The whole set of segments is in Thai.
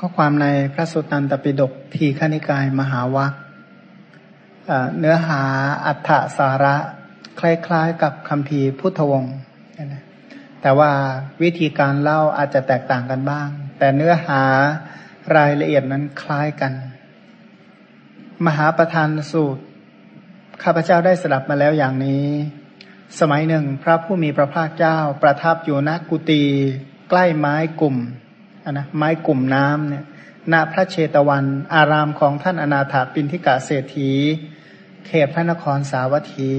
ข้อความในพระสุตตันตปิฎกทีฆนิกายมหาวัคเนื้อหาอัฏฐสาระคล้ายๆกับคำพีพุทธวงศ์แต่ว่าวิธีการเล่าอาจจะแตกต่างกันบ้าง แต่เนื้อหารายละเอียดนั้นคล้ายกัน มหาประธานสูตร ข้าพเจ้าได้สดับมาแล้วอย่างนี้ สมัยหนึ่งพระผู้มีพระภาคเจ้าประทับอยู่ณกุฏิใกล้ไม้กลุ่ม นะไม้กลุ่มน้ำเนี่ยณพระเชตวัน อารามของท่านอนาถาปินทิกาเศรษฐี เขตพระนครสาวัตถี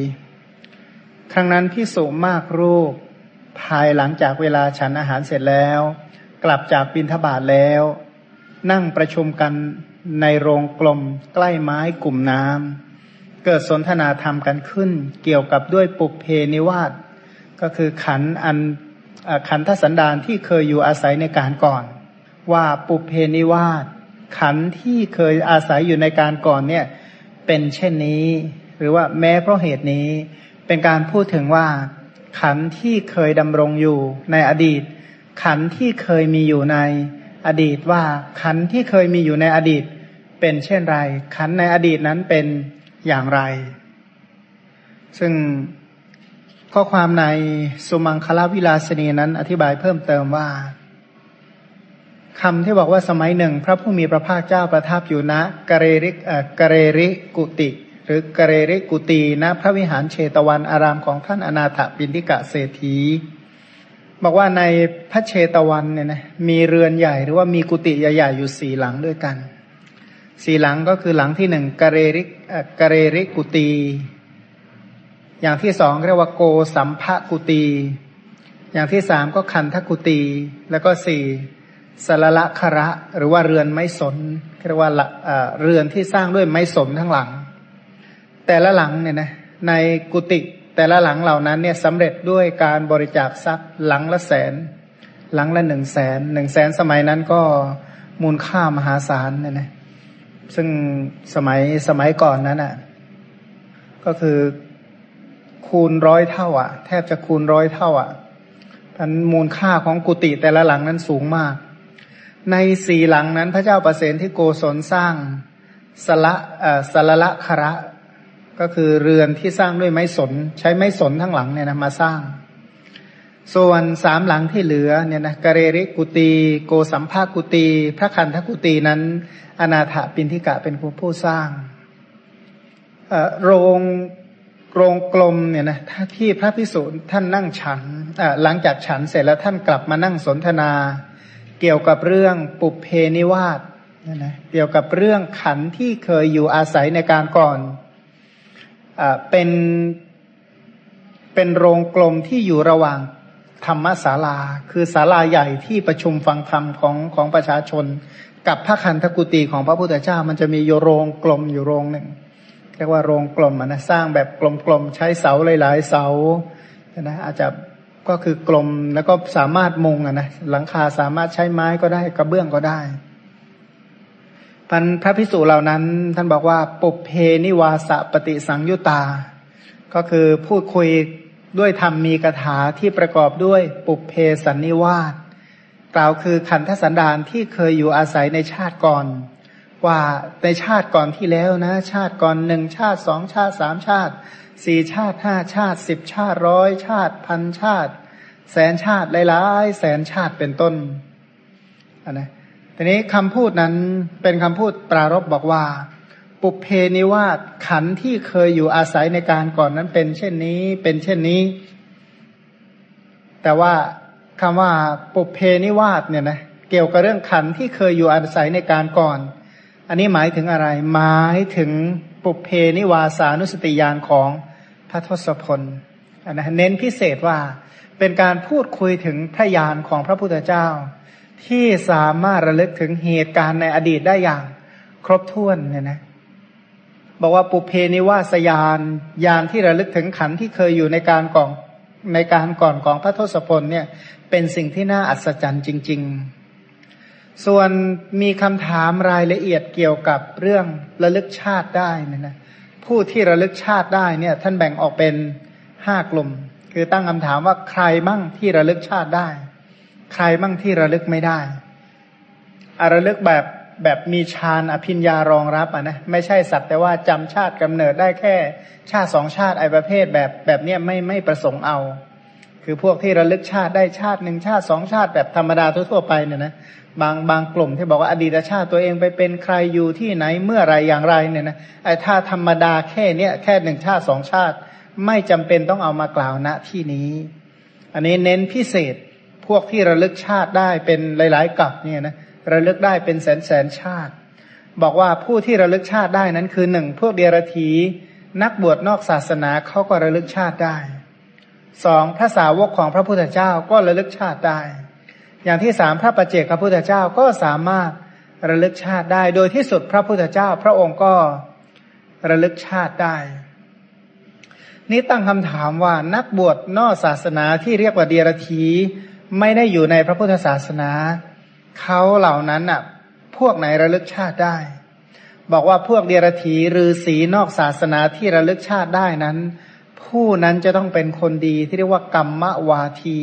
ครั้งนั้นพิสุมากรูป ภายหลังจากเวลาฉันอาหารเสร็จแล้ว กลับจากบินทบาทแล้ว นั่งประชุมกันในโรงกลมใกล้ไม้กลุ่มน้ำเกิดสนทนาธรรมกันขึ้น เกี่ยวกับด้วยปุกเพนิวาสก็คือขันอันขันทสันดานที่เคยอยู่อาศัยในการก่อน ว่าปุเพนิวาสขันที่เคยอาศัยอยู่ในการก่อนเนี่ย เป็นเช่นนี้ หรือว่าแม้เพราะเหตุนี้ เป็นการพูดถึงว่า ขันที่เคยดำรงอยู่ในอดีต ขันที่เคยมีอยู่ในอดีตว่าขันที่เคยมีอยู่ในอดีต เป็นเช่นไร ขันในอดีตนั้นเป็นอย่างไร ซึ่งข้อความในสุมังคลาวิลาสนีนั้นอธิบายเพิ่มเติมว่า คำที่บอกว่าสมัยหนึ่ง พระผู้มีพระภาคเจ้าประทับอยู่ณกเรริกเรริกุติ หรือกเรริกุตีณพระวิหารเชตวันอารามของท่านอนาถปินทิกะเศรษฐีบอกว่าในพระเชตวันเนี่ยนะมีเรือนใหญ่หรือว่ามีกุฏิใหญ่ๆอยู่สี่หลังด้วยกัน สี่หลังก็คือหลังที่หนึ่งกเรริกเรริกุตีอย่างที่สองเรียกว่าโกสัมภกุตีอย่างที่สามก็คันทกุตีแล้วก็สี่ สละละคระ หรือว่าเรือนไม้สนเรียกว่าเรือนที่สร้างด้วยไม้สนทั้งหลัง แต่ละหลังเนี่ยนะในกุฏิแต่ละหลังเหล่านั้นเนี่ยสำเร็จด้วยการบริจาคทรัพย์หลังละแสน หลังละหนึ่งแสนหนึ่งแสนสมัยนั้นก็มูลค่ามหาศาลเนี่ยนะซึ่งสมัยสมัยก่อนนั้นอะก็คือคูณร้อยเท่าอะ แทบจะคูณร้อยเท่าอะพันมูลค่าของกุฏิแต่ละหลังนั้นสูงมาก ในสี่หลังนั้นพระเจ้าประเสนที่โกศลสร้างสละสละละคระ ก็คือเรือนที่สร้างด้วยไม้สน ใช้ไม้สนทั้งหลังเนี่ยนะมาสร้าง ส่วนสามหลังที่เหลือเนี่ยนะกเรริกุตีโกสัมภากุตีพระคันธกุตีนั้น อนาถปินทิกะเป็นผู้ผู้สร้างโรงโรงกลมเนี่ยนะถ้าที่พระพิสุท่านนั่งฉันหลังจากฉันเสร็จแล้วท่านกลับมานั่งสนทนา เกี่ยวกับเรื่องปุเพนิวาสนะเกี่ยวกับเรื่องขันที่เคยอยู่อาศัยในการก่อนอเป็นเป็นโรงกลมที่อยู่ระหว่างธรรมศาลา คือศาลาใหญ่ที่ประชุมฟังธรรมของของประชาชน กับพระคันธกุตีของพระพุทธเจ้า มันจะมีโยโรงกลมอยู่โรงหนึ่งเรียกว่าโรงกลมนะสร้างแบบกลมๆใช้เสาหลายๆเสานะอาจจะ ก็คือกลมแล้วก็สามารถมุงอะนะหลังคาสามารถใช้ไม้ก็ได้กระเบื้องก็ได้พันพระพิสุเหล่านั้น ท่านบอกว่าปุเพนิวาสปฏิสังยุตา ก็คือพูดคุยด้วยธรรมมีกถาที่ประกอบด้วยปุเพสันนิวาสกล่าวคือขันธสันดานที่เคยอยู่อาศัยในชาติก่อน ว่าในชาติก่อนที่แล้วนะ ชาติก่อนหนึ่งชาติสองชาติสามชาติ สี่ชาติห้าชาติสิบชาติร้อยชาติพันชาติ แสนชาติหลายๆแสนชาติเป็นต้นอันนะทีนี้คำพูดนั้นเป็นคำพูดปรารบบอกว่า ปุเพนิวาสขันที่เคยอยู่อาศัยในการก่อนนั้นเป็นเช่นนี้เป็นเช่นนี้ แต่ว่าคำว่าปุเพนิวาสเนี่ยนะเกี่ยวกับเรื่องขันที่เคยอยู่อาศัยในการก่อน อันนี้หมายถึงอะไร หมายถึงปุเพนิวาสานุสติยานของ พระทศพลนะเน้นพิเศษว่าเป็นการพูดคุยถึงพระยานของพระพุทธเจ้า ที่สามารถระลึกถึงเหตุการณ์ในอดีตได้อย่างครบถ้วนเนี่ยนะบอกว่าปุเพนิวาสยานยานที่ระลึกถึงขันที่เคยอยู่ในการก่อนในการก่อนของพระทศพลเนี่ยเป็นสิ่งที่น่าอัศจรรย์จริง ๆ ส่วนมีคำถามรายละเอียดเกี่ยวกับเรื่องระลึกชาติได้นะนะ ผู้ที่ระลึกชาติได้เนี่ย ท่านแบ่งออกเป็นห้ากลุ่ม คือตั้งคำถามว่าใครมั่งที่ระลึกชาติได้ ใครมั่งที่ระลึกไม่ได้คอระลึกแบบแบบมีฌานอภิญญารองรับอะนะไม่ใช่สัตว์แต่ว่าจำชาติกำเนิดได้แค่ชาติสองชาติไอประเภทแบบแบบเนี้ยไม่ไม่ประสงค์เอา คือพวกที่ระลึกชาติได้ชาติหนึ่งชาติสองชาติแบบธรรมดาทั่วๆไปเนี่ยนะบางบางกลุ่มที่บอกว่าอดีตชาติตัวเองไปเป็นใครอยู่ที่ไหนเมื่อไรอย่างไรเนี่ยนะไอ้ถ้าธรรมดาแค่เนี้ยแค่หนึ่งชาติสองชาติ ไม่จำเป็นต้องเอามากล่าวณที่นี้ อันนี้เน้นพิเศษพวกที่ระลึกชาติได้เป็นหลาย ๆกับเนี่ยนะระลึกได้เป็นแสนแสนชาติ บอกว่าผู้ที่ระลึกชาติได้นั้นคือหนึ่งพวกเดียรถีนักบวชนอกศาสนาเขาก็ระลึกชาติได้ สองพระสาวกของพระพุทธเจ้าก็ระลึกชาติได้ อย่างที่สามพระประเจกพระพุทธเจ้าก็สามารถระลึกชาติได้ โดยที่สุดพระพุทธเจ้า พระองค์ก็ระลึกชาติได้ นี่ตั้งคำถามว่านักบวชนอกศาสนาที่เรียกว่าเดียรถีไม่ได้อยู่ในพระพุทธศาสนาเขาเหล่านั้นอะ พวกไหนระลึกชาติได้ บอกว่าพวกเดียรถีหรือสีนอกศาสนาที่ระลึกชาติได้นั้น ผู้นั้นจะต้องเป็นคนดีที่เรียกว่ากรรมวาที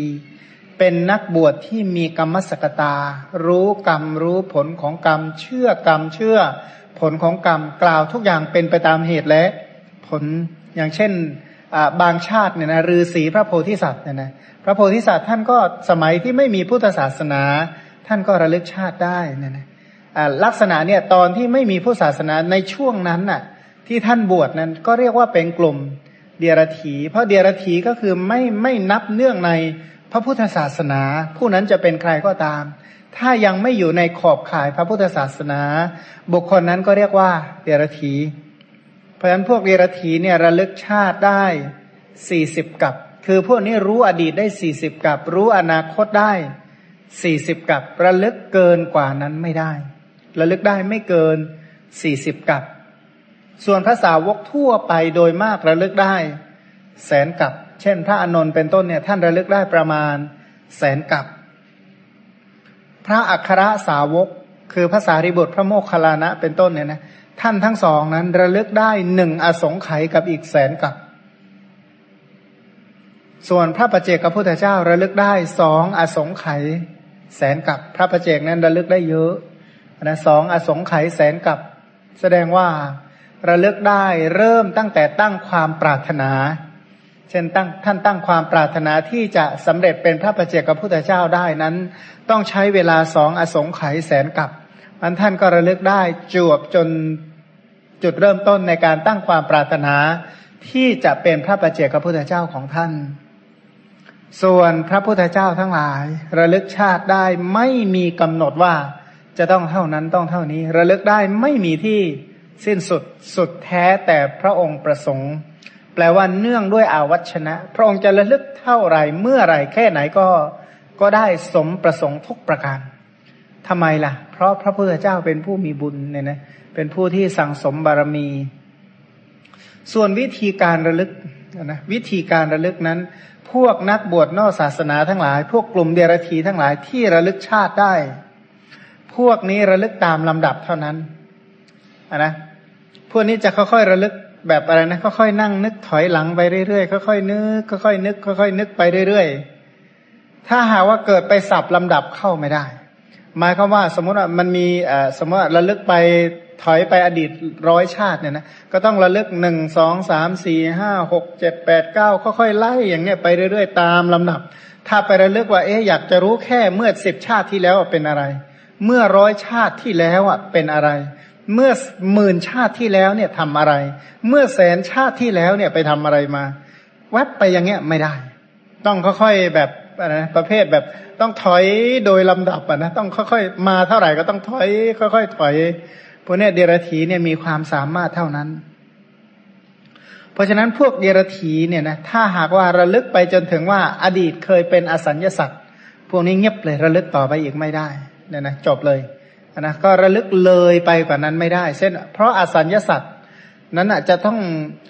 เป็นนักบวชที่มีกรรมสกตา รู้กรรมรู้ผลของกรรม เชื่อกรรมเชื่อผลของกรรมกล่าวทุกอย่างเป็นไปตามเหตุและผลอย่างเช่นบางชาติเนี่ยนะฤาษีพระโพธิสัตว์เนี่ยนะพระโพธิสัตว์ท่านก็สมัยที่ไม่มีพุทธศาสนา ท่านก็ระลึกชาติได้เนะนะลักษณะเนี่ยตอนที่ไม่มีผู้ศาสนาในช่วงนั้นน่ะที่ท่านบวชนั้นก็เรียกว่าเป็นกลุ่ม เดียรถีเพราะเดียรถีก็คือไม่ไม่นับเนื่องในพระพุทธศาสนา ผู้นั้นจะเป็นใครก็ตาม ถ้ายังไม่อยู่ในขอบข่ายพระพุทธศาสนา บุคคลนั้นก็เรียกว่าเดียรถีเพราะฉะนั้นพวกเดียรถีเนี่ยระลึกชาติได้สี่สิบกับ คือพวกนี้รู้อดีตได้สี่สิบกับ รู้อนาคตได้สี่สิบกับระลึกเกินกว่านั้นไม่ได้ ระลึกได้ไม่เกินสี่สิบกับ ส่วนภาษาวกทั่วไปโดยมากระลึกได้ แสนกับ เช่น พระอนนท์เป็นต้นเนี่ยท่านระลึกได้ประมาณแสนกับ พระอัครสาวก คือภาษาริบุตรพระโมคคัลลานะเป็นต้นเนี่ยนะท่านทั้งสองนั้นระลึกได้หนึ่งอสงไขยกับอีกแสนกับ ส่วนพระประเจกพระพุทธเจ้าระลึกได้สองอสงไขยแสนกับ พระประเจกนั้นระลึกได้เยอะนะสองอสงไขยแสนกับ แสดงว่า ระลึกได้เริ่มตั้งแต่ตั้งความปรารถนา เช่นตั้งท่านตั้งความปรารถนาที่จะสำเร็จเป็นพระประเจกพระพุทธเจ้าได้นั้น ต้องใช้เวลาสองอสงไขยแสนกับอันท่านก็ระลึกได้จวบจนจุดเริ่มต้นในการตั้งความปรารถนาที่จะเป็นพระประเจกพระพุทธเจ้าของท่าน ส่วนพระพุทธเจ้าทั้งหลาย ระลึกชาติได้ไม่มีกำหนดว่าจะต้องเท่านั้นต้องเท่านี้ ระลึกได้ไม่มีที่ สิ้นสุดสุดแท้แต่พระองค์ประสงค์ แปลว่าเนื่องด้วยอาวัชนะ พระองค์จะระลึกเท่าไรเมื่อไรแค่ไหนก็ก็ได้สมประสงค์ทุกประการทำไมล่ะ เพราะพระพุทธเจ้าเป็นผู้มีบุญเนี่ยนะเป็นผู้ที่สั่งสมบารมี ส่วนวิธีการระลึกนะวิธีการระลึกนั้น พวกนักบวชนอกศาสนาทั้งหลาย พวกกลุ่มเดรัจฉีทั้งหลายที่ระลึกชาติได้ พวกนี้ระลึกตามลำดับเท่านั้น นนะพวกนี้จะค่อยๆระลึกแบบอะไรนะค่อยๆนั่งนึกถอยหลังไปเรื่อยๆค่อยๆนึกค่อยๆนึกค่อยๆนึกไปเรื่อยๆ ถ้าหากว่าเกิดไปสับลำดับเข้าไม่ได้ หมายความว่าสมมติว่ามันมีสมมติว่าระลึกไปถอยไปอดีตร้อยชาติเนี่ยนะก็ต้องระลึกหนึ่งสองสามสี่ห้าหกเจ็ดแปดเก้าค่อยๆไล่อย่างเนี้ยไปเรื่อยๆ ตามลำดับ ถ้าไประลึกว่าเอ๊ะอยากจะรู้แค่เมื่อสิบชาติที่แล้วเป็นอะไร เมื่อร้อยชาติที่แล้วอะเป็นอะไร เมื่อหมื่นชาติที่แล้วเนี่ยทำอะไร เมื่อแสนชาติที่แล้วเนี่ยไปทำอะไรมาวัดไปอย่างเงี้ยไม่ได้ ต้องค่อยๆแบบอะไรประเภทแบบต้องถอยโดยลำดับอะนะต้องค่อยๆ มาเท่าไหร่ก็ต้องถอย ค่อยๆถอยพวกเนี้เดรธีเนี่ยมีความสามารถเท่านั้น เพราะฉะนั้นพวกเดรธีเนี่ยนะถ้าหากว่าระลึกไปจนถึงว่าอดีตเคยเป็นอสัญญาสัตว์พวกนี้เงียบเลยระลึกต่อไปอีกไม่ได้เนี่ยนะจบเลย นะก็ระลึกเลยไปกว่านั้นไม่ได้ เช่น เพราะอสัญญาสัตว์นั้นจะต้อง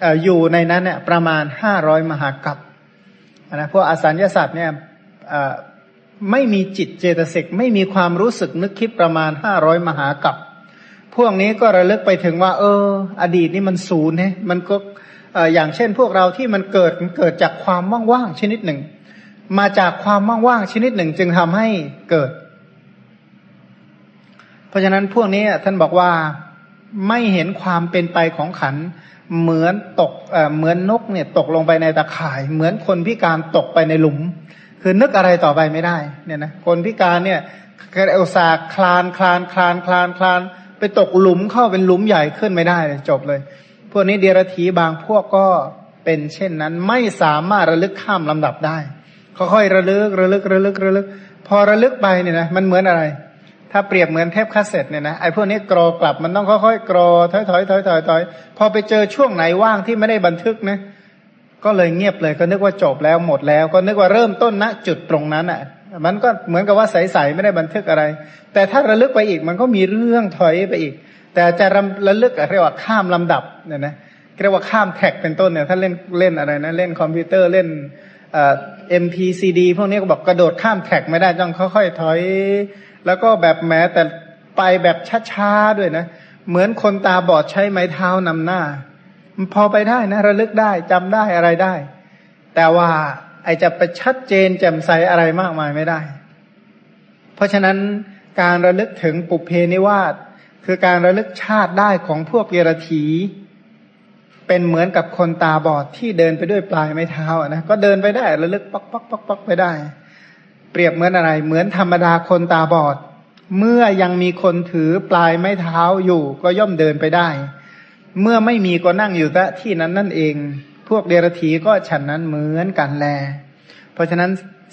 ออยู่ในนั้นเนี่ยประมาณห้าร้อยมหากัปนะพวกอสัญญาสัตว์เนี่ยไม่มีจิตเจตสิกไม่มีความรู้สึกนึกคิดประมาณห้าร้อยมหากัปพวกนี้ก็ระลึกไปถึงว่า เออ อดีตนี่มันศูนย์เนี่ยมันก็อย่างเช่น พวกเราที่มันเกิดเกิดจากความว่างๆชนิดหนึ่ง มาจากความว่างๆชนิดหนึ่ง จึงทำให้เกิด ราะฉะนั้นพวกนี้ท่านบอกว่าไม่เห็นความเป็นไปของขัน เหมือนตกเเหมือนนกเนี่ยตกลงไปในตะข่าย เหมือนคนพิการตกไปในหลุม คือนึกอะไรต่อไปไม่ได้เนี่ยนะคนพิการเนี่ยอุตส่าห์คลานคลานคลานคลานคลาน ไปตกหลุมเข้าเป็นหลุมใหญ่ขึ้นไม่ได้เลยจบเลย พวกนี้เดียรถีย์บางพวกก็เป็นเช่นนั้นไม่สามารถระลึกข้ามลำดับได้ค่อยๆระลึกระลึกระลึกระลึก พอระลึกไปเนี่ยนะมันเหมือนอะไร ถ้าเปรียบเหมือนเทปคาสเซ็ตเนี่ยนะไอ้พวกนี้กรอกลับมันต้องค่อยๆกรอถอยถอยถอยถอยถอยพอไปเจอช่วงไหนว่างที่ไม่ได้บันทึกนะก็เลยเงียบเลยก็นึกว่าจบแล้วหมดแล้ว ก็นึกว่าเริ่มต้นณจุดตรงนั้นอะ มันก็เหมือนกับว่าใสๆไม่ได้บันทึกอะไร แต่ถ้าระลึกไปอีกมันก็มีเรื่องถอยไปอีก แต่จะระลึกเรียกว่าข้ามลำดับเนี่ยนะเรียกว่าข้าม track เป็นต้นเนี่ยถ้าเล่นเล่นอะไรนะเล่นคอมพิวเตอร์เล่น MP ซีดีพวกนี้ก็บอกกระโดดข้าม track ไม่ได้ต้องค่อยๆถอย แล้วก็แบบแม้แต่ไปแบบช้าๆด้วยนะ เหมือนคนตาบอดใช้ไม้เท้านำหน้าพอไปได้นะ ระลึกได้จำได้อะไรได้ แต่ว่าไอจะไปชัดเจนแจ่มใสอะไรมากมายไม่ได้ เพราะฉะนั้นการระลึกถึงปุเพนิวาสคือการระลึกชาติได้ของพวกเยรถีเป็นเหมือนกับคนตาบอดที่เดินไปด้วยปลายไม้เท้านะก็เดินไปได้ระลึกปักปักปักปักไปได้ เปรียบเหมือนอะไร เหมือนธรรมดาคนตาบอด เมื่อยังมีคนถือปลายไม้เท้าอยู่ ก็ย่อมเดินไปได้ เมื่อไม่มีก็นั่งอยู่ณที่นั้นนั่นเอง พวกเดรธีก็ฉันนั้นเหมือนกันแล เพราะฉะนั้น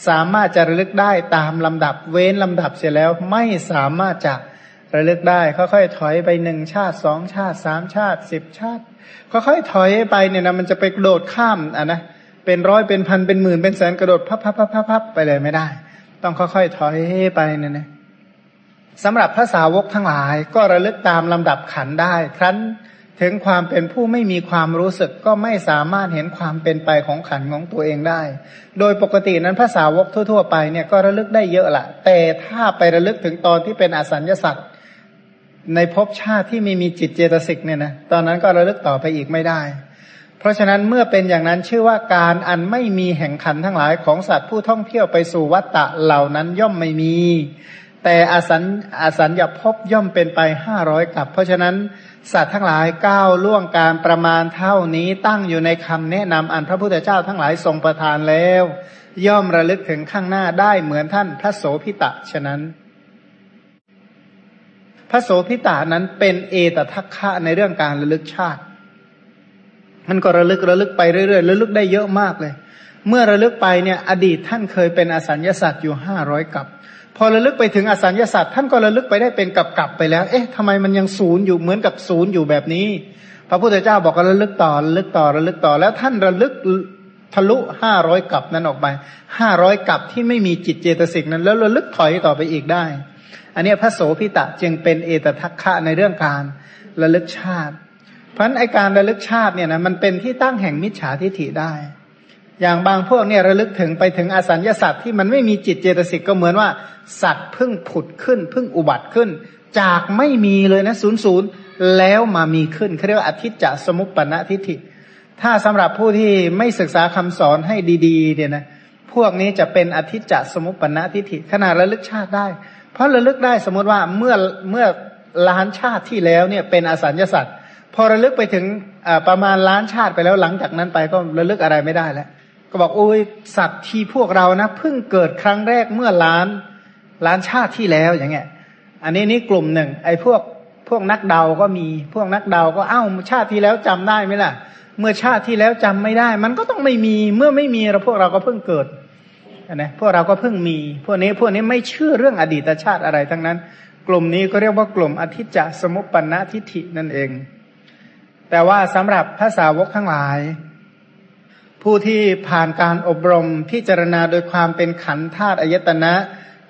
สามารถจะระลึกได้ตามลำดับเว้นลำดับเสร็จแล้วไม่สามารถจะระลึกได้ค่อยๆถอยไปหนึ่งชาติสองชาติสามชาติสิบชาติค่อยๆถอยไปเนี่ยนะมันจะไปกระโดดข้ามอะนะเป็นร้อยเป็นพันเป็นหมื่นเป็นแสนกระโดดพับพับพับพับไปเลยไม่ได้ ต้องค่อยๆถอยไปเนี่ยนะสำหรับภาษาวกทั้งหลาย ก็ระลึกตามลำดับขันได้ ครั้นถึงความเป็นผู้ไม่มีความรู้สึกก็ไม่สามารถเห็นความเป็นไปของขันของตัวเองได้ โดยปกตินั้นภาษาวกทั่ว ๆ ไปเนี่ยก็ระลึกได้เยอะละแต่ถ้าไประลึกถึงตอนที่เป็นอสัญญาสัตว์ในภพชาติที่ไม่มีจิตเจตสิกเนี่ยนะตอนนั้นก็ระลึกต่อไปอีกไม่ได้ เพราะฉะนั้นเมื่อเป็นอย่างนั้นชื่อว่าการอันไม่มีแห่งขันทั้งหลายของสัตว์ผู้ท่องเที่ยวไปสู่วัฏฏะเหล่านั้นย่อมไม่มี แต่อาสันอาสัญญาพบย่อมเป็นไปห้าร้อยกับ เพราะฉะนั้นสัตว์ทั้งหลายก้าวล่วงการประมาณเท่านี้ตั้งอยู่ในคำแนะนำอันพระพุทธเจ้าทั้งหลายทรงประทานแล้ว ย่อมระลึกถึงข้างหน้าได้เหมือนท่านพระโสพิตะฉะนั้น พระโสพิตานั้นเป็นเอตทัคคะในเรื่องการระลึกชาติ มันก็ระลึกระลึกไปเรื่อยๆระลึกได้เยอะมากเลย เมื่อระลึกไปเนี่ยอดีตท่านเคยเป็นอสัญญาสัตว์อยู่ห้าร้อยกับ พอระลึกไปถึงอสัญญาสัตว์ท่านก็ระลึกไปได้เป็นกับกับไปแล้ว เอ๊ะทำไมมันยังศูนย์อยู่เหมือนกับศูนย์อยู่แบบนี้ พระพุทธเจ้าบอกระลึกต่อระลึกต่อระลึกต่อแล้วท่านระลึกทะลุห้าร้อยกับนั้นออกไปห้าร้อยกับที่ไม่มีจิตเจตสิกนั้น แล้วระลึกถอยต่อไปอีกได้ อันนี้พระโสพิตะจึงเป็นเอตทัคคะในเรื่องการระลึกชาติ เพราะฉะนั้นไอการระลึกชาติเนี่ยนะมันเป็นที่ตั้งแห่งมิจฉาทิฏฐิได้ อย่างบางพวกเนี่ยระลึกถึงไปถึงอสัญญาสัตว์ที่มันไม่มีจิตเจตสิกก็เหมือนว่า สัตว์เพิ่งผุดขึ้นเพิ่งอุบัติขึ้น จากไม่มีเลยนะศูนย์ศูนย์แล้วมามีขึ้นเขาเรียกว่าอธิจจสมุปปนทิฏฐิ ถ้าสำหรับผู้ที่ไม่ศึกษาคำสอนให้ดีๆเนี่ยนะพวกนี้จะเป็นอธิจจสมุปปนทิฏฐิขนาดระลึกชาติได้ เพราะระลึกได้สมมติว่าเมื่อเมื่อล้านชาติที่แล้วเนี่ยเป็นอสัญญาสัตว์ พอระลึกไปถึงประมาณล้านชาติไปแล้วหลังจากนั้นไปก็ระลึกอะไรไม่ได้แล้ว ก็บอกโอ้ยสัตว์ที่พวกเรานะเพิ่งเกิดครั้งแรกเมื่อล้านล้านชาติที่แล้วอย่างเงี้ย อันนี้นี่กลุ่มหนึ่ง ไอ้พวกพวกนักเดาก็มีพวกนักเดาก็เอ้าชาติที่แล้วจำได้ไหมล่ะ เมื่อชาติที่แล้วจำไม่ได้ มันก็ต้องไม่มีเมื่อไม่มีเราพวกเราก็เพิ่งเกิดนะพวกเราก็เพิ่งมี พวกนี้พวกนี้ไม่เชื่อเรื่องอดีตชาติอะไรทั้งนั้น กลุ่มนี้ก็เรียกว่ากลุ่มอธิจจสมุปปนทิฏฐินั่นเอง แต่ว่าสำหรับภาษาวกทั้งหลาย ผู้ที่ผ่านการอบรมพิจารณาโดยความเป็นขันธาตุอายตนะ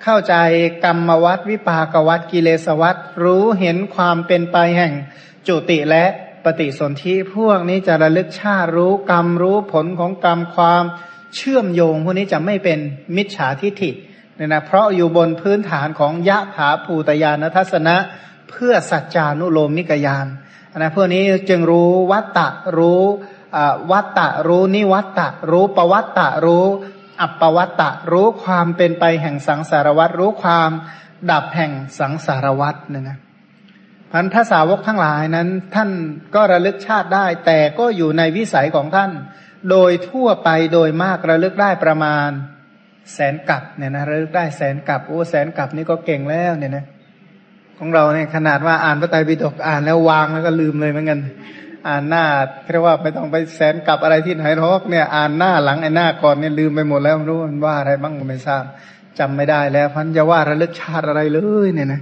เข้าใจกรรมวัตวิปากวัตกิเลสวัตรู้เห็นความเป็นไปแห่งจุติและปฏิสนธิพวกนี้จะระลึกชาติรู้กรรมรู้ผลของกรรมความเชื่อมโยงพวกนี้จะไม่เป็นมิจฉาทิฏฐิเนี่ยนะเพราะอยู่บนพื้นฐานของยะถาภูตยานทัศนะ เพื่อสัจจานุโลมนิกยาน นะพวกนี้จึงรู้วัตตะรู้วัตตะรู้นิวัตตะรู้ปวัตตะรู้ อัปปวัตตะรู้ความเป็นไปแห่งสังสารวัตรู้ความดับแห่งสังสารวัตรเนี่ยนะพันพระสาวกทั้งหลายนั้น ท่านก็ระลึกชาติได้ แต่ก็อยู่ในวิสัยของท่าน โดยทั่วไปโดยมากระลึกได้ประมาณ แสนกับเนี่ยนะระลึกได้แสนกับโอ้แสนกับนี่ก็เก่งแล้วเนี่ยนะ ของเราเนี่ยขนาดว่าอ่านพระไตรปิฎกอ่านแล้ววางแล้วก็ลืมเลยเหมือนกัน อ่านหน้าเรียกว่าไม่ต้องไปแสนกลับอะไรที่ไหนหรอกเนี่ยอ่านหน้าหลังไอ้หน้าก่อนเนี่ยลืมไปหมดแล้วรู้มันว่าอะไรบ้างก็ไม่ทราบจำไม่ได้แล้วพันจะว่าระลึกชาติอะไรเลยเนี่ยนะ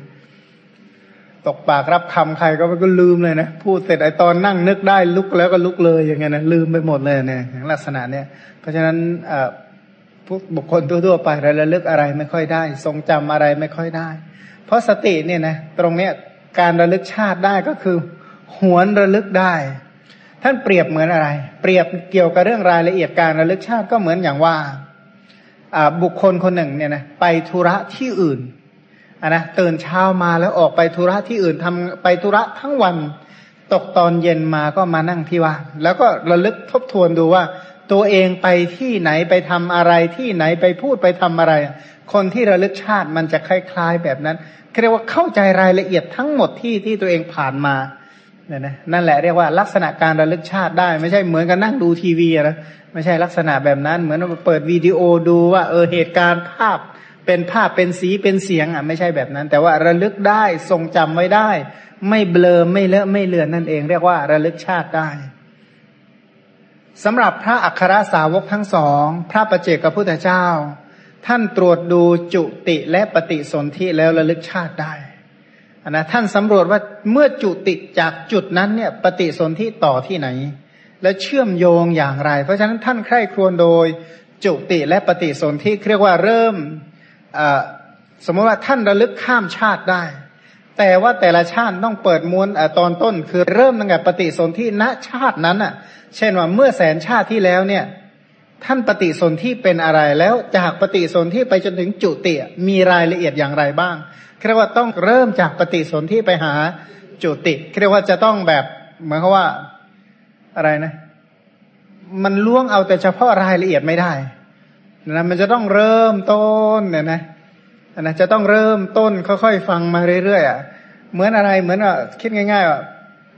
ตกปากรับคำใครก็ก็ลืมเลยนะพูดเสร็จไอ้ตอนนั่งนึกได้ลุกแล้วก็ลุกเลยอย่างเงี้ยนะลืมไปหมดเลยเนี่ยลักษณะเนี้ยเพราะฉะนั้นพวกบุคคลทั่วๆไประลึกอะไรไม่ค่อยได้ ทรงจำอะไรไม่ค่อยได้ ราะสติเนี่ยนะตรงเนี้ยการระลึกชาติได้ก็คือ หวนระลึกได้ ท่านเปรียบเหมือนอะไร เปรียบเกี่ยวกับเรื่องรายละเอียดการระลึกชาติก็เหมือนอย่างว่าบุคคลคนหนึ่งเนี่ยนะไปธุระที่อื่นอะนะตื่นเช้ามาแล้วออกไปธุระที่อื่นทำไปธุระทั้งวันตกตอนเย็นมาก็มานั่งที่ว่าแล้วก็ระลึกทบทวนดูว่า ตัวเองไปที่ไหนไปทำอะไรที่ไหนไปพูดไปทำอะไร คนที่ระลึกชาติมันจะคล้าย ๆ แบบนั้น เรียกว่าเข้าใจรายละเอียดทั้งหมดที่ที่ตัวเองผ่านมาเนี่ยนะนั่นแหละเรียกว่าลักษณะการระลึกชาติได้ ไม่ใช่เหมือนกับนั่งดูทีวีนะไม่ใช่ลักษณะแบบนั้น เหมือนเปิดวิดีโอดูว่าเออเหตุการณ์ภาพเป็นภาพเป็นสีเป็นเสียงอะไม่ใช่แบบนั้น แต่ว่าระลึกได้ทรงจำไว้ได้ ไม่เบลอไม่เลอะไม่เลือนนั่นเอง เรียกว่าระลึกชาติได้สำหรับพระอัครสาวกทั้งสอง พระประเจกพุทธเจ้า ท่านตรวจดูจุติและปฏิสนธิแล้วระลึกชาติได้นะท่านสำรวจว่าเมื่อจุติจากจุดนั้นเนี่ยปฏิสนธิต่อที่ไหน และเชื่อมโยงอย่างไร เพราะฉะนั้นท่านใคร่ครวญโดยจุติและปฏิสนธิเรียกว่าเริ่มสมมติว่าท่านระลึกข้ามชาติได้ แต่ว่าแต่ละชาติต้องเปิดม้วนตอนต้นคือเริ่มตั้งแต่ปฏิสนธิณชาตินั้นอะ เช่นว่าเมื่อแสนชาติที่แล้วเนี่ย ท่านปฏิสนธิเป็นอะไรแล้วจากปฏิสนธิไปจนถึงจุติมีรายละเอียดอย่างไรบ้างเรียกว่าต้องเริ่มจากปฏิสนธิไปหาจุติเรียกว่าจะต้องแบบเหมือนกับว่าอะไรนะ มันล่วงเอาแต่เฉพาะรายละเอียดไม่ได้นะมันจะต้องเริ่มต้นเนี่ยนะนะจะต้องเริ่มต้นค่อยๆฟังมาเรื่อยๆอะเหมือนอะไรเหมือนว่าคิดง่ายๆว่า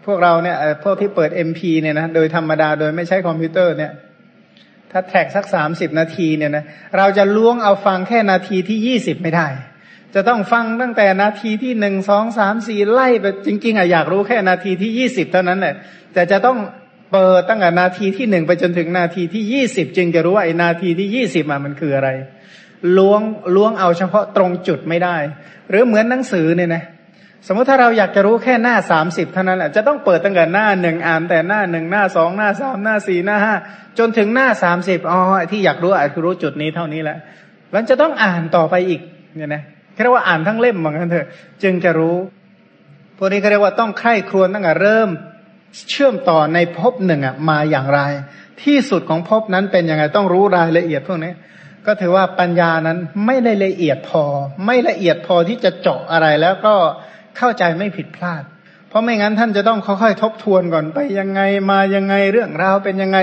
พวกเราเนี่ยพวกที่เปิดเอ็มพีเนี่ยนะโดยธรรมดาโดยไม่ใช้คอมพิวเตอร์เนี่ย ถ้าแท็กสักสามสิบนาทีเนี่ยนะเราจะล่วงเอาฟังแค่นาทีที่ยี่สิบไม่ได้ จะต้องฟังตั้งแต่นาทีที่หนึ่งสองสามสี่ไล่ไปจริงๆอะอยากรู้แค่นาทีที่ยี่สิบเท่านั้นแหละแต่จะต้องเปิดตั้งแต่นาทีที่หนึ่งไปจนถึงนาทีที่ยี่สิบจึงจะรู้ว่าไอ้นาทีที่ยี่สิบมันคืออะไรล้วงล้วงเอาเฉพาะตรงจุดไม่ได้ หรือเหมือนหนังสือเนี่ยนะ สมมติถ้าเราอยากจะรู้แค่หน้าสามสิบเท่านั้นแหละจะต้องเปิดตั้งแต่หน้าหนึ่งอ่านแต่หน้าหนึ่งหน้าสองหน้าสามหน้าสี่หน้าห้าจนถึงหน้าสามสิบอ๋อที่อยากรู้อาจจะรู้จุดนี้เท่านี้แหละแล้วจะต้องอ่านต่อไปอีกเนี่ยนะเรียกว่าอ่านทั้งเล่มเหมือนกันเถอะ จึงจะรู้พวกนี้เขาเรียกว่าต้องใคร่ครวญตั้งแต่เริ่มเชื่อมต่อในภพหนึ่งอะมาอย่างไร ที่สุดของภพนั้นเป็นยังไงต้องรู้รายละเอียดพวกนี้ก็ถือว่าปัญญานั้นไม่ได้ละเอียดพอ ไม่ละเอียดพอที่จะเจาะอะไรแล้วก็ เข้าใจไม่ผิดพลาด เพราะไม่งั้นท่านจะต้องค่อยๆทบทวนก่อนไปยังไงมายังไงเรื่องราวเป็นยังไง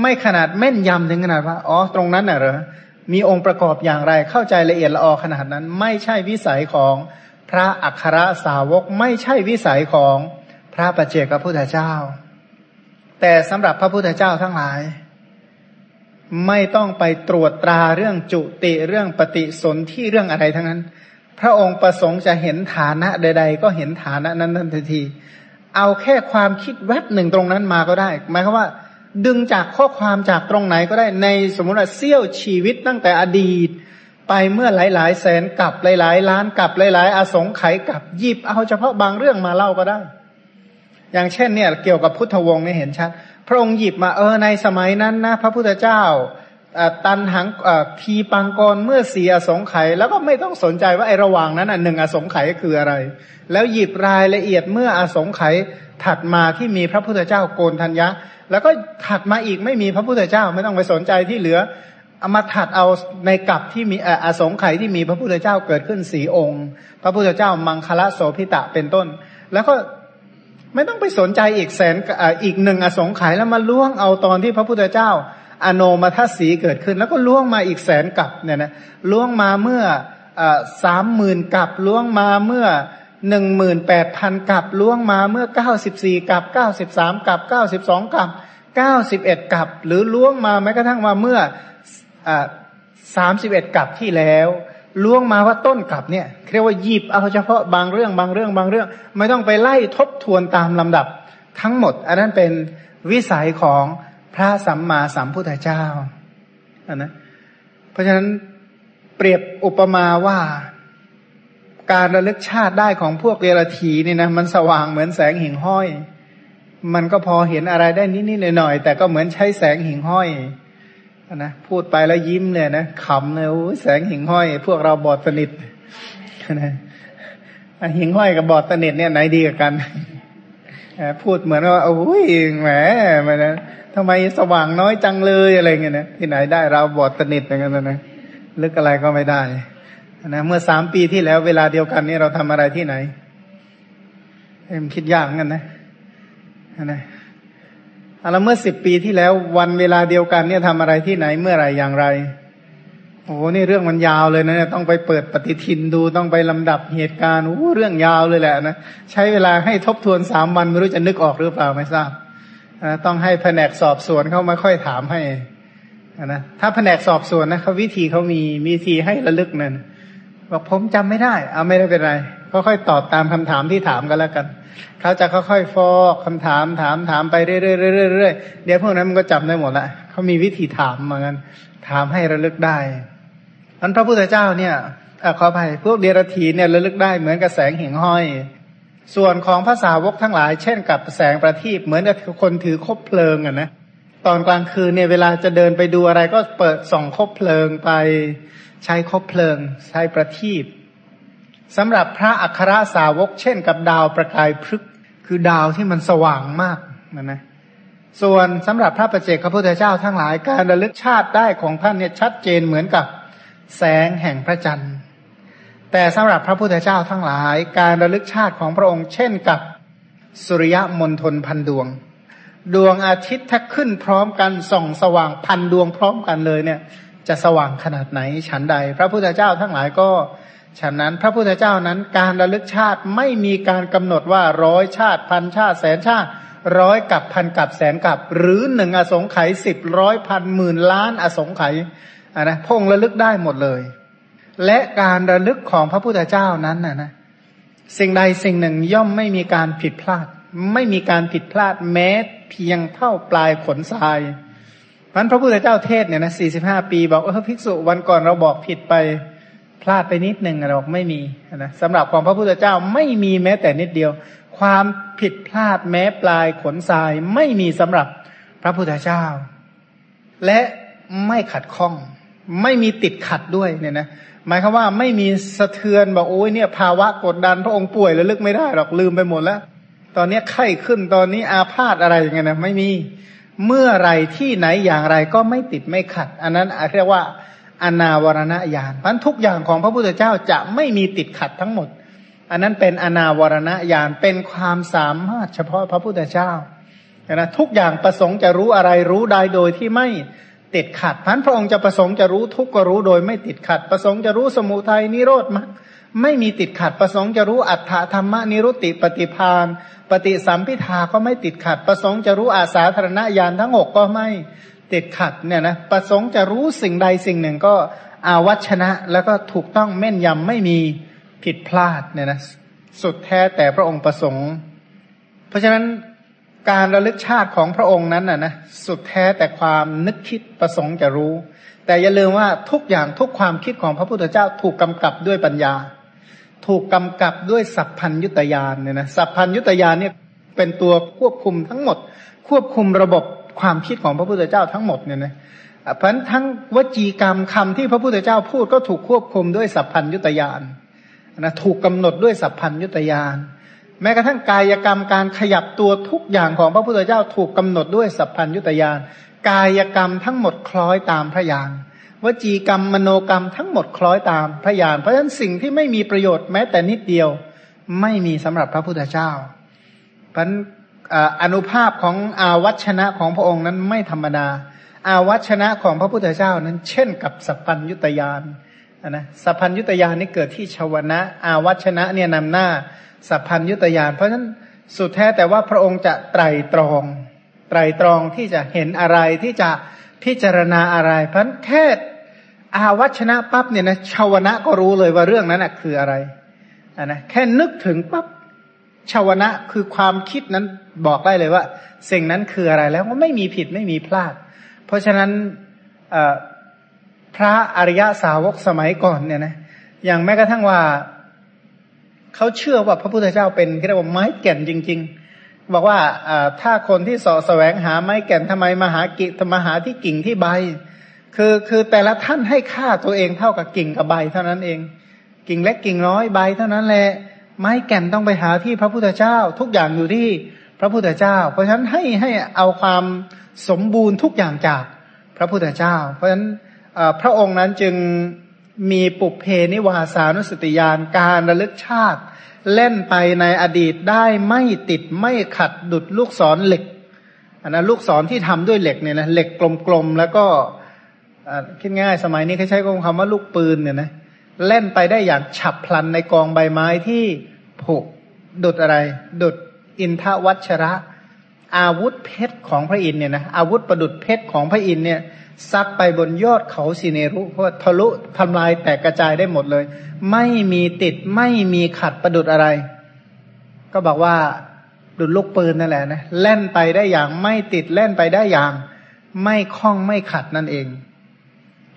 ไม่ขนาดแม่นยำถึงขนาดว่าอ๋อตรงนั้นน่ะเหรอมีองค์ประกอบอย่างไรเข้าใจละเอียดละออขนาดนั้น ไม่ใช่วิสัยของพระอัครสาวกไม่ใช่วิสัยของพระปัจเจกพระพุทธเจ้า แต่สำหรับพระพุทธเจ้าทั้งหลาย ไม่ต้องไปตรวจตราเรื่องจุติเรื่องปฏิสนธิเรื่องอะไรทั้งนั้น พระองค์ประสงค์จะเห็นฐานะใด ๆ ก็เห็นฐานะนั้นทันที เอาแค่ความคิดแวบหนึ่งตรงนั้นมาก็ได้ หมายความว่า ดึงจากข้อความจากตรงไหนก็ได้ในสมมติว่าเสี้ยวชีวิตตั้งแต่อดีต ไปเมื่อหลายๆ แสนกับหลาย ๆ ล้านกับหลาย ๆ อสงไขยกับหยิบเอาเฉพาะบางเรื่องมาเล่าก็ได้ อย่างเช่นเนี่ยเกี่ยวกับพุทธวงศ์เนี่ยเห็นชัดพระองค์หยิบมาเออในสมัยนั้นนะพระพุทธเจ้า ตันหังทีปังกรเมื่อเสียสงไขแล้วก็ไม่ต้องสนใจว่าไอระหว่างนั้นหนึ่งอสงไขคืออะไร แล้วหยิบรายละเอียดเมื่ออสงไขถัดมาที่มีพระพุทธเจ้าโกนทัญญะ แล้วก็ถัดมาอีกไม่มีพระพุทธเจ้าไม่ต้องไปสนใจที่เหลือเอามาถัดเอาในกับที่มีอสงไขยที่มีพระพุทธเจ้าเกิดขึ้นสีองค์ พระพุทธเจ้ามังคละโสพิตะเป็นต้น แล้วก็ไม่ต้องไปสนใจอีกแสนอีกหนึ่งอสงไขยแล้วมาล่วงเอาตอนที่พระพุทธเจ้า อโนมาทัศสีเกิดขึ้น แล้วก็ล่วงมาอีกแสนกับเนี่ยนะล่วงมาเมื่อสามหมื่นกับล่วงมาเมื่อหนึ่งหมื่นแปดพันกับล่วงมาเมื่อเก้าสิบสี่กับเก้าสิบสามกับเก้าสิบสองกับเก้าสิบเอ็ดกับ หรือล่วงมาแม้กระทั่งมาเมื่อสามสิบเอ็ดกับที่แล้วล่วงมาว่าต้นกับเนี่ยเรียกว่าหยิบเอาเฉพาะบางเรื่องบางเรื่องบางเรื่อง ไม่ต้องไปไล่ทบทวนตามลำดับทั้งหมด อันนั้นเป็นวิสัยของ พระสัมมาสัมพุทธเจ้าอันนะเพราะฉะนั้นเปรียบอุปมาว่าการระลึกชาติได้ของพวกเดรัจฉีนี่นะมันสว่างเหมือนแสงหิ่งห้อย มันก็พอเห็นอะไรได้นิดๆหน่อยๆแต่ก็เหมือนใช้แสงหิ่งห้อยนะพูดไปแล้วยิ้มเลยนะขำเลยโอ้แสงหิ่งห้อย พวกเราบอดสนิทนะหิ่งห้อยกับบอดสนิทเนี่ยไหนดีกันพูดเหมือนว่าโอ้ยแหมมันนะ ทำไมสว่างน้อยจังเลยอะไรเงี้ยนะที่ไหนได้เราบอดสนิทอย่างนั้นนะลึกอะไรก็ไม่ได้นะเมื่อสามปีที่แล้วเวลาเดียวกันนี่เราทำอะไรที่ไหนเอ็มคิดยากกันนะนะแล้วเมื่อสิบปีที่แล้ววันเวลาเดียวกันเนี่ยทำอะไรที่ไหนเมื่อไรอย่างไรโอ้โหนี่เรื่องมันยาวเลยนะต้องไปเปิดปฏิทินดูต้องไปลำดับเหตุการณ์โอ้เรื่องยาวเลยแหละนะใช้เวลาให้ทบทวนสามวันไม่รู้จะนึกออกหรือเปล่าไม่ทราบ ต้องให้แผนกสอบสวนเขามาค่อยถามให้นะถ้าแผนกสอบสวนนะเขาวิธีเขามีวิธีให้ระลึกนั่นบอกผมจำไม่ได้ เอาไม่ได้เป็นไรก็ค่อยตอบตามคำถามที่ถามกันแล้วกันเขาจะค่อยๆฟอกคำถามถามถามไปเรื่อยๆเดี๋ยวพวกนั้นมันก็จำได้หมดละเขามีวิธีถามเหมือนกันถามให้ระลึกได้อันพระพุทธเจ้าเนี่ยอขออภัยพวกเดรัจฉีเนี่ยระลึกได้เหมือนกับแสงหิ่งห้อย ส่วนของภาษาวกทั้งหลาย เช่นกับแสงประทีปเหมือนกับคนถือคบเพลิงอะนะตอนกลางคืนเนี่ยเวลาจะเดินไปดูอะไรก็เปิดส่องคบเพลิงไปใช้คบเพลิง ใช้ประทีปสำหรับพระอัครสาวก เช่นกับดาวประกายพฤกคือดาวที่มันสว่างมากนะนะส่วนสำหรับพระประเจกพระพุทธเจ้าทั้งหลายการระลึกชาติได้ของท่านเนี่ยชัดเจนเหมือนกับแสงแห่งพระจันทร์ แต่สำหรับพระพุทธเจ้าทั้งหลาย การระลึกชาติของพระองค์เช่นกับสุริยมณฑลพันดวง ดวงอาทิตย์ถ้าขึ้นพร้อมกันส่องสว่างพันดวงพร้อมกันเลยเนี่ย จะสว่างขนาดไหนฉันใด พระพุทธเจ้าทั้งหลายก็ฉะนั้นพระพุทธเจ้านั้นการระลึกชาติไม่มีการกำหนดว่าร้อยชาติพันชาติแสนชาติร้อยกับพันกับแสนกับ หรือหนึ่งอสงไขยสิบร้อยพันหมื่นล้านอสงไขยอะนะพงระลึกได้หมดเลย และการระลึกของพระพุทธเจ้านั้นนะนะสิ่งใดสิ่งหนึ่งย่อมไม่มีการผิดพลาด ไม่มีการผิดพลาดแม้เพียงเท่าปลายขนทรายมันพระพุทธเจ้าเทศเนี่ยนะสี่สิบห้าปี บอกเออภิกษุวันก่อนเราบอกผิดไปพลาดไปนิดหนึ่งเราไม่มีนะสำหรับของพระพุทธเจ้าไม่มีแม้แต่นิดเดียว ความผิดพลาดแม้ปลายขนทรายไม่มีสำหรับพระพุทธเจ้า และไม่ขัดข้อง ไม่มีติดขัดด้วยเนี่ยนะ หมายคือว่าไม่มีสะเทือนบอกโอ้ยเนี่ย ภาวะกดดันพระองค์ป่วยแล้วลึกไม่ได้หรอกลืมไปหมดแล้ว ตอนนี้ไข้ขึ้นตอนนี้อาพาธอะไรอย่างเงี้ยนะไม่มีเมื่อไรที่ไหนอย่างไรก็ไม่ติดไม่ขัด อันนั้นเรียกว่าอนาวรณญาณมันทุกอย่างของพระพุทธเจ้าจะไม่มีติดขัดทั้งหมด อันนั้นเป็นอนาวรณญาณเป็นความสามารถเฉพาะพระพุทธเจ้านะทุกอย่างประสงค์จะรู้อะไรรู้ได้โดยที่ไม่ ติดขัดพันพระองค์จะประสงค์จะรู้ทุกก็รู้โดยไม่ติดขัด ประสงค์จะรู้สมุทัยนิโรธมรไม่มีติดขัดประสงค์จะรู้อัฏฐธรรมนิรุติปฏิพานปฏิสัมพิทาก็ไม่ติดขัด ประสงค์จะรู้อาสาธารณญาณทั้งหกก็ไม่ติดขัดเนี่ยนะประสงค์จะรู้สิ่งใดสิ่งหนึ่งก็อาวัชนะ แล้วก็ถูกต้องแม่นยำไม่มีผิดพลาดเนี่ยนะสุดแท้แต่พระองค์ประสงค์ เพราะฉะนั้น การระลึกชาติของพระองค์นั้นน่ะนะสุดแท้แต่ความนึกคิดประสงค์จะรู้ แต่อย่าลืมว่าทุกอย่างทุกความคิดของพระพุทธเจ้าถูกกำกับด้วยปัญญา ถูกกำกับด้วยสัพพัญยุตยานเนี่ยนะสัพพัญยุตยานเนี่ยเป็นตัวควบคุมทั้งหมด ควบคุมระบบความคิดของพระพุทธเจ้าทั้งหมดเนี่ยนะเพราะทั้งวจีกรรมคำที่พระพุทธเจ้าพูดก็ถูกควบคุมด้วยสัพพัญยุตยานนะถูกกำหนดด้วยสัพพัญยุตยาน แม้กระทั่งกายกรรมการขยับตัวทุกอย่างของพระพุทธเจ้าถูกกำหนดด้วยสัพพัญยุตยานกายกรรมทั้งหมดคล้อยตามพระยานวจีกรรมมโนกรรมทั้งหมดคล้อยตามพระยานเพราะฉะนั้นสิ่งที่ไม่มีประโยชน์แม้แต่นิดเดียวไม่มีสำหรับพระพุทธเจ้าเพราะอนุภาพของอาวัชนะของพระองค์นั้นไม่ธรรมดา อาวัชนะของพระพุทธเจ้านั้น เช่นกับสัพพัญยุตยานนะสัพพัญยุตยานนี่เกิดที่ชาวนะ อาวัชนะเนี่ยนำหน้า สัพพัญยุตยานเพราะฉะนั้นสุดแท้แต่ว่าพระองค์จะไตรตรอง ไตรตรองที่จะเห็นอะไรที่จะพิจารณาอะไร เพราะแค่อาวัชนะปั๊บเนี่ยนะชาวนะก็รู้เลยว่าเรื่องนั้นคืออะไระนะแค่นึกถึงปั๊บชาวนะคือความคิดนั้นบอกได้เลยว่า สิ่งนั้นคืออะไรแล้วก็ไม่มีผิดไม่มีพลาด เพราะฉะนั้นพระอริยสาวกสมัยก่อนเนี่ยนะอย่างแม้กระทั่งว่า เขาเชื่อว่าพระพุทธเจ้าเป็นเรียกว่าไม้แก่นจริง ๆ บอกว่าถ้าคนที่สอแสวงหาไม้แก่นทำไมมาหากิมาหาที่กิ่งที่ใบ คือคือแต่ละท่านให้ค่าตัวเองเท่ากับกิ่งกับใบเท่านั้นเอง กิ่งเล็กกิ่งน้อยใบเท่านั้นแหละไม้แก่นต้องไปหาที่พระพุทธเจ้า ทุกอย่างอยู่ที่พระพุทธเจ้า เพราะฉะนั้นให้ให้เอาความสมบูรณ์ทุกอย่างจากพระพุทธเจ้า เพราะฉะนั้นพระองค์นั้นจึง มีปุเพนิวาสานุสติยานการระลึกชาติ เล่นไปในอดีตได้ไม่ติดไม่ขัดดุดลูกศรเหล็กอันนั้นลูกศรที่ทำด้วยเหล็กเนี่ยนะเหล็กกลมๆแล้วก็คิดง่ายสมัยนี้เขาใช้คำว่าลูกปืนเนี่ยนะเล่นไปได้อย่างฉับพลันในกองใบไม้ที่ผุดุดอะไร ดุดอินทวัชระ อาวุธเพชรของพระอินเนี่ยนะอาวุธประดุดเพชรของพระอินเนี่ย ซักไปบนยอดเขาสิเนรุเพราะทะลุทำลายแตกกระจายได้หมดเลย ไม่มีติดไม่มีขัดประดุดอะไร ก็บอกว่าดุดลูกปืนนั่นแหละนะเล่นไปได้อย่างไม่ติดเล่นไปได้อย่าง ไม่คล้องไม่ขัดนั่นเอง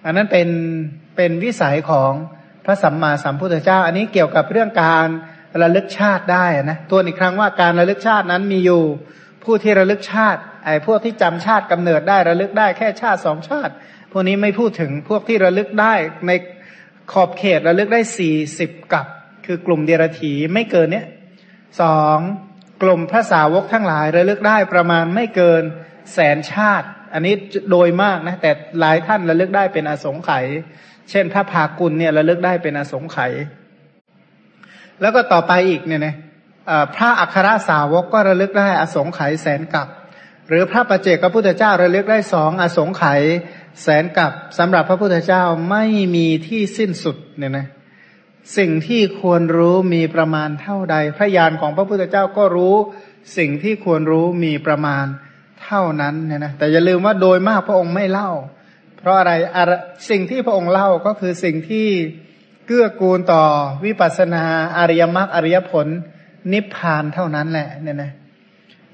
อันนั้นเป็นเป็นวิสัยของพระสัมมาสัมพุทธเจ้า อันนี้เกี่ยวกับเรื่องการระลึกชาติได้นะตัวอีกครั้งว่าการระลึกชาตินั้นมีอยู่ ผู้ที่ระลึกชาติ ไอ้พวกที่จำชาติกำเนิดได้ระลึกได้แค่ชาติสองชาติ พวกนี้ไม่พูดถึงพวกที่ระลึกได้ในขอบเขตระลึกได้สี่สิบกับ คือกลุ่มเดรถีไม่เกินเนี้ยสองกลุ่มพระสาวกทั้งหลายระลึกได้ประมาณไม่เกินแสนชาติ อันนี้โดยมากนะแต่หลายท่านระลึกได้เป็นอสงไขยเช่นพระภากุลเนี่ยระลึกได้เป็นอสงไขยแล้วก็ต่อไปอีกเนี่ยนะพระอัครสาวกก็ระลึกได้อสงไขยแสนกับ หรือพระประเจกพระพุทธเจ้าระลึกได้สองอสงไขยแสนกับสำหรับพระพุทธเจ้าไม่มีที่สิ้นสุดเนี่ยนะสิ่งที่ควรรู้มีประมาณเท่าใด พระญาณของพระพุทธเจ้าก็รู้ สิ่งที่ควรรู้มีประมาณเท่านั้นเนี่ยนะแต่อย่าลืมว่าโดยมากพระองค์ไม่เล่า เพราะอะไรสิ่งที่พระองค์เล่าก็คือสิ่งที่เกื้อกูลต่อวิปัสสนาอริยมรรคอริยผลนิพพานเท่านั้นแหละเนี่ยนะ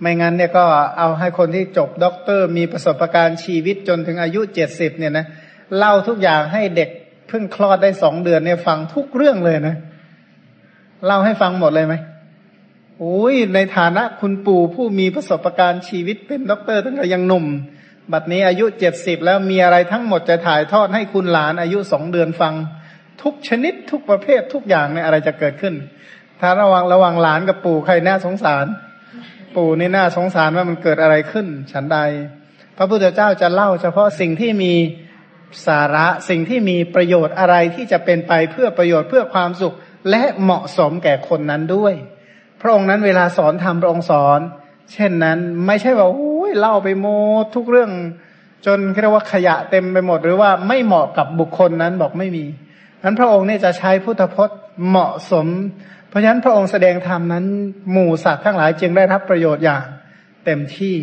ไม่งั้นเนี่ยก็เอาให้คนที่จบด็อกเตอร์ มีประสบการณ์ชีวิตจนถึงอายุเจ็ดสิบเนี่ยนะเล่าทุกอย่างให้เด็กเพิ่งคลอดได้สองเดือนเนี่ยฟังทุกเรื่องเลยนะเล่าให้ฟังหมดเลยไหมโอ้ยในฐานะคุณปู่ผู้มีประสบการณ์ชีวิตเป็นด็อกเตอร์ตั้งแต่ยังหนุ่ม บัดนี้อายุเจ็ดสิบแล้วมีอะไรทั้งหมดจะถ่ายทอดให้คุณหลานอายุสองเดือนฟัง ทุกชนิดทุกประเภททุกอย่างเนี่ยอะไรจะเกิดขึ้น ถ้าระวังระวังหลานกับปู่ใครน่าสงสาร ปู่นี่น่าสงสารว่ามันเกิดอะไรขึ้น ฉันใด พระพุทธเจ้าจะเล่าเฉพาะสิ่งที่มีสาระสิ่งที่มีประโยชน์อะไรที่จะเป็นไปเพื่อประโยชน์เพื่อความสุข และเหมาะสมแก่คนนั้นด้วย พระองค์นั้นเวลาสอนทำพระองค์สอน เช่นนั้นไม่ใช่ว่าโอ้ยเล่าไปโมทุกเรื่อง จนเรียกว่าขยะเต็มไปหมด หรือว่าไม่เหมาะกับบุคคลนั้นบอกไม่มีนั้นพระองค์เนี่ยจะใช้พุทธพจน์เหมาะสม เพราะฉะนั้นพระองค์แสดงธรรมนั้น หมู่สัตว์ทั้งหลายจึงได้รับประโยชน์อย่างเต็มที่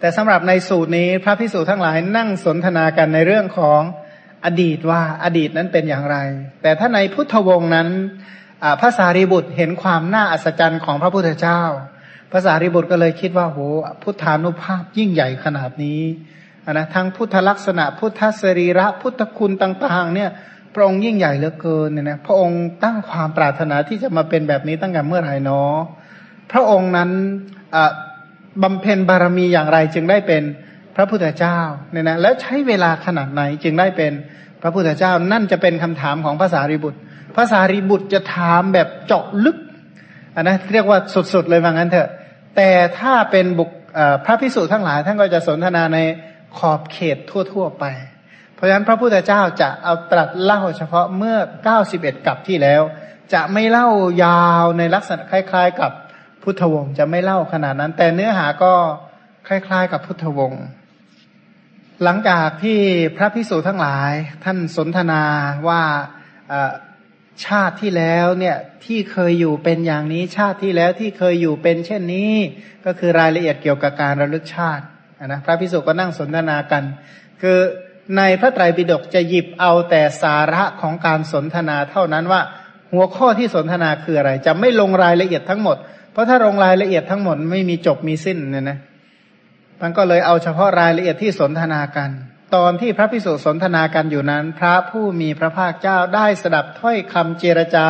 แต่สำหรับในสูตรนี้พระพิสูจน์ทั้งหลายนั่งสนทนากันในเรื่องของอดีตว่าอดีตนั้นเป็นอย่างไร แต่ถ้าในพุทธวงศ์นั้นพระสารีบุตรเห็นความน่าอัศจรรย์ของพระพุทธเจ้าพระสารีบุตรก็เลยคิดว่าโหพุทธานุภาพยิ่งใหญ่ขนาดนี้นะทั้งพุทธลักษณะพุทธสรีระพุทธคุณต่าง ๆ เนี่ย พระองค์ยิ่งใหญ่เหลือเกินเนี่ยนะพระองค์ตั้งความปรารถนาที่จะมาเป็นแบบนี้ตั้งแต่เมื่อไหร่นาะพระองค์นั้นบำเพ็ญบารมีอย่างไรจึงได้เป็นพระพุทธเจ้าเนี่ยนะแล้วใช้เวลาขนาดไหนจึงได้เป็นพระพุทธเจ้านั่นจะเป็นคำถามของภาษาริบุตรภาษาริบุตรจะถามแบบเจาะลึกอันนะเรียกว่าสุดๆเลยว่างั้นเถอะ แต่ถ้าเป็นบุคพระพิสุทั้งหลายท่านก็จะสนทนาในขอบเขตทั่ว ๆ ไป ราะฉะนั้นพระพุทธเจ้าจะเอาตรัสเล่าเฉพาะเมื่อ 91 กับที่แล้ว จะไม่เล่ายาวในลักษณะคล้าย ๆ กับพุทธวงศ์จะไม่เล่าขนาดนั้น แต่เนื้อหาก็คล้าย ๆ กับพุทธวงศ์หลังจากที่พระพิสุทั้งหลายท่านสนทนาว่าชาติที่แล้วเนี่ยที่เคยอยู่เป็นอย่างนี้ชาติที่แล้วที่เคยอยู่เป็นเช่นนี้ ก็คือรายละเอียดเกี่ยวกับการระลึกชาตินะพระพิสุก็นั่งสนทนากัน คือ ในพระไตรปิฎกจะหยิบเอาแต่สาระของการสนทนาเท่านั้นว่า หัวข้อที่สนทนาคืออะไร จะไม่ลงรายละเอียดทั้งหมด เพราะถ้าลงรายละเอียดทั้งหมดไม่มีจบมีสิ้นเนี่ยนะมันก็เลยเอาเฉพาะรายละเอียดที่สนทนากัน ตอนที่พระพิสุสนทนากันอยู่นั้น พระผู้มีพระภาคเจ้าได้สดับถ้อยคำเจรจา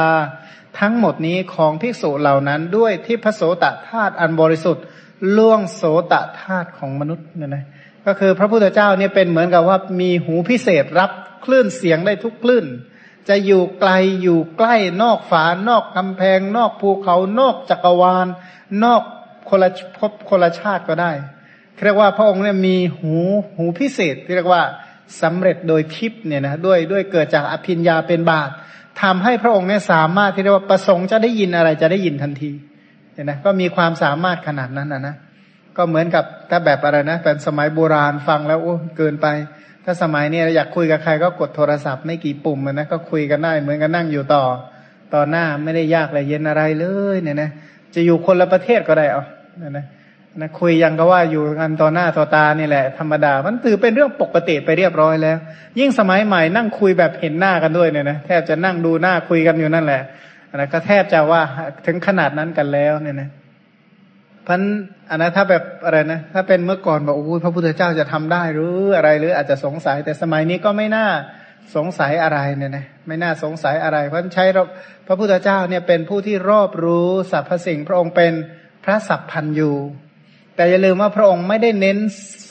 ทั้งหมดนี้ของภิกษุเหล่านั้นด้วยที่พระโสตธาตุอันบริสุทธิ์ล่วงโสตธาตุของมนุษย์เนี่ยนะ ก็คือพระพุทธเจ้าเนี่ยเป็นเหมือนกับว่ามีหูพิเศษรับคลื่นเสียงได้ทุกคลื่น จะอยู่ไกลอยู่ใกล้นอกฝานอกกำแพง นอกภูเขานอกจักรวาล นอกคนละภพคนละชาติก็ได้เรียกว่าพระองค์เนี่ยมีหูหูพิเศษที่เรียกว่าสำเร็จโดยทิพย์เนี่ยนะด้วยด้วยเกิดจากอภิญญาเป็นบาตทำให้พระองค์เนี่ยสามารถที่เรียกว่าประสงค์จะได้ยินอะไรจะได้ยินทันทีเนี่ยนะก็มีความสามารถขนาดนั้นนะนะ ก็เหมือนกับถ้าแบบอะไรนะเป็นสมัยโบราณฟังแล้วโอ้เกินไป ถ้าสมัยนี้อยากคุยกับใครก็กดโทรศัพท์ไม่กี่ปุ่มนะก็คุยกันได้เหมือนกันนั่งอยู่ต่อ ต่อหน้าไม่ได้ยากเลยเย็นอะไรเลยเนี่ยนะจะอยู่คนละประเทศก็ได้เอาเนี่ยนะนะคุยยังก็ว่าอยู่กันต่อหน้าต่อตานี่แหละธรรมดา มันถือเป็นเรื่องปกติไปเรียบร้อยแล้ว ยิ่งสมัยใหม่นั่งคุยแบบเห็นหน้ากันด้วยเนี่ยนะแทบจะนั่งดูหน้าคุยกันอยู่นั่นแหละนะก็แทบจะว่าถึงขนาดนั้นกันแล้วเนี่ยนะ พันอันนะถ้าแบบอะไรนะถ้าเป็นเมื่อก่อนบอกโอ้พระพุทธเจ้าจะทำได้หรืออะไรหรืออาจจะสงสัยแต่สมัยนี้ก็ไม่น่าสงสัยอะไรเนี่ยนะไม่น่าสงสัยอะไร เพราะใช้พระพุทธเจ้าเนี่ยเป็นผู้ที่รอบรู้สรรพสิ่ง พระองค์เป็นพระสัพพันยูแต่อย่าลืมว่าพระองค์ไม่ได้เน้น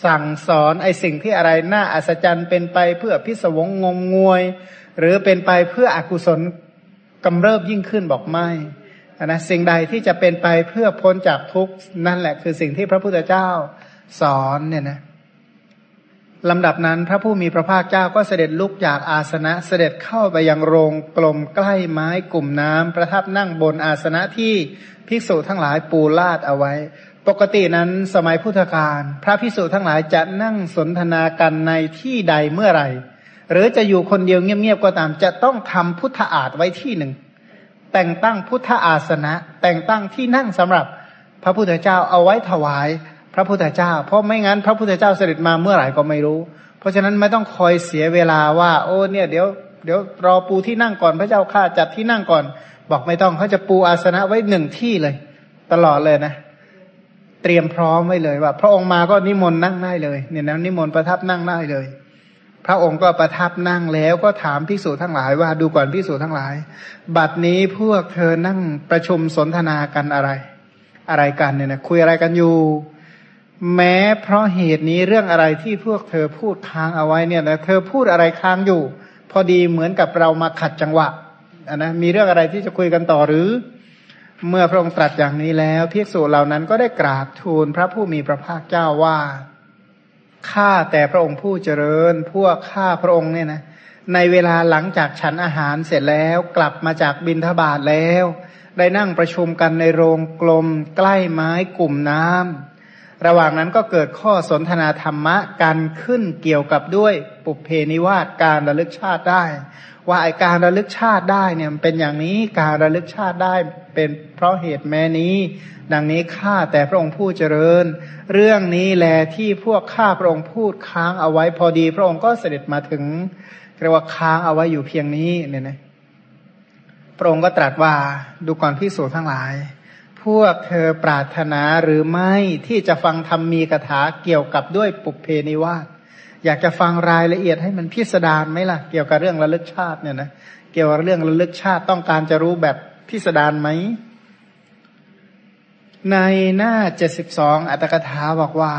สั่งสอนไอ้สิ่งที่อะไรน่าอัศจรรย์เป็นไปเพื่อพิศวงงมงวย หรือเป็นไปเพื่ออกุศลกำเริบยิ่งขึ้นบอกไม่ นะสิ่งใดที่จะเป็นไปเพื่อพ้นจากทุกข์นั่นแหละคือสิ่งที่พระพุทธเจ้าสอนเนี่ยนะลำดับนั้นพระผู้มีพระภาคเจ้าก็เสด็จลุกจากอาสนะเสด็จเข้าไปยังโรงกลมใกล้ไม้กลุ่มน้ำประทับนั่งบนอาสนะที่ภิกษุทั้งหลายปูลาดเอาไว้ ปกตินั้นสมัยพุทธกาลพระพิสุทั้งหลายจะนั่งสนทนากันในที่ใดเมื่อไหร่ หรือจะอยู่คนเดียวเงียบๆก็ตามจะต้องทำพุทธอาฏไว้ที่หนึ่ง แต่งตั้งพุทธอาสนะ แต่งตั้งที่นั่งสำหรับพระพุทธเจ้าเอาไว้ถวายพระพุทธเจ้า เพราะไม่งั้นพระพุทธเจ้าเสด็จมาเมื่อไหร่ก็ไม่รู้ เพราะฉะนั้นไม่ต้องคอยเสียเวลาว่า โอ้เนี่ยเดี๋ยวเดี๋ยวรอปูที่นั่งก่อนพระเจ้าข้าจัดที่นั่งก่อน บอกไม่ต้องเขาจะปูอาสนะไว้หนึ่งที่เลย ตลอดเลยนะ เตรียมพร้อมไว้เลยว่า พระองค์มาก็นิมนต์นั่งได้เลย เนี่ยนะนิมนต์ประทับนั่งได้เลย พระองค์ก็ประทับนั่งแล้วก็ถามพิสูจทั้งหลายว่าดูก่อนพิสูจทั้งหลาย บัดนี้พวกเธอนั่งประชุมสนทนากันอะไร อะไรกันเนี่ยนะคุยอะไรกันอยู่ แม้เพราะเหตุนี้เรื่องอะไรที่พวกเธอพูดค้างเอาไว้เนี่ยนะเธอพูดอะไรค้างอยู่ พอดีเหมือนกับเรามาขัดจังหวะนะมีเรื่องอะไรที่จะคุยกันต่อหรือ เมื่อพระองค์ตรัสอย่างนี้แล้วภิกษุเหล่านั้นก็ได้กราบทูลพระผู้มีพระภาคเจ้าว่า ข้าแต่พระองค์ผู้เจริญ พวกข้าพระองค์เนี่ยนะ ในเวลาหลังจากฉันอาหารเสร็จแล้วกลับมาจากบินทบาทแล้ว ได้นั่งประชุมกันในโรงกลม ใกล้ไม้กลุ่มน้ำระหว่างนั้นก็เกิดข้อสนทนาธรรมะกันขึ้นเกี่ยวกับด้วยปุเพนิวาสการระลึกชาติได้ ว่าไอการระลึกชาติได้เนี่ยเป็นอย่างนี้การระลึกชาติได้เป็นเพราะเหตุแม้นี้ ดังนี้ข้าแต่พระองค์ผู้เจริญ เรื่องนี้แลที่พวกข้าพระองค์พูดค้างเอาไว้พอดี พระองค์ก็เสด็จมาถึงเรียกว่าค้างเอาไว้อยู่เพียงนี้เนี่ยนะพระองค์ก็ตรัสว่าดูก่อนพิสูจทั้งหลาย พวกเธอปรารถนาหรือไม่ที่จะฟังธรรมมีกถาเกี่ยวกับด้วยปุเพนิวาส อยากจะฟังรายละเอียดให้มันพิสดารไหมล่ะ เกี่ยวกับเรื่องระลึกชาติเนี่ยนะเกี่ยวกับเรื่องระลึกชาติต้องการจะรู้แบบพิสดารไหม ในหน้าเจ็ดสิบสองอัตถกถาบอกว่า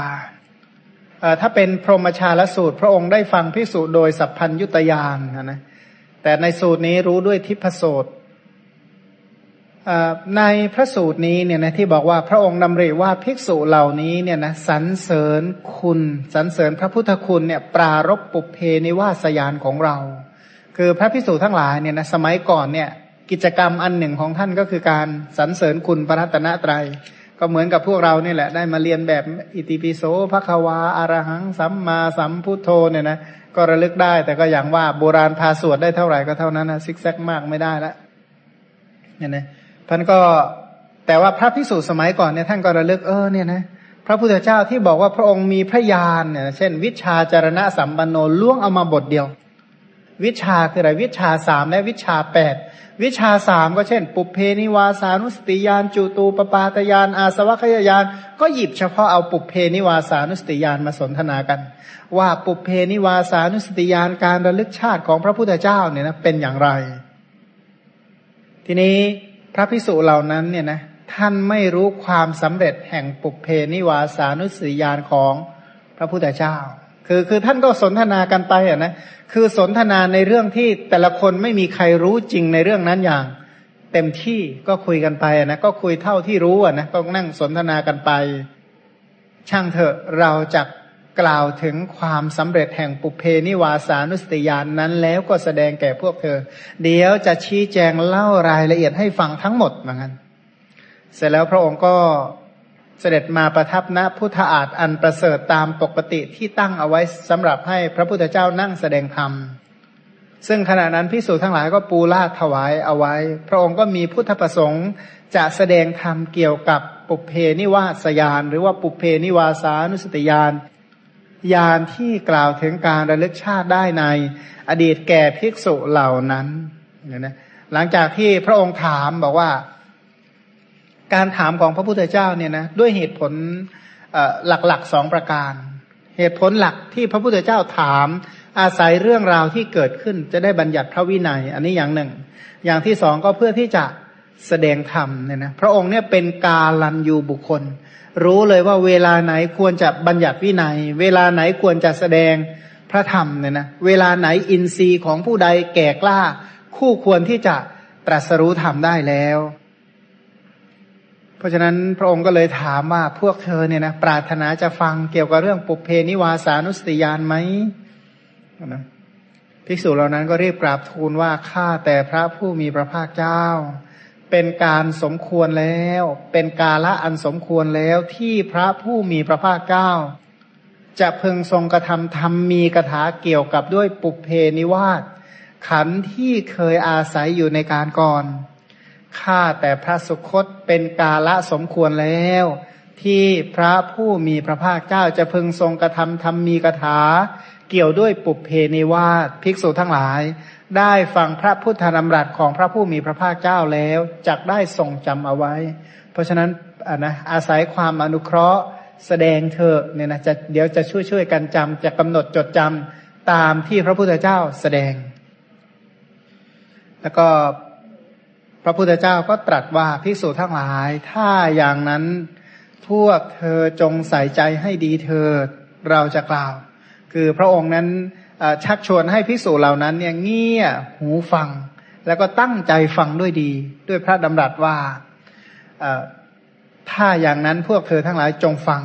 ถ้าเป็นพรหมชาลสูตร พระองค์ได้ฟังพิสูจน์โดยสัพพัญยุตยานนะแต่ในสูตรนี้รู้ด้วยทิพโสต ในพระสูตรนี้เนี่ยนะที่บอกว่าพระองค์ดำริว่าภิกษุเหล่านี้เนี่ยนะสรรเสริญคุณสรรเสริญพระพุทธคุณเนี่ยปรารบปุเพนิวาสยานของเรา คือพระภิกษุทั้งหลายเนี่ยนะสมัยก่อนเนี่ยกิจกรรมอันหนึ่งของท่านก็คือการสรรเสริญคุณพระรัตนตรยัยก็เหมือนกับพวกเราเนี่แหละได้มาเรียนแบบอิติปิโสภควาอารหังสัมมาสัมพุทโธเนี่ยนะก็ระลึกได้แต่ก็อย่างว่าโบราณพาสวดได้เท่าไหร่ก็เท่านั้นนะซิกแซกมากไม่ได้ละเนี่ยนะ ท่านก็แต่ว่าพระพิสุสมัยก่อนเนี่ยท่านก็ระลึกเออเนี่ยนะพระพุทธเจ้าที่บอกว่าพระองค์มีพระญาณเนี่ยเช่น วิชาจารณะสัมปันโนล่วงเอามาบทเดียว วิชาคืออะไรวิชาสามและวิชาแปดวิชาสามก็เช่น ปุพเพนิวาสานุสสติญาณจุตูปปาตญาณอาสวักขยญาณก็หยิบเฉพาะเอาปุพเพนิวาสานุสสติญาณมาสนทนากัน ว่าปุพเพนิวาสานุสสติญาณการระลึกชาติของพระพุทธเจ้าเนี่ยนะเป็นอย่างไร ทีนี้ พระภิกษุเหล่านั้นเนี่ยนะท่านไม่รู้ความสำเร็จแห่งปุพเพนิวาสานุสสติญาณของพระพุทธเจ้า คือคือท่านก็สนทนากันไปอะนะคือสนทนาในเรื่องที่แต่ละคนไม่มีใครรู้จริงในเรื่องนั้นอย่าง เต็มที่ก็คุยกันไปนะก็คุยเท่าที่รู้อะนะก็นั่งสนทนากันไป ช่างเถอะเราจะ กล่าวถึงความสำเร็จแห่งปุเพนิวาสานุสติยานนั้นแล้วก็แสดงแก่พวกเธอ เดี๋ยวจะชี้แจงเล่ารายละเอียดให้ฟังทั้งหมดเหมือนกันเสร็จแล้วพระองค์ก็เสด็จมาประทับณพุทธอาฏอันประเสริฐตามปกติที่ตั้งเอาไว้สำหรับให้พระพุทธเจ้านั่งแสดงธรรม ซึ่งขณะนั้นพิสูจน์ทั้งหลายก็ปูลาดถวายเอาไว้ พระองค์ก็มีพุทธประสงค์จะแสดงธรรมเกี่ยวกับปุเพนิวาสยาน หรือว่าปุเพนิวาสานุสติยาน ยานที่กล่าวถึงการระลึกชาติได้ใน อดีตแก่ภิกษุเหล่านั้นเนี่ยนะหลังจากที่พระองค์ถามบอกว่า การถามของพระพุทธเจ้าเนี่ยนะด้วยเหตุผลหลักๆสองประการ เหตุผลหลักที่พระพุทธเจ้าถาม อาศัยเรื่องราวที่เกิดขึ้นจะได้บัญญัติพระวินัย อันนี้อย่างหนึ่ง อย่างที่สองก็เพื่อที่จะแสดงธรรมเนี่ยนะพระองค์เนี่ยเป็นกาลันยูบุคคล รู้เลยว่าเวลาไหนควรจะบัญญัติวินัย เวลาไหนควรจะแสดงพระธรรมเนี่ยนะเวลาไหนอินทรีย์ของผู้ใดแก่กล้า คู่ควรที่จะตรัสรู้ธรรมได้แล้ว เพราะฉะนั้นพระองค์ก็เลยถามว่าพวกเธอเนี่ยนะปรารถนาจะฟังเกี่ยวกับเรื่องปุเพนิวาสานุสติยานไหมนะภิกษุเหล่านั้นก็รีบกราบทูลว่าข้าแต่พระผู้มีพระภาคเจ้า เป็นการสมควรแล้ว เป็นกาละอันสมควรแล้วที่พระผู้มีพระภาคเจ้า จะพึงทรงกระทำธรรมมีกถาเกี่ยวกับด้วยปุเพนิวาสขันที่เคยอาศัยอยู่ในการก่อนข้าแต่พระสุคตเป็นกาละสมควรแล้ว ที่พระผู้มีพระภาคเจ้าจะพึงทรงกระทำธรรมมีกถาเกี่ยวด้วยปุเพนิวาสภิกษุทั้งหลาย ได้ฟังพระพุทธธรรมรัตของพระผู้มีพระภาคเจ้าแล้วจักได้ทรงจำเอาไว้ เพราะฉะนั้นอานะอาศัยความอนุเคราะห์แสดงเถอเนี่ยนะจะเดี๋ยวจะช่วยช่วยกันจำจะกำหนดจดจำตามที่พระพุทธเจ้าแสดง แล้วก็พระพุทธเจ้าก็ตรัสว่าภิกษุทั้งหลาย ถ้าอย่างนั้นพวกเธอจงใส่ใจให้ดีเถิดเราจะกล่าว คือพระองค์นั้น ชักชวนให้ภิกษุเหล่านั้นเนี่ยเงี่ยหูฟัง แล้วก็ตั้งใจฟังด้วยดี ด้วยพระดำรัสว่าถ้าอย่างนั้นพวกเธอทั้งหลายจงฟัง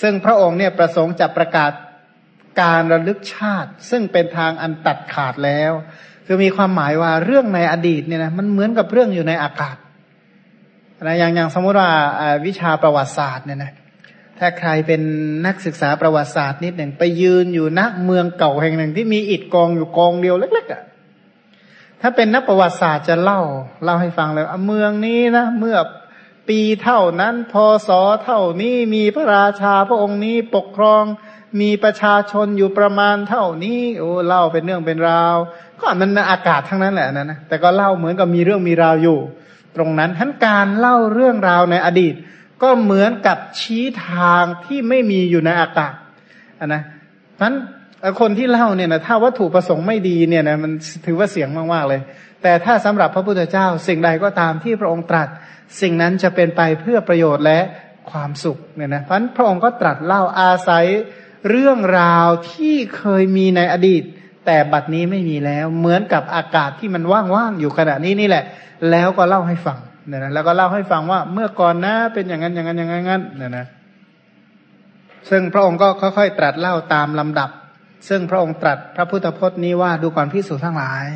ซึ่งพระองค์เนี่ยประสงค์จะประกาศการระลึกชาติ ซึ่งเป็นทางอันตัดขาดแล้ว คือมีความหมายว่าเรื่องในอดีตเนี่ยนะมันเหมือนกับเรื่องอยู่ในอากาศนะอย่างอย่างสมมติว่าวิชาประวัติศาสตร์เนี่ยนะ ถ้าใครเป็นนักศึกษาประวัติศาสตร์นิดหนึ่งไปยืนอยู่ณเมืองเก่าแห่งหนึ่งที่มีอิฐกองอยู่กองเดียวเล็กๆอะ ถ้าเป็นนักประวัติศาสตร์จะเล่าเล่าให้ฟังเลยเมืองนี้นะเมื่อปีเท่านั้นพศเท่านี้มีพระราชาพระองค์นี้ปกครอง มีประชาชนอยู่ประมาณเท่านี้โอ้เล่าเป็นเรื่องเป็นราว ก็มันอากาศทั้งนั้นแหละนะนะแต่ก็เล่าเหมือนกับมีเรื่องมีราวอยู่ ตรงนั้นทั้นการเล่าเรื่องราวในอดีต ก็เหมือนกับชี้ทางที่ไม่มีอยู่ในอากาศนะนั้นคนที่เล่าเนี่ยนะถ้าวัตถุประสงค์ไม่ดีเนี่ยนะมันถือว่าเสียงมากๆเลย แต่ถ้าสำหรับพระพุทธเจ้า สิ่งใดก็ตามที่พระองค์ตรัส สิ่งนั้นจะเป็นไปเพื่อประโยชน์และความสุขเนี่ยนะเพราะพระองค์ก็ตรัสเล่าอาศัยเรื่องราวที่เคยมีในอดีต แต่บัดนี้ไม่มีแล้ว เหมือนกับอากาศที่มันว่างๆอยู่ขณะนี้นี่แหละ แล้วก็เล่าให้ฟัง เนี่ยนะแล้วก็เล่าให้ฟังว่าเมื่อก่อนนะเป็นอย่างนั้นอย่างนั้นอย่างนั้นเนี่ยนะซึ่งพระองค์ก็ค่อยๆตรัสเล่าตามลำดับ ซึ่งพระองค์ตรัสพระพุทธพจน์นี้ว่าดูก่อนพิสูจน์ทั้งหลาย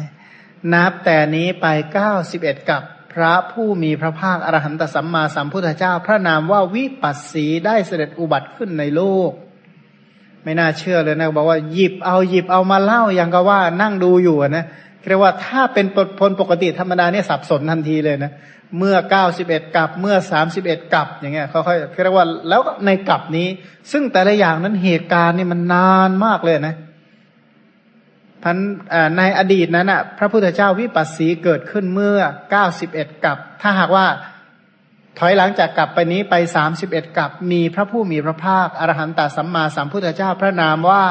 นับแต่นี้ไปเก้าสิบเอ็ดกับพระผู้มีพระภาคอรหันตสัมมาสัมพุทธเจ้า พระนามว่าวิปัสสีได้เสด็จอุบัติขึ้นในโลก ไม่น่าเชื่อเลยนะบอกว่าหยิบเอาหยิบเอามาเล่าอย่างกับว่านั่งดูอยู่นะเรียกว่าถ้าเป็นพลปกติธรรมดาเนี่ยสับสนทันทีเลยนะ เมื่อเก้าสิบเอ็ดกับเมื่อสามสิบเอ็ดกับอย่างเงี้ยเขาค่อยเรียกว่าแล้วในกับนี้ ซึ่งแต่ละอย่างนั้นเหตุการณ์นี่มันนานมากเลยนะพันในอดีตนั้นอะ พระพุทธเจ้าวิปัสสีเกิดขึ้นเมื่อเก้าสิบเอ็ดกับ ถ้าหากว่าถอยหลังจากกลับไปนี้ไปสามสิบเอ็ดกับมีพระผู้มีพระภาคอรหันตสัมมาสัมพุทธเจ้าพระนามว่า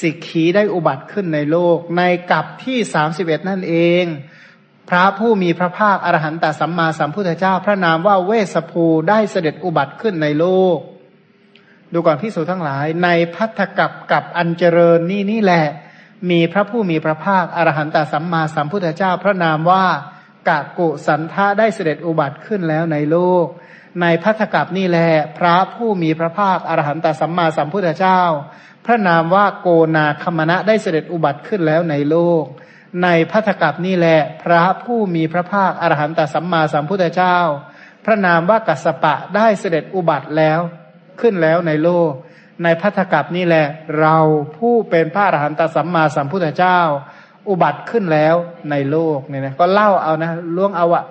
สิกขีได้อุบัติขึ้นในโลก ในกับที่สามสิบเอ็ดนั่นเอง พระผู้มีพระภาคอรหันตสัมมาสัมพุทธเจ้า พระนามว่าเวสภูได้เสด็จอุบัติขึ้นในโลก ดูก่อนพิสูจทั้งหลาย ในพัทธกับกับอันเจริญนี่นี่แหละ มีพระผู้มีพระภาคอรหันตสัมมาสัมพุทธเจ้า พระนามว่ากะกุสันทะได้เสด็จอุบัติขึ้นแล้วในโลก ในพัทธกับนี่แหละพระผู้มีพระภาคอรหันตสัมมาสัมพุทธเจ้า พระนามว่าโกนาคมณะได้เสด็จอุบัติขึ้นแล้วในโลก ในพัทธกับนี่แหละพระผู้มีพระภาคอรหันตสัมมาสัมพุทธเจ้า พระนามว่ากัสปะได้เสด็จอุบัติแล้ว ขึ้นแล้วในโลก ในพัทธกับนี่แหละเราผู้เป็นพระอรหันตสัมมาสัมพุทธเจ้า อุบัติขึ้นแล้วในโลกเนี่ยนะก็เล่าเอานะล่วงเอาอะ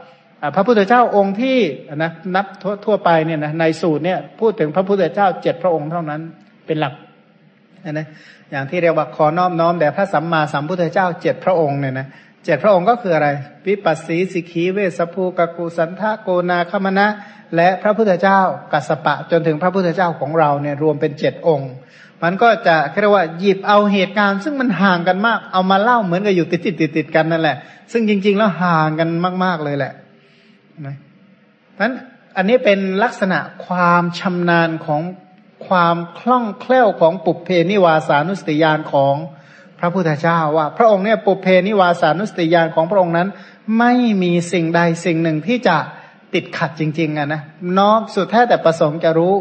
พระพุทธเจ้าองค์ที่นะนับทั่วไปเนี่ยนะในสูตรเนี่ยพูดถึงพระพุทธเจ้าเจ็ดพระองค์เท่านั้นเป็นหลักนะ อย่างที่เรียกว่าขอนอบน้อมแด่พระสัมมาสัมพุทธเจ้าเจ็ดพระองค์เนี่ยนะเจ็ดพระองค์ก็คืออะไร วิปัสสีสิกีเวสภูกกุสันทะโกนาคมณะ และพระพุทธเจ้ากัสปะจนถึงพระพุทธเจ้าของเราเนี่ยรวมเป็นเจ็ดองค์ มันก็จะเรียกว่าหยิบเอาเหตุการณ์ ซึ่งมันห่างกันมากเอามาเล่าเหมือนกับอยู่ติดติดติดติดกันนั่นแหละ ซึ่งจริง ๆ แล้วห่างกันมาก ๆเลยแหละนะนั้นอันนี้เป็นลักษณะความชำนาญของ ความคล่องแคล่วของปุเพนิวาสานุสติยานของพระพุทธเจ้าว่า พระองค์เนี่ยปุเพนิวาสานุสติยานของพระองค์นั้น ไม่มีสิ่งใดสิ่งหนึ่งที่จะติดขัดจริงๆอะนะน้อมสุดแท้แต่ประสงค์จะรู้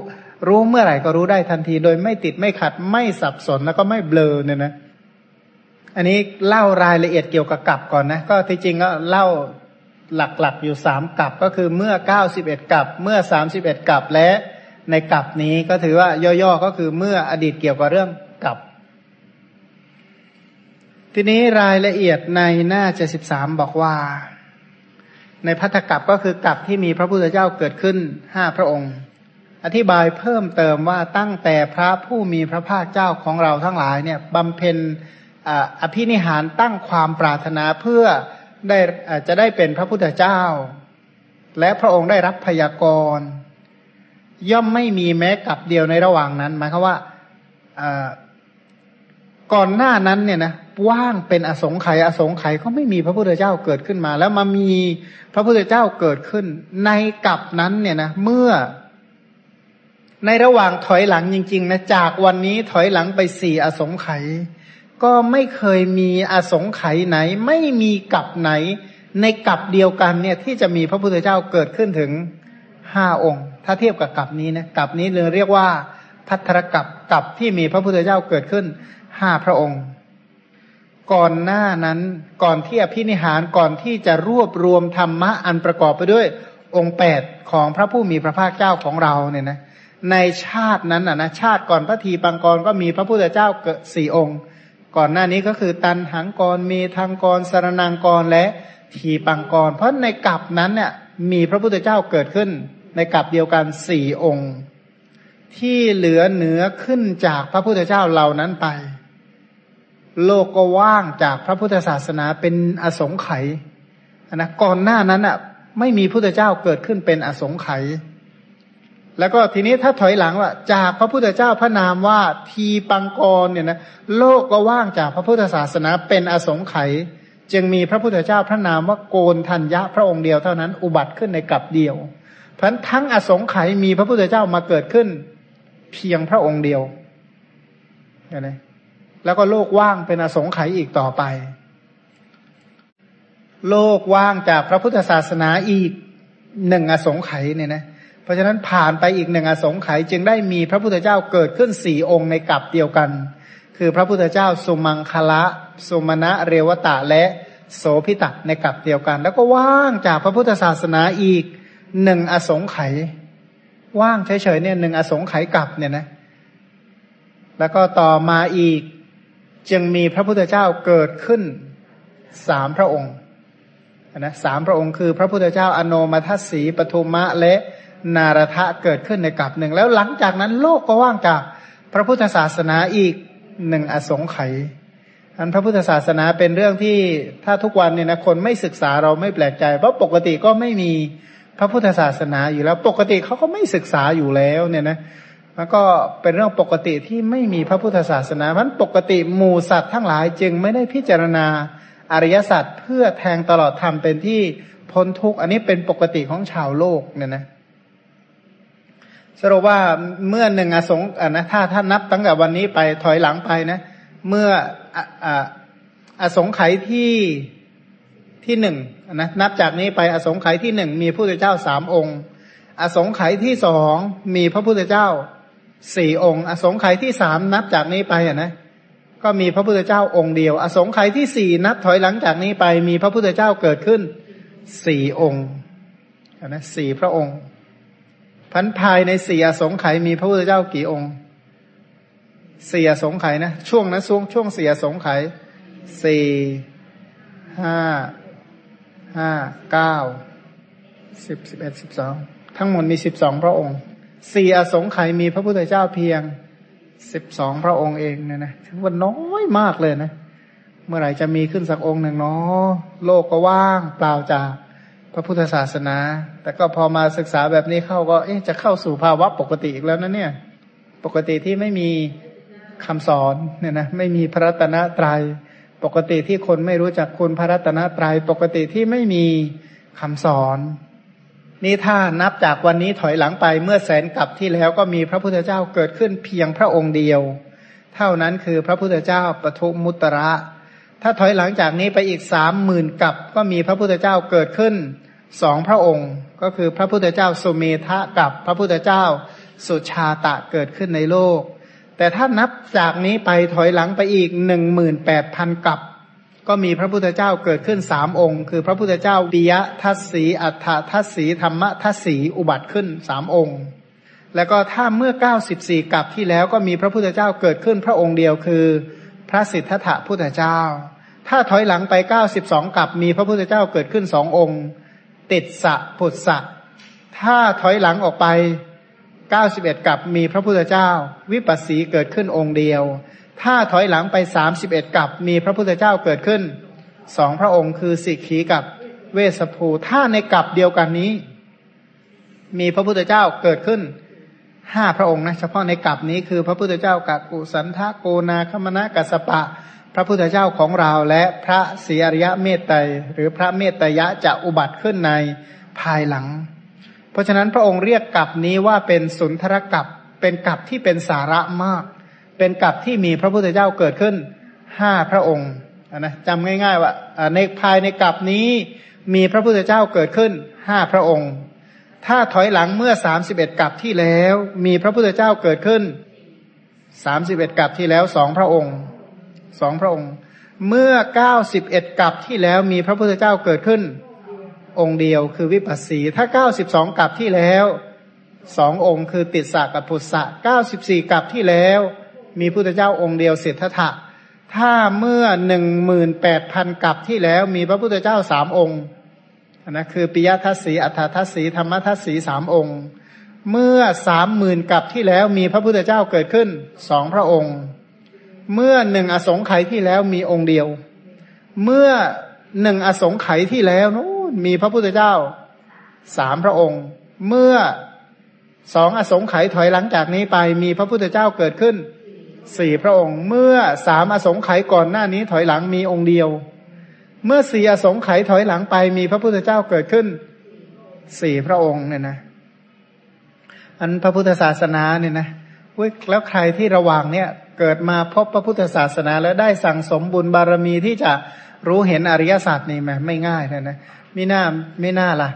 รู้เมื่อไหร่ก็รู้ได้ทันที โดยไม่ติดไม่ขัดไม่สับสนแล้วก็ไม่เบลอเนี่ยนะ อันนี้เล่ารายละเอียดเกี่ยวกับกับก่อนนะ ก็ที่จริงก็เล่าหลักๆอยู่สามกับก็คือเมื่อเก้าสิบเอ็ดกับเมื่อสามสิบเอ็ดกับและ ในกลับนี้ก็ถือว่าย่อๆก็คือเมื่ออดีตเกี่ยวกับเรื่องกลับ ทีนี้รายละเอียดในหน้าเจ็ดสิบสามบอกว่า ในพัทธกับก็คือกลับที่มีพระพุทธเจ้าเกิดขึ้นห้าพระองค์ อธิบายเพิ่มเติมว่าตั้งแต่พระผู้มีพระภาคเจ้าของเราทั้งหลายเนี่ยบำเพ็ญอภินิหารตั้งความปรารถนาเพื่อได้จะได้เป็นพระพุทธเจ้า และพระองค์ได้รับพยากรณ์ ย่อมไม่มีแม้กับเดียวในระหว่างนั้น หมายความว่าก่อนหน้านั้นเนี่ยนะว่างเป็นอสงไขยอสงไขยก็ไม่มีพระพุทธเจ้าเกิดขึ้นมา แล้วมามีพระพุทธเจ้าเกิดขึ้น ในกับนั้นเนี่ยนะเมื่อ ในระหว่างถอยหลังจริง ๆ นะจากวันนี้ถอยหลังไปสี่อสงไขยก็ไม่เคยมีอสงไขยไหน ไม่มีกับไหน ในกับเดียวกันเนี่ยที่จะมีพระพุทธเจ้าเกิดขึ้นถึง ห้าองค์ ถ้าเทียบกับกับนี้นะกับนี้เลยเรียกว่าพัทธรกับกับที่มีพระพุทธเจ้าเกิดขึ้นห้าพระองค์ ก่อนหน้านั้นก่อนที่อภินิหารก่อนที่จะรวบรวมธรรมะอันประกอบไปด้วยองค์แปดของพระผู้มีพระภาคเจ้าของเราเนี่ยนะในชาตินั้นนะนะชาติก่อนพระทีปังกรก็มีพระพุทธเจ้าเกิดสี่องค์ ก่อนหน้านี้ก็คือตันหังกรมีทางกรสารนังกรและทีปังกร เพราะในกลับนั้นเนี่ยมีพระพุทธเจ้าเกิดขึ้น ในกลับเดียวกันสี่องค์ ที่เหลือเหนือขึ้นจากพระพุทธเจ้าเหล่านั้นไป โลกก็ว่างจากพระพุทธศาสนาเป็นอสงไขยนะก่อนหน้านั้นอะไม่มีพุทธเจ้าเกิดขึ้นเป็นอสงไขยแล้วก็ทีนี้ถ้าถอยหลังว่า จากพระพุทธเจ้าพระนามว่าทีปังกรเนี่ยนะโลกก็ว่างจากพระพุทธศาสนาเป็นอสงไขยจึงมีพระพุทธเจ้าพระนามว่าโกนทัญญะพระองค์เดียวเท่านั้นอุบัติขึ้นในกลับเดียว เพราะทั้งอสงไขยมีพระพุทธเจ้ามาเกิดขึ้น เพียงพระองค์เดียวนะแล้วก็โลกว่างเป็นอสงไขยอีกต่อไป โลกว่างจากพระพุทธศาสนาอีกหนึ่งอสงไขยเนี่ยนะเพราะฉะนั้นผ่านไปอีกหนึ่งอสงไขยจึงได้มีพระพุทธเจ้าเกิดขึ้นสี่องค์ในกลับเดียวกัน คือพระพุทธเจ้าสุมังคละสุมาณะเรวตะและโสพิตะในกลับเดียวกัน แล้วก็ว่างจากพระพุทธศาสนาอีก หนึ่งอสงไขยว่างเฉยๆเนี่ยหนึ่งอสงไขยกลับเนี่ยนะ แล้วก็ต่อมาอีกจึงมีพระพุทธเจ้าเกิดขึ้นสามพระองค์นะสามพระองค์คือ พระพุทธเจ้าอโนมัทสีปทุมะและนารทะเกิดขึ้นในกลับหนึ่งแล้วหลังจากนั้นโลกก็ว่างจากพระพุทธศาสนาอีกหนึ่งอสงไขยอันพระพุทธศาสนาเป็นเรื่องที่ถ้าทุกวันเนี่ยนะคนไม่ศึกษาเราไม่แปลกใจ เพราะปกติก็ไม่มี พระพุทธศาสนาอยู่แล้ว ปกติเขาก็ไม่ศึกษาอยู่แล้วเนี่ยนะมันก็เป็นเรื่องปกติที่ไม่มีพระพุทธศาสนามันปกติหมู่สัตว์ทั้งหลายจึงไม่ได้พิจารณาอริยสัจเพื่อแทงตลอดธรรมเป็นที่พ้นทุกข์อันนี้เป็นปกติของชาวโลกเนี่ยนะสรุปว่าเมื่อหนึ่งอสงอะนะถ้าท่านับตั้งแต่วันนี้ไปถอยหลังไปนะ เมื่อออสงไขยที่ ที่หนึ่งนะนับจากนี้ไปอสงไขยที่หนึ่งมีพระพุทธเจ้าสามองค์ อสงไขยที่สองมีพระพุทธเจ้าสี่องค์ อสงไขยที่สามนับจากนี้ไปอะนะก็มีพระพุทธเจ้าองค์เดียว อสงไขยที่สี่นับถอยหลังจากนี้ไปมีพระพุทธเจ้าเกิดขึ้นสี่องค์นะสี่พระองค์พันภายในสี่อสงไขยมีพระพุทธเจ้ากี่องค์สี่อสงไขยนะช่วงนะช่วงช่วงสี่อสงไขยสี่ห้า ห้าเก้าสิบสิบเอ็ดสิบสองทั้งหมดมีสิบสองพระองค์สี่อสงไขยมีพระพุทธเจ้าเพียงสิบสองพระองค์เองเนี่ยนะถือว่าน้อยมากเลยนะ เมื่อไหร่จะมีขึ้นสักองค์หนึ่งเนาะโลกก็ว่างเปล่าจากพระพุทธศาสนา แต่ก็พอมาศึกษาแบบนี้เข้าก็เอ๊ะจะเข้าสู่ภาวะปกติอีกแล้วนะเนี่ย ปกติที่ไม่มีคำสอนเนี่ยนะไม่มีพระตนตรยัย ปกติที่คนไม่รู้จักคุณพระรัตนตรยัยปกติที่ไม่มีคำสอน นี่ถ้านับจากวันนี้ถอยหลังไปเมื่อแสนกลับที่แล้วก็มีพระพุทธเจ้าเกิดขึ้นเพียงพระองค์เดียว เท่านั้นคือพระพุทธเจ้าปทุมุตระ ถ้าถอยหลังจากนี้ไปอีกสามหมื่นกับ ก็มีพระพุทธเจ้าเกิดขึ้นสองพระองค์ ก็คือพระพุทธเจ้าสุเมธะกับพระพุทธเจ้าสุชาตะเกิดขึ้นในโลก แต่ถ้านับจากนี้ไปถอยหลังไปอีกหนึ่งหมื่นแปดพันกับ ก็มีพระพุทธเจ้าเกิดขึ้นสามองค์ คือพระพุทธเจ้าปิยะทัศสีอัฏฐทัศสีธรรมทัศสีอุบัติขึ้นสามองค์ แล้วก็ถ้าเมื่อเก้าสิบสี่กับที่แล้วก็มีพระพุทธเจ้าเกิดขึ้นพระองค์เดียวคือ พระสิทธัตถะพุทธเจ้า ถ้าถอยหลังไปเก้าสิบสองกับมีพระพุทธเจ้าเกิดขึ้นสององค์ ติดสะพุทธะถ้าถอยหลังออกไป เก้าสิบเอ็ดกับมีพระพุทธเจ้า วิปัสสีเกิดขึ้นองค์เดียว ถ้าถอยหลังไปสามสิบเอ็ดกับมีพระพุทธเจ้าเกิดขึ้นสองพระองค์คือสิกขีกับเวสภูถ้าในกับเดียวกันนี้ มีพระพุทธเจ้าเกิดขึ้นห้าพระองค์นะเฉพาะในกับนี้คือพระพุทธเจ้ากักุสันทะโกนาคมณะกัสปะ พระพุทธเจ้าของเราและพระศรีอริยะเมตไตรหรือพระเมตยะจะอุบัติขึ้นในภายหลัง เพราะฉะนั้นพระองค์เรียกกับนี้ว่าเป็นสุนทรกับเป็นกับที่เป็นสาระมาก เป็นกับที่มีพระพุทธเจ้าเกิดขึ้นห้าพระองค์นะจำง่ายๆว่าในภายในกับนี้มีพระพุทธเจ้าเกิดขึ้นห้าพระองค์ ถ้าถอยหลังเมื่อสามสิบเอ็ดกับที่แล้ว มีพระพุทธเจ้าเกิดขึ้นสามสิบเอ็ดกับที่แล้วสองพระองค์สองพระองค์ เมื่อเก้าสิบเอ็ดกับที่แล้วมีพระพุทธเจ้าเกิดขึ้น องค์เดียวคือวิปัสสี ถ้าเก้าสิบสองกับที่แล้วสององค์คือติดสากับพุทธะเก้าสิบสี่กับที่แล้ว มีพุทธเจ้าองค์เดียวเสร็จทะถ้าเมื่อหนึ่งหมื่นแปดพันกับที่แล้ว มีพระพุทธเจ้าสามองค์นะคือปิยทัศสีอัฏฐทัศสีธรรมทัศสีสามองค์ เมื่อสามหมื่นกับที่แล้วมีพระพุทธเจ้าเกิดขึ้นสองพระองค์ เมื่อหนึ่งอสงไขยที่แล้วมีองค์เดียว เมื่อหนึ่งอสงไขยที่แล้วนู้ มีพระพุทธเจ้าสามพระองค์ เมื่อสองอสงไขยถอยหลังจากนี้ไป มีพระพุทธเจ้าเกิดขึ้นสี่พระองค์ เมื่อสามอสงไขยก่อนหน้านี้ถอยหลังมีองค์เดียว เมื่อสี่อสงไขยถอยหลังไปมีพระพุทธเจ้าเกิดขึ้นสี่พระองค์เนี่ยนะอันพระพุทธศาสนาเนี่ยนะแล้วใครที่ระหว่างเนี่ยเกิดมาพบพระพุทธศาสนา แล้วได้สั่งสมบุญบารมีที่จะรู้เห็นอริยศาสัจนี่ไหมไม่ง่ายนะนะ ม่น่าไม่น่าล่ะ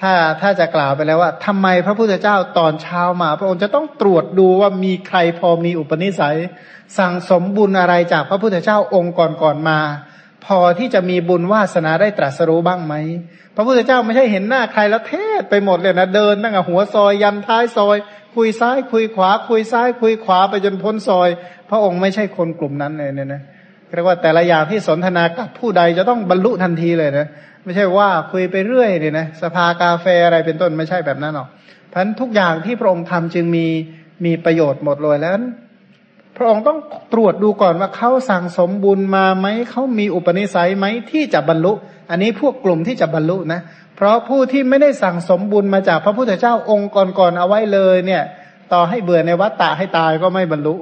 ถ้าถ้าจะกล่าวไปแล้วว่าทำไมพระพุทธเจ้าตอนเช้ามา พระองค์จะต้องตรวจดูว่ามีใครพอมีอุปนิสัย สั่งสมบุญอะไรจากพระพุทธเจ้าองค์ก่อนๆมาพพอที่จะมีบุญวาสนาได้ตรัสรู้บ้างไหมพระพุทธเจ้าไม่ใช่เห็นหน้าใครแล้วเทศไปหมดเลยนะเดินตั้งแต่หัวซอยยันท้ายซอย คุยซ้าย คุยขวา คุยซ้าย คุยขวาไปจนพ้นซอย พระองค์ไม่ใช่คนกลุ่มนั้นเลยเนี่ยนะเรียกว่าแต่ละอย่างที่สนทนากับผู้ใดจะต้องบรรลุทันทีเลยนะ ไม่ใช่ว่าคุยไปเรื่อยเนี่ยนะสภากาแฟอะไรเป็นต้นไม่ใช่แบบนั้นหรอกพันทุกอย่างที่พระองค์ทำจึงมีมีประโยชน์หมดเลยแล้วพระองค์ต้องตรวจดูก่อนว่าเขาสั่งสมบุญมาไหมเขามีอุปนิสัยไหมที่จะบรรลุ อันนี้พวกกลุ่มที่จะบรรลุนะเพราะผู้ที่ไม่ได้สั่งสมบุญมาจากพระพุทธเจ้าองค์ก่อนๆเอาไว้เลยเนี่ย ต่อให้เบื่อในวัฏฏะให้ตายก็ไม่บรรลุ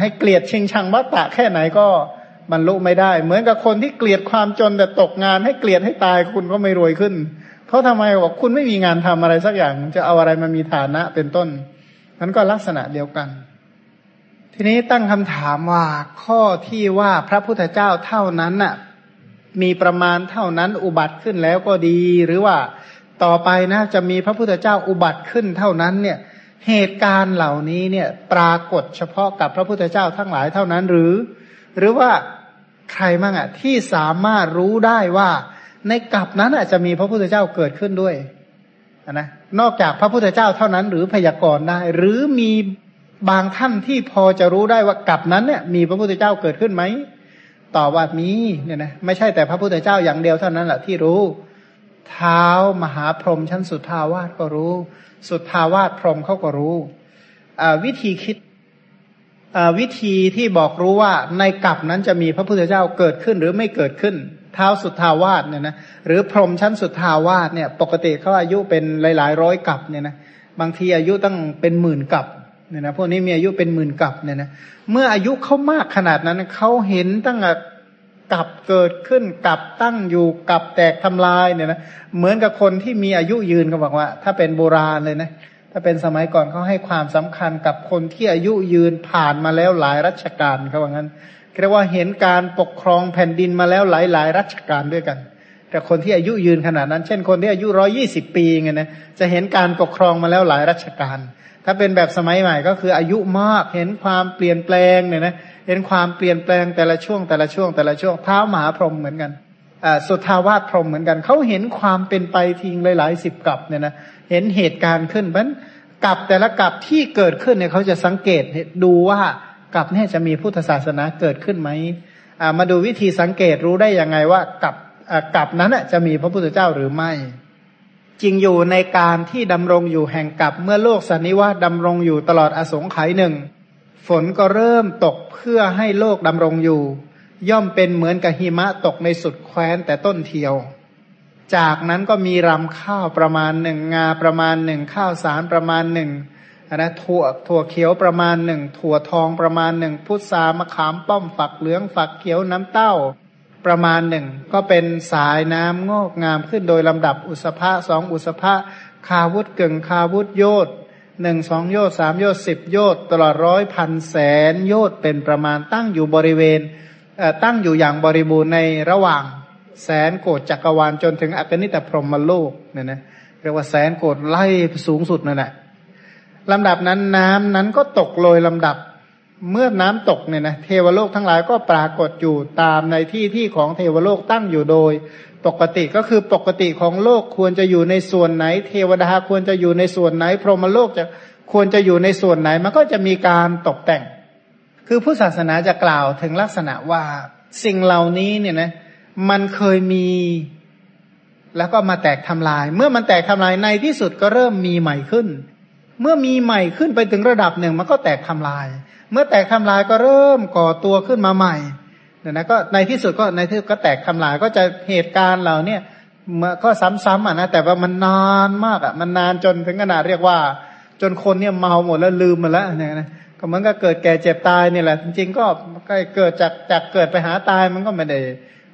ให้เกลียดชิงชังวัฏฏะแค่ไหนก็ บรรลุไม่ได้ เหมือนกับคนที่เกลียดความจนแต่ตกงานให้เกลียดให้ตายคุณก็ไม่รวยขึ้น เพราะทำไมบอกคุณไม่มีงานทำอะไรสักอย่าง จะเอาอะไรมามีฐานะเป็นต้นนั้นก็ลักษณะเดียวกัน ทีนี้ตั้งคำถามว่าข้อที่ว่าพระพุทธเจ้าเท่านั้นน่ะมีประมาณเท่านั้นอุบัติขึ้นแล้วก็ดี หรือว่าต่อไปนะจะมีพระพุทธเจ้าอุบัติขึ้นเท่านั้นเนี่ยเหตุการณ์เหล่านี้เนี่ยปรากฏเฉพาะกับพระพุทธเจ้าทั้งหลายเท่านั้นหรือ หรือว่า ใครมั่งอะที่สามารถรู้ได้ว่า ในกลับนั้นอาจจะมีพระพุทธเจ้าเกิดขึ้นด้วยนะนอกจากพระพุทธเจ้าเท่านั้น หรือพยากรณ์ได้ หรือมีบางท่านที่พอจะรู้ได้ว่ากับนั้นเนี่ยมีพระพุทธเจ้าเกิดขึ้นไหมตอบว่ามีเนี่ยนะไม่ใช่แต่พระพุทธเจ้าอย่างเดียวเท่านั้นแหละที่รู้ เท้ามหาพรหมชั้นสุดทาวาสก็รู้ สุดทาวาสพรหมเขาก็รู้วิธีคิด วิธีที่บอกรู้ว่าในกับนั้นจะมีพระพุทธเจ้าเกิดขึ้นหรือไม่เกิดขึ้นเท้าสุดทาวาสเนี่ยนะหรือพรหมชั้นสุดทาวาสเนี่ย ปกติเขาอายุเป็นหลายๆ ร้อยกับเนี่ยนะบางทีอายุตั้งเป็นหมื่นกับเนี่ยนะพวกนี้มีอายุเป็นหมื่นกับเนี่ยนะเมื่ออายุเขามากขนาดนั้นเขาเห็นตั้งแต่กับเกิดขึ้นกับตั้งอยู่กับแตกทำลายเนี่ยนะเหมือนกับคนที่มีอายุยืนเขาบอกว่า ถ้าเป็นโบราณเลยนะ ถ้าเป็นสมัยก่อนเขาให้ความสำคัญกับคนที่อายุยืนผ่านมาแล้วหลายรัชกาลเขาว่างั้นเรียกว่าเห็นการปกครองแผ่นดินมาแล้วหลายหลายรัชกาลด้วยกัน แต่คนที่อายุยืนขนาดนั้น เช่นคนที่อายุร้อยี่สิบปีไงนะจะเห็นการปกครองมาแล้วหลายรัชกาลถ้าเป็นแบบสมัยใหม่ก็คืออายุมากเห็นความเปลี่ยนแปลงเนี่ยนะเห็นความเปลี่ยนแปลงแต่ละช่วงแต่ละช่วงแต่ละช่วงเท้ามหาพรหมเหมือนกันอ่าสุทาวาสพรหมเหมือนกันเขาเห็นความเป็นไปทิ้งหลายๆสิบกับเนี่ยนะ เห็นเหตุการณ์ขึ้นเพราะกับแต่ละกับที่เกิดขึ้นเนี่ยเขาจะสังเกตดูว่ากับเนี่ยจะมีพุทธศาสนาเกิดขึ้นไหมอ่ามาดูวิธีสังเกตรู้ได้ยังไงว่ากับกับนั้นจะมีพระพุทธเจ้าหรือไม่ จริงอยู่ในการที่ดำรงอยู่แห่งกับเมื่อโลกสันนิวาสดำรงอยู่ตลอดอสงไขยหนึ่งฝนก็เริ่มตกเพื่อให้โลกดำรงอยู่ ย่อมเป็นเหมือนกับหิมะตกในสุดแคว้นแต่ต้นเทียว จากนั้นก็มีรำข้าวประมาณหนึ่งงาประมาณหนึ่งข้าวสารประมาณหนึ่งนะถั่วถั่วเขียวประมาณหนึ่งถั่วทองประมาณหนึ่งพุทรามะขามป้อมฝักเหลืองฝักเขียวน้ำเต้าประมาณหนึ่งก็เป็นสายน้ำงอกงามขึ้นโดยลำดับอุสภะสองอุสภะคาวุธกึ่งคาวุธโยดหนึ่งสองโยดสามโยดสิบโยดตลอดร้อยพันแสนโยดเป็นประมาณตั้งอยู่บริเวณตั้งอยู่อย่างบริบูรณ์ในระหว่าง แสนโกดจักรวาลจนถึงอกนิตพรหมโลกเนี่ยนะเรียกว่าแสนโกดไล่สูงสุดนั่นแหละลำดับนั้นน้ำนั้นก็ตกโรยลำดับเมื่อน้ำตกเนี่ยนะเทวโลกทั้งหลายก็ปรากฏอยู่ตามในที่ที่ของเทวโลกตั้งอยู่โดย ปกติก็คือปกติของโลกควรจะอยู่ในส่วนไหน เทวดาควรจะอยู่ในส่วนไหน พรหมโลกจะควรจะอยู่ในส่วนไหน มันก็จะมีการตกแต่ง คือผู้ศาสนาจะกล่าวถึงลักษณะว่าสิ่งเหล่านี้เนี่ยนะ มันเคยมี แล้วก็มาแตกทำลาย เมื่อมันแตกทำลายในที่สุดก็เริ่มมีใหม่ขึ้น เมื่อมีใหม่ขึ้นไปถึงระดับหนึ่งมันก็แตกทำลาย เมื่อแตกทำลายก็เริ่มก่อตัวขึ้นมาใหม่เนี่ยนะก็ในที่สุดก็ในที่ก็แตกทำลายก็จะเหตุการณ์เหล่านี้มก็ซ้ำๆอะนะแต่ว่ามันนานมากอะมันนานจนถึงขนาดเรียกว่า จนคนเนี่ยเมาหมดแล้วลืมมาแล้วเนี่ยนะก็มันก็เกิดแก่เจ็บตายเนี่ยแหละ จริงๆก็เกิดจากจากเกิดไปหาตายมันก็ไม่ได้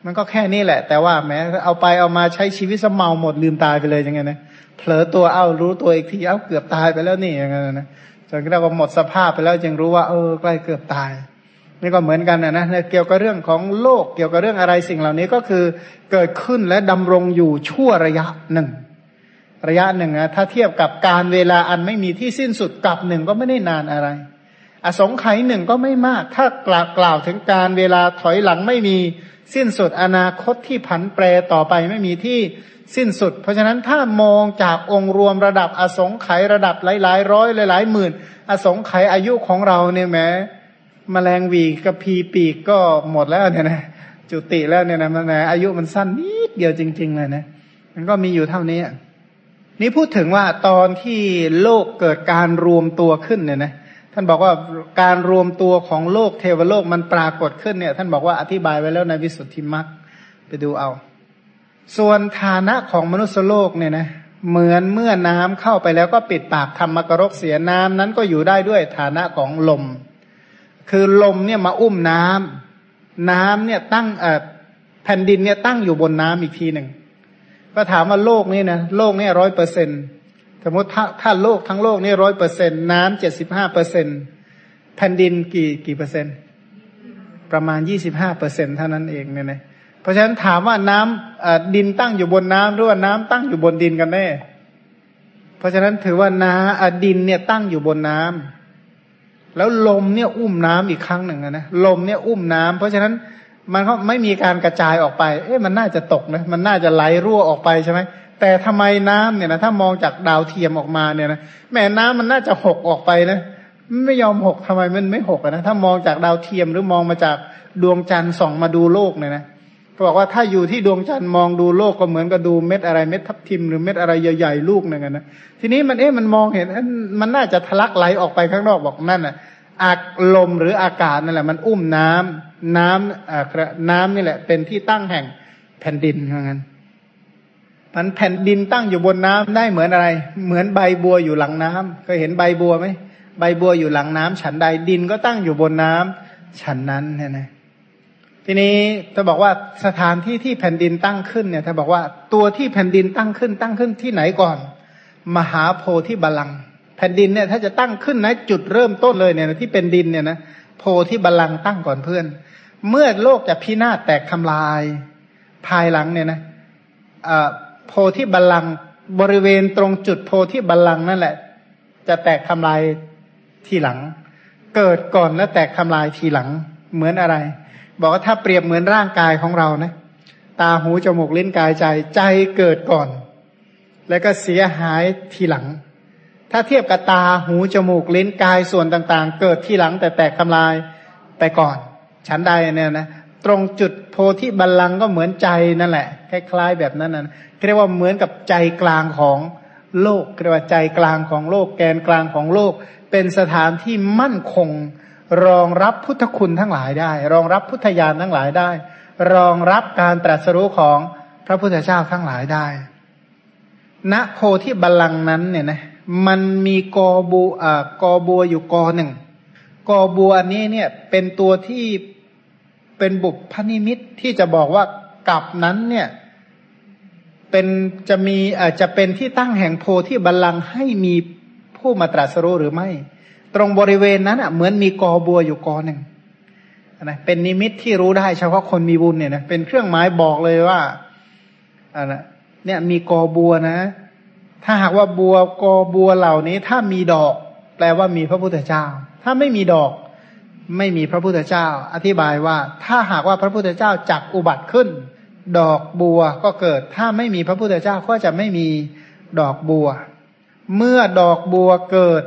มันก็แค่นี้แหละ แต่ว่าแม้เอาไปเอามาใช้ชีวิตสเมาหมดลืมตายไปเลยยังไงนะเผลอตัวเอารู้ตัวอีกทีเอ้าเกือบตายไปแล้วนี่ย่างเงี้ยนะจนกระทั่งหมดสภาพไปแล้วจึงรู้ว่าเออใกล้เกือบตายนี่ก็เหมือนกันนะนะเกี่ยวกับเรื่องของโลกเกี่ยวกับเรื่องอะไรสิ่งเหล่านี้ก็คือเกิดขึ้นและดำรงอยู่ชั่วระยะหนึ่ง ระยะหนึ่งนะถ้าเทียบกับการเวลาอันไม่มีที่สิ้นสุดกับหนึ่งก็ไม่ได้นานอะไร อสงไขยหนึ่งก็ไม่มาก ถ้ากล่าวกล่าวถึงการเวลาถอยหลังไม่มี สิ้นสุดอนาคตที่ผันแปรต่อไปไม่มีที่สิ้นสุด เพราะฉะนั้นถ้ามองจากองค์รวมระดับอสงไขยระดับหลายร้อยหลายหลายหมื่น อสงไขยอายุของเราเนี่ยแม้มแมลงวีกับพีปีกก็หมดแล้วเนี่ยนะจุติแล้วเนี่ยนะมันอายุมันสั้นนิดเดียวจริง ๆ เลยนะมันก็มีอยู่เท่านี้นี่พูดถึงว่าตอนที่โลกเกิดการรวมตัวขึ้นเนี่ยนะ ท่านบอกว่าการรวมตัวของโลกเทวโลกมันปรากฏขึ้นเนี่ย ท่านบอกว่าอธิบายไว้แล้วในวิสุทธิมรรคไปดูเอา ส่วนฐานะของมนุษยโลกเนี่ยนะเหมือนเมื่อน้ำเข้าไปแล้วก็ปิดปากทำมกรกเสียน้ำนั้นก็อยู่ได้ด้วยฐานะของลม คือลมเนี่ยมาอุ้มน้ำน้ำเนี่ยตั้งแผ่นดินเนี่ยตั้งอยู่บนน้ำอีกทีหนึ่งก็ถามว่าโลกนี้นะโลกนี้ร้อยเปอร์เซ็นต์ สมมติถ้าถ้าโลกทั้งโลกนี่ร้อยเปอร์เซ็นน้ำเจ็ดสิบห้าเปอร์เซ็นแผ่นดินกี่กี่เปอร์เซ็นต์ ประมาณยี่สิบห้าเปอร์เซ็นเท่านั้นเองเนี่ยนะเพราะฉะนั้นถามว่าน้ำดินตั้งอยู่บนน้ำหรือว่าน้ำตั้งอยู่บนดินกันแน่ เพราะฉะนั้นถือว่าน้ำดินเนี่ยตั้งอยู่บนน้ำแล้วลมเนี่ยอุ้มน้ำอีกครั้งหนึ่งนะลมเนี่ยอุ้มน้ำเพราะฉะนั้นมันก็ไม่มีการกระจายออกไป เอ๊ะมันน่าจะตกนะ มันน่าจะไหลรั่วออกไปใช่ไหม แต่ทำไมน้ำเนี่ยนะถ้ามองจากดาวเทียมออกมาเนี่ยนะแม่น้ำมันน่าจะหกออกไปนะไม่ยอมหกทำไมมันไม่หกนะถ้ามองจากดาวเทียมหรือมองมาจากดวงจันทร์ส่องมาดูโลกเนี่ยนะก็บอกว่าถ้าอยู่ที่ดวงจันทร์มองดูโลกก็เหมือนกับดูเม็ดอะไรเม็ดทับทิมหรือเม็ดอะไรใหญ่ๆลูกหนึ่งนะทีนี้มันเอ๊ะมันมองเห็นมันน่าจะทะลักไหลออกไปข้างนอกบอกนั่นอะอากลมหรืออากาศนั่นแหละมันอุ้มน้ำน้ำอ่าน้ำนี่แหละ เป็นที่ตั้งแห่งแผ่นดินเหมือนกัน มันแผ่นดินตั้งอยู่บนน้ำได้เหมือนอะไร เหมือนใบบัวอยู่หลังน้ำเคยเห็นใบบัวไหมใบบัวอยู่หลังน้ำฉันใดดินก็ตั้งอยู่บนน้ำฉันนั้นเนี่ยนะทีนี้ถ้าบอกว่าสถานที่ที่แผ่นดินตั้งขึ้นเนี่ยถ้าบอกว่าตัวที่แผ่นดินตั้งขึ้นตั้งขึ้นที่ไหนก่อน มหาโพธิบาลังแผ่นดินเนี่ยถ้าจะตั้งขึ้นนะจุดเริ่มต้นเลยเนี่ยที่เป็นดินเนี่ยนะโพธิบัลลังตั้งก่อนเพื่อน เมื่อโลกจะพินาศแตกทำลายภายหลังเนี่ยนะ โพธิบัลลังก์บริเวณตรงจุดโพธิบัลลังก์นั่นแหละ จะแตกทำลายทีหลัง เกิดก่อนแล้วแตกทำลายทีหลังเหมือนอะไร บอกว่าถ้าเปรียบเหมือนร่างกายของเรานะ ตาหูจมูกลิ้นกายใจใจเกิดก่อน แล้วก็เสียหายทีหลัง ถ้าเทียบกับตาหูจมูกลิ้นกายส่วนต่างๆ เกิดทีหลัง แต่แตกทำลายไปก่อน ฉันใดเนี่ยนะตรงจุดโพธิบัลลังก็เหมือนใจนั่นแหละคล้ายๆแบบนั้นนะ เรียกว่าเหมือนกับใจกลางของโลกเรียกว่าใจกลางของโลก แกนกลางของโลก เป็นสถานที่มั่นคง รองรับพุทธคุณทั้งหลายได้ รองรับพุทธญาณทั้งหลายได้ รองรับการตรัสรู้ของพระพุทธเจ้าทั้งหลายได้ ณโพธิบัลลังนั้นเนี่ยนะมันมีกอบัวอ่ากอบัวอยู่กอหนึ่งกอบัวนี้เนี่ยเป็นตัวที่เป็นบุพพนิมิตที่จะบอกว่ากัปนั้นเนี่ย เป็นจะมีอาจจะเป็นที่ตั้งแห่งโพธิบัลลังก์ให้มีผู้มาตรัสรู้หรือไม่ ตรงบริเวณนั้นอะเหมือนมีกอบัวอยู่กอหนึ่งนะเป็นนิมิตที่รู้ได้เฉพาะคนมีบุญเนี่ยนะเป็นเครื่องหมายบอกเลยว่าอ่านะเนี่ยมีกอบัวนะ ถ้าหากว่าบัวกอบัวเหล่านี้ ถ้ามีดอก แปลว่ามีพระพุทธเจ้า ถ้าไม่มีดอก ไม่มีพระพุทธเจ้า อธิบายว่า ถ้าหากว่าพระพุทธเจ้าจักอุบัติขึ้น ดอกบัวก็เกิด ถ้าไม่มีพระพุทธเจ้าก็จะไม่มีดอกบัว เมื่อดอกบัวเกิด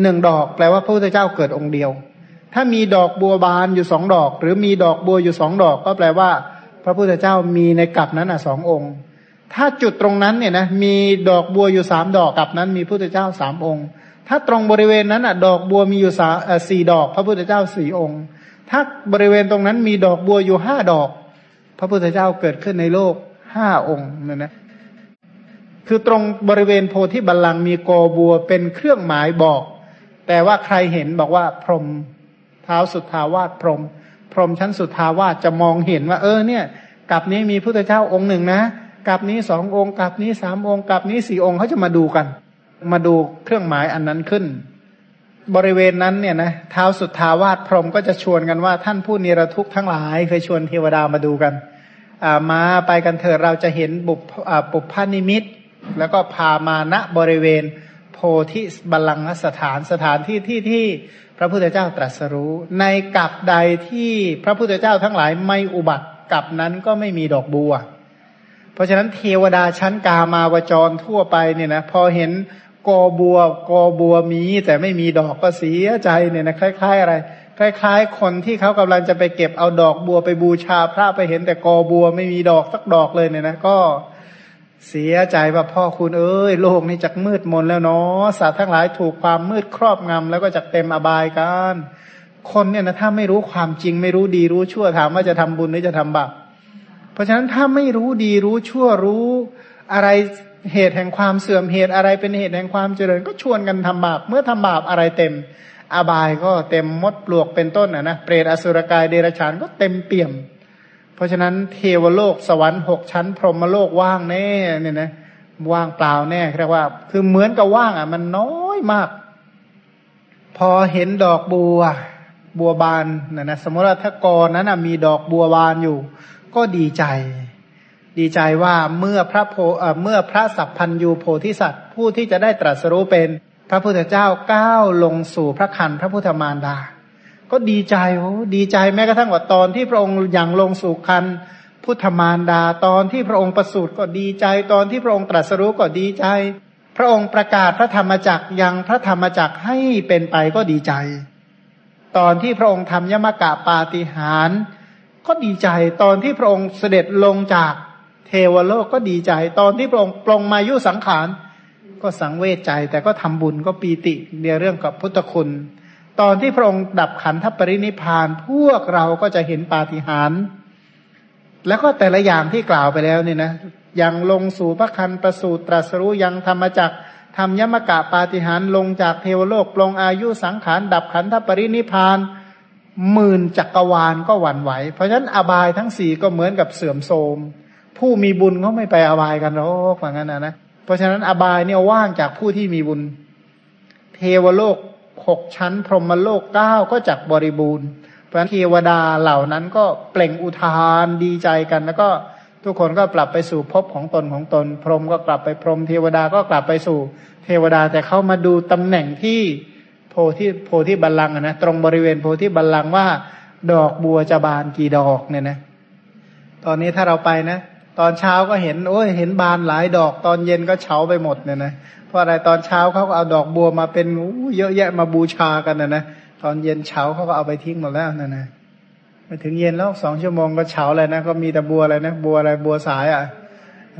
หนึ่งดอกแปลว่าพระพุทธเจ้าเกิดองค์เดียว ถ้ามีดอกบัวบานอยู่สองดอก หรือมีดอกบัวอยู่สองดอก ก็แปลว่า พระพุทธเจ้ามีในกลับนั้นอะสององค์ ถ้าจุดตรงนั้นเนี่ยนะมีดอกบัวอยู่สามดอกกลับนั้น มีพระพุทธเจ้าสามองค์ ถ้าตรงบริเวณนั้นอะดอกบัวมีอยู่สี่ดอก พระพุทธเจ้าสี่องค์ ถ้าบริเวณตรงนั้นมีดอกบัวอยู่ห้าดอก พระพุทธเจ้าเกิดขึ้นในโลกห้าองค์นั่นนะคือตรงบริเวณโพธิบัลลังก์มีกอบัวเป็นเครื่องหมายบอก แต่ว่าใครเห็นบอกว่าพรหมเท้าสุดทาวาสพรหมพรหมชั้นสุดทาวาสจะมองเห็นว่า เออเนี่ยกับนี้มีพุทธเจ้าองค์หนึ่งนะกับนี้สององค์กับนี้สามองค์กับนี้สี่องค์เขาจะมาดูกัน มาดูเครื่องหมายอันนั้นขึ้น บริเวณนั้นเนี่ยนะเท้าสุดทาวาสพรหมก็จะชวนกันว่าท่านผู้นิรทุกข์ทั้งหลาย เคยชวนเทวดามาดูกันมาไปกันเถิดเราจะเห็นบุปบุพานิมิต แล้วก็พามาณบริเวณ โพธิบัลลังก์สถานสถานที่ที่ที่พระพุทธเจ้าตรัสรู้ ในกับใดที่พระพุทธเจ้าทั้งหลายไม่อุบัติกับนั้นก็ไม่มีดอกบัว เพราะฉะนั้นเทวดาชั้นกามาวจรทั่วไปเนี่ยนะพอเห็น กอบัวกอบัวมี แต่ไม่มีดอกก็เสียใจเนี่ยนะคล้ายๆ อะไร คล้าย ๆ คนที่เขากำลังจะไปเก็บเอาดอกบัวไปบูชาพระไปเห็นแต่กอบัวไม่มีดอกสักดอกเลยเนี่ยนะก็เสียใจว่าพ่อคุณเอ้ยโลกนี้จักมืดมนแล้วเนาะสัตว์ทั้งหลายถูกความมืดครอบงำแล้วก็จักเต็มอบายกันคนเนี่ยนะถ้าไม่รู้ความจริงไม่รู้ดีรู้ชั่วถามว่าจะทำบุญหรือจะทำบาปเพราะฉะนั้นถ้าไม่รู้ดีรู้ชั่วรู้อะไร เหตุแห่งความเสื่อมเหตุอะไรเป็นเหตุแห่งความเจริญ ก็ชวนกันทำบาปเมื่อทำบาปอะไรเต็ม อบายก็เต็มมดปลวกเป็นต้นนะนะเปรตอสุรกายเดรัจฉานก็เต็มเปี่ยม เพราะฉะนั้นเทวโลกสวรรค์หกชั้น พรหมโลกว่างแน่เนี่ยนะว่างเปล่าแน่เรียกว่า คือเหมือนกับว่างอะ มันน้อยมาก พอเห็นดอกบัว บัวบานนะนะสมมติว่าถ้ากอนั้นมีดอกบัวบานอยู่ ก็ดีใจ ดีใจว่าเมื่อพระโพเมื่อพระสัพพัญยูโพธิสัตว์ ผู้ที่จะได้ตรัสรู้เป็นพระพุทธเจ้าก้าวลงสู่พระคันพระพุทธมารดา ก็ดีใจโอ้ดีใจแม้กระทั่งว่าตอนที่พระองค์อย่างลงสู่คันพุทธมารดา ตอนที่พระองค์ประสูติก็ดีใจ ตอนที่พระองค์ตรัสรู้ก็ดีใจ พระองค์ประกาศพระธรรมจักรยังพระธรรมจักรให้เป็นไปก็ดีใจ ตอนที่พระองค์ทำยมกะปาฏิหาร ก็ดีใจตอนที่พระองค์เสด็จลงจาก วโลกก็ดีใจ ตอนที่พระองค์ปรงมายุสังขาร ก็สังเวชใจ แต่ก็ทำบุญก็ปีติเนเรื่องกับพุทธคุณ ตอนที่พระองค์ดับขันธปรินิพานพวกเราก็จะเห็นปาฏิหาริย์แล้วก็แต่ละอย่างที่กล่าวไปแล้วเนี่ยนะยังลงสู่พระคันประสูตรตรัสรู้ยังธรรมจักทำยมกะปาฏิหารลงจากเทวโลกปลงอายุสังขาร ดับขันธปรินิพานหมื่นจักรวาลก็หวั่นไหว เพราะฉะนั้นอบายทั้งสี่ก็เหมือนกับเสื่อมโทรม ผู้มีบุญเขาไม่ไปอบายกันหรอกว่างั้นนะนะเพราะฉะนั้นอบายเนี่ยว่างจากผู้ที่มีบุญ เทวโลกหกชั้น พรหมโลกเก้าก็จักบริบูรณ์ เพราะฉะนั้นเทวดาเหล่านั้นก็เปล่งอุทานดีใจกัน แล้วก็ทุกคนก็กลับไปสู่ภพของตนของตน พรหมก็กลับไปพรหมเทวดาก็กลับไปสู่ เทวดาแต่เขามาดูตำแหน่งที่โพธิโพธิบัลลังก์นะตรงบริเวณโพธิบัลลังก์ว่า ดอกบัวจะบานกี่ดอกเนี่ยนะ ตอนนี้ถ้าเราไปนะ ตอนเช้าก็เห็นโอ้ยเห็นบานหลายดอก ตอนเย็นก็เฉาไปหมดเนี่ยนะเพราะอะไรตอนเช้าเขาก็เอาดอกบัวมาเป็นเยอะแยะมาบูชากันนะนะตอนเย็นเฉาเขาก็เอาไปทิ้งหมดแล้วนะนะไปถึงเย็นแล้วสองชั่วโมงก็เฉาเลยนะก็มีแต่บัวอะไรนะบัวอะไรบัวสายอะ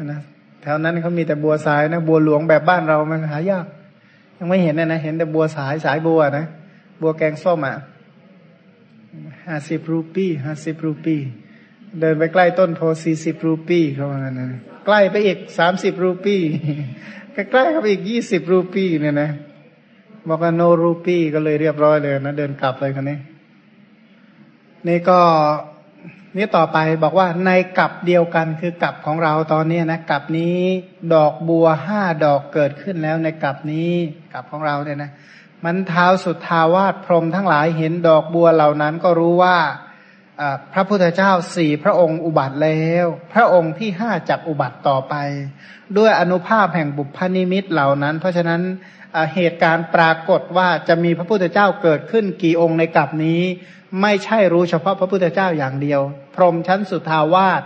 นะแถวนั้นเขามีแต่บัวสายนะบัวหลวงแบบบ้านเรามันหายาก ยังไม่เห็นนะนะเห็นแต่บัวสายสายบัวนะบัวแกงส้มอะห้าสิบรูปีห้าสิบรูปี เดินไปใกล้ต้นโพสี่สิบรูปีเขาว่านะใกล้ไปอีกสามสิบรูปีใกล้ๆเข้าไปอีกยี่สิบรูปีเนี่ยนะบอกว่าโนรูปีก็เลยเรียบร้อยเลยนะเดินกลับเลยคนนี้ นี่ก็นี่ต่อไปบอกว่าในกับเดียวกันคือกับของเราตอนนี้นะกับนี้ดอกบัวห้าดอกเกิดขึ้นแล้วในกับนี้กับของเราเนี่ยนะ มันเท้าสุดทาวาสพรมทั้งหลายเห็นดอกบัวเหล่านั้นก็รู้ว่า พระพุทธเจ้าสี่พระองค์อุบัติแล้ว พระองค์ที่ห้าจักอุบัติต่อไป ด้วยอนุภาพแห่งบุพนิมิตเหล่านั้น เพราะฉะนั้นเหตุการณ์ปรากฏว่าจะมีพระพุทธเจ้าเกิดขึ้นกี่องค์ในกลับนี้ ไม่ใช่รู้เฉพาะพระพุทธเจ้าอย่างเดียว พรหมชั้นสุทาวาส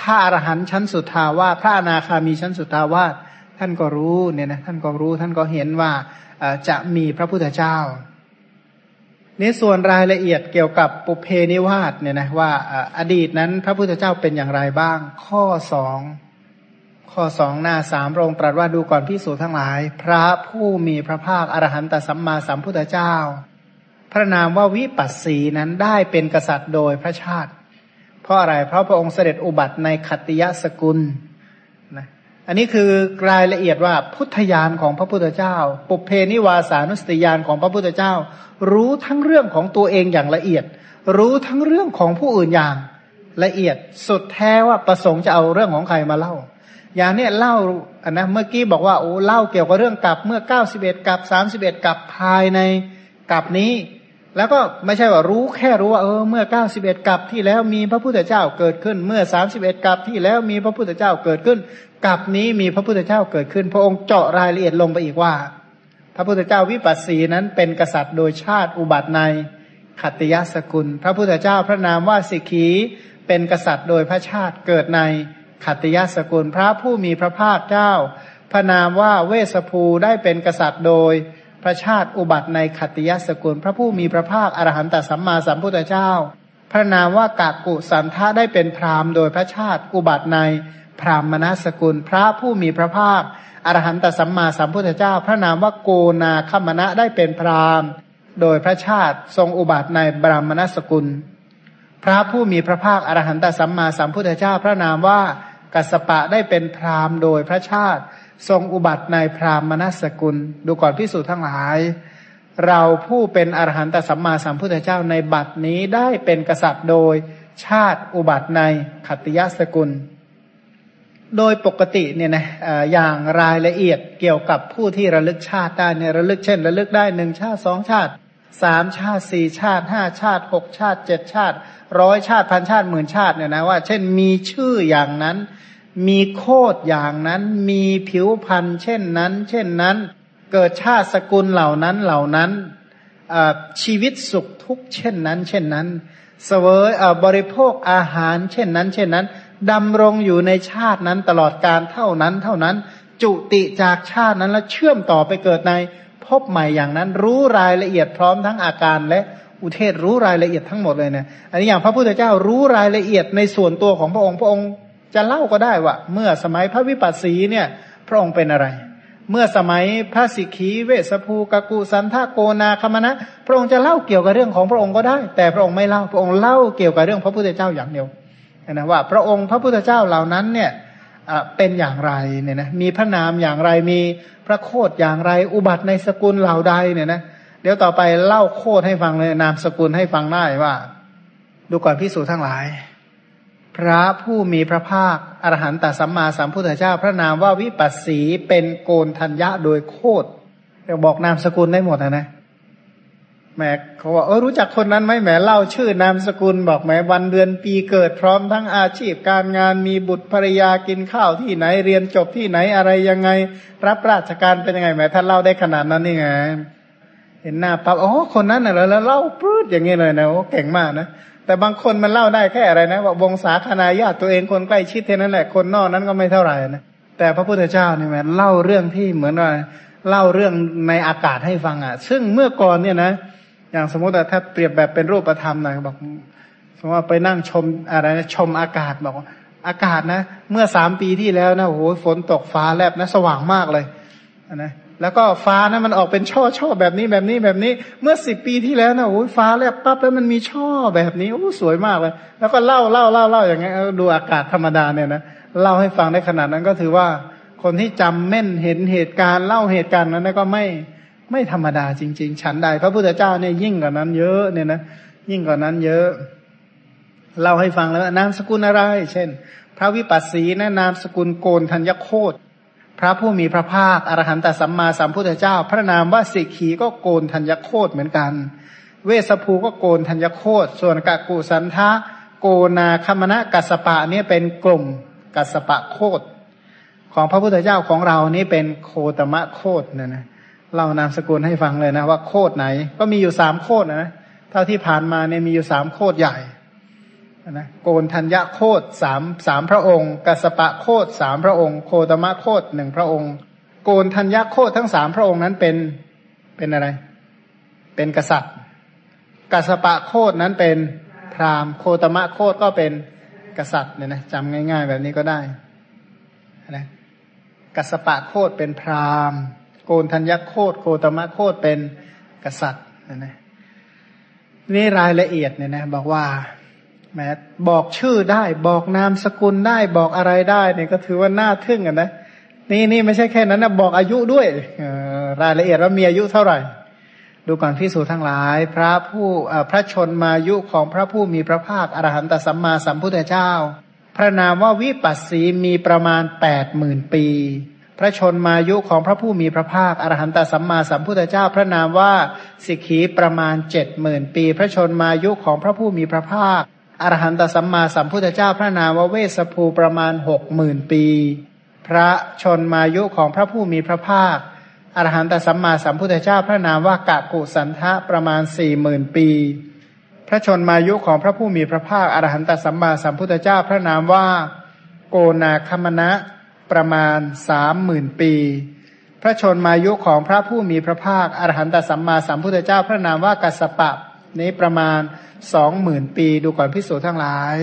พระอรหันต์ชั้นสุทาวาสพระอนาคามีชั้นสุทาวาสท่านก็รู้เนี่ยนะท่านก็รู้ท่านก็เห็นว่าจะมีพระพุทธเจ้า นี่ส่วนรายละเอียดเกี่ยวกับปุเพนิวาสเนี่ยนะว่าอดีตนั้นพระพุทธเจ้าเป็นอย่างไรบ้าง ข้อสองข้อสองหน้าสามรงตรัสว่าดูก่อนพิสูจทั้งหลาย พระผู้มีพระภาคอรหันตสัมมาสัมพุทธเจ้า พระนามว่าวิปัสสีนั้นได้เป็นกษัตริย์โดยพระชาติ เพราะอะไรเพราะพระองค์เสด็จอุบัติในขัตติยสกุล อันนี้คือรายละเอียดว่าพุทธญาณของพระพุทธเจ้า ปุเพนิวาสานุสติญาณของพระพุทธเจ้า รู้ทั้งเรื่องของตัวเองอย่างละเอียด รู้ทั้งเรื่องของผู้อื่นอย่างละเอียดสุดแท้ว่าประสงค์จะเอาเรื่องของใครมาเล่า อย่างนี้เล่าอันนะเมื่อกี้บอกว่าโอ้เล่าเกี่ยวกับเรื่องกับเมื่อเก้าสิบเอ็ดกับสามสิบเอ็ดกับภายในกับนี้ แล้วก็ไม่ใช่ว่ารู้แค่รู้ว่าเออเมื่อเก้าสิบเอ็ดกับที่แล้วมีพระพุทธเจ้าเกิดขึ้น เมื่อสามสิบเอ็ดกับที่แล้วมีพระพุทธเจ้าเกิดขึ้น กับนี้มีพระพุทธเจ้าเกิดขึ้น พระองค์เจาะรายละเอียดลงไปอีกว่า พระพุทธเจ้าวิปัสสีนั้นเป็นกษัตริย์โดยชาติอุบัติในขัตยสกุล พระพุทธเจ้าพระนามว่าสิกีเป็นกษัตริย์โดยพระชาติเกิดในขัตยสกุล พระผู้มีพระภาคเจ้า พระนามว่าเวสภูได้เป็นกษัตริย์โดยพระชาติอุบัติในขัตยสกุล พระผู้มีพระภาคอรหันตสัมมาสัมพุทธเจ้า พระนามว่ากากุสันทะได้เป็นพราหมณ์โดยพระชาติอุบัติใน พราหมณสกุล พระผู้มีพระภาคอรหันตสัมมาสัมพุทธเจ้า พระนามว่าโกนาคมณะได้เป็นพราหมณ์ โดยพระชาติทรงอุบัติในบรามณสกุล พระผู้มีพระภาคอรหันตสัมมาสัมพุทธเจ้า พระนามว่ากัสปะได้เป็นพราหมณ์ โดยพระชาติทรงอุบัติในพราหมณสกุล ดูก่อนพิสูจน์ทั้งหลาย เราผู้เป็นอรหันตสัมมาสัมพุทธเจ้าในบัดนี้ได้เป็นกษัตริย์โดยชาติอุบัติในขัตติยสกุล โดยปกติเนี่ยนะอย่างรายละเอียดเกี่ยวกับผู้ที่ระลึกชาติได้เนี่ยระลึกเช่น ระลึกได้หนึ่งชาติสองชาติสามชาติสี่ชาติห้าชาติหกชาติเจ็ดชาติร้อยชาติพันชาติหมื่นชาติเนี่ยนะว่า เช่นมีชื่ออย่างนั้น มีโคดอย่างนั้น มีผิวพันธ์เช่นนั้น เช่นนั้น เกิดชาติสกุลเหล่านั้นเหล่านั้นชีวิตสุขทุกเช่นนั้น เช่นนั้น เสวยบริโภคอาหารเช่นนั้น เช่นนั้น ดำรงอยู่ในชาตินั้นตลอดการเท่านั้น เท่านั้น จุติจากชาตินั้นแล้วเชื่อมต่อไปเกิดในพบใหม่อย่างนั้น รู้รายละเอียดพร้อมทั้งอาการและอุเทศรู้รายละเอียดทั้งหมดเลยนะอันนี้อย่างพระพุทธเจ้ารู้รายละเอียดในส่วนตัวของพระองค์พระองค์จะเล่าก็ได้ว่า เมื่อสมัยพระวิปัสสีเนี่ย พระองค์เป็นอะไร เมื่อสมัยพระสิกขีเวสภูกกุสันทโกนาคมณะพระองค์จะเล่าเกี่ยวกับเรื่องของพระองค์ก็ได้ แต่พระองค์ไม่เล่าพระองค์เล่าเกี่ยวกับเรื่องพระพุทธเจ้าอย่างเดียว นะว่าพระองค์พระพุทธเจ้าเหล่านั้นเนี่ยเป็นอย่างไรเนี่ยนะมีพระนามอย่างไรมีพระโคดอย่างไร อุบัติในสกุลเหล่าใดเนี่ยนะเดี๋ยวต่อไปเล่าโคดให้ฟังเลยนามสกุลให้ฟังได้ว่า ดูก่อนพิสูจทั้งหลาย พระผู้มีพระภาคอรหันตสัมมาสัมพุทธเจ้า พระนามว่าวิปัสสีเป็นโกนทัญญะโดยโคดเดี๋ยวบอกนามสกุลได้หมดนะนะ แหมเขาบอกเออรู้จักคนนั้นไหมแหมเล่าชื่อนามสกุลบอกแหมวันเดือนปีเกิดพร้อมทั้งอาชีพการงานมีบุตรภรรยากินข้าวที่ไหนเรียนจบที่ไหนอะไรยังไง รับราชการเป็นยังไงแหมท่านเล่าได้ขนาดนั้นนี่ไงเห็นหน้าปั๊บอ๋อคนนั้นน่ะแล้วเล่าปื๊ดอย่างเงี้เลยนะโอ้เก่งมากนะแต่บางคนมันเล่าได้แค่อะไรนะว่าวงศาคณาญาติตัวเองคนใกล้ชิดเท่านั้นแหละคนนอกนั้นก็ไม่เท่าไหร่นะแต่พระพุทธเจ้านี่แหมเล่าเรื่องที่เหมือนว่าเล่าเรื่องในอากาศให้ฟังอะ ซึ่งเมื่อก่อนเนี่ยนะ อย่างสมมติถ้าเปรียบแบบเป็นรูปธรรมหน่อยบอกสมมติว่าไปนั่งชมอะไรชมอากาศบอกอากาศนะ เมื่อสามปีที่แล้วนะโอ้โหฝนตกฟ้าแลบนะ สว่างมากเลยนะแล้วก็ฟ้านะมันออกเป็นช่อช่อแบบนี้แบบนี้แบบนี้ เมื่อสิบปีที่แล้วนะโอ้ยฟ้าแลบปั๊บแล้วมันมีช่อแบบนี้โอ้สวยมากเลย แล้วก็เล่าเล่าเล่าเล่าอย่างเงี้ยดูอากาศธรรมดาเนี่ยนะเล่าให้ฟังได้ขนาดนั้นก็ถือว่า คนที่จำแม่นเห็นเหตุการณ์เล่าเหตุการณ์นั้นก็ไม่ ไม่ธรรมดาจริง ๆ ฉันใด พระพุทธเจ้าเนี่ยยิ่งกว่านั้นเยอะเนี่ยนะยิ่งกว่านั้นเยอะเล่าให้ฟังแล้วนามสกุลอะไร เช่น พระวิปัสสีนะนามสกุลโกนธัญโคตพระผู้มีพระภาคอรหันตสัมมาสัมพุทธเจ้า พระนามว่าสิกขีก็โกนธัญโคตเหมือนกัน เวสภูก็โกนธัญโคตส่วนกะกุสันทะโกนาคมณะกัสปะเนี่ยเป็นกลุ่มกัสปะโคตของพระพุทธเจ้าของเรานี่เป็นโคตมะโคตเนี่ยนะ เล่านามสกุลให้ฟังเลยนะว่าโคดไหน ก็มีอยู่สามโคดนะเท่าที่ผ่านมาเนี่ยมีอยู่สามโคดใหญ่นะโกนธัญญะโคดสามสามพระองค์กัสปะโคดสามพระองค์ โคตมะโคดหนึ่งพระองค์ โกนธัญญะโคดทั้งสามพระองค์นั้นเป็นเป็นอะไร เป็นกษัตริย์กัสปะโคดนั้นเป็นพราหมณ์โคตมะโคดก็เป็นกษัตริย์เนี่ยนะจำง่าย ๆ แบบนี้ก็ได้นะกัสปะโคดเป็นพราหมณ์ โกนธัญญโคตโคตมะโคตเป็นกษัตริย์นะนะนี่รายละเอียดเนี่ยนะบอกว่าแม้บอกชื่อได้บอกนามสกุลได้บอกอะไรได้เนี่ยก็ถือว่าน่าทึ่งอะนะนี่นี่ไม่ใช่แค่นั้นนะบอกอายุด้วยรายละเอียดว่ามีอายุเท่าไหร่ ดูก่อนพิสูจทั้งหลาย พระผู้พระชนมายุของพระผู้มีพระภาคอรหันตสัมมาสัมพุทธเจ้า พระนามว่าวิปัสสีมีประมาณแปดหมื่นปี พระชนมายุของพระผู้มีพระภาคอรหันตสัมมาสัมพุทธเจ้าพระนามว่าสิกขีประมาณเจ็ดหมื่นปี พระชนมายุของพระผู้มีพระภาคอรหันตสัมมาสัมพุทธเจ้าพระนามว่าเวสภูประมาณหกหมื่นปี พระชนมายุของพระผู้มีพระภาคอรหันตสัมมาสัมพุทธเจ้าพระนามว่ากะกุสันทะประมาณสี่หมื่นปี พระชนมายุของพระผู้มีพระภาคอรหันตสัมมาสัมพุทธเจ้าพระนามว่า โกนาคมณะ ประมาณสามหมื่นปี พระชนมายุของพระผู้มีพระภาคอรหันตสัมมาสัมพุทธเจ้าพระนามว่ากัสปะนี้ประมาณสองหมื่นปีดูก่อนพิสูจน์ทั้งหลาย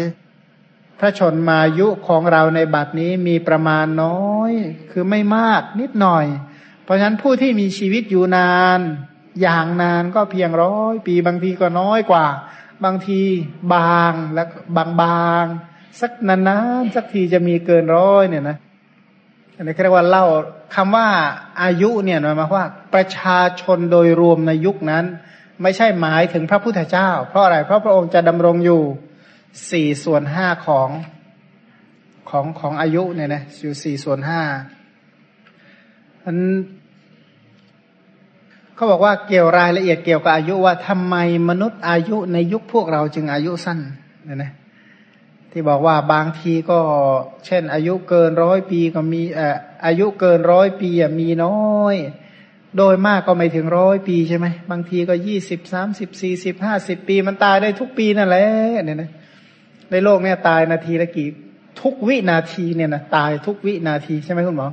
พระชนมายุของเราในบัดนี้มีประมาณน้อย คือไม่มากนิดหน่อย เพราะฉะนั้นผู้ที่มีชีวิตอยู่นาน อย่างนานก็เพียงร้อยปีบางทีก็น้อยกว่า บางทีบางและบางบางสักนานๆสักทีจะมีเกินร้อยเนี่ยนะ อันนี้เรียกว่าเล่าคำว่าอายุเนี่ยหมายความว่าประชาชนโดยรวมในยุคนั้น ไม่ใช่หมายถึงพระพุทธเจ้า เพราะอะไรเพราะพระองค์จะดำรงอยู่สี่ส่วนห้าของของของอายุเนี่ยนะอยู่สี่ส่วนห้าอันเขาบอกว่าเกี่ยวรายละเอียดเกี่ยวกับอายุว่าทำไมมนุษย์อายุในยุคพวกเราจึงอายุสั้นเนี่ยนะ ที่บอกว่าบางทีก็ เช่น อายุเกินร้อยปีก็มีเอ่ออายุเกินร้อยปีมีน้อย โดยมากก็ไม่ถึงร้อยปีใช่ไหมบางทีก็ยี่สิบสามสิบสี่สิบห้าสิบปีมันตายได้ทุกปีนั่นแหละเนี่ยนะในโลกเนี่ยตายนาทีละกี่ทุกวินาทีเนี่ยนะตายทุกวินาทีใช่ไหมคุณหมอ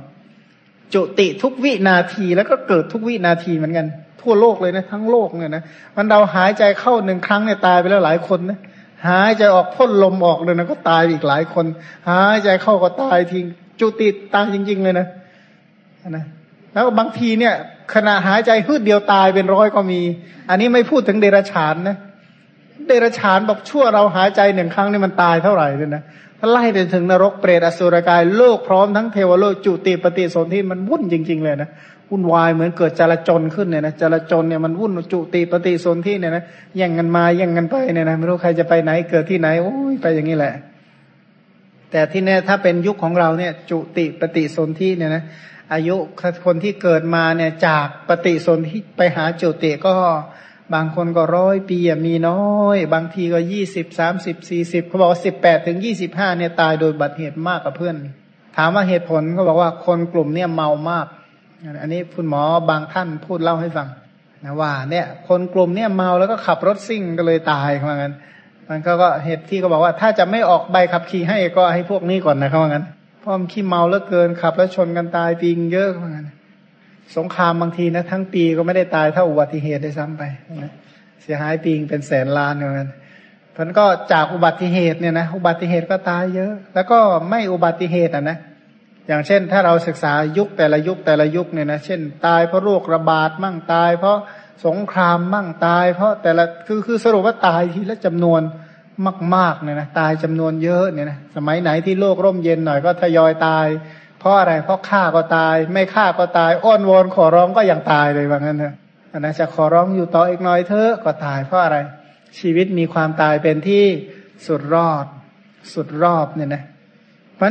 จุติทุกวินาทีแล้วก็เกิดทุกวินาทีเหมือนกัน ทั่วโลกเลยนะ ทั้งโลกเนี่ยนะมันเราหายใจเข้าหนึ่งครั้งเนี่ยตายไปแล้วหลายคนนะ หายใจออกพ่นลมออกเลยนะก็ตายอีกหลายคน หายใจเข้าก็ตายทิ้งจุติตายจริง ๆ เลยนะนะแล้วบางทีเนี่ย ขณะหายใจพืดเดียวตายเป็นร้อยก็มี อันนี้ไม่พูดถึงเดรัจฉานนะเดรัจฉานบอกชั่วเราหายใจหนึ่งครั้งนี่มันตายเท่าไหร่เลยนะถ้าไล่ไปถึงนรกเปรตอสุรกายโลกพร้อมทั้งเทวโลกจุติปฏิสนธิมันวุ่นจริง ๆ เลยนะ วุ่นวายเหมือนเกิดจลาจลขึ้นเนี่ยนะจลาจลเนี่ยมันวุ่นจุติปฏิสนธิเนี่ยนะแย่งกันมาแย่งกันไปเนี่ยนะไม่รู้ใครจะไปไหนเกิดที่ไหนโอ้ยไปอย่างนี้แหละ แต่ที่แน่ถ้าเป็นยุคของเราเนี่ย จุติปฏิสนธิเนี่ยนะอายุคนที่เกิดมาเนี่ยจากปฏิสนธิไปหาจุติก็บางคนก็ร้อยปีมีน้อย บางทีก็ยี่สิบสามสิบสี่สิบเขาบอกว่าสิบแปดถึงยี่สิบห้าเนี่ยตายโดยบัติเหตุมากกว่าเพื่อน ถามว่าเหตุผลเขาบอกว่าคนกลุ่มเนี่ยเมามาก อันนี้คุณหมอบางท่านพูดเล่าให้ฟังนะว่า เนี่ย คนกลุ่มเนี่ยเมาแล้วก็ขับรถซิ่งก็เลยตายเขาว่างั้นมันก็ก็เหตุที่เขาบอกว่า ถ้าจะไม่ออกใบขับขี่ให้ก็ให้พวกนี้ก่อนนะเขาว่างั้นเพราะมันขี้เมาแล้วเกินขับแล้วชนกันตายปีงเยอะเขาว่างั้นสงครามบางทีนะทั้งปีก็ไม่ได้ตายเท่าอุบัติเหตุได้ซ้ำไปนะเสียหายปีงเป็นแสนล้านเหมือนกันมันก็จากอุบัติเหตุเนี่ยนะอุบัติเหตุก็ตายเยอะ แล้วก็ไม่อุบัติเหตุอะนะ อย่างเช่น ถ้าเราศึกษายุคแต่ละยุคแต่ละยุคเนี่ยนะเช่น ตายเพราะโรคระบาดมั่งตาย เพราะสงครามมั่งตาย เพราะแต่ละคือคือสรุปว่าตายทีละจำนวนมากๆเนี่ยนะตายจำนวนเยอะเนี่ยนะสมัยไหนที่โลกร่มเย็นหน่อยก็ทยอยตาย เพราะอะไรเพราะฆ่าก็ตาย ไม่ฆ่าก็ตาย อ้อนวอนขอร้องก็ยังตายเลยว่างั้นเถอะนะจะขอร้องอยู่ต่ออีกหน่อยเถอะก็ตายเพราะอะไร ชีวิตมีความตายเป็นที่สุดรอด สุดรอบเนี่ยนะเพราะ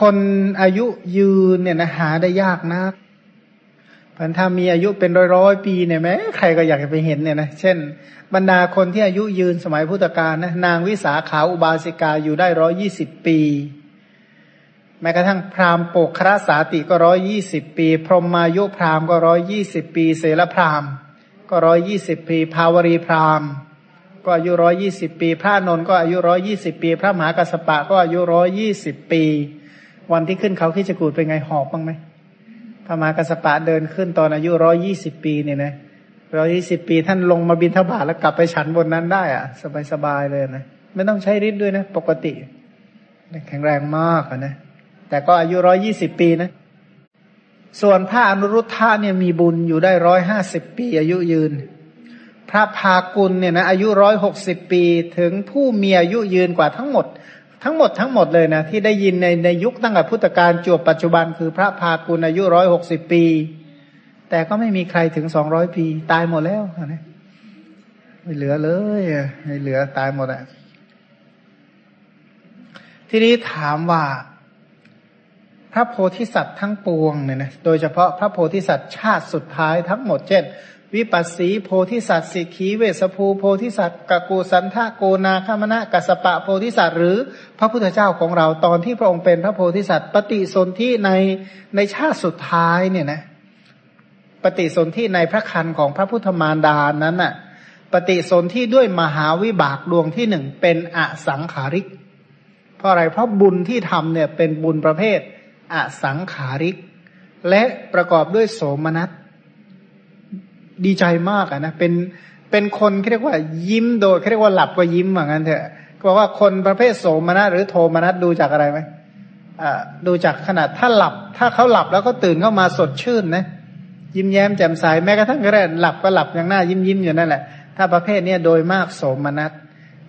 คนอายุยืนเนี่ยนะหาได้ยากนะพันถ้ามีอายุเป็นร้อยร้อยปีเนี่ยแม้ใครก็อยากจะไปเห็นเนี่ยนะเช่น บรรดาคนที่อายุยืนสมัยพุทธกาลนะนางวิสาขาอุบาสิกาอยู่ได้ร้อยี่สิบปี แม้กระทั่งพราหมณ์ปกคราสาติก็ร้อยี่สิบปี พรหมายุพราหมณ์ก็ร้อยี่สิบปี เสลพราหมณ์ก็ร้อยี่สิบปี ภาวรีพราหมณ์ ก็อายุร้อยี่สิบปี พระนนท์ก็อายุร้อยี่สิบปี พระมหากัสปะก็อายุร้อยี่สิบปี วันที่ขึ้นเขาขี้จกูดเป็นไงหอบบ้างไหมพระมหากัสปะเดินขึ้นตอนอายุร้อยี่สิบปีเนี่ยนะร้อยี่สิบปีท่านลงมาบินทบาทแล้วกลับไปฉันบนนั้นได้อะสบายๆเลยนะไม่ต้องใช้ฤทธิ์ด้วยนะ ปกติ แข็งแรงมากนะแต่ก็อายุร้อยี่สิบปีนะส่วนพระอนุรุทธะเนี่ยมีบุญอยู่ได้ร้อยห้าสิบปีอายุยืน พระพากุลเนี่ยนะอายุร้อยหกสิบปีถึงผู้มีอายุยืนกว่าทั้งหมด ทั้งหมดทั้งหมดเลยนะที่ได้ยินในในยุคตั้งแต่พุทธกาลจวบปัจจุบันคือพระพากุลอายุร้อยหกสิบปี แต่ก็ไม่มีใครถึงสองร้อยปี ตายหมดแล้วนะไม่เหลือเลยไม่เหลือตายหมดอะทีนี้ถามว่าพระโพธิสัตว์ทั้งปวงเนี่ยนะ โดยเฉพาะพระโพธิสัตว์ชาติสุดท้ายทั้งหมดเช่น วิปัสสีโพธิสัตว์สิกขีเวสภูโพธิสัตว์กกูสันทะโกนาคามณะกัสปะโพธิสัตว์หรือพระพุทธเจ้าของเราตอนที่พระองค์เป็นพระโพธิสัตว์ปฏิสนธิในในชาติสุดท้ายเนี่ยนะปฏิสนธิในพระคันของพระพุทธมารดานั้นน่ะปฏิสนธิด้วยมหาวิบากดวงที่หนึ่งเป็นอสังขาริก เพราะอะไรเพราะบุญที่ทำเนี่ยเป็นบุญประเภทอสังขาริก และประกอบด้วยโสมนัส ดีใจมากอะนะเป็นเป็นคนเรียกว่ายิ้มโดยเรียกว่าหลับก็ยิ้มเหมือนกันเถอะบอกว่าคนประเภทโสมนัสหรือโทมนัสดูจากอะไรไหมดูจากขนาดถ้าหลับ ถ้าเขาหลับแล้วก็ตื่นเข้ามาสดชื่นนะยิ้มแย้มแจ่มใสแม้กระทั่งกระไรหลับก็หลับอย่างหน้ายิ้มยิ้มอยู่นั่นแหละ ถ้าประเภทนี้โดยมากโสมนัส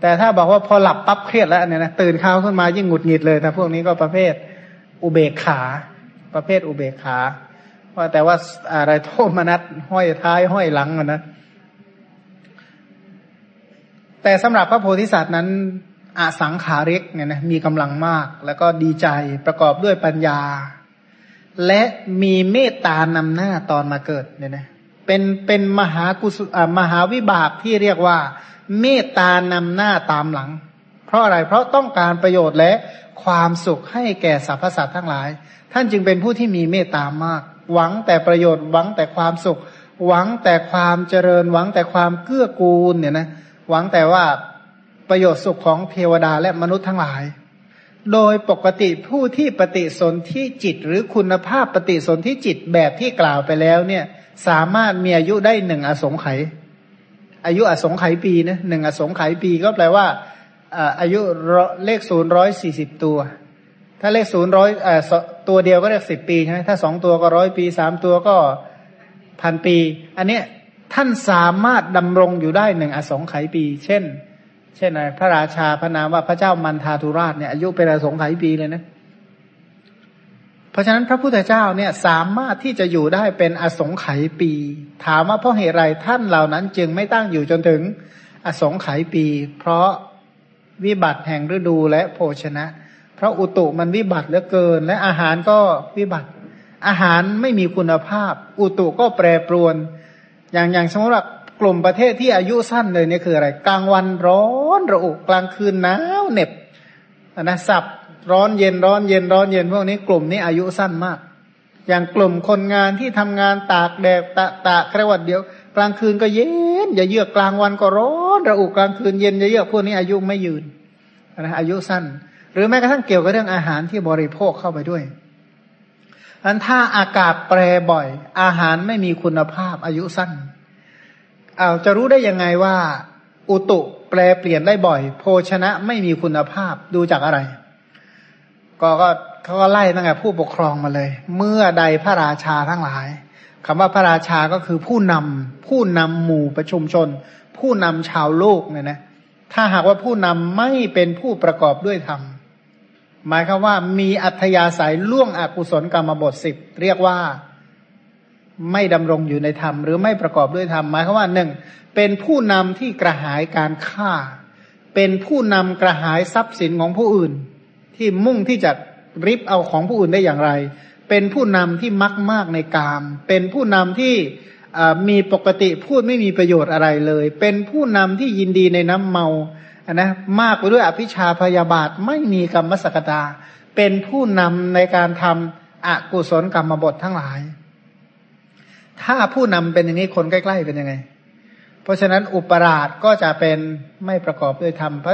แต่ถ้าบอกว่าพอหลับปั๊บเครียดแล้วเนี่ยนะตื่นเช้าวขึ้นมายิ่งหงุดหงิดเลยถ้าพวกนี้ก็ประเภทอุเบกขา ประเภทอุเบกขา ว่าแต่ว่าอะไรโทมนัสห้อยท้ายห้อยหลังนะแต่สำหรับพระโพธิสัตว์นั้นอสังขาริกเนี่ยนะมีกำลังมาก แล้วก็ดีใจประกอบด้วยปัญญา และมีเมตตานำหน้าตอนมาเกิดเนี่ยนะเป็นเป็นมหากุศลมหาวิบากที่เรียกว่า เมตตานำหน้าตามหลัง เพราะอะไรเพราะต้องการประโยชน์และความสุขให้แก่สรรพสัตว์ทั้งหลาย ท่านจึงเป็นผู้ที่มีเมตตามาก หวังแต่ประโยชน์หวังแต่ความสุข หวังแต่ความเจริญ หวังแต่ความเกื้อกูลเนี่ยนะหวังแต่ว่าประโยชน์สุขของเทวดาและมนุษย์ทั้งหลาย โดยปกติผู้ที่ปฏิสนธิจิต หรือคุณภาพปฏิสนธิจิตแบบที่กล่าวไปแล้วเนี่ยสามารถมีอายุได้หนึ่งอสงไขยอายุอสงไขยปีนะหนึ่งอสงไขยปีก็แปลว่าอายุเลขศูนย์ร้อยสี่สิบตัว ถ้าเลขศูนย์ร้อยตัวเดียวก็เรียกสิบปีใช่ไหมถ้าสองตัวก็ร้อยปีสามตัวก็พันปี อันเนี้ยท่านสามารถดำรงอยู่ได้หนึ่งอสงไขยปี เช่น เช่นอะไรพระราชาพระนามว่าพระเจ้ามันทาธุราชเนี่ยอายุเป็นอสงไขยปีเลยนะเพราะฉะนั้นพระพุทธเจ้าเนี่ยสามารถที่จะอยู่ได้เป็นอสงไขยปี ถามว่าเพราะเหตุไรท่านเหล่านั้นจึงไม่ตั้งอยู่จนถึงอสงไขยปี เพราะวิบัติแห่งฤดูและโภชนะเพราะอุตุมันวิบัติเหลือเกิน และอาหารก็วิบัติ อาหารไม่มีคุณภาพ อุตุก็แปรปรวน อย่างอย่างสมมติว่ากลุ่มประเทศที่อายุสั้นเลยเนี่ยคืออะไร กลางวันร้อนระอุกลางคืนหนาวเหน็บนะสับร้อนเย็นร้อนเย็นร้อนเย็นพวกนี้กลุ่มนี้อายุสั้นมาก อย่างกลุ่มคนงานที่ทำงานตากแดดตะตากแค่วัดเดียว กลางคืนก็เย็น อย่าเยือกกลางวันก็ร้อนระอุกลางคืนเย็นอย่าเยือกพวกนี้อายุไม่ยืนนะอายุสั้น รือแม้กระทั่งเกี่ยวกับเรื่องอาหารที่บริโภคเข้าไปด้วยอันถ้าอากาศแปรบ่อย อาหารไม่มีคุณภาพอายุสั้นเอาจะรู้ได้ยังไงว่า อุตุแปลเปลี่ยนได้บ่อย โภชนะไม่มีคุณภาพดูจากอะไร ก็ก็เขาก็ไล่ตั้งแต่ผู้ปกครองมาเลย เมื่อใดพระราชาทั้งหลายคำว่าพระราชาก็คือผู้นำผู้นำหมู่ประชุมชน ผู้นำชาวโลกเนี่ยนะ ถ้าหากว่าผู้นำไม่เป็นผู้ประกอบด้วยธรรม หมายคือว่ามีอัธยาศัยล่วงอกุศลกรรมบทสิบเรียกว่าไม่ดำรงอยู่ในธรรม หรือไม่ประกอบด้วยธรรมหมายความว่าหนึ่งเป็นผู้นำที่กระหายการฆ่า เป็นผู้นำกระหายทรัพย์สินของผู้อื่น ที่มุ่งที่จะริบเอาของผู้อื่นได้อย่างไร เป็นผู้นำที่มักมากในกาม เป็นผู้นำที่มีปกติพูดไม่มีประโยชน์อะไรเลย เป็นผู้นำที่ยินดีในน้ำเมา นะมากไปด้วยอภิชาพยาบาทไม่มีกรรมสกตา เป็นผู้นำในการทำอกุศลกรรมบททั้งหลาย ถ้าผู้นำเป็นอย่างนี้คนใกล้ๆเป็นยังไง เพราะฉะนั้นอุปราชก็จะเป็นไม่ประกอบด้วยธรรมเพราะ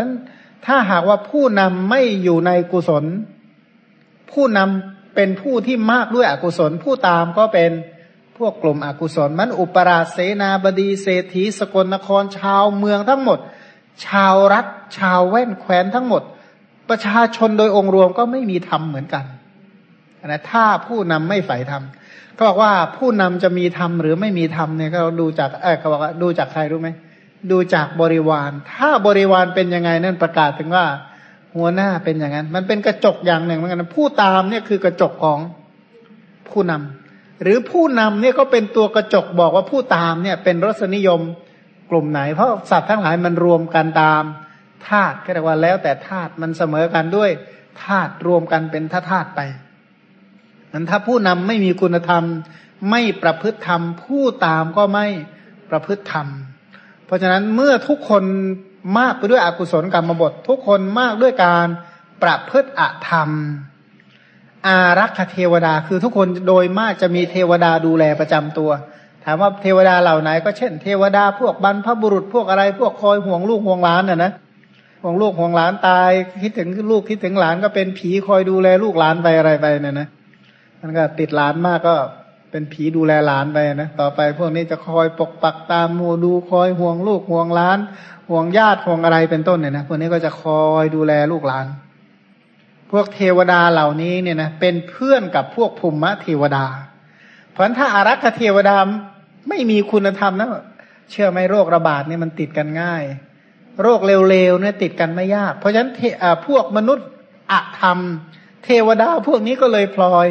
ถ้าหากว่าผู้นำไม่อยู่ในกุศล ผู้นำเป็นผู้ที่มากด้วยอกุศล ผู้ตามก็เป็นพวกกลุ่มอกุศล มันอุปราชเสนาบดีเศรษฐีสกลนครชาวเมืองทั้งหมด ชาวรัฐ ชาวแว่นแคว้นทั้งหมด ประชาชนโดยองค์รวมก็ไม่มีธรรมเหมือนกันนะถ้าผู้นำไม่ใฝ่ธรรมเขาบอกว่าผู้นำจะมีธรรมหรือไม่มีธรรมเนี่ยเขาดูจากเออเขาบอกว่าดูจากใครรู้ไหมดูจากบริวาร ถ้าบริวารเป็นยังไงนั่นประกาศถึงว่า หัวหน้าเป็นอย่างนั้น มันเป็นกระจกอย่างหนึ่งเหมือนกันผู้ตามเนี่ยคือกระจกของผู้นำหรือผู้นำเนี่ยก็เป็นตัวกระจกบอกว่าผู้ตามเนี่ยเป็นรสนิยม กลุ่มไหน เพราะสัตว์ทั้งหลายมันรวมกันตามธาตุก็เรียกว่าแล้วแต่ธาตุมันเสมอกันด้วยธาตุรวมกันเป็นธาตุไปนั้นถ้าผู้นำไม่มีคุณธรรม ไม่ประพฤติธรรม ผู้ตามก็ไม่ประพฤติธรรม เพราะฉะนั้นเมื่อทุกคนมากไปด้วยอกุศลกรรมบท ทุกคนมากด้วยการประพฤติอธรรม อารักขเทวดาคือทุกคนโดยมากจะมีเทวดาดูแลประจำตัว ถามว่าเทวดาเหล่าไหนก็เช่นเทวดาพวกบรรพบุรุษพวกอะไร พวกคอยห่วงลูกห่วงหลานน่ะนะห่วงลูกห่วงหลานตาย คิดถึงลูกคิดถึงหลานก็เป็นผีคอยดูแลลูกหลานไปอะไรไปเนี่ยนะมันก็ติดหลานมากก็เป็นผีดูแลหลานไปนะต่อไปพวกนี้จะคอยปกปักตามมูดูคอยห่วงลูกห่วงหลาน ห่วงญาติห่วงอะไรเป็นต้นเนี่ยนะพวกนี้ก็จะคอยดูแลลูกหลาน พวกเทวดาเหล่านี้เนี่ยนะเป็นเพื่อนกับพวกภูมิเทวดา เพราะถ้าอารักษเทวดา ไม่มีคุณธรรมนะเชื่อไหมโรคระบาดเนี่ยมันติดกันง่าย โรคเร็วๆเนี่ยติดกันไม่ยาก เพราะฉะนั้นพวกมนุษย์อะธรรม เทวดาพวกนี้ก็เลยพลอย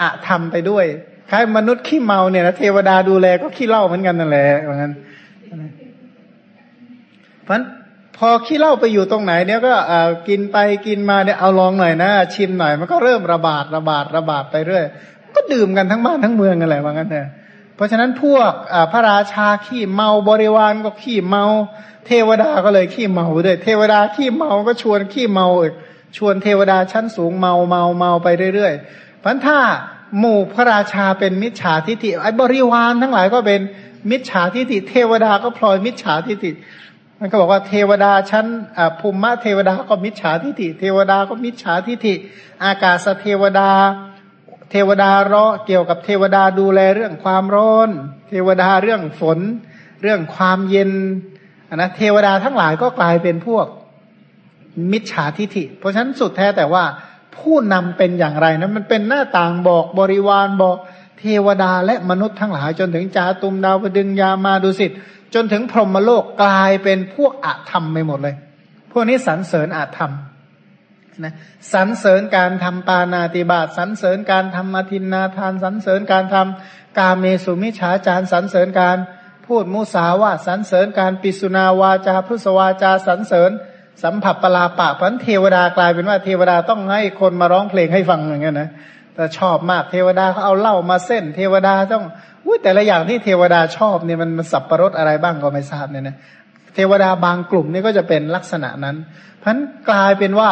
อะธรรมไปด้วยคล้ายมนุษย์ขี้เมาเนี่ยนะเทวดาดูแลก็ขี้เล่าเหมือนกันนั่นแหละเหมือนกันเพราะพอขี้เล่าไปอยู่ตรงไหนเนี่ยก็กินไปกินมาเนี่ยเอาลองหน่อยนะชิมหน่อยมันก็เริ่มระบาดระบาดระบาดไปเรื่อยก็ดื่มกันทั้งบ้านทั้งเมืองกันแหละว่างั้นเถอะ เพราะฉะนั้นพวกพระราชาขี้เมาบริวารก็ขี้เมา เทวดาก็เลยขี้เมาด้วยเทวดาขี้เมาก็ชวนขี้เมาอีกชวนเทวดาชั้นสูงเมาเมาเมาไปเรื่อยๆพราะถ้าหมู่พระราชาเป็นมิจฉาทิฏฐิไอ้บริวารทั้งหลายก็เป็นมิจฉาทิฏฐิเทวดาก็พลอยมิจฉาทิฏฐิมันก็บอกว่าเทวดาชั้นภูมิเทวดาก็มิจฉาทิฏฐิเทวดาก็มิจฉาทิฏฐิ อากาศเทวดา ทวดาเราะเกี่ยวกับเทวดาดูแลเรื่องความร้อน เทวดาเรื่องฝน เรื่องความเย็นนะเทวดาทั้งหลายก็กลายเป็นพวกมิจฉาทิฐิ เพราะฉะนั้นสุดแท้แต่ว่าผู้นำเป็นอย่างไรนะมันเป็นหน้าต่างบอกบริวารบอกเทวดาและมนุษย์ทั้งหลายจนถึงจาตุมดาวดึงยามาดุสิตจนถึงพรหมโลกกลายเป็นพวกอาธรรมไปหมดเลย พวกนี้สรรเสริญอาธรรม นะสรรเสริญการทำปานาติบาตสรรเสริญการทำอธินนาทานสรรเสริญการทำกาเมสุมิฉาจารสรรเสริญการพูดมุสาวาสรรเสริญการปิสุนาวาจาพุสวาจาสรรเสริญ สัมผัสปลาปะพันเทวดากลายเป็นว่าเทวดาต้องให้คนมาร้องเพลงให้ฟังอย่างเงี้ยนะแต่ชอบมากเทวดาเขาเอาเหล้ามาเส้น เทวดาต้องอุ้ยแต่ละอย่างที่เทวดาชอบเนี่ยมันสับประรดอะไรบ้างก็ไม่ทราบเนี่ยนะเทวดาบางกลุ่มนี่ก็จะเป็นลักษณะนั้นพันกลายเป็นว่า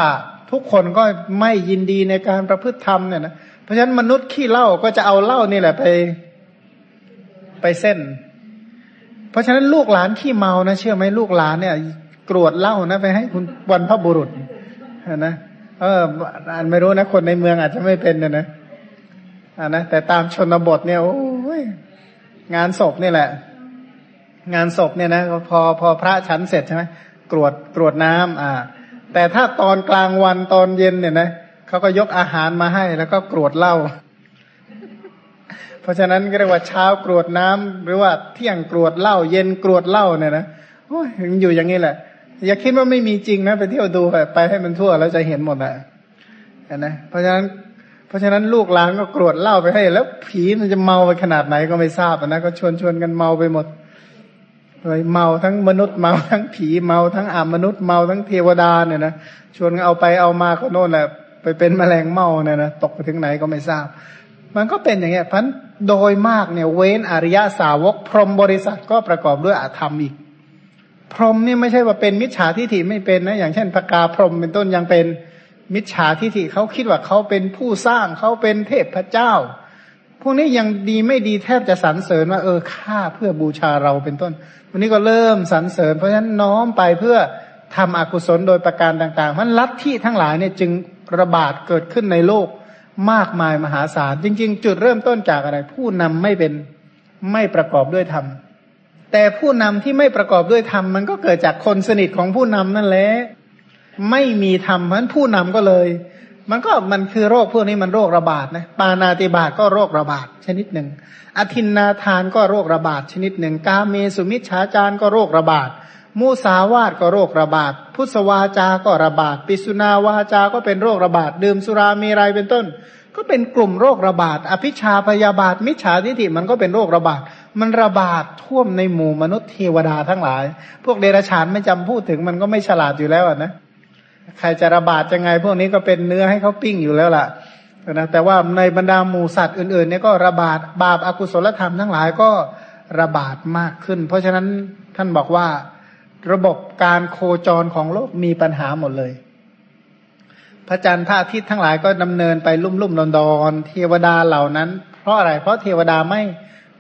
ทุกคนก็ไม่ยินดีในการประพฤติธรรมเนี่ยนะเพราะฉะนั้นมนุษย์ขี้เล่าก็จะเอาเหล้านี่แหละไปไปเส้น เพราะฉะนั้นลูกหลานขี้เมานะเชื่อไหมลูกหลานเนี่ยกรวดเหล้านะไปให้คุณวันพระบุรุษนะเอออ่านไม่รู้นะคนในเมืองอาจจะไม่เป็นนะนะอ่านะแต่ตามชนบทเนี่ยโอ้ยงานศพนี่แหละ งานศพเนี่ยนะพอพอพระฉันเสร็จใช่ไหมกรวดกรวดน้ำอ่า แต่ถ้าตอนกลางวันตอนเย็นเนี่ยนะเขาก็ยกอาหารมาให้แล้วก็กรวดเหล้าเพราะฉะนั้นก็เรียกว่าเช้ากรวดน้ำหรือว่าเที่ยงกรวดเหล้าเย็นกรวดเหล้าเนี่ยนะโอ้ยอยู่อย่างนี้แหละ อย่าคิดว่าไม่มีจริงนะไปเที่ยวดูไปให้มันทั่วแล้วจะเห็นหมดแหละนะเพราะฉะนั้น เพราะฉะนั้นลูกหลานก็กรวดเหล้าไปให้ แล้วผีมันจะเมาไปขนาดไหนก็ไม่ทราบนะก็ชวนชวนกันเมาไปหมด เลยเมาทั้งมนุษย์เมาทั้งผีเมาทั้งอามนุษย์เมาทั้งเทวดาเนี่ยนะชวนเอาไปเอามาก็โน่นแหละไปเป็นแมลงเมาเนี่ยนะตกไปถึงไหนก็ไม่ทราบ มันก็เป็นอย่างเงี้ยพันโดยมากเนี่ยเว้นอริยสาวก พรหมบริษัทก็ประกอบด้วยอาธรรมอีก พรหมนี่ไม่ใช่ว่าเป็นมิจฉาทิฏฐิไม่เป็นนะอย่างเช่นพระกาพรหมเป็นต้นยังเป็นมิจฉาทิฏฐิเขาคิดว่าเขาเป็นผู้สร้างเขาเป็นเทพเจ้า พวกนี้ยังดีไม่ดีแทบจะสรรเสริญว่าเออฆ่าเพื่อบูชาเราเป็นต้น วันนี้ก็เริ่มสรรเสริญ เพราะฉะนั้นน้อมไปเพื่อทำอกุศลโดยประการต่างๆเพราะลัทธิทั้งหลายเนี่ยจึงระบาดเกิดขึ้นในโลกมากมายมหาศาล จริง ๆ จุดเริ่มต้นจากอะไร ผู้นำไม่เป็นไม่ประกอบด้วยธรรมแต่ผู้นำที่ไม่ประกอบด้วยธรรมมันก็เกิดจากคนสนิทของผู้นำนั่นแหละไม่มีธรรมเพราะผู้นำก็เลย มันก็มันคือโรคพวกนี้มันโรคระบาดนะปานาติบาตก็โรคระบาดชนิดหนึ่งอธินนาทานก็โรคระบาดชนิดหนึ่ง กาเมสุมิชฌาจารก็โรคระบาดมูสาวาตก็โรคระบาดพุทธวาจาก็ระบาดปิสุนาวาจาก็เป็นโรคระบาดดื่มสุรามีไรเป็นต้น ก็เป็นกลุ่มโรคระบาดอภิชาพยาบาท มิจฉาทิฏฐิมันก็เป็นโรคระบาดมันระบาดท่วมในหมู่มนุษย์เทวดาทั้งหลาย พวกเดรัจฉานไม่จำพูดถึงมันก็ไม่ฉลาดอยู่แล้วนะ ใครจะระบาดยังไง พวกนี้ก็เป็นเนื้อให้เขาปิ้งอยู่แล้วล่ะนะแต่ว่าในบรรดาหมูสัตว์อื่นๆเนี่ยก็ระบาดบาปอากุศลธรรมทั้งหลายก็ระบาดมากขึ้น เพราะฉะนั้นท่านบอกว่าระบบการโคจรของโลกมีปัญหาหมดเลย พระจันทร์พระอาทิตย์ทั้งหลายก็ดำเนินไปลุ่มลุ่มดอนดอนเทวดาเหล่านั้น เพราะอะไร เพราะเทวดาไม่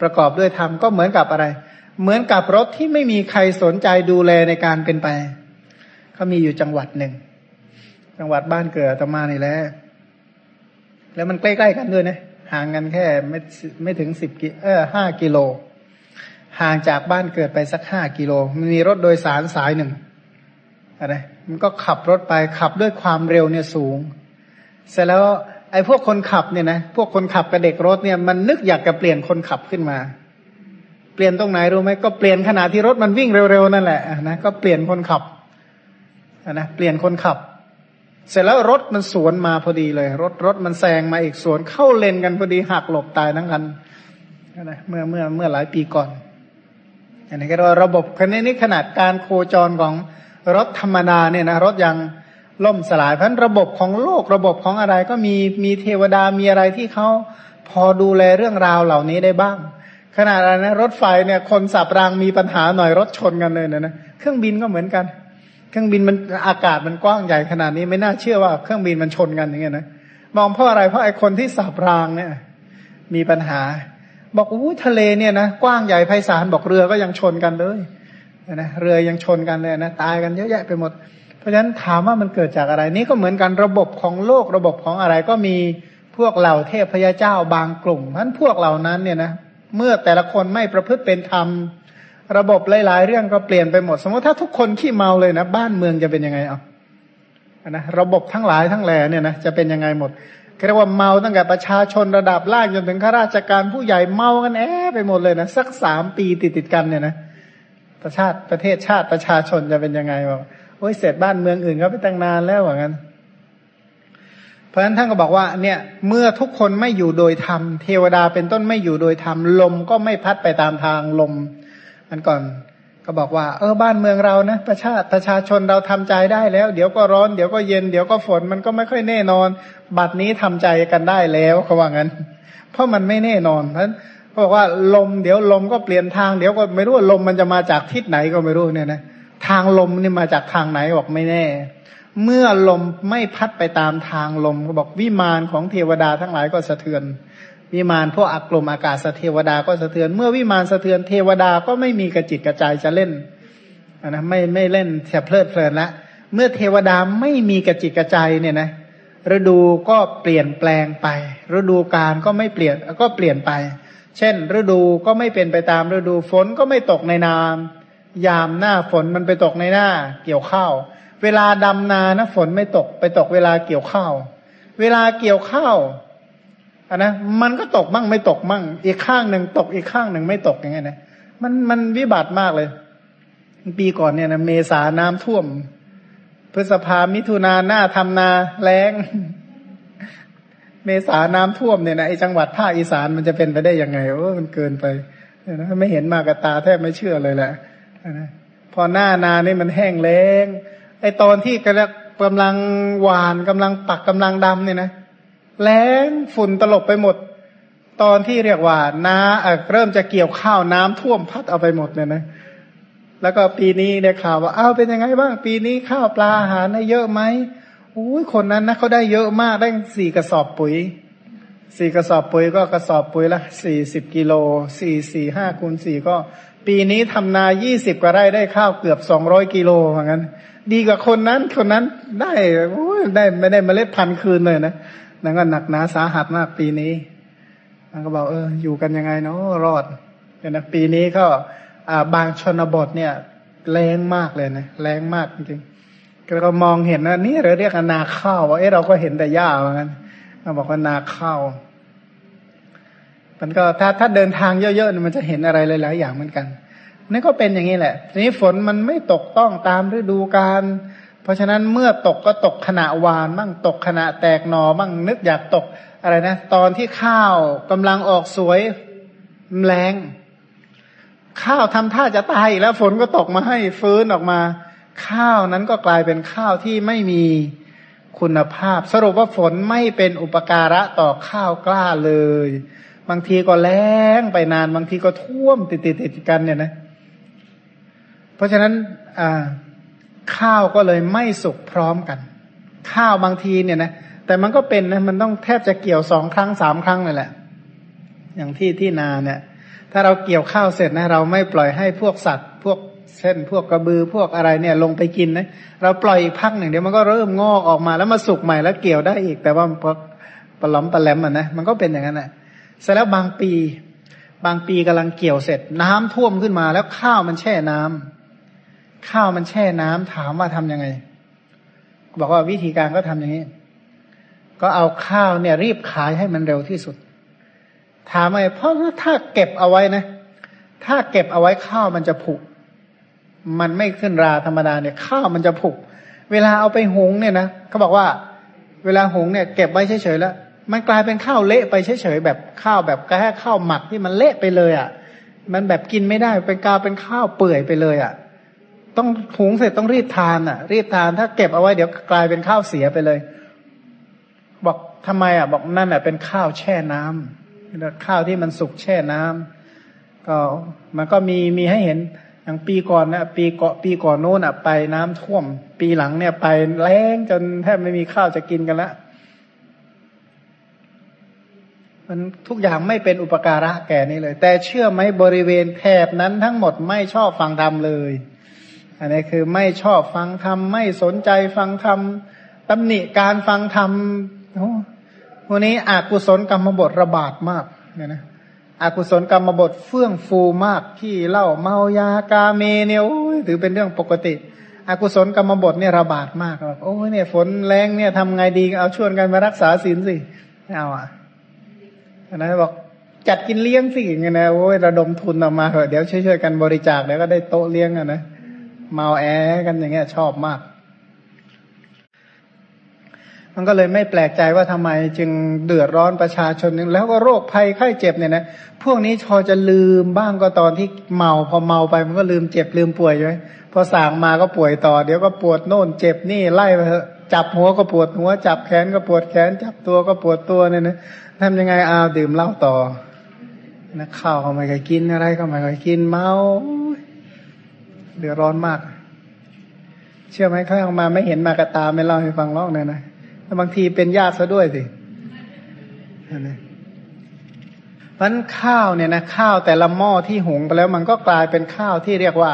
ประกอบด้วยธรรมก็เหมือนกับอะไร เหมือนกับรถที่ไม่มีใครสนใจดูแลในการเป็นไปเขามีอยู่จังหวัดหนึ่ง จังหวัดบ้านเกิดตมานี่แหละแล้วมันใกล้ๆกันด้วยนะห่างกันแค่ไม่ไม่ถึงสิบกิเออห้ากิโล ห่างจากบ้านเกิดไปสักห้ากิโลมันมีรถโดยสารสายหนึ่งอะไรมันก็ขับรถไปขับด้วยความเร็วเนี่ยสูง เสร็จแล้วไอ้พวกคนขับเนี่ยนะพวกคนขับกับเด็กรถเนี่ยมันนึกอยากจะเปลี่ยนคนขับขึ้นมา เปลี่ยนตรงไหนรู้ไหมก็เปลี่ยนขณะที่รถมันวิ่งเร็วๆนั่นแหละนะก็เปลี่ยนคนขับนะเปลี่ยนคนขับ เสร็จแล้วรถมันสวนมาพอดีเลย รถรถมันแซงมาอีกสวนเข้าเลนกันพอดีหักหลบตายทั้งคันนะเมื่อเมื่อเมื่อหลายปีก่อนอันนี้ก็เรียกว่าระบบคันนี้ขนาดการโคจรของรถธรรมดาเนี่ยนะรถยังล่มสลายเพราะระบบของโลกระบบของอะไรก็มีมีเทวดามีอะไรที่เขาพอดูแลเรื่องราวเหล่านี้ได้บ้าง ขนาดอะไรนะรถไฟเนี่ยคนสับรางมีปัญหาหน่อยรถชนกันเลยนะนะเครื่องบินก็เหมือนกัน เครื่องบินมันอากาศมันกว้างใหญ่ขนาดนี้ไม่น่าเชื่อว่าเครื่องบินมันชนกันอย่างเงี้ยนะมองเพราะอะไรเพราะไอ้คนที่สับรางเนี่ย มีปัญหา บอกอู้ทะเลเนี่ยนะกว้างใหญ่ไพศาลบอกเรือก็ยังชนกันเลยนะเรือยังชนกันเลยนะตายกันเยอะแยะไปหมด เพราะฉะนั้นถามว่ามันเกิดจากอะไรนี่ก็เหมือนกันระบบของโลกระบบของอะไรก็มีพวกเหล่าเทพพยาเจ้าบางกลุ่มเพราะนั้นพวกเหล่านั้นเนี่ยนะเมื่อแต่ละคนไม่ประพฤติเป็นธรรม ระบบหลาย ๆ เรื่องก็เปลี่ยนไปหมด สมมติถ้าทุกคนขี้เมาเลยนะบ้านเมืองจะเป็นยังไงเอานะระบบทั้งหลายทั้งแหล่เนี่ยนะจะเป็นยังไงหมดเรียกว่าเมาตั้งแต่ประชาชนระดับล่างจนถึงข้าราชการผู้ใหญ่เมากันแอบไปหมดเลยนะสักสามปีติดติดกันเนี่ยนะประชาติประเทศชาติประชาชนจะเป็นยังไงบอกโอ้ยเสร็จบ้านเมืองอื่นเขาไปตั้งนานแล้วว่างั้นเพราะฉะนั้นท่านก็บอกว่าเนี่ยเมื่อทุกคนไม่อยู่โดยธรรมเทวดาเป็นต้นไม่อยู่โดยธรรมลมก็ไม่พัดไปตามทางลม มันก่อนก็บอกว่า เออบ้านเมืองเรานะประชาประชาชนเราทำใจได้แล้ว เดี๋ยวก็ร้อนเดี๋ยวก็เย็นเดี๋ยวก็ฝนมันก็ไม่ค่อยแน่นอน บัดนี้ทำใจกันได้แล้วเขาว่างั้น เพราะมันไม่แน่นอนเพราะก็บอกว่าลมเดี๋ยวลมก็เปลี่ยนทางเดี๋ยวก็ไม่รู้ว่าลมมันจะมาจากทิศไหนก็ไม่รู้เนี่ยนะทางลมนี่มาจากทางไหนบอกไม่แน่ เมื่อลมไม่พัดไปตามทางลมก็บอกวิมานของเทวดาทั้งหลายก็สะเทือน วิมานพวกอักลมอากาศเทวดาก็สะเทือน เมื่อวิมานสะเทือนเทวดาก็ไม่มีกระจิตกระจายจะเล่นนะไม่ไม่เล่นแถบเพลิดเพลินละเมื่อเทวดาไม่มีกระจิตกระจายเนี่ยนะฤดูก็เปลี่ยนแปลงไป ฤดูกาลก็ไม่เปลี่ยนก็เปลี่ยนไป เช่น ฤดูก็ไม่เป็นไปตามฤดูฝนก็ไม่ตกในนาม ยามหน้าฝนมันไปตกในหน้า เกี่ยวข้าว เวลาดำนานะฝนไม่ตกไปตกเวลาเกี่ยวข้าว เวลาเกี่ยวข้าว นนะมันก็ตกมั่งไม่ตกมั่ง อีกข้างหนึ่งตกอีกข้างหนึ่งไม่ตกอย่างเงี้ยนะมันมันวิบัติมากเลย ปีก่อนเนี่ยนะเมษาน้ำท่วม พฤษภามิถุนาหน้าทำนาแรงเมษาน้ำท่วมเนี่ยนะไอจังหวัดภาคอีสานมันจะเป็นไปได้ยังไงโอ้มันเกินไปนะไม่เห็นมากระตาแทบไม่เชื่อเลยแหละนะพอหน้านานี่มันแห้งแล้งไอตอนที่กำลังหวานกำลังปักกำลังดำเนี่ยนะ แล้งฝุ่นตลบไปหมด ตอนที่เรียกว่าน้าเริ่มจะเกี่ยวข้าวน้ำท่วมพัดเอาไปหมดเนี่ยนะแล้วก็ปีนี้ได้ข่าวว่าอ้าวเป็นยังไงบ้าง ปีนี้ข้าวปลาอาหารได้เยอะไหมอุ้ยคนนั้นนะเขาได้เยอะมากได้สี่กระสอบปุ๋ยสี่กระสอบปุ๋ยก็กระสอบปุ๋ยละสี่สิบกิโลสี่สี่ห้าคูณสี่ก็ ปีนี้ทำนายี่สิบกว่าไร่ได้ข้าวเกือบสองร้อยกิโลเหมือนกันดีกว่าคนนั้นคนนั้นได้ได้ไม่ได้เมล็ดพันธุ์คืนเลยนะ นั่นก็หนักหนาสาหัสมากปีนี้มันก็บอกเอออยู่กันยังไงเนาะรอดเนี่ยนะปีนี้ก็บางชนบทเนี่ยแรงมากเลยนะแรงมากจริงเรามองเห็นว่านี่เราเรียกนาข้าวว่าเอ้เราก็เห็นแต่หญ้าเหมือนกันเราบอกว่านาข้าวมันก็ถ้าถ้าเดินทางเยอะๆมันจะเห็นอะไรหลายๆอย่างเหมือนกันนี่ก็เป็นอย่างนี้แหละทีนี้ฝนมันไม่ตกต้องตามฤดูกาล เพราะฉะนั้นเมื่อตกก็ตกขณะวานบ้างตกขณะแตกหนอบ้างนึกอยากตกอะไรนะ ตอนที่ข้าวกำลังออกสวยแรงข้าวทำท่าจะตายแล้วฝนก็ตกมาให้ฟื้นออกมา ข้าวนั้นก็กลายเป็นข้าวที่ไม่มีคุณภาพ สรุปว่าฝนไม่เป็นอุปการะต่อข้าวกล้าเลย บางทีก็แล้งไปนาน บางทีก็ท่วมติดติดติดกันเนี่ยนะ เพราะฉะนั้น อ่า ข้าวก็เลยไม่สุกพร้อมกัน ข้าวบางทีเนี่ยนะแต่มันก็เป็นนะมันต้องแทบจะเกี่ยวสองครั้งสามครั้งเลยแหละ อย่างที่ที่นาเนี่ย ถ้าเราเกี่ยวข้าวเสร็จนะ เราไม่ปล่อยให้พวกสัตว์ พวกเช่น พวกกระบือพวกอะไรเนี่ย ลงไปกินนะเราปล่อยอีกพักหนึ่งเดี๋ยวมันก็เริ่มงอกออกมาแล้วมาสุกใหม่แล้วเกี่ยวได้อีก แต่ว่าพอปล้อมปลแหลมอะนะมันก็เป็นอย่างนั้นแหละเสร็จแล้วบางปี บางปีกำลังเกี่ยวเสร็จน้ำท่วมขึ้นมาแล้วข้าวมันแช่น้ำ ข้าวมันแช่น้ำถามว่าทํำยังไง บอกว่าวิธีการก็ทำอย่างนี้ ก็เอาข้าวเนี่ย รีบขายให้มันเร็วที่สุด ถามไมเพราะถ้าเก็บเอาไว้นะ ถ้าเก็บเอาไว้ข้าวมันจะผุมันไม่ขึ้นราธรรมดาเนี่ยข้าวมันจะผุเวลาเอาไปหุงเนี่ยนะเขาบอกว่า เวลาหุงเนี่ย เก็บไว้เฉยๆแล้วมันกลายเป็นข้าวเละไปเฉยๆแบบข้าวแบบแค่ข้าวหมักที่มันเละไปเลยอะ่ะ มันแบบกินไม่ได้เป็นกาเป็นข้าวเปื่อยไปเลยอะ่ะ ต้องหุงเสร็จต้องรีบทานอะ รีบทานถ้าเก็บเอาไว้เดี๋ยวกลายเป็นข้าวเสียไปเลย บอกทำไมอะ บอกนั่นแหละเป็นข้าวแช่น้ำข้าวที่มันสุกแช่น้ำก็มันก็มีมีให้เห็นอย่างปีก่อนนะปีเกาะปีก่อนโน้นอะไปน้ำท่วม ปีหลังเนี่ยไปแล้งจนแทบไม่มีข้าวจะกินกันละมันทุกอย่างไม่เป็นอุปการะแก่นี้เลย แต่เชื่อไหมบริเวณแถบนั้นทั้งหมดไม่ชอบฟังธรรมเลย อันนี้คือไม่ชอบฟังธรรมไม่สนใจฟังธรรมตำหนิการฟังธรรมโอ้วันนี้อากุศลกรรมบทระบาดมากเนี่ยนะอากุศลกรรมบทเฟื่องฟูมากที่เล่าเมายากาเมเนี่ยโอ้ยถือเป็นเรื่องปกติอกุศลกรรมบทเนี่ยระบาดมากโอ้ยเนี่ยฝนแรงเนี่ยทำไงดีเอาชวนกันมารักษาศีลสิไม่เอาอะนะบอกจัดกินเลี้ยงสิไงนะโอ้ยระดมทุนออกมาเถอะเดี๋ยวช่วยๆกันบริจาคเดี๋ยวก็ได้โต๊ะเลี้ยงอะนะ เมาแอกันอย่างเงี้ยชอบมาก มันก็เลยไม่แปลกใจว่าทำไมจึงเดือดร้อนประชาชนนึงแล้วก็โรคภัยไข้เจ็บเนี่ยนะพวกนี้พอจะลืมบ้างก็ตอนที่เมาพอเมาไปมันก็ลืมเจ็บลืมป่วยใช่ไหมพอสางมาก็ป่วยต่อ เดี๋ยวก็ปวดโน่นเจ็บนี่ไล่ไปเถอะจับหัวก็ปวดหัว จับแขนก็ปวดแขน จับตัวก็ปวดตัวเนี่ยนะทำยังไงเอาดื่มเหล้าต่อนะข้าวก็ไม่เคยกินอะไรก็ไม่เคยกินเมา เดือดร้อนมาก เชื่อไหมเขาเอามาไม่เห็นมากระตาไม่เล่าให้ฟังร้องเนี่ยนะแล้วบางทีเป็นญาติซะด้วยสินะพันข้าวเนี่ยนะข้าวแต่ละหม้อที่หุงไปแล้วมันก็กลายเป็นข้าวที่เรียกว่า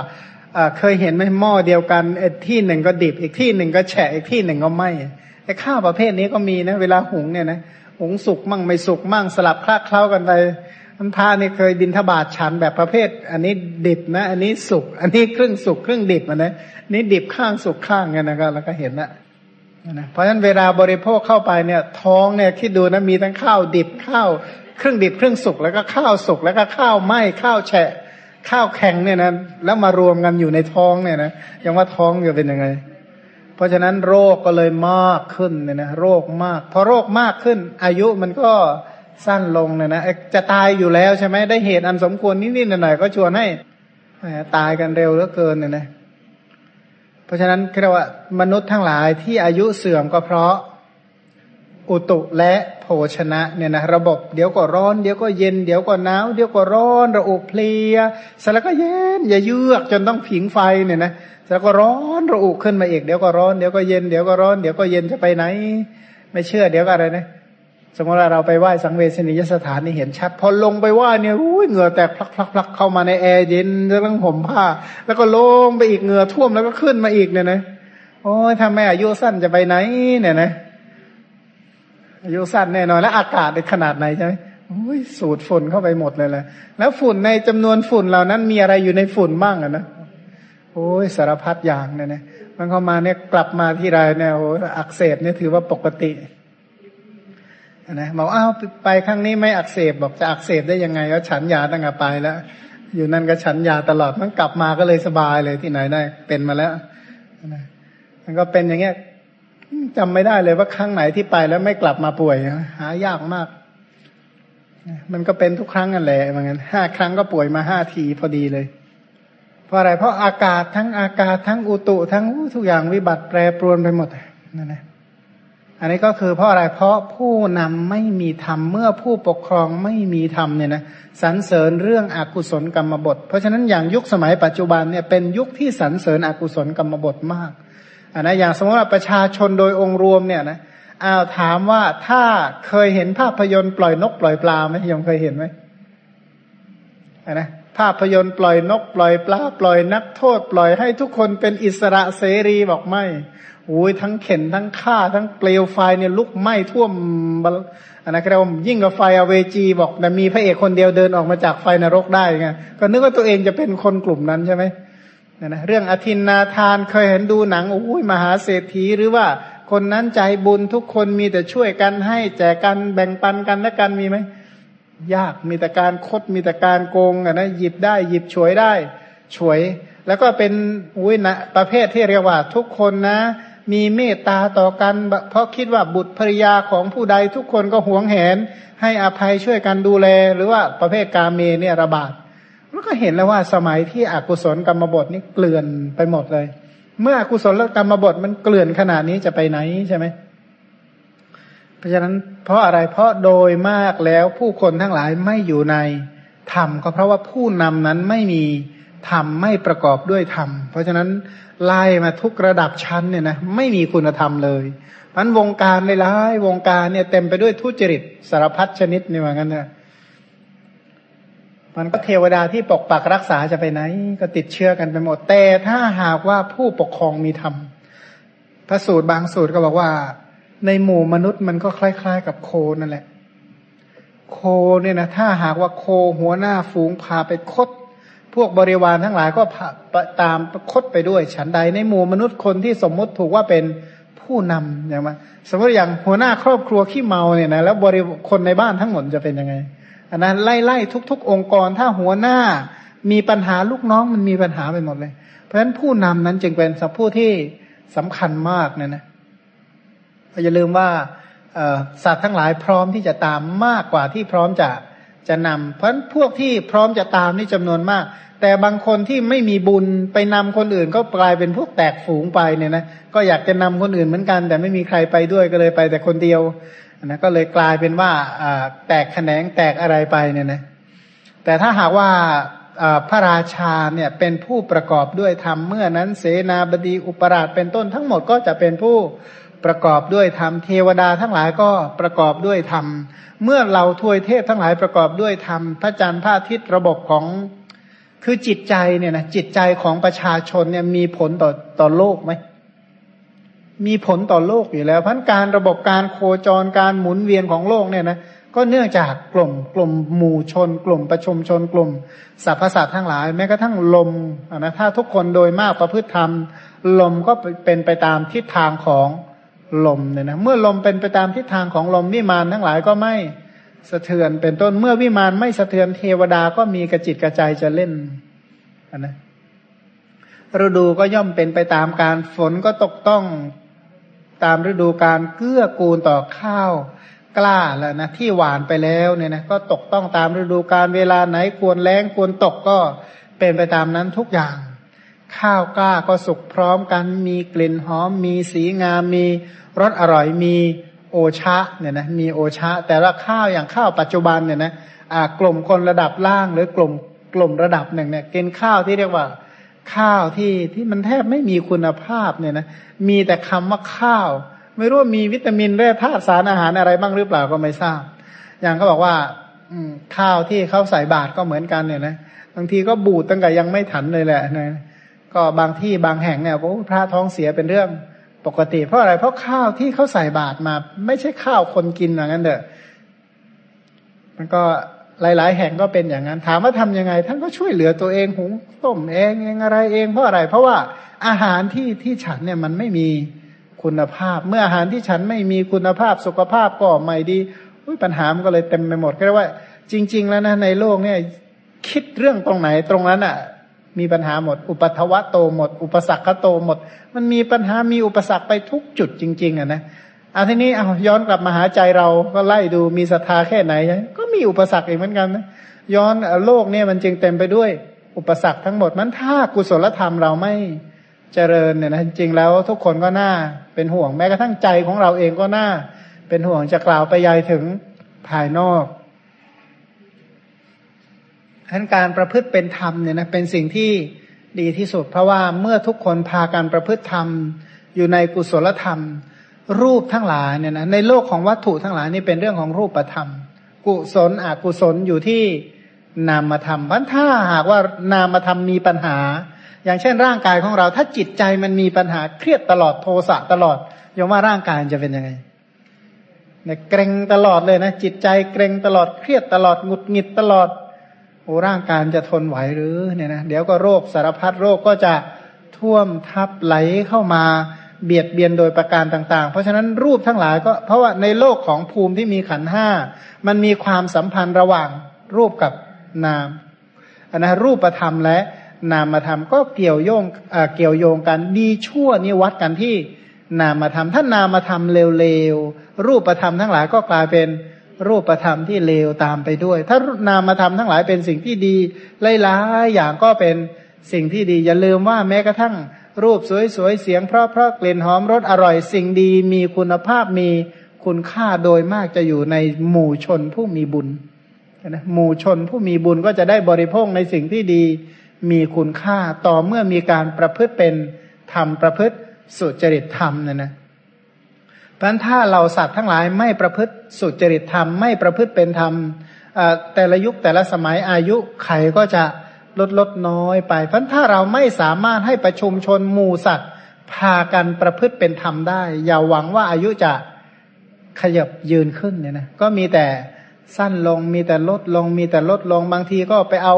เคยเห็นไหมหม้อเดียวกันที่หนึ่งก็ดิบ อีกที่หนึ่งก็แฉะอีกที่หนึ่งก็ไหมไอ้ข้าวประเภทนี้ก็มีนะ เวลาหุงเนี่ยนะหุงสุกมั่งไม่สุกมั่งสลับคลาเคล้ากันไป ท่านพานี่ยเคยบินทบาทฉันแบบประเภท อันนี้ดิบนะ อันนี้สุก อันนี้ครึ่งสุกครึ่งดิบนะ นี่ดิบข้างสุกข้างไงนะก็แล้วก็เห็นละนะเพราะฉะนั้นเวลาบริโภคเข้าไปเนี่ย ท้องเนี่ยคิดดูนะมีทั้งข้าวดิบข้าวครึ่งดิบครึ่งสุกแล้วก็ข้าวสุกแล้วก็ข้าวไหม้ข้าวแฉะ ข้าวแข็งเนี่ยนะแล้วมารวมกันอยู่ในท้องเนี่ยนะยังว่าท้องจะเป็นยังไง เพราะฉะนั้นโรคก็เลยมากขึ้นเนี่ยนะโรคมากพอโรคมากขึ้น อายุมันก็ สั้นลงเนี่ยนะจะตายอยู่แล้วใช่ไหมได้เหตุอันสมควรนิดๆหน่อยๆก็ชวนให้ตายกันเร็วเหลือเกินเนี่ยนะเพราะฉะนั้นเรียกว่ามนุษย์ทั้งหลายที่อายุเสื่อมก็เพราะอุตุและโภชนะเนี่ยนะระบบเดี๋ยวก็ร้อนเดี๋ยวก็เย็นเดี๋ยวก็หนาวเดี๋ยวก็ร้อนระอุเพลียเสร็จแล้วก็เย็นอย่าเยือกจนต้องผิงไฟเนี่ยนะเสร็จแล้วก็ร้อนระอุขึ้นมาอีกเดี๋ยวก็ร้อนเดี๋ยวก็เย็นเดี๋ยวก็ร้อนเดี๋ยวก็เย็นจะไปไหน ไม่เชื่อเดี๋ยวก็อะไรนะ สมมติว่าเราไปไหว้สังเวชนียสถานนี่เห็นชัด พอลงไปไหว้เนี่ยอุ้ยเหงื่อแตกพลักพลักพลักเข้ามาในแอร์เย็นจะต้องห่มผ้า แล้วก็ลงไปอีกเหงื่อท่วมแล้วก็ขึ้นมาอีกเนี่ยนะโอ้ยทำไมอายุสั้นจะไปไหน เนี่ยนะอายุสั้นแน่นอนแล้วอากาศในขนาดไหนใช่ไหมอ้ยสูดฝุ่นเข้าไปหมดเลยแหละแล้วฝุ่นในจำนวนฝุ่นเหล่านั้นมีอะไรอยู่ในฝุ่นบ้างอะนะโอ้ยสารพัดอย่างเนี่ยนะมันเข้ามาเนี่ยกลับมาที่ไรเนี่ยโอ้อักเสบเนี่ยถือว่าปกติ นะบอกอ้าวไปครั้งนี้ไม่อักเสบบอกจะอักเสบได้ยังไงก็ฉันยาตั้งแต่ไปแล้ว อยู่นั่นก็ฉันยาตลอดมันกลับมาก็เลยสบายเลยที่ไหนได้ เป็นมาแล้วนะมันก็เป็นอย่างเงี้ยจำไม่ได้เลยว่าครั้งไหนที่ไปแล้วไม่กลับมาป่วยหายากมาก มันก็เป็นทุกครั้งกันแหละเหมือนกันห้าครั้งก็ป่วยมาห้าทีพอดีเลย เพราะอะไรเพราะอากาศทั้งอากาศทั้งอุตุทั้งทุกอย่างวิบัติแปรปรวนไปหมดนั่นแหละ อันนี้ก็คือเพราะอะไร เพราะผู้นำไม่มีธรรม เมื่อผู้ปกครองไม่มีธรรมเนี่ยนะสรรเสริญเรื่องอกุศลกรรมบท เพราะฉะนั้นอย่างยุคสมัยปัจจุบันเนี่ยเป็นยุคที่สรรเสริญอกุศลกรรมบทมากอันนะอย่างสมมติว่าประชาชนโดยองค์รวมเนี่ยนะอ้าวถามว่าถ้าเคยเห็นภาพยนตร์ปล่อยนกปล่อยปลาไหมยังเคยเห็นไหมอันะภาพยนตร์ปล่อยนกปล่อยปลาปล่อยนักโทษ ปล่อยให้ทุกคนเป็นอิสระเสรีบอกไม่ โอ้ยทั้งเข็นทั้งฆ่า ทั้งเปลวไฟเนี่ยลุกไหม้ท่วมอันนั้นเรายิ่งกับไฟอเวจีบอกแต่มีพระเอกคนเดียวเดินออกมาจากไฟนรกได้ไงก็นึกว่าตัวเองจะเป็นคนกลุ่มนั้นใช่ไหมนะนะเรื่องอธินนาทานเคยเห็นดูหนังโอ้ยมหาเศรษฐีหรือว่าคนนั้นใจบุญทุกคนมีแต่ช่วยกันให้แจกกันแบ่งปันกันและกันมีไหมยากมีแต่การคดมีแต่การโกงนะ หยิบได้หยิบฉวยได้ฉวย แล้วก็เป็นอุ้ยนะประเภทที่เรียกว่าทุกคนนะ มีเมตตาต่อกัน เพราะคิดว่าบุตรภริยาของผู้ใดทุกคนก็หวงแหน ให้อภัยช่วยกันดูแล หรือว่าประเภทกาเมเนี่ยระบาดแล้วก็เห็นแล้วว่าสมัยที่อกุศลกรรมบทนี่เกลื่อนไปหมดเลย เมื่ออกุศลกรรมบทมันเกลื่อนขนาดนี้จะไปไหนใช่ไหมเพราะฉะนั้นเพราะอะไรเพราะโดยมากแล้วผู้คนทั้งหลายไม่อยู่ในธรรมก็เพราะว่าผู้นำนั้นไม่มีธรรมไม่ประกอบด้วยธรรมเพราะฉะนั้น ไล่มาทุกระดับชั้นเนี่ยนะไม่มีคุณธรรมเลยมันวงการในร้ายวงการเนี่ยเต็มไปด้วยทุจริตสารพัดชนิดนี่ว่างั้นนะมันก็เทวดาที่ปกปักรักษาจะไปไหน ก็ติดเชื้อกันไปหมด แต่ถ้าหากว่าผู้ปกครองมีธรรมพระสูตรบางสูตรก็บอกว่า ในหมู่มนุษย์มันก็คล้าย ๆ กับโคนั่นแหละ โคเนี่ยนะถ้าหากว่าโคหัวหน้าฝูงพาไปคด พวกบริวารทั้งหลายก็ตามคดไปด้วย ฉันใดในหมู่มนุษย์คนที่สมมติถูกว่าเป็นผู้นำอย่างมาสมมติอย่างหัวหน้าครอบครัวขี้เมาเนี่ยนะแล้วบริคนในบ้านทั้งหมดจะเป็นยังไงอันนั้นไล่ไล่ทุก ๆ องค์กรถ้าหัวหน้ามีปัญหาลูกน้องมันมีปัญหาไปหมดเลย เพราะฉะนั้นผู้นำนั้นจึงเป็นสัพผู้ที่สำคัญมากเนี่ยนะอย่าลืมว่าสัตว์ทั้งหลายพร้อมที่จะตามมากกว่าที่พร้อมจะ จะนำเพราะพวกที่พร้อมจะตามนี่จำนวนมาก แต่บางคนที่ไม่มีบุญไปนำคนอื่นก็กลายเป็นพวกแตกฝูงไปเนี่ยนะก็อยากจะนำคนอื่นเหมือนกัน แต่ไม่มีใครไปด้วยก็เลยไปแต่คนเดียวนะก็เลยกลายเป็นว่าแตกแขนงแตกอะไรไปเนี่ยนะแต่ถ้าหากว่าพระราชาเนี่ยเป็นผู้ประกอบด้วยธรรมเมื่อนั้นเสนาบดีอุปราชเป็นต้นทั้งหมดก็จะเป็นผู้ ประกอบด้วยธรรมเทวดาทั้งหลายก็ประกอบด้วยธรรม เมื่อเราทวยเทพทั้งหลายประกอบด้วยธรรมพระจันทร์พระอาทิตย์ระบบของคือจิตใจเนี่ยนะจิตใจของประชาชนเนี่ยมีผลต่อต่อโลกไหมมีผลต่อโลกอยู่แล้วพันการระบบการโคจรการหมุนเวียนของโลกเนี่ยนะก็เนื่องจากกลุ่มกลุ่มหมู่ชน กลุ่มประชุมชนกลุ่มสรรพสัตว์ทั้งหลาย แม้กระทั่งลมนะถ้าทุกคนโดยมากประพฤติธรรม ลมก็เป็นไปตามทิศทางของ ลมเนี่ยนะเมื่อลมเป็นไปตามทิศทางของลมวิมานทั้งหลายก็ไม่สะเทือนเป็นต้นเมื่อวิมานไม่สะเทือนเทวดาก็มีกระจิตกระใจจะเล่นนะฤดูก็ย่อมเป็นไปตามการฝนก็ตกต้องตามฤดูการเกื้อกูลต่อข้าว กล้าแล้วนะที่หวานไปแล้วเนี่ยนะก็ตกต้องตามฤดูการเวลาไหนควรแรงควรตกก็เป็นไปตามนั้นทุกอย่าง ข้าวกล้าก็สุกพร้อมกัน มีกลิ่นหอม มีสีงาม มีรสอร่อย มีโอชะเนี่ยนะ มีโอชะ แต่ละข้าวอย่างข้าวปัจจุบันเนี่ยนะกลุ่มคนระดับล่างหรือกลุ่มกลุ่มระดับหนึ่งเนี่ยกินข้าวที่เรียกว่า ข้าวที่ที่มันแทบไม่มีคุณภาพเนี่ยนะ มีแต่คำว่าข้าว ไม่รู้ว่ามีวิตามินแร่ธาตุสารอาหารอะไรบ้างหรือเปล่าก็ไม่ทราบ อย่างเขาบอกว่าอืข้าวที่เขาใส่บาตรก็เหมือนกันเนี่ยนะบางทีก็บูดตั้งแต่ยังไม่ถันเลยแหละนะ ก็บางที่บางแห่งเนี่ยพระท้องเสียเป็นเรื่องปกติ เพราะอะไรเพราะข้าวที่เขาใส่บาตรมา ไม่ใช่ข้าวคนกินอย่างนั้นเด้อมันก็หลาย ๆ แห่งก็เป็นอย่างนั้น ถามว่าทํำยังไง ท่านก็ช่วยเหลือตัวเองหุงต้มเองเองอะไรเองเพราะอะไร เพราะว่าอาหารที่ที่ฉันเนี่ยมันไม่มีคุณภาพ เมื่ออาหารที่ฉันไม่มีคุณภาพสุขภาพก็ไม่ดีปัญหามันก็เลยเต็มไปหมดก็เรียกว่า จริง ๆ แล้วนะในโลกเนี่ย คิดเรื่องตรงไหนตรงนั้นอะ มีปัญหาหมด อุปทวะโตหมด อุปสรรคโตหมด มันมีปัญหามีอุปสรรคไปทุกจุดจริง ๆอะนะเอาทีนี้เอาย้อนกลับมาหาใจเราก็ไล่ดูมีศรัทธาแค่ไหน ก็มีอุปสรรคอีกเหมือนกันนะย้อนโลกเนี่ยมันจึงเต็มไปด้วย อุปสรรคทั้งหมดมันถ้ากุศลธรรมเราไม่เจริญเนี่ยนะจริงแล้วทุกคนก็น่าเป็นห่วงแม้กระทั่งใจของเราเองก็น่าเป็นห่วงจะกล่าวไปยายถึงภายนอก ทั้นการประพฤติเป็นธรรมเนี่ยนะเป็นสิ่งที่ดีที่สุด เพราะว่าเมื่อทุกคนพาการประพฤติธรรม อยู่ในกุศลธรรม รูปทั้งหลายเนี่ยนะในโลกของวัตถุทั้งหลายนี่เป็นเรื่องของรูปธรรม กุศลอกุศลอยู่ที่นามธรรมเพราะถ้าหากว่านามธรรมมีปัญหา อย่างเช่นร่างกายของเรา ถ้าจิตใจมันมีปัญหาเครียดตลอดโทสะตลอดยมว่าร่างกายจะเป็นยังไงเนี่ยเกรงตลอดเลยนะจิตใจเกรงตลอดเครียดตลอดหงุดหงิดตลอด โอร่างกายจะทนไหวหรือเนี่ยนะเดี๋ยวก็โรคสารพัดโรคก็จะท่วมทับไหลเข้ามาเบียดเบียนโดยประการต่าง ๆ เพราะฉะนั้นรูปทั้งหลายก็เพราะว่าในโลกของภูมิที่มีขันห้ามันมีความสัมพันธ์ระหว่างรูปกับนามอันนะรูปธรรมและนามธรรมก็เกี่ยวโยงเกี่ยวโยงกันดีชั่วนี่วัดกันที่นามธรรมถ้านามธรรมเลวๆรูปธรรมทั้งหลายก็กลายเป็น รูปธรรมที่เลวตามไปด้วย ถ้านามธรรมทั้งหลายเป็นสิ่งที่ดีหลายๆอย่างก็เป็นสิ่งที่ดี อย่าลืมว่าแม้กระทั่ง รูปสวยๆเสียงเพราะเพราะกลิ่นหอมรสอร่อย สิ่งดีมีคุณภาพมีคุณค่าโดยมากจะอยู่ในหมู่ชนผู้มีบุญนะหมู่ชนผู้มีบุญก็จะได้บริโภคในสิ่งที่ดีมีคุณค่าต่อเมื่อมีการประพฤติเป็นธรรมประพฤติสุจริตธรรมนี่ยนะ เพราะถ้าเราสัตว์ทั้งหลายไม่ประพฤติสุจริตธรรมไม่ประพฤติเป็นธรรมแต่ละยุคแต่ละสมัยอายุไขก็จะลดลดน้อยไป เพราะถ้าเราไม่สามารถให้ประชุมชนหมู่สัตว์พากันประพฤติเป็นธรรมได้ อย่าหวังว่าอายุจะขยับยืนขึ้นเนี่ยนะก็มีแต่สั้นลงมีแต่ลดลง มีแต่ลดลงบางทีก็ไปเอา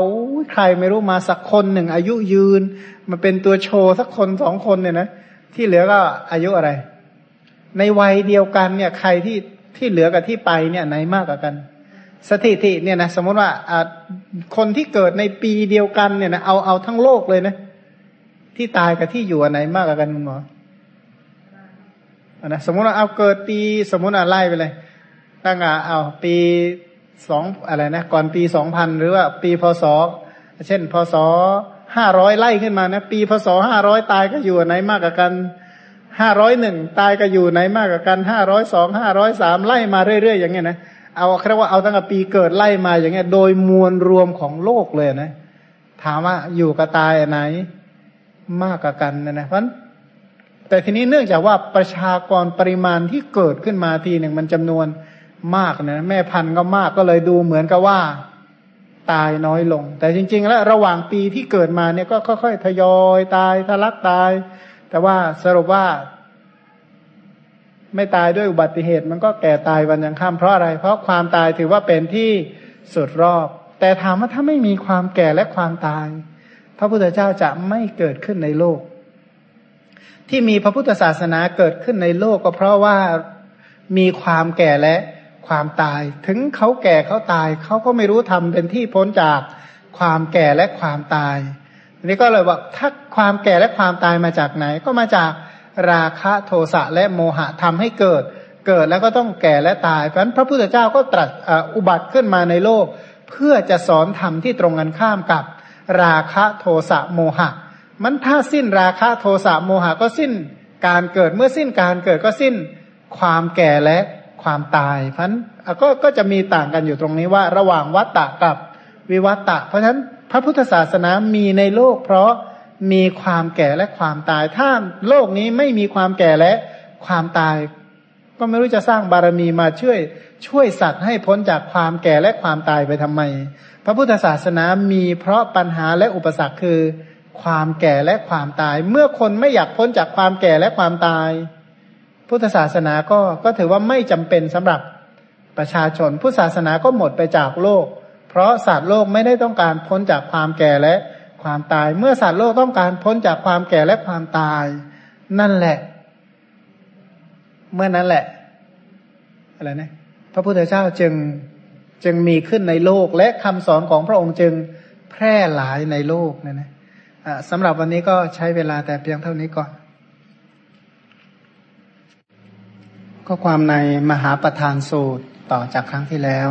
ใครไม่รู้มาสักคนหนึ่งอายุยืน มาเป็นตัวโชว์สักคนสองคนเนี่ยนะที่เหลือก็อายุอะไร ในวัยเดียวกันเนี่ยใครที่ที่เหลือกับที่ไปเนี่ยไหนมากกว่ากัน สถิติเนี่ยนะสมมติว่าคนที่เกิดในปีเดียวกันเนี่ยนะเอาเอาทั้งโลกเลยนะ ที่ตายกับที่อยู่อันไหนมากกว่ากันคุณหมอนะสมมติว่าเอาเกิดปีสมมติว่าไล่ไปเลยตั้งอะเอาปีสองอะไรนะก่อนปีสองพันหรือว่าปีพศเช่นพศห้าร้อยไล่ขึ้นมานะ ปีพศห้าร้อยตายก็อยู่ไหนมากกว่ากัน ห้าร้อยหนึ่งตายก็อยู่ไหนมากกว่ากันห้าร้อยสองห้าร้อยสามไล่มาเรื่อยๆอย่างเงี้ยนะเอาแค่ว่าเอาตั้งแต่ปีเกิดไล่มาอย่างเงี้ย โดยมวลรวมของโลกเลยนะ ถามว่าอยู่กับตายไหนมากกว่ากันนะนะเพราะแต่ทีนี้เนื่องจากว่าประชากรปริมาณที่เกิดขึ้นมาทีหนึ่งมันจำนวนมากนะแม่พันธุ์ก็มากก็เลยดูเหมือนกับว่าตายน้อยลง แต่จริง ๆ แล้วระหว่างปีที่เกิดมาเนี่ยก็ค่อยๆทยอยตายทะลักตาย แต่ว่าสรุปว่า ไม่ตายด้วยอุบัติเหตุ มันก็แก่ตายวันยังข้ามเพราะอะไร เพราะความตายถือว่าเป็นที่สุดรอบ แต่ถามว่าถ้าไม่มีความแก่และความตาย พระพุทธเจ้าจะไม่เกิดขึ้นในโลก ที่มีพระพุทธศาสนาเกิดขึ้นในโลกก็เพราะว่ามีความแก่และความตาย ถึงเขาแก่เขาตาย เขาก็ไม่รู้ทำเป็นที่พ้นจากความแก่และความตาย นนี้ก็เลยว่าถ้าความแก่และความตายมาจากไหน ก็มาจากราคะโทสะและโมหะทำให้เกิด เกิดแล้วก็ต้องแก่และตายเพราะฉะนั้นพระพุทธเจ้าก็ตรัสอุบัติขึ้นมาในโลก เพื่อจะสอนธรรมที่ตรงกันข้ามกับ ราคะโทสะโมหะ มันถ้าสิ้นราคะโทสะโมหะก็สิ้นการเกิดเมื่อสิ้นการเกิดก็สิ้นความแก่และความตาย เพราะนั้นก็ก็จะมีต่างกันอยู่ตรงนี้ว่าระหว่างวัตตะกับวิวัตตะ เพราะฉะนั้น พระพุทธศาสนามีในโลก เพราะมีความแก่และความตาย ถ้าโลกนี้ไม่มีความแก่และความตาย ก็ไม่รู้จะสร้างบารมีมาช่วย ช่วยสัตว์ให้พ้นจากความแก่และความตายไปทำไม พระพุทธศาสนามีเพราะปัญหาและอุปสรรคคือ ความแก่และความตาย เมื่อคนไม่อยากพ้นจากความแก่และความตาย พุทธศาสนาก็ก็ถือว่าไม่จำเป็นสำหรับประชาชน พุทธศาสนาก็หมดไปจากโลก เพราะสัตว์โลกไม่ได้ต้องการพ้นจากความแก่และความตาย เมื่อสัตว์โลกต้องการพ้นจากความแก่และความตาย นั่นแหละ เมื่อนั้นแหละอะไรนะพระพุทธเจ้าจึงจึงมีขึ้นในโลก และคำสอนของพระองค์จึงแพร่หลายในโลกนะนะสำหรับวันนี้ก็ใช้เวลาแต่เพียงเท่านี้ก่อน ก็ความในมหาประธานสูตรต่อจากครั้งที่แล้ว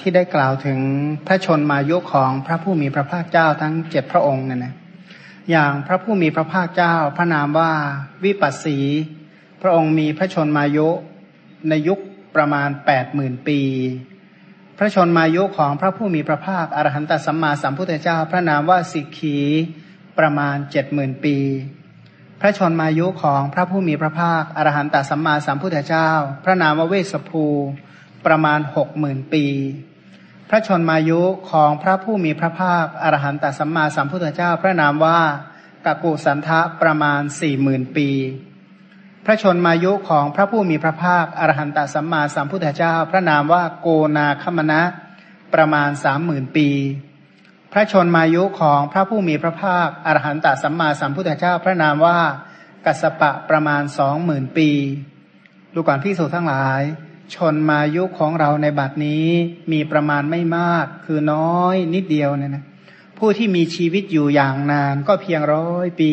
ที่ได้กล่าวถึงพระชนมายุของพระผู้มีพระภาคเจ้าทั้งเจ็ดพระองค์เนี่ยนะอย่างพระผู้มีพระภาคเจ้า พระนามว่าวิปัสสี พระองค์มีพระชนมายุในยุคประมาณแปดหมื่นปี พระชนมายุของพระผู้มีพระภาคอรหันตสัมมาสัมพุทธเจ้า พระนามว่าสิกขีประมาณเจ็ดหมื่นปี พระชนมายุของพระผู้มีพระภาคอรหันตสัมมาสัมพุทธเจ้า พระนามว่าเวสภู ประมาณหกหมื่นปี พระชนมายุของพระผู้มีพระภาคอรหันตสัมมาสัมพุทธเจ้า พระนามว่ากกุสันทะประมาณสี่หมื่นปี พระชนมายุของพระผู้มีพระภาคอรหันตสัมมาสัมพุทธเจ้า พระนามว่าโกนาคมณะประมาณสามหมื่นปี พระชนมายุของพระผู้มีพระภาคอรหันตสัมมาสัมพุทธเจ้า พระนามว่ากัสปะประมาณสองหมื่นปี ดูก่อนที่สุทั้งหลาย ชนมายุของเราในบัดนี้มีประมาณไม่มาก คือน้อยนิดเดียวเนี่ยนะผู้ที่มีชีวิตอยู่อย่างนานก็เพียงร้อยปี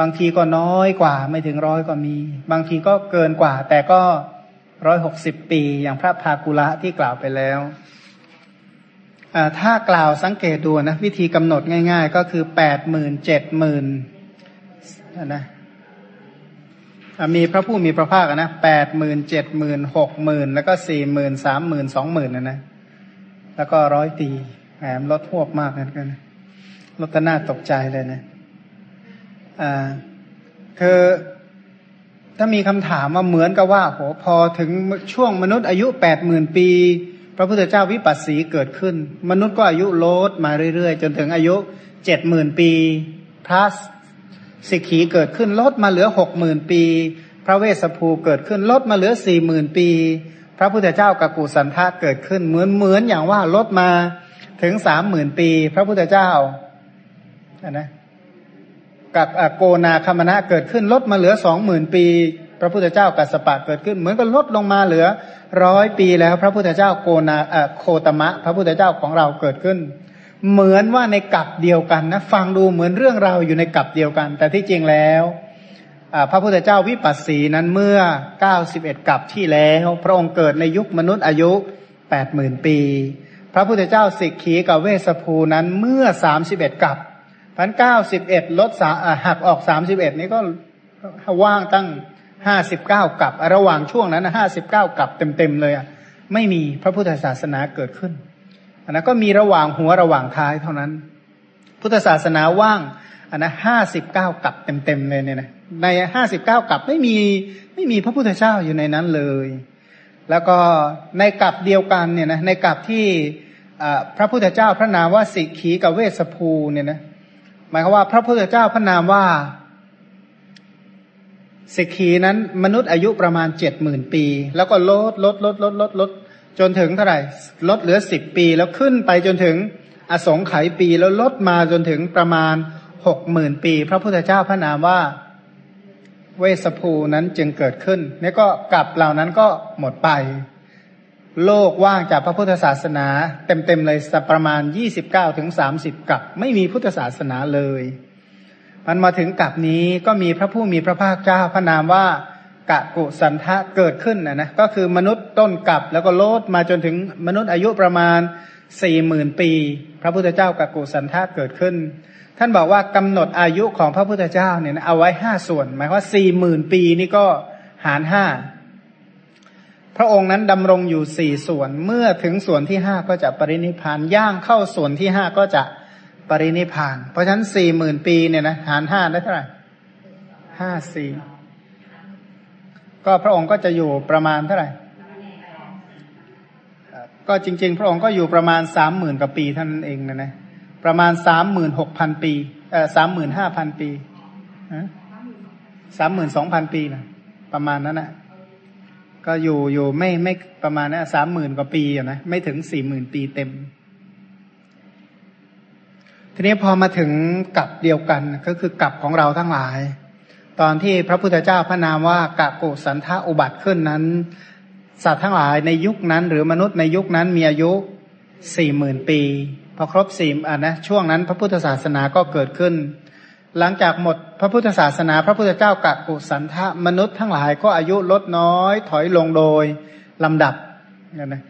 บางทีก็น้อยกว่าไม่ถึงร้อยก็มี บางทีก็เกินกว่า แต่ก็ร้อยหกสิบปีอย่างพระพากุละที่กล่าวไปแล้วถ้ากล่าวสังเกตดูนะ วิธีกำหนดง่าย ๆ ก็คือแปดหมื่นเจ็ดหมื่นนะ มีพระผู้มีพระภาคนะแปดหมื่นเจ็ดหมื่นหกหมื่นแล้วก็สี่หมื่นสามหมื่นสองหมื่นนะนะ แล้วก็ร้อยตีแหมลดทวบมากนะกันลดน้าตกใจเลยนะ อ่า คือถ้ามีคำถามว่าเหมือนกับว่าโหพอถึงช่วงมนุษย์อายุแปดหมื่นปี พระพุทธเจ้าวิปัสสีเกิดขึ้น มนุษย์ก็อายุลดมาเรื่อยๆ จนถึงอายุเจ็ดหมื่นปีพระ สิกขีเกิดขึ้นลดมาเหลือหกหมื่นปี พระเวสสภูเกิดขึ้นลดมาเหลือสี่หมื่นปี พระพุทธเจ้ากกุสันทะเกิดขึ้นเหมือนเหมือนอย่างว่าลดมาถึงสามหมื่นปี พระพุทธเจ้านะกับโกนาคมณะเกิดขึ้นลดมาเหลือสองหมื่นปี พระพุทธเจ้ากัสปะเกิดขึ้น เหมือนกับลดลงมาเหลือร้อยปีแล้ว พระพุทธเจ้าโกนาโคตมะ พระพุทธเจ้าของเราเกิดขึ้น เหมือนว่าในกับเดียวกันนะฟังดูเหมือนเรื่องราวอยู่ในกับเดียวกัน แต่ที่จริงแล้วพระพุทธเจ้าวิปัสสีนั้นเมื่อ 91 กับที่แล้ว พระองค์เกิดในยุคมนุษย์อายุ 80,000 ปี พระพุทธเจ้าสิกขีกับเวสภูนั้นเมื่อ 31 กับพันเก้าสิบเอ็ดลดหักออกสามสิบเอ็ดนี้ก็ว่างตั้งห้าสิบเก้ากับ ระหว่างช่วงนั้นห้าสิบเก้ากับเต็มๆเลยอะไม่มีพระพุทธศาสนาเกิดขึ้น นนั้นก็มีระหว่างหัวระหว่างท้ายเท่านั้น พุทธศาสนาว่างอันนั้นห้าสิบเก้ากับเต็มๆเลยเนี่ยนะในห้าสิบเก้ากับไม่มีไม่มีพระพุทธเจ้าอยู่ในนั้นเลย แล้วก็ในกับเดียวกันเนี่ยนะในกับที่พระพุทธเจ้าพระนามว่าสิกขีกับเวสภูเนี่ยนะหมายความว่าพระพุทธเจ้าพระนามว่าสิกขีนั้นมนุษย์อายุประมาณเจ็ดหมื่นปี แล้วก็ลดลดลดลดลดลด จนถึงเท่าไหร่ลดเหลือสิบปีแล้วขึ้นไปจนถึงอสงไขยปีแล้วลดมาจนถึงประมาณหกหมื่นปี พระพุทธเจ้าพระนามว่าเวสภูนั้นจึงเกิดขึ้นนี่ก็กลับเหล่านั้นก็หมดไป โลกว่างจากพระพุทธศาสนา เต็มๆเลยประมาณยี่สิบเก้าถึงสามสิบกับ ไม่มีพุทธศาสนาเลย มันมาถึงกับนี้ก็มีพระผู้มีพระภาคเจ้าพระนามว่า กะกุสันทะเกิดขึ้นนะนะก็คือมนุษย์ต้นกับแล้วก็โลดมาจนถึงมนุษย์อายุประมาณสี่หมื่นปี พระพุทธเจ้ากะกุสันทะเกิดขึ้น ท่านบอกว่ากำหนดอายุของพระพุทธเจ้าเนี่ยเอาไว้ห้าส่วน หมายว่าสี่หมื่นปีนี่ก็หารห้าพระองค์นั้นดำรงอยู่สี่ส่วนเมื่อถึงส่วนที่ห้าก็จะปรินิพานย่างเข้าส่วนที่ห้าก็จะปรินิพาน เพราะฉะนั้นสี่หมื่นปีเนี่ยนะหารห้าได้เท่าไหร่ห้าสี่ ก็พระองค์ก็จะอยู่ประมาณเท่าไหร่ก็จริง ๆ พระองค์ก็อยู่ประมาณสามหมื่นกว่าปีท่านเองนะนะประมาณสามหมื่นหกพันปีเอ่อสามหมื่นห้าพันปีสามหมื่นสองพันปีนะประมาณนั้นนะก็อยู่อยู่ไม่ไม่ประมาณนะสามหมื่นกว่าปีอ่นะไม่ถึงสี่หมื่นปีเต็ม ทีนี้พอมาถึงกับเดียวกันก็คือกับของเราทั้งหลาย ตอนที่พระพุทธเจ้าพระนามว่ากะกุสันทะอุบัติขึ้นนั้น สัตว์ทั้งหลายในยุคนั้น หรือมนุษย์ในยุคนั้นมีอายุสี่หมื่นปีพอครบสี่อะนะช่วงนั้นพระพุทธศาสนาก็เกิดขึ้น หลังจากหมดพระพุทธศาสนา พระพุทธเจ้ากะกุสันทะมนุษย์ทั้งหลายก็อายุลดน้อย ถอยลงโดยลำดับนะ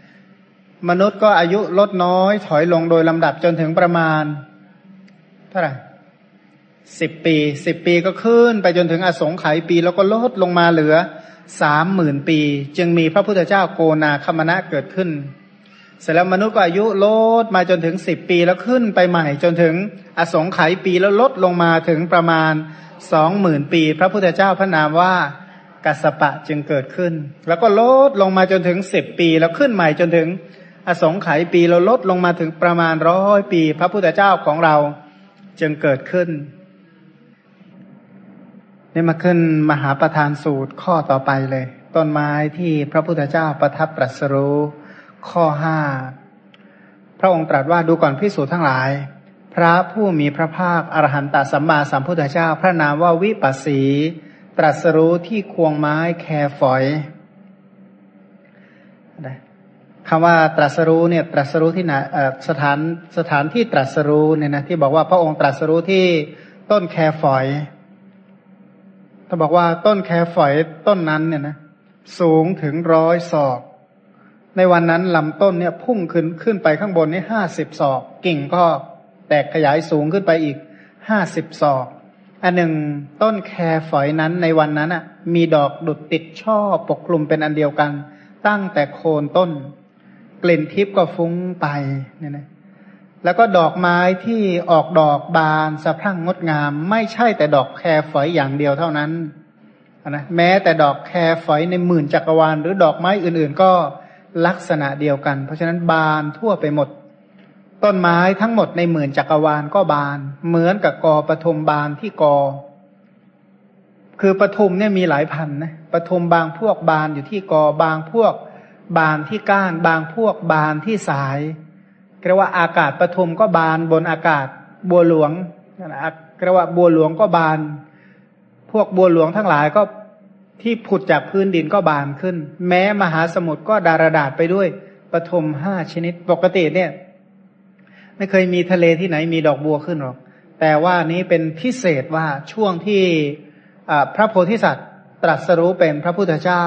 มนุษย์ก็อายุลดน้อย ถอยลงโดยลำดับจนถึงประมาณ เท่าไหร่ สิบปีสิบปีก็ขึ้นไปจนถึงอสงไขยปี แล้วก็ลดลงมาเหลือสามหมื่นปี จึงมีพระพุทธเจ้าโกนาคมณะเกิดขึ้น เสร็จแล้วมนุษย์ก็อายุลดมาจนถึงสิบปีแล้วขึ้นไปใหม่ จนถึงอสงไขยปีแล้วลดลงมาถึงประมาณสองหมื่นปี พระพุทธเจ้าพระนามว่ากัสปะจึงเกิดขึ้น แล้วก็ลดลงมาจนถึงสิบปี แล้วขึ้นใหม่จนถึง อสงไขยปีเราลดลงมาถึงประมาณร้อยปี พระพุทธเจ้าของเราจึงเกิดขึ้น นี่มาขึ้นมหาประธานสูตรข้อต่อไปเลย ต้นไม้ที่พระพุทธเจ้าประทับตรัสรู้ข้อห้าพระองค์ตรัสว่าดูก่อนพิสูจน์ทั้งหลาย พระผู้มีพระภาคอรหันตสัมมาสัมพุทธเจ้า พระนามว่าวิปัสสี ตรัสรู้ที่ควงไม้แคฝอยคำว่าตรัสรู้เนี่ยตรัสรู้ที่ไหนสถานสถานที่ตรัสรู้เนี่ยนะที่บอกว่าพระองค์ตรัสรู้ที่ต้นแคฝอย ถ้าบอกว่าต้นแคฝอยต้นนั้นเนี่ยนะสูงถึงร้อยศอก ในวันนั้นลำต้นเนี่ยพุ่งขึ้นขึ้นไปข้างบนนี่ห้าสิบศอก กิ่งก็แตกขยายสูงขึ้นไปอีกห้าสิบศอกอันหนึ่งต้นแคฝอยนั้นในวันนั้นอะ มีดอกดุดติดช่อปกคลุมเป็นอันเดียวกัน ตั้งแต่โคนต้น กลิ่นทิพย์ก็ฟุ้งไปเนี่ยนะ แล้วก็ดอกไม้ที่ออกดอกบานสะพรั่งงดงาม ไม่ใช่แต่ดอกแครฝอยอย่างเดียวเท่านั้นนะแม้แต่ดอกแครฝอยในหมื่นจักรวาลหรือดอกไม้อื่น ๆ ก็ลักษณะเดียวกัน เพราะฉะนั้นบานทั่วไปหมด ต้นไม้ทั้งหมดในหมื่นจักรวาลก็บาน เหมือนกับกอปทุมบานที่กอ คือปทุมเนี่ยมีหลายพันนะปทุมบางพวกบานอยู่ที่กอบางพวกบานที่ก้าน บางพวกบานที่สาย เรียกว่าอากาศปฐุมก็บานบนอากาศบัวหลวงนะเรียกว่าบัวหลวงก็บาน พวกบัวหลวงทั้งหลายก็ที่ผุดจากพื้นดินก็บานขึ้น แม้มหาสมุทรก็ดารดาษไปด้วยปฐมห้าชนิดปกติเนี่ย ไม่เคยมีทะเลที่ไหนมีดอกบัวขึ้นหรอก แต่ว่านี้เป็นพิเศษว่าช่วงที่พระโพธิสัตว์ตรัสรู้เป็นพระพุทธเจ้า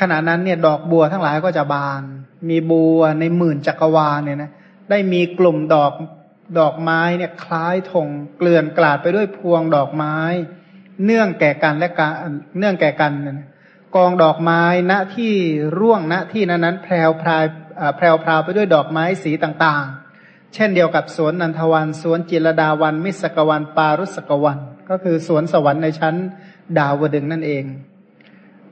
ขณะนั้นเนี่ยดอกบัวทั้งหลายก็จะบาน มีบัวในหมื่นจักรวาลเนี่ยนะได้มีกลุ่มดอกดอกไม้เนี่ยคล้ายธงเกลื่อนกลาดไปด้วยพวงดอกไม้ เนื่องแก่กันและการเนื่องแก่กันนะกองดอกไม้ณที่ร่วงณที่นั้นนั้นแพรวพรายแพรวพราวไปด้วยดอกไม้สีต่างๆ เช่นเดียวกับสวนนันทวันสวนจิรดาวัน มิสกวันปารุสกวัน ก็คือสวนสวรรค์ในชั้นดาวดึงนั่นเอง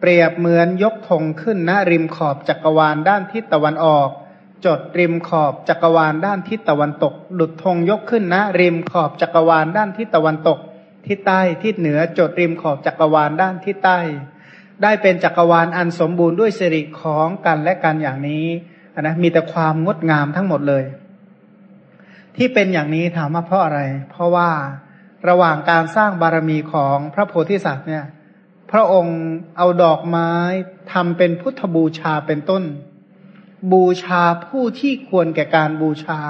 เปรียบเหมือนยกธงขึ้นณริมขอบจักรวาลด้านทิศตะวันออก จดริมขอบจักรวาลด้านทิศตะวันตก ดุดธงยกขึ้นณริมขอบจักรวาลด้านทิศตะวันตกทิศใต้ทิศเหนือจดริมขอบจักรวาลด้านทิศใต้ ได้เป็นจักรวาลอันสมบูรณ์ด้วยสิริของกันและกันอย่างนี้นะมีแต่ความงดงามทั้งหมดเลย ที่เป็นอย่างนี้ถามว่าเพราะอะไร เพราะว่าระหว่างการสร้างบารมีของพระโพธิสัตว์เนี่ย พระองค์เอาดอกไม้ทำเป็นพุทธบูชาเป็นต้น บูชาผู้ที่ควรแก่การบูชา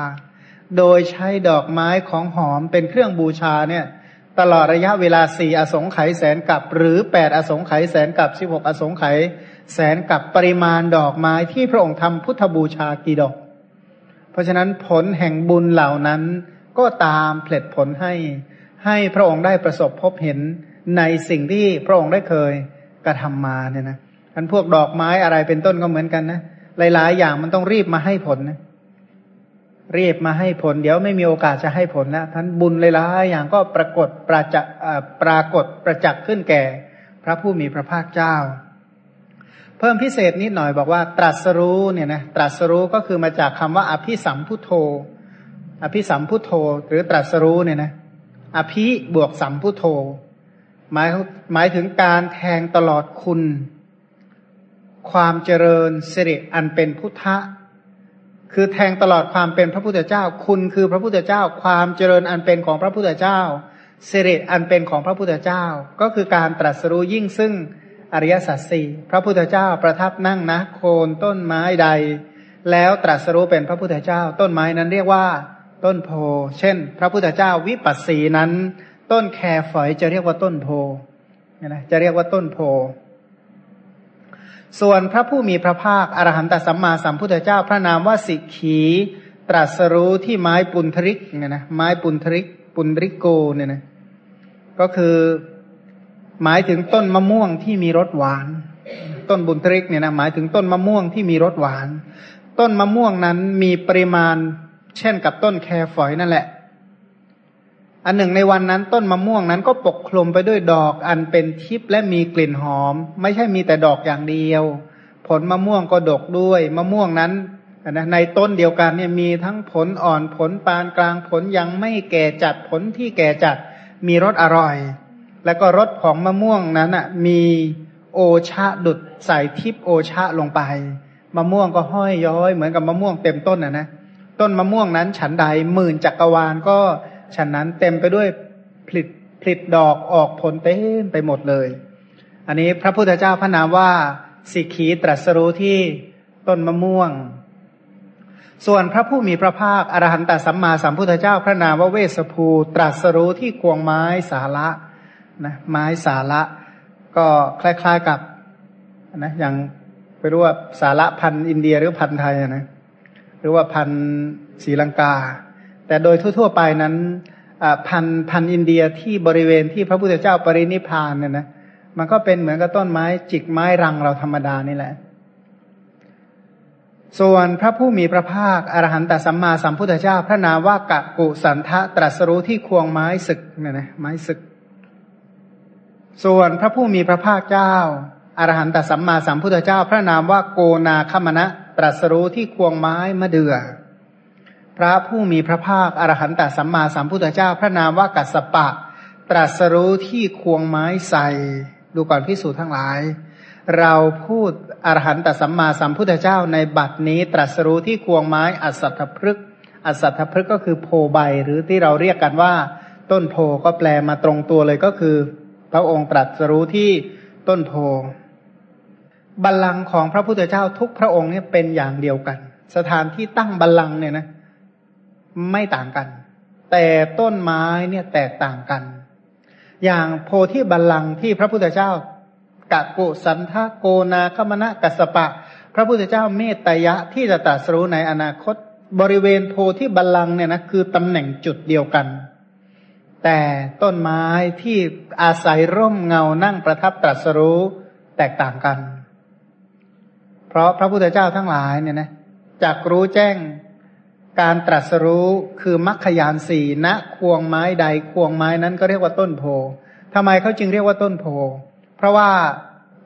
โดยใช้ดอกไม้ของหอมเป็นเครื่องบูชาเนี่ย ตลอดระยะเวลาสี่อสงไขยแสนกับ หรือแปดอสงไขยแสนกับสิบหกอสงไขยแสนกับปริมาณดอกไม้ที่พระองค์ทำพุทธบูชากี่ดอก เพราะฉะนั้นผลแห่งบุญเหล่านั้นก็ตามเผลดผลให้ให้พระองค์ได้ประสบพบเห็น ในสิ่งที่พระองค์ได้เคยกระทำมาเนี่ยนะอันพวกดอกไม้อะไรเป็นต้นก็เหมือนกันนะหลาย ๆ อย่างมันต้องรีบมาให้ผลนะรีบมาให้ผล เดี๋ยวไม่มีโอกาสจะให้ผลแล้วท่านบุญหลายๆอย่างก็ปรากฏประจักปรากฏประจักษ์ขึ้นแก่ พระผู้มีพระภาคเจ้า เพิ่มพิเศษนิดหน่อยบอกว่า ตรัสรู้เนี่ยนะตรัสรู้ก็คือมาจากคำว่า อภิสัมพุโทโธ อภิสัมพุโทโธ หรือตรัสรู้เนี่ยนะอภิบวกสัมพุโทโธ หมายหมายถึงการแทงตลอดคุณ ความเจริญสิริอันเป็นพุทธะคือแทงตลอดความเป็นพระพุทธเจ้า คุณคือพระพุทธเจ้า ความเจริญอันเป็นของพระพุทธเจ้าสิริอันเป็นของพระพุทธเจ้า ก็คือการตรัสรู้ยิ่งซึ่งอริยสัจสี่พระพุทธเจ้าประทับนั่งนะโคนต้นไม้ใด แล้วตรัสรู้เป็นพระพุทธเจ้า ต้นไม้นั้นเรียกว่า ต้นโพเช่น พระพุทธเจ้าวิปัสสีนั้น ต้นแครฝอยจะเรียกว่าต้นโพนะจะเรียกว่าต้นโพ ส่วนพระผู้มีพระภาคอรหันตสัมมาสัมพุทธเจ้าพระนามว่าสิกขีตรัสรู้ที่ไม้ปุนทริกเนี่ยนะไม้ปุนทริกปุนริโกเนี่ยนะก็คือหมายถึงต้นมะม่วงที่มีรสหวาน ต้นบุญทริกเนี่ยนะหมายถึงต้นมะม่วงที่มีรสหวาน ต้นมะม่วงนั้นมีปริมาณ เช่นกับต้นแครฝอยนั่นแหละ อันหนึ่งในวันนั้นต้นมะม่วงนั้นก็ปกคลุมไปด้วยดอกอันเป็นทิพย์และมีกลิ่นหอม ไม่ใช่มีแต่ดอกอย่างเดียว ผลมะม่วงก็ดกด้วย มะม่วงนั้นนะในต้นเดียวกันเนี่ยมีทั้งผลอ่อนผลปานกลางผลยังไม่แก่จัดผลที่แก่จัดมีรสอร่อย แล้วก็รสของมะม่วงนั้นอะมีโอชะดุดใส่ทิพโอชะลงไป มะม่วงก็ห้อยย้อยเหมือนกับมะม่วงเต็มต้นอะนะต้นมะม่วงนั้นฉันใดหมื่นจักรวาลก็ ฉันนั้นเต็มไปด้วยผลิตผลิตดอกออกผลเต็มไปหมดเลย อันนี้พระพุทธเจ้าพระนามว่าสิกขีตรัสรู้ที่ต้นมะม่วง ส่วนพระผู้มีพระภาคอรหันตสัมมาสัมพุทธเจ้าพระนามว่าเวสภูตรัสรู้ที่ควงไม้สาระนะไม้สาระก็คล้ายๆกับนะอย่างไม่รู้ว่าสาระพันอินเดียหรือพันไทยนะหรือว่าพันศรีลังกา แต่โดยทั่ว ๆ ไปนั้นพันพันอินเดียที่บริเวณที่พระพุทธเจ้าปรินิพานเนี่ยนะมันก็เป็นเหมือนกับต้นไม้จิกไม้รังเราธรรมดานี่แหละ ส่วนพระผู้มีพระภาคอรหันตสัมมาสัมพุทธเจ้า พระนามว่ากะกุสันทะตรัสรู้ที่ควงไม้ศึกเนี่ยนะไม้ศึก ส่วนพระผู้มีพระภาคเจ้าอรหันตสัมมาสัมพุทธเจ้า พระนามว่าโกนาคมณะตรัสรู้ที่ควงไม้มะเดือ่อ พระผู้มีพระภาคอรหันตสัมมาสัมพุทธเจ้า พระนามว่ากัสสปะ ตรัสรู้ที่ควงไม้ใส่ ดูก่อนพิสูจน์ทั้งหลาย เราพูดอรหันตสัมมาสัมพุทธเจ้าในบัดนี้ ตรัสรู้ที่ควงไม้อัศทพฤกอัศทพฤกก็คือโพใบหรือที่เราเรียกกันว่า ต้นโพก็แปลมาตรงตัวเลยก็คือ พระองค์ตรัสรู้ที่ต้นโพบัลลังก์ของพระพุทธเจ้าทุกพระองค์เนี่ยเป็นอย่างเดียวกัน สถานที่ตั้งบัลลังก์เนี่ยนะ ไม่ต่างกัน แต่ต้นไม้เนี่ยแตกต่างกัน อย่างโพธิบัลลังก์ที่พระพุทธเจ้ากะกุสันทะโกนาคมณะกัสปะ พระพุทธเจ้าเมตตยะที่จะตรัสรู้ในอนาคตบริเวณโพธิบัลลังก์เนี่ยนะคือตำแหน่งจุดเดียวกัน แต่ต้นไม้ที่อาศัยร่มเงานั่งประทับตรัสรู้แตกต่างกัน เพราะพระพุทธเจ้าทั้งหลายเนี่ยนะจักรู้แจ้ง การตรัสรู้คือมรรคยานสี่ณควงไม้ใดควงไม้นั้นก็เรียกว่าต้นโพทำไมเขาจึงเรียกว่าต้นโพ เพราะว่า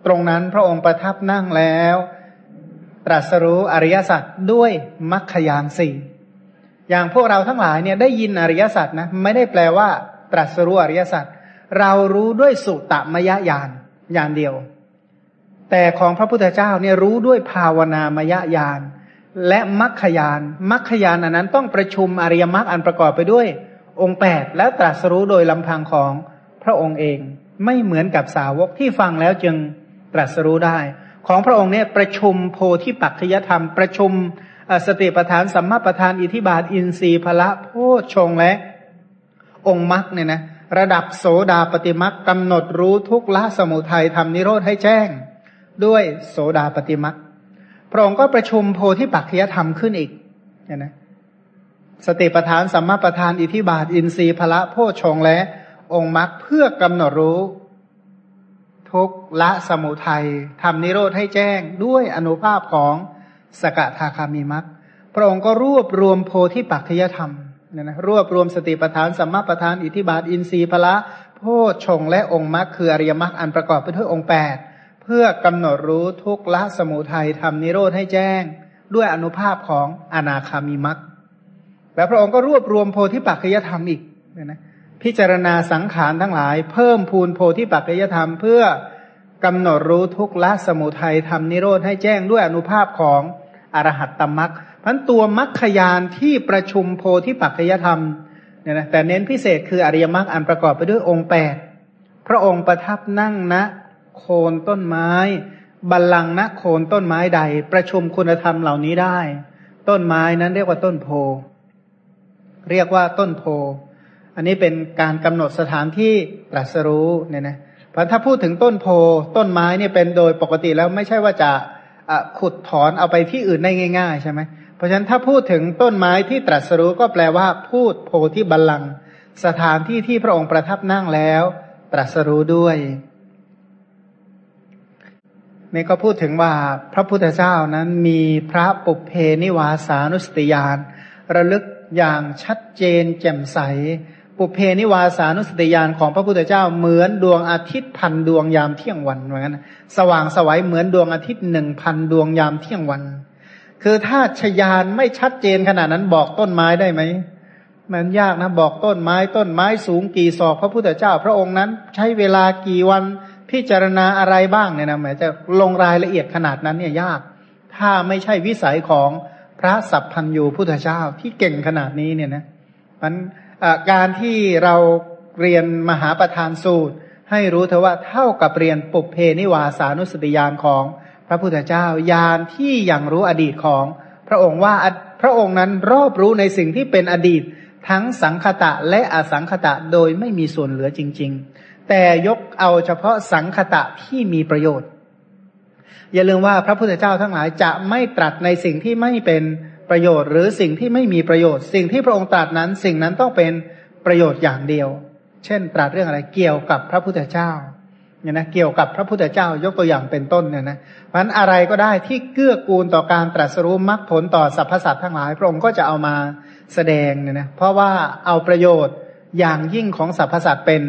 ตรงนั้นพระองค์ประทับนั่งแล้ว ตรัสรู้อริยสัจด้วยมรรคยานสี่อย่างพวกเราทั้งหลายเนี่ยได้ยินอริยสัจนะไม่ได้แปลว่า ตรัสรู้อริยสัจเรารู้ด้วยสุตตมยญาณญาณเดียว แต่ของพระพุทธเจ้าเนี่ยรู้ด้วยภาวนามยญาณ และมัคคยานมัคคยานอันนั้นต้องประชุมอริยมรรคอันประกอบไปด้วย องค์แปดแล้วตรัสรู้โดยลำพังของพระองค์เอง ไม่เหมือนกับสาวกที่ฟังแล้วจึงตรัสรู้ได้ ของพระองค์เนี่ยประชุมโพธิปัจจยธรรม ประชุมสติปทานสัมมาปทานอิทิบาท อินทรีย์พละโพชงและ องค์มรรคเนี่ยนะระดับโสดาปฏิมรรคกำหนดรู้ทุกละสมุทัยทำนิโรธให้แจ้ง ด้วยโสดาปฏิมรรค พระองค์ก็ประชุมโพธิปัจจยธรรมขึ้นอีกเนี่ยนะสติปทานสัมมาปทานอิทิบาท อินทรีย์พละโพชงและ องค์มรรคเพื่อกำหนดรู้ ทุกละสมุทัยทำนิโรธให้แจ้งด้วยอนุภาพของสกทาคามีมรรคพระองค์ก็รวบรวมโพธิปัจจยธรรมเนี่ยนะรวบรวมสติปทานสัมมาปทานอิทิบาท อินทรีย์พละโพชงและองค์มรรคคืออริยมรรคอันประกอบไปด้วยองค์แปด พื่อกำหนดรู้ทุกละสมุทัยทำนิโรธให้แจ้ง ด้วยอนุภาพของอนาคามีมัคแล้วพระองค์ก็รวบรวมโพธิปัจจยธรรมอีกนะพิจารณาสังขารทั้งหลาย เพิ่มพูนโพธิปัจจยธรรม เพื่อกำหนดรู้ทุกละสมุทัยทำนิโรธให้แจ้งด้วยอนุภาพของอรหัตตมัคพันตัวมัคคยานที่ประชุมโพธิปัจจยธรรมเนี่ยนะแต่เน้นพิเศษคืออริยมรรคอันประกอบไปด้วยองค์แปดพระองค์ประทับนั่งณนะ โคนต้นไม้บัลลังก์ณโคนต้นไม้ใด ประชุมคุณธรรมเหล่านี้ได้ ต้นไม้นั้นเรียกว่าต้นโพ เรียกว่าต้นโพ อันนี้เป็นการกำหนดสถานที่ตรัสรู้เนี่ยนะเพราะถ้าพูดถึงต้นโพ ต้นไม้เนี่ยเป็นโดยปกติแล้วไม่ใช่ว่าจะขุดถอนเอาไปที่อื่นได้ง่าย ๆ ใช่ไหมเพราะฉะนั้นถ้าพูดถึงต้นไม้ที่ตรัสรู้ก็แปลว่า พูดโพที่บัลลังก์สถานที่ที่พระองค์ประทับนั่งแล้ว ตรัสรู้ด้วย นี่ก็พูดถึงว่าพระพุทธเจ้านั้นมีพระปุเพนิวาสานุสติยานระลึกอย่างชัดเจนแจ่มใส ปุเพนิวาสานุสติยานของพระพุทธเจ้าเหมือนดวงอาทิตย์พันดวงยามเที่ยงวันเหมือนกันสว่างสวัยเหมือนดวงอาทิตย์หนึ่งพันดวงยามเที่ยงวัน คือถ้าชยานไม่ชัดเจนขนาดนั้นบอกต้นไม้ได้ไหมมันยากนะบอกต้นไม้ต้นไม้สูงกี่ศอกพระพุทธเจ้า พระองค์นั้นใช้เวลากี่วัน พิจารณาอะไรบ้างเนี่ยนะหมายจะลงรายละเอียดขนาดนั้นเนี่ยยาก ถ้าไม่ใช่วิสัยของพระสัพพัญญูพุทธเจ้าที่เก่งขนาดนี้เนี่ยนะมันการที่เราเรียนมหาประธานสูตร ให้รู้เถอะว่าเท่ากับเรียนปุเพนิวาสานุสติยานของพระพุทธเจ้ายานที่ยังรู้อดีตของพระองค์ว่าพระองค์นั้นรอบรู้ในสิ่งที่เป็นอดีตทั้งสังคตะและอสังคตะโดยไม่มีส่วนเหลือจริง ๆ แต่ยกเอาเฉพาะสังคตะที่มีประโยชน์ อย่าลืมว่าพระพุทธเจ้าทั้งหลายจะไม่ตรัสในสิ่งที่ไม่เป็นประโยชน์ หรือสิ่งที่ไม่มีประโยชน์ สิ่งที่พระองค์ตรัสนั้น สิ่งนั้นต้องเป็นประโยชน์อย่างเดียว เช่น ตรัสเรื่องอะไรเกี่ยวกับพระพุทธเจ้าเนี่ยนะเกี่ยวกับพระพุทธเจ้ายกตัวอย่างเป็นต้นเนี่ยนะเพราะนั้นอะไรก็ได้ที่เกื้อกูลต่อการตรัสรู้มรรคผลต่อสรรพสัตว์ทั้งหลาย พระองค์ก็จะเอามาแสดงเนี่ยนะเพราะว่าเอาประโยชน์อย่างยิ่งของสรรพสัตว์เป็น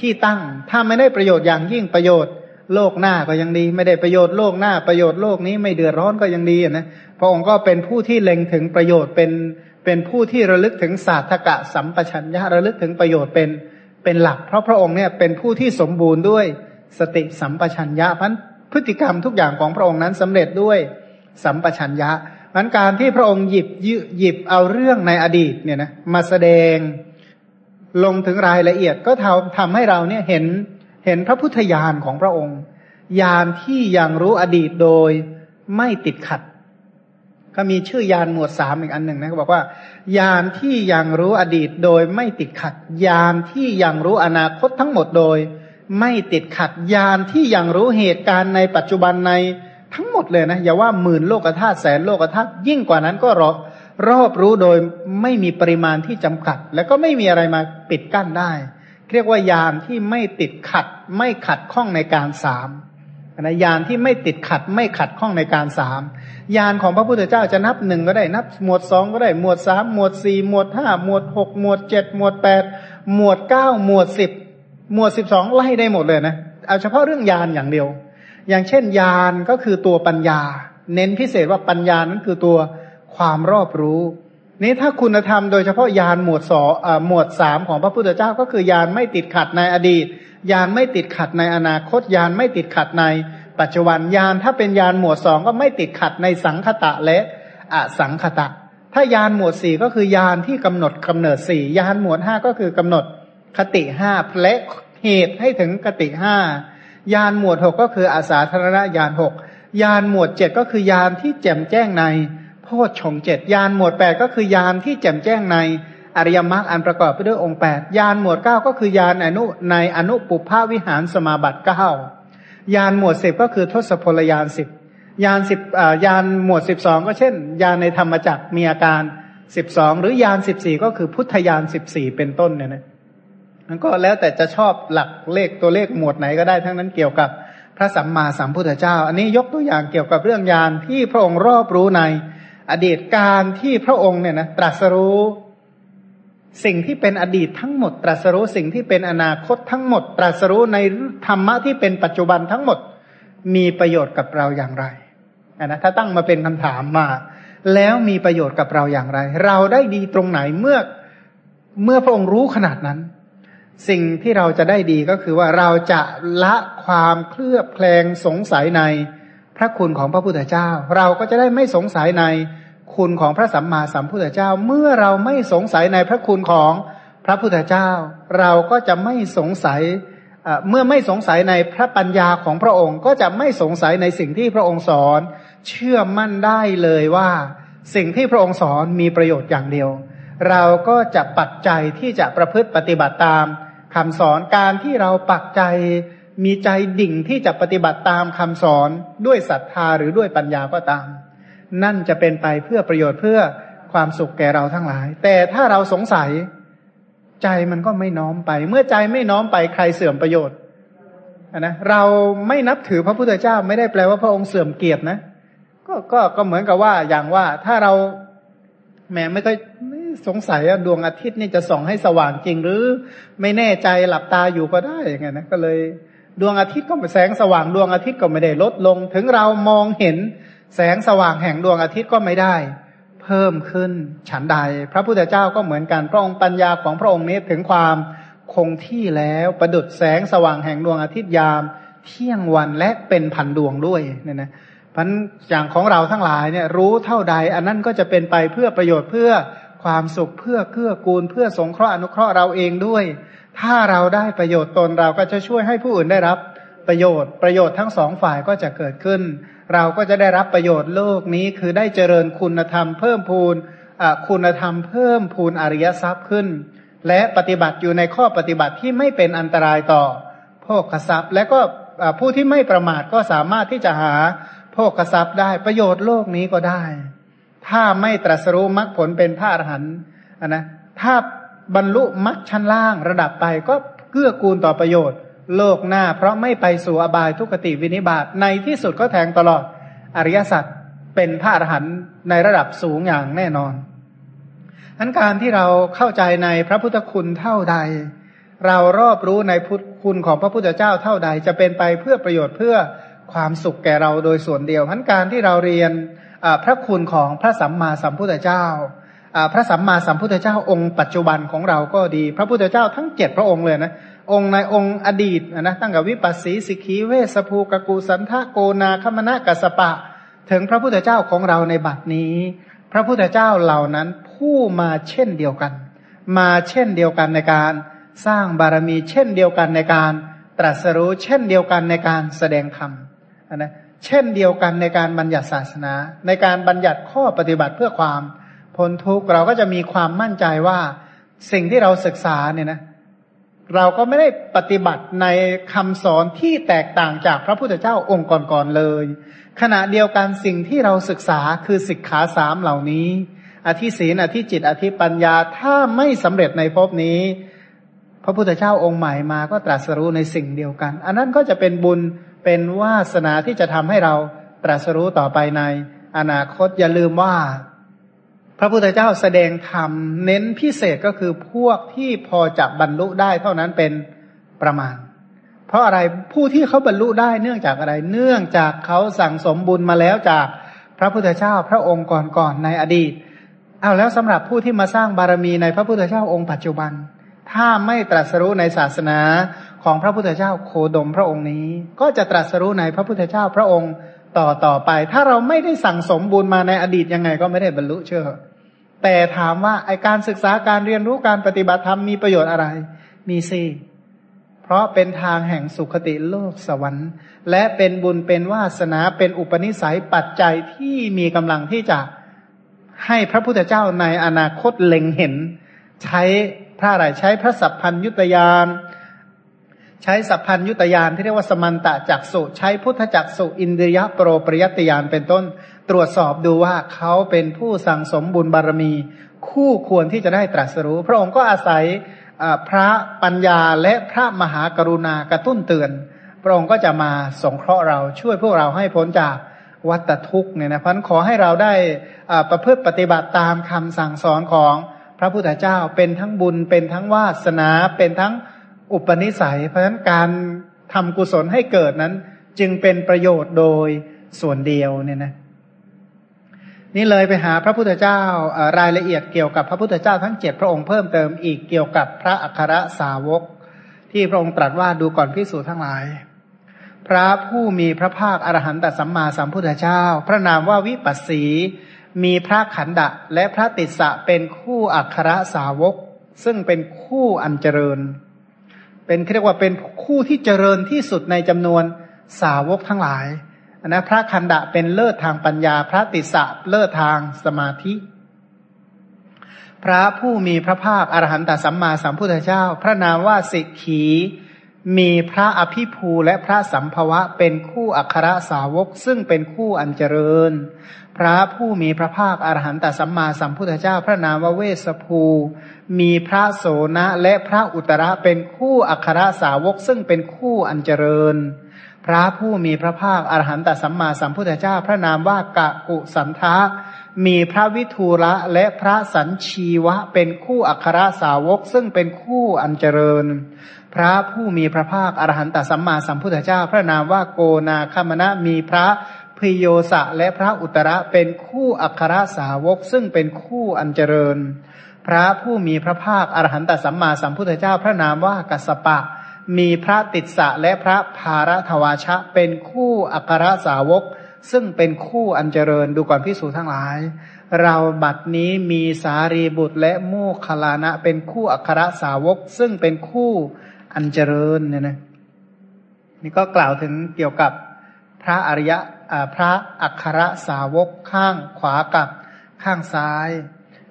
ที่ตั้ง ถ้าไม่ได้ประโยชน์อย่างยิ่งประโยชน์โลกหน้าก็ยังดี ไม่ได้ประโยชน์โลกหน้าประโยชน์โลกนี้ไม่เดือดร้อนก็ยังดีนะพระองค์ก็เป็นผู้ที่เล็งถึงประโยชน์เป็นเป็นผู้ที่ระลึกถึงศาสตกะสัมปชัญญะระลึกถึงประโยชน์เป็นเป็นหลัก เพราะพระองค์เนี่ยเป็นผู้ที่สมบูรณ์ด้วยสติสัมปชัญญะพันพฤติกรรมทุกอย่างของพระองค์นั้นสำเร็จด้วยสัมปชัญญะมันการที่พระองค์หยิบหยิบเอาเรื่องในอดีตเนี่ยนะมาแสดง ลงถึงรายละเอียดก็ทำทำให้เราเนี่ยเห็นเห็นพระพุทธญาณของพระองค์ญาณที่ยังรู้อดีตโดยไม่ติดขัด ก็มีชื่อยานหมวดสามอีกอันหนึ่งนะเขบอกว่ายานที่ยังรู้อดีตโดยไม่ติดขัดยานที่ยังรู้อนาคตทั้งหมดโดย ไม่ติดขัดยานที่ยังรู้เหตุการณ์ในปัจจุบันในทั้งหมดเลยนะอย่าว่าหมื่นโลกธาตุแสนโลกธาตุยิ่งกว่านั้นก็รอ รอบรู้โดยไม่มีปริมาณที่จำกัด แล้วก็ไม่มีอะไรมาปิดกั้นได้ เรียกว่ายานที่ไม่ติดขัด ไม่ขัดข้องในการสามนะยานที่ไม่ติดขัดไม่ขัดข้องในการสามยานของพระพุทธเจ้าจะนับหนึ่งก็ได้นับ หมวดสองก็ได้หมวดสามหมวดสี่หมวดห้าหมวดหกหมวดเจ็ดหมวดแปดหมวดเก้าหมวดสิบหมวดสิบสองไล่ได้หมดเลยนะเอาเฉพาะเรื่องยานอย่างเดียว อย่างเช่นยานก็คือตัวปัญญา เน้นพิเศษว่าปัญญานั้นคือตัว ความรอบรู้ นี้ถ้าคุณธรรมโดยเฉพาะยานหมวดสอหมวดสามของพระพุทธเจ้าก็คือยานไม่ติดขัดในอดีตยานไม่ติดขัดในอนาคตยานไม่ติดขัดในปัจจุบันยานถ้าเป็นยานหมวดสองก็ไม่ติดขัดในสังคตะและอสังคตะ ถ้ายานหมวดสี่ก็คือยานที่กำหนดกำเนิดสี่ยานหมวดห้าก็คือกำหนดคติห้าและเหตุให้ถึงคติห้ายานหมวดหกก็คืออาสาธารณญาณหกยานหมวดเจ็ดก็คือยานที่แจ่มแจ้งใน พชฌงเจ็ดยานหมวดแปดก็คือยานที่แจ่มแจ้งในอริยมรรคอันประกอบไปด้วยองค์แปดยานหมวดเก้าก็คือยานอนุในอนุปุพาวิหารสมาบัติเก้ายานหมวดสิบก็คือทศพลยานสิบยานสิบยานหมวดสิบสองก็เช่น ยานในธรรมจักมีอาการสิบสองหรือยานสิบสี่ก็คือพุทธยานสิบสี่เป็นต้นเนี่ยนะมันก็แล้วแต่จะชอบหลักเลขตัวเลขหมวดไหนก็ได้ทั้งนั้นเกี่ยวกับพระสัมมาสัมพุทธเจ้า อันนี้ยกตัวอย่างเกี่ยวกับเรื่องยานที่พระองค์รอบรู้ใน อดีตการที่พระองค์เนี่ยนะตรัสรู้ สิ่งที่เป็นอดีตทั้งหมด ตรัสรู้สิ่งที่เป็นอนาคตทั้งหมด ตรัสรู้ในธรรมะที่เป็นปัจจุบันทั้งหมดมีประโยชน์กับเราอย่างไรนะถ้าตั้งมาเป็นคำถามมา แล้วมีประโยชน์กับเราอย่างไร เราได้ดีตรงไหนเมื่อเมื่อพระองค์รู้ขนาดนั้น สิ่งที่เราจะได้ดีก็คือว่าเราจะละความเคลือบแคลงสงสัยในพระคุณของพระพุทธเจ้า เราก็จะได้ไม่สงสัยใน คุณของพระสัมมาสัมพุทธเจ้า เมื่อเราไม่สงสัยในพระคุณของพระพุทธเจ้า เราก็จะไม่สงสัยเมื่อไม่สงสัยในพระปัญญาของพระองค์ ก็จะไม่สงสัยในสิ่งที่พระองค์สอน เชื่อมั่นได้เลยว่า สิ่งที่พระองค์สอนมีประโยชน์อย่างเดียว เราก็จะปักใจที่จะประพฤติปฏิบัติตามคำสอนการที่เราปักใจมีใจดิ่งที่จะปฏิบัติตามคำสอนด้วยศรัทธาหรือด้วยปัญญาก็ตาม นั่นจะเป็นไปเพื่อประโยชน์เพื่อความสุขแก่เราทั้งหลาย แต่ถ้าเราสงสัย ใจมันก็ไม่น้อมไป เมื่อใจไม่น้อมไปใครเสื่อมประโยชน์นะเราไม่นับถือพระพุทธเจ้าไม่ได้แปลว่าพระองค์เสื่อมเกียรตินะก็ก็ก็เหมือนกับว่าอย่างว่าถ้าเราแหมไม่ค่อยสงสัยดวงอาทิตย์นี่จะส่องให้สว่างจริงหรือ ไม่แน่ใจหลับตาอยู่ก็ได้อย่างเงี้ยนะก็เลย ดวงอาทิตย์ก็แสงสว่างดวงอาทิตย์ก็ไม่ได้ลดลง ถึงเรามองเห็น แสงสว่างแห่งดวงอาทิตย์ก็ไม่ได้ เพิ่มขึ้นฉันใด พระพุทธเจ้าก็เหมือนกันพระองค์ปัญญาของพระองค์นี้ถึงความคงที่แล้วประดุดแสงสว่างแห่งดวงอาทิตย์ยาม เที่ยงวันและเป็นพันดวงด้วยเนี่ยนะพันอย่างของเราทั้งหลายเนี่ยรู้เท่าใด อันนั้นก็จะเป็นไปเพื่อประโยชน์เพื่อความสุขเพื่อเกื้อกูล เพื่อสงเคราะห์อนุเคราะห์เราเองด้วย ถ้าเราได้ประโยชน์ตนเราก็จะช่วยให้ผู้อื่นได้รับประโยชน์ประโยชน์ทั้งสองฝ่ายก็จะเกิดขึ้น เราก็จะได้รับประโยชน์โลกนี้คือได้เจริญคุณธรรมเพิ่มพูนคุณธรรมเพิ่มพูนอริยทรัพย์ขึ้น และปฏิบัติอยู่ในข้อปฏิบัติที่ไม่เป็นอันตรายต่อโภคทรัพย์ และก็ผู้ที่ไม่ประมาทก็สามารถที่จะหาโภคทรัพย์ได้ประโยชน์โลกนี้ก็ได้ ถ้าไม่ตรัสรู้มรรคผลเป็นพระอรหันต์นะถ้าบรรลุมรรคชั้นล่างระดับไปก็เกื้อกูลต่อประโยชน์ โลกหน้า เพราะไม่ไปสู่อบายทุกติวินิบาตในที่สุดก็แทงตลอดอริยสัจเป็นพระอรหันต์ในระดับสูงอย่างแน่นอนอันการที่เราเข้าใจในพระพุทธคุณเท่าใด เรารอบรู้ในพุทธคุณของพระพุทธเจ้าเท่าใด จะเป็นไปเพื่อประโยชน์เพื่อความสุขแก่เราโดยส่วนเดียวพันการที่เราเรียนพระคุณของพระสัมมาสัมพุทธเจ้าพระสัมมาสัมพุทธเจ้าองค์ปัจจุบันของเราก็ดี พระพุทธเจ้าทั้งเจ็ดพระองค์เลยนะ องค์ในองค์อดีตนะตั้งแต่วิปัสสีสิกีเวสภูกกูสันทะโกนาคมณะกัสปะ ถึงพระพุทธเจ้าของเราในบัดนี้ พระพุทธเจ้าเหล่านั้นผู้มาเช่นเดียวกัน มาเช่นเดียวกันในการสร้างบารมีเช่นเดียวกันในการตรัสรู้เช่นเดียวกันในการแสดงธรรมนะเช่นเดียวกันในการบัญญัติศาสนา ในการบัญญัติข้อปฏิบัติเพื่อความพ้นทุกข์เราก็จะมีความมั่นใจว่าสิ่งที่เราศึกษาเนี่ยนะ เราก็ไม่ได้ปฏิบัติในคำสอนที่แตกต่างจากพระพุทธเจ้าองค์ก่อนๆเลย ขณะเดียวกันสิ่งที่เราศึกษาคือสิกขาสามเหล่านี้ อธิศีนอธิจิต อธิปัญญาถ้าไม่สำเร็จในภพนี้ พระพุทธเจ้าองค์ใหม่มาก็ตรัสรู้ในสิ่งเดียวกัน อันนั้นก็จะเป็นบุญเป็นวาสนาที่จะทำให้เราตรัสรู้ต่อไปในอนาคตอย่าลืมว่า พระพุทธเจ้าแสดงธรรมเน้นพิเศษก็คือพวกที่พอจะบรรลุได้เท่านั้นเป็นประมาณ เพราะอะไรผู้ที่เขาบรรลุได้เนื่องจากอะไร เนื่องจากเขาสั่งสมบุญมาแล้วจากพระพุทธเจ้าพระองค์ก่อนๆในอดีตเอาแล้วสำหรับผู้ที่มาสร้างบารมีในพระพุทธเจ้าองค์ปัจจุบัน ถ้าไม่ตรัสรู้ในศาสนาของพระพุทธเจ้าโคดมพระองค์นี้ ก็จะตรัสรู้ในพระพุทธเจ้าพระองค์ต่อต่อไป ถ้าเราไม่ได้สั่งสมบุญมาในอดีตยังไงก็ไม่ได้บรรลุเชื่อ แต่ถามว่าไอการศึกษาการเรียนรู้การปฏิบัติธรรมมีประโยชน์อะไร มีสิเพราะเป็นทางแห่งสุขติโลกสวรรค์ และเป็นบุญเป็นวาสนาเป็นอุปนิสัยปัจจัยที่มีกำลังที่จะให้พระพุทธเจ้าในอนาคตเล็งเห็น ใช้พระอะไรใช้พระสัพพัญยุตยาน ใช้สัพพัญยุตยานที่เรียกว่าสมันตะจักสุใช้พุทธจักสุอินเดียโปรปริยติยานเป็นต้น ตรวจสอบดูว่าเขาเป็นผู้สั่งสมบุญบารมี คู่ควรที่จะได้ตรัสรู้ พระองค์ก็อาศัยพระปัญญาและพระมหากรุณากระตุ้นเตือน พระองค์ก็จะมาสงเคราะห์เราช่วยพวกเราให้พ้นจากวัฏทุกข์เนี่ยนะพันขอให้เราได้ประพฤติปฏิบัติตามคำสั่งสอนของพระพุทธเจ้าเป็นทั้งบุญเป็นทั้งวาสนาเป็นทั้ง อุปนิสัย เพราะฉะนั้นการทำกุศลให้เกิดนั้น จึงเป็นประโยชน์โดยส่วนเดียวเนี่ยนะนี่เลยไปหาพระพุทธเจ้ารายละเอียดเกี่ยวกับพระพุทธเจ้าทั้งเจ็ดพระองค์เพิ่มเติมอีกเกี่ยวกับพระอัครสาวก ที่พระองค์ตรัสว่าดูก่อนพิสูจน์ทั้งหลาย พระผู้มีพระภาคอรหันตสัมมาสัมพุทธเจ้า พระนามว่าวิปัสสี มีพระขันดะและพระติสสะเป็นคู่อัครสาวก ซึ่งเป็นคู่อันเจริญ เป็นเรียกว่าเป็นคู่ที่เจริญที่สุดในจำนวนสาวกทั้งหลายนะพระคันดะเป็นเลิศทางปัญญา พระติสะเลิศทางสมาธิ พระผู้มีพระภาคอรหันตสัมมาสัมพุทธเจ้า พระนามว่าสิกขีมีพระอภิภูและพระสัมภวะเป็นคู่อัครสาวกซึ่งเป็นคู่อันเจริญ พระผู้มีพระภาคอรหันตสัมมาสัมพุทธเจ้าพระนามวเวสภู มีพระโสนะและพระอุตระเป็นคู่อัครสาวกซึ่งเป็นคู่อันเจริญ พระผู้มีพระภาคอรหันตสัมมาสัมพุทธเจ้าพระนามว่ากะกุสันทะมีพระวิทูระและพระสัญชีวะเป็นคู่อัครสาวกซึ่งเป็นคู่อันเจริญ พระผู้มีพระภาคอรหันตสัมมาสัมพุทธเจ้า พระนามว่าโกนาคมณะมีพระ พิโยสะและพระอุตระเป็นคู่อัครสาวกซึ่งเป็นคู่อันเจริญ พระผู้มีพระภาคอรหันตสัมมาสัมพุทธเจ้าพระนามว่ากัสปะ มีพระติสสะและพระภารทวาชะ เป็นคู่อัครสาวก ซึ่งเป็นคู่อันเจริญดูก่อนพิสูจทั้งหลาย เราบัดนี้มีสารีบุตรและโมคคลานะเป็นคู่อัครสาวก ซึ่งเป็นคู่อันเจริญเนี่ยนะนี่ก็กล่าวถึงเกี่ยวกับพระอริยะ พระอัครสาวกข้างขวากับข้างซ้าย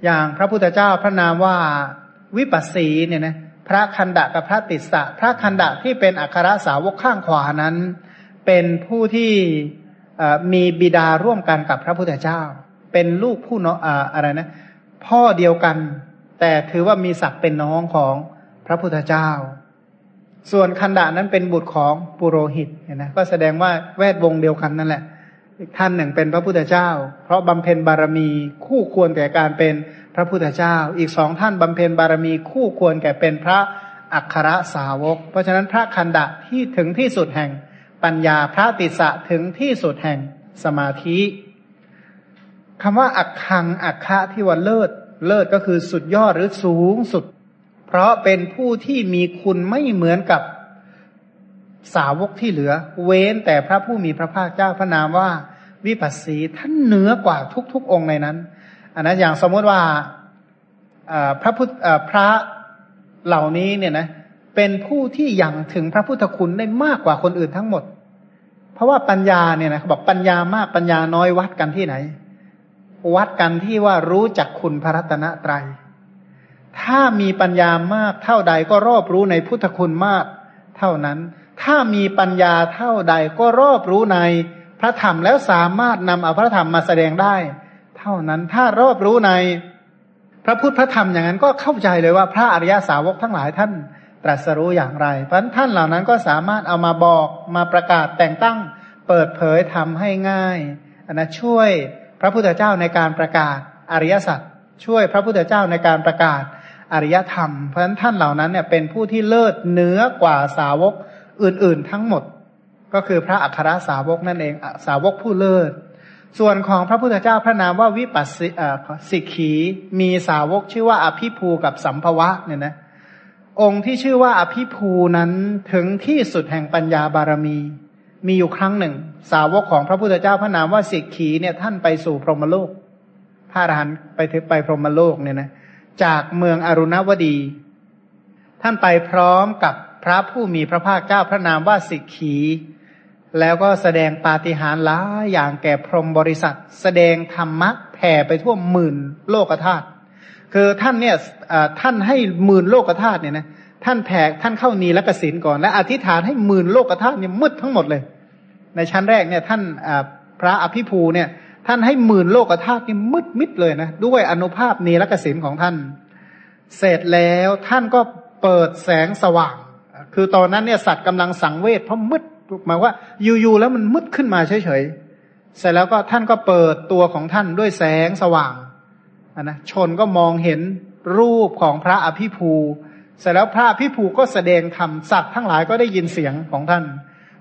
อย่างพระพุทธเจ้าพระนามว่าวิปัสสีเนี่ยนะพระคันดะกับพระติสสะพระคันดะที่เป็นอัครสาวกข้างขวานั้น เป็นผู้ที่มีบิดาร่วมกันกับพระพุทธเจ้า เป็นลูกผู้น้องอะไรนะ พ่อเดียวกัน แต่ถือว่ามีศักดิ์เป็นน้องของพระพุทธเจ้า ส่วนคันดานั้นเป็นบุตรของปุโรหิตเห็นไหมก็แสดงว่าแวดวงเดียวกันนั่นแหละ อีกท่านหนึ่งเป็นพระพุทธเจ้า เพราะบำเพ็ญบารมีคู่ควรแก่การเป็นพระพุทธเจ้า อีกสองท่านบำเพ็ญบารมีคู่ควรแก่เป็นพระอัครสาวก เพราะฉะนั้นพระคันดะที่ถึงที่สุดแห่งปัญญาพระติสะถึงที่สุดแห่งสมาธิคำว่าอักขังอักคะที่ว่าเลิศ เลิศก็คือสุดยอดหรือสูงสุด เพราะเป็นผู้ที่มีคุณไม่เหมือนกับสาวกที่เหลือ เว้นแต่พระผู้มีพระภาคเจ้าพระนามว่า วิปัสสีท่านเหนือกว่าทุกๆองค์ในนั้นอันนั้นอย่างสมมติว่าพระพุทธพระเหล่านี้เนี่ยนะเป็นผู้ที่ยังถึงพระพุทธคุณได้มากกว่าคนอื่นทั้งหมด เพราะว่าปัญญาเนี่ยนะเขาบอกปัญญามากปัญญาน้อยวัดกันที่ไหน วัดกันที่ว่ารู้จักคุณพระรัตนตรยัย ถ้ามีปัญญามากเท่าใดก็รอบรู้ในพุทธคุณมาก เท่านั้น ถ้ามีปัญญาเท่าใดก็รอบรู้ในพระธรรมแล้วสามารถนำเอาพระธรรมมาแสดงได้ เท่านั้นถ้ารอบรู้ในพระพุทธพระธรรมอย่างนั้นก็เข้าใจเลยว่าพระอริยสาวกทั้งหลายท่านตรัสรู้อย่างไร เพราะท่านเหล่านั้นก็สามารถเอามาบอกมาประกาศแต่งตั้ง เปิดเผยทำให้ง่ายอันนะช่วยพระพุทธเจ้าในการประกาศอริยสัจช่วยพระพุทธเจ้าในการประกาศ อริยธรรม เพราะฉะนั้นท่านเหล่านั้นเนี่ยเป็นผู้ที่เลิศเหนือกว่าสาวกอื่น ๆ ทั้งหมด ก็คือพระอัครสาวกนั่นเองสาวกผู้เลิศ ส่วนของพระพุทธเจ้าพระนามว่าวิปัสสิกขีมีสาวกชื่อว่าอภิภูกับสัมภวะเนี่ยนะองค์ที่ชื่อว่าอภิภูนั้นถึงที่สุดแห่งปัญญาบารมี มีอยู่ครั้งหนึ่ง สาวกของพระพุทธเจ้าพระนามว่าสิกขีเนี่ยท่านไปสู่พรหมโลกพระอรหันต์ไปถึงไปพรหมโลกเนี่ยนะ จากเมืองอรุณวดี ท่านไปพร้อมกับพระผู้มีพระภาคเจ้าพระนามว่าสิกขี แล้วก็แสดงปาฏิหาริย์หลายอย่างแก่พรหมบริษัท แสดงธรรมะแผ่ไปทั่วหมื่นโลกธาตุคือท่านเนี่ยท่านให้หมื่นโลกธาตุเนี่ยนะท่านแผ่ท่านเข้านีและกสินก่อน และอธิษฐานให้หมื่นโลกธาตุเนี่ยมืดทั้งหมดเลย ในชั้นแรกเนี่ยท่านพระอภิภูเนี่ย ท่านให้หมื่นโลกธาตุนี่มืดมิดเลยนะด้วยอนุภาพเนรกสินของท่าน เสร็จแล้วท่านก็เปิดแสงสว่าง คือตอนนั้นเนี่ยสัตว์กำลังสังเวชเพราะมืดหมายว่าอยู่ๆแล้วมันมืดขึ้นมาเฉยๆเสร็จแล้วก็ท่านก็เปิดตัวของท่านด้วยแสงสว่างนะชนก็มองเห็นรูปของพระอภิภูเสร็จแล้วพระอภิภูก็แสดงธรรมสัตว์ทั้งหลายก็ได้ยินเสียงของท่าน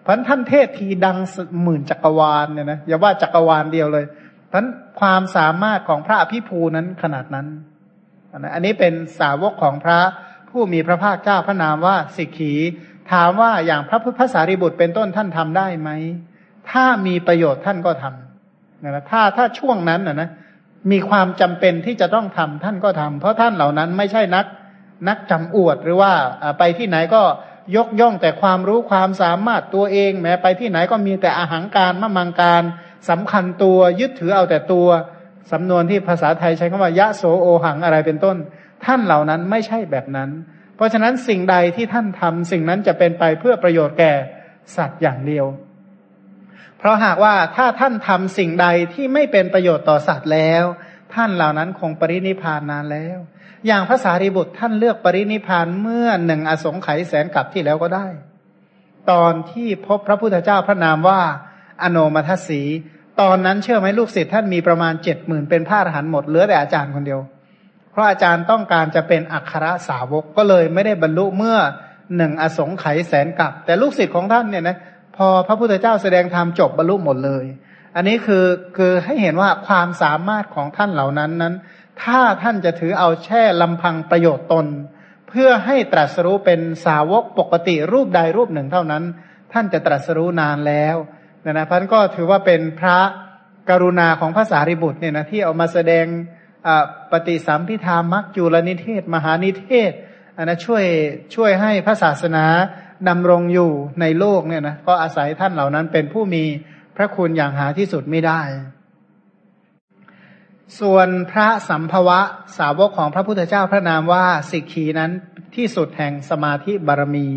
พันท่านเทศทีดังหมื่นจักรวาลเนี่ยนะอย่าว่าจักรวาลเดียวเลยพันความสามารถของพระอภิภูนั้นขนาดนั้นอันนี้เป็นสาวกของพระผู้มีพระภาคเจ้าพระนามว่าสิกขี ถามว่าอย่างพระพุทธสารีบุตรเป็นต้นท่านทำได้ไหม ถ้ามีประโยชน์ท่านก็ทำนะถ้าถ้าช่วงนั้นนะนะมีความจำเป็นที่จะต้องทำท่านก็ทำเพราะท่านเหล่านั้นไม่ใช่นักนักจำอวดหรือว่าไปที่ไหนก็ ยกย่องแต่ความรู้ความสามารถตัวเอง แม้ไปที่ไหนก็มีแต่อาหารการมะมังการสำคัญตัวยึดถือเอาแต่ตัวสำนวนที่ภาษาไทยใช้คำว่ายะโสโอหังอะไรเป็นต้น ท่านเหล่านั้นไม่ใช่แบบนั้น เพราะฉะนั้นสิ่งใดที่ท่านทำสิ่งนั้นจะเป็นไปเพื่อประโยชน์แก่สัตว์อย่างเดียว เพราะหากว่าถ้าท่านทำสิ่งใดที่ไม่เป็นประโยชน์ต่อสัตว์แล้ว ท่านเหล่านั้นคงปรินิพานนานแล้ว อย่างภาษาริบุตรท่านเลือกปรินิพานเมื่อหนึ่งอสงไขยแสนกับที่แล้วก็ได้ ตอนที่พบพระพุทธเจ้าพระนามว่า อโนมัทสี ตอนนั้นเชื่อไหมลูกศิษย์ท่านมีประมาณเจ็ดหมื่นเป็นพระอรหันต์หมดเหลือแต่อาจารย์คนเดียว เพราะอาจารย์ต้องการจะเป็นอัครสาวกก็เลยไม่ได้บรรลุเมื่อหนึ่งอสงไขยแสนกับ แต่ลูกศิษย์ของท่านเนี่ยนะพอพระพุทธเจ้าแสดงธรรมจบบรรลุหมดเลย อันนี้คือคือให้เห็นว่าความสามารถของท่านเหล่านั้นนั้น ถ้าท่านจะถือเอาแช่ลำพังประโยชน์ตน เพื่อให้ตรัสรู้เป็นสาวกปกติรูปใดรูปหนึ่งเท่านั้น ท่านจะตรัสรู้นานแล้วนะนะพันก็ถือว่าเป็นพระกรุณาของพระสารีบุตรเนี่ยนะที่เอามาแสดงปฏิสัมพิธามักจุลนิเทศ มหานิเทศอันนะช่วยช่วยให้พระศาสนาดำรงอยู่ในโลกเนี่ยนะก็อาศัยท่านเหล่านั้นเป็นผู้มีพระคุณอย่างหาที่สุดไม่ได้ ส่วนพระสัมภวะสาวกของพระพุทธเจ้าพระนามว่าสิกขีนั้นที่สุดแห่งสมาธิบารมี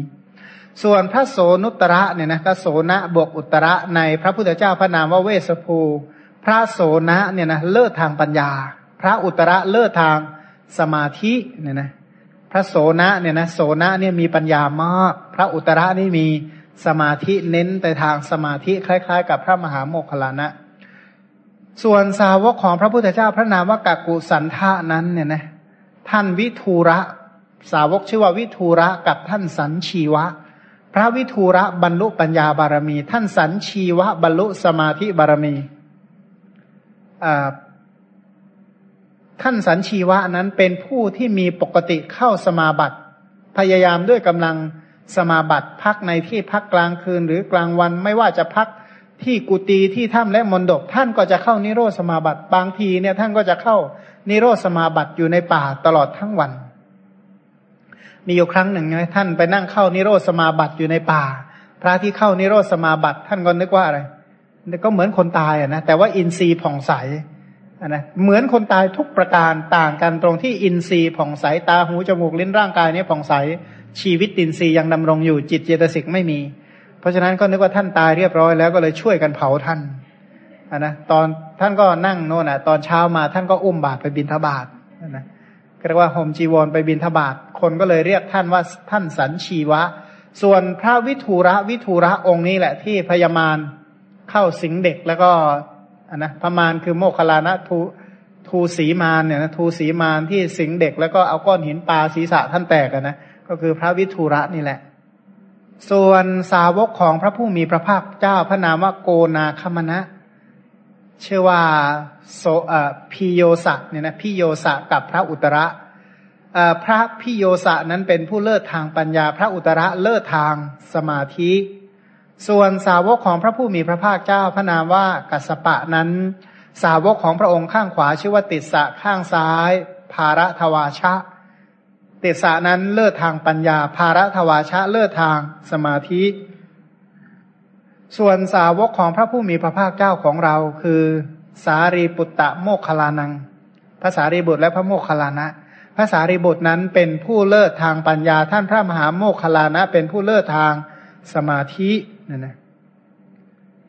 ส่วนพระโสนุตระเนี่ยนะก็โสนะบวกอุตระในพระพุทธเจ้าพระนามว่าเวสภู พระโสนะเนี่ยนะเลิศทางปัญญา พระอุตระเลิศทางสมาธิเนี่ยนะพระโสนะเนี่ยนะโสนะเนี่ยมีปัญญามาก พระอุตระนี่มีสมาธิเน้นไปทางสมาธิคล้าย ๆ กับพระมหาโมคคลานะ ส่วนสาวกของพระพุทธเจ้าพระนามว่ากากุสันทะนั้นเนี่ยนะท่านวิทูระสาวกชื่อว่าวิทูระกับท่านสันชีวะ พระวิทูระบรรลุปัญญาบารมี ท่านสันชีวะบรรลุสมาธิบารมีท่านสันชีวะนั้นเป็นผู้ที่มีปกติเข้าสมาบัติ พยายามด้วยกำลังสมาบัติ พักในที่พักกลางคืนหรือกลางวันไม่ว่าจะพัก ที่กุฏิที่ถ้ำและมณฑปท่านก็จะเข้านิโรธสมาบัติ บางทีเนี่ยท่านก็จะเข้านิโรธสมาบัติอยู่ในป่าตลอดทั้งวัน มีอยู่ครั้งหนึ่งไงท่านไปนั่งเข้านิโรธสมาบัติอยู่ในป่า พระที่เข้านิโรธสมาบัติ ท่านก็นึกว่าอะไรก็เหมือนคนตายอะนะแต่ว่าอินทรีย์ผ่องใสนะเหมือนคนตายทุกประการต่างกันตรงที่อินทรีย์ผ่องใสตาหูจมูกลิ้นร่างกายนี้ผ่องใสชีวิตอินทรีย์ยังดำรงอยู่จิตเจตสิกไม่มี เพราะฉะนั้นก็นึกว่าท่านตายเรียบร้อยแล้วก็เลยช่วยกันเผาท่านนนะตอนท่านก็นั่งโน่นอะ ตอนเช้ามาท่านก็อุ้มบาตรไปบินทบาทนะเรียกว่าห่มจีวรไปบินทบาทคนก็เลยเรียกท่านว่าท่านสันชีวะ ส่วนพระวิทูระวิทูระองค์นี้แหละที่พยามารเข้าสิงเด็กแล้วก็อันนะพมานคือโมคลานะทูทูสีมานเนี่ยนะทูสีมานที่สิงเด็กแล้วก็เอาก้อนหินปลาศีรษะท่านแตกนะก็คือพระวิทูระนี่แหละ ส่วนสาวกของพระผู้มีพระภาคเจ้าพระนามว่าโกนาคมณะเชื่อว่าโสพิโยสะเนี่ยนะพิโยสะกับพระอุตระพระพิโยสะนั้นเป็นผู้เลิศทางปัญญา พระอุตระเลิศทางสมาธิ ส่วนสาวกของพระผู้มีพระภาคเจ้าพระนามว่ากัสปะนั้น สาวกของพระองค์ข้างขวาชื่อว่าติสสะข้างซ้าย ภาระทวาชะ ติสสะนั้นเลิศทางปัญญา ภาระทวาชะเลิศทางสมาธิ ส่วนสาวกของพระผู้มีพระภาคเจ้าของเราคือ สารีปุตตะโมคคลานังภาษารีบุตรและพระโมคคลานะภาษารีบุตรนั้นเป็นผู้เลิศทางปัญญา ท่านพระมหาโมคคลานะ เป็นผู้เลิศทางสมาธินั่นนะ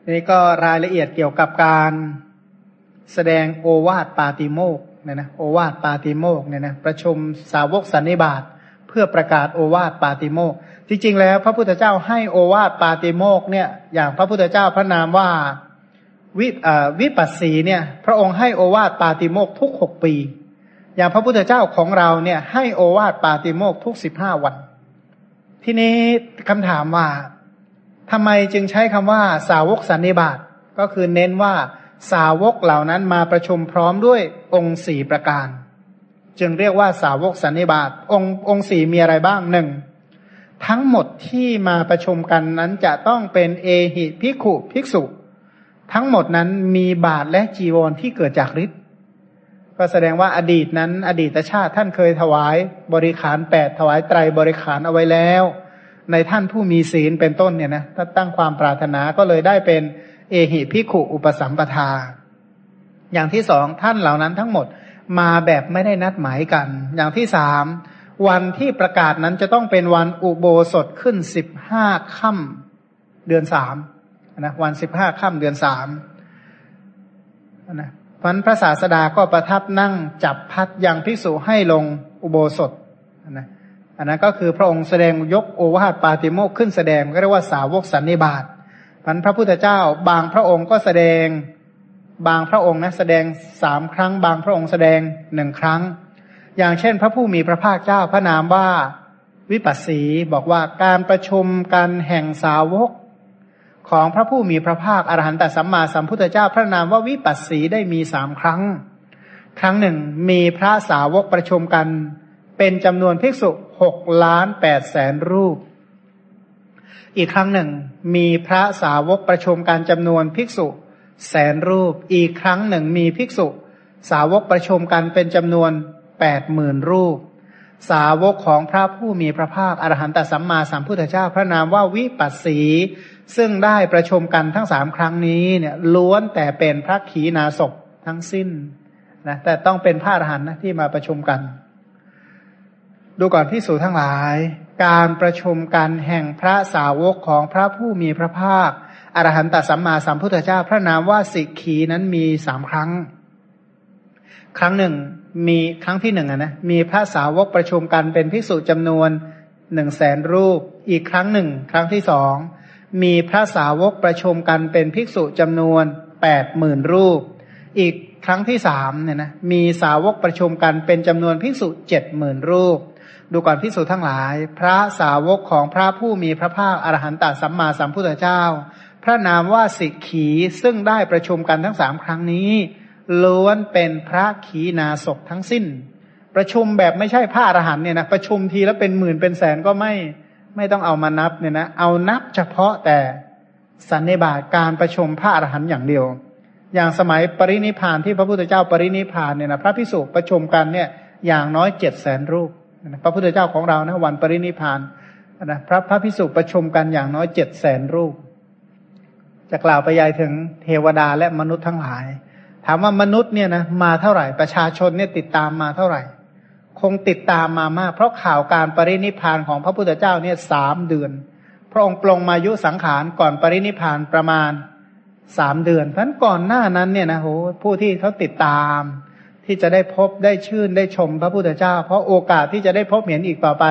นี่ก็รายละเอียดเกี่ยวกับการแสดงโอวาทปาติโมก เนี่ยนะโอวาทปาติโมกเนี่ยนะประชุมสาวกสันนิบาตเพื่อประกาศโอวาทปาติโมกจริงๆแล้วพระพุทธเจ้าให้โอวาทปาติโมกเนี่ยอย่างพระพุทธเจ้าพระนามว่าวิวิปัสสีเนี่ยพระองค์ให้โอวาทปาติโมกทุกหกปี อย่างพระพุทธเจ้าของเราเนี่ยให้โอวาทปาติโมกทุกสิบห้าวัน ทีนี้คำถามว่าทำไมจึงใช้คำว่าสาวกสันนิบาตก็คือเน้นว่า สาวกเหล่านั้นมาประชุมพร้อมด้วยองค์สี่ประการ จึงเรียกว่าสาวกสันนิบาตองค์องค์สี่มีอะไรบ้างหนึ่งทั้งหมดที่มาประชุมกันนั้นจะต้องเป็นเอหิภิกขุภิกษุ ทั้งหมดนั้นมีบาทและจีวรที่เกิดจากฤทธิ์ก็แสดงว่าอดีตนั้น อดีตชาติท่านเคยถวายบริขารแปดถวายไตรบริขารเอาไว้แล้ว ในท่านผู้มีศีลเป็นต้นเนี่ยนะถ้าตั้งความปรารถนาก็เลยได้เป็น เอหิพิขุอุปสัมปทา อย่างที่สองท่านเหล่านั้นทั้งหมดมาแบบไม่ได้นัดหมายกัน อย่างที่สามวันที่ประกาศนั้นจะต้องเป็นวันอุโบสถขึ้นสิบห้าค่ำเดือนสามนะวันสิบห้าค่ำเดือนสามนะพันพระศาสดาก็ประทับนั่งจับพัดยังพิสูให้ลงอุโบสถนะอันนั้นก็คือพระองค์แสดงยกโอวาทปาติโมกขึ้นแสดงก็เรียกว่าสาวกสันนิบาต พันพระพุทธเจ้า บางพระองค์ก็แสดง บางพระองค์นะแสดงสามครั้ง บางพระองค์แสดงหนึ่งครั้ง อย่างเช่น พระผู้มีพระภาคเจ้าพระนามว่าวิปัสสีบอกว่าการประชุมกันแห่งสาวกของพระผู้มีพระภาคอรหันตสัมมาสัมพุทธเจ้าพระนามว่าวิปัสสีได้มีสามครั้ง ครั้งหนึ่งมีพระสาวกประชุมกัน เป็นจำนวนภิกษุหกล้านแปดแสนรูป อีกครั้งหนึ่ง มีพระสาวกประชุมกันจำนวนภิกษุ แสนรูป อีกครั้งหนึ่ง มีภิกษุ สาวกประชุมกันเป็นจำนวนแปดหมื่นรูป สาวกของพระผู้มีพระภาคอรหันตสัมมาสัมพุทธเจ้าพระนามว่าวิปัสสี ซึ่งได้ประชุมกันทั้งสามครั้งนี้เนี่ยล้วนแต่เป็นพระขีณาสพทั้งสิ้นนะแต่ต้องเป็นพระอรหันต์นะที่มาประชุมกัน ดูก่อนที่สูทั้งหลาย การประชุมกันแห่งพระสาวกของพระผู้มีพระภาค อรหันตสัมมาสัมพุทธเจ้าพระนามว่าสิกขีนั้นมีสามครั้ง ครั้งหนึ่งมีครั้งที่หนึ่งนะมีพระสาวกประชุมกันเป็นภิกษุจำนวนหนึ่งแสนรูป อีกครั้งหนึ่ง ครั้งที่สองมีพระสาวกประชุมกันเป็นภิกษุจำนวนแปดหมื่นรูป อีกครั้งที่สามเนี่ยนะมีสาวกประชุมกันเป็นจำนวนภิกษุเจ็ดหมื่นรูป ดูก่อนภิกษุทั้งหลาย พระสาวกของพระผู้มีพระภาคอรหันตสัมมาสัมพุทธเจ้า พระนามว่าสิกขีซึ่งได้ประชุมกันทั้งสามครั้งนี้ล้วนเป็นพระขีนาศกทั้งสิ้น ประชุมแบบไม่ใช่พระอรหันเนี่ยนะประชุมทีแล้วเป็นหมื่นเป็นแสนก็ไม่ไม่ต้องเอามานับเนี่ยนะเอานับเฉพาะแต่สันนิบาตการประชุมพระอรหันต์อย่างเดียว อย่างสมัยปรินิพานที่พระพุทธเจ้าปรินิพานเนี่ยนะพระพิสุประชุมกันเนี่ยอย่างน้อยเจ็ดแสนรูป พระพุทธเจ้าของเรานะวันปรินิพานนะพระพระพิสุประชุมกันอย่างน้อยเจ็ดแสนรูป จะกล่าวไปยายถึงเทวดาและมนุษย์ทั้งหลาย ถามว่ามนุษย์เนี่ยนะมาเท่าไหร่ประชาชนเนี่ยติดตามมาเท่าไหร่ คงติดตามมามาก เพราะข่าวการปรินิพานของพระพุทธเจ้าเนี่ยสามเดือน พระองค์ปลงมายุสังขารก่อนปรินิพานประมาณสามเดือนท่านก่อนหน้านั้นเนี่ยนะโหผู้ที่เขาติดตาม ที่จะได้พบได้ชื่นได้ชมพระพุทธเจ้า เพราะโอกาสที่จะได้พบเห็นอีกต่อไป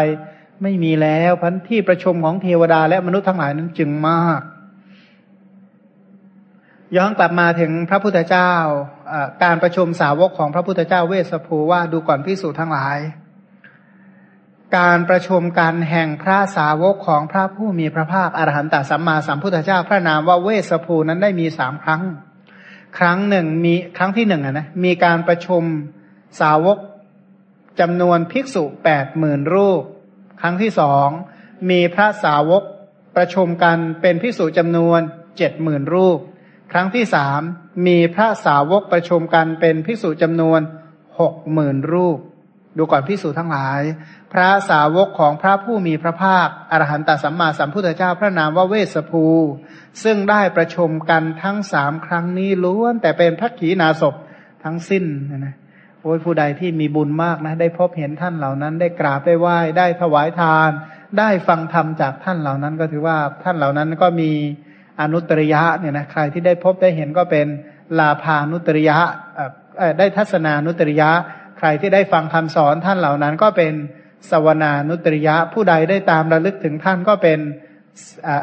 ไม่มีแล้วพันที่ประชุมของเทวดาและมนุษย์ทั้งหลายนั้นจึงมาก ย้อนกลับมาถึงพระพุทธเจ้าการประชุมสาวกของพระพุทธเจ้าเวสภูว่าดูก่อนพิสูจน์ทั้งหลาย การประชุมการแห่งพระสาวกของพระผู้มีพระภาคอรหันตสัมมาสัมพุทธเจ้า พระนามว่าเวสภูนั้นได้มีสามครั้ง ครั้งหนึ่งมีครั้งที่หนึ่งนะมีการประชุมสาวกจำนวนภิกษุแปดหมื่นรูป ครั้งที่สองมีพระสาวกประชุมกันเป็นภิกษุจำนวนเจ็ดหมื่นรูป ครั้งที่สามมีพระสาวกประชุมกันเป็นพิสูจจำนวนหกหมื่นรูป ดูก่อนพิสูจทั้งหลาย พระสาวกของพระผู้มีพระภาคอรหันตสัมมาสัมพุทธเจ้าพระนามว่าเวสภู ซึ่งได้ประชุมกันทั้งสามครั้งนี้ล้วนแต่เป็นพระขีณาสพทั้งสิ้นนะโอ้ยผู้ใดที่มีบุญมากนะได้พบเห็นท่านเหล่านั้นได้กราบได้ไหว้ได้ถวายทาน ได้ฟังธรรมจากท่านเหล่านั้นก็ถือว่าท่านเหล่านั้นก็มีอนุตริยะเนี่ยนะใครที่ได้พบได้เห็นก็เป็นลาภานุตริยะได้ทัศนานุตริยะ ใครที่ได้ฟังคำสอนท่านเหล่านั้นก็เป็น สวนานุตริยะ ผู้ใดได้ตามระลึกถึงท่านก็เป็น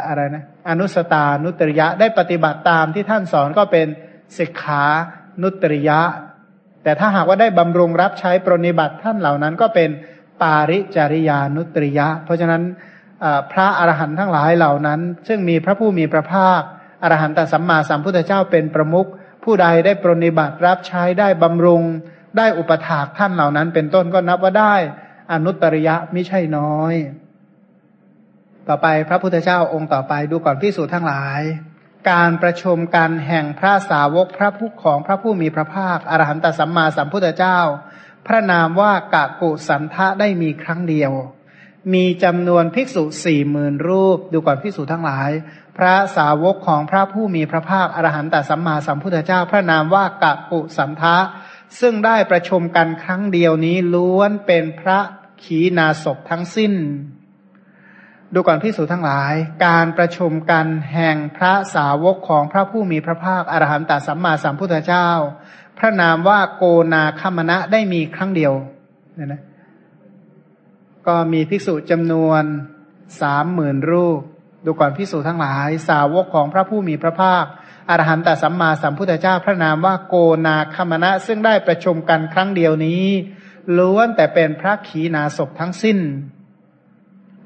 อะไรนะอนุสตานุตริยะได้ปฏิบัติตามที่ท่านสอนก็เป็นศิกขานุตริยะ แต่ถ้าหากว่าได้บำรุงรับใช้ปรนิบัติท่านเหล่านั้นก็เป็นปาริจาริยานุตริยะ เพราะฉะนั้นพระอรหันต์ทั้งหลายเหล่านั้น ซึ่งมีพระผู้มีพระภาคอรหันตสัมมาสัมพุทธเจ้าเป็นประมุขผู้ใดได้ปรนิบัติรับใช้ได้บำรุงได้อุปถากท่านเหล่านั้น เป็นต้นก็นับว่าได้ อนุตริยะไม่ใช่น้อย ต่อไปพระพุทธเจ้าองค์ต่อไปดูก่อนพิสูจน์ทั้งหลาย การประชุมกันแห่งพระสาวกพระผู้ของพระผู้มีพระภาคอรหันตสัมมาสัมพุทธเจ้า พระนามว่ากะกุสันทะได้มีครั้งเดียว มีจำนวนภิกษุสี่หมื่นรูป ดูก่อนภิกษุทั้งหลาย พระสาวกของพระผู้มีพระภาคอรหันตสัมมาสัมพุทธเจ้า พระนามว่ากะปุสันทะซึ่งได้ประชุมกันครั้งเดียวนี้ล้วนเป็นพระ ขีณาศพทั้งสิ้น ดูก่อนพิสูจทั้งหลาย การประชุมกันแห่งพระสาวกของพระผู้มีพระภาคอรหันตสัมมาสัมพุทธเจ้า พระนามว่าโกนาคมณะได้มีครั้งเดียวเนี่ยนะก็มีภิกษุจำนวนสามหมื่นรูป ดูก่อนภิกษุทั้งหลาย สาวกของพระผู้มีพระภาคอรหันตสัมมาสัมพุทธเจ้าพระนามว่าโกนาคมณะซึ่งได้ประชุมกันครั้งเดียวนี้ ล้วนแต่เป็นพระขีณาศพทั้งสิ้น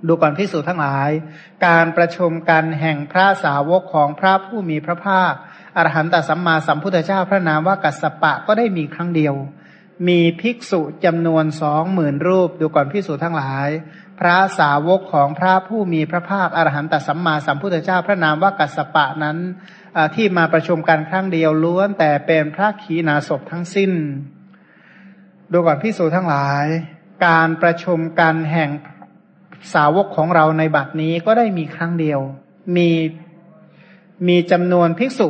ดูก่อนพิสูจน์ทั้งหลาย การประชุมกันแห่งพระสาวกของพระผู้มีพระภาคอรหันตสัมมาสัมพุทธเจ้าพระนามว่ากัสสปะก็ได้มีครั้งเดียว มีภิกษุจำนวนสองหมื่นรูป ดูก่อนพิสูจน์ทั้งหลาย พระสาวกของพระผู้มีพระภาคอรหันตสัมมาสัมพุทธเจ้าพระนามว่ากัสสปะนั้นที่มาประชุมกันครั้งเดียวล้วนแต่เป็นพระขีณาสพทั้งสิ้น ดูก่อนพิสูจน์ทั้งหลาย การประชุมกันแห่งสาวกของเราในบัดนี้ก็ได้มีครั้งเดียว มีมีจำนวนภิกษุ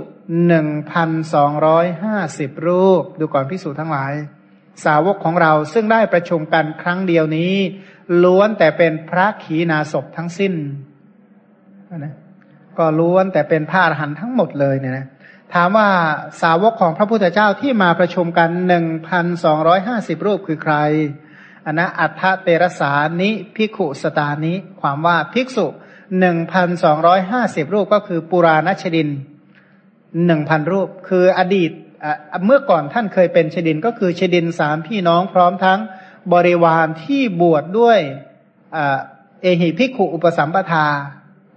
หนึ่งพันสองร้อยห้าสิบรูป ดูก่อนภิกษุทั้งหลาย สาวกของเราซึ่งได้ประชุมกันครั้งเดียวนี้ ล้วนแต่เป็นพระขีณาสพทั้งสิ้นนะก็ล้วนแต่เป็นพระอรหันต์ทั้งหมดเลยเนี่ยนะ ถามว่าสาวกของพระพุทธเจ้าที่มาประชุมกันหนึ่งพันสองร้อยห้าสิบรูปคือใครอันนะอัฏฐเตระสานิภิกขุสตานิความว่าภิกษุหนึ่งพันสองร้อยห้าสิบรูปก็คือปุราณชดินหนึ่งพันรูป คืออดีตเมื่อก่อนท่านเคยเป็นชดินก็คือชดินสามพี่น้องพร้อมทั้งบริวารที่บวชดด้วยเอหิภิกขุอุปสัมปทา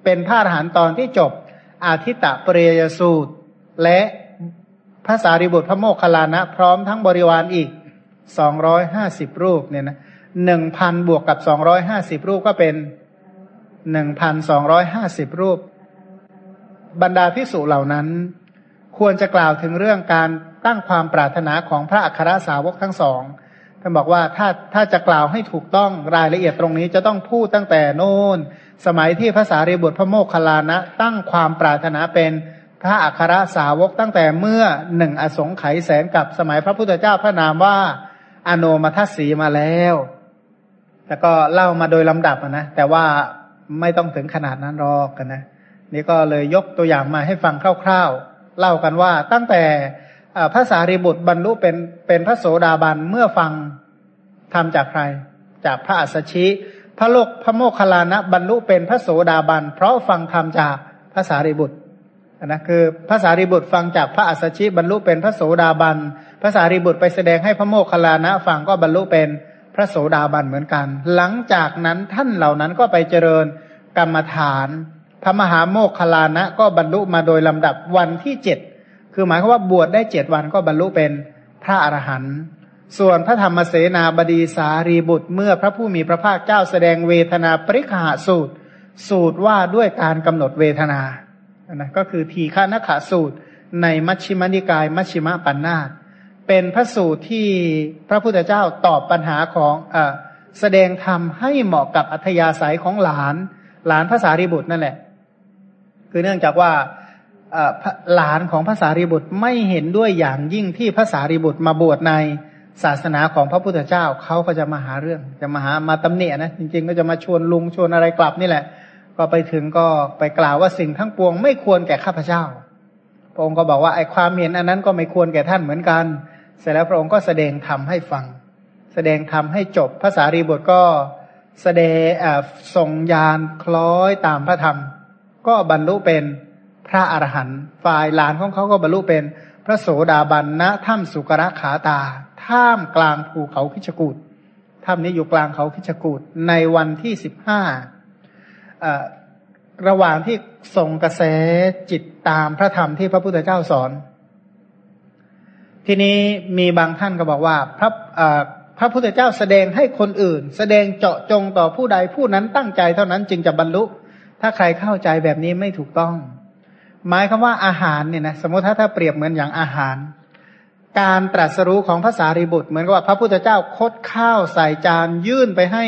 เป็นพระอรหันต์ตอนที่จบอาทิตตปเรยสูตร และพระสารีบุตรพระโมคคัลลานะ พร้อมทั้งบริวารอีกสองร้อยห้าสิบรูปเนี่ยนะหนึ่งพันบวกกับสองร้อยห้าสิบรูปก็เป็นหนึ่งพันสองร้อยห้าสิบรูป บรรดาภิกษุเหล่านั้น ควรจะกล่าวถึงเรื่องการตั้งความปรารถนาของพระอัครสาวกทั้งสองท่านบอกว่าถ้าถ้าจะกล่าวให้ถูกต้องรายละเอียดตรงนี้จะต้องพูดตั้งแต่โน้นสมัยที่พระสารีบุตรพระโมคคัลลานะ ตั้งความปรารถนาเป็น ระอัครสาวกตั้งแต่เมื่อหนึ่งอสงไขยแสนกับสมัยพระพุทธเจ้าพระนามว่าอโนมัทสีมาแล้ว แล้วก็เล่ามาโดยลำดับนะแต่ว่าไม่ต้องถึงขนาดนั้นหรอกกันนะนี่ก็เลยยกตัวอย่างมาให้ฟังคร่าวๆ เล่ากันว่าตั้งแต่พระสารีบุตรบรรลุเป็นเป็นพระโสดาบันเมื่อฟังทำจากใคร จากพระอัสสชิ พระโลกพระโมคคัลลานะบรรลุเป็นพระโสดาบัน เพราะฟังธรรมจากพระสารีบุตร นะคือพระสารีบุตรฟังจากพระอัสสชิบรรลุเป็นพระโสดาบันพระสารีบุตรไปแสดงให้พระโมคคัลลานะฟังก็บรรลุเป็นพระโสดาบันเหมือนกัน หลังจากนั้นท่านเหล่านั้นก็ไปเจริญกรรมฐาน พระมหาโมคคลานะก็บรรลุมาโดยลำดับวันที่เจ็ดคือหมายความว่าบวชได้เจ็ดวันก็บรรลุเป็นพระอรหันต์ส่วนพระธรรมเสนาบดีสารีบุตรเมื่อพระผู้มีพระภาคเจ้าแสดงเวทนาปริคหาสูตร สูตรว่าด้วยการกำหนดเวทนา นะก็คือทีฆานขาสูตร ในมัชฌิมนิกาย มัชฌิมปัญนาตเป็นพระสูตรที่พระพุทธเจ้าตอบปัญหาของอแสดงธรรมให้เหมาะกับอัธยาศัยของหลาน หลานภาษารีบุตรนั่นแหละ คือเนื่องจากว่าหลานของภาษารีบุตรไม่เห็นด้วยอย่างยิ่งที่ภาษารีบุตรมาบวชในศาสนาของพระพุทธเจ้าเขาก็จะมาหาเรื่อง จะมาหามาตำเนียนะจริงๆก็จะมาชวนลุงชวนอะไรกลับนี่แหละ ก็ไปถึงก็ไปกล่าวว่าสิ่งทั้งปวงไม่ควรแก่ข้าพเจ้า พระองค์ก็บอกว่าไอ้ความเห็นอันนั้นก็ไม่ควรแก่ท่านเหมือนกัน เสร็จแล้วพระองค์ก็แสดงธรรมให้ฟัง แสดงธรรมให้จบ ภาษารีบุตรก็แสดงส่งยานคล้อยตามพระธรรม ก็บรรลุเป็นพระอรหันต์ฝ่ายหลานของเขาก็บรรลุเป็นพระโสดาบันณถ้ำสุกระขาตาท่ามกลางภูเขาคิชกูดถ้ำนี้อยู่กลางเขาคิชกูดในวันที่สิบห้า ระหว่างที่ส่งกระแสจิตตามพระธรรมที่พระพุทธเจ้าสอน ทีนี้มีบางท่านก็บอกว่า พระพระพุทธเจ้าแสดงให้คนอื่น แสดงเจาะจงต่อผู้ใดผู้นั้นตั้งใจเท่านั้นจึงจะบรรลุ ถ้าใครเข้าใจแบบนี้ไม่ถูกต้อง หมายคำว่าอาหารเนี่ยนะสมมติถ้าถ้าเปรียบเหมือนอย่างอาหาร การตรัสรู้ของภาษารีบุตรเหมือนกับว่าพระพุทธเจ้าคดข้าวใส่จานยื่นไปให้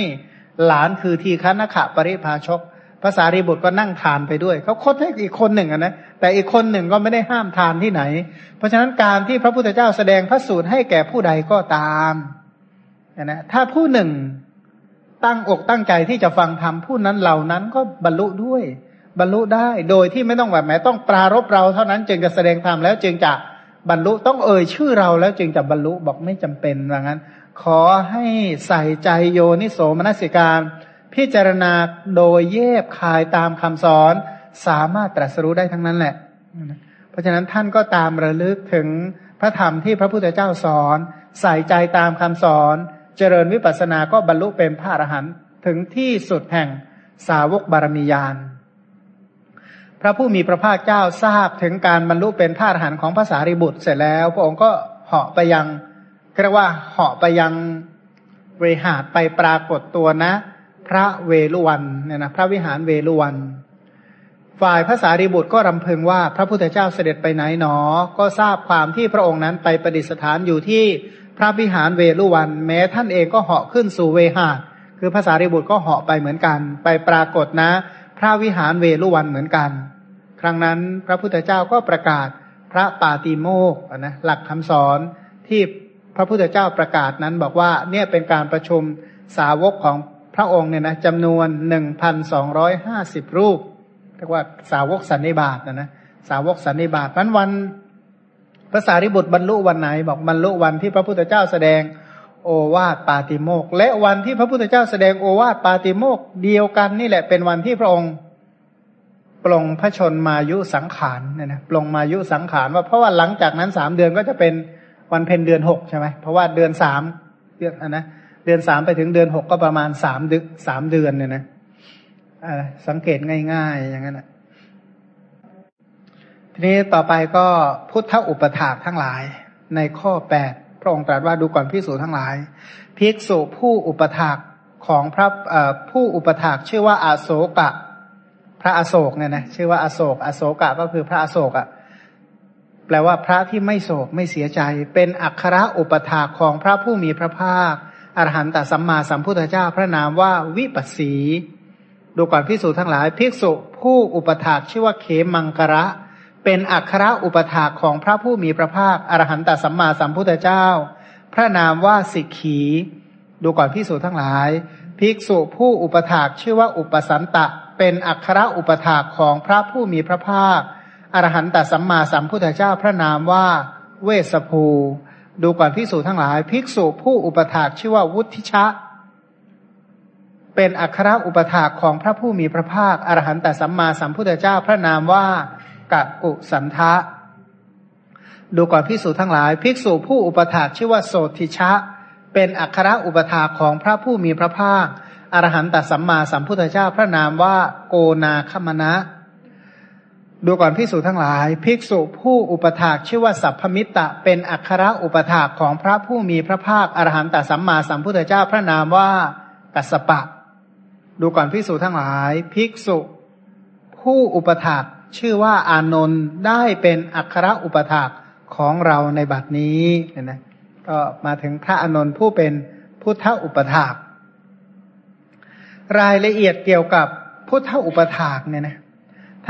หลานคือทีฆนขะปริภาชก ภาษารีบุตรก็นั่งทานไปด้วยเขาคดให้อีกคนหนึ่งนะแต่อีกคนหนึ่งก็ไม่ได้ห้ามทานที่ไหน เพราะฉะนั้นการที่พระพุทธเจ้าแสดงพระสูตรให้แก่ผู้ใดก็ตามนะถ้าผู้หนึ่งตั้งอกตั้งใจที่จะฟังธรรมผู้นั้นเหล่านั้นก็บรรลุด้วย บรรลุได้โดยที่ไม่ต้องแบบแม้ต้องปรารบเราเท่านั้นจึงจะแสดงธรรมแล้วจึงจะบรรลุต้องเอ่ยชื่อเราแล้วจึงจะบรรลุบอกไม่จำเป็นว่างั้น ขอให้ใส่ใจโยนิโสมนสิการ พิจารณาโดยเย็บคายตามคำสอนสามารถตรัสรู้ได้ทั้งนั้นแหละ เพราะฉะนั้นท่านก็ตามระลึกถึงพระธรรมที่พระพุทธเจ้าสอน ใส่ใจตามคำสอน เจริญวิปัสสนาก็บรรลุเป็นพระอรหันต์ถึงที่สุดแห่งสาวกบารมียาน พระผู้มีพระภาคเจ้าทราบถึงการบรรลุเป็นพระอรหันต์ของภาษาริบุตรเสร็จแล้ว พระองค์ก็เหาะไปยังเรียกว่าเหาะไปยังเวหาดไปปรากฏตัวนะ พระเวลุวันเนี่ยนะพระวิหารเวลุวัน ฝ่ายภาษาริบุตรก็รำพึงว่าพระพุทธเจ้าเสด็จไปไหนหนอ ก็ทราบความที่พระองค์นั้นไปประดิษฐานอยู่ที่พระวิหารเวลุวัน แม้ท่านเองก็เหาะขึ้นสู่เวหาคือภาษาริบุตรก็เหาะไปเหมือนกัน ไปปรากฏนะ พระวิหารเวลุวันเหมือนกัน ครั้งนั้นพระพุทธเจ้าก็ประกาศพระปาติโมกนะหลักคำสอนที่พระพุทธเจ้าประกาศนั้นบอกว่าเนี่ยเป็นการประชุมสาวกของ ระองค์เนี่ยนะจำนวนหนึ่งพันสองร้อยห้าสิบรูปเรียกว่าสาวกสันนิบาตนะนะสาวกสันนิบาตนั้นวันภาษาริบุตรบรรลุวันไหน บอกบรรลุวันที่พระพุทธเจ้าแสดงโอวาทปาติโมกและวันที่พระพุทธเจ้าแสดงโอวาทปาติโมกเดียวกันนี่แหละเป็นวันที่พระองค์ปลงพระชนมายุสังขารเนี่ยนะปลงมายุสังขารว่าเพราะว่าหลังจากนั้นสามเดือนก็จะเป็นวันเพ็ญเดือนหกใช่ไหมเพราะว่าเดือนสามเดือนนะ เดือนสามไปถึงเดือนหกก็ประมาณสามเดือนสามเดือนเนี่ยนะสังเกตง่ายๆอย่างนั้นนะทีนี้ต่อไปก็พุทธอุปถากทั้งหลาย ในข้อแปดพระองค์ตรัสว่าดูก่อนพิสูจทั้งหลาย ภิกษุผู้อุปถากของพระผู้อุปถากชื่อว่าอาโศกะ พระอโศกเนี่ยนะชื่อว่าอโศกอโศกะก็คือพระอโศกอะแปลว่าพระที่ไม่โศกไม่เสียใจ เป็นอัครอุปถาของพระผู้มีพระภาค อรหันตสัมมาสัมพุทธเจ้าพระนามว่าวิปัสสี ดูก่อนพิสูจทั้งหลายภิกษุผู้อุปถากชื่อว่าเขมังกระ เป็นอัครอุปถาของพระผู้มีพระภาคอรหันตสัมมาสัมพุทธเจ้า พระนามว่าสิกขี ดูก่อนพิสูจทั้งหลาย ภิกษุผู้อุปถากชื่อว่าอุปสันตะ เป็นอัครอุปถากของพระผู้มีพระภาคอรหันตสัมมาสัมพุทธเจ้าพระนามว่าเวสภู ดูก่อนภิกษุทั้งหลาย ภิกษุผู้อุปถากชื่อว่าวุฒิชะ เป็นอัครอุปถากของพระผู้มีพระภาคอรหันตสัมมาสัมพุทธเจ้าพระนามว่ากะกุสันทะ ดูก่อนภิกษุทั้งหลาย ภิกษุผู้อุปถากชื่อว่าโสติชะ เป็นอัครอุปถากของพระผู้มีพระภาคอรหันตสัมมาสัมพุทธเจ้าพระนามว่าโกนาคมณะ ดูก่อนภิกษุทั้งหลาย ภิกษุผู้อุปถากชื่อว่าสัพพมิตะเป็นอัครอุปถากของพระผู้มีพระภาคอรหันตสัมมาสัมพุทธเจ้าพระนามว่ากัสปะ ดูก่อนภิกษุทั้งหลาย ภิกษุ ผู้อุปถากชื่อว่าอานนท์ได้เป็นอัครอุปถากของเราในบัดนี้เห็นไหมก็มาถึงพระอานนท์ผู้เป็นพุทธอุปถาก รายละเอียดเกี่ยวกับพุทธอุปถากเนี่ยนะ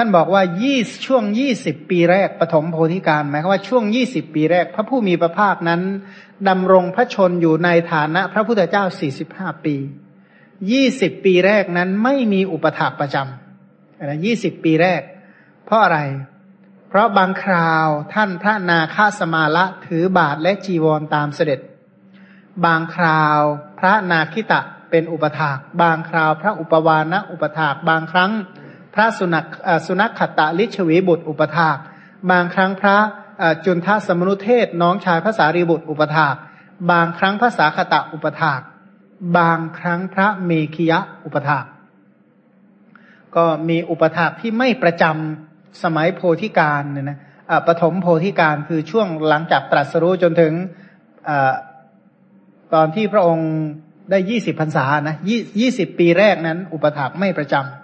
ท่านบอกว่ายี่ช่วงยี่สิบปีแรกปฐมโพธิการหมายความว่าช่วงยี่สิบปีแรก พระผู้มีพระภาคนั้นดำรงพระชนอยู่ในฐานะพระพุทธเจ้าสี่สิบห้าปียี่สิบปีแรกนั้นไม่มีอุปถากประจำนะยี่สิบปีแรก เพราะอะไร เพราะบางคราวท่านพระนาคาสมาละถือบาทและจีวรตามเสด็จ บางคราวพระนาคิตะเป็นอุปถาก บางคราวพระอุปวานะอุปถาก บางครั้ง ระสุนัขสุนัขขตะลิชวีบุตรอุปถาก บางครั้งพระจุนทสมนุเทศน้องชายพระสารีบุตรอุปถาก บางครั้งพระสาคตะอุปถาก บางครั้งพระเมขิยะอุปถาก ก็มีอุปถากที่ไม่ประจำสมัยโพธิการเนี่ยนะปฐมโพธิการคือช่วงหลังจากตรัสรู้จนถึงอตอนที่พระองค์ได้ยี่สิบพรรษานะยี่สิบปีแรกนั้น อุปถากไม่ประจำ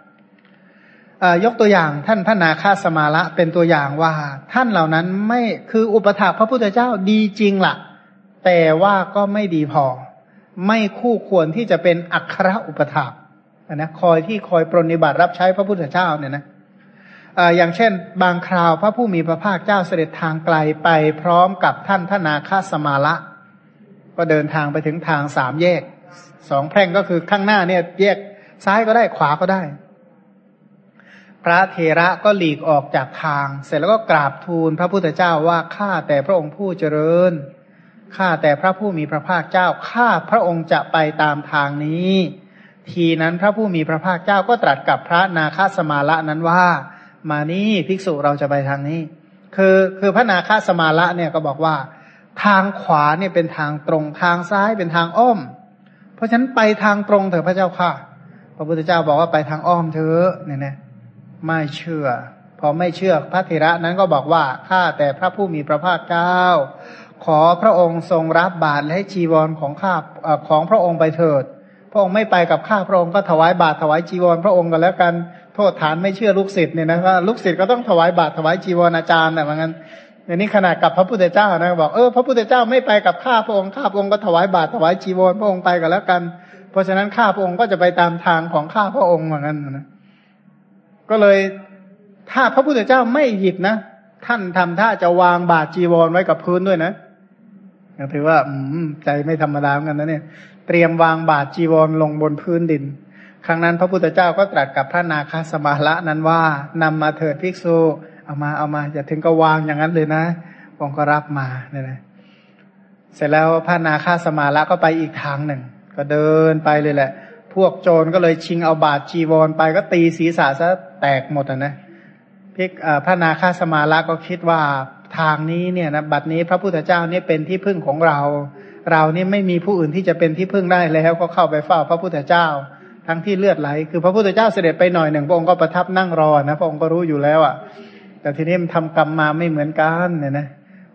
ยกตัวอย่างท่านพระนาคาสมาละเป็นตัวอย่างว่า ท่านเหล่านั้นไม่คืออุปถากพระพุทธเจ้าดีจริงละ่ะ แต่ว่าก็ไม่ดีพอ ไม่คู่ควรที่จะเป็นอัครอุปถากนะคอยที่คอยปรนิบัติรับใช้พระพุทธเจ้าเนี่ยนะอย่างเช่น บางคราวพระผู้มีพระภาคเจ้าเสด็จทางไกลไปพร้อมกับท่านพระนาคาสมาละ ก็เดินทางไปถึงทางสามแยกสองแพร่งก็คือข้างหน้าเนี่ยแยกซ้ายก็ได้ขวาก็ได้ พระเทระก็หลีกออกจากทาง เสร็จแล้วก็กราบทูลพระพุทธเจ้าว่าข้าแต่พระองค์ผู้เจริญข้าแต่พระผู้มีพระภาคเจ้าข้าพระองค์จะไปตามทางนี้ ทีนั้นพระผู้มีพระภาคเจ้าก็ตรัสกับพระนาคสมาละนั้นว่า มานี่ภิกษุเราจะไปทางนี้ คือคือพระนาคสมาละเนี่ยก็บอกว่า ทางขวาเนี่ยเป็นทางตรงทางซ้ายเป็นทางอ้อม เพราะฉะนั้นไปทางตรงเถอะพระเจ้าค่ะ พระพุทธเจ้าบอกว่าไปทางอ้อมเถอะเนี่ยนะ ไม่เชื่อ พอไม่เชื่อพระเถระนั้นก็บอกว่าข้าแต่พระผู้มีพระภาคเจ้า ขอพระองค์ทรงรับบาตรและจีวรของข้าของพระองค์ไปเถิด พระองค์ไม่ไปกับข้าพระองค์ก็ถวายบาตรถวายจีวรพระองค์กันแล้วกันโทษฐานไม่เชื่อลูกศิษย์เนี่ยนะว่าลูกศิษย์ก็ต้องถวายบาตรถวายจีวรอาจารย์แต่เหมือนกันอย่างนี้ขนาดกับพระพุทธเจ้านะบอกเออพระพุทธเจ้าไม่ไปกับข้าพระองค์ข้าพระองค์ก็ถวายบาตรถวายจีวรพระองค์ไปกันแล้วกัน เพราะฉะนั้นข้าพระองค์ก็จะไปตามทางของข้าพระองค์เหมือนกันนะ ก็เลยถ้าพระพุทธเจ้าไม่หยิบนะท่านทำท่าจะวางบาตรจีวรไว้กับพื้นด้วยนะถือว่าอืมใจไม่ธรรมดาเหมือนกันนะเนี่ย เตรียมวางบาตรจีวรลงบนพื้นดิน ครั้งนั้นพระพุทธเจ้าก็ตรัสกับพระนาคาสมาละนั้นว่านำมาเถิดภิกษุเอามาเอามาอย่าถึงก็วางอย่างนั้นเลยนะองค์ก็รับมาเนี่ยนะเสร็จแล้วพระนาคาสมาละก็ไปอีกทางหนึ่ง ก็เดินไปเลยแหละ พวกโจรก็เลยชิงเอาบาตรจีวรไปก็ตีศีรษะซะแตกหมดอะนะพิกพระนาคาสมาละก็คิดว่าทางนี้เนี่ยนะบัดนี้พระพุทธเจ้านี่เป็นที่พึ่งของเรา เรานี่ไม่มีผู้อื่นที่จะเป็นที่พึ่งได้แล้ว ก็เข้าไปเฝ้าพระพุทธเจ้า ทั้งที่เลือดไหล คือพระพุทธเจ้าเสด็จไปหน่อยหนึ่งพระองค์ก็ประทับนั่งรอนะพระองค์ก็รู้อยู่แล้วอะ แต่ทีนี้มันทำกรรมมาไม่เหมือนกันเนี่ยนะ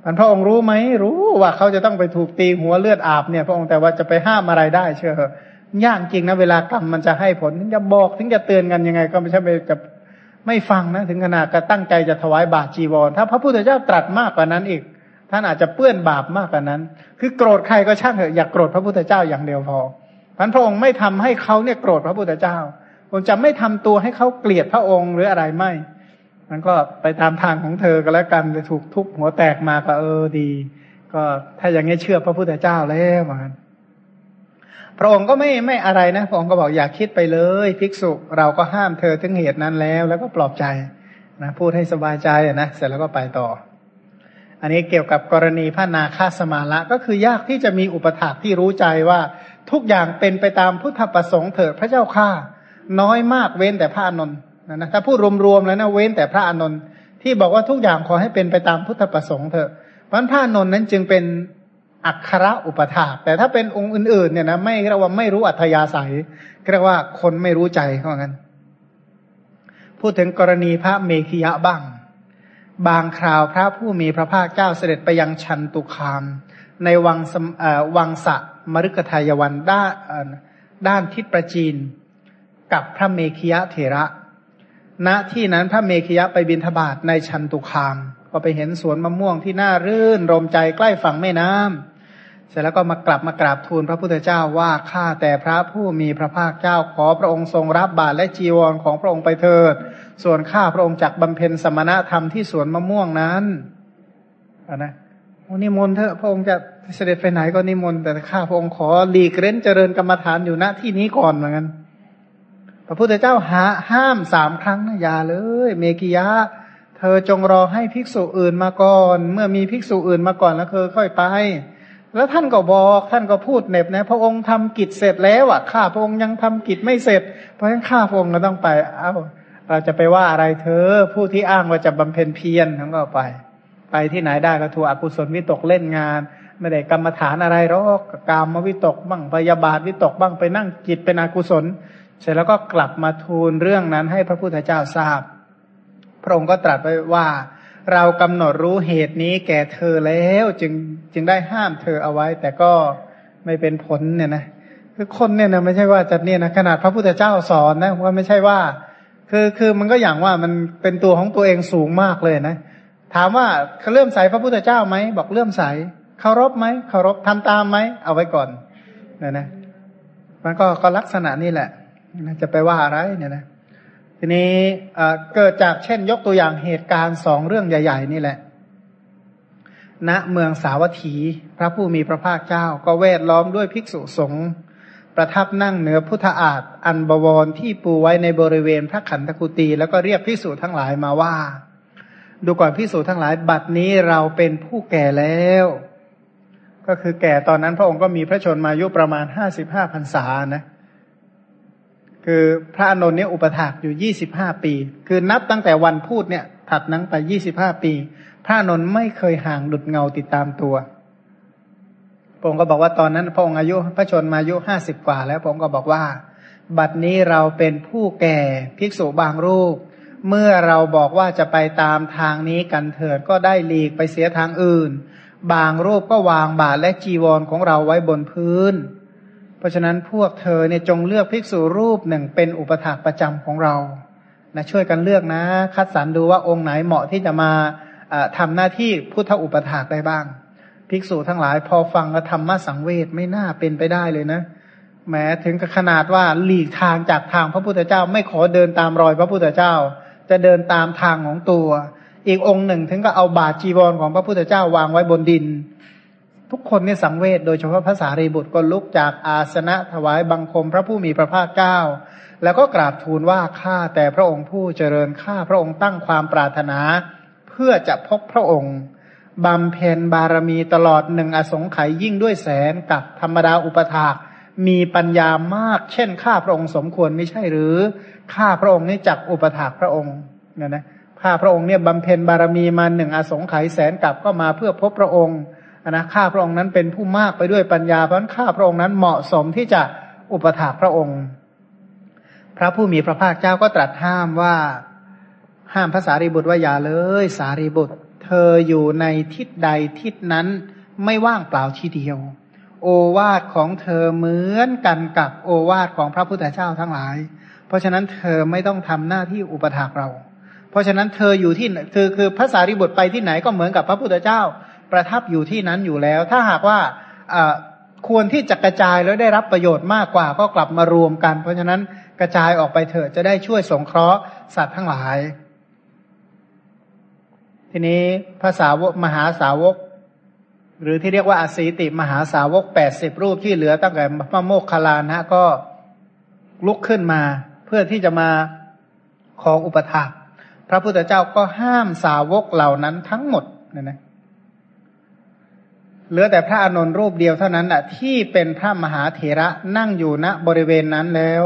มันพระองค์รู้ไหมรู้ว่าเขาจะต้องไปถูกตีหัวเลือดอาบเนี่ย พระองค์แต่ว่าจะไปห้ามอะไรได้เชื่อ ยากจริงนะเวลากรรมมันจะให้ผลถึงจะบอกถึงจะเตือนกันยังไง ก็ไม่ใช่ไปจะไม่ฟังนะถึงขนาดก็ตั้งใจจะถวายบาตรจีวร ถ้าพระพุทธเจ้าตรัสมากกว่านั้นอีก ท่านอาจจะเปื้อนบาปมากกว่านั้น คือโกรธใครก็ช่างเถอะอย่ากโกรธพระพุทธเจ้าอย่างเดียวพอพันพระองค์ไม่ทำให้เขาเนี่ยโกรธพระพุทธเจ้าองจะไม่ทำตัวให้เขาเกลียดพระองค์หรืออะไรไม่มันก็ไปตามทางของเธอก็แล้วกันจะถูกทุบหัวแตกมาก็เออดี ก็ถ้าอย่างนี้เชื่อพระพุทธเจ้าแล้วมัน พระองค์ก็ไม่ไม่อะไรนะ พระองค์ก็บอกอย่าคิดไปเลย ภิกษุเราก็ห้ามเธอถึงเหตุนั้นแล้ว แล้วก็ปลอบใจนะพูดให้สบายใจนะเสร็จแล้วก็ไปต่อ อันนี้เกี่ยวกับกรณีพระนาคาสมาละก็คือยากที่จะมีอุปถากที่รู้ใจว่าทุกอย่างเป็นไปตามพุทธประสงค์เถิดพระเจ้าข้าน้อยมากเว้นแต่พระนนท์นะนะถ้าพูดรวมๆแล้วนะเว้นแต่พระอนนท์ที่บอกว่าทุกอย่างขอให้เป็นไปตามพุทธประสงค์เถอะเพราะพระอนนท์นั้นจึงเป็น อักขระอุปถาแต่ถ้าเป็นองค์อื่นๆเนี่ยนะไม่เรียกว่าไม่รู้อัธยาศัยเรียกว่าคนไม่รู้ใจเขางั้น พูดถึงกรณีพระเมขิยะบ้าง บางคราวพระผู้มีพระภาคเจ้าเสด็จไปยังชันตุคาม ในวังวังสะมฤคทายวันด้านด้านทิศประจีน กับพระเมขิยะเถระ ณที่นั้นพระเมขยะไปบินทบาทในชันตุคาม ก็ไปเห็นสวนมะม่วงที่น่ารื่นรมใจใกล้ฝั่งแม่น้ำ เสร็จแล้วก็มากลับมากราบทูลพระพุทธเจ้าว่าข้าแต่พระผู้มีพระภาคเจ้าขอพระองค์ทรงรับบาตรและจีวรของพระองค์ไปเถิด ส่วนข้าพระองค์จักบำเพ็ญสมณธรรมที่สวนมะม่วงนั้นนะโอ้นิมนต์เถอะพระองค์จะเสด็จไปไหนก็นิมนต์แต่ข้าพระองค์ขอหลีกเล่นเจริญกรรมฐานอยู่ณที่นี้ก่อนเหมือนกันพระพุทธเจ้าหาห้ามสามครั้งนะอย่าเลย เมกิยะ เธอจงรอให้ภิกษุอื่นมาก่อน เมื่อมีภิกษุอื่นมาก่อนแล้วเธอค่อยไป แล้วท่านก็บอกท่านก็พูดเน็บนะพระองค์ทำกิจเสร็จแล้วอะข้าพระองค์ยังทำกิจไม่เสร็จ เพราะฉะนั้นข้าพระองค์ก็ต้องไป เอ้า เราจะไปว่าอะไรเธอ ผู้ที่อ้างว่าจะบำเพ็ญเพียรทั้งก็ไป ไปที่ไหนได้ก็ถูกอกุศลวิตกเล่นงาน ไม่ได้กรรมฐานอะไรหรอกกามวิตกบ้างพยาบาทวิตกบ้างไปนั่งจิตเป็นอกุศล เสร็จแล้วก็กลับมาทูลเรื่องนั้นให้พระพุทธเจ้าทราบ พระองค์ก็ตรัสไว้ว่า เรากำหนดรู้เหตุนี้แก่เธอแล้วจึงจึงได้ห้ามเธอเอาไว้ แต่ก็ไม่เป็นผลเนี่ยนะคือคนเนี่ยนะไม่ใช่ว่าจะเนี่ยนะขนาดพระพุทธเจ้าสอนนะว่าไม่ใช่ว่า คือคือมันก็อย่างว่ามันเป็นตัวของตัวเองสูงมากเลยนะถามว่าเขาเลื่อมใสพระพุทธเจ้าไหมบอกเลื่อมใสเคารพไหมเคารพทำตามไหมเอาไว้ก่อนเนี่ยนะมันก็ก็ลักษณะนี่แหละจะไปว่าอะไรเนี่ยนะ ทีนี้เกิดจากเช่นยกตัวอย่างเหตุการณ์สองเรื่องใหญ่ ๆ นี่แหละ ณเมืองสาวัตถี พระผู้มีพระภาคเจ้า ก็เวทล้อมด้วยภิกษุสงฆ์ประทับนั่งเหนือพุทธอาฏอันบวรที่ปูไว้ในบริเวณพระขันธกุตีแล้วก็เรียกภิกษุทั้งหลายมาว่า ดูก่อนภิกษุทั้งหลายบัดนี้เราเป็นผู้แก่แล้ว ก็คือแก่ตอนนั้นพระองค์ก็มีพระชนมายุประมาณห้าสิบห้าพรรษานะ คือพระอนนท์เนี่ยอุปถากอยู่ยี่สิบห้าปี คือนับตั้งแต่วันพูดเนี่ย ถัดนั้นไปยี่สิบห้าปี พระอนนท์ไม่เคยห่างดุดเงาติดตามตัวพระองค์ก็บอกว่าตอนนั้นพระองค์อายุพระชนมายุห้าสิบกว่า แล้วพระองค์ก็บอกว่า บัดนี้เราเป็นผู้แก่ภิกษุบางรูป เมื่อเราบอกว่าจะไปตามทางนี้กันเถิดก็ได้หลีกไปเสียทางอื่น บางรูปก็วางบาทและจีวรของเราไว้บนพื้น เพราะฉะนั้นพวกเธอเนี่ยจงเลือกภิกษุรูปหนึ่งเป็นอุปถากประจำของเรานะช่วยกันเลือกนะ คัดสรรดูว่าองค์ไหนเหมาะที่จะมาทำหน้าที่พุทธอุปถากได้บ้าง ภิกษุทั้งหลายพอฟังกธรรมะสังเวชไม่น่าเป็นไปได้เลยนะแม้ถึงกับขนาดว่าหลีกทางจากทางพระพุทธเจ้า ไม่ขอเดินตามรอยพระพุทธเจ้า จะเดินตามทางของตัว อีกองค์หนึ่งถึงก็เอาบาจีวรของพระพุทธเจ้าวางไว้บนดิน ทุกคนเนี่ยสังเวชโดยเฉพาะภาษารีบุตรก็ลุกจากอาสนะถวายบังคมพระผู้มีพระภาคเจ้า แล้วก็กราบทูลว่าข้าแต่พระองค์ผู้เจริญข้าพระองค์ตั้งความปรารถนา เพื่อจะพบพระองค์บำเพ็ญบารมีตลอดหนึ่งอสงไขยยิ่งด้วยแสนกับธรรมดาอุปถากมีปัญญามาก เช่นข้าพระองค์สมควรไม่ใช่หรือข้าพระองค์นี่จักอุปถากพระองค์เนี่ยนะข้าพระองค์เนี่ยบำเพ็ญบารมีมาหนึ่งอสงไขยแสนกับก็มาเพื่อพบพระองค์ นะข้าพระองค์นั้นเป็นผู้มากไปด้วยปัญญาเพราะนั้นข้าพระองค์นั้นเหมาะสมที่จะอุปถากพระองค์ พระผู้มีพระภาคเจ้าก็ตรัสห้ามว่าห้ามภาษารีบุตรว่าอย่าเลย สารีบุตร เธออยู่ในทิศใดทิศนั้นไม่ว่างเปล่าทีเดียว โอวาทของเธอเหมือนกันกับโอวาทของพระพุทธเจ้าทั้งหลาย เพราะฉะนั้นเธอไม่ต้องทำหน้าที่อุปถากเรา เพราะฉะนั้นเธออยู่ที่คือคือภาษาริบุตรไปที่ไหนก็เหมือนกับพระพุทธเจ้า ประทับอยู่ที่นั้นอยู่แล้ว ถ้าหากว่าควรที่จะกระจายแล้วได้รับประโยชน์มากกว่าก็กลับมารวมกัน เพราะฉะนั้นกระจายออกไปเถอะจะได้ช่วยสงเคราะห์สัตว์ทั้งหลาย ทีนี้ภาษาวกมหาสาวก หรือที่เรียกว่าอาศีติมหาสาวกแปดสิบรูปที่เหลือตั้งแต่พระโมกขลานะก็ลุกขึ้นมาเพื่อที่จะมาขออุปถากพระพุทธเจ้าก็ห้ามสาวกเหล่านั้นทั้งหมดเนี่ยนะ เหลือแต่พระอานนท์รูปเดียวเท่านั้นแหะที่เป็นพระมหาเถระนั่งอยู่ณบริเวณนั้นแล้ว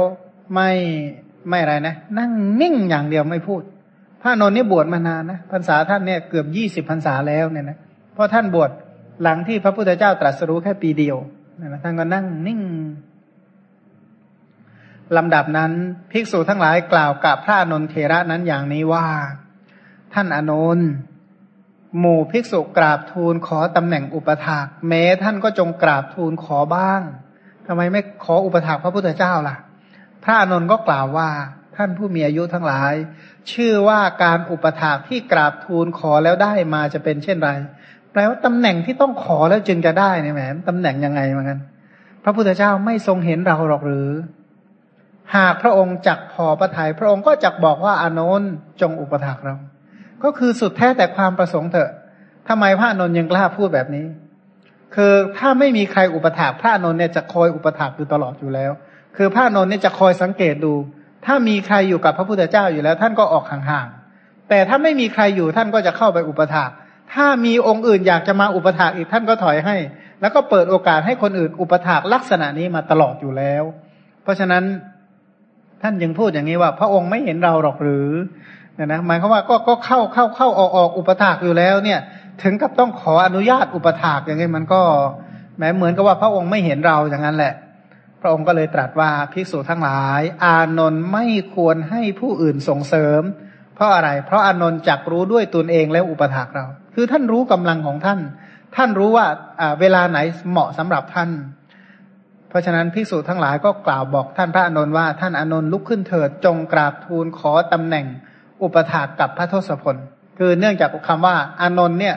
ไม่ไม่อะไรนะ นั่งนิ่งอย่างเดียวไม่พูด พระอานนท์นี่บวชมานานนะพรรษาท่านเนี่ยเกือบยี่สิบพรรษาแล้วเนี่ยนะเพราะท่านบวชหลังที่พระพุทธเจ้าตรัสรู้แค่ปีเดียวนะท่านก็นั่งนิ่งลำดับนั้นภิกษุทั้งหลายกล่าวกับพระอนุนเทระนั้นอย่างนี้ว่า ท่านอนุน หมู่ภิกษุกราบทูลขอตำแหน่งอุปถากแม้ท่านก็จงกราบทูลขอบ้างทำไมไม่ขออุปถากพระพุทธเจ้าล่ะ พระอนุนก็กล่าวว่าท่านผู้มีอายุทั้งหลาย ชื่อว่าการอุปถากที่กราบทูลขอแล้วได้มาจะเป็นเช่นไรแปลว่าตำแหน่งที่ต้องขอแล้วจึงจะได้เนี่ยแหมตำแหน่งยังไงเหมือนกันพระพุทธเจ้าไม่ทรงเห็นเราหรอกหรือ หากพระองค์จักพอประทยัยพระองค์ก็จักบอกว่าอานนท์จงอุปถักเรา ก็คือสุดแท้แต่ความประสงค์เถอะทำไมพระนนท์ยังกล้าพูดแบบนี้ คือถ้าไม่มีใครอุปถักพระนนท์เนี่ยจะคอยอุปถักอยู่ตลอดอยู่แล้ว คือพระนนท์เนี่ยจะคอยสังเกตดู ถ้ามีใครอยู่กับพระพุทธเจ้าอยู่แล้ว ท่านก็ออกห่างๆ แต่ถ้าไม่มีใครอยู่ท่านก็จะเข้าไปอุปถักถ้ามีองค์อื่นอยากจะมาอุปถากอีกท่านก็ถอยให้ แล้วก็เปิดโอกาสให้คนอื่นอุปถากลักษณะนี้มาตลอดอยู่แล้ว เพราะฉะนั้นท่านยังพูดอย่างนี้ว่า พระองค์ไม่เห็นเราหรอกหรือ เนี่ยนะหมายความว่าก็ก็เข้าเข้าเข้าออกออกอุปถากอยู่แล้วเนี่ย ถึงกับต้องขออนุญาตอุปถากอย่างนี้มันก็แม้เหมือนกับว่าพระองค์ไม่เห็นเราอย่างนั้นแหละ พระองค์ก็เลยตรัสว่าภิกษุทั้งหลาย อานนท์ไม่ควรให้ผู้อื่นส่งเสริม เพราะอะไร เพราะอานนท์จักรู้ด้วยตนเองแล้วอุปถากเรา คือท่านรู้กำลังของท่าน ท่านรู้ว่าเวลาไหนเหมาะสำหรับท่าน เพราะฉะนั้นพิสูจทั้งหลายก็กล่าวบอกท่านพระอานนท์ว่าท่านอานนท์ลุกขึ้นเถิดจงกราบทูลขอตำแหน่ง อุปถากกับพระทศพล คือเนื่องจากคำว่าอานนท์เนี่ย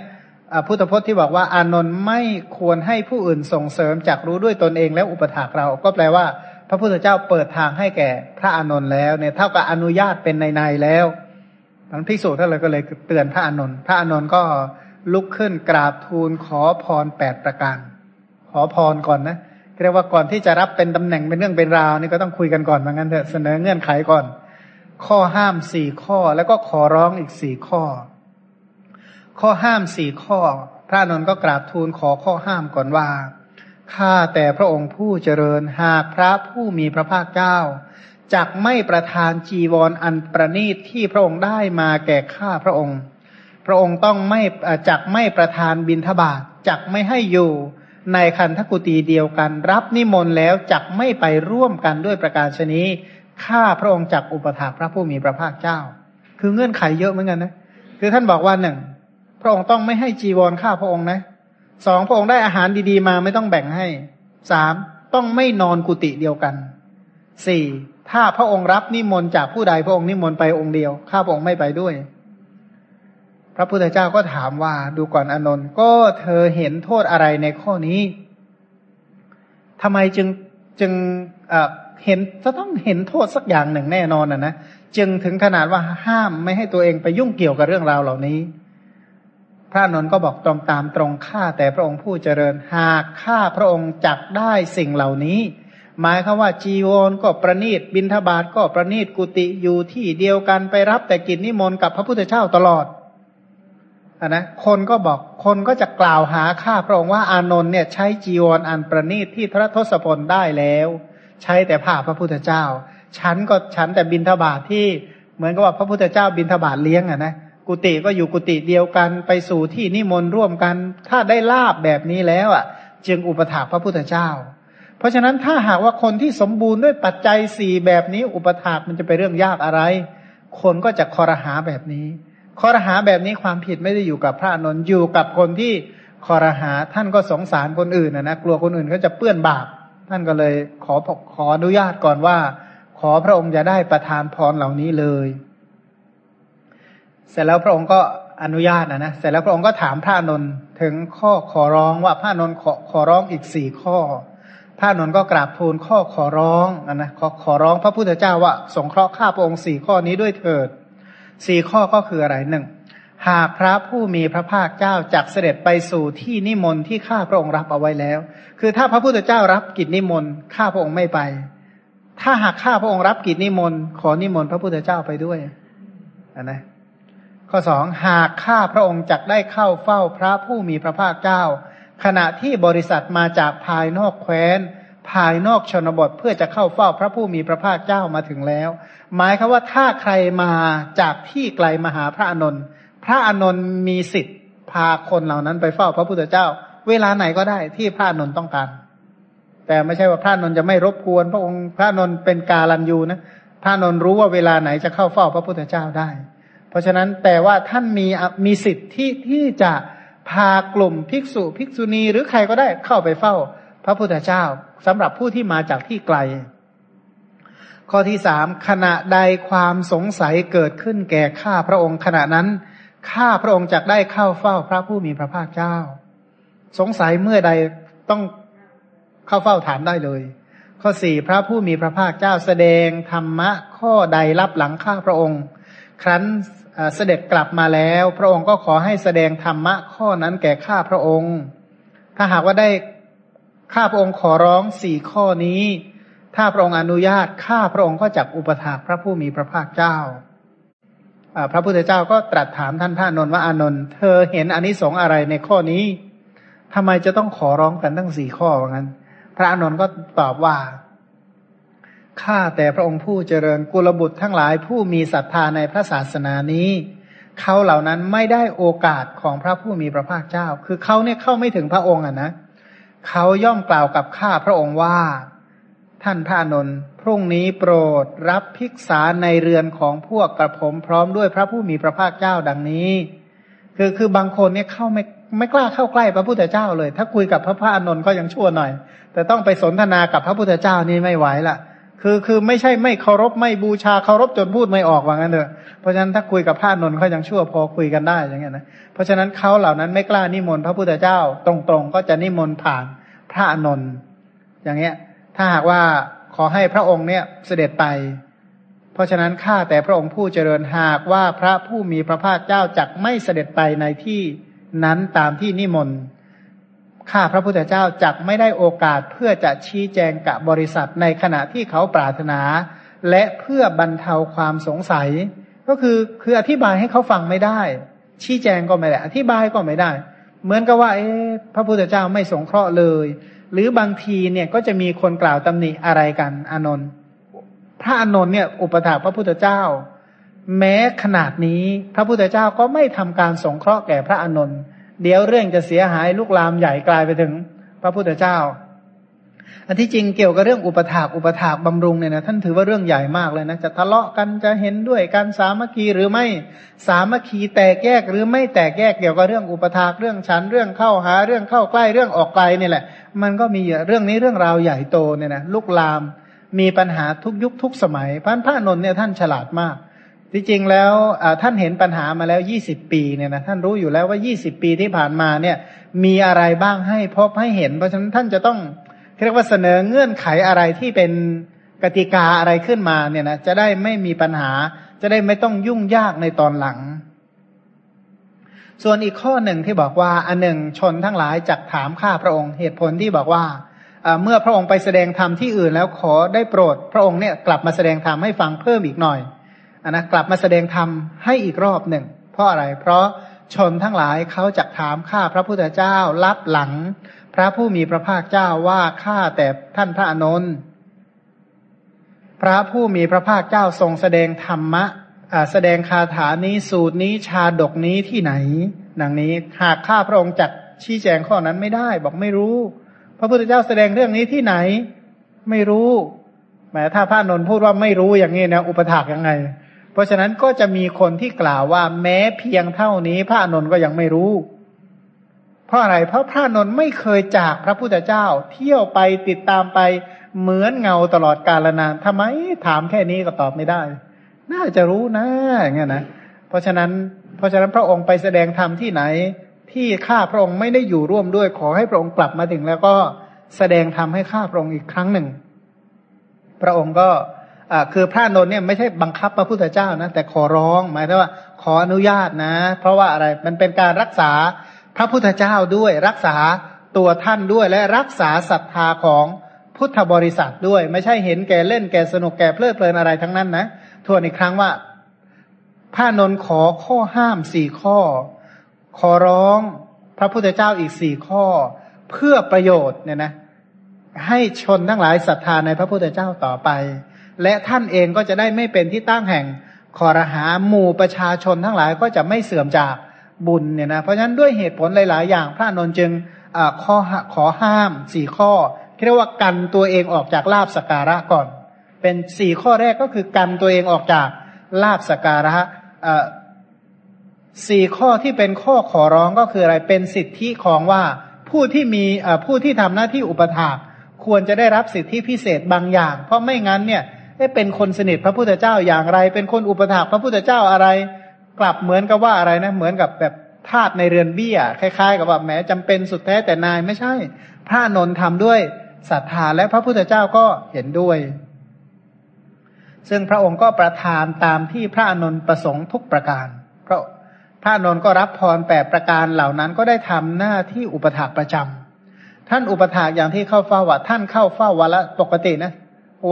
พุทธพจน์ที่บอกว่าอานนท์ไม่ควรให้ผู้อื่นส่งเสริมจากรู้ด้วยตนเองแล้วอุปถากเรา ก็แปลว่า พระพุทธเจ้าเปิดทางให้แก่พระอานนท์แล้วเนี่ยเท่ากับอนุญาตเป็นในในแล้วมันพิสูจน์ท่านเลยก็เลยเตือนพระอานนท์พระอานนท์ก็ลุกขึ้นกราบทูลขอพรแปดประการ ขอพรก่อนนะเรียกว่าก่อนที่จะรับเป็นตำแหน่งเป็นเรื่องเป็นราวนี่ก็ต้องคุยกันก่อนเหมือนกันเถอะเสนอเงื่อนไขก่อน ข้อห้ามสี่ข้อแล้วก็ขอร้องอีกสี่ข้อ ข้อห้ามสี่ข้อ พระนนท์ก็กราบทูลขอข้อห้ามก่อนว่าข้าแต่พระองค์ผู้เจริญหากพระผู้มีพระภาคเจ้าจักไม่ประทานจีวรออันประณีตที่พระองค์ได้มาแก่ข้าพระองค์ พระองค์ต้องไม่จักไม่ประทานบินทบาทจักไม่ให้อยู่ในคันธกุตีเดียวกัน รับนิมนต์แล้วจักไม่ไปร่วมกันด้วยประการชนี้ ข้าพระองค์จักอุปถาพระผู้มีพระภาคเจ้า คือเงื่อนไขเยอะเหมือนกันนะ คือท่านบอกว่าหนึ่งพระองค์ต้องไม่ให้จีวรข้าพระองค์นะสองพระองค์ได้อาหารดีๆมาไม่ต้องแบ่งให้สามต้องไม่นอนกุฏิเดียวกันสี่ถ้าพระองค์รับนิมนต์จากผู้ใดพระองค์นิมนต์ไปองค์เดียว ข้าพระองค์ไม่ไปด้วย พระพุทธเจ้าก็ถามว่าดูก่อนอนนท์ก็เธอเห็นโทษอะไรในข้อนี้ทำไมจึงจึง เห็นจะต้องเห็นโทษสักอย่างหนึ่งแน่นอนอะนะจึงถึงขนาดว่าห้ามไม่ให้ตัวเองไปยุ่งเกี่ยวกับเรื่องราวเหล่านี้ พระนนท์ก็บอกตรงตามตรงข้าแต่พระองค์ผู้เจริญหากข้าพระองค์จักได้สิ่งเหล่านี้ หมายคือว่าจีวรก็ประนีตบินทบาทก็ประนีตกุฏิอยู่ที่เดียวกันไปรับแต่กินนิมนต์กับพระพุทธเจ้าตลอดอนนะคนก็บอกคนก็จะกล่าวหาข้าพระองค์ว่าอานนท์เนี่ยใช้จีวรอันประนีตที่พระทศพลได้แล้ว ใช้แต่ผ้าพระพุทธเจ้า ฉันก็ฉันแต่บินทบาทที่เหมือนกับว่าพระพุทธเจ้าบินทบาทเลี้ยงอะนะกุฏิก็อยู่กุฏิเดียวกันไปสู่ที่นิมนต์ร่วมกัน ถ้าได้ลาบแบบนี้แล้วอะ จึงอุปถากพระพุทธเจ้า เพราะฉะนั้นถ้าหากว่าคนที่สมบูรณ์ด้วยปัจจัยสี่แบบนี้ อุปถากมันจะเป็นเรื่องยากอะไร คนก็จะคอรหาแบบนี้คอรหาแบบนี้ความผิดไม่ได้อยู่กับพระนนท์อยู่กับคนที่คอรหาท่านก็สงสารคนอื่นนะนะกลัวคนอื่นเขาจะเปื้อนบาป ท่านก็เลยขอขออนุญาตก่อนว่า ขอพระองค์จะได้ประทานพรเหล่านี้เลย เสร็จแล้วพระองค์ก็อนุญาตนะนะเสร็จแล้วพระองค์ก็ถามพระนนท์ถึงข้อขอร้องว่าพระนนท์ขอขอร้องอีกสี่ข้อ พระนนท์ก็กราบทูลข้อขอร้องนะนะขอขอร้องพระพุทธเจ้าว่า สงเคราะห์ข้าพระองค์สี่ข้อนี้ด้วยเถิดสี่ข้อก็คืออะไรหนึ่ง หากพระผู้มีพระภาคเจ้าจักเสด็จไปสู่ที่นิมนต์ที่ข้าพระองค์รับเอาไว้แล้ว คือถ้าพระพุทธเจ้ารับกิจนิมนต์ข้าพระองค์ไม่ไป ถ้าหากข้าพระองค์รับกิจนิมนต์ขอนิมนต์พระพุทธเจ้าไปด้วยนนะข้อสองหากข้าพระองค์จักได้เข้าเฝ้าพระผู้มีพระภาคเจ้า ขณะที่บริษัทมาจากภายนอกแคว้น ภายนอกชนบทเพื่อจะเข้าเฝ้าพระผู้มีพระภาคเจ้ามาถึงแล้ว หมายคือว่าถ้าใครมาจากที่ไกลมาหาพระอนนท์ พระอนนท์มีสิทธิ์พาคนเหล่านั้นไปเฝ้าพระพุทธเจ้า เวลาไหนก็ได้ที่พระอนนท์ต้องการ แต่ไม่ใช่ว่าพระอนนท์จะไม่รบกวน พระองค์พระอนนท์เป็นกาลันยูนะพระอนนท์รู้ว่าเวลาไหนจะเข้าเฝ้าพระพุทธเจ้าได้ เพราะฉะนั้นแต่ว่าท่านมีมีสิทธิ์ที่ที่จะพากลุ่มภิกษุภิกษุณีหรือใครก็ได้เข้าไปเฝ้า พระพุทธเจ้าสำหรับผู้ที่มาจากที่ไกล ข้อที่สามขณะใดความสงสัยเกิดขึ้นแก่ข้าพระองค์ขณะนั้น ข้าพระองค์จะได้เข้าเฝ้าพระผู้มีพระภาคเจ้า สงสัยเมื่อใดต้องเข้าเฝ้าถามได้เลย ข้อสี่พระผู้มีพระภาคเจ้าแสดงธรรมะข้อใดรับหลังข้าพระองค์ ครั้นเสด็จกลับมาแล้ว พระองค์ก็ขอให้แสดงธรรมะข้อนั้นแก่ข้าพระองค์ ถ้าหากว่าได้ข้าพระองค์ขอร้องสี่ข้อนี้ ถ้าพระองค์อนุญาตข้าพระองค์ก็จักอุปถากพระผู้มีพระภาคเจ้า พระพุทธเจ้าก็ตรัสถามท่านพระนนท์ว่าอานนท์เธอเห็นอนนิสงส์อะไรในข้อนี้ทำไมจะต้องขอร้องกันทั้งสี่ข้อว่างั้น พระอานนท์ก็ตอบว่าข้าแต่พระองค์ผู้เจริญกุลบุตรทั้งหลายผู้มีศรัทธาในพระศาสนานี้เขาเหล่านั้นไม่ได้โอกาสของพระผู้มีพระภาคเจ้า คือเขาเนี่ยเข้าไม่ถึงพระองค์อะนะเขาย่อมกล่าวกับข้าพระองค์ว่า ท่านพระนนท์พรุ่งนี้โปรดรับภิกษาในเรือนของพวกกระผมพร้อมด้วยพระผู้มีพระภาคเจ้าดังนี้ คือคือบางคนเนี่ยเข้าไม่ไม่กล้าเข้าใกล้พระพุทธเจ้าเลย ถ้าคุยกับพระพระอนนท์ก็ยังชั่วหน่อย แต่ต้องไปสนทนากับพระพุทธเจ้านี่ไม่ไหวละคือคือไม่ใช่ไม่เคารพไม่บูชาเคารพจนพูดไม่ออกว่างั้นเถอะเพราะฉะนั้นถ้าคุยกับพระนนท์เขายังชั่วพอคุยกันได้อย่างเงี้ยนะเพราะฉะนั้นเขาเหล่านั้นไม่กล้านิมนต์พระพุทธเจ้า ตรงๆ ก็จะนิมนต์ผ่านพระนนท์อย่างเงี้ย ถ้าหากว่าขอให้พระองค์เนี่ยเสด็จไป เพราะฉะนั้นข้าแต่พระองค์ผู้เจริญหากว่าพระผู้มีพระภาคเจ้าจักไม่เสด็จไปในที่นั้นตามที่นิมนต์ข้าพระพุทธเจ้าจักไม่ได้โอกาสเพื่อจะชี้แจงกับบริษัทในขณะที่เขาปรารถนา และเพื่อบรรเทาความสงสัย ก็คือคืออธิบายให้เขาฟังไม่ได้ ชี้แจงก็ไม่ได้ อธิบายก็ไม่ได้ เหมือนกับว่า เอ๊ะพระพุทธเจ้าไม่สงเคราะห์เลย หรือบางทีเนี่ยก็จะมีคนกล่าวตำหนิอะไรกันอานนท์พระอานนท์เนี่ยอุปถากพระพุทธเจ้า แม้ขนาดนี้พระพุทธเจ้าก็ไม่ทำการสงเคราะห์แก่พระอานนท์เดี๋ยวเรื่องจะเสียหายลุกลามใหญ่กลายไปถึงพระพุทธเจ้า อันที่จริงเกี่ยวกับเรื่องอุปถากอุปถากบำรุงเนี่ยนะท่านถือว่าเรื่องใหญ่มากเลยนะจะทะเลาะกันจะเห็นด้วยกันสามัคคีหรือไม่สามัคคีแตกแยกหรือไม่แตกแยกเกี่ยวกับเรื่องอุปถากเรื่องฉันเรื่องเข้าหาเรื่องเข้าใกล้เรื่องออกไกลนี่แหละ มันก็มีเรื่องนี้เรื่องราวใหญ่โตเนี่ยนะลุกลามมีปัญหาทุกยุคทุกสมัยพระพระนนท์เนี่ยท่านฉลาดมากที่จริงแล้วท่านเห็นปัญหามาแล้วยี่สิบปีเนี่ยนะท่านรู้อยู่แล้วว่ายี่สิบปีที่ผ่านมาเนี่ยมีอะไรบ้างให้พบให้เห็น เพราะฉะนั้นท่านจะต้อง เรียกว่าเสนอเงื่อนไขอะไรที่เป็นกติกาอะไรขึ้นมาเนี่ยนะจะได้ไม่มีปัญหา จะได้ไม่ต้องยุ่งยากในตอนหลัง ส่วนอีกข้อหนึ่งที่บอกว่าอันหนึ่งชนทั้งหลายจักถามข้าพระองค์ เหตุผลที่บอกว่าเมื่อพระองค์ไปแสดงธรรมที่อื่นแล้วขอได้โปรด พระองค์เนี่ยกลับมาแสดงธรรมให้ฟังเพิ่มอีกหน่อยอนนะกลับมาแสดงธรรมให้อีกรอบหนึ่งเพราะอะไร เพราะชนทั้งหลายเขาจะถามข้าพระพุทธเจ้ารับหลัง พระผู้มีพระภาคเจ้าว่าข้าแต่ท่านพระอนุนพระผู้มีพระภาคเจ้าทรงแสดงธรรมะแสดงคาถานี้สูตรนี้ชาดกนี้ที่ไหน ดังนี้หากข้าพระองค์จักชี้แจงข้อนั้นไม่ได้ บอกไม่รู้ พระพุทธเจ้าแสดงเรื่องนี้ที่ไหน ไม่รู้แม้ถ้าพระนนท์พูดว่าไม่รู้อย่างนี้นะอุปถากยังไง เพราะฉะนั้นก็จะมีคนที่กล่าวว่าแม้เพียงเท่านี้พระนนท์ก็ยังไม่รู้ เพราะอะไรเพราะพระนนท์ไม่เคยจากพระพุทธเจ้า เที่ยวไปติดตามไปเหมือนเงาตลอดกาลนานทำไมถามแค่นี้ก็ตอบไม่ได้ น่าจะรู้นะอย่างเงี้ยนะเพราะฉะนั้น เพราะฉะนั้นพระองค์ไปแสดงธรรมที่ไหน ที่ข้าพระองค์ไม่ได้อยู่ร่วมด้วยขอให้พระองค์กลับมาถึงแล้วก็แสดงธรรมให้ข้าพระองค์อีกครั้งหนึ่ง พระองค์ก็คือพระนนท์เนี่ยไม่ใช่บังคับพระพุทธเจ้านะแต่ขอร้องหมายถึงว่า ขออนุญาตนะ เพราะว่าอะไรมันเป็นการรักษา พระพุทธเจ้าด้วยรักษาตัวท่านด้วยและรักษาศรัทธาของพุทธบริษัทด้วย ไม่ใช่เห็นแก่เล่นแก่สนุกแก่เพลิดเพลินอะไรทั้งนั้นนะทวนอีกครั้งว่าพระนนขอข้อห้ามสี่ข้อ ขอร้องพระพุทธเจ้าอีกสี่ข้อ เพื่อประโยชน์เนี่ยนะ ให้ชนทั้งหลายศรัทธาในพระพุทธเจ้าต่อไป และท่านเองก็จะได้ไม่เป็นที่ตั้งแห่งคอรหาหมู่ประชาชนทั้งหลายก็จะไม่เสื่อมจาก บุญเนี่ยนะเพราะฉะนั้นด้วยเหตุผลหลาย ๆ อย่าง พระนนจึงข้อขอห้ามสี่ข้อเรียกว่ากันตัวเองออกจากลาบสการะก่อน เป็นสี่ข้อแรกก็คือกันตัวเองออกจากลาบสการะสี่ข้อที่เป็นข้อขอร้องก็คืออะไรเป็นสิทธิของว่าผู้ที่มีผู้ที่ทำหน้าที่อุปถากควรจะได้รับสิทธิพิเศษบางอย่าง เพราะไม่งั้นเนี่ยเป็นคนสนิทพระพุทธเจ้าอย่างไร เป็นคนอุปถากพระพุทธเจ้าอะไร กลับเหมือนกับว่าอะไรนะ เหมือนกับแบบทาสในเรือนเบี้ย คล้าย ๆ กับว่าแม้จำเป็นสุดแท้แต่นายไม่ใช่ พระนนทำด้วยศรัทธาและพระพุทธเจ้าก็เห็นด้วย ซึ่งพระองค์ก็ประทานตามที่พระอนนท์ประสงค์ทุกประการเพราะพระนนท์ก็รับพรแปดประการเหล่านั้นก็ได้ทำหน้าที่อุปถากประจำท่านอุปถากอย่างที่เข้าเฝ้าว่าท่านเข้าเฝ้าวันละปกตินะ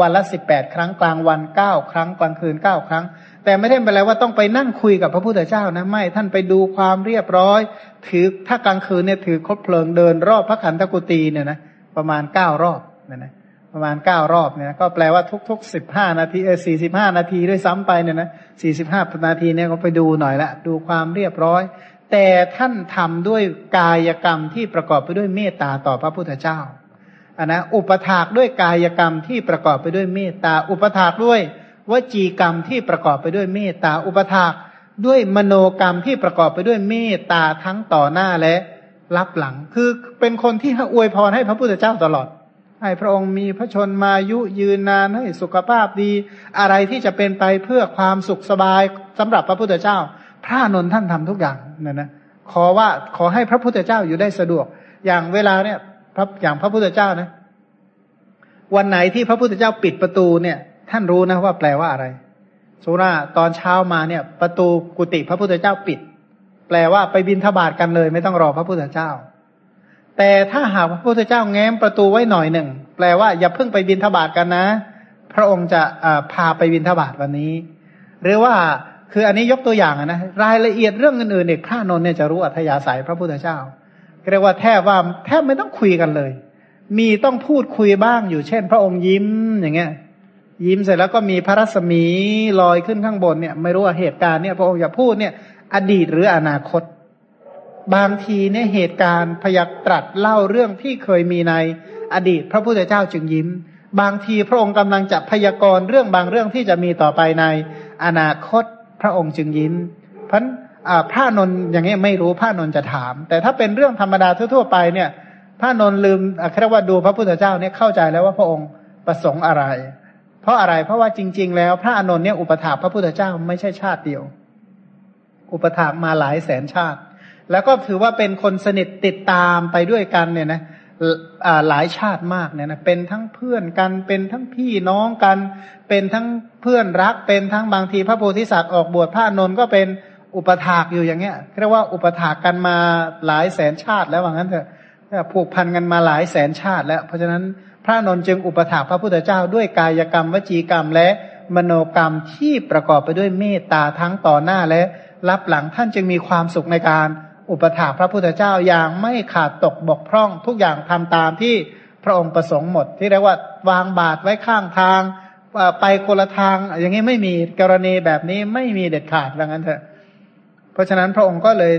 วันละสิบแปดครั้งกลางวันเก้าครั้งกลางคืนเก้าครั้ง แต่ไม่ได้เป็นไรว่าต้องไปนั่งคุยกับพระพุทธเจ้านะไม่ ท่านไปดูความเรียบร้อย ถือถ้ากลางคืนเนี่ยถือคบเพลิงเดินรอบพระขันธกุตีเนี่ยนะประมาณเก้ารอบเนี่ยนะประมาณเก้ารอบเนี่ยก็แปลว่าทุกๆสิบห้านาทีเออสี่สิบห้านาทีด้วยซ้ำไปเนี่ยนะสี่สิบห้านาทีเนี่ยก็ไปดูหน่อยละดูความเรียบร้อย แต่ท่านทำด้วยกายกรรมที่ประกอบไปด้วยเมตตาต่อพระพุทธเจ้าอันนะอุปถากด้วยกายกรรมที่ประกอบไปด้วยเมตตาอุปถากด้วย วจีกรรมที่ประกอบไปด้วยเมตตาอุปถากด้วยมโนกรรมที่ประกอบไปด้วยเมตตาทั้งต่อหน้าและรับหลัง คือเป็นคนที่อวยพรให้พระพุทธเจ้าตลอด ให้พระองค์มีพระชนมายุยืนนานให้สุขภาพดี อะไรที่จะเป็นไปเพื่อความสุขสบายสำหรับพระพุทธเจ้า พระนนท่านทำทุกอย่างนะนะขอว่าขอให้พระพุทธเจ้าอยู่ได้สะดวก อย่างเวลาเนี่ยพระอย่างพระพุทธเจ้านะ วันไหนที่พระพุทธเจ้าปิดประตูเนี่ย ท่านรู้นะว่าแปลว่าอะไรสุราตอนเช้ามาเนี่ย ประตูกุฏิพระพุทธเจ้าปิด แปลว่าไปบินทบาทกันเลย ไม่ต้องรอพระพุทธเจ้า แต่ถ้าหากพระพุทธเจ้าแง้มประตูไว้หน่อยหนึ่งแปลว่าอย่าเพิ่งไปบินทบาทกันนะ พระองค์จะพาไปบินทบาทวันนี้ หรือว่าคืออันนี้ยกตัวอย่างนะรายละเอียดเรื่องอื่นๆเนี่ยข้านนเนี่ยจะรู้อัธยาศัยพระพุทธเจ้าเรียกว่าแทบว่าแทบไม่ต้องคุยกันเลย มีต้องพูดคุยบ้างอยู่เช่น พระองค์ยิ้มอย่างเงี้ย ยิ้มเสร็จแล้วก็มีพระรัศมีลอยขึ้นข้างบนเนี่ย ไม่รู้ว่าเหตุการณ์เนี่ยพระองค์จะพูดเนี่ย อดีตหรืออนาคต บางทีเนี่ยเหตุการณ์พยักตรัสเล่าเรื่องที่เคยมีในอดีต พระพุทธเจ้าจึงยิ้ม บางทีพระองค์กำลังจะพยากรณ์เรื่องบางเรื่องที่จะมีต่อไปในอนาคตพระองค์จึงยิ้ม เพราะพระนนอย่างนี้ไม่รู้พระนนจะถาม แต่ถ้าเป็นเรื่องธรรมดาทั่วๆไปเนี่ย พระนนลืมแค่ว่าดูพระพุทธเจ้าเนี่ยเข้าใจแล้วว่าพระองค์ประสงค์อะไร เพราะอะไรเพราะว่าจริง ๆ แล้วพระอนนท์เนี่ยอุปถาพระพุทธเจ้าไม่ใช่ชาติเดียว อุปถามาหลายแสนชาติ แล้วก็ถือว่าเป็นคนสนิทติดตามไปด้วยกันเนี่ยนะหลายชาติมากเนี่ยนะเป็นทั้งเพื่อนกันเป็นทั้งพี่น้องกัน เป็นทั้งเพื่อนรัก เป็นทั้งบางทีพระโพธิสัตว์ออกบวชพระนนท์ก็เป็นอุปถากอยู่อย่างเงี้ยเรียกว่าอุปถากกันมาหลายแสนชาติแล้วว่างั้นเถอะผูกพันกันมาหลายแสนชาติแล้ว เพราะฉะนั้น พระนนจึงอุปถากพระพุทธเจ้าด้วยกายกรรม วจีกรรมและมโนกรรมที่ประกอบไปด้วยเมตตาทั้งต่อหน้าและรับหลังท่านจึงมีความสุขในการอุปถากพระพุทธเจ้าอย่างไม่ขาดตกบกพร่อง ทุกอย่างทำตามที่พระองค์ประสงค์หมด ที่เรียกว่าวางบาตรไว้ข้างทางไปคนละทาง อย่างนี้ไม่มีกรณีแบบนี้ไม่มีเด็ดขาดว่างั้นเถอะ เพราะฉะนั้นพระองค์ก็เลย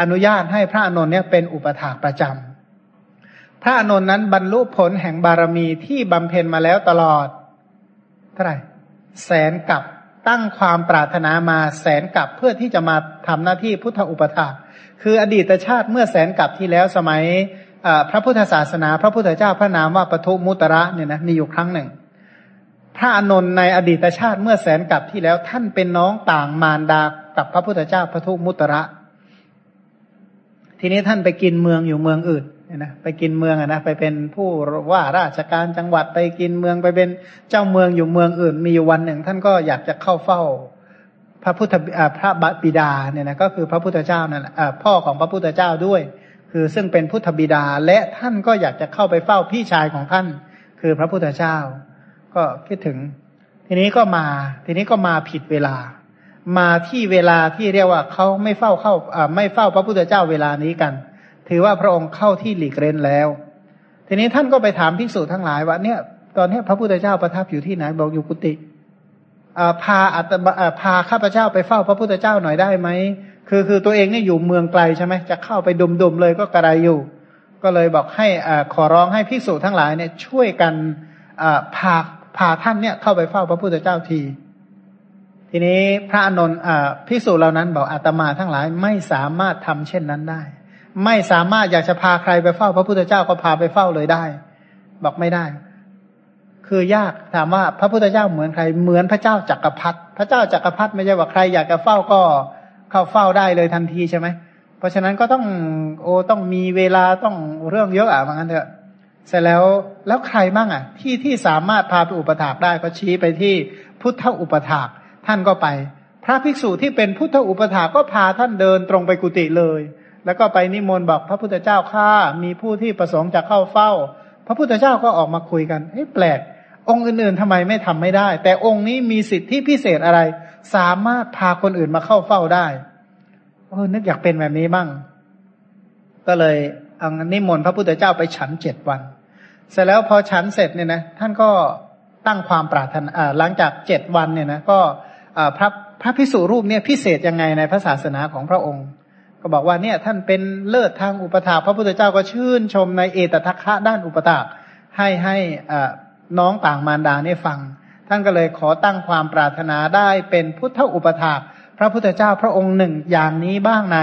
อนุญาตให้พระอนุนเนี่ยเป็นอุปถากประจำ พระอนุนนั้นบรรลุผลแห่งบารมีที่บำเพ็ญมาแล้วตลอด เท่าไหร่ แสนกับตั้งความปรารถนามาแสนกับเพื่อที่จะมาทำหน้าที่พุทธอุปถาคืออดีตชาติเมื่อแสนกับที่แล้วสมัยพระพุทธศาสนา พระพุทธเจ้าพระนามว่าปทุมุตระเนี่ยนะมีอยู่ครั้งหนึ่ง พระอนนท์ในอดีตชาติเมื่อแสนกับที่แล้วท่านเป็นน้องต่างมารดากับพระพุทธเจ้าพระทุมุตระ ทีนี้ท่านไปกินเมืองอยู่เมืองอื่น นะไปกินเมืองอะนะไปเป็นผู้ว่าราชการจังหวัดไปกินเมืองไปเป็นเจ้าเมืองอยู่เมืองอื่น มีอยู่วันหนึ่ง ท่านก็อยากจะเข้าเฝ้า พระพุทธพระบิดาเนี่ยนะก็คือพระพุทธเจ้านั่นพ่อของพระพุทธเจ้าด้วย คือซึ่งเป็นพุทธบิดาและท่านก็อยากจะเข้าไปเฝ้าพี่ชายของท่าน คือพระพุทธเจ้า ก็คิดถึง ทีนี้ก็มาทีนี้ก็มาผิดเวลา มาที่เวลาที่เรียกว่าเขาไม่เฝ้าเข้าไม่เฝ้าพระพุทธเจ้าเวลานี้กัน ถือว่าพระองค์เข้าที่หลีกเล่นแล้ว ทีนี้ท่านก็ไปถามภิกษุทั้งหลายว่าเนี่ย ตอนนี้พระพุทธเจ้าประทับอยู่ที่ไหนบอกอยู่กุฏิพาอัตพาข้าพเจ้าไปเฝ้าพระพุทธเจ้าหน่อยได้ไหมคือคือตัวเองเนี่ยอยู่เมืองไกลใช่ไหมจะเข้าไปดุมๆเลยก็กระไรอยู่ ก็เลยบอกให้อขอร้องให้ภิกษุทั้งหลายเนี่ย ช่วยกันพาพาท่านเนี่ยเข้าไปเฝ้าพระพุทธเจ้าที ทีนี้พระอนนท์ภิกษุเหล่านั้นบอกอาตมาทั้งหลายไม่สามารถทำเช่นนั้นได้ ไม่สามารถอยากจะพาใครไปเฝ้า พระพุทธเจ้าก็พาไปเฝ้าเลยได้ บอกไม่ได้ คือยากถามว่าพระพุทธเจ้าเหมือนใคร เหมือนพระเจ้าจักรพรรดิพระเจ้าจักรพรรดิไม่ใช่ว่าใครอยากจะเฝ้าก็เข้าเฝ้าได้เลยทันทีใช่ไหมเพราะฉะนั้นก็ต้องโอต้องมีเวลาต้องเรื่องเยอะอะว่างั้นเถอะเสร็จแล้วแล้วใครบ้างอะ ที่ที่สามารถพาไปอุปถากได้ก็ชี้ไปที่พุทธอุปถากท่านก็ไป พระภิกษุที่เป็นพุทธอุปถากก็พาท่านเดินตรงไปกุฏิเลย แล้วก็ไปนิมนต์บอกพระพุทธเจ้าข้ามีผู้ที่ประสงค์จะเข้าเฝ้า พระพุทธเจ้าก็ออกมาคุยกันเฮ้ยแปลก องค์อื่นๆทำไมไม่ทำไม่ได้ แต่องค์นี้มีสิทธิพิเศษอะไร สามารถพาคนอื่นมาเข้าเฝ้าได้เออนึกอยากเป็นแบบนี้บ้าง ก็เลยเอานิมนต์พระพุทธเจ้าไปฉันเจ็ดวัน เสร็จแล้วพอฉันเสร็จเนี่ยนะท่านก็ตั้งความปรารถนาหลังจากเจ็ดวันเนี่ยนะก็พระพระพิสุรูปเนี่ยพิเศษยังไงในพระศาสนาของพระองค์ ก็บอกว่าเนี่ยท่านเป็นเลิศทางอุปถาพระพุทธเจ้าก็ชื่นชมในเอตทัคคะด้านอุปถาให้ให้น้องต่างมารดาเนี่ยฟัง ท่านก็เลยขอตั้งความปรารถนาได้เป็นพุทธอุปถาพระพุทธเจ้าพระองค์หนึ่งอย่างนี้บ้างใน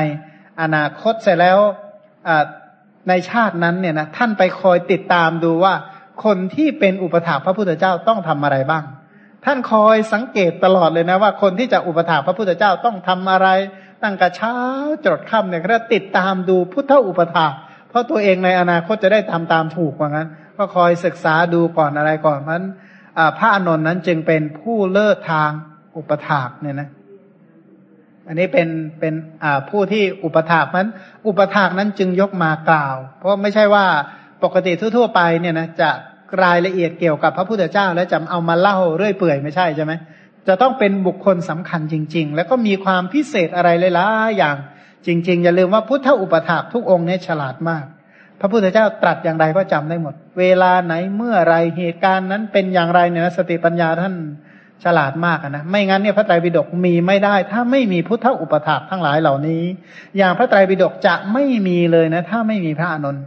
อนาคตเสร็จแล้วในชาตินั้นเนี่ยนะท่านไปคอยติดตามดูว่า คนที่เป็นอุปถาพระพุทธเจ้าต้องทำอะไรบ้าง ท่านคอยสังเกตตลอดเลยนะว่าคนที่จะอุปถาพระพุทธเจ้าต้องทำอะไร ตั้งแต่เช้าจดค่ำเนี่ยก็ติดตามดูพุทธอุปถาเพราะตัวเองในอนาคตจะได้ทำตามถูกว่างั้น ก็คอยศึกษาดูก่อนอะไรก่อนเพราะนั้นพระอานนท์นั้นจึงเป็นผู้เลิศทางอุปถากเนี่ยนะอันนี้เป็นเป็นผู้ที่อุปถากนั้น อุปถากนั้นจึงยกมากล่าว เพราะไม่ใช่ว่าปกติทั่ว ๆ ไปเนี่ยนะจะรายละเอียดเกี่ยวกับพระพุทธเจ้า แล้วจะเอามาเล่าเรื่อยเปื่อยไม่ใช่ใช่ไหม จะต้องเป็นบุคคลสำคัญจริง ๆ แล้วก็มีความพิเศษอะไรหลายๆอย่างจริง ๆ อย่าลืมว่าพุทธอุปถากทุกองค์เนี่ยฉลาดมาก พระพุทธเจ้าตรัสอย่างไรก็จำได้หมด เวลาไหนเมื่อไรเหตุการณ์นั้นเป็นอย่างไรเนี่ยสติปัญญาท่านฉลาดมากนะ ไม่งั้นเนี่ยพระไตรปิฎกมีไม่ได้ ถ้าไม่มีพุทธอุปถากทั้งหลายเหล่านี้ อย่างพระไตรปิฎกจะไม่มีเลยนะ ถ้าไม่มีพระอนุน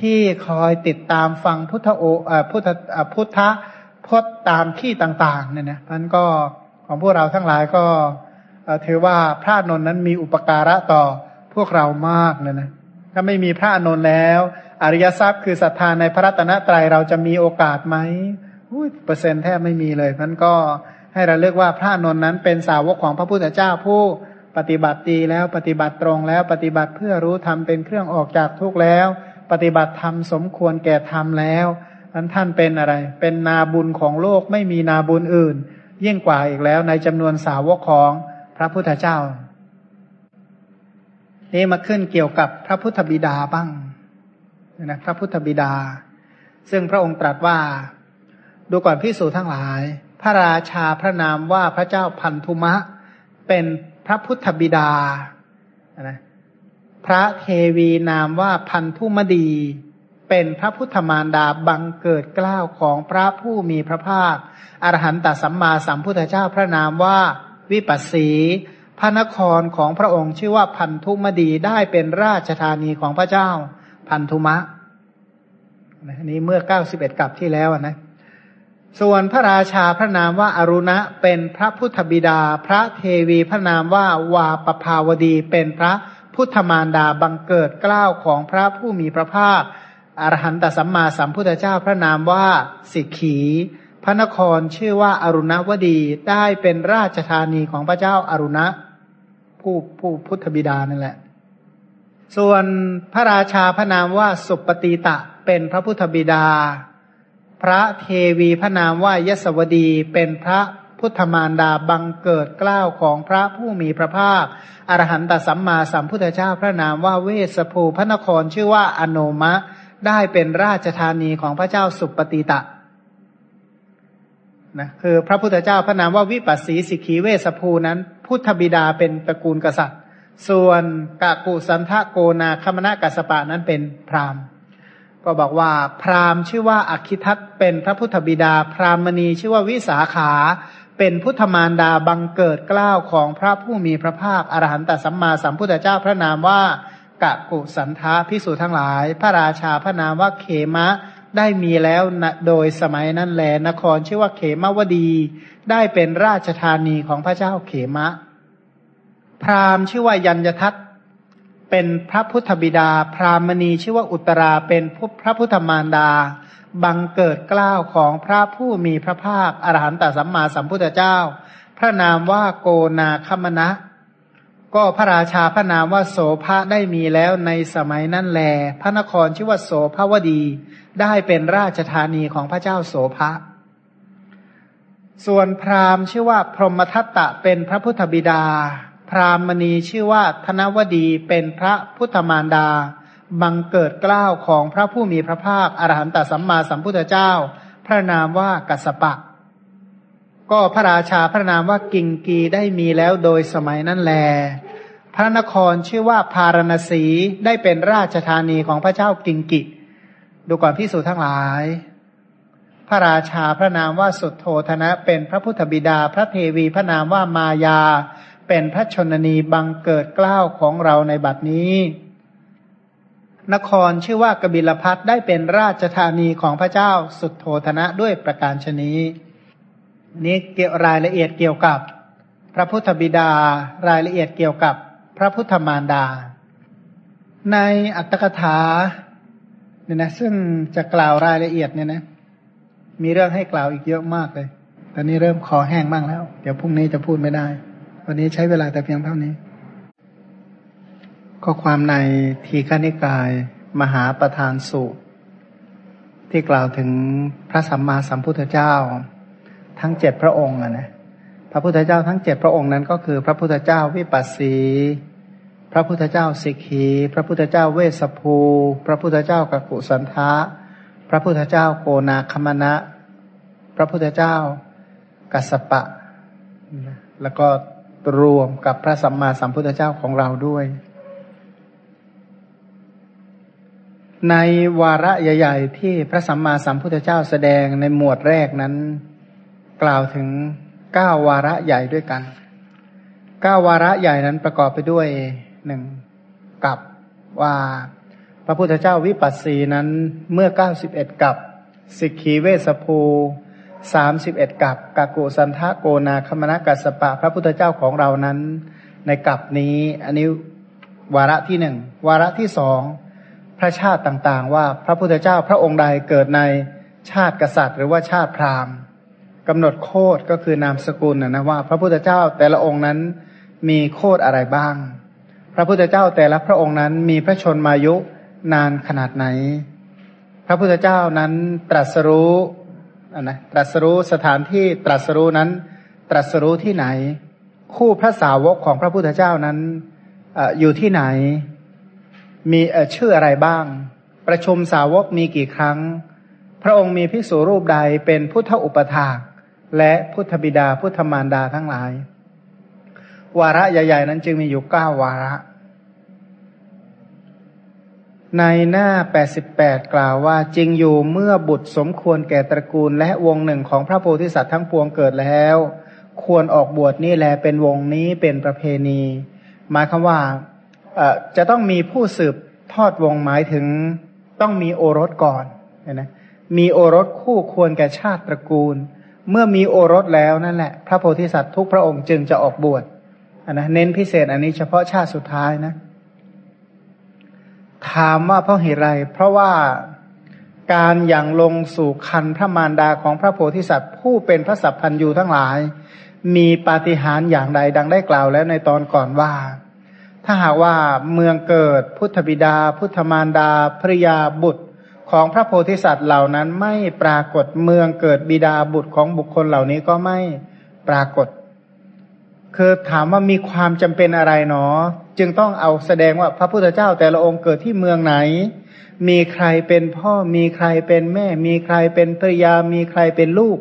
ที่คอยติดตามฟังพุทธโอพุทธพุทธพจน์ตามที่ต่างๆเนี่ยนะมันก็ ของพวกเราทั้งหลายก็ถือว่าพระนนท์นั้นมีอุปการะต่อพวกเรามากเลยนะถ้าไม่มีพระนนท์แล้ว อริยทรัพย์คือศรัทธาในพระรัตนตรัยเราจะมีโอกาสไหมเปอร์เซ็นต์แทบไม่มีเลยนั้นก็ให้เราเลือกว่าพระนนท์นั้นเป็นสาวกของพระพุทธเจ้าผู้ปฏิบัติดีแล้วปฏิบัติตรงแล้วปฏิบัติเพื่อรู้ธรรมเป็นเครื่องออกจากทุกข์แล้ว ปฏิบัติธรรมสมควรแก่ธรรมแล้วนั้นท่านเป็นอะไร เป็นนาบุญของโลกไม่มีนาบุญอื่น ยิ่งกว่าอีกแล้วในจำนวนสาวกของพระพุทธเจ้า นี่มาขึ้นเกี่ยวกับพระพุทธบิดาบ้างนะพระพุทธบิดา ซึ่งพระองค์ตรัสว่า ดูก่อนพิสูจทั้งหลาย พระราชาพระนามว่าพระเจ้าพันธุมะ เป็นพระพุทธบิดานะพระเทวีนามว่าพันธุมดี เป็นพระพุทธมารดาบังเกิดกล้าวของพระผู้มีพระภาค อรหันตสัมมาสัมพุทธเจ้าพระนามว่าวิปัสสีพระนครของพระองค์ชื่อว่าพันธุมดีได้เป็นราชธานีของพระเจ้า พันธุมะนี้เมื่อเก้าสิบเอ็ดกับที่แล้วนะ ส่วนพระราชาพระนามว่าอรุณะเป็นพระพุทธบิดา พระเทวีพระนามว่าวาปภาวดีเป็นพระพุทธมารดาบังเกิดกล้าวของพระผู้มีพระภาค อรหันตสัมมาสัมพุทธเจ้าพระนามว่าสิกขี พระนครชื่อว่าอารุณวดีได้เป็นราชธานีของพระเจ้าอารุณะ ผู้ผู้พุทธบิดานั่นแหละ ส่วนพระราชาพระนามว่าสุปฏิตะเป็นพระพุทธบิดา พระเทวีพระนามว่ายศวดีเป็นพระพุทธมารดาบังเกิดกล้าวของพระผู้มีพระภาค อรหันตสัมมาสัมพุทธเจ้าพระนามว่าเวสภูพระนครชื่อว่าอโนมะ ได้เป็นราชธานีของพระเจ้าสุปฏิตะนะคือพระพุทธเจ้าพระนามว่าวิปัสสีสิกีเวสภูนั้น พุทธบิดาเป็นตระกูลกษัตริย์ ส่วนกากุสันทะโกนาคมณะกัสปะนั้นเป็นพราหมณ์ ก็บอกว่าพราหมณ์ชื่อว่าอคิทัตเป็นพระพุทธบิดา พราหมณีชื่อว่าวิสาขา เป็นพุทธมารดาบังเกิดกล้าวของพระผู้มีพระภาคอรหันตสัมมาสัมพุทธเจ้าพระนามว่า กะกุสันทะพิสูจทั้งหลาย พระราชาพระนามว่าเขมะได้มีแล้วโดยสมัยนั้นแลนครชื่อว่าเขมวดี ได้เป็นราชธานีของพระเจ้าเขมะ พราหมณ์ชื่อว่ายัญยทัตเป็นพระพุทธบิดา พราหมณีชื่อว่าอุตราเป็นพระพุทธมารดา บังเกิดกล้าวของพระผู้มีพระภาคอรหันตสัมมาสัมพุทธเจ้า พระนามว่าโกนาคมณะ ก็พระราชาพระนามว่าโสภะได้มีแล้วในสมัยนั้นแล พระนครชื่อว่าโสภวดี ได้เป็นราชธานีของพระเจ้าโสภะส่วนพราหมณ์ชื่อว่าพรหมทัตตะเป็นพระพุทธบิดา พราหมณีชื่อว่าธนวดีเป็นพระพุทธมารดา บังเกิดกล้าวของพระผู้มีพระภาคอรหันตสัมมาสัมพุทธเจ้า พระนามว่ากัสปะ ก็พระราชาพระนามว่ากิงกีได้มีแล้วโดยสมัยนั้นแล พระนครชื่อว่าพารณสีได้เป็นราชธานีของพระเจ้ากิงกิ ดูก่อนพิสูจทั้งหลาย พระราชาพระนามว่าสุดโทธนะ เป็นพระพุทธบิดาพระเทวีพระนามว่ามายา เป็นพระชนนีบังเกิดกล้าวของเราในบัดนี้นครชื่อว่ากบิลพัทได้เป็นราชธานีของพระเจ้าสุดโทธนะด้วยประการชนี นี้เกี่ยวรายละเอียดเกี่ยวกับ พระพุทธบิดารายละเอียดเกี่ยวกับพระพุทธมารดา ในอัตถกถาเนี่ยนะซึ่งจะกล่าวรายละเอียดเนี่ยนะ มีเรื่องให้กล่าวอีกเยอะมากเลยตอนนี้เริ่มคอแห้งบ้างแล้ว เดี๋ยวพรุ่งนี้จะพูดไม่ได้ วันนี้ใช้เวลาแต่เพียงเท่านี้ก็ความในทีฆนิกาย มหาประธานสุที่กล่าวถึงพระสัมมาสัมพุทธเจ้า ทั้งเจ็ดพระองค์นะพระพุทธเจ้าทั้งเจ็ดพระองค์นั้นก็คือ พระพุทธเจ้าวิปัสสี พระพุทธเจ้าสิกขี พระพุทธเจ้าเวสภู พระพุทธเจ้ากักุสันทะ พระพุทธเจ้าโกนาคมณะ พระพุทธเจ้ากัสปะ แล้วก็รวมกับพระสัมมาสัมพุทธเจ้าของเราด้วย ในวาระใหญ่ ๆ ที่พระสัมมาสัมพุทธเจ้าแสดงในหมวดแรกนั้น กล่าวถึงเก้าวาระใหญ่ด้วยกันเก้าวาระใหญ่นั้นประกอบไปด้วยหนึ่งกับว่าพระพุทธเจ้าวิปัสสีนั้นเมื่อเก้าสิบเอ็ดกับสิกขีเวสภูสามสิบเอ็ดกับกากุสันทะโกนาคมณกัสปะ พระพุทธเจ้าของเรานั้นในกับนี้ อันนี้วาระที่หนึ่งวาระที่สองพระชาติต่างๆ ว่าพระพุทธเจ้าพระองค์ใดเกิดในชาติกษัตริย์ หรือว่าชาติพราหมณ์ กำหนดโคดก็คือนามสกุลนะนะว่า พระพุทธเจ้าแต่ละองค์นั้นมีโคดอะไรบ้าง พระพุทธเจ้าแต่ละพระองค์นั้นมีพระชนมายุนานขนาดไหน พระพุทธเจ้านั้นตรัสรู้นะตรัสรู้สถานที่ตรัสรู้นั้น ตรัสรู้ที่ไหน คู่พระสาวกของพระพุทธเจ้านั้นออยู่ที่ไหน มีชื่ออะไรบ้าง ประชุมสาวกมีกี่ครั้ง พระองค์มีภิกษุรูปใดเป็นพุทธอุปถา และพุทธบิดาพุทธมารดาทั้งหลาย วาระใหญ่ ๆ นั้นจึงมีอยู่เก้าวาระ ในหน้า88กล่าวว่าจริงอยู่เมื่อบุตรสมควรแก่ตระกูล และวงหนึ่งของพระโพธิสัตว์ทั้งปวงเกิดแล้ว ควรออกบวชนี่แลเป็นวงนี้เป็นประเพณี หมายคำว่าจะต้องมีผู้สืบทอดวงหมายถึงต้องมีโอรสก่อนนะมีโอรสคู่ควรแก่ชาติตระกูล เมื่อมีโอรสแล้วนั่นแหละ พระโพธิสัตว์ทุกพระองค์จึงจะออกบวชนนะเน้นพิเศษอันนี้เฉพาะชาติสุดท้ายนะ ถามว่าเพราะเหตุไร เพราะว่าการอย่างลงสู่คันพระมารดาของพระโพธิสัตว์ ผู้เป็นพระสัพพันยูทั้งหลาย มีปาฏิหาริย์อย่างใดดังได้กล่าวแล้วในตอนก่อนว่า ถ้าหากว่าเมืองเกิดพุทธบิดา พุทธมารดาภริยาบุตร ของพระโพธิสัตว์เหล่านั้นไม่ปรากฏเมืองเกิดบิดาบุตรของบุคคลเหล่านี้ก็ไม่ปรากฏ คือถามว่ามีความจำเป็นอะไรเนาะจึงต้องเอาแสดงว่าพระพุทธเจ้าแต่ละองค์เกิดที่เมืองไหน มีใครเป็นพ่อมีใครเป็นแม่ มีใครเป็นภรยามีใครเป็นลูก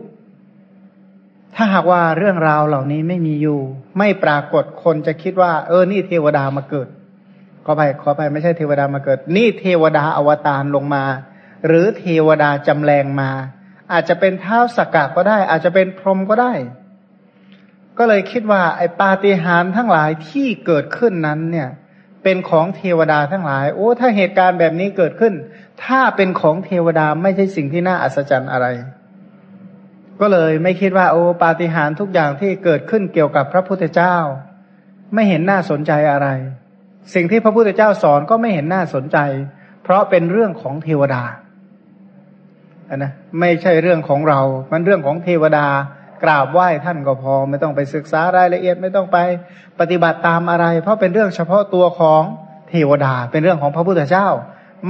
ถ้าหากว่าเรื่องราวเหล่านี้ไม่มีอยู่ ไม่ปรากฏคนจะคิดว่า เออนี่เทวดามาเกิดขอไปขอไปไม่ใช่เทวดามาเกิด นี่เทวดาอวตารลงมา หรือเทวดาจำแรงมา อาจจะเป็นเท้าสกกะก็ได้ อาจจะเป็นพรหมก็ได้ ก็เลยคิดว่า ไอ้ปาฏิหาริย์ทั้งหลายที่เกิดขึ้นนั้นเนี่ย เป็นของเทวดาทั้งหลาย โอ้ถ้าเหตุการณ์แบบนี้เกิดขึ้น ถ้าเป็นของเทวดาไม่ใช่สิ่งที่น่าอัศจรรย์อะไร ก็เลยไม่คิดว่า โอ้ปาฏิหาริย์ทุกอย่างที่เกิดขึ้นเกี่ยวกับพระพุทธเจ้า ไม่เห็นน่าสนใจอะไร สิ่งที่พระพุทธเจ้าสอนก็ไม่เห็นน่าสนใจ เพราะเป็นเรื่องของเทวดา นะไม่ใช่เรื่องของเรา มันเรื่องของเทวดากราบไหว้ท่านก็พอ ไม่ต้องไปศึกษารายละเอียดไม่ต้องไปปฏิบัติตามอะไร เพราะเป็นเรื่องเฉพาะตัวของเทวดา เป็นเรื่องของพระพุทธเจ้า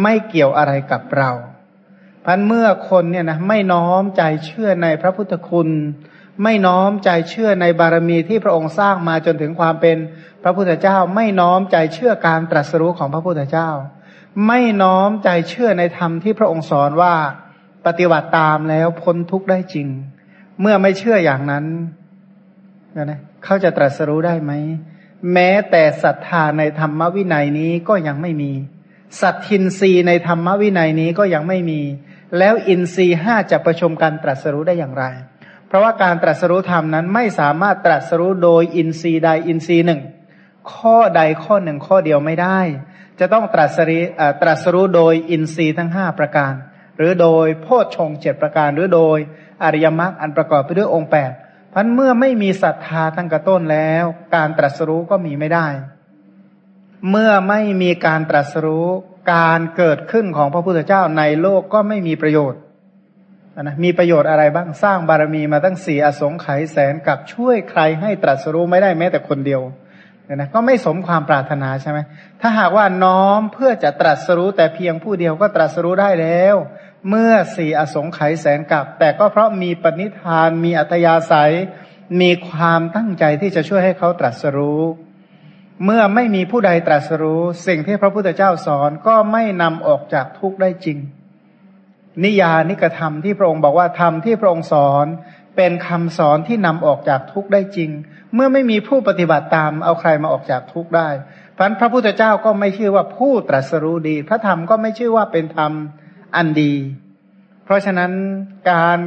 ไม่เกี่ยวอะไรกับเราพันเมื่อคนเนี่ยนะไม่น้อมใจเชื่อในพระพุทธคุณ ไม่น้อมใจเชื่อในบารมีที่พระองค์สร้างมาจนถึงความเป็นพระพุทธเจ้า ไม่น้อมใจเชื่อการตรัสรู้ของพระพุทธเจ้า ไม่น้อมใจเชื่อในธรรมที่พระองค์สอนว่า ปฏิบัติตามแล้วพ้นทุกข์ได้จริง เมื่อไม่เชื่ออย่างนั้นนะเขาจะตรัสรู้ได้ไหม แม้แต่ศรัทธาในธรรมวินัยนี้ก็ยังไม่มี สัตทินรีในธรรมวินัยนี้ก็ยังไม่มี แล้วอินทรีห้าจะประชมการตรัสรู้ได้อย่างไร เพราะว่าการตรัสรู้ธรรมนั้นไม่สามารถตรัสรู้โดยอินทรีใดอินทรีหนึ่ง ข้อใดข้อหนึ่งข้อเดียวไม่ได้ จะต้องตรัสรีตรัสรู้โดยอินทรีทั้งห้าประการ หรือโดยโพชฌงเจ็ดประการ หรือโดยอริยมรรคอันประกอบไปด้วยองค์แปดพันเมื่อไม่มีศรัทธาตั้งกระต้นแล้ว การตรัสรู้ก็มีไม่ได้ เมื่อไม่มีการตรัสรู้การเกิดขึ้นของพระพุทธเจ้าในโลกก็ไม่มีประโยชน์นะมีประโยชน์อะไรบ้างสร้างบารมีมาตั้งสี่อสงไขยแสนกับช่วยใครให้ตรัสรู้ไม่ได้แม้แต่คนเดียวนะก็ไม่สมความปรารถนาใช่ไหมถ้าหากว่าน้อมเพื่อจะตรัสรู้แต่เพียงผู้เดียวก็ตรัสรู้ได้แล้ว เมื่อสี่อสงไขยแสนกับ แต่ก็เพราะมีปณิธาน มีอัตยาศัย มีความตั้งใจที่จะช่วยให้เขาตรัสรู้ เมื่อไม่มีผู้ใดตรัสรู้ สิ่งที่พระพุทธเจ้าสอนก็ไม่นำออกจากทุกข์ได้จริง นิยานิกธรรมที่พระองค์บอกว่าธรรมที่พระองค์สอนเป็นคำสอนที่นำออกจากทุกข์ได้จริง เมื่อไม่มีผู้ปฏิบัติตามเอาใครมาออกจากทุกข์ได้พันพระพุทธเจ้าก็ไม่ชื่อว่าผู้ตรัสรู้ดี พระธรรมก็ไม่ชื่อว่าเป็นธรรม อันดี เพราะฉะนั้นการ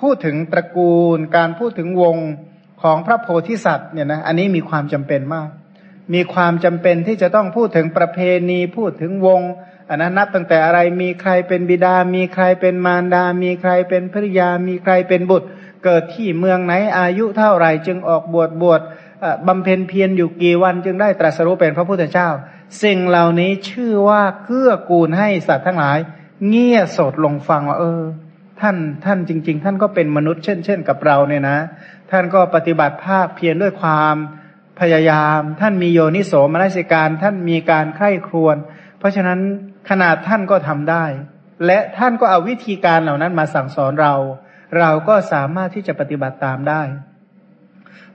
พูดถึงตระกูล การพูดถึงวงของพระโพธิสัตว์เนี่ยนะอันนี้มีความจำเป็นมาก มีความจำเป็นที่จะต้องพูดถึงประเพณีพูดถึงวงอันนั้นนับตั้งแต่อะไรมีใครเป็นบิดา มีใครเป็นมารดา มีใครเป็นภริยา มีใครเป็นบุตร เกิดที่เมืองไหนอายุเท่าไหร่จึงออกบวชบวชบำเพ็ญเพียรอยู่กี่วันจึงได้ตรัสรู้เป็นพระพุทธเจ้า สิ่งเหล่านี้ชื่อว่าเกื้อกูลให้สัตว์ทั้งหลาย เงี่ยโสดลงฟังว่า เออ ท่านท่านจริง ๆ ท่านก็เป็นมนุษย์เช่นเช่นกับเราเนี่ยนะ ท่านก็ปฏิบัติภาคเพียรด้วยความพยายาม ท่านมีโยนิโสมนสิการ ท่านมีการไข้ครวน เพราะฉะนั้นขนาดท่านก็ทำได้ และท่านก็เอาวิธีการเหล่านั้นมาสั่งสอนเรา เราก็สามารถที่จะปฏิบัติตามได้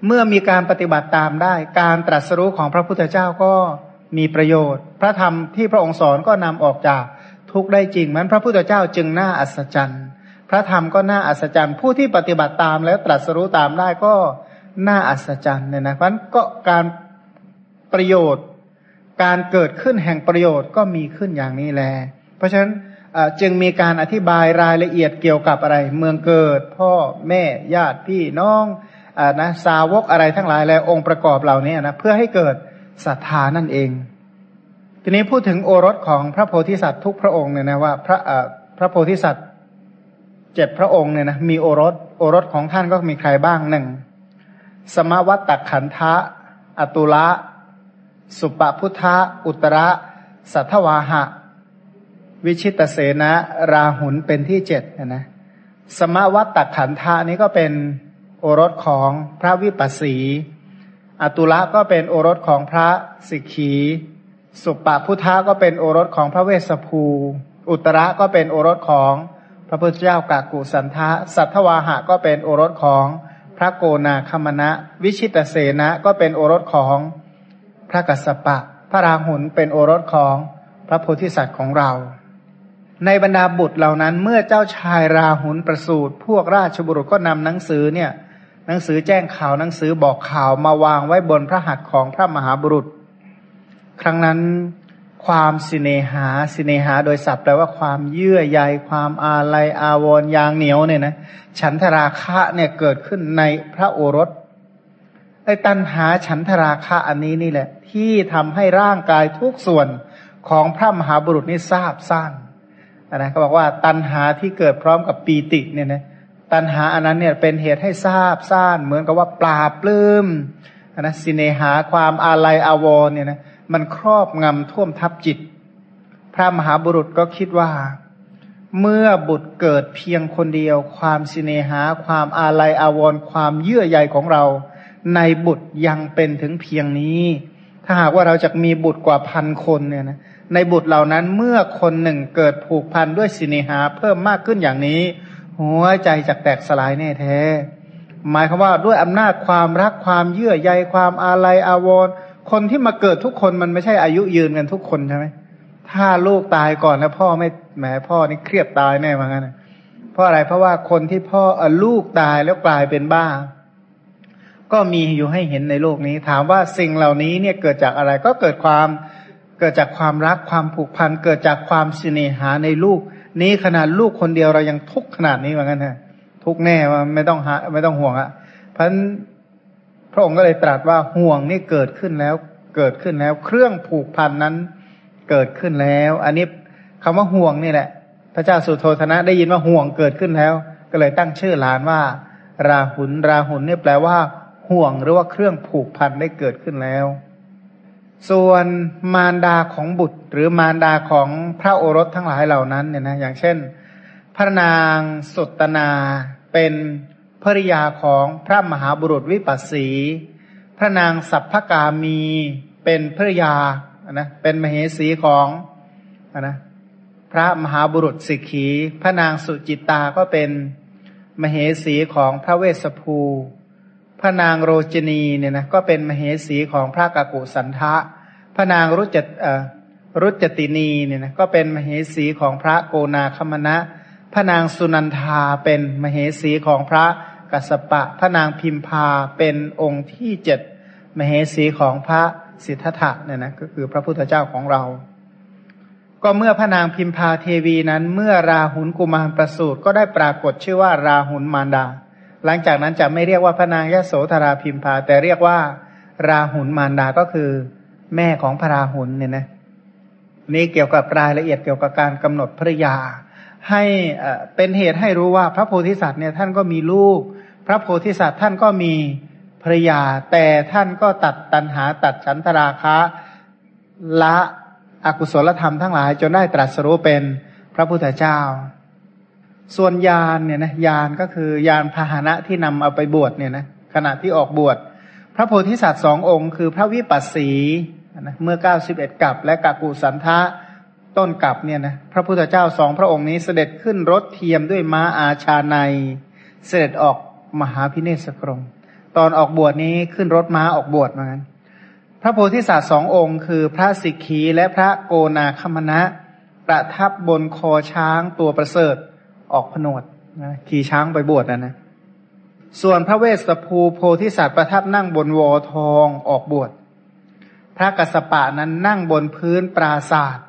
เมื่อมีการปฏิบัติตามได้ การตรัสรู้ของพระพุทธเจ้าก็มีประโยชน์ พระธรรมที่พระองค์สอนก็นำออกจาก ทุกได้จริงมันพระพุทธเจ้าจึงน่าอัศจรรย์ พระธรรมก็น่าอัศจรรย์ ผู้ที่ปฏิบัติตามแล้วตรัสรู้ตามได้ก็น่าอัศจรรย์เนี่ยนะเพราะนั้นก็การประโยชน์ การเกิดขึ้นแห่งประโยชน์ก็มีขึ้นอย่างนี้แล เพราะฉะนั้นจึงมีการอธิบายรายละเอียดเกี่ยวกับอะไร เมืองเกิด พ่อแม่ญาติพี่น้องอนะสาวกอะไรทั้งหลายและองค์ประกอบเหล่านี้นะเพื่อให้เกิดศรัทธานั่นเอง ทีนี้พูดถึงโอรสของพระโพธิสัตว์ทุกพระองค์เนี่ยนะว่าพระพระโพธิสัตว์เจ็ดพระองค์เนี่ยนะมีโอรสโอรสของท่านก็มีใครบ้างหนึ่งสมวัตตขันทะอตุละสุปพุทธะอุตระ สัทวาหะ วิชิตเสนะราหุนเป็นที่เจ็ดนะสมวัตตขันธานี้ก็เป็นโอรสของพระวิปัสสี อตุละก็เป็นโอรสของพระสิกขี สุปปพุทธะก็เป็นโอรสของพระเวสสภู อุตระก็เป็นโอรสของพระพุทธเจ้ากากุสันทะ สัทธวาหะก็เป็นโอรสของพระโกนาคมณะ วิชิตเสนะก็เป็นโอรสของพระกัสสปะ พระราหุลเป็นโอรสของพระโพธิสัตว์ของเรา ในบรรดาบุตรเหล่านั้นเมื่อเจ้าชายราหุลประสูติพวกราชบุรุษก็นำหนังสือเนี่ยหนังสือแจ้งข่าวหนังสือบอกข่าวมาวางไว้บนพระหัตถ์ของพระมหาบุรุษ ครั้งนั้นความสิเนหาสิเนหาโดยศัพท์แปลว่าความเยื่อใยความอาลัยอาวรยางเหนียวเนี่ยนะฉันทราคะเนี่ยเกิดขึ้นในพระโอรสไอ้ตัณหาฉันทราคะอันนี้นี่แหละ ที่ทำให้ร่างกายทุกส่วนของพระมหาบุรุษนี่ทราบซ่านนะเขาบอกว่าตัณหาที่เกิดพร้อมกับปีติเนี่ยนะตัณหาอันนั้นเนี่ยเป็นเหตุให้ทราบซ่านเหมือนกับว่าปลาปลื้มนะสิเนหาความอาลัยอาวรเนี่ยนะ มันครอบงำท่วมทับจิต พระมหาบุรุษก็คิดว่า เมื่อบุตรเกิดเพียงคนเดียว ความสิเนหา ความอาลัยอาวร์ความเยื่อใยของเรา ในบุตรยังเป็นถึงเพียงนี้ ถ้าหากว่าเราจะมีบุตรกว่าพันคนเนี่ยนะในบุตรเหล่านั้นเมื่อคนหนึ่งเกิดผูกพันด้วยสิเนหา เพิ่มมากขึ้นอย่างนี้ หัวใจจะแตกสลายแน่แท้ หมายความว่าด้วยอำนาจความรักความเยื่อใยความอาลัยอาวรณ์ คนที่มาเกิดทุกคนมันไม่ใช่อายุยืนกันทุกคนใช่ไหมถ้าลูกตายก่อนแล้วพ่อไม่แหมพ่อนี่เครียดตายแน่มือนกันเพราะอะไรเพราะว่าคนที่พ่อลูกตายแล้วกลายเป็นบ้า ก็มีอยู่ให้เห็นในโลกนี้ ถามว่าสิ่งเหล่านี้เนี่ยเกิดจากอะไรก็เกิดความเกิดจากความรักความผูกพันเกิดจากความสิเนหาในลูก นี้ขนาดลูกคนเดียวเรายังทุกข์ขนาดนี้เหมือนกันฮะทุกแน่ว่าไม่ต้องหาไม่ต้องห่วงอะเพราะ พระองค์ก็เลยตรัสว่าห่วงนี่เกิดขึ้นแล้ว เกิดขึ้นแล้ว เครื่องผูกพันนั้นเกิดขึ้นแล้ว อันนี้คำว่าห่วงนี่แหละ พระเจ้าสุโธธนะได้ยินว่าห่วงเกิดขึ้นแล้ว ก็เลยตั้งชื่อหลานว่า ราหุลราหุลเนี่ยแปลว่า ห่วงหรือว่าเครื่องผูกพันได้เกิดขึ้นแล้ว ส่วนมารดาของบุตร หรือมารดาของพระโอรสทั้งหลายเหล่านั้นเนี่ยนะอย่างเช่น พระนางสุตนาเป็น ภริยาของพระมหาบุรุษวิปัสสี พระนางสัพพกามีเป็นภริยานะเป็นมเหสีของนะพระมหาบุรุษสิกขี พระนางสุจิตตาก็เป็นมเหสีของพระเวสสภู พระนางโรจนีเนี่ยนะก็เป็นมเหสีของพระกากุสันทะ พระนางรุจรุจตินีเนี่ยนะก็เป็นมเหสีของพระโกนาคมณะพระนางสุนันทาเป็นมเหสีของพระ กัสปะ พระนางพิมพาเป็นองค์ที่เจ็ดมเหสีของพระสิทธัตถะเนี่ยนะก็คือพระพุทธเจ้าของเรา ก็เมื่อพระนางพิมพาเทวีนั้น เมื่อราหุลกุมารประสูติก็ได้ปรากฏชื่อว่าราหุลมารดา หลังจากนั้นจะไม่เรียกว่าพระนางยโสธราพิมพา แต่เรียกว่า ราหุลมารดาก็คือแม่ของพระราหุลเนี่ยนะนี่เกี่ยวกับรายละเอียดเกี่ยวกับการกำหนดภรยา ให้เป็นเหตุให้รู้ว่าพระโพธิสัตว์เนี่ยท่านก็มีลูก พระโพธิสัตว์ท่านก็มีภรยา แต่ท่านก็ตัดตัณหาตัดฉันทราคะละอกุศลธรรมทั้งหลาย จนได้ตรัสรู้เป็นพระพุทธเจ้า ส่วนยานเนี่ยนะยานก็คือยานพาหนะที่นำเอาไปบวชเนี่ยนะขณะที่ออกบวช พระโพธิสัตว์สององค์ คือพระวิปัสสีนะเมื่อเก้าสิบเอ็ดกับ และกากูสันทะต้นกับเนี่ยนะพระพุทธเจ้าสองพระองค์นี้เสด็จขึ้นรถเทียมด้วยม้าอาชาในเสด็จออก มหาพิเนศกรม ตอนออกบวชนี้ขึ้นรถม้าออกบวชเหมือนกันพระโพธิสัตว์สององค์ คือพระสิกขีและพระโกนาคมณะ ประทับบนคอช้างตัวประเสริฐออกผนวดนะขี่ช้างไปบวชนะนะ ส่วนพระเวสสภูโพธิสัตว์ประทับนั่งบนวอทองออกบวช พระกัสสปะนั้นนั่งบนพื้นปราศาสตร์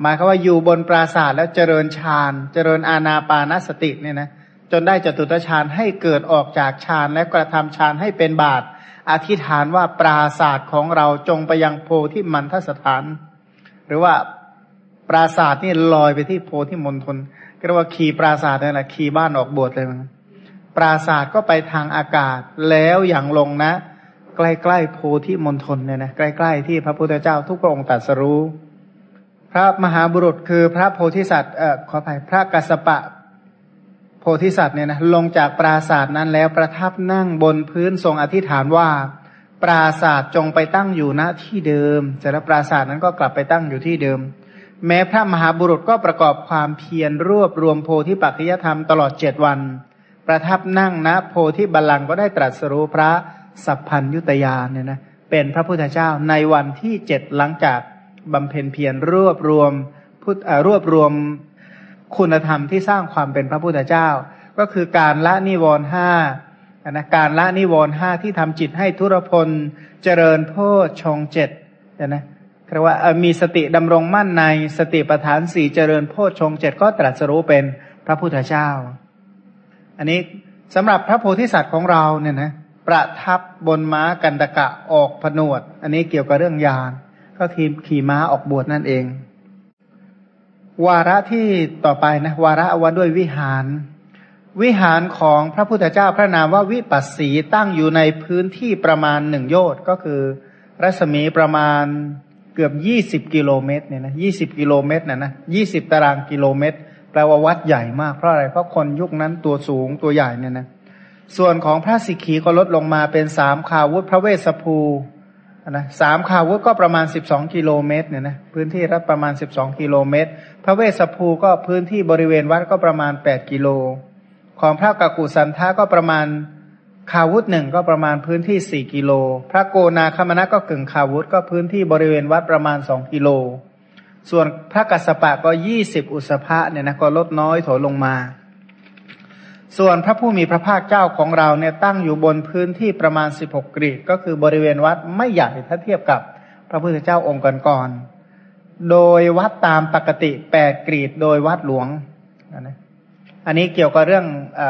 หมายคือว่าอยู่บนปราศาสตร์แล้วเจริญฌาน เจริญอาณาปานสติเนี่ยนะ จนได้จตุตฌานให้เกิดออกจากฌานและกระทำฌานให้เป็นบาตอธิษฐานว่าปราศาสตร์ของเราจงไปยังโพธิมันทสถาน หรือว่าปราศาสตร์นี่ลอยไปที่โพธิมณฑลก็เรียกว่าขี่ปราศาสตร์นั่นแหละขี่บ้านออกบวชเลยมันปราศาสตร์ก็ไปทางอากาศแล้วอย่างลงนะ ใกล้ๆโพธิมณฑลเนี่ยนะใกล้ๆที่พระพุทธเจ้าทุกพระองค์ตรัสรู้ พระมหาบุรุษคือพระโพธิสัตว์เอ่อขออภัยพระกัสสปะ โพธิสัตว์เนี่ยนะลงจากปราศาสตร์นั้นแล้วประทับนั่งบนพื้นทรงอธิษฐานว่า ปราศาสตร์จงไปตั้งอยู่ณที่เดิมเสร็จแล้วปราศาสตร์นั้นก็กลับไปตั้งอยู่ที่เดิม แม้พระมหาบุรุษก็ประกอบความเพียรรวบรวมโพธิปัจจยธรรมตลอดเจ็ดวัน ประทับนั่งณโพธิบัลลังก์ก็ได้ตรัสรู้พระสัพพัญยุตยานเนี่ยนะเป็นพระพุทธเจ้าในวันที่เจ็ดหลังจากบำเพ็ญเพียรรวบรวมพุทธรวบรวม คุณธรรมที่สร้างความเป็นพระพุทธเจ้า ก็คือการละนิวรณ์ห้านะการละนิวรณ์ห้าที่ทำจิตให้ทุรพลเจริญโพชงเจ็ดนะเรียกว่ามีสติดำรงมั่นในสติปัฏฐานสี่เจริญโพชงเจ็ดก็ตรัสรู้เป็นพระพุทธเจ้า อันนี้สำหรับพระโพธิสัตว์ของเราเนี่ยนะประทับบนม้ากันตะกะออกผนวด อันนี้เกี่ยวกับเรื่องยานก็คือขี่ม้าออกบวชนั่นเอง วาระที่ต่อไปนะวาระว่าด้วยวิหาร วิหารของพระพุทธเจ้าพระนามว่าวิปัสสีตั้งอยู่ในพื้นที่ประมาณหนึ่งโยชน์ก็คือ รัศมีประมาณเกือบยี่สิบกิโลเมตรเนี่ยนะยี่สิบกิโลเมตรนะนะยี่สิบตารางกิโลเมตร แปลว่าวัดใหญ่มากเพราะอะไรเพราะคนยุคนั้นตัวสูงตัวใหญ่เนี่ยนะส่วนของพระสิกขีก็ลดลงมาเป็นสามคาวุธพระเวสสภู นะสามคาวุธก็ประมาณสิบสองกิโลเมตรเนี่ยนะพื้นที่รับประมาณสิบสองกิโลเมตร พระเวสสภูก็พื้นที่บริเวณวัดก็ประมาณแปดกิโล ของพระกากุสันทาก็ประมาณคาวุธหนึ่งก็ประมาณพื้นที่สี่กิโล พระโกนาคมณะก็กึ่งคาวุธก็พื้นที่บริเวณวัดประมาณสองกิโล ส่วนพระกัสสปะก็ยี่สิบอุสภะเนี่ยนะก็ลดน้อยถอยลงมา ส่วนพระผู้มีพระภาคเจ้าของเราเนี่ยตั้งอยู่บนพื้นที่ประมาณสิบหกกรีดก็คือบริเวณวัดไม่ใหญ่ถ้าเทียบกับพระพุทธเจ้าองค์ก่อนๆโดยวัดตามปกติแปดกรีดโดยวัดหลวงนะอันนี้เกี่ยวกับเรื่องอ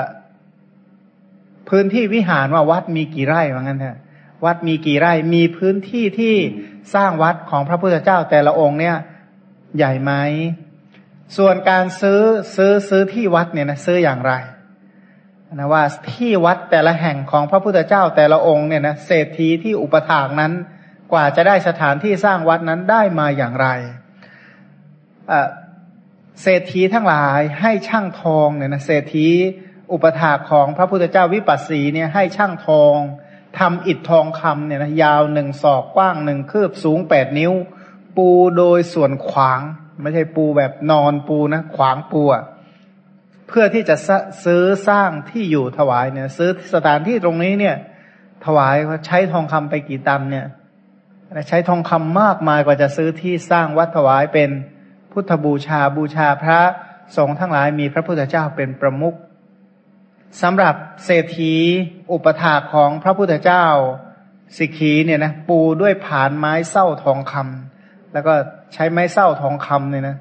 พื้นที่วิหารว่าวัดมีกี่ไร่ว่างั้นเถอะวัดมีกี่ไร่มีพื้นที่ที่สร้างวัดของพระพุทธเจ้าแต่ละองค์เนี่ย ใหญ่ไหมส่วนการซื้อซื้อซื้อที่วัดเนี่ยนะซื้ออย่างไร นะว่าที่วัดแต่ละแห่งของพระพุทธเจ้าแต่ละองค์เนี่ยนะเศรษฐีที่อุปถากนั้น กว่าจะได้สถานที่สร้างวัดนั้นได้มาอย่างไรเศรษฐีทั้งหลายให้ช่างทองเนี่ยนะเศรษฐีอุปถากของพระพุทธเจ้าวิปัสสีเนี่ยให้ช่างทองทำอิฐทองคำเนี่ยนะยาวหนึ่งศอกกว้างหนึ่งคืบสูงแปดนิ้ว ปูโดยส่วนขวาง ไม่ใช่ปูแบบนอนปูนะขวางปูอะ เพื่อที่จะซื้อสร้างที่อยู่ถวายเนี่ย ซื้อสถานที่ตรงนี้เนี่ย ถวายใช้ทองคำไปกี่ตันเนี่ยใช้ทองคำมากมายกว่าจะซื้อที่สร้างวัดถวายเป็นพุทธบูชาบูชาพระสงฆ์ทั้งหลายมีพระพุทธเจ้าเป็นประมุขสำหรับเศรษฐีอุปถาของพระพุทธเจ้า สิกีเนี่ยนะปูด้วยผานไม้เส้าทองคำแล้วก็ใช้ไม้เส้าทองคำเนี่ยนะ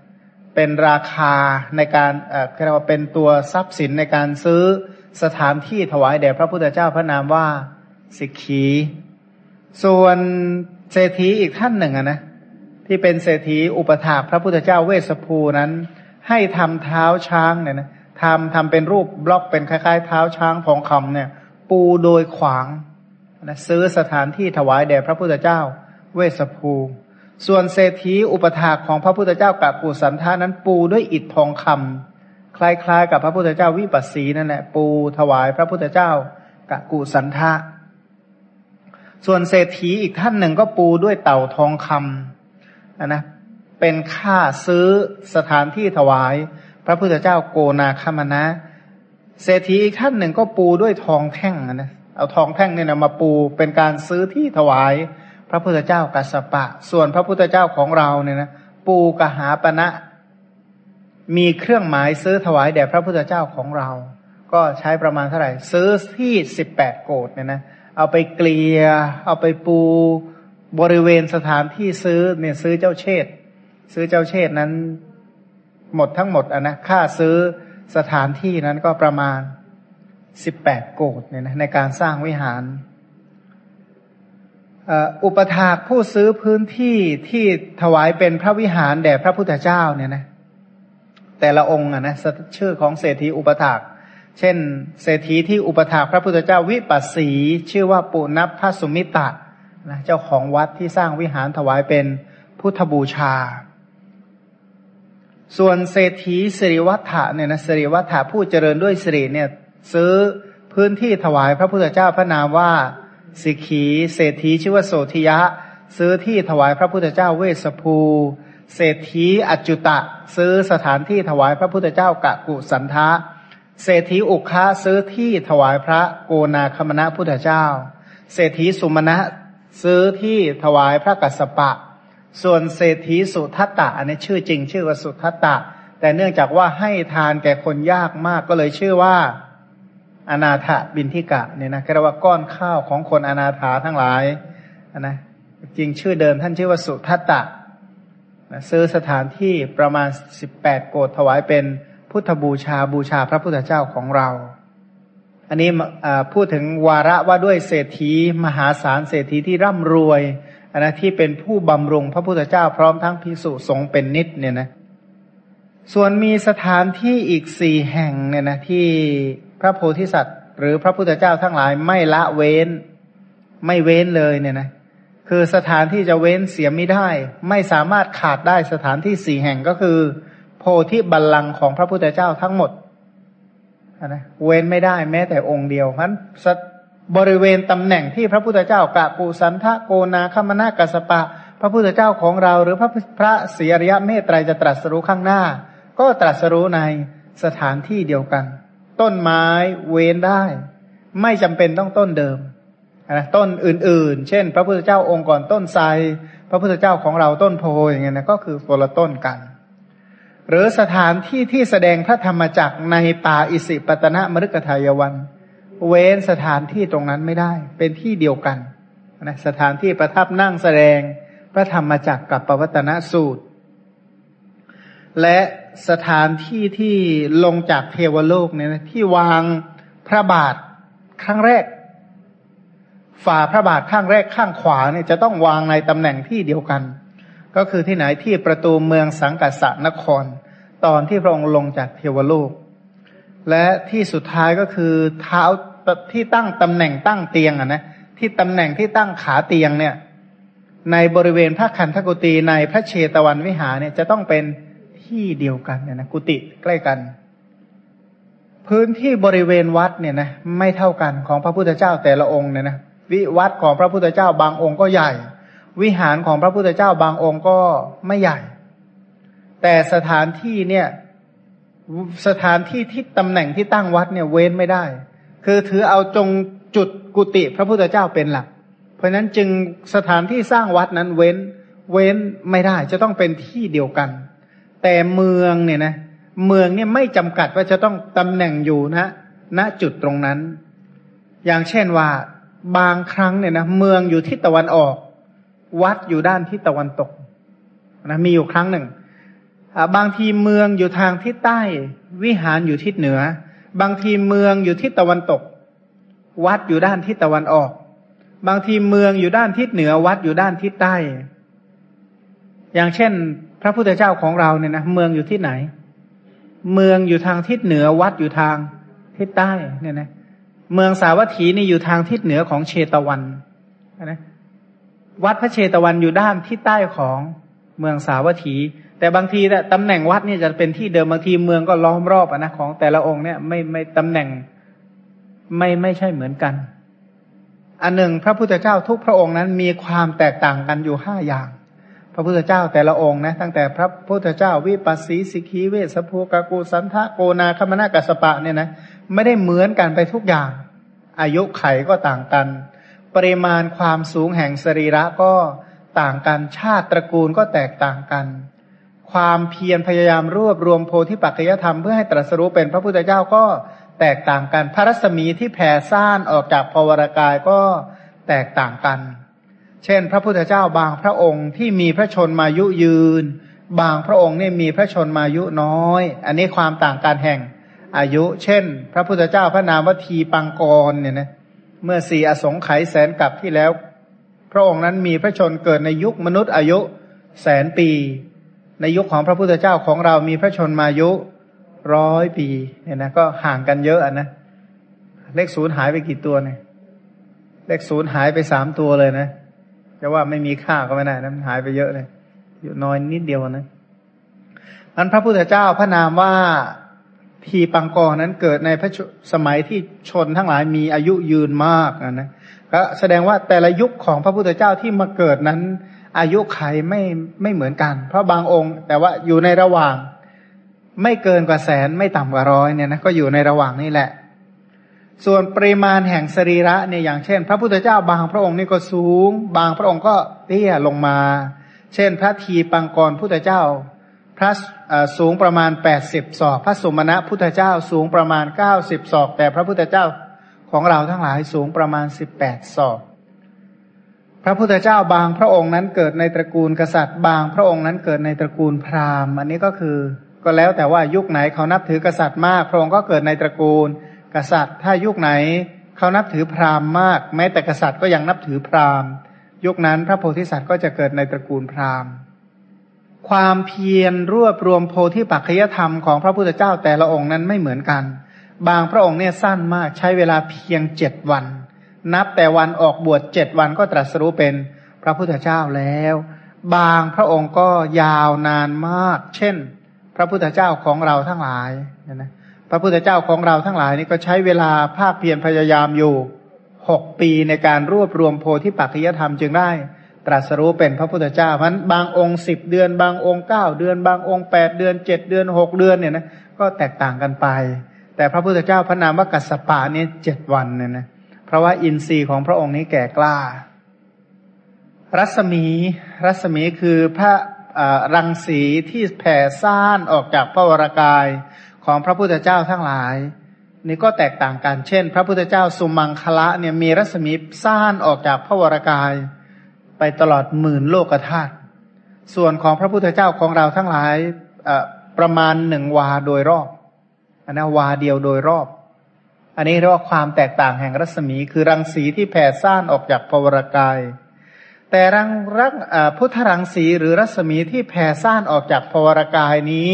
เป็นราคาในการเอ่อเรียกว่าเป็นตัวทรัพย์สินในการซื้อสถานที่ถวายแด่พระพุทธเจ้าพระนามว่าสิกขี ส่วนเศรษฐีอีกท่านหนึ่งนะ ที่เป็นเศรษฐีอุปถากพระพุทธเจ้าเวสภูนั้น ให้ทำเท้าช้างเนี่ยนะทำทำเป็นรูปบล็อกเป็นคล้าย ๆ เท้าช้างทองคำเนี่ย ปูโดยขวางนะซื้อสถานที่ถวายแด่พระพุทธเจ้าเวสสภู ส่วนเศรษฐีอุปถากของพระพุทธเจ้ากะกุสันทานั้นปูด้วยอิฐทองคำคล้ายๆ กับพระพุทธเจ้าวิปัสสีนั่นแหละปูถวายพระพุทธเจ้ากะกุสันทะส่วนเศรษฐีอีกท่านหนึ่งก็ปูด้วยเต่าทองคำนะเป็นค่าซื้อสถานที่ถวาย พระพุทธเจ้าโกนาคมนะ เศรษฐีอีกท่านหนึ่งก็ปูด้วยทองแท่งนะเอาทองแท่งเนี่ยนะมาปูเป็นการซื้อที่ถวาย พระพุทธเจ้ากัสปะ ส่วนพระพุทธเจ้าของเราเนี่ยนะปูกหาปณะมีเครื่องหมายซื้อถวายแด่พระพุทธเจ้าของเรา ก็ใช้ประมาณเท่าไหร่ ซื้อที่สิบแปดโกดเนี่ยนะเอาไปเกลีย เอาไปปูบริเวณสถานที่ซื้อเนี่ยซื้อเจ้าเชษซื้อเจ้าเชษนั้น หมดทั้งหมดอะนะค่าซื้อสถานที่นั้นก็ประมาณสิบแปดโกดเนี่ยนะในการสร้างวิหาร อุปถากผู้ซื้อพื้นที่ที่ถวายเป็นพระวิหารแด่พระพุทธเจ้าเนี่ยนะแต่ละองค์อะนะชื่อของเศรษฐีอุปถากเช่น เศรษฐีที่อุปถากพระพุทธเจ้าวิปัสสี ชื่อว่าปุณพพสุมิตะนะเจ้าของวัดที่สร้างวิหารถวายเป็นพุทธบูชา ส่วนเศรษฐีสิริวัฒน์เนี่ยนะสิริวัฒน์ผู้เจริญด้วยสิริเนี่ย ซื้อพื้นที่ถวายพระพุทธเจ้าพระนามว่า สิขีเศรษฐีชื่อว่าโสธิยะ ซื้อที่ถวายพระพุทธเจ้าเวสภู เศรษฐีอจจุตะ ซื้อสถานที่ถวายพระพุทธเจ้ากะกุสันทะ เศรษฐีอุคะซื้อที่ถวายพระโกนาคมณะพุทธเจ้า เศรษฐีสุมาณะซื้อที่ถวายพระกัสสปะ ส่วนเศรษฐีสุทัตตะ อันนี้ชื่อจริงชื่อว่าสุทัตตะ แต่เนื่องจากว่าให้ทานแก่คนยากมากก็เลยชื่อว่า อนาถบินทิกะเนี่ยนะเรียกว่าก้อนข้าวของคนอนาถาทั้งหลายนะจริงชื่อเดิมท่านชื่อว่าสุทัตตะนะซื้อสถานที่ประมาณสิบแปดโกดถวายเป็นพุทธบูชาบูชาพระพุทธเจ้าของเรา อันนี้พูดถึงวาระว่าด้วยเศรษฐีมหาศาลเศรษฐีที่ร่ำรวยอันนะที่เป็นผู้บำรุงพระพุทธเจ้าพร้อมทั้งพิสุสงเป็นนิดเนี่ยนะส่วนมีสถานที่อีกสี่แห่งเนี่ยนะที่ พระโพธิสัตว์ หรือพระพุทธเจ้าทั้งหลายไม่ละเว้น ไม่เว้นเลยเนี่ยนะคือสถานที่จะเว้นเสียไม่ได้ ไม่สามารถขาดได้สถานที่สี่แห่งก็คือ โพธิบัลลังก์ของพระพุทธเจ้าทั้งหมดนะเว้นไม่ได้แม้แต่องค์เดียวเพราะบริเวณตำแหน่งที่พระพุทธเจ้ากะปูสันทะโกนาคมนากัสปะ พระพุทธเจ้าของเรา หรือพระพระศรีอริยเมตไตรจะตรัสรู้ข้างหน้า ก็ตรัสรู้ในสถานที่เดียวกัน ต้นไม้เว้นได้ ไม่จำเป็นต้องต้นเดิมนะต้นอื่นๆ เช่น พระพุทธเจ้าองค์ก่อนต้นไทรพระพุทธเจ้าของเราต้นโพอย่างเงี้ยนะก็คือคนละต้นกัน หรือสถานที่ที่แสดงพระธรรมจักในป่าอิสิปตนะมฤคทายวัน เว้นสถานที่ตรงนั้นไม่ได้ เป็นที่เดียวกันนะสถานที่ประทับนั่งแสดงพระธรรมจักกับปวัตนสูตร และ สถานที่ที่ลงจากเทวโลกเนี่ยนะที่วางพระบาทครั้งแรก ฝ่าพระบาทข้างแรกข้างขวาเนี่ยจะต้องวางในตำแหน่งที่เดียวกัน ก็คือที่ไหนที่ประตูเมืองสังกัสนคร ตอนที่พระองค์ลงจากเทวโลก และที่สุดท้ายก็คือเท้าที่ตั้งตำแหน่งตั้งเตียงอะนะที่ตำแหน่งที่ตั้งขาเตียงเนี่ย ในบริเวณพระคันธกุตีในพระเชตวันวิหารเนี่ยจะต้องเป็น ที่เดียวกันเนี่ยนะกุฏิใกล้กัน พื้นที่บริเวณวัดเนี่ยนะไม่เท่ากันของพระพุทธเจ้าแต่ละองค์เนี่ยนะวิวัดของพระพุทธเจ้าบางองค์ก็ใหญ่ วิหารของพระพุทธเจ้าบางองค์ก็ไม่ใหญ่ แต่สถานที่เนี่ยสถานที่ที่ตำแหน่งที่ตั้งวัดเนี่ยเว้นไม่ได้ คือถือเอาจงจุดกุฏิพระพุทธเจ้าเป็นหลัก เพราะฉะนั้นจึงสถานที่สร้างวัดนั้นเว้นเว้นไม่ได้จะต้องเป็นที่เดียวกัน แต่เมืองเนี่ยนะเมืองเนี่ยไม่จำกัดว่าจะต้องตำแหน่งอยู่นะณจุดตรงนั้น อย่างเช่นว่าบางครั้งเนี่ยนะเมืองอยู่ทิศตะวันออก วัดอยู่ด้านทิศตะวันตกนะมีอยู่ครั้งหนึ่งบางทีเมืองอยู่ทางทิศใต้ วิหารอยู่ทิศเหนือ บางทีเมืองอยู่ทิศตะวันตก วัดอยู่ด้านทิศตะวันออก บางทีเมืองอยู่ด้านทิศเหนือ วัดอยู่ด้านทิศใต้ อย่างเช่น พระพุทธเจ้าของเราเนี่ยนะเมืองอยู่ที่ไหน เมืองอยู่ทางทิศเหนือวัดอยู่ทางทิศใต้เนี่ยนะเมืองสาวัตถีนี่อยู่ทางทิศเหนือของเชตวันนะวัดพระเชตวันอยู่ด้านทิศใต้ของเมืองสาวัตถี แต่บางทีตำแหน่งวัดเนี่ยจะเป็นที่เดิมบางทีเมืองก็ล้อมรอบนะของแต่ละองค์เนี่ยไม่ไม่ตำแหน่งไม่ไม่ใช่เหมือนกัน อันหนึ่งพระพุทธเจ้าทุกพระองค์นั้นมีความแตกต่างกันอยู่ห้าอย่าง ระพุทธเจ้าแต่ละองค์นะตั้งแต่พระพุทธเจ้าวิปัสสีสิกีเวสภูกากูสันทะโกนาคมนากัสปะเนี่ยนะไม่ได้เหมือนกันไปทุกอย่าง อายุไขก็ต่างกัน ปริมาณความสูงแห่งสรีระก็ต่างกันชาติตระกูลก็แตกต่างกัน ความเพียรพยายามรวบรวมโพธิปัจจยธรรมเพื่อให้ตรัสรู้เป็นพระพุทธเจ้าก็แตกต่างกันพระรัศมีที่แผ่ซ่านออกจากภวรกายก็แตกต่างกัน เช่น พระพุทธเจ้าบางพระองค์ที่มีพระชนมายุยืน บางพระองค์เนี่ยมีพระชนมายุน้อย อันนี้ความต่างกันแห่งอายุ เช่น พระพุทธเจ้าพระนามวทีปังกรเนี่ยนะเมื่อสี่อสงไขยแสนกับที่แล้ว พระองค์นั้นมีพระชนเกิดในยุคมนุษย์อายุแสนปี ในยุคของพระพุทธเจ้าของเรามีพระชนมายุร้อยปีเนี่ยนะก็ห่างกันเยอะนะเลขศูนย์หายไปกี่ตัวเนี่ยเลขศูนย์หายไปสามตัวเลยนะ จะว่าไม่มีค่าก็ไม่ได้นะมันหายไปเยอะเลยอยู่น้อยนิดเดียวนะอันพระพุทธเจ้าพระนามว่าทีปังกรนั้นเกิดในพระสมัยที่ชนทั้งหลายมีอายุยืนมากนะก็แสดงว่าแต่ละยุคของพระพุทธเจ้าที่มาเกิดนั้น อายุไขไม่ไม่เหมือนกัน เพราะบางองค์ แต่ว่าอยู่ในระหว่าง ไม่เกินกว่าแสนไม่ต่ำกว่าร้อยเนี่ยนะก็อยู่ในระหว่างนี้แหละ ส่วนปริมาณแห่งสรีระเนี่ยอย่างเช่น พระพุทธเจ้าบางพระองค์นี่ก็สูง บางพระองค์ก็เตี้ยลงมา เช่น พระทีปังกรพุทธเจ้า พระสูงประมาณแปดสิบศอก พระสมณะพุทธเจ้าสูงประมาณเก้าสิบศอก แต่พระพุทธเจ้าของเราทั้งหลายสูงประมาณสิบแปดศอกพระพุทธเจ้าบางพระองค์นั้นเกิดในตระกูลกษัตริย์ บางพระองค์นั้นเกิดในตระกูลพราหมณ์ อันนี้ก็คือก็แล้วแต่ว่ายุคไหนเขานับถือกษัตริย์มาก พระองค์ก็เกิดในตระกูล กษัตริย์ ถ้ายุคไหนเขานับถือพราหมณ์มาก แม้แต่กษัตริย์ก็ยังนับถือพราหมณ์ ยุคนั้นพระโพธิสัตว์ก็จะเกิดในตระกูลพราหมณ์ ความเพียรรวบรวมโพธิปัจจยธรรมของพระพุทธเจ้าแต่ละองค์นั้นไม่เหมือนกัน บางพระองค์เนี่ยสั้นมากใช้เวลาเพียงเจ็ดวัน นับแต่วันออกบวชเจ็ดวันก็ตรัสรู้เป็นพระพุทธเจ้าแล้ว บางพระองค์ก็ยาวนานมาก เช่น พระพุทธเจ้าของเราทั้งหลายนะ พระพุทธเจ้าของเราทั้งหลายนี่ก็ใช้เวลาภาคเพียรพยายามอยู่หกปีในการรวบรวมโพธิปัจจยธรรมจึงได้ ตรัสรู้เป็นพระพุทธเจ้าเพราะบางองค์สิบเดือน บางองค์เก้าเดือน บางองค์แปดเดือนเจ็ดเดือนหกเดือนเนี่ยนะก็แตกต่างกันไป แต่พระพุทธเจ้าพระนามว่ากัสสปะเนี่ยเจ็ดวันเนี่ยนะเพราะว่าอินทรีย์ของพระองค์นี้แก่กล้า รัศมีรัศมีคือพระรังสีที่แผ่ซ่านออกจากพระวรากาย ของพระพุทธเจ้าทั้งหลาย นี่ก็แตกต่างกัน เช่น พระพุทธเจ้าสุมังคละเนี่ยมีรัศมีซ่านออกจากพระวรากาย ไปตลอดหมื่นโลกธาตุส่วนของพระพุทธเจ้าของเราทั้งหลายประมาณหนึ่งวาโดยรอบอันนั้นวาเดียวโดยรอบ อันนี้เรียกว่าความแตกต่างแห่งรัศมีคือรังสีที่แผ่ซ่านออกจากภวรกาย แต่รังรักพุทธรังสีหรือรัศมีที่แผ่ซ่านออกจากภวรกายนี้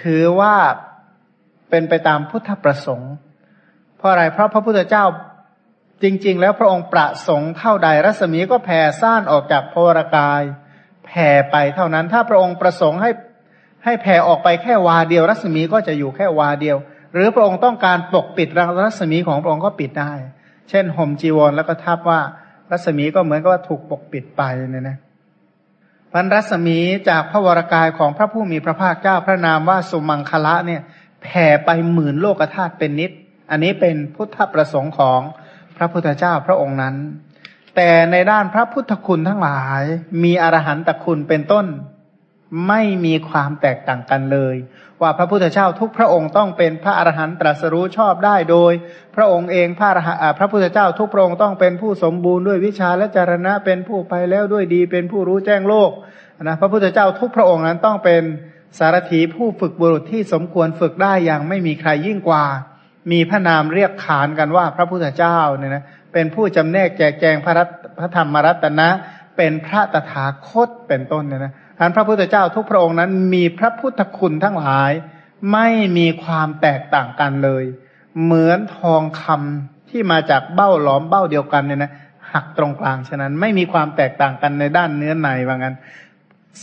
ถือว่า เป็นไปตามพุทธประสงค์ เพราะอะไรเพราะพระพุทธเจ้าจริง ๆ แล้วพระองค์ประสงค์เท่าใดรัศมีก็แผ่ซ่านออกจากพวรกายแผ่ไปเท่านั้น ถ้าพระองค์ประสงค์ให้ให้แผ่ออกไปแค่วาเดียว รัศมีก็จะอยู่แค่วาเดียว หรือพระองค์ต้องการปกปิดรัศมีของพระองค์ก็ปิดได้ เช่นห่มจีวรแล้วก็ทับว่ารัศมีก็เหมือนกับว่าถูกปกปิดไปเนี่ยนะพันรัศมีจากพระวรากายของพระผู้มีพระภาคเจ้าพระนามว่าสุมังคละเนี่ย แผ่ไปหมื่นโลกธาตุเป็นนิด อันนี้เป็นพุทธประสงค์ของพระพุทธเจ้าพระองค์นั้น แต่ในด้านพระพุทธคุณทั้งหลาย มีอรหันตคุณเป็นต้น ไม่มีความแตกต่างกันเลย ว่าพระพุทธเจ้าทุกพระองค์ต้องเป็นพระอรหันตรัสรู้ชอบได้โดย พระองค์เองพระพระพุทธเจ้าทุกพระองค์ต้องเป็นผู้สมบูรณ์ด้วยวิชาและจารณะเป็นผู้ไปแล้วด้วยดี เป็นผู้รู้แจ้งโลกนะพระพุทธเจ้าทุกพระองค์นั้นต้องเป็น สารถีผู้ฝึกบุรุษที่สมควรฝึกได้อย่างไม่มีใครยิ่งกว่า มีพระนามเรียกขานกันว่าพระพุทธเจ้าเนี่ยนะเป็นผู้จำแนกแจกแจงพระพระธรรมรัตนะ เป็นพระตถาคตเป็นต้นเนี่ยนะท่านพระพุทธเจ้าทุกพระองค์นั้นมีพระพุทธคุณทั้งหลาย ไม่มีความแตกต่างกันเลย เหมือนทองคำที่มาจากเบ้าหลอมเบ้าเดียวกันเนี่ยนะหักตรงกลางฉะนั้นไม่มีความแตกต่างกันในด้านเนื้อในว่างั้น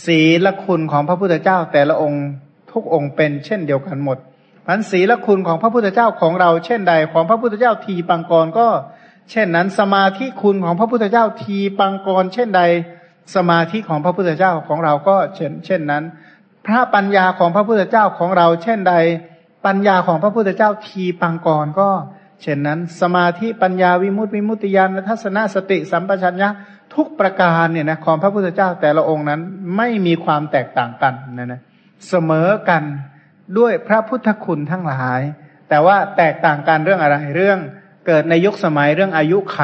ศีลคุณของพระพุทธเจ้าแต่ละองค์ทุกองค์เป็นเช่นเดียวกันหมดพันศีลคุณของพระพุทธเจ้าของเราเช่นใด ของพระพุทธเจ้าทีปังกรก็ เช่นนั้น สมาธิคุณของพระพุทธเจ้าทีปังกร เช่นใด สมาธิของพระพุทธเจ้าของเราก็เช่น เช่นนั้น พระปัญญาของพระพุทธเจ้าของเรา เช่นใด ปัญญาของพระพุทธเจ้าทีปังกรก็ เช่นนั้น สมาธิปัญญาวิมุตติวิมุตติญาณทัศนสติสัมปชัญญะ ทุกประการเนี่ยนะของพระพุทธเจ้าแต่ละองค์นั้นไม่มีความแตกต่างกันนะนะเสมอกันด้วยพระพุทธคุณทั้งหลาย แต่ว่าแตกต่างกันเรื่องอะไรเรื่องเกิดในยุคสมัยเรื่องอายุไข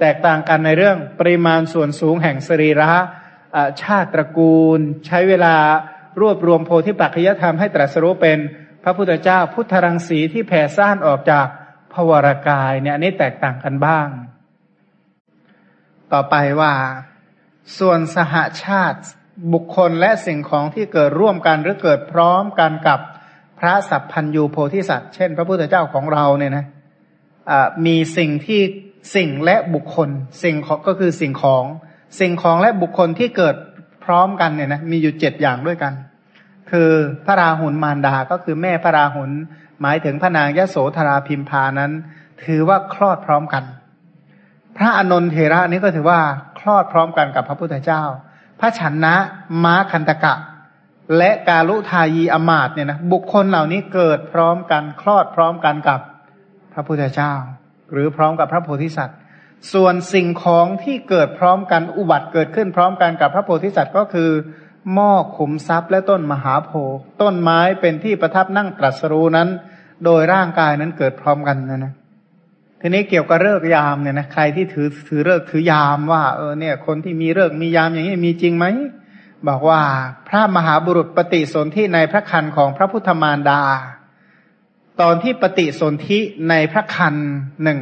แตกต่างกันในเรื่องปริมาณส่วนสูงแห่งสรีระชาติตระกูล ใช้เวลารวบรวมโพธิปัจจยธรรมให้ตรัสรู้เป็นพระพุทธเจ้าพุทธรังสีที่แผ่ซ่านออกจากภวรกายเนี่ยอันนี้แตกต่างกันบ้าง ต่อไปว่า ส่วนสหาชาติบุคคลและสิ่งของที่เกิดร่วมกันหรือเกิดพร้อมกันกับพระสัพพัญยูโพธิสัตว์ เช่น พระพุทธเจ้าของเราเนี่ยนะมีสิ่งที่สิ่งและบุคคล สิ่งของก็คือสิ่งของ สิ่งของและบุคคลที่เกิดพร้อมกันเนี่ยนะมีอยู่เจ็ดอย่างด้วยกัน คือพระราหุลมารดาก็คือแม่พระราหุลหมายถึงพระนางยโสธราพิมพานั้น ถือว่าคลอดพร้อมกัน พระอนนทเทระนี้ก็ถือว่าคลอดพร้อมกันกับพระพุทธเจ้า พระฉันนะม้าคันตกะ และกาลุทายีอมาตเนี่ยนะบุคคลเหล่านี้เกิดพร้อมกันคลอดพร้อมกันกับพระพุทธเจ้า หรือพร้อมกับพระโพธิสัตว์ ส่วนสิ่งของที่เกิดพร้อมกันอุบัติเกิดขึ้นพร้อมกันกับพระโพธิสัตว์ก็คือหม้อขุมทรัพย์และต้นมหาโพธิ์ต้นไม้เป็นที่ประทับนั่งตรัสรู้นั้น โดยร่างกายนั้นเกิดพร้อมกันนะนะ ทีนี้เกี่ยวกับเลิกยามเนี่ยนะใครที่ถือถือเลิกถือยามว่าเออเนี่ย คนที่มีเลิกมียามอย่างนี้มีจริงไหมบอกว่าพระมหาบุรุษปฏิสนธิในพระคันของพระพุทธมารดา ตอนที่ปฏิสนธิในพระคันหนึ่ง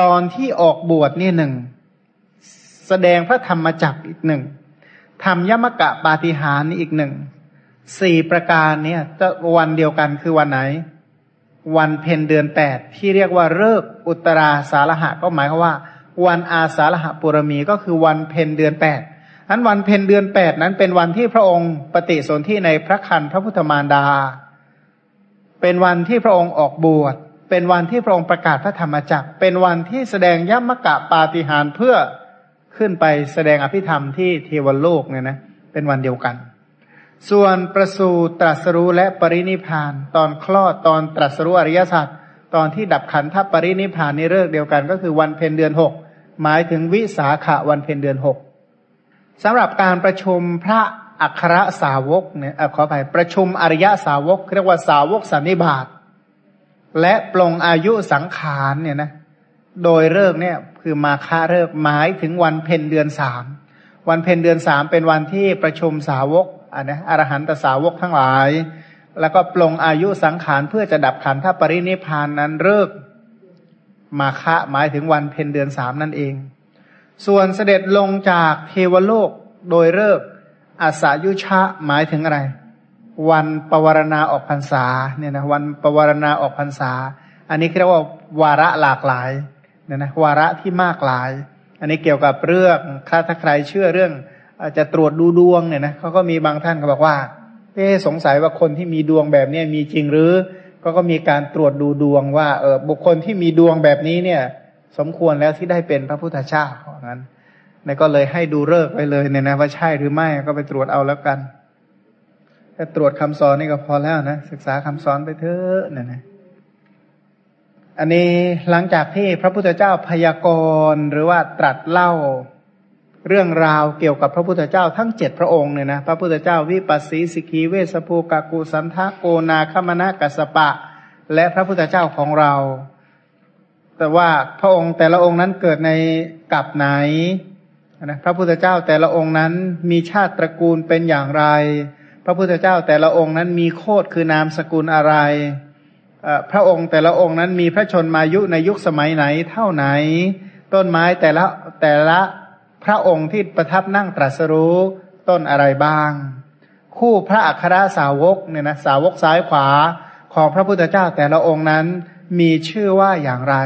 ตอนที่ออกบวชนี่หนึ่งแสดงพระธรรมจักอีกหนึ่งทำยมกะปาฏิหารนี่อีกหนึ่งสี่ประการเนี่ยจะวันเดียวกันคือวันไหน วันเพ็ญเดือนแปดที่เรียกว่าเลิกอุตราสาลหะก็หมายความว่า วันอาสาลหะปุรมีก็คือวันเพ็ญเดือนแปดนั้นวันเพ็ญเดือนแปดนั้นเป็นวันที่พระองค์ปฏิสนธิในพระคันพระพุทธมารดา เป็นวันที่พระองค์ออกบวช เป็นวันที่พระองค์ประกาศพระธรรมจักร เป็นวันที่แสดงยัมมกะปาฏิหารเพื่อขึ้นไปแสดงอภิธรรมที่เทวโลกเนี่ยนะ เป็นวันเดียวกัน ส่วนประสูตรตรัสรู้และปรินิพาน ตอนคลอดตอนตรัสรู้อริยสัจตอนที่ดับขันธปรินิพานในเรื่องเดียวกันก็คือวันเพ็ญเดือนหกหมายถึงวิสาขะวันเพ็ญเดือนหกสำหรับการประชุมพระอัครสาวกเนี่ยขออภัยประชุมอริยสาวกเรียกว่าสาวกสันนิบาตและปลงอายุสังขารเนี่ยนะโดยเลิกเนี่ยคือมาฆาเลิกหมายถึงวันเพ็ญเดือนสามวันเพ็ญเดือนสามเป็นวันที่ประชุมสาวก อันนะอรหันตสาวกทั้งหลาย แล้วก็ปลงอายุสังขารเพื่อจะดับขันธปรินิพานนั้นเลิกมาคะหมายถึงวันเพ็ญเดือนสามนั่นเอง ส่วนเสด็จลงจากเทวโลกโดยเลิกอาสายุชะหมายถึงอะไร วันปวารณาออกพรรษาเนี่ยนะวันปวารณาออกพรรษา อันนี้เรียกว่าวาระหลากหลายเนี่ยนะวาระที่มากหลาย อันนี้เกี่ยวกับเรื่องถ้าใครเชื่อเรื่อง จจะตรวจดูดวงเนี่ยนะเขาก็มีบางท่านก็บอกว่าเอ๊สงสัยว่าคนที่มีดวงแบบนี้มีจริงหรือ ก็ก็มีการตรวจดูดวงว่าเออบุคคลที่มีดวงแบบนี้เนี่ย สมควรแล้วที่ได้เป็นพระพุทธเจ้าของนั้นนี่ก็เลยให้ดูเลิกไปเลยเนี่ยนะว่าใช่หรือไม่ก็ไปตรวจเอาแล้วกันแค่ตรวจคำสอนนี่ก็พอแล้วนะศึกษาคำสอนไปเถอะเนี่ยนะอันนี้หลังจากที่พระพุทธเจ้าพยากรณ์หรือว่าตรัสเล่า เรื่องราวเกี่ยวกับพระพุทธเจ้าทั้งเจ็ดพระองค์เนี่ยนะพระพุทธเจ้าวิปัสสีสิกีเวสภูกากูสันทะโกนาคมณะกัสปะ และพระพุทธเจ้าของเรา แต่ว่าพระองค์แต่ละองค์นั้นเกิดในกับไหนนะพระพุทธเจ้าแต่ละองค์นั้นมีชาติตระกูลเป็นอย่างไร พระพุทธเจ้าแต่ละองค์นั้นมีโคดคือนามสกุลอะไร พระองค์แต่ละองค์นั้นมีพระชนมายุในยุคสมัยไหนเท่าไหน ต้นไม้แต่ละแต่ละ พระองค์ที่ประทับนั่งตรัสรู้ต้นอะไรบ้าง คู่พระอัครสาวกเนี่ยนะสาวกซ้ายขวาของพระพุทธเจ้าแต่ละองค์นั้นมีชื่อว่าอย่างไร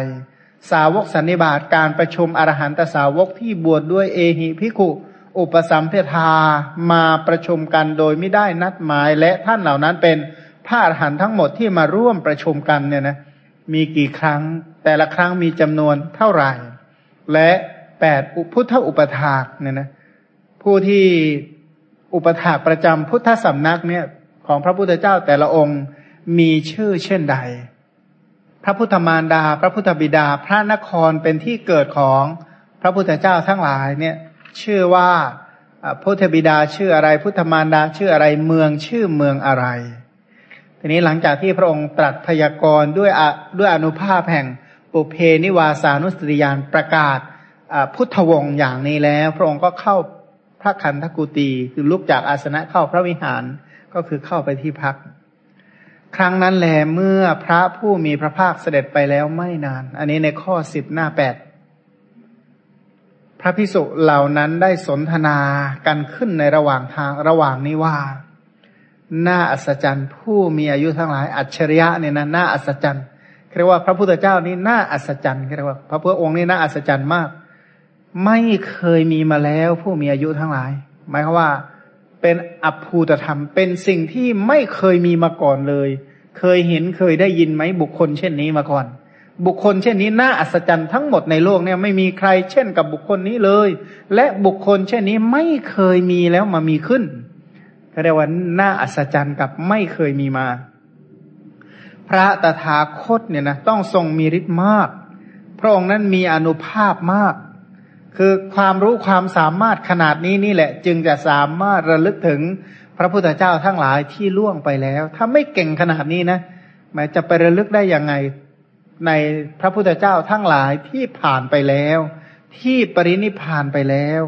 สาวกสันนิบาตการประชุมอรหันตสาวกที่บวชดด้วยเอหิพิขุอุปสัมเพทามาประชุมกันโดยไม่ได้นัดหมาย และท่านเหล่านั้นเป็นพระอรหันต์ทั้งหมดที่มาร่วมประชุมกันเนี่ยนะมีกี่ครั้งแต่ละครั้งมีจำนวนเท่าไหร่ และ แปดพุทธอุปถากเนี่ยนะผู้ที่อุปถากประจำพุทธสำนักเนี่ยของพระพุทธเจ้าแต่ละองค์มีชื่อเช่นใด พระพุทธมารดา พระพุทธบิดา พระนครเป็นที่เกิดของพระพุทธเจ้าทั้งหลายเนี่ยชื่อว่าพุทธบิดาชื่ออะไร พุทธมารดาชื่ออะไรเมืองชื่อเมืองอะไร ทีนี้หลังจากที่พระองค์ตรัสพยากรณ์ด้วยด้วยอนุภาพแห่งปุเพนิวาสานุสติยานประกาศ พุทธวงศ์อย่างนี้แล้ว พระองค์ก็เข้าพระคันธกุตีคือลุกจากอาสนะเข้าพระวิหารก็คือเข้าไปที่พัก ครั้งนั้นแลเมื่อพระผู้มีพระภาคเสด็จไปแล้วไม่นาน อันนี้ในข้อสิบหน้าแปดพระพิสุเหล่านั้นได้สนทนากันขึ้นในระหว่างทางระหว่างนี้ว่าน่าอัศจรรย์ผู้มีอายุทั้งหลายอัจฉริยะเนี่ยนะน่าอัศจรรย์เรียกว่าพระพุทธเจ้านี่น่าอัศจรรย์เรียกว่า พระพุทธองค์นี่น่าอัศจรรย์มาก ไม่เคยมีมาแล้วผู้มีอายุทั้งหลาย หมายความว่า เป็นอภูตธรรม เป็นสิ่งที่ไม่เคยมีมาก่อนเลย เคยเห็นเคยได้ยินไหมบุคคลเช่นนี้มาก่อน บุคคลเช่นนี้น่าอัศจรรย์ทั้งหมดในโลกเนี่ยไม่มีใครเช่นกับบุคคลนี้เลย และบุคคลเช่นนี้ไม่เคยมีแล้วมามีขึ้นก็เรียกว่าน่าอัศจรรย์กับไม่เคยมีมา พระตถาคตเนี่ยนะต้องทรงมีฤทธิ์มาก พระองค์นั้นมีอนุภาพมาก คือความรู้ความสามารถขนาดนี้นี่แหละ จึงจะสามารถระลึกถึงพระพุทธเจ้าทั้งหลายที่ล่วงไปแล้ว ถ้าไม่เก่งขนาดนี้นะแม้จะไประลึกได้ยังไงในพระพุทธเจ้าทั้งหลายที่ผ่านไปแล้ว ที่ปรินิพานไปแล้ว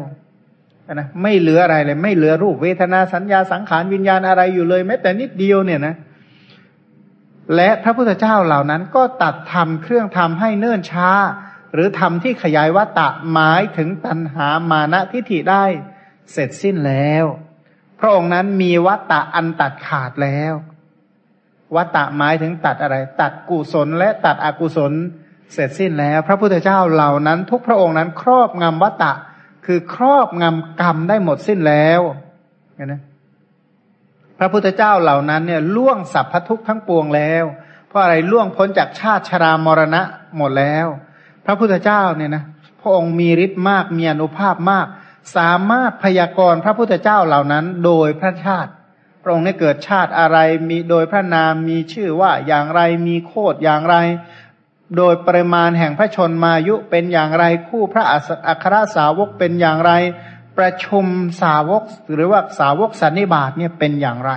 นะไม่เหลืออะไรเลย ไม่เหลือรูปเวทนาสัญญาสังขารวิญญาณอะไรอยู่เลยแม้แต่นิดเดียวเนี่ยนะ และพระพุทธเจ้าเหล่านั้นก็ตัดทำเครื่องทำให้เนิ่นช้า หรือทำที่ขยายวัตตะหมายถึงตัณหามานะทิฏฐิได้ เสร็จสิ้นแล้ว พระองค์นั้นมีวัตตะอันตัดขาดแล้ววัตตะหมายถึงตัดอะไร ตัดกุศลและตัดอกุศลเสร็จสิ้นแล้ว พระพุทธเจ้าเหล่านั้น ทุกพระองค์นั้นครอบงำวัตตะ คือครอบงำกรรมได้หมดสิ้นแล้วนะพระพุทธเจ้าเหล่านั้นเนี่ยล่วงสัพพทุกทั้งปวงแล้ว เพราะอะไรล่วงพ้นจากชาติชรามรณะหมดแล้ว พระพุทธเจ้าเนี่ยนะพระองค์มีฤทธิ์มากมีอนุภาพมาก สามารถพยากรณ์พระพุทธเจ้าเหล่านั้น โดยพระชาติ พระองค์ได้เกิดชาติอะไรมีโดยพระนามมีชื่อว่าอย่างไรมีโคดอย่างไร โดยปริมาณแห่งพระชนมายุเป็นอย่างไรคู่พระอัครสาวกเป็นอย่างไร ประชุมสาวกหรือว่าสาวกสันนิบาตเนี่ยเป็นอย่างไร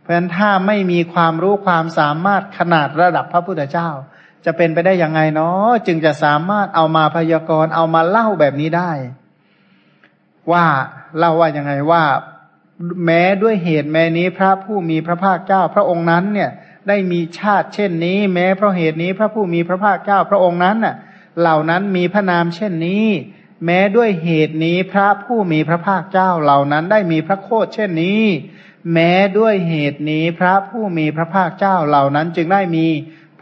เพราะฉะนั้นถ้าไม่มีความรู้ความสามารถขนาดระดับพระพุทธเจ้า จะเป็นไปได้ยังไงเนาะจึงจะสามารถเอามาพยากรณ์เอามาเล่าแบบนี้ได้ ว่าเล่าว่ายังไงว่า แม้ด้วยเหตุแม้นี้พระผู้มีพระภาคเจ้า พระองค์นั้นเนี่ย ได้มีชาติเช่นนี้ แม้เพราะเหตุนี้พระผู้มีพระภาคเจ้าพระองค์นั้นน่ะ เหล่านั้นมีพระนามเช่นนี้ แม้ด้วยเหตุนี้พระผู้มีพระภาคเจ้าเหล่านั้นได้มีพระโคดเช่นนี้ แม้ด้วยเหตุนี้พระผู้มีพระภาคเจ้าเหล่านั้นจึงได้มี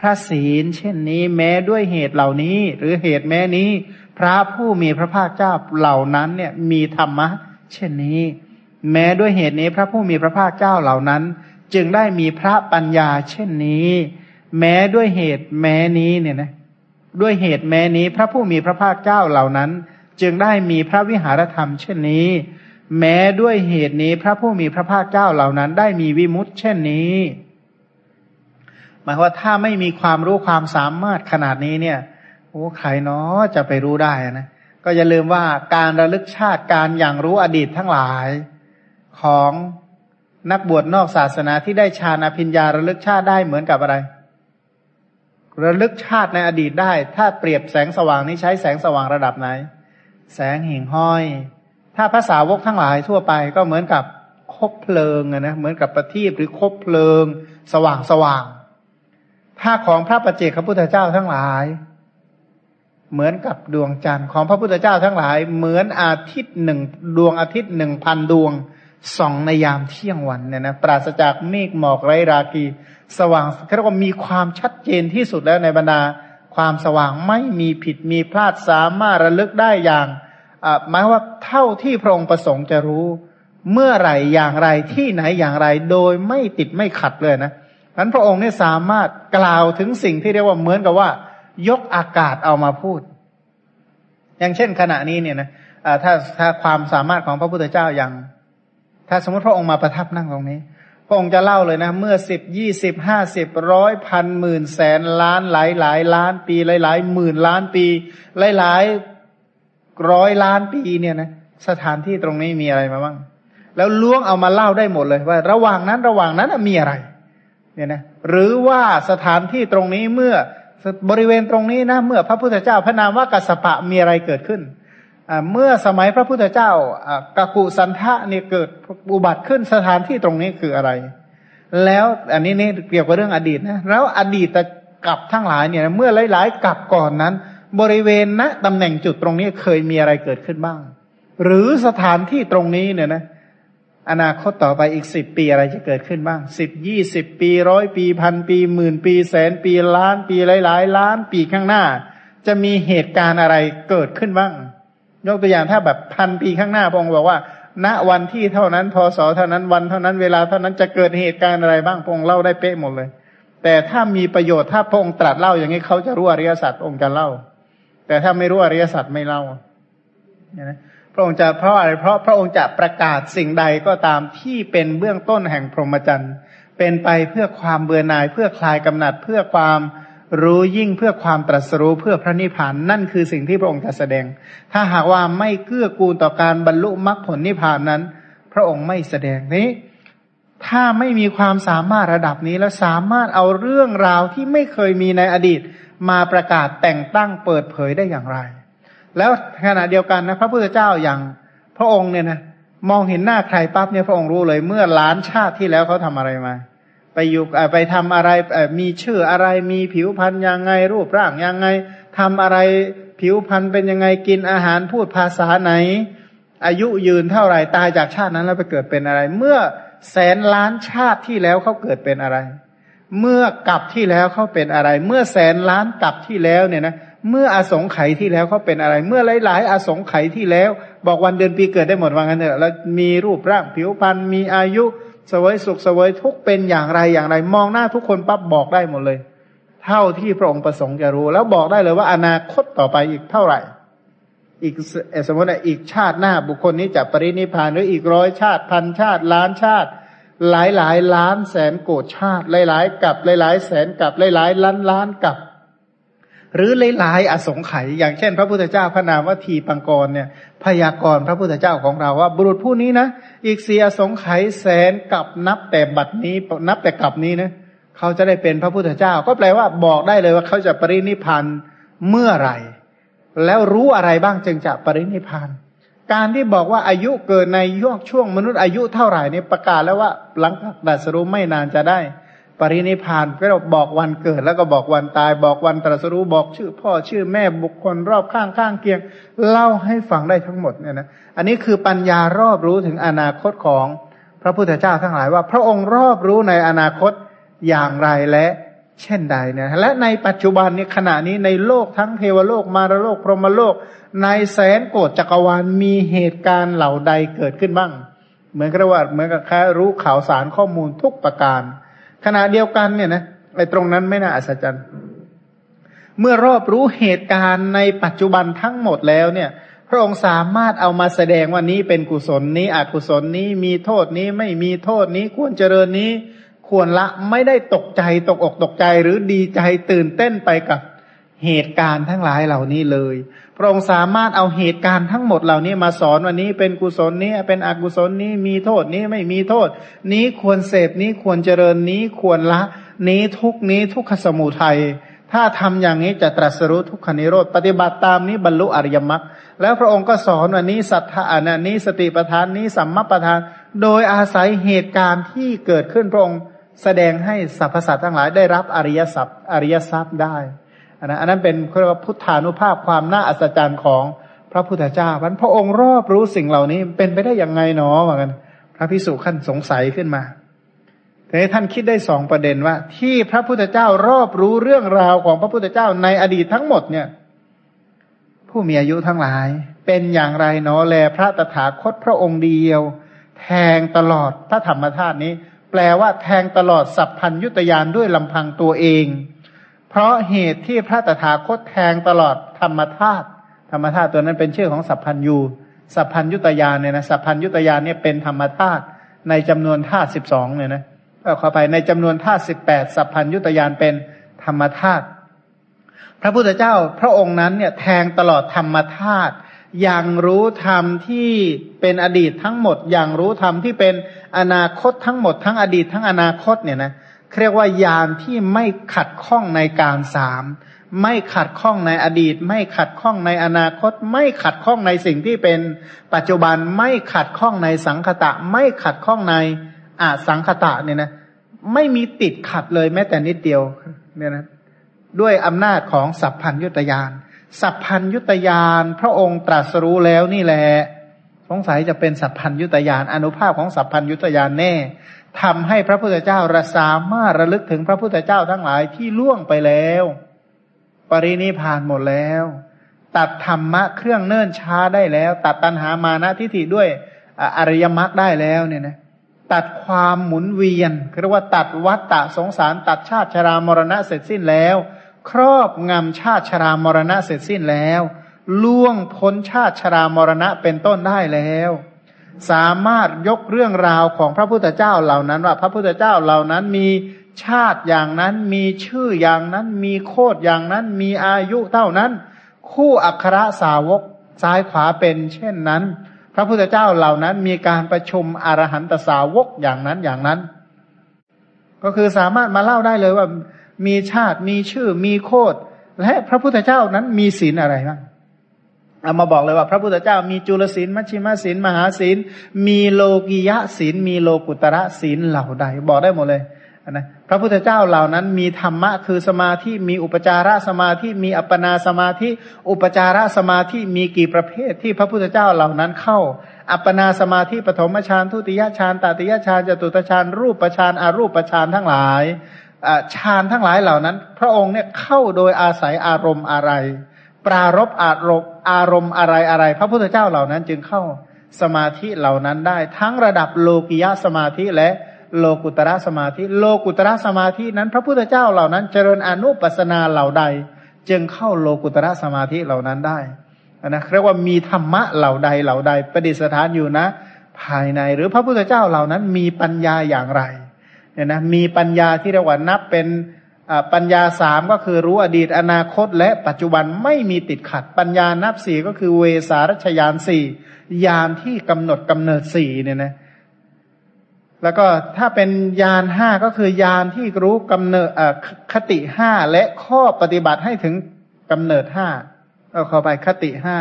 พระศีล เช่นนี้แม้ด้วยเหตุเหล่านี้ หรือเหตุแม้นี้ พระผู้มีพระภาคเจ้าเหล่านั้นเนี่ยมีธรรมะ เช่นนี้ แม้ด้วยเหตุนี้พระผู้มีพระภาคเจ้าเหล่านั้น จึงได้มีพระปัญญา เช่นนี้ แม้ด้วยเหตุแม้นี้เนี่ยนะด้วยเหตุแม้นี้พระผู้มีพระภาคเจ้าเหล่านั้น จึงได้มีพระวิหารธรรม เช่นนี้ แม้ด้วยเหตุนี้พระผู้มีพระภาคเจ้าเหล่านั้น ได้มีวิมุตเช่นนี้ หมายว่าถ้าไม่มีความรู้ความสามารถขนาดนี้เนี่ยโอ้ใครเนาะจะไปรู้ได้นะก็อย่าลืมว่าการระลึกชาติการอย่างรู้อดีตทั้งหลายของนักบวชนอกศาสนาที่ได้ฌานอภิญญาระลึกชาติได้เหมือนกับอะไร ระลึกชาติในอดีตได้ ถ้าเปรียบแสงสว่างนี้ใช้แสงสว่างระดับไหน แสงหิ่งห้อย ถ้าภาษาวกทั้งหลายทั่วไปก็เหมือนกับคบเพลิงนะเหมือนกับประทีปหรือคบเพลิง สว่างสว่าง ถ้าของพระปัจเจกพระพุทธเจ้าทั้งหลาย เหมือนกับดวงจันทร์ของพระพุทธเจ้าทั้งหลาย เหมือนอาทิตย์หนึ่งดวงอาทิตย์หนึ่งพันดวงส่องในยามเที่ยงวันเนี่ยนะปราศจากเมฆหมอกไรรากีสว่างเรียกว่ามีความชัดเจนที่สุดแล้วในบรรดาความสว่างไม่มีผิดมีพลาดสามารถระลึกได้อย่างหมายว่าเท่าที่พระองค์ประสงค์จะรู้ เมื่อไหร่อย่างไรที่ไหนอย่างไร โดยไม่ติดไม่ขัดเลยนะ นั้นพระองค์เนี่ยสามารถกล่าวถึงสิ่งที่เรียกว่าเหมือนกับว่า ยกอากาศเอามาพูด อย่างเช่นขณะนี้เนี่ยนะถ้าถ้าความสามารถของพระพุทธเจ้าอย่าง ถ้าสมมติพระองค์มาประทับนั่งตรงนี้ พระองค์จะเล่าเลยนะ เมื่อสิบยี่สิบห้าสิบร้อยพันหมื่นแสนล้านหลายหลายล้านปีหลายหลายหมื่นล้านปีหลายหลายร้อยล้านปีเนี่ยนะสถานที่ตรงนี้มีอะไรมาบ้างแล้วล้วงเอามาเล่าได้หมดเลยว่า ระหว่างนั้นระหว่างนั้นมีอะไร เนี่ยนะหรือว่าสถานที่ตรงนี้เมื่อบริเวณตรงนี้นะเมื่อพระพุทธเจ้าพระนามว่ากัสปะมีอะไรเกิดขึ้นเมื่อสมัยพระพุทธเจ้ากากุสันทะเนี่ยเกิดอุบัติขึ้นสถานที่ตรงนี้คืออะไร แล้วอันนี้นี่เกี่ยวกับเรื่องอดีตนะแล้วอดีตกับทั้งหลายเนี่ยเมื่อหลายๆกับก่อนนั้น บริเวณณนะตำแหน่งจุดตรงนี้เคยมีอะไรเกิดขึ้นบ้าง หรือสถานที่ตรงนี้เนี่ยนะ อนาคตต่อไปอีกสิบปีอะไรจะเกิดขึ้นบ้างสิบยี่สิบปีร้อยปีพันปีหมื่นปีแสนปีล้านปีหลายๆล้านปีข้างหน้า จะมีเหตุการณ์อะไรเกิดขึ้นบ้าง ยกตัวอย่างถ้าแบบพันปีข้างหน้าพระองค์บอกว่า ณวันที่เท่านั้นพศเท่านั้นวันเท่านั้นเวลาเท่านั้นจะเกิดเหตุการณ์อะไรบ้างพระองค์เล่าได้เป๊ะหมดเลย แต่ถ้ามีประโยชน์ถ้าพระองค์ตรัสเล่าอย่างนี้เขาจะรู้อริยสัจองค์จะเล่า แต่ถ้าไม่รู้อริยสัจไม่เล่านะ ระองค์จะเพราะอะไรเพราะพระองค์จะประกาศสิ่งใดก็ตามที่เป็นเบื้องต้นแห่งพรหมจรรย์เป็นไปเพื่อความเบื่อหน่าย เพื่อคลายกำหนัดเพื่อความรู้ยิ่งเพื่อความตรัสรู้เพื่อพระนิพพานนั่นคือสิ่งที่พระองค์จะแสดง ถ้าหากว่าไม่เกื้อกูลต่อการบรรลุมรรคผลนิพพานนั้น พระองค์ไม่แสดงนี้ ถ้าไม่มีความสามารถระดับนี้แล้วสามารถเอาเรื่องราวที่ไม่เคยมีในอดีต มาประกาศแต่งตั้งเปิดเผยได้อย่างไร แล้วขณะเดียวกันนะพระพุทธเจ้าอย่างพระองค์เนี่ยนะมองเห็นหน้าใครปั๊บเนี่ยพระองค์รู้เลย เมื่อล้านชาติที่แล้วเขาทำอะไรมาไปอยู่ไปทำอะไรมีชื่ออะไรมีผิวพรรณยังไง รูปร่างยังไงทำอะไรผิวพรรณเป็นยังไงกินอาหารพูดภาษาไหน อายุยืนเท่าไหร่ตายจากชาตินั้นแล้วไปเกิดเป็นอะไร เมื่อแสนล้านชาติที่แล้วเขาเกิดเป็นอะไร เมื่อกลับที่แล้วเขาเป็นอะไร เมื่อแสนล้านกลับที่แล้วเนี่ยนะ เมื่ออาสงไขยที่แล้วเขาเป็นอะไร เมื่อหลายๆอาสงไขยที่แล้ว บอกวันเดือนปีเกิดได้หมดว่างั้นเถอะแล้วมีรูปร่างผิวพรรณมีอายุสวยสุขสวยทุกเป็นอย่างไรอย่างไร มองหน้าทุกคนปั๊บบอกได้หมดเลย เท่าที่พระองค์ประสงค์จะรู้ แล้วบอกได้เลยว่าอนาคตต่อไปอีกเท่าไหร่ อีกสมมติอีกชาติหน้าบุคคลนี้จะปรินิพานหรืออีกร้อยชาติพันชาติล้านชาติ หลายหลายล้านแสนโกดชาติ หลายหลายกับหลายหลายแสนกับหลายหลายล้านล้านกับ หรือหลายๆอสงไขยอย่างเช่น พระพุทธเจ้าพระนามว่าทีปังกรเนี่ยพยากรณ์พระพุทธเจ้าของเราว่า บุรุษผู้นี้นะอีกเสียสงไขยแสนกับนับแต่บัดนี้นับแต่กับนี้นะเขาจะได้เป็นพระพุทธเจ้า ก็แปลว่าบอกได้เลยว่าเขาจะปรินิพานเมื่อไหร่ แล้วรู้อะไรบ้างจึงจะปรินิพานการที่บอกว่าอายุเกิดในย่วงช่วงมนุษย์อายุเท่าไหร่นี่ประกาศแล้วว่าหลังดัสรู้ไม่นานจะได้ ปรินิพานก็เราบอกวันเกิดแล้วก็บอกวันตาย บอกวันตรัสรู้บอกชื่อพ่อชื่อแม่บุคคลรอบข้างข้างเคียง เล่าให้ฟังได้ทั้งหมดเนี่ยนะอันนี้คือปัญญารอบรู้ถึงอนาคตของพระพุทธเจ้าทั้งหลายว่า พระองค์รอบรู้ในอนาคตอย่างไรและเช่นใดเนี่ยและในปัจจุบันนี้ขณะนี้ในโลกทั้งเทวโลกมารโลกพรหมโลก ในแสนโกดจักรวาลมีเหตุการณ์เหล่าใดเกิดขึ้นบ้าง เหมือนกับว่าเหมือนกับแค่รู้ข่าวสารข้อมูลทุกประการ ขณะเดียวกันเนี่ยนะไอ้ตรงนั้นไม่น่าอัศจรรย์ เมื่อรอบรู้เหตุการณ์ในปัจจุบันทั้งหมดแล้วเนี่ย พระองค์สามารถเอามาแสดงว่านี้เป็นกุศลนี้อกุศลนี้มีโทษนี้ไม่มีโทษนี้ควรเจริญนี้ควรละไม่ได้ตกใจตกอกตกใจหรือดีใจตื่นเต้นไปกับเหตุการณ์ทั้งหลายเหล่านี้เลย พระองค์สามารถเอาเหตุการณ์ทั้งหมดเหล่านี้มาสอนวันนี้เป็นกุศลนี้เป็นอกุศลนี้มีโทษนี้ไม่มีโทษ นี้ควรเสพนี้ควรเจริญนี้ควรละ นี้ทุกนี้ทุกขสมุทัยถ้าทำอย่างนี้จะตรัสรู้ทุกขนิโรธปฏิบัติตามนี้บรรลุอริยมรรคแล้วพระองค์ก็สอนวันนี้สัทธานานี้สติปทานนี้สัมมาปทาน โดยอาศัยเหตุการณ์ที่เกิดขึ้นพระองค์แสดงให้สรรพสัตว์ทั้งหลายได้รับอริยสัพอริยทรัพย์ได้ อันนั้นอันนั้นเป็นเรียกว่าพุทธานุภาพความน่าอัศจรรย์ของพระพุทธเจ้าพันพระองค์รอบรู้สิ่งเหล่านี้เป็นไปได้อยังไงเนาะเหมือนกันพระพิสุขั้นสงสัยขึ้นมาแต่ท่านคิดได้สองประเด็นว่า ที่พระพุทธเจ้ารอบรู้เรื่องราวของพระพุทธเจ้าในอดีตทั้งหมดเนี่ย ผู้มีอายุทั้งหลาย เป็นอย่างไรเนาะแลพระตถาคตพระองค์เดียว แทงตลอดพระธรรมธาตุนี้ แปลว่าแทงตลอดสัพพัญยุตยานด้วยลำพังตัวเอง เพราะเหตุที่พระตถาคตแทงตลอดธรรมธาตุธรรมธาตุตัวนั้นเป็นชื่อของสัพพัญยูสัพพัญยุตยานเนี่ยนะสัพพัญยุตยานเนี่ยเป็นธรรมธาตุในจำนวนธาตุสิบสองเนี่ยนะก็ขอไปในจำนวนธาตุสิบแปดสัพพัญยุตยานเป็นธรรมธาตุพระพุทธเจ้าพระองค์นั้นเนี่ยแทงตลอดธรรมธาตุอย่างรู้ธรรมที่เป็นอดีตทั้งหมด อย่างรู้ธรรมที่เป็นอนาคตทั้งหมด ทั้งอดีตทั้งอนาคตเนี่ยนะเเรียกว่ายานที่ไม่ขัดข้องในการสามไม่ขัดข้องในอดีต ไม่ขัดข้องในอนาคต ไม่ขัดข้องในสิ่งที่เป็นปัจจุบันไม่ขัดข้องในสังคตะ ไม่ขัดข้องในอาสังคตะเนี่ยนะไม่มีติดขัดเลยแม้แต่นิดเดียวเนี่ยนะด้วยอำนาจของสัพพัญยุตยานสัพพัญยุตยานพระองค์ตรัสรู้แล้วนี่แหละสงสัยจะเป็นสัพพัญยุตยานอนุภาพของสัพพัญยุตยานแน่ ทำให้พระพุทธเจ้าระสามารถระลึกถึงพระพุทธเจ้าทั้งหลายที่ล่วงไปแล้ว ปรินิพานหมดแล้ว ตัดธรรมะเครื่องเนิ่นช้าได้แล้ว ตัดตัณหามานะทิฏฐิด้วยอริยมรรคได้แล้วเนี่ยนะตัดความหมุนเวียนเรียกว่าตัดวัฏฏะสงสาร ตัดชาติชรามรณะเสร็จสิ้นแล้ว ครอบงำชาติชรามรณะเสร็จสิ้นแล้ว ล่วงพ้นชาติชรามรณะเป็นต้นได้แล้ว สามารถยกเรื่องราวของพระพุทธเจ้าเหล่านั้น ว่าพระพุทธเจ้าเหล่านั้นมีชาติอย่างนั้น มีชื่ออย่างนั้น มีโคดอย่างนั้น มีอายุเท่านั้น คู่อัครสาวกซ้ายขวาเป็น เช่นนั้น พระพุทธเจ้าเหล่านั้นมีการประชุมอรหันตสาวกอย่างนั้นอย่างนั้น ก็คือสามารถมาเล่าได้เลยว่ามีชาติมีชื่อมีโคดและพระพุทธเจ้านั้นมีศีลอะไรบ้าง เอามาบอกเลยว่าพระพุทธเจ้ามีจุลศีลมัชชิมศีลมหาศีลมีโลกิยะศีลมีโลกุตระศีลเหล่าใด บอกได้หมดเลยนะพระพุทธเจ้าเหล่านั้นมีธรรมะคือสมาธิมีอุปจารสมาธิมีอัปปนาสมาธิ อุปจารสมาธิมีกี่ประเภทที่พระพุทธเจ้าเหล่านั้นเข้า อัปปนาสมาธิปฐมฌานทุติยฌานตติยฌานจตุตฌานรูปฌานอารูปฌานทั้งหลายฌานทั้งหลายเหล่านั้น พระองค์เนี่ยเข้าโดยอาศัยอารมณ์อะไร ปรารบอารมณ์อารมณ์อะไรอะไร พระพุทธเจ้าเหล่านั้นจึงเข้าสมาธิเหล่านั้นได้ ทั้งระดับโลกิยะสมาธิและโลกุตระสมาธิ โลกุตระสมาธินั้น พระพุทธเจ้าเหล่านั้น เจริญอนุปัสนาเหล่าใด จึงเข้าโลกุตระสมาธิเหล่านั้นได้นะเรียกว่ามีธรรมะเหล่าใดเหล่าใด ประดิษฐานอยู่นะ ภายในหรือพระพุทธเจ้าเหล่านั้นมีปัญญาอย่างไรเนี่ยนะมีปัญญาที่เรียกว่านับเป็น ปัญญาสามก็คือรู้อดีตอนาคตและปัจจุบันไม่มีติดขัด ปัญญานับสี่ก็คือเวสารชยานสี่ยานที่กำหนดกำเนิดสี่เนี่ยนะแล้วก็ถ้าเป็นยานห้าก็คือยานที่รู้กำเนิดคติห้าและข้อปฏิบัติให้ถึงกำเนิดห้าเอาเข้าไปคติห้า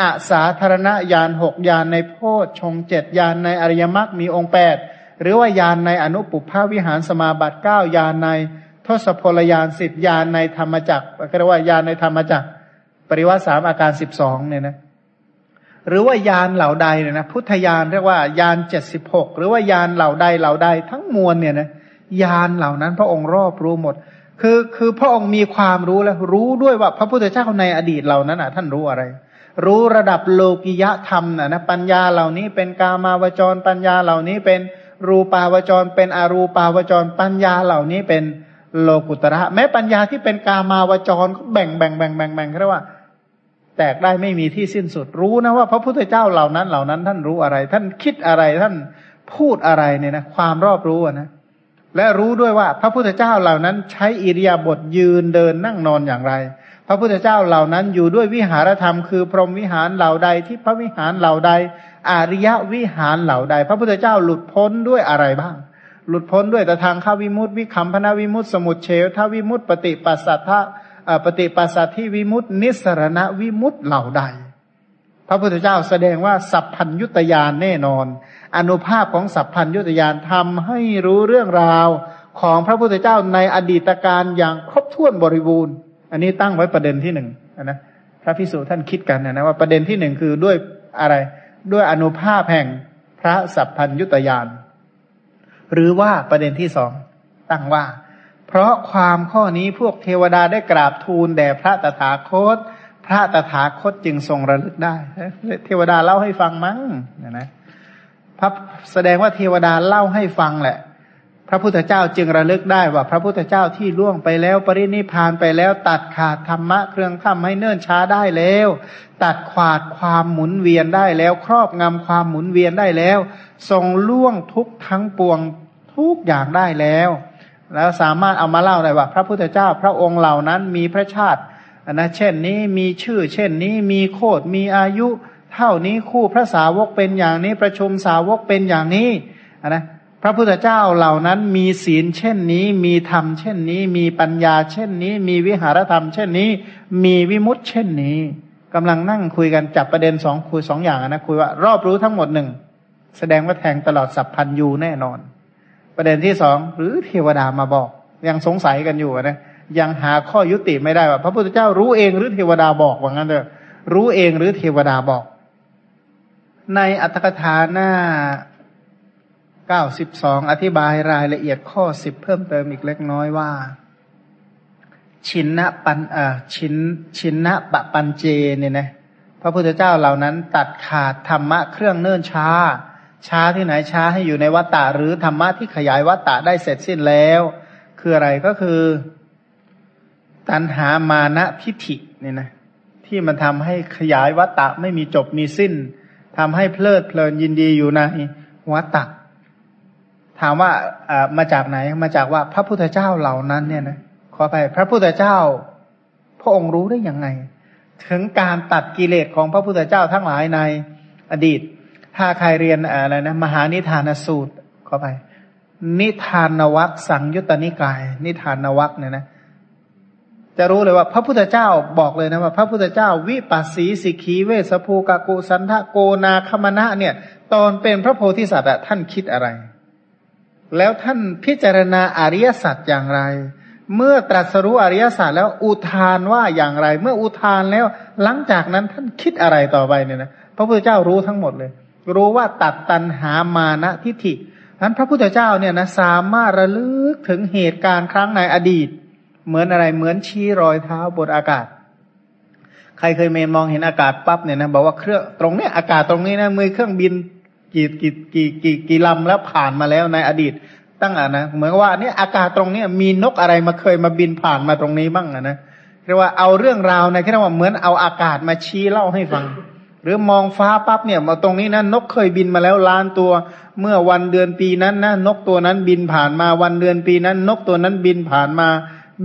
อาสาธารณญาณหกยานในโพชฌงเจ็ดยานในอริยมรรคมีองค์แปดหรือว่ายานในอนุปุพาวิหารสมาบัติเก้ายานใน ศพลยานสิบยานในธรรมจักรก็เรียกว่ายานในธรรมจักรปริวัติสามอาการสิบสองเนี่ยนะหรือว่ายานเหล่าใดเนี่ยนะพุทธยานเรียกว่ายานเจ็ดสิบหกหรือว่ายานเหล่าใดเหล่าใดทั้งมวลเนี่ยนะยานเหล่านั้นพระองค์รอบรู้หมด คือคือพระองค์มีความรู้แล้วรู้ด้วยว่าพระพุทธเจ้าในอดีตเหล่านั้นอะท่านรู้อะไร รู้ระดับโลกิยธรรมนะนะปัญญาเหล่านี้เป็นกามาวจรปัญญาเหล่านี้เป็นรูปาวจรเป็นอรูปาวจรปัญญาเหล่านี้เป็น โลกุตระ แม้ปัญญาที่เป็นกามาวจรก็แบ่งแบ่งแบ่งแบ่งแบ่งเรียกว่า แตกได้ไม่มีที่สิ้นสุดรู้นะว่า พระพุทธเจ้าเหล่านั้นเหล่านั้น ท่านรู้อะไร ท่านคิดอะไรท่านพูดอะไรเนี่ยนะความรอบรู้นะและรู้ด้วยว่าพระพุทธเจ้าเหล่านั้น ใช้อิริยาบถยืนเดินนั่งนอนอย่างไร พระพุทธเจ้าเหล่านั้นอยู่ด้วยวิหารธรรม คือพรหมวิหารเหล่าใดที่พระวิหารเหล่าใดอาริยวิหารเหล่าใด พระพุทธเจ้าหลุดพ้นด้วยอะไรบ้าง หลุดพ้นด้วยแต่ทางข้าวิมุตติวิคัมพนาวิมุตติสมุทเฉวทวิมุตติปฏิปัสสัทธะปฏิปัสสัตที่วิมุตตินิสรณวิมุตติเหล่าใด พระพุทธเจ้าแสดงว่าสัพพัญยุตยานแน่นอน อนุภาพของสัพพัญยุตยานทำให้รู้เรื่องราวของพระพุทธเจ้าในอดีตการอย่างครบถ้วนบริบูรณ์ อันนี้ตั้งไว้ประเด็นที่หนึ่งนะพระพิสุท่านคิดกันนะว่าประเด็นที่หนึ่งคือด้วยอะไร ด้วยอนุภาพแห่งพระสัพพัญยุตยาน หรือว่าประเด็นที่สองตั้งว่า เพราะความข้อนี้พวกเทวดาได้กราบทูลแด่พระตถาคต พระตถาคตจึงทรงระลึกได้ เทวดาเล่าให้ฟังมั้งนะพระแสดงว่าเทวดาเล่าให้ฟังแหละ พระพุทธเจ้าจึงระลึกได้ว่า พระพุทธเจ้าที่ล่วงไปแล้ว ปรินิพานไปแล้ว ตัดขาดธรรมะเครื่องทำให้เนิ่นช้าได้แล้ว ตัดขาดความหมุนเวียนได้แล้ว ครอบงำความหมุนเวียนได้แล้ว ทรงล่วงทุกทั้งปวง ทุกอย่างได้แล้ว แล้วสามารถเอามาเล่าได้ว่า พระพุทธเจ้าพระองค์เหล่านั้นมีพระชาตินะเช่นนี้มีชื่อ เช่นนี้มีโคดมีอายุ เท่านี้คู่พระสาวกเป็นอย่างนี้ประชุมสาวกเป็นอย่างนี้นะพระพุทธเจ้าเหล่านั้นมีศีลเช่นนี้ มีธรรมเช่นนี้ มีปัญญาเช่นนี้ มีวิหารธรรมเช่นนี้ มีวิมุตเช่นนี้กำลังนั่งคุยกันจับประเด็นสองคุยสองอย่างนะคุยว่ารอบรู้ทั้งหมดหนึ่งแสดงว่าแทงตลอดสัพพันยูแน่นอน ประเด็นที่สองหรือเทวดามาบอก ยังสงสัยกันอยู่นะยังหาข้อยุติไม่ได้ว่า พระพุทธเจ้ารู้เองหรือเทวดาบอกว่างั้นเถอะรู้เองหรือเทวดาบอก ในอัตถกถาหน้าเก้าสิบสองอธิบายรายละเอียดข้อสิบเพิ่มเติมอีกเล็กน้อยว่า ชินนะปันเอ่อชินชินนะปะปันเจเนี่ยนะพระพุทธเจ้าเหล่านั้นตัดขาดธรรมะเครื่องเนิ่นช้า ช้าที่ไหนช้าให้อยู่ในวัตตะหรือธรรมะที่ขยายวัตตะได้เสร็จสิ้นแล้ว คืออะไรก็คือ ตัณหามานะพิธิเนี่ยนะ ที่มันทำให้ขยายวัตตะไม่มีจบมีสิ้นทำให้เพลิดเพลินยินดีอยู่ในวัตตะถามว่ามาจากไหนมาจากว่าพระพุทธเจ้าเหล่านั้นเนี่ยนะขอไปพระพุทธเจ้า พระองค์รู้ได้ยังไง ถึงการตัดกิเลสของพระพุทธเจ้าทั้งหลายในอดีต ถ้าใครเรียนอะไรนะมหานิทานสูตรเข้าไป นิทานวัคสังยุตตนิกาย นิทานวัคเนี่ยนะ จะรู้เลยว่า พระพุทธเจ้าบอกเลยนะว่า พระพุทธเจ้าวิปัสสีสิกีเวสภูกากุสันทะโกนาคมณะเนี่ย ตอนเป็นพระโพธิสัตว์ท่านคิดอะไร แล้วท่านพิจารณาอริยสัจอย่างไรเมื่อตรัสรู้อริยสัจแล้วอุทานว่าอย่างไร เมื่ออุทานแล้วหลังจากนั้นท่านคิดอะไรต่อไปเนี่ยนะพระพุทธเจ้ารู้ทั้งหมดเลย รู้ว่าตัดตันหามานะทิฏฐินั้นพระพุทธเจ้าเนี่ยนะสามารถระลึกถึงเหตุการณ์ครั้งในอดีต เหมือนอะไรเหมือนชี้รอยเท้าบนอากาศ ใครเคยเมนมองเห็นอากาศปั๊บเนี่ยนะบอกว่าเครื่องตรงเนี้ยอากาศตรงนี้นะมือเครื่องบินกี่กี่กี่กี่กี่ลำแล้วผ่านมาแล้วในอดีต ตั้งอะนะเหมือนว่าเนี่ยอากาศตรงเนี้ยมีนกอะไรมาเคยมาบินผ่านมาตรงนี้บ้างอะนะเรียกว่าเอาเรื่องราวในที่เรียกว่าเหมือนเอาอากาศมาชี้เล่าให้ฟัง หรือมองฟ้าปั๊บเนี่ยมาตรงนี้นะนกเคยบินมาแล้วล้านตัว เมื่อวันเดือนปีนั้นนะนกตัวนั้นบินผ่านมาวันเดือนปีนั้น นกตัวนั้นบินผ่านมา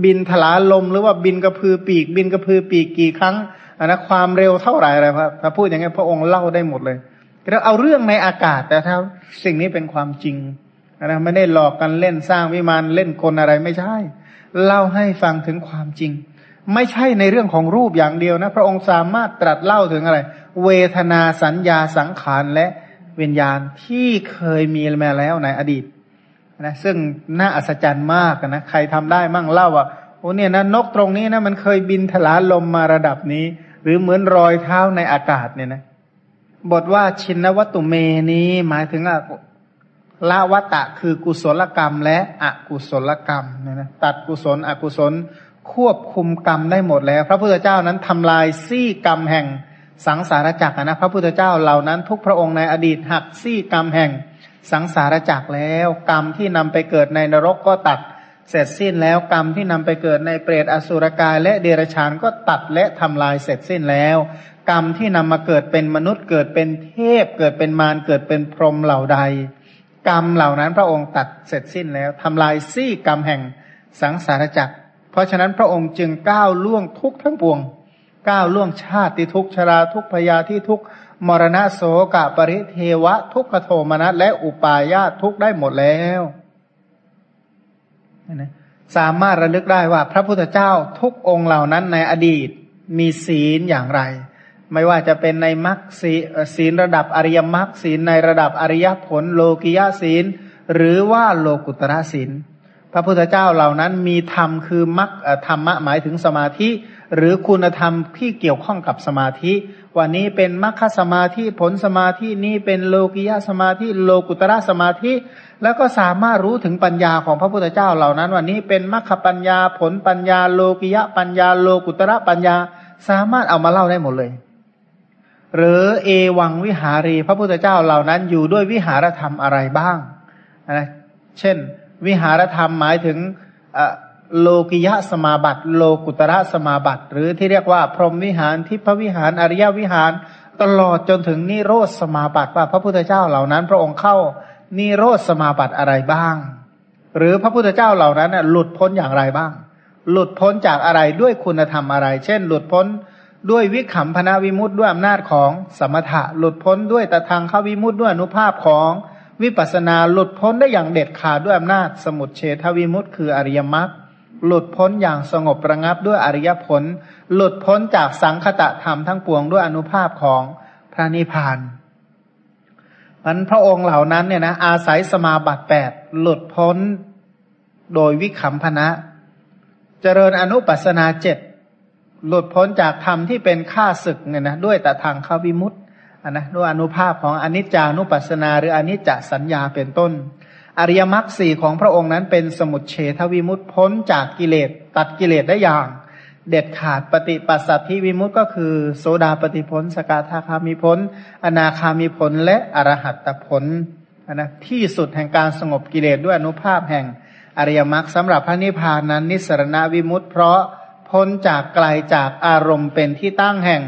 บินถลาลมหรือว่าบินกระพือปีก บินกระพือปีกกี่ครั้งอันนะความเร็วเท่าไหร่อะไรครับถ้าพูดอย่างนี้พระองค์เล่าได้หมดเลยเราเอาเรื่องในอากาศแต่ถ้าสิ่งนี้เป็นความจริงนะไม่ได้หลอกกันเล่นสร้างวิมานเล่นคนอะไรไม่ใช่ เล่าให้ฟังถึงความจริง ไม่ใช่ในเรื่องของรูปอย่างเดียวนะ พระองค์สามารถตรัสเล่าถึงอะไร เวทนาสัญญาสังขารและวิญญาณที่เคยมีมาแล้วในอดีตนะซึ่งน่าอัศจรรย์มากนะใครทำได้มั่งเล่าว่าโอ้เนี่ยนะนกตรงนี้นะมันเคยบินถลาลมมาระดับนี้ หรือเหมือนรอยเท้าในอากาศเนี่ยนะบทว่าชินวัตุเมนี้หมายถึงละวัตะคือกุศลกรรมและอกุศลกรรมเนี่ยนะตัดกุศลอกุศลควบคุมกรรมได้หมดแล้ว พระพุทธเจ้านั้นทำลายซี่กรรมแห่ง สังสารจักรนะพระพุทธเจ้าเหล่านั้นทุกพระองค์ในอดีตหักซี่กรรมแห่งสังสารจักรแล้ว กรรมที่นำไปเกิดในนรกก็ตัด เสร็จสิ้นแล้วกรรมที่นำไปเกิดในเปรตอสุรกาย และเดรัจฉานก็ตัดและทำลายเสร็จสิ้นแล้ว กรรมที่นำมาเกิดเป็นมนุษย์เกิดเป็นเทพ เกิดเป็นมารเกิดเป็นพรหมเหล่าใด กรรมเหล่านั้นพระองค์ตัดเสร็จสิ้นแล้วทำลายซี่กรรมแห่งสังสารจักร เพราะฉะนั้นพระองค์จึงก้าวล่วงทุกทั้งปวง ก้าวล่วงชาติทุกชราทุกพยาที่ทุกมรณะโสกะปริเทวะ ทุกขโทมนัสและอุปาญาตทุกได้หมดแล้วนะสามารถระลึกได้ว่าพระพุทธเจ้าทุกองค์เหล่านั้นในอดีตมีศีลอย่างไร ไม่ว่าจะเป็นในมรรคศีลระดับอริยมรรคศีลในระดับอริยผลโลกิยาศีล หรือว่าโลกุตระศีล พระพุทธเจ้าเหล่านั้นมีธรรมคือมรรคธรรมะหมายถึงสมาธิ หรือคุณธรรมที่เกี่ยวข้องกับสมาธิ วันนี้เป็นมรรคสมาธิผลสมาธินี้เป็นโลกิยะสมาธิโลกุตระสมาธิ แล้วก็สามารถรู้ถึงปัญญาของพระพุทธเจ้าเหล่านั้น วันนี้เป็นมรรคปัญญาผลปัญญาโลกิยะปัญญาโลกุตระปัญญาสามารถเอามาเล่าได้หมดเลย หรือเอวังวิหารีพระพุทธเจ้าเหล่านั้นอยู่ด้วยวิหารธรรมอะไรบ้างนะเช่น วิหารธรรมหมายถึง โลกิยะสมาบัติ โลกุตระสมาบัติ หรือที่เรียกว่า พรหมวิหารทิพวิหารอริยวิหาร ตลอดจนถึงนิโรธสมาบัติว่าพระพุทธเจ้าเหล่านั้น พระองค์เข้านิโรธสมาบัติอะไรบ้าง หรือพระพุทธเจ้าเหล่านั้นหลุดพ้นอย่างไรบ้าง หลุดพ้นจากอะไรด้วยคุณธรรมอะไร เช่น หลุดพ้นด้วยวิขำพนาวิมุตต์ด้วยอำนาจของสมถะ หลุดพ้นด้วยตะทางเข้าวิมุตต์ด้วยอนุภาพของวิปัสนาหลุดพ้นได้อย่างเด็ดขาดด้วยอำนาจสมุทเฉทวิมุตต์คืออริยมรรค หลุดพ้นอย่างสงบระงับด้วยอริยผล หลุดพ้นจากสังคตะธรรมทั้งปวงด้วยอนุภาพของพระนิพพานมันพระองค์เหล่านั้นเนี่ยนะอาศัยสมาบัติแปดหลุดพ้นโดยวิคัมพนะ เจริญอนุปัสนาเจ็ดหลุดพ้นจากธรรมที่เป็นข้าศึกเนี่ยนะด้วยแต่ทางข้าวิมุตต์นะด้วยอนุภาพของอนิจจานุปัสสนา หรืออนิจจสัญญาเป็นต้น อริยมรรคสี่ของพระองค์นั้นเป็นสมุทเฉทวิมุตพ้นจากกิเลสตัดกิเลสได้อย่าง เด็ดขาดปฏิปัสสัตทิวิมุตก็คือ โสดาปฏิพลสกาธาคามิพลอนาคามิพลและอรหัตตผลนะที่สุดแห่งการสงบกิเลสด้วยอนุภาพแห่งอริยมรรคสำหรับพระนิพพานนั้น นิสรณวิมุตเพราะพ้นจากไกลจากอารมณ์เป็นที่ตั้งแห่ง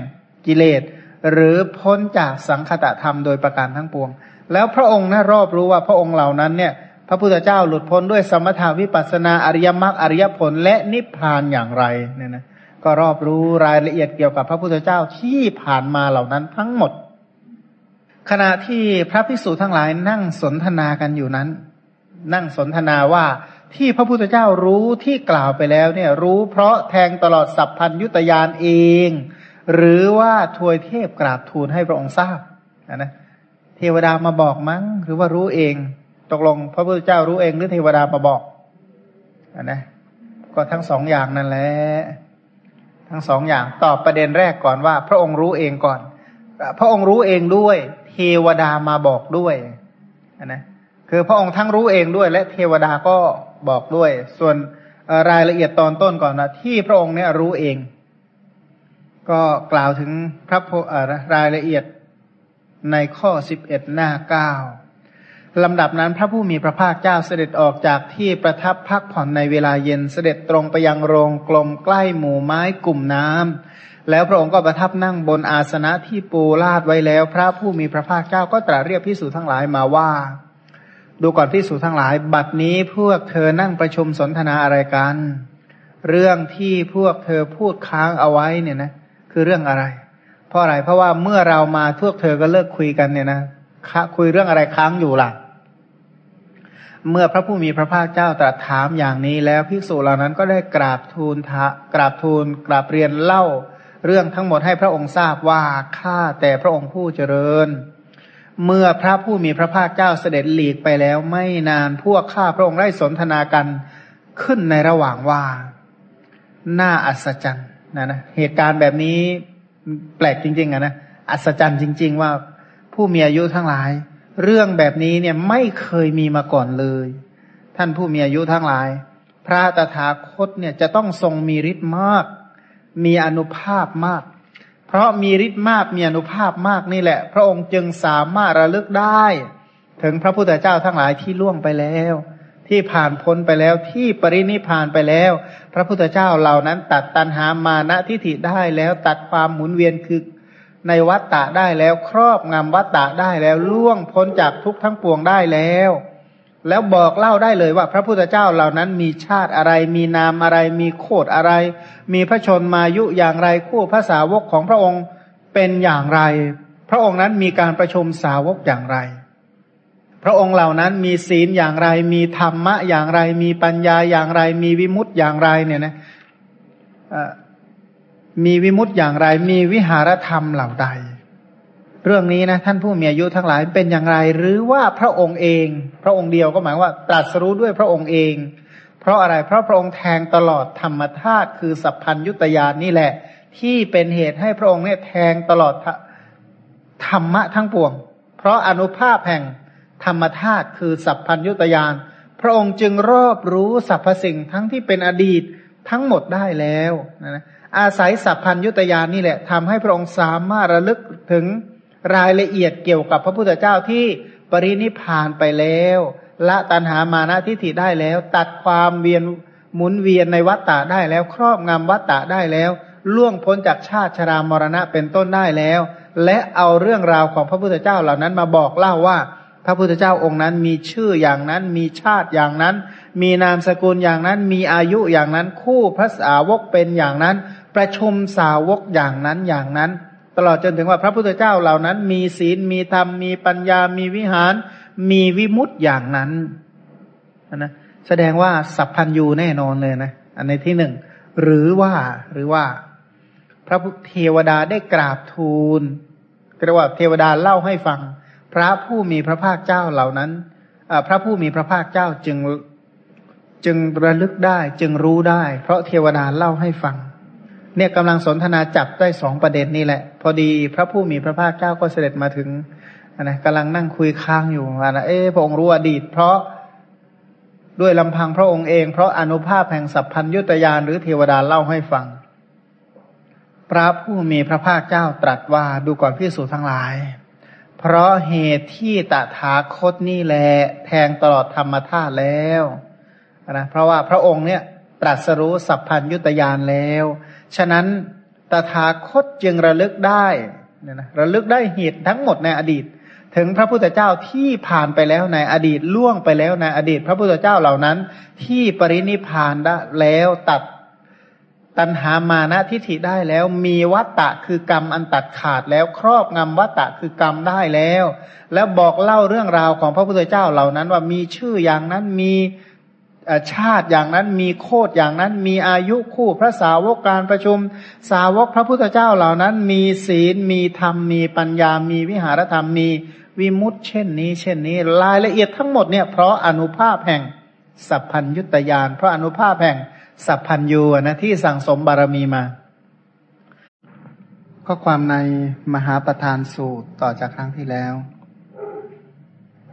กิเลส หรือพ้นจากสังคตะธรรมโดยประการทั้งปวง แล้วพระองค์นะรอบรู้ว่าพระองค์เหล่านั้นเนี่ย พระพุทธเจ้าหลุดพ้นด้วยสมถาวิปัสนาอริยมรรคอริยผลและนิพพานอย่างไรเนี่ยนะก็รอบรู้รายละเอียดเกี่ยวกับพระพุทธเจ้าที่ผ่านมาเหล่านั้นทั้งหมด ขณะที่พระภิกษุทั้งหลายนั่งสนทนากันอยู่นั้น นั่งสนทนาว่าที่พระพุทธเจ้ารู้ที่กล่าวไปแล้วเนี่ย รู้เพราะแทงตลอดสัพพัญยุตยานเอง หรือว่าทวยเทพกราบทูลให้พระองค์ทราบนะ เทวดามาบอกมั้ง หรือว่ารู้เอง ตกลงพระพุทธเจ้ารู้เองหรือเทวดามาบอกอนนะ ก็ทั้งสองอย่างนั่นแหละ ทั้งสองอย่างตอบประเด็นแรกก่อนว่า พระองค์รู้เองก่อน พระองค์รู้เองด้วย เทวดามาบอกด้วยอนนะ คือพระองค์ทั้งรู้เองด้วย และเทวดาก็บอกด้วย ส่วนรายละเอียดตอนต้นก่อนนะที่พระองค์เนี่ยรู้เอง ก็กล่าวถึงพระรายละเอียด ในข้อสิบเอ็ดหน้าเก้าลำดับนั้นพระผู้มีพระภาคเจ้าเสด็จออกจากที่ประทับพักผ่อนในเวลาเย็นเสด็จตรงไปยังโรงกลมใกล้หมู่ไม้กลุ่มน้ำแล้วพระองค์ก็ประทับนั่งบนอาสนะที่ปูลาดไว้แล้ว พระผู้มีพระภาคเจ้าก็ตรัสเรียกพิสูจทั้งหลายมาว่า ดูก่อนพิสูจทั้งหลาย บัดนี้พวกเธอนั่งประชุมสนทนาอะไรกัน เรื่องที่พวกเธอพูดค้างเอาไว้เนี่ยนะ คือเรื่องอะไร เพราะอะไร เพราะว่าเมื่อเรามาพวกเธอก็เลิกคุยกันเนี่ยนะคุยเรื่องอะไรค้างอยู่ล่ะ เมื่อพระผู้มีพระภาคเจ้าตรัสถามอย่างนี้แล้วภิกษุเหล่านั้นก็ได้กราบทูลทะกราบทูลกราบเรียนเล่าเรื่องทั้งหมดให้พระองค์ทราบว่าข้าแต่พระองค์ผู้เจริญ เมื่อพระผู้มีพระภาคเจ้าเสด็จหลีกไปแล้ว ไม่นานพวกข้าพระองค์ได้สนทนากันขึ้นในระหว่างว่า น่าอัศจรรย์นะนะเหตุการณ์แบบนี้ แปลกจริง ๆอะนะอัศจรรย์จริง ๆ ว่าผู้มีอายุทั้งหลาย เรื่องแบบนี้เนี่ยไม่เคยมีมาก่อนเลย ท่านผู้มีอายุทั้งหลาย พระตถาคตเนี่ยจะต้องทรงมีฤทธิ์มาก มีอนุภาพมาก เพราะมีฤทธิ์มากมีอนุภาพมากนี่แหละ พระองค์จึงสามารถระลึกได้ ถึงพระพุทธเจ้าทั้งหลายที่ล่วงไปแล้ว ที่ผ่านพ้นไปแล้วที่ปรินิพานไปแล้ว พระพุทธเจ้าเหล่านั้น ตัดตันหามานะทิฐิได้แล้วตัดความหมุนเวียนคือในวัฏฏะได้แล้วครอบงำวัฏฏะได้แล้วล่วงพ้นจากทุกทั้งปวงได้แล้ว แล้วบอกเล่าได้เลยว่า พระพุทธเจ้าเหล่านั้นมีชาติอะไร มีนามอะไร มีโคดอะไร มีพระชนมายุอย่างไรคู่ภาษาวกของพระองค์เป็นอย่างไร พระองค์นั้นมีการประชุมสาวกอย่างไร พระองค์เหล่านั้นมีศีลอย่างไร มีธรรมะอย่างไร มีปัญญาอย่างไร มีวิมุตต์อย่างไรเนี่ยนะมีวิมุตต์อย่างไร มีวิหารธรรมเหล่าใด เรื่องนี้นะท่านผู้มีอายุทั้งหลายเป็นอย่างไร หรือว่าพระองค์เอง พระองค์เดียวก็หมายว่าตรัสรู้ด้วยพระองค์เอง เพราะอะไร เพราะพระองค์แทงตลอดธรรมธาตุคือสัพพัญยุตยานนี่แหละ ที่เป็นเหตุให้พระองค์เนี่ยแทงตลอดธรรมะทั้งปวง เพราะอนุภาพแห่ง ธรรมธาตุคือสัพพัญยุตยานพระองค์จึงรอบรู้สรรพสิ่งทั้งที่เป็นอดีตทั้งหมดได้แล้วนะอาศัยสัพพัญยุตยานนี่แหละทำให้พระองค์สามารถระลึกถึงรายละเอียดเกี่ยวกับพระพุทธเจ้าที่ปรินิพานไปแล้วละตัณหามานะทิฏฐิได้แล้ว ตัดความเวียนหมุนเวียนในวัฏฏะได้แล้ว ครอบงำวัฏฏะได้แล้ว ล่วงพ้นจากชาติชรามรณะเป็นต้นได้แล้ว และเอาเรื่องราวของพระพุทธเจ้าเหล่านั้นมาบอกเล่าว่า พระพุทธเจ้าองค์นั้นมีชื่ออย่างนั้น มีชาติอย่างนั้น มีนามสกุลอย่างนั้น มีอายุอย่างนั้น คู่พระสาวกเป็นอย่างนั้น ประชุมสาวกอย่างนั้นอย่างนั้น ตลอดจนถึงว่าพระพุทธเจ้าเหล่านั้น มีศีลมีธรรมมีปัญญามีวิหาร มีวิมุตต์อย่างนั้นนะแสดงว่าสัพพัญยูแน่นอนเลยนะอันในที่หนึ่งหรือว่าหรือว่า พระเทวดาได้กราบทูลเรียกว่าเทวดาเล่าให้ฟัง พระผู้มีพระภาคเจ้าเหล่านั้นพระผู้มีพระภาคเจ้าจึงจึงระลึกได้จึงรู้ได้ เพราะเทวดาเล่าให้ฟัง เนี่ยกำลังสนทนาจับได้สองประเด็นนี่แหละ พอดีพระผู้มีพระภาคเจ้าก็เสด็จมาถึงนะกำลังนั่งคุยค้างอยู่ว่านะเอ๊พระองค์รู้อดีต เพราะด้วยลำพังพระองค์เอง เพราะอนุภาพแห่งสัพพัญยุตยานหรือเทวดาเล่าให้ฟัง พระผู้มีพระภาคเจ้าตรัสว่าดูก่อนพิสูจทั้งหลาย เพราะเหตุที่ตถาคตนี่แหละแทงตลอดธรรมธาตุแล้วนะเพราะว่าพระองค์เนี่ยตรัสรู้สัพพัญยุตยานแล้ว ฉะนั้นตถาคตจึงระลึกได้เนี่ยนะระลึกได้เหตุทั้งหมดในอดีต ถึงพระพุทธเจ้าที่ผ่านไปแล้วในอดีตล่วงไปแล้วในอดีต พระพุทธเจ้าเหล่านั้น ที่ปรินิพานได้แล้วตัด ตัณหามานะทิฏฐิได้แล้ว มีวัตตะคือกรรมอันตัดขาดแล้วครอบงำวัตตะคือกรรมได้แล้ว แล้วบอกเล่าเรื่องราวของพระพุทธเจ้าเหล่านั้น ว่ามีชื่ออย่างนั้นมีชาติอย่างนั้นมีโคดอย่างนั้น มีอายุคู่พระสาวกการประชุม สาวกพระพุทธเจ้าเหล่านั้น มีศีลมีธรรมมีปัญญา มีวิหารธรรมมีวิมุตเช่นนี้ เช่นนี้ รายละเอียดทั้งหมดเนี่ยเพราะอนุภาพแห่งสัพพัญยุตยานเพราะอนุภาพแห่ง สัพพัญยูนะที่สั่งสมบารมีมาข้อความในมหาประธานสูตรต่อจากครั้งที่แล้ว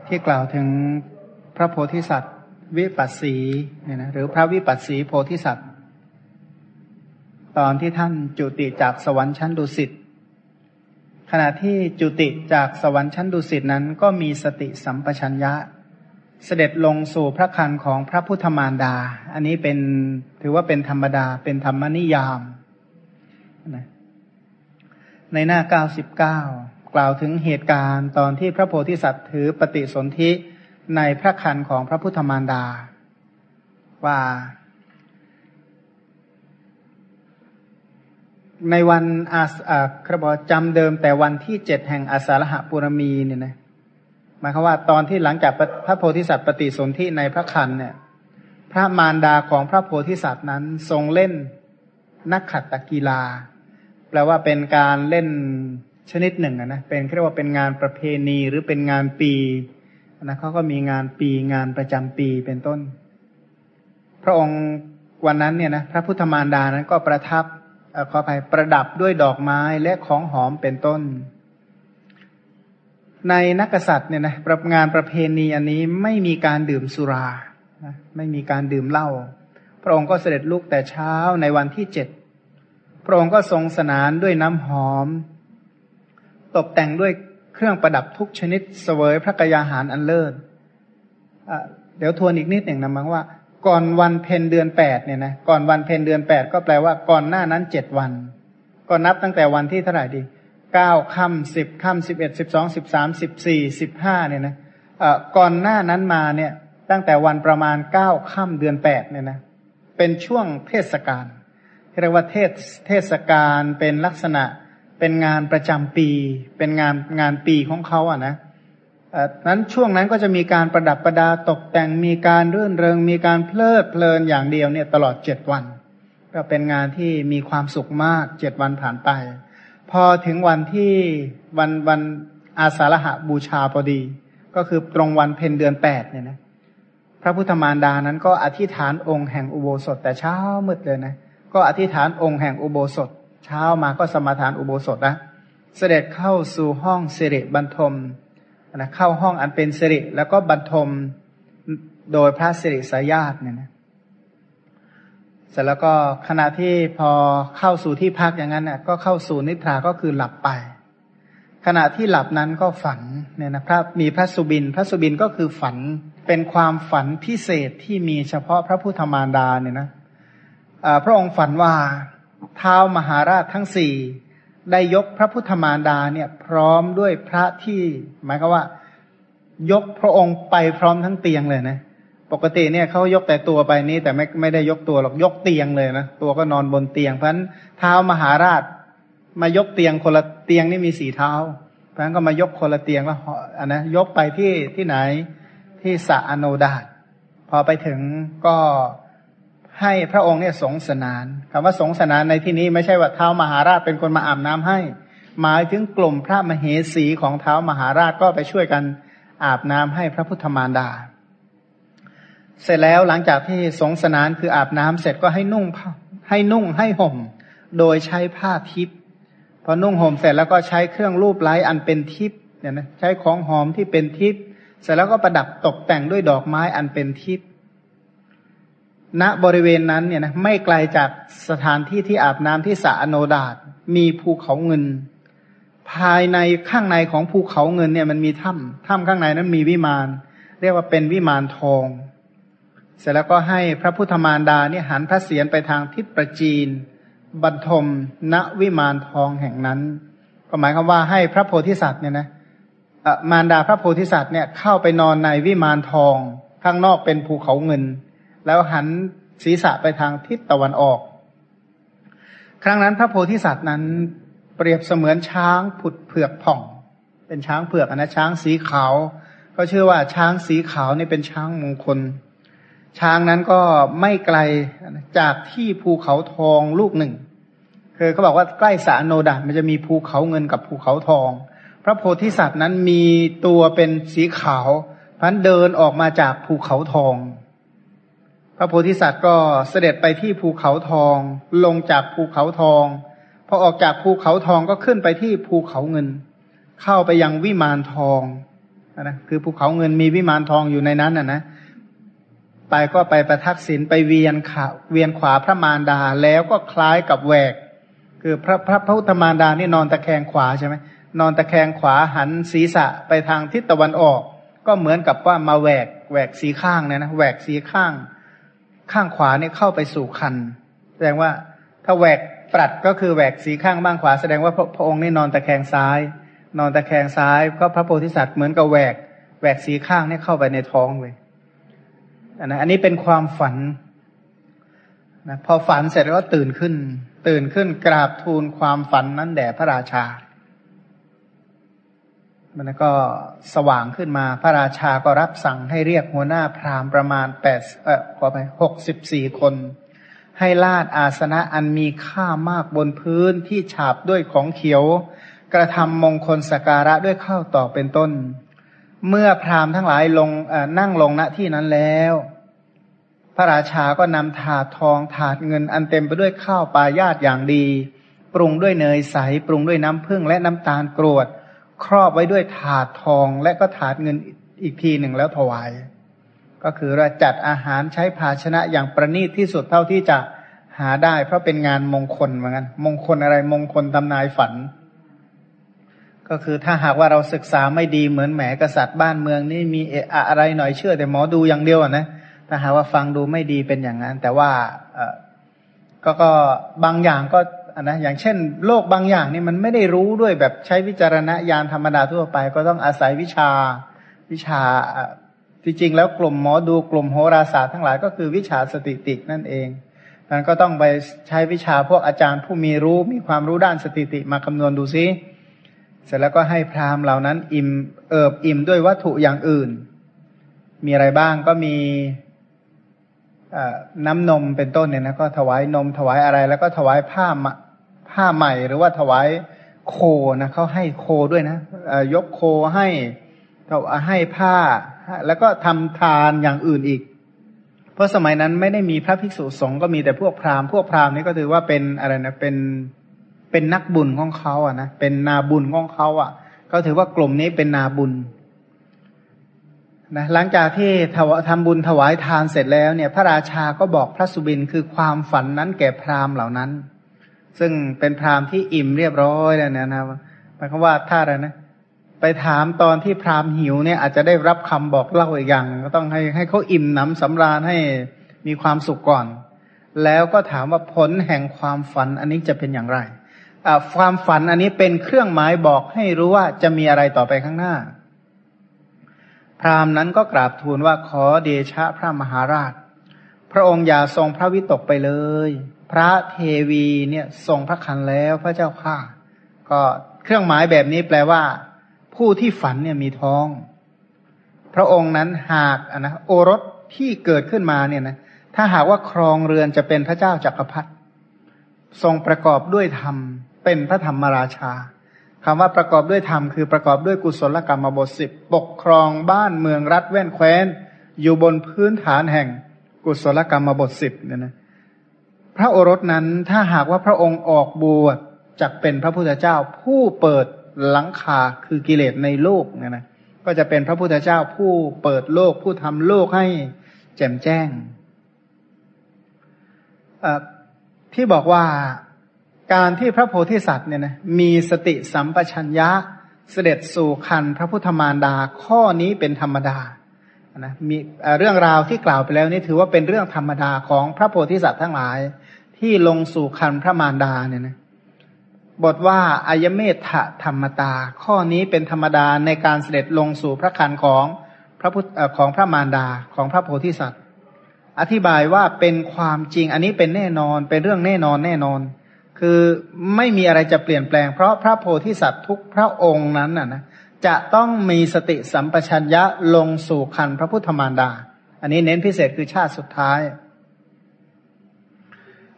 ที่กล่าวถึงพระโพธิสัตว์ วิปัสสีเนี่ยนะหรือพระวิปัสสีโพธิสัตว์ ตอนที่ท่านจุติจากสวรรค์ชั้นดุสิตขณะที่จุติจากสวรรค์ชั้นดุสิตนั้นก็มีสติสัมปชัญญะเเสด็จลงสู่พระคันของพระพุทธมารดา อันนี้เป็นถือว่าเป็นธรรมดา เป็นธรรมนิยามนะในหน้าเก้าสิบเก้ากล่าวถึงเหตุการณ์ตอนที่พระโพธิสัตว์ถือปฏิสนธิในพระคันของพระพุทธมารดา ว่าในวันอาครบจำเดิมแต่วันที่เจ็ดแห่งอาสาฬหะปุรมีเนี่ยนะ หมายความว่าตอนที่หลังจากพระโพธิสัตว์ปฏิสนธิในพระคันเนี่ย พระมารดาของพระโพธิสัตว์นั้นทรงเล่นนักขัดตกีฬา แปลว่าเป็นการเล่นชนิดหนึ่งนะเป็นเรียกว่าเป็นงานประเพณีหรือเป็นงานปีนะเขาก็มีงานปีงานประจำปีเป็นต้น พระองค์วันนั้นเนี่ยนะพระพุทธมารดานั้นก็ประทับขออภัยประดับด้วยดอกไม้และของหอมเป็นต้น ในนักษัตริย์เนี่ยนะประงานประเพณีอันนี้ไม่มีการดื่มสุราไม่มีการดื่มเหล้าพระองค์ก็เสด็จลุกแต่เช้าในวันที่เจ็ดพระองค์ก็ทรงสนานด้วยน้ำหอม ตกแต่งด้วยเครื่องประดับทุกชนิดเสวยพระกยาหารอันเลิศเดี๋ยวทวนอีกนิดหนึ่งนะมั้งว่า ก่อนวันเพ็ญเดือนแปดเนี่ยนะก่อนวันเพ็ญเดือนแปดก็แปลว่าก่อนหน้านั้นเจ็ดวัน ก็นับตั้งแต่วันที่เท่าไหร่ดี เก้าค่ำสิบค่ำสิบเอ็ดสิบสองสิบสามสิบสี่สิบห้าเนี่ยนะก่อนหน้านั้นมาเนี่ยตั้งแต่วันประมาณเก้าค่ำเดือนแปดเนี่ยนะเป็นช่วงเทศกาลเรียกว่าเทศเทศกาลเป็นลักษณะเป็นงานประจำปี เป็นงานงานปีของเขาอะนะนั้นช่วงนั้นก็จะมีการประดับประดาตกแต่งมีการรื่นเริง มีการเพลิดเพลินอย่างเดียวเนี่ยตลอดเจ็ดวัน ก็เป็นงานที่มีความสุขมากเจ็ดวันผ่านไป พอถึงวันที่วันวันอาสาฬหะบูชาพอดี ก็คือตรงวันเพ็ญเดือนแปดเนี่ยนะพระพุทธมารดานั้นก็อธิษฐานองค์แห่งอุโบสถ แต่เช้ามืดเลยนะก็อธิษฐานองค์แห่งอุโบสถ เช้ามาก็สมาทานอุโบสถนะเสด็จเข้าสู่ห้องสิริบรรทมนะเข้าห้องอันเป็นสิริแล้วก็บรรทมโดยพระสิริสายาตเนี่ยนะ ร็จแล้วก็ขณะที่พอเข้าสู่ที่พักอย่างนั้นน่ะก็เข้าสู่นิทราก็คือหลับไป ขณะที่หลับนั้นก็ฝันเนี่ยนะครับมีพระสุบินพระสุบินก็คือฝันเป็นความฝันพิเศษที่มีเฉพาะพระพุทธมารดาเนี่ยนะพระองค์ฝันว่าเท้ามหาราชทั้งสี่ได้ยกพระพุทธมารดาเนี่ยพร้อมด้วยพระที่ หมายก็ว่า ยกพระองค์ไปพร้อมทั้งเตียงเลยนะ ปกติเนี่ยเขายกแต่ตัวไปนี่แต่ไม่ไม่ได้ยกตัวหรอกยกเตียงเลยนะตัวก็นอนบนเตียงเพราะฉะนั้นเท้ามหาราช มายกเตียงคนละเตียงนี่มีสี่เท้า เพราะฉะนั้นก็มายกคนละเตียงแล้วอันนะยกไปที่ที่ไหนที่สะอโนดาตพอไปถึงก็ให้พระองค์เนี่ยสงสนานคำว่าสงสนานในที่นี้ไม่ใช่ว่าเท้ามหาราชเป็นคนมาอาบน้ำให้ หมายถึงกลุ่มพระมเหสีของเท้ามหาราชก็ไปช่วยกันอาบน้ำให้พระพุทธมารดา เสร็จแล้วหลังจากที่สงสนานคืออาบน้ำเสร็จก็ให้นุ่งให้นุ่งให้ห่ม โดยใช้ผ้าทิพย์พอนุ่งห่มเสร็จแล้วก็ใช้เครื่องรูปไล้อันเป็นทิพย์เนี่ยนะใช้ของหอมที่เป็นทิพย์เสร็จแล้วก็ประดับตกแต่งด้วยดอกไม้อันเป็นทิพย์ณบริเวณนั้นเนี่ยนะไม่ไกลจากสถานที่ที่อาบน้ำที่สระอโนดาตมีภูเขาเงิน ภายในข้างในของภูเขาเงินเนี่ยมันมีถ้ำถ้ำข้างในนั้นมีวิมาน เรียกว่าเป็นวิมานทอง เสร็จแล้วก็ให้พระพุทธมารดาเนี่ยหันพระเศียรไปทางทิศประจีน บรรทมณวิมานทองแห่งนั้น ก็หมายความว่าให้พระโพธิสัตว์เนี่ยนะมารดาพระโพธิสัตว์เนี่ยเข้าไปนอนในวิมานทอง ข้างนอกเป็นภูเขาเงิน แล้วหันศีรษะไปทางทิศตะวันออก ครั้งนั้นพระโพธิสัตว์นั้นเปรียบเสมือนช้างผุดเผือกผ่อง เป็นช้างเผือกนะช้างสีขาว ก็เชื่อว่าช้างสีขาวนี่เป็นช้างมงคล ช้างนั้นก็ไม่ไกลจากที่ภูเขาทองลูกหนึ่ง คือเขาบอกว่าใกล้สาโนดามันจะมีภูเขาเงินกับภูเขาทอง พระโพธิสัตว์นั้นมีตัวเป็นสีขาวพันเดินออกมาจากภูเขาทอง พระโพธิสัตว์ก็เสด็จไปที่ภูเขาทอง ลงจากภูเขาทองพอออกจากภูเขาทองก็ขึ้นไปที่ภูเขาเงิน เข้าไปยังวิมานทองนะคือภูเขาเงินมีวิมานทองอยู่ในนั้นนะนะ ไปก็ไปประทักษิณไปเวียนขาเวียนขวาพระมารดาแล้วก็คล้ายกับแหวก คือพระพระพุทธมารดานี่นอนตะแคงขวาใช่ไหมนอนตะแคงขวาหันศีรษะไปทางทิศตะวันออก ก็เหมือนกับว่ามาแหวกแหวกสีข้างเนี่ยนะแหวกสีข้าง ข้างขวาเนี่ยเข้าไปสู่คัน แสดงว่าถ้าแหวกปรัดก็คือแหวกสีข้างบ้างขวา แสดงว่าพระพระองค์นี่นอนตะแคงซ้าย นอนตะแคงซ้าย ก็พระโพธิสัตว์เหมือนกับแหวกแหวกสีข้างนี่เข้าไปในท้องเลย นะอันนี้เป็นความฝันนะพอฝันเสร็จแล้วก็ตื่นขึ้น ตื่นขึ้นกราบทูลความฝันนั้นแด่พระราชา มันก็สว่างขึ้นมาพระราชาก็รับสั่งให้เรียกหัวหน้าพราหมณ์ประมาณแปดเออขอไปหกสิบสี่คน ให้ลาดอาสนะอันมีค่ามากบนพื้นที่ฉาบด้วยของเขียว กระทำมงคลสการะด้วยข้าวต่อเป็นต้น เมื่อพราหมณ์ทั้งหลายลงนั่งลงณที่นั้นแล้ว พระราชาก็นำถาดทองถาดเงินอันเต็มไปด้วยข้าวปลายาตอย่างดี ปรุงด้วยเนยใสปรุงด้วยน้ำผึ้งและน้ำตาลกรวด ครอบไว้ด้วยถาดทองและก็ถาดเงินอีกทีหนึ่งแล้วถวาย ก็คือเราจัดอาหารใช้ภาชนะอย่างประณีตที่สุดเท่าที่จะหาได้ เพราะเป็นงานมงคลเหมือนกันมงคลอะไรมงคลทำนายฝัน ก็คือถ้าหากว่าเราศึกษาไม่ดีเหมือนแหมกษัตริย์บ้านเมืองนี่มีอะไรหน่อยเชื่อ แต่หมอดูอย่างเดียวนะถ้าหากว่าฟังดูไม่ดีเป็นอย่างนั้น แต่ว่าเออก็ก็บางอย่างก็นะอย่างเช่น โลกบางอย่างนี่มันไม่ได้รู้ด้วยแบบใช้วิจารณญาณธรรมดาทั่วไป ก็ต้องอาศัยวิชาวิชาที่จริงแล้วกลุ่มหมอดูกลุ่มโหราศาสตร์ทั้งหลายก็คือวิชาสติติกนั่นเองมันก็ต้องไปใช้วิชาพวกอาจารย์ผู้มีรู้มีความรู้ด้านสติติมาคำนวณดูซิ เสร็จแล้วก็ให้พราหมณ์เหล่านั้น อิ่มเอิบอิ่มด้วยวัตถุอย่างอื่น มีอะไรบ้างก็มีน้ำนมเป็นต้นเนี่ยนะก็ถวายนมถวายอะไร แล้วก็ถวายผ้าผ้าใหม่หรือว่าถวายโคนะเขาให้โคด้วยนะยกโคให้ให้ผ้า แล้วก็ทำทานอย่างอื่นอีก เพราะสมัยนั้นไม่ได้มีพระภิกษุสงฆ์ก็มีแต่พวกพราหมณ์พวกพราหมณ์นี่ก็ถือว่าเป็นอะไรนะเป็น เป็นนักบุญของเขาอะนะเป็นนาบุญของเขาอะเขาถือว่ากลุ่มนี้เป็นนาบุญนะหลังจากที่ทำบุญถวายทานเสร็จแล้วเนี่ย พระราชาก็บอกพระสุบินคือความฝันนั้นแก่พราหมณ์เหล่านั้น ซึ่งเป็นพราหมณ์ที่อิ่มเรียบร้อยแล้วนะนะหมายความว่าถ้าอะไรนะ ไปถามตอนที่พราหมณ์หิวเนี่ยอาจจะได้รับคำบอกเล่าอีกอย่าง ก็ต้องให้ให้เขาอิ่มหนำสำราญให้มีความสุขก่อน แล้วก็ถามว่าผลแห่งความฝันอันนี้จะเป็นอย่างไร ความฝันอันนี้เป็นเครื่องหมายบอกให้รู้ว่าจะมีอะไรต่อไปข้างหน้า พราหมณ์นั้นก็กราบทูลว่าขอเดชะพระมหาราช พระองค์อย่าทรงพระวิตกไปเลย พระเทวีเนี่ยทรงพระคันแล้วพระเจ้าข้าก็เครื่องหมายแบบนี้แปลว่า ผู้ที่ฝันเนี่ยมีท้อง พระองค์นั้นหากนะโอรสที่เกิดขึ้นมาเนี่ยนะถ้าหากว่าครองเรือนจะเป็นพระเจ้าจักรพรรดิทรงประกอบด้วยธรรม เป็นพระธรรมราชาคำว่าประกอบด้วยธรรมคือประกอบด้วยกุศลกรรมบทสิบปกครองบ้านเมืองรัฐแว่นแคว้น อยู่บนพื้นฐานแห่งกุศลกรรมบทสิบเนี่ยนะพระโอรสนั้นถ้าหากว่าพระองค์ออกบวชจักเป็นพระพุทธเจ้าผู้เปิดหลังคาคือกิเลสในโลกเนี่ยนะก็จะเป็นพระพุทธเจ้าผู้เปิดโลกผู้ทำโลกให้แจ่มแจ้งที่บอกว่า การที่พระโพธิสัตว์เนี่ยนะมีสติสัมปชัญญะเสด็จสู่คันพระพุทธมารดาข้อนี้เป็นธรรมดานะมีเรื่องราวที่กล่าวไปแล้วนี่ถือว่าเป็นเรื่องธรรมดาของพระโพธิสัตว์ทั้งหลาย ที่ลงสู่คันพระมารดาเนี่ยนะบทว่าอายเมธะธรรมตา ข้อนี้เป็นธรรมดาในการเสด็จลงสู่พระคันของพระพุทธของพระมารดาของพระโพธิสัตว์ อธิบายว่าเป็นความจริงอันนี้เป็นแน่นอนเป็นเรื่องแน่นอนแน่นอน คือไม่มีอะไรจะเปลี่ยนแปลง เพราะพระโพธิสัตว์ทุกพระองค์นั้นน่ะนะจะต้องมีสติสัมปชัญญะลงสู่คันพระพุทธมารดา อันนี้เน้นพิเศษคือชาติสุดท้าย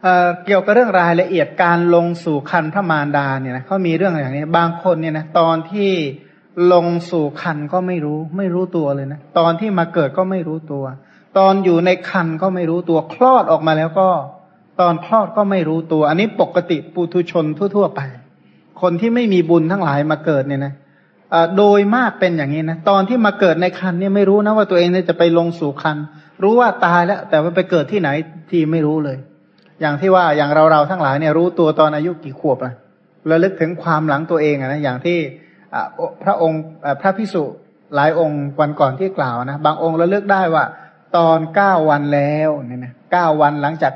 เเกี่ยวกับเรื่องรายละเอียดการลงสู่คันพระมารดาเนี่ยนะเขามีเรื่องอย่างนี้ บางคนเนี่ยนะตอนที่ลงสู่คันก็ไม่รู้ ไม่รู้ตัวเลยนะตอนที่มาเกิดก็ไม่รู้ตัว ตอนอยู่ในคันก็ไม่รู้ตัวคลอดออกมาแล้วก็ ตอนคลอดก็ไม่รู้ตัว อันนี้ปกติปุถุชนทั่วๆไป คนที่ไม่มีบุญทั้งหลายมาเกิดเนี่ยนะโดยมากเป็นอย่างนี้นะตอนที่มาเกิดในคันเนี่ยไม่รู้นะว่าตัวเองเนี่ยจะไปลงสู่คันรู้ว่าตายแล้ว แต่ว่าไปเกิดที่ไหนที่ไม่รู้เลย อย่างที่ว่าอย่างเราเราทั้งหลายเนี่ยรู้ตัวตอนอายุกี่ขวบอะระลึกถึงความหลังตัวเองนะอย่างที่พระองค์พระพิสุหลายองค์วันก่อนที่กล่าวนะบางองค์ระลึกได้ว่า ตอนเก้าวันแล้วเนี่ยนะเก้าวันหลังจาก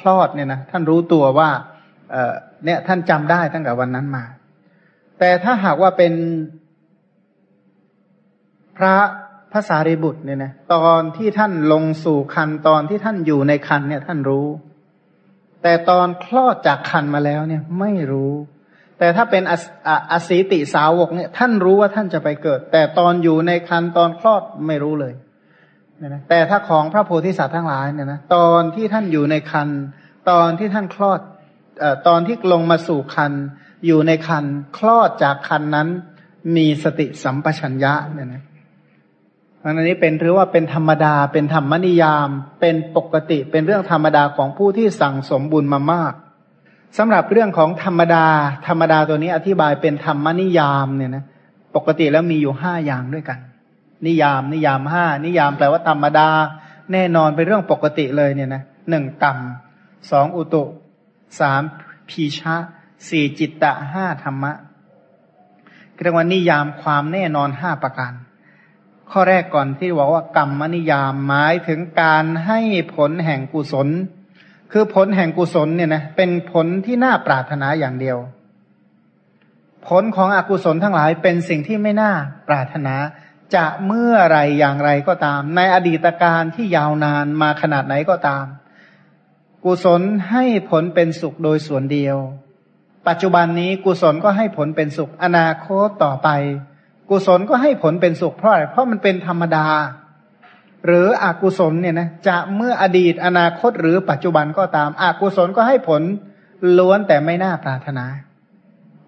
คลอดเนี่ยนะท่านรู้ตัวว่าเออเนี่ยท่านจำได้ตั้งแต่วันนั้นมา แต่ถ้าหากว่าเป็นพระภาษาริบุตรเนี่ยนะตอนที่ท่านลงสู่คันตอนที่ท่านอยู่ในคันเนี่ยท่านรู้ แต่ตอนคลอดจากคันมาแล้วเนี่ยไม่รู้ แต่ถ้าเป็นอสีติสาวกเนี่ยท่านรู้ว่าท่านจะไปเกิด แต่ตอนอยู่ในคันตอนคลอดไม่รู้เลย เนี่ยนะแต่ถ้าของพระโพธิสัตว์ทั้งหลายเนี่ยนะตอนที่ท่านอยู่ในคันตอนที่ท่านคลอดเอ่อตอนที่ลงมาสู่คันอยู่ในคันคลอดจากคันนั้น มีสติสัมปชัญญะเนี่ยนะอันนี้เป็นถือว่าเป็นธรรมดาเป็นธรรมนิยาม เป็นปกติเป็นเรื่องธรรมดาของผู้ที่สั่งสมบุญมามากสำหรับเรื่องของธรรมดา ธรรมดาตัวนี้อธิบายเป็นธรรมนิยามเนี่ยนะปกติแล้วมีอยู่ห้าอย่างด้วยกัน นิยาม นิยามห้านิยามแปลว่าธรรมดา แน่นอนเป็นเรื่องปกติเลยเนี่ยนะหนึ่งกรรมสองอุตุสามพีชะสี่จิตตะห้าธรรมะเรียกว่านิยามความแน่นอนห้าประการ ข้อแรกก่อนที่บอกว่ากรรมนิยามหมายถึงการให้ผลแห่งกุศล คือผลแห่งกุศลเนี่ยนะเป็นผลที่น่าปรารถนาอย่างเดียว ผลของอกุศลทั้งหลายเป็นสิ่งที่ไม่น่าปรารถนา จะเมื่อไรอย่างไรก็ตาม ในอดีตการที่ยาวนานมาขนาดไหนก็ตาม กุศลให้ผลเป็นสุขโดยส่วนเดียว ปัจจุบันนี้กุศลก็ให้ผลเป็นสุขอนาคตต่อไป กุศลก็ให้ผลเป็นสุขเพราะอะไรเพราะมันเป็นธรรมดา หรืออกุศลเนี่ยนะจะเมื่ออดีตอนาคตหรือปัจจุบันก็ตาม อกุศลก็ให้ผลล้วนแต่ไม่น่าปรารถนา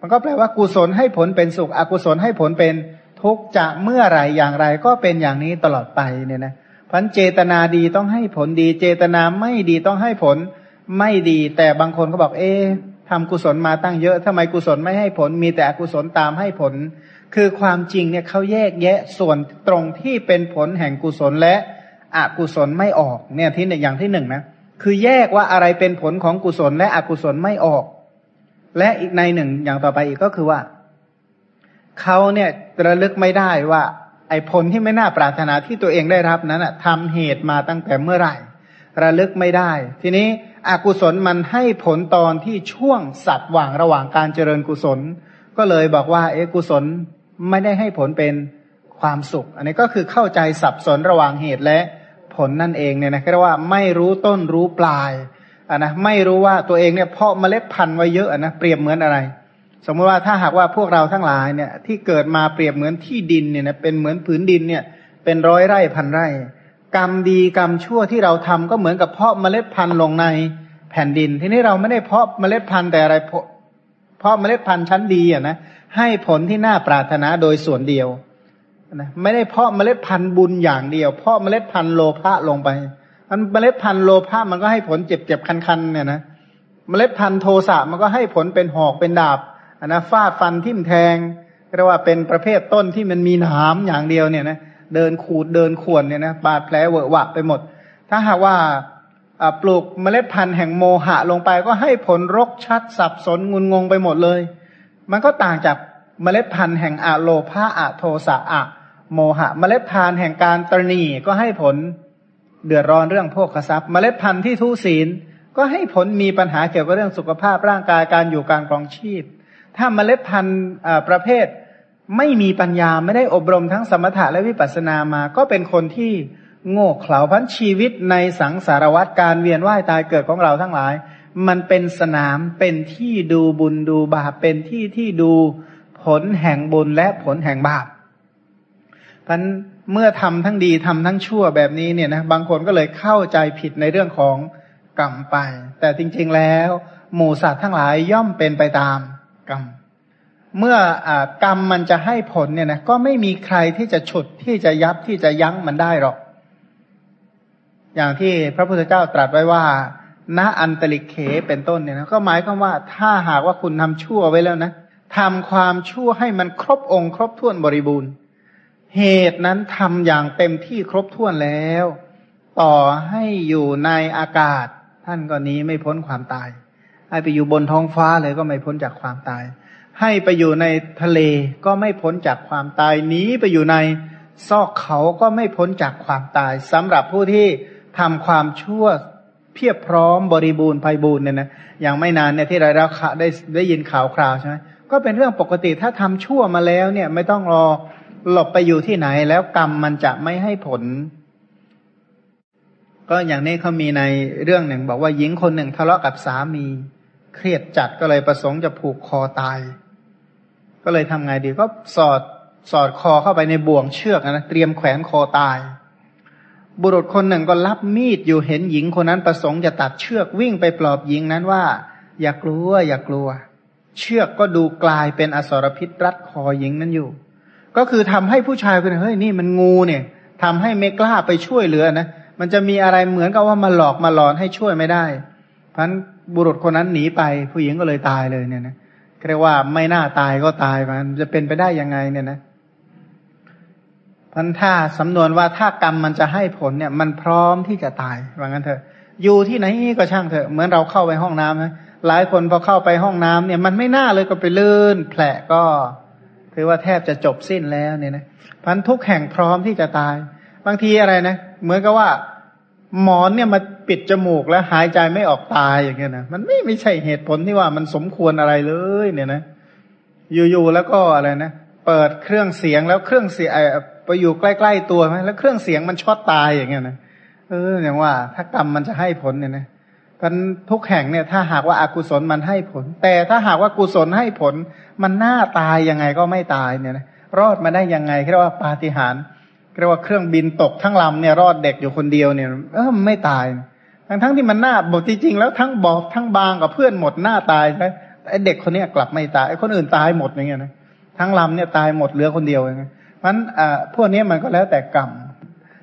มันก็แปลว่ากุศลให้ผลเป็นสุข อกุศลให้ผลเป็น ทุกจะเมื่อไรอย่างไรก็เป็นอย่างนี้ตลอดไปเนี่ยนะพันเจตนาดีต้องให้ผลดี เจตนาไม่ดีต้องให้ผลไม่ดี แต่บางคนก็บอก เอ๊ทำกุศลมาตั้งเยอะทำไมกุศลไม่ให้ผล มีแต่อกุศลตามให้ผล คือความจริงเนี่ยเขาแยกแยะส่วนตรงที่เป็นผลแห่งกุศลและอกุศลไม่ออกเนี่ยที่อย่างที่หนึ่งนะคือแยกว่าอะไรเป็นผลของกุศลและอกุศลไม่ออก และอีกในหนึ่งอย่างต่อไปอีกก็คือว่า เขาเนี่ยระลึกไม่ได้ว่า ไอ้ผลที่ไม่น่าปรารถนาที่ตัวเองได้รับนั้นทำเหตุมาตั้งแต่เมื่อไหร่ ระลึกไม่ได้ ทีนี้อกุศลมันให้ผลตอนที่ช่วงสัตว์ว่างระหว่างการเจริญกุศล ก็เลยบอกว่า เอกุศลไม่ได้ให้ผลเป็นความสุข อันนี้ก็คือเข้าใจสับสนระหว่างเหตุและผลนั่นเองเนี่ยนะเรียกว่าไม่รู้ต้นรู้ปลายอะนะไม่รู้ว่าตัวเองเนี่ยเพาะเมล็ดพันธุ์ไว้เยอะนะเปรียบเหมือนอะไร สมมติว่าถ้าหากว่าพวกเราทั้งหลายเนี่ย ที่เกิดมาเปรียบเหมือนที่ดินเนี่ยนะเป็นเหมือนผืนดินเนี่ย เป็นร้อยไร่พันไร่ กรรมดีกรรมชั่วที่เราทำก็เหมือนกับเพาะเมล็ดพันธุ์ลงในแผ่นดิน ทีนี้เราไม่ได้เพาะเมล็ดพันธุ์แต่อะไรเพาะเมล็ดพันธุ์ชั้นดีอะนะให้ผลที่น่าปรารถนาโดยส่วนเดียวนะไม่ได้เพาะเมล็ดพันธุ์บุญอย่างเดียว เพาะเมล็ดพันธุ์โลภะลงไปมันเมล็ดพันธุ์โลภะมันก็ให้ผลเจ็บเจ็บคันๆเนี่ยนะเมล็ดพันธุ์โทสะมันก็ให้ผลเป็นหอกเป็นดาบ อันนะฟาดฟันทิ่มแทงเรียกว่าเป็นประเภทต้นที่มันมีหนามอย่างเดียวเนี่ยนะเดินขูดเดินข่วนเนี่ยนะบาดแผลเวอะหวะไปหมด ถ้าหากว่าปลูกเมล็ดพันธุ์แห่งโมหะลงไปก็ให้ผลรกชัดสับสนงุนงงไปหมดเลย มันก็ต่างจากเมล็ดพันธุ์แห่งอะโลภะอะโทสะอะโมหะ เมล็ดพันธุ์แห่งการตรณีก็ให้ผลเดือดร้อนเรื่องโภคทรัพย์ เมล็ดพันธุ์ที่ทุศีล ก็ให้ผลมีปัญหาเกี่ยวกับเรื่องสุขภาพร่างกายการอยู่การครองชีพ ถ้าเมล็ดพันธุ์ประเภทไม่มีปัญญาไม่ได้อบรมทั้งสมถะและวิปัสสนามา ก็เป็นคนที่โง่เขลาพันชีวิตในสังสารวัฏการเวียนว่ายตายเกิดของเราทั้งหลาย มันเป็นสนามเป็นที่ดูบุญดูบาปเป็นที่ที่ดูผลแห่งบุญและผลแห่งบาปพันเมื่อทำทั้งดีทำทั้งชั่วแบบนี้เนี่ยนะบางคนก็เลยเข้าใจผิดในเรื่องของกรรมไป แต่จริงๆแล้ว หมู่สัตว์ทั้งหลายย่อมเป็นไปตาม รรม เมื่ออกรรมมันจะให้ผลเนี่ยนะก็ไม่มีใครที่จะฉุดที่จะยับที่จะยั้งมันได้หรอก อย่างที่พระพุทธเจ้าตรัสไว้ว่าณอันตลิเขเป็นต้นเนี่ยนะก็หมายความว่าถ้าหากว่าคุณทำชั่วไว้แล้วนะทำความชั่วให้มันครบองค์ครบถ้วนบริบูรณ์ เหตุนั้นทำอย่างเต็มที่ครบถ้วนแล้ว ต่อให้อยู่ในอากาศ ท่านก็นี้ไม่พ้นความตาย ให้ไปอยู่บนท้องฟ้าเลยก็ไม่พ้นจากความตาย ให้ไปอยู่ในทะเลก็ไม่พ้นจากความตายหนีไปอยู่ในซอกเขาก็ไม่พ้นจากความตายสำหรับผู้ที่ทำความชั่วเพียบพร้อมบริบูรณ์ไพบูรณ์เนี่ยนะอย่างไม่นานเนี่ยที่เราได้ได้ยินข่าวคราวใช่ไหมก็เป็นเรื่องปกติถ้าทำชั่วมาแล้วเนี่ยไม่ต้องรอหลบไปอยู่ที่ไหนแล้วกรรมมันจะไม่ให้ผล ก็อย่างนี้เขามีในเรื่องหนึ่ง บอกว่าหญิงคนหนึ่งทะเลาะกับสามี เครียดจัดก็เลยประสงค์จะผูกคอตาย ก็เลยทำไงดีก็สอดสอดคอเข้าไปในบ่วงเชือกนะเตรียมแขวนคอตาย บุรุษคนหนึ่งก็รับมีดอยู่เห็นหญิงคนนั้นประสงค์จะตัดเชือกวิ่งไปปลอบหญิงนั้นว่า อย่ากลัว อย่ากลัว เชือกก็ดูกลายเป็นอสรพิษรัดคอหญิงนั้นอยู่ ก็คือทำให้ผู้ชายคนเฮ้ยนี่มันงูเนี่ยทำให้ไม่กล้าไปช่วยเหลือนะมันจะมีอะไรเหมือนกับว่ามาหลอกมาหลอนให้ช่วยไม่ได้พัน บุรุษคนนั้นหนีไป ผู้หญิงก็เลยตายเลยเนี่ยนะเรียกว่าไม่น่าตายก็ตายมันจะเป็นไปได้ยังไงเนี่ยนะพันถ้าสำนวนว่าถ้ากรรมมันจะให้ผลเนี่ย มันพร้อมที่จะตายว่างั้นเถอะ อยู่ที่ไหนก็ช่างเถอะ เหมือนเราเข้าไปห้องน้ำนะหลายคนพอเข้าไปห้องน้ำเนี่ย มันไม่น่าเลยก็ไปลื่นแผลก็ถือว่าแทบจะจบสิ้นแล้วเนี่ยนะพันทุกแห่งพร้อมที่จะตาย บางทีอะไรนะเหมือนกับว่า หมอนเนี่ยมาปิดจมูกแล้วหายใจไม่ออกตายอย่างเงี้ยนะมันไม่ไม่ใช่เหตุผลที่ว่ามันสมควรอะไรเลย เนี่ยนะ อยู่ๆแล้วก็อะไรนะเปิดเครื่องเสียงแล้วเครื่องเสียงไปอยู่ใกล้ๆตัวไหมแล้วเครื่องเสียงมันช็อตตายอย่างเงี้ยนะเอออย่างว่า ถ้ากรรมมันจะให้ผลเนี่ยนะกันทุกแห่งเนี่ยถ้าหากว่าอากุศลมันให้ผล แต่ถ้าหากว่ากุศลให้ผล มันน่าตายยังไงก็ไม่ตายเนี่ยนะรอดมาได้ยังไงเรียกว่าปาฏิหาริย์ เรียกว่าเครื่องบินตกทั้งลำเนี่ยรอดเด็กอยู่คนเดียวเนี่ย เออไม่ตาย ทั้งทั้งที่มันหน้าบอกจริงๆแล้วทั้งบอบทั้งบางกับเพื่อนหมดหน้าตายใช่ไอเด็กคนนี้กลับไม่ตายไอคนอื่นตายหมดอย่างเงี้ยนะทั้งลำเนี่ยตายหมดเหลือคนเดียวอย่างเงี้ยมันอ่าพวกนี้มันก็แล้วแต่กรรม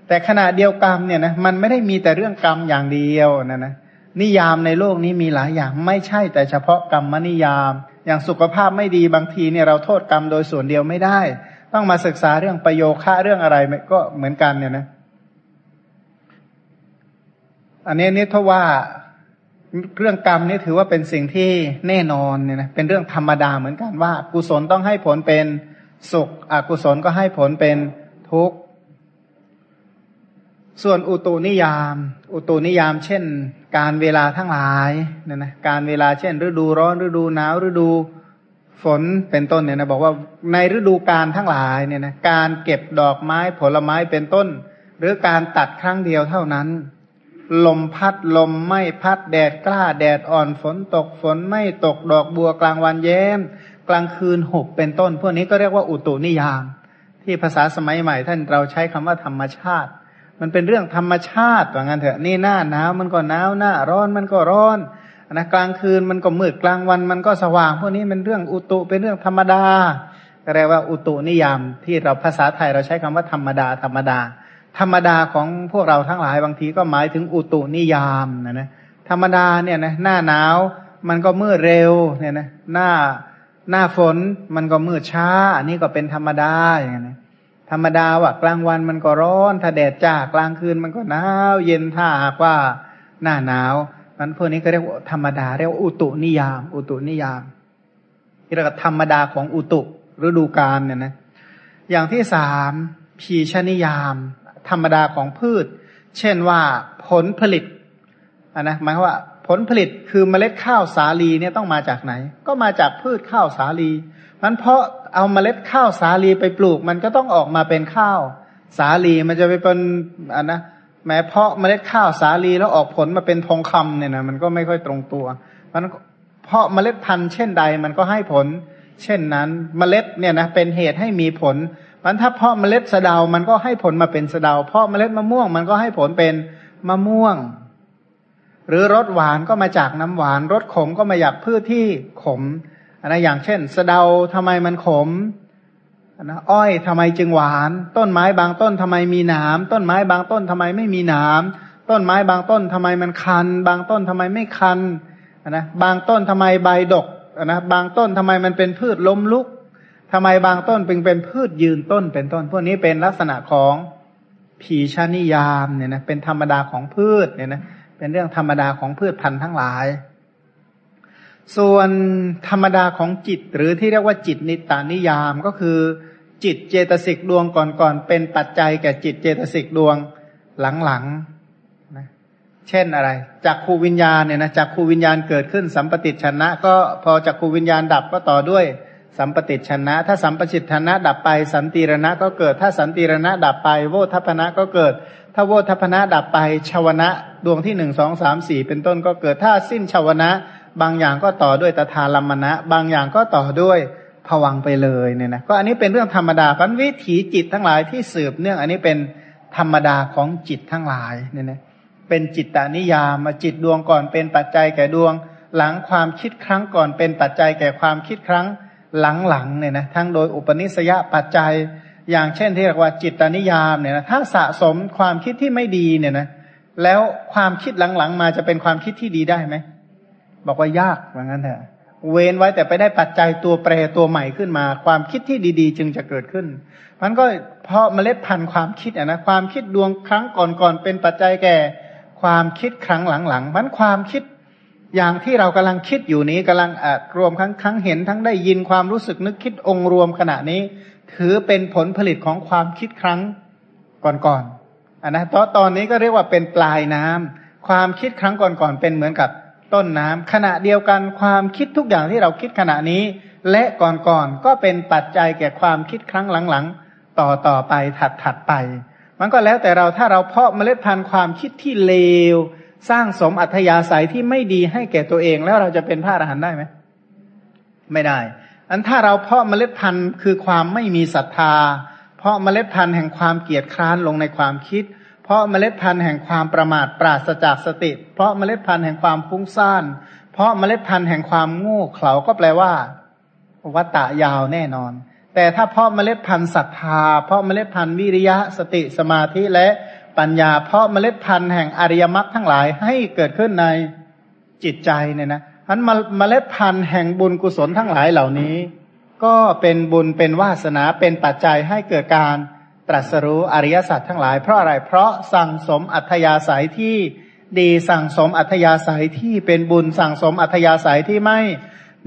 แต่ขณะเดียวกรรมเนี่ยนะมันไม่ได้มีแต่เรื่องกรรมอย่างเดียวนะนะนิยามในโลกนี้มีหลายอย่างไม่ใช่แต่เฉพาะกรรมนิยาม อย่างสุขภาพไม่ดีบางทีเนี่ยเราโทษกรรมโดยส่วนเดียวไม่ได้ ต้องมาศึกษาเรื่องประโยคะเรื่องอะไรก็เหมือนกันเนี่ยนะ อันนี้นี่ถ้าว่าเรื่องกรรมนี่ถือว่าเป็นสิ่งที่แน่นอนเนี่ยนะเป็นเรื่องธรรมดาเหมือนกันว่า กุศลต้องให้ผลเป็นสุข อกุศลก็ให้ผลเป็นทุกข์ส่วนอุตุนิยาม อุตุนิยาม เช่น การเวลาทั้งหลายเนี่ยนะการเวลาเช่น ฤดูร้อนฤดูหนาวฤดู ฝนเป็นต้นเนี่ยนะบอกว่าในฤดูการทั้งหลายเนี่ยนะการเก็บดอกไม้ผลไม้เป็นต้น หรือการตัดครั้งเดียวเท่านั้น ลมพัดลมไม่พัดแดดกล้าแดดอ่อนฝนตกฝนไม่ตกดอกบัวกลางวันแย้ม กลางคืนหุบเป็นต้น พวกนี้ก็เรียกว่าอุตุนิยาม ที่ภาษาสมัยใหม่ท่านเราใช้คำว่าธรรมชาติ มันเป็นเรื่องธรรมชาติว่างั้นเถอะนี่หน้าหนาวมันก็หนาวหน้าร้อนมันก็ร้อน นะกลางคืนมันก็มืดกลางวันมันก็สว่างพวกนี้เป็นเรื่องอุตุเป็นเรื่องธรรมดาเรียกว่าอุตุนิยามที่เราภาษาไทยเราใช้คำว่าธรรมดา ธรรมดา ธรรมดาของพวกเราทั้งหลายบางทีก็หมายถึงอุตุนิยามนะนะธรรมดาเนี่ยนะหน้าหนาวมันก็มืดเร็วเนี่ยนะหน้าหน้าฝนมันก็มืดช้า อันนี้ก็เป็นธรรมดาอย่างนี้ธรรมดาว่ากลางวันมันก็ร้อนถ้าแดดจ้ากลางคืนมันก็หนาว เย็นถ้าหากว่าหน้าหนาว มันพวกนี้ก็เรียกว่าธรรมดาเรียกว่าอุตุนิยาม อุตุนิยามที่เรียกว่าธรรมดาของอุตุฤดูกาลเนี่ยนะ อย่างที่สามพีชนิยาม ธรรมดาของพืช เช่นว่าผลผลิตอะนะหมายว่าผลผลิตคือเมล็ดข้าวสาลีเนี่ยต้องมาจากไหน ก็มาจากพืชข้าวสาลีมันเพราะเอาเมล็ดข้าวสาลีไปปลูก มันก็ต้องออกมาเป็นข้าวสาลีมันจะไปเป็นอันนะ แม้เพาะเมล็ดข้าวสาลีแล้วออกผลมาเป็นทองคำเนี่ยนะมันก็ไม่ค่อยตรงตัวมันเพาะเมล็ดพันธุ์เช่นใดมันก็ให้ผล เช่นนั้นเมล็ดเนี่ยนะเป็นเหตุให้มีผลมันถ้าเพาะเมล็ดสะเดา มันก็ให้ผลมาเป็นสะเดา เพาะเมล็ดมะม่วง มันก็ให้ผลเป็นมะม่วง หรือรสหวานก็มาจากน้ำหวาน รสขมก็มาจากพืชที่ขมอันนะอย่างเช่น สะเดาทำไมมันขม นะอ้อยทำไมจึงหวาน ต้นไม้บางต้นทำไมมีหนามต้นไม้บางต้นทำไมไม่มีหนามต้นไม้บางต้นทำไมมันคัน บางต้นทำไมไม่คันอันนะบางต้นทำไมใบดกอันนะบางต้นทำไมมันเป็นพืชล้มลุกทำไมบางต้นเป็นเป็นพืชยืนต้นเป็นต้น พวกนี้เป็นลักษณะของผีชานิยามเนี่ยนะเป็นธรรมดาของพืชเนี่ยนะเป็นเรื่องธรรมดาของพืชพันธุ์ทั้งหลาย ส่วนธรรมดาของจิตหรือที่เรียกว่าจิตนิตานิยามก็คือ จิตเจตสิกดวงก่อนๆเป็นปัจจัยแก่จิตเจตสิกดวงหลังๆนะเช่นอะไรจากคูวิญญาณเนี่ยนะจากคูวิญญาณเกิดขึ้นสัมปติชนะ ก็พอจากคูวิญญาณดับก็ต่อด้วยสัมปติชนะ ถ้าสัมปชิตชนะดับไปสันติรณะก็เกิด ถ้าสันติรณะดับไปโวทัพนะก็เกิด ถ้าโวทัพนะดับไปชาวนะดวงที่หนึ่งสองสามสี่เป็นต้นก็เกิด ถ้าสิ้นชาวนะ บางอย่างก็ต่อด้วยตถาลัมมณะ บางอย่างก็ต่อด้วย ผวังไปเลยเนี่ยนะก็อันนี้เป็นเรื่องธรรมดาพันวิถีจิตทั้งหลายที่สืบเนื่องอันนี้เป็นธรรมดาของจิตทั้งหลายเนี่ยนะเป็นจิตตานิยามมาจิตดวงก่อนเป็นปัจจัยแก่ดวง หลังความคิดครั้งก่อนเป็นปัจจัยแก่ความคิดครั้งหลังๆเนี่ยนะทั้งโดยอุปนิสัยปัจจัย อย่างเช่นที่เรียกว่าจิตตานิยามเนี่ยนะถ้าสะสมความคิดที่ไม่ดีเนี่ยนะแล้วความคิดหลังๆ มาจะเป็นความคิดที่ดีได้ไหมบอกว่ายากเหมือนกันเถอะ เว้นไว้แต่ไปได้ปัจจัยตัวแปรตัวใหม่ขึ้นมา ความคิดที่ดี ๆ จึงจะเกิดขึ้น มันก็เพราะเมล็ดพันธุ์ความคิดอะนะความคิดดวงครั้งก่อนๆเป็นปัจจัยแก่ ความคิดครั้งหลังๆมันความคิดอย่างที่เรากำลังคิดอยู่นี้กำลังอ่รวมทั้งครั้งเห็นทั้งได้ยินความรู้สึกนึกคิดองค์รวมขณะนี้ ถือเป็นผลผลิตของความคิดครั้งก่อนๆอะนะตอนตอนนี้ก็เรียกว่าเป็นปลายน้ำความคิดครั้งก่อนๆเป็นเหมือนกับ ต้นน้ำขณะเดียวกันความคิดทุกอย่างที่เราคิดขณะนี้ และก่อนๆก็เป็นปัจจัยแก่ความคิดครั้งหลังๆ ต่อต่อไปถัดถัดไป มันก็แล้วแต่เราถ้าเราเพาะเมล็ดพันธุ์ความคิดที่เลว สร้างสมอัธยาศัยที่ไม่ดีให้แก่ตัวเองแล้วเราจะเป็นพระอรหันต์ได้ไหมไม่ได้ อันถ้าเราเพาะเมล็ดพันธุ์คือความไม่มีศรัทธา เพาะเมล็ดพันธุ์แห่งความเกียจคร้านลงในความคิด เพราะเมล็ดพันธุ์แห่งความประมาทปราศจากสติ เพราะเมล็ดพันธุ์แห่งความฟุ้งซ่าน เพราะเมล็ดพันธุ์แห่งความโง่เขลาก็แปลว่า วัตตะยาวแน่นอน แต่ถ้าเพาะเมล็ดพันธุ์ศรัทธา เพาะเมล็ดพันธุ์วิริยะสติสมาธิและปัญญา เพาะเมล็ดพันธุ์แห่งอริยมรรคทั้งหลายให้เกิดขึ้นในจิตใจเนี่ยนะอันเมล็ดพันธุ์แห่งบุญกุศลทั้งหลายเหล่านี้ ก็เป็นบุญเป็นวาสนาเป็นปัจจัยให้เกิดการ ตรัสรู้อริยสัจทั้งหลาย เพราะอะไร เพราะสั่งสมอัธยาศัยที่ดีสั่งสมอัธยาศัยที่เป็นบุญสั่งสมอัธยาศัยที่ไม่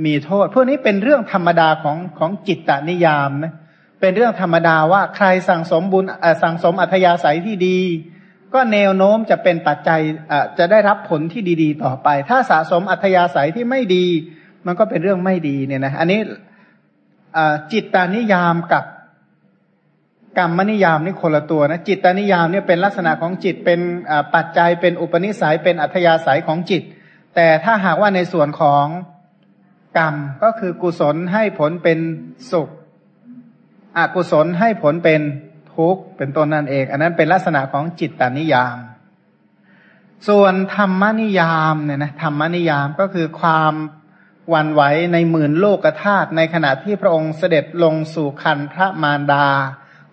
มีโทษ พวกนี้เป็นเรื่องธรรมดาของของจิตตนิยามนะเป็นเรื่องธรรมดาว่าใครสั่งสมบุญสั่งสมอัธยาศัยที่ดี ก็แนวโน้มจะเป็นปัจจัยจะได้รับผลที่ดี ๆ ต่อไป ถ้าสะสมอัธยาศัยที่ไม่ดี มันก็เป็นเรื่องไม่ดีเนี่ยนะอันนี้จิตตานิยามกับ กรรมนิยามนี่คนละตัวนะจิตตนิยามเนี่ยเป็นลักษณะของจิตเป็นปัจจัยเป็นอุปนิสัยเป็นอัธยาศัยของจิต แต่ถ้าหากว่าในส่วนของกรรมก็คือกุศลให้ผลเป็นสุข อกุศลให้ผลเป็นทุกข์เป็นต้นนั่นเอง อันนั้นเป็นลักษณะของจิตตนิยาม ส่วนธรรมนิยามเนี่ยนะธรรมนิยามก็คือความวันไหวในหมื่นโลกธาตุในขณะที่พระองค์เสด็จลงสู่คันพระมารดา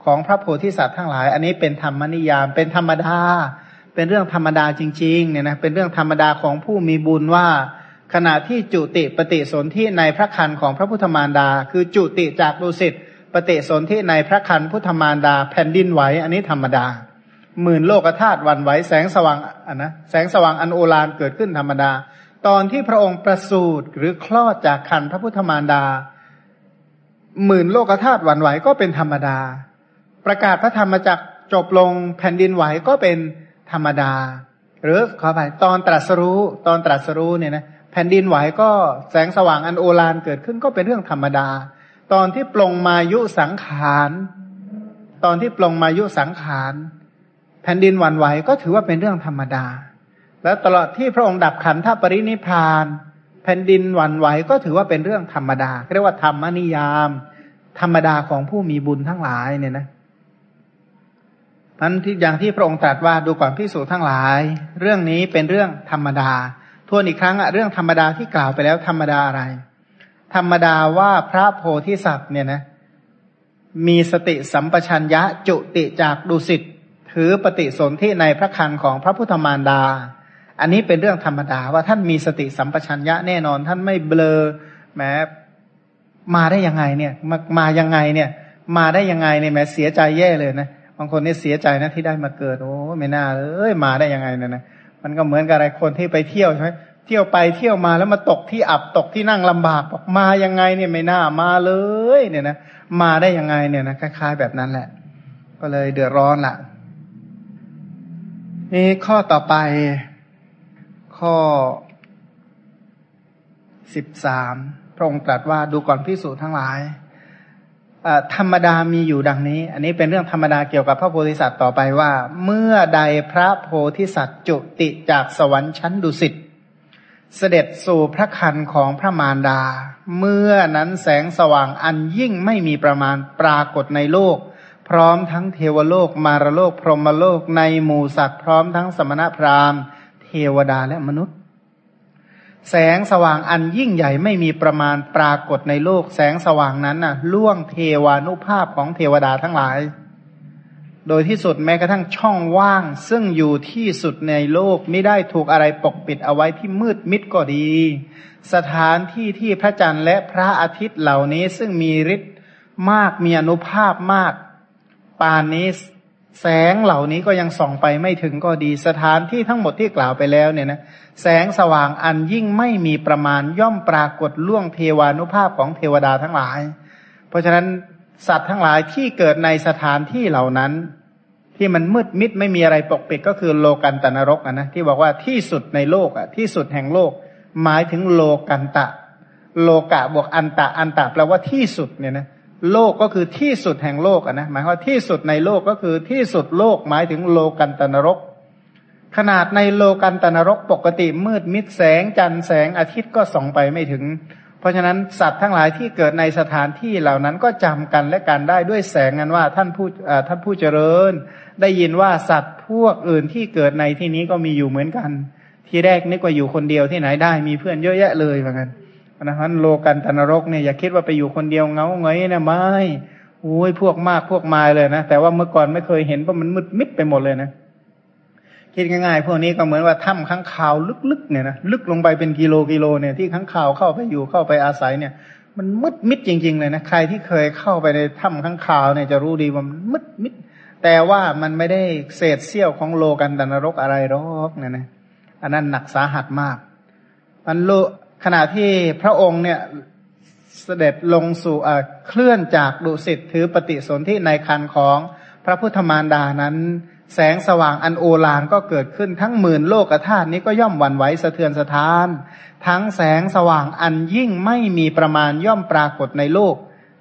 ของพระโพธิสัตว์ทั้งหลาย อันนี้เป็นธรรมนิยาม เป็นธรรมดา เป็นเรื่องธรรมดาจริงๆเนี่ยนะเป็นเรื่องธรรมดาของผู้มีบุญว่า ขณะที่จุติปฏิสนธิในพระคันของพระพุทธมารดา คือจุติจากดุสิตปฏิสนธิในพระคันพุทธมารดา แผ่นดินไหวอันนี้ธรรมดาหมื่นโลกธาตุวันไหวแสงสว่างอันนะแสงสว่างอันโอฬารเกิดขึ้นธรรมดา ตอนที่พระองค์ประสูติหรือคลอดจากคันพระพุทธมารดาหมื่นโลกธาตุวันไหวก็เป็นธรรมดา ประกาศพระธรรมจักจบลงแผ่นดินไหวก็เป็นธรรมดา หรือขอไปตอนตรัสรู้ตอนตรัสรู้เนี่ยนะแผ่นดินไหวก็แสงสว่างอันโอฬารเกิดขึ้นก็เป็นเรื่องธรรมดา ตอนที่ปลงมายุสังขาร ตอนที่ปลงมายุสังขารแผ่นดินหวั่นไหวก็ถือว่าเป็นเรื่องธรรมดา แล้วตลอดที่พระองค์ดับขันธปรินิพาน แผ่นดินหวั่นไหวก็ถือว่าเป็นเรื่องธรรมดาเรียกว่าธรรมนิยาม ธรรมดาของผู้มีบุญทั้งหลายเนี่ยนะ นั้นที่อย่างที่พระองค์ตรัสว่าดูก่อนพิสูจทั้งหลาย เรื่องนี้เป็นเรื่องธรรมดาทวนอีกครั้งอะเรื่องธรรมดาที่กล่าวไปแล้วธรรมดาอะไร ธรรมดาว่าพระโพธิสัตว์เนี่ยนะมีสติสัมปชัญญะจุติจากดุสิตถือปฏิสนธิในพระคันของพระพุทธมารดา อันนี้เป็นเรื่องธรรมดาว่าท่านมีสติสัมปชัญญะแน่นอน ท่านไม่เบลอแม้มาได้ยังไงเนี่ยมามายังไงเนี่ย มาได้ยังไงเนี่ยแม้เสียใจแย่เลยนะ บางคนนี่เสียใจนะที่ได้มาเกิดโอ้ไม่น่าเลยมาได้ยังไงเนี่ยนะมันก็เหมือนกับอะไรคนที่ไปเที่ยวใช่ไหมเที่ยวไปเที่ยวมาแล้วมาตกที่อับตกที่นั่งลำบากบอกมายังไงเนี่ยไม่น่ามาเลย เนี่ยนะมาได้ยังไงเนี่ยนะคล้ายๆแบบนั้นแหละ ก็เลยเดือดร้อนละนี่ข้อต่อไป ข้อสิบสามพระองค์ตรัสว่าดูก่อนพิสูจน์ทั้งหลาย ธรรมดามีอยู่ดังนี้ อันนี้เป็นเรื่องธรรมดาเกี่ยวกับพระโพธิสัตว์ต่อไปว่า เมื่อใดพระโพธิสัตว์จุติจากสวรรค์ชั้นดุสิตเสด็จสู่พระคันของพระมารดา เมื่อนั้นแสงสว่างอันยิ่งไม่มีประมาณปรากฏในโลก พร้อมทั้งเทวโลกมารโลกพรหมโลกในหมู่สัตว์พร้อมทั้งสมณพราหมณ์ เทวดาและมนุษย์ แสงสว่างอันยิ่งใหญ่ไม่มีประมาณปรากฏในโลก แสงสว่างนั้นน่ะ ล่วงเทวานุภาพของเทวดาทั้งหลาย โดยที่สุดแม้กระทั่งช่องว่าง ซึ่งอยู่ที่สุดในโลกไม่ได้ถูกอะไรปกปิดเอาไว้ที่มืดมิดก็ดี สถานที่ที่พระจันทร์และพระอาทิตย์เหล่านี้ซึ่งมีฤทธิ์มากมีอนุภาพมาก ปานนี้ แสงเหล่านี้ก็ยังส่องไปไม่ถึงก็ดีสถานที่ทั้งหมดที่กล่าวไปแล้วเนี่ยนะแสงสว่างอันยิ่งไม่มีประมาณย่อมปรากฏล่วงเทวานุภาพของเทวดาทั้งหลาย เพราะฉะนั้นสัตว์ทั้งหลายที่เกิดในสถานที่เหล่านั้น ที่มันมืดมิดไม่มีอะไรปกปิดก็คือโลกันตนรกนะที่บอกว่าที่สุดในโลกอะที่สุดแห่งโลก หมายถึงโลกันตะ โลกะบวกอันตะอันตะแปลว่าที่สุดเนี่ยนะ โลกก็คือที่สุดแห่งโลกอะนะหมายว่าที่สุดในโลกก็คือที่สุดโลกหมายถึงโลกันตนรก ขนาดในโลกันตนรกปกติมืดมิดแสงจันทร์แสงอาทิตย์ก็ส่องไปไม่ถึง เพราะฉะนั้นสัตว์ทั้งหลายที่เกิดในสถานที่เหล่านั้นก็จำกันและกันได้ด้วยแสงนั้นว่าท่านผู้ท่านผู้เจริญ ได้ยินว่าสัตว์พวกอื่นที่เกิดในที่นี้ก็มีอยู่เหมือนกัน ที่แรกนึกว่าอยู่คนเดียวที่ไหนได้มีเพื่อนเยอะแยะเลยเหมือนกัน นะฮะโลกันตนรกเนี่ยอย่าคิดว่าไปอยู่คนเดียวเงาเงยนะไม่โอ้ยพวกมากพวกมายเลยนะแต่ว่าเมื่อก่อนไม่เคยเห็นเพราะมันมืดมิดไปหมดเลยนะคิดง่ายๆพวกนี้ก็เหมือนว่าถ้ำข้างข่าวลึกๆเนี่ยนะลึกลงไปเป็นกิโลกิโลเนี่ยที่ข้างข่าวเข้าไปอยู่เข้าไปอาศัยเนี่ย มันมืดมิดจริง ๆ เลยนะใครที่เคยเข้าไปในถ้ำข้างข่าวเนี่ยจะรู้ดีว่ามันมืดมิด แต่ว่ามันไม่ได้เศษเสี้ยวของโลกันตนรกอะไรหรอกเนี่ยนะอันนั้นหนักสาหัสมากมันโล ขณะที่พระองค์เนี่ยเสด็จลงสู่เคลื่อนจากดุสิตถือปฏิสนธิในคันของพระพุทธมารดานั้น แสงสว่างอันโอฬารก็เกิดขึ้นทั้งหมื่นโลกธาตุนี้ก็ย่อมหวั่นไหวสะเทือนสะท้าน ทั้งแสงสว่างอันยิ่งไม่มีประมาณย่อมปรากฏในโลก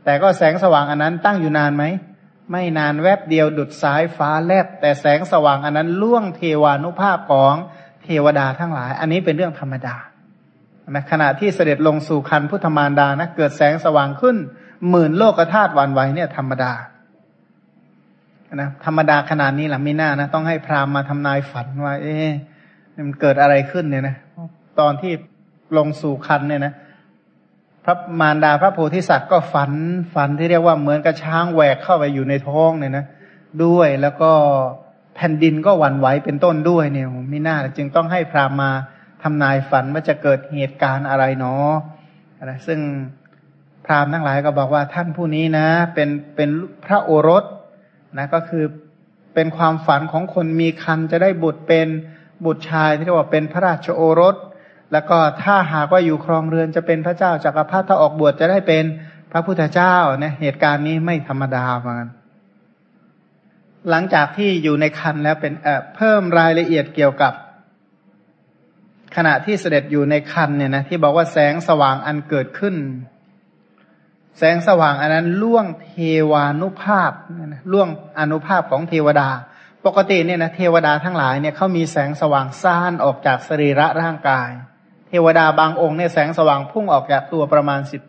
แต่ก็แสงสว่างอันนั้นตั้งอยู่นานไหมไม่นานแวบเดียวดุดสายฟ้าแลบ แต่แสงสว่างอันนั้นล่วงเทวานุภาพของเทวดาทั้งหลาย อันนี้เป็นเรื่องธรรมดา นะขณะที่เสด็จลงสู่คันพุทธมารดานะเกิดแสงสว่างขึ้น หมื่นโลกธาตุวันไหวเนี่ยธรรมดานะธรรมดาขนาดนี้แหละไม่น่านะต้องให้พราหมณ์มาทำนายฝันว่า เอ๊ะมันเกิดอะไรขึ้นเนี่ยนะตอนที่ลงสู่คันเนี่ยนะพระมารดาพระโพธิสัตว์ก็ฝันฝันที่เรียกว่าเหมือนกระช้างแหวกเข้าไปอยู่ในท้องเนี่ยนะด้วยแล้วก็แผ่นดินก็หวั่นไหวเป็นต้นด้วยเนี่ยไม่น่าจึงต้องให้พราหมณ์มา ทำนายฝันว่าจะเกิดเหตุการณ์อะไรเนาะนะซึ่งพราหมณ์ทั้งหลายก็บอกว่าท่านผู้นี้นะ เป็นเป็นพระโอรสนะก็คือเป็นความฝันของคนมีคันจะได้บุตรเป็นบุตรชายที่เรียกว่าเป็นพระราชโอรส แล้วก็ถ้าหากว่าอยู่ครองเรือนจะเป็นพระเจ้าจากักรพรรดิถ้าออกบวชจะได้เป็นพระพุทธเจ้าเนี่ยเหตุการณ์นี้ไม่ธรรมดาเหมือนหลังจากที่อยู่ในคันแล้วเป็นเเพิ่มรายละเอียดเกี่ยวกับ ขณะที่เสด็จอยู่ในคันเนี่ยนะที่บอกว่าแสงสว่างอันเกิดขึ้น แสงสว่างอันนั้นล่วงเทวานุภาพล่วงอนุภาพของเทวดา ปกติเนี่ยนะเทวดาทั้งหลายเนี่ยเขามีแสงสว่างซ่านออกจากสรีระร่างกาย เทวดาบางองค์เนี่ยแสงสว่างพุ่งออกจากตัวประมาณสิบ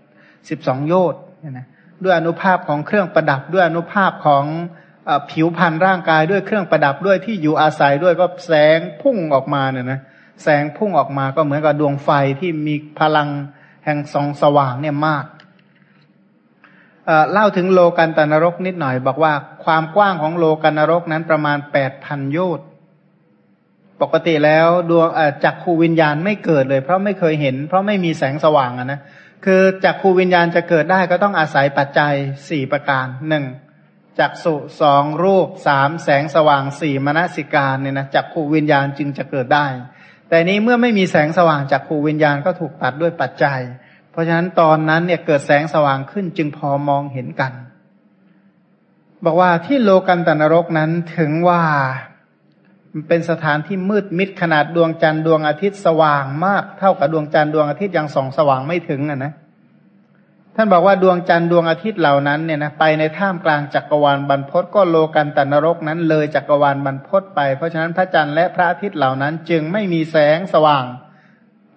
สิบสองโยชน์เนี่ยนะด้วยอนุภาพของเครื่องประดับด้วยอนุภาพของผิวพรรณร่างกายด้วยเครื่องประดับด้วยที่อยู่อาศัยด้วยก็แสงพุ่งออกมาเนี่ยนะ แสงพุ่งออกมาก็เหมือนกับดวงไฟที่มีพลังแห่งสองสว่างเนี่ยมากเล่าถึงโลกันตนรกนิดหน่อย บอกว่าความกว้างของโลกันนรกนั้นประมาณแปดพันโยชน์ปกติแล้วดวงจักขูวิญญาณไม่เกิดเลย เพราะไม่เคยเห็น เพราะไม่มีแสงสว่างนะ คือจักขูวิญญาณจะเกิดได้ก็ต้องอาศัยปัจจัยสี่ประการหนึ่งจักสุสองรูปสามแสงสว่างสี่มนสิการเนี่ยนะจักขูวิญญาณจึงจะเกิดได้ แต่นี้เมื่อไม่มีแสงสว่างจากภูวิญญาณก็ถูกตัดด้วยปัจจัย เพราะฉะนั้นตอนนั้นเนี่ยเกิดแสงสว่างขึ้นจึงพอมองเห็นกัน บอกว่าที่โลกันตนรกนั้นถึงว่ามันเป็นสถานที่มืดมิดขนาดดวงจันทร์ดวงอาทิตย์สว่างมาก เท่ากับดวงจันทร์ดวงอาทิตย์ยังส่องสว่างไม่ถึงอะนะ ท่านบอกว่าดวงจันทร์ดวงอาทิตย์เหล่านั้นเนี่ยนะไปในท่ามกลางจักรวาลบรรพศก็โลกันตนรกนั้นเลยจักรวาลบรรพศไป เพราะฉะนั้นพระจันทร์และพระอาทิตย์เหล่านั้น จึงไม่มีแสงสว่าง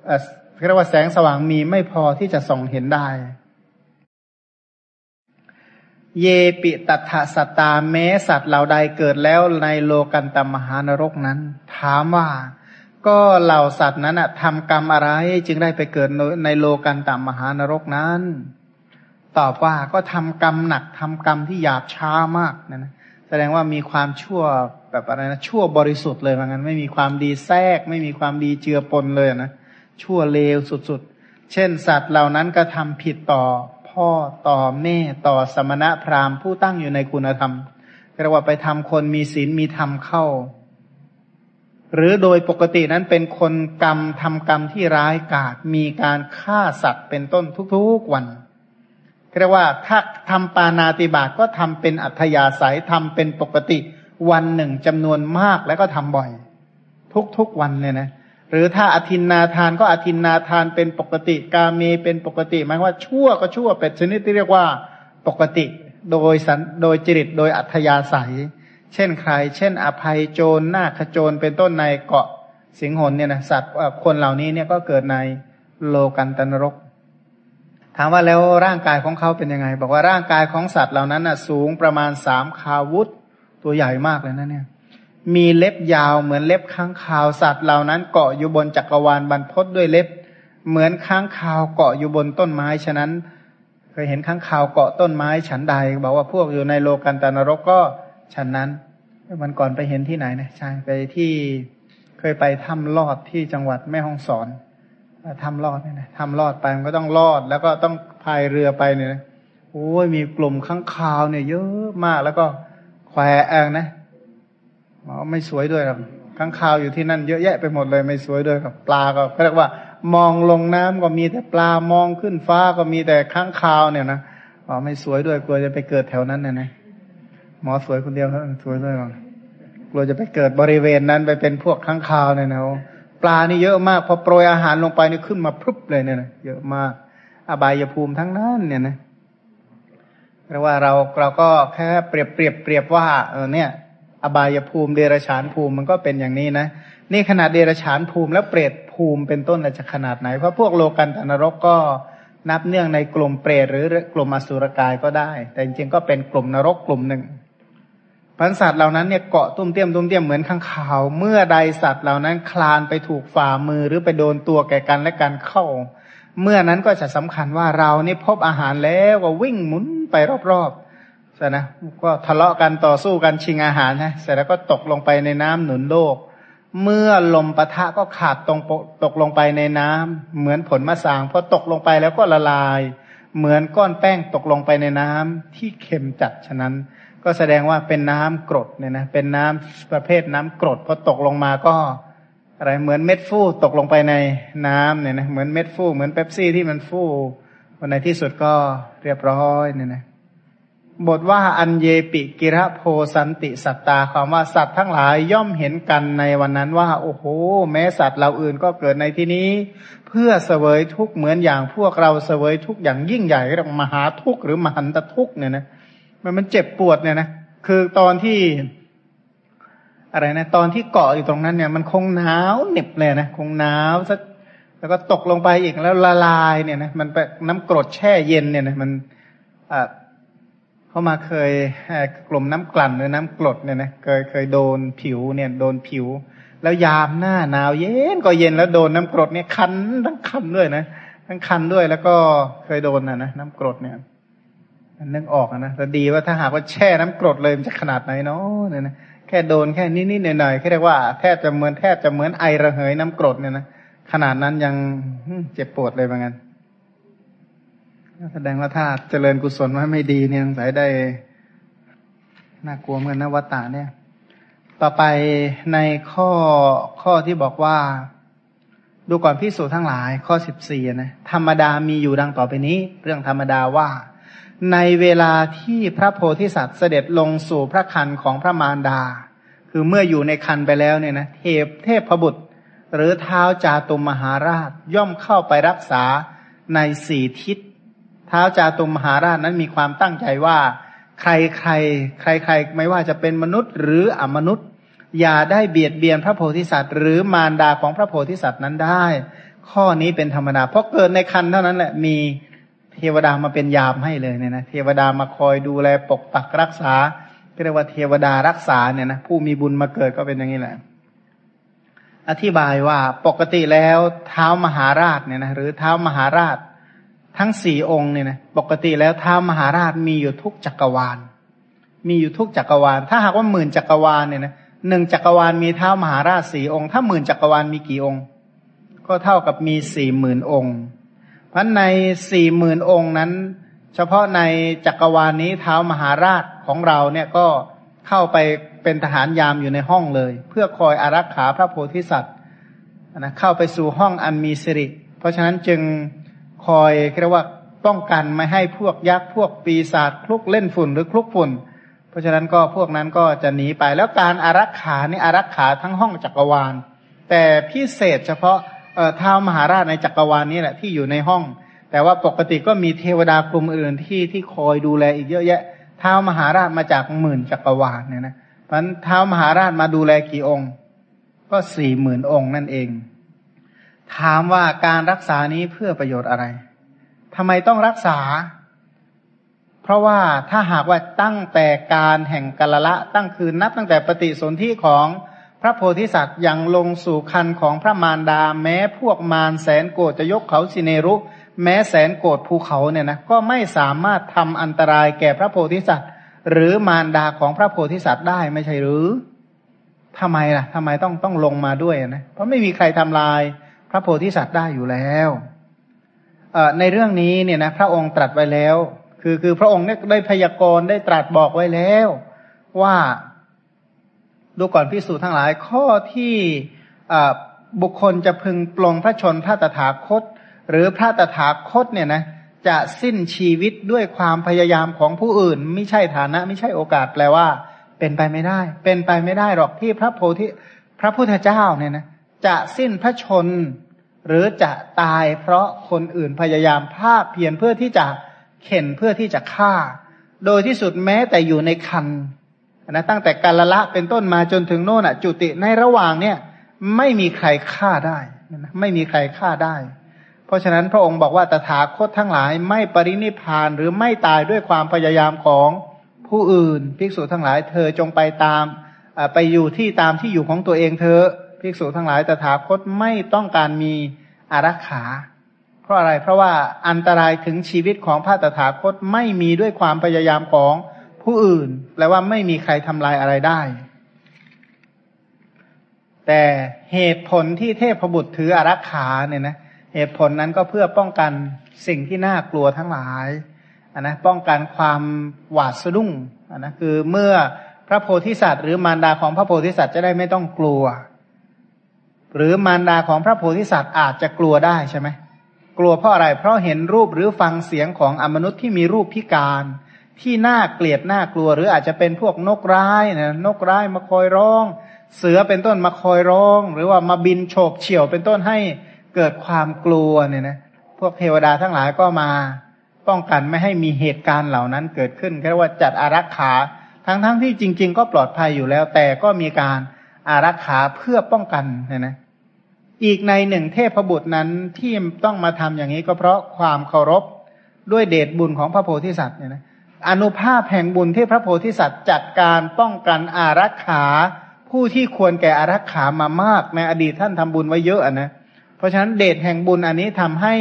เอ่อเรียกว่าแสงสว่างมีไม่พอที่จะส่องเห็นได้ เยปิตัถสตาแม้สัตว์เหล่าใดเกิดแล้วในโลกันตมหานรกนั้น ถามว่าก็เหล่าสัตว์นั้นทำกรรมอะไรจึงได้ไปเกิดในโลกันตมหานรกนั้น ตอบว่าก็ทำกรรมหนักทำกรรมที่หยาบช้ามากนะนะแสดงว่ามีความชั่วแบบอะไรนะชั่วบริสุทธิ์เลยว่างั้น ไม่มีความดีแทรก ไม่มีความดีเจือปนเลยนะชั่วเลวสุดๆ เช่น สัตว์เหล่านั้นก็ทำผิดต่อพ่อต่อแม่ต่อสมณะพราหมณ์ผู้ตั้งอยู่ในคุณธรรมเรียกว่าไปทำคนมีศีลมีธรรมเข้า หรือโดยปกตินั้นเป็นคนกรรมทำกรรมที่ร้ายกาจมีการฆ่าสัตว์เป็นต้นทุกๆวัน เรียกว่าถ้าทำปานาติบาตก็ทำเป็นอัธยาศัยทำเป็นปกติ วันหนึ่งจำนวนมากแล้วก็ทำบ่อย ทุกๆวันเนี่ยนะหรือถ้าอธินนาทานก็อธินนาทานเป็นปกติ กาเมเป็นปกติหมายว่าชั่วก็ชั่วเป็นชนิดที่เรียกว่าปกติ โดยสันโดยจริตโดยอัธยาศัย เช่นใคร เช่น อภัยโจรหน้าขโจรเป็นต้นในเกาะสิงหนเนี่ยนะสัตว์คนเหล่านี้เนี่ยก็เกิดในโลกันตนรก ถามว่าแล้วร่างกายของเขาเป็นยังไง บอกว่าร่างกายของสัตว์เหล่านั้นน่ะ สูงประมาณสามคาวุธ ตัวใหญ่มากเลยนะเนี่ย มีเล็บยาวเหมือนเล็บข้างคาวสัตว์เหล่านั้นเกาะอยู่บนจักรวาลบรรพศด้วยเล็บ เหมือนค้างคาวเกาะอยู่บนต้นไม้ฉะนั้นเคยเห็นค้างคาวเกาะต้นไม้ฉันใด บอกว่าพวกอยู่ในโลกันตานรกก็ฉันนั้นวันก่อนไปเห็นที่ไหนนะใช่ไปที่เคยไปถ้ำลอดที่จังหวัดแม่ฮ่องสอน ถ้ำลอดเนี่ยนะถ้ำลอดไปมันก็ต้องลอด แล้วก็ต้องพายเรือไปเนี่ยโอ้ยมีกลุ่มข้างคาวเนี่ย เยอะมากแล้วก็แควเองนะไม่สวยด้วยหรอกข้างคาวอยู่ที่นั่นเยอะแยะไปหมดเลยไม่สวยด้วยกับปลาก็เรียกว่า มองลงน้ำก็มีแต่ปลามองขึ้นฟ้าก็มีแต่ข้างคาวเนี่ยนะอ๋อไม่สวยด้วยกลัวจะไปเกิดแถวนั้นนะนะหมอสวยคนเดียวสวยด้วยหรอกลัวจะไปเกิดบริเวณนั้นไปเป็นพวกข้างคาวเนี่ยนะ ปลานี่เยอะมาก พอโปรยอาหารลงไปนี่ขึ้นมาพรุบเลยเนี่ยนะเยอะมากอบายภูมิทั้งนั้นเนี่ยนะเรียกว่าเราเราก็แค่เปรียบเปรียบเปรียบว่าเออเนี่ย อบายภูมิเดรฉานภูมิมันก็เป็นอย่างนี้นะนี่ขนาดเดรฉานภูมิแล้วเปรตภูมิเป็นต้นจะขนาดไหน เพราะพวกโลกันตนรกก็นับเนื่องในกลุ่มเปรตหรือกลุ่มอสุรกายก็ได้ แต่จริงๆก็เป็นกลุ่มนรกกลุ่มหนึ่ง พันสัตว์เหล่านั้นเนี่ยเกาะตุ้มเตี้ยมตุ้มเตี้ยมเหมือนข้างข่าว เมื่อใดสัตว์เหล่านั้นคลานไปถูกฝ่ามือหรือไปโดนตัวแก่กันและกันเข้า เมื่อนั้นก็จะสำคัญว่าเรานี่พบอาหารแล้วก็วิ่งหมุนไปรอบๆเสร็จนะก็ทะเลาะกันต่อสู้กันชิงอาหารนะเสร็จแล้วก็ตกลงไปในน้ำหนุนโลก เมื่อลมปะทะก็ขาดตรงตกลงไปในน้ำเหมือนผลมะสางพอตกลงไปแล้วก็ละลาย เหมือนก้อนแป้งตกลงไปในน้ำที่เค็มจัดฉะนั้น ก็แสดงว่าเป็นน้ำกรดเนี่ยนะเป็นน้ำประเภทน้ำกรดพอตกลงมาก็อะไรเหมือนเม็ดฟูตกลงไปในน้ำเนี่ยนะเหมือนเม็ดฟูเหมือนเป๊ปซี่ที่มันฟูวันในที่สุดก็เรียบร้อยเนี่ยนะบทว่าอันเยปิกิระโพสันติสัตตาความว่าสัตว์ทั้งหลายย่อมเห็นกันในวันนั้นว่า โอ้โห แม้สัตว์เราอื่นก็เกิดในที่นี้ เพื่อเสวยทุกข์เหมือนอย่างพวกเราเสวยทุกข์อย่างยิ่งใหญ่เรียกมหาทุกข์หรือมหันตทุกข์เนี่ยนะ มันมันเจ็บปวดเนี่ยนะคือตอนที่ อะไรนะ ตอนที่เกาะอยู่ตรงนั้นเนี่ย มันคงหนาวเหน็บเลยนะคงหนาวสักแล้วก็ตกลงไปอีกแล้วละลายเนี่ยนะมันเป็นน้ำกรดแช่เย็นเนี่ยนะมันอ่าเขามาเคยกลุ่มน้ำกลั่นหรือน้ำกรดเนี่ยนะเคยเคยโดนผิวเนี่ย โดนผิว แล้วยามหน้าหนาวเย็นก็เย็นแล้วโดนน้ำกรดเนี่ยคันทั้งคันด้วยนะทั้งคันด้วยแล้วก็เคยโดนนะนะน้ำกรดเนี่ย นึกออกนะแต่ดีว่าถ้าหากว่าแช่น้ำกรดเลยมันจะขนาดไหนเนาะเนี่ยนะแค่โดนแค่นิดๆหน่อยๆแค่เรียกว่าแทบจะเหมือนแทบจะเหมือนไอระเหยน้ำกรดเนี่ยนะขนาดนั้นยังเจ็บปวดเลยเหมือนกันแสดงว่าถ้าเจริญกุศลว่าไม่ดีเนี่ยสายได้น่ากลัวเหมือนนวัตตาเนี่ย ต่อไปในข้อข้อที่บอกว่า ดูก่อนพิสูจทั้งหลาย ข้อสิบสี่นะธรรมดามีอยู่ดังต่อไปนี้ เรื่องธรรมดาว่า ในเวลาที่พระโพธิสัตว์เสด็จลงสู่พระคันของพระมารดา คือเมื่ออยู่ในคันไปแล้วเนี่ยนะเทพเทพบุตร หรือเท้าจาตุมมหาราชย่อมเข้าไปรักษาในสี่ทิศ เท้าจาตุมมหาราชนั้นมีความตั้งใจว่า ใครใครใครใครไม่ว่าจะเป็นมนุษย์หรืออมนุษย์ อย่าได้เบียดเบียนพระโพธิสัตว์ หรือมารดาของพระโพธิสัตว์นั้นได้ ข้อนี้เป็นธรรมดาเพราะเกิดในคันเท่านั้นแหละมี เทวดามาเป็นยามให้เลยเนี่ยนะเทวดามาคอยดูแลปกปักรักษาเรียกว่าเทวดารักษาเนี่ยนะผู้มีบุญมาเกิดก็เป็นอย่างนี้แหละ อธิบายว่าปกติแล้วเท้ามหาราชเนี่ยนะหรือเท้ามหาราช ทั้งสี่องค์เนี่ยนะปกติแล้วเท้ามหาราชมีอยู่ทุกจักรวาล มีอยู่ทุกจักรวาล ถ้าหากว่าหมื่นจักรวาลเนี่ยนะหนึ่งจักรวาลมีเท้ามหาราชสี่องค์ ถ้าหมื่นจักรวาลมีกี่องค์ ก็เท่ากับมีสี่หมื่นองค์ พันในสี่หมื่นองค์นั้น เฉพาะในจักรวาลนี้เท้ามหาราชของเราเนี่ยก็เข้าไปเป็นทหารยามอยู่ในห้องเลย เพื่อคอยอารักขาพระโพธิสัตว์นะเข้าไปสู่ห้องอันมีสิริ เพราะฉะนั้นจึงคอยเรียกว่าป้องกันไม่ให้พวกยักษ์พวกปีศาจคลุกเล่นฝุ่นหรือคลุกฝุ่น เพราะฉะนั้นก็พวกนั้นก็จะหนีไปแล้วการอารักขานี่อารักขาทั้งห้องจักรวาล แต่พิเศษเฉพาะ เท้ามหาราชในจักรวาลนี้แหละที่อยู่ในห้อง แต่ว่าปกติก็มีเทวดากลุ่มอื่นที่ที่คอยดูแลอีกเยอะแยะท้ามหาราชมาจากหมื่นจักรวาลเนี่ยนะเพราะเท้ามหาราชมาดูแลกี่องค์ ก็สี่หมื่นองค์นั่นเอง ถามว่าการรักษานี้เพื่อประโยชน์อะไรทำไมต้องรักษา เพราะว่าถ้าหากว่าตั้งแต่การแห่งกาลละตั้งคืนนับตั้งแต่ปฏิสนธิของ พระโพธิสัตว์ยังลงสู่คันของพระมารดา แม้พวกมารแสนโกรธจะยกเขาสิเนรุ แม้แสนโกรธภูเขาเนี่ยนะก็ไม่สามารถทำอันตรายแก่พระโพธิสัตว์ หรือมารดาของพระโพธิสัตว์ได้ไม่ใช่หรือทำไมล่ะทำไมต้องต้องลงมาด้วยนะเพราะไม่มีใครทำลายพระโพธิสัตว์ได้อยู่แล้วในเรื่องนี้เนี่ยนะพระองค์ตรัสไว้แล้ว คือคือพระองค์ได้พยากรณ์ได้ตรัสบอกไว้แล้ว ว่า ดูก่อนพิสูจน์ทั้งหลายข้อที่บุคคลจะพึงปลงพระชนพระตถาคต หรือพระตถาคตเนี่ยนะจะสิ้นชีวิตด้วยความพยายามของผู้อื่น ไม่ใช่ฐานะ ไม่ใช่โอกาสแปลว่า เป็นไปไม่ได้ เป็นไปไม่ได้หรอกที่พระโพธิพระพุทธเจ้าเนี่ยนะจะสิ้นพระชน หรือจะตายเพราะคนอื่นพยายามภาคเพียรเพื่อที่จะเข็นเพื่อที่จะฆ่า โดยที่สุดแม้แต่อยู่ในคัน นะตั้งแต่กาลละเป็นต้นมาจนถึงโน่นอะ จุติในระหว่างเนี่ย ไม่มีใครฆ่าได้นะไม่มีใครฆ่าได้ เพราะฉะนั้นพระองค์บอกว่าตถาคตทั้งหลายไม่ปรินิพานหรือไม่ตายด้วยความพยายามของผู้อื่น ภิกษุทั้งหลาย เธอจงไปตามไปอยู่ที่ตามที่อยู่ของตัวเองเธอภิกษุทั้งหลายตถาคตไม่ต้องการมีอารักขา เพราะอะไรเพราะว่าอันตรายถึงชีวิตของพระตถาคตไม่มีด้วยความพยายามของ ผู้อื่น แปลว่าไม่มีใครทำลายอะไรได้ แต่เหตุผลที่เทพบุตรถืออารักขาเนี่ยนะเหตุผลนั้นก็เพื่อป้องกันสิ่งที่น่ากลัวทั้งหลายนนะป้องกันความหวาดสะดุ้งนนะคือเมื่อพระโพธิสัตว์หรือมารดาของพระโพธิสัตว์จะได้ไม่ต้องกลัว หรือมารดาของพระโพธิสัตว์อาจจะกลัวได้ใช่ไหมกลัวเพราะอะไร เพราะเห็นรูปหรือฟังเสียงของอมนุษย์ที่มีรูปพิการ ที่น่าเกลียดน่ากลัว หรืออาจจะเป็นพวกนกร้ายนะนกร้ายมาคอยร้อง เสือเป็นต้นมาคอยร้อง หรือว่ามาบินโฉบเฉี่ยวเป็นต้นให้เกิดความกลัวเนี่ยนะพวกเทวดาทั้งหลายก็มาป้องกันไม่ให้มีเหตุการณ์เหล่านั้นเกิดขึ้นแค่ว่าจัดอารักขาทั้งๆทที่จริง ๆ ก็ปลอดภัยอยู่แล้ว แต่ก็มีการอารักขาเพื่อป้องกันเนี่ยนะอีกในหนึ่งเทพบุตรนั้นที่ต้องมาทำอย่างนี้ก็เพราะความเคารพด้วยเดชบุญของพระโพธิสัตว์เนี่ยนะ อนุภาพแห่งบุญที่พระโพธิสัตว์จัดการป้องกันอารักขา ผู้ที่ควรแก่อารักขามามากในอดีตท่านทำบุญไว้เยอะนะ เพราะฉะนั้นเดชแห่งบุญอันนี้ทำให้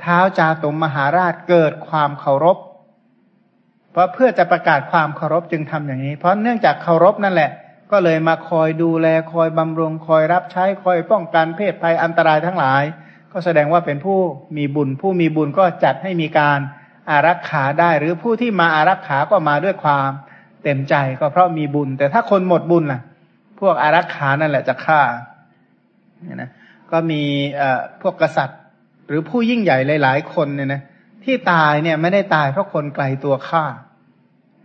เท้าจาตุมมหาราชเกิดความเคารพ เพราะเพื่อจะประกาศความเคารพจึงทำอย่างนี้ เพราะเนื่องจากเคารพนั่นแหละ ก็เลยมาคอยดูแลคอยบำรุงคอยรับใช้คอยป้องกันเพศภัยอันตรายทั้งหลาย ก็แสดงว่าเป็นผู้มีบุญ ผู้มีบุญก็จัดให้มีการ อารักขาได้ หรือผู้ที่มาอารักขาก็มาด้วยความเต็มใจก็เพราะมีบุญ แต่ถ้าคนหมดบุญล่ะ พวกอารักขานั่นแหละจะฆ่าเนี่ยนะก็มีเอ่อพวกกษัตริย์ หรือผู้ยิ่งใหญ่หลาย ๆ คนเนี่ยนะที่ตายเนี่ยไม่ได้ตายเพราะคนไกลตัวฆ่า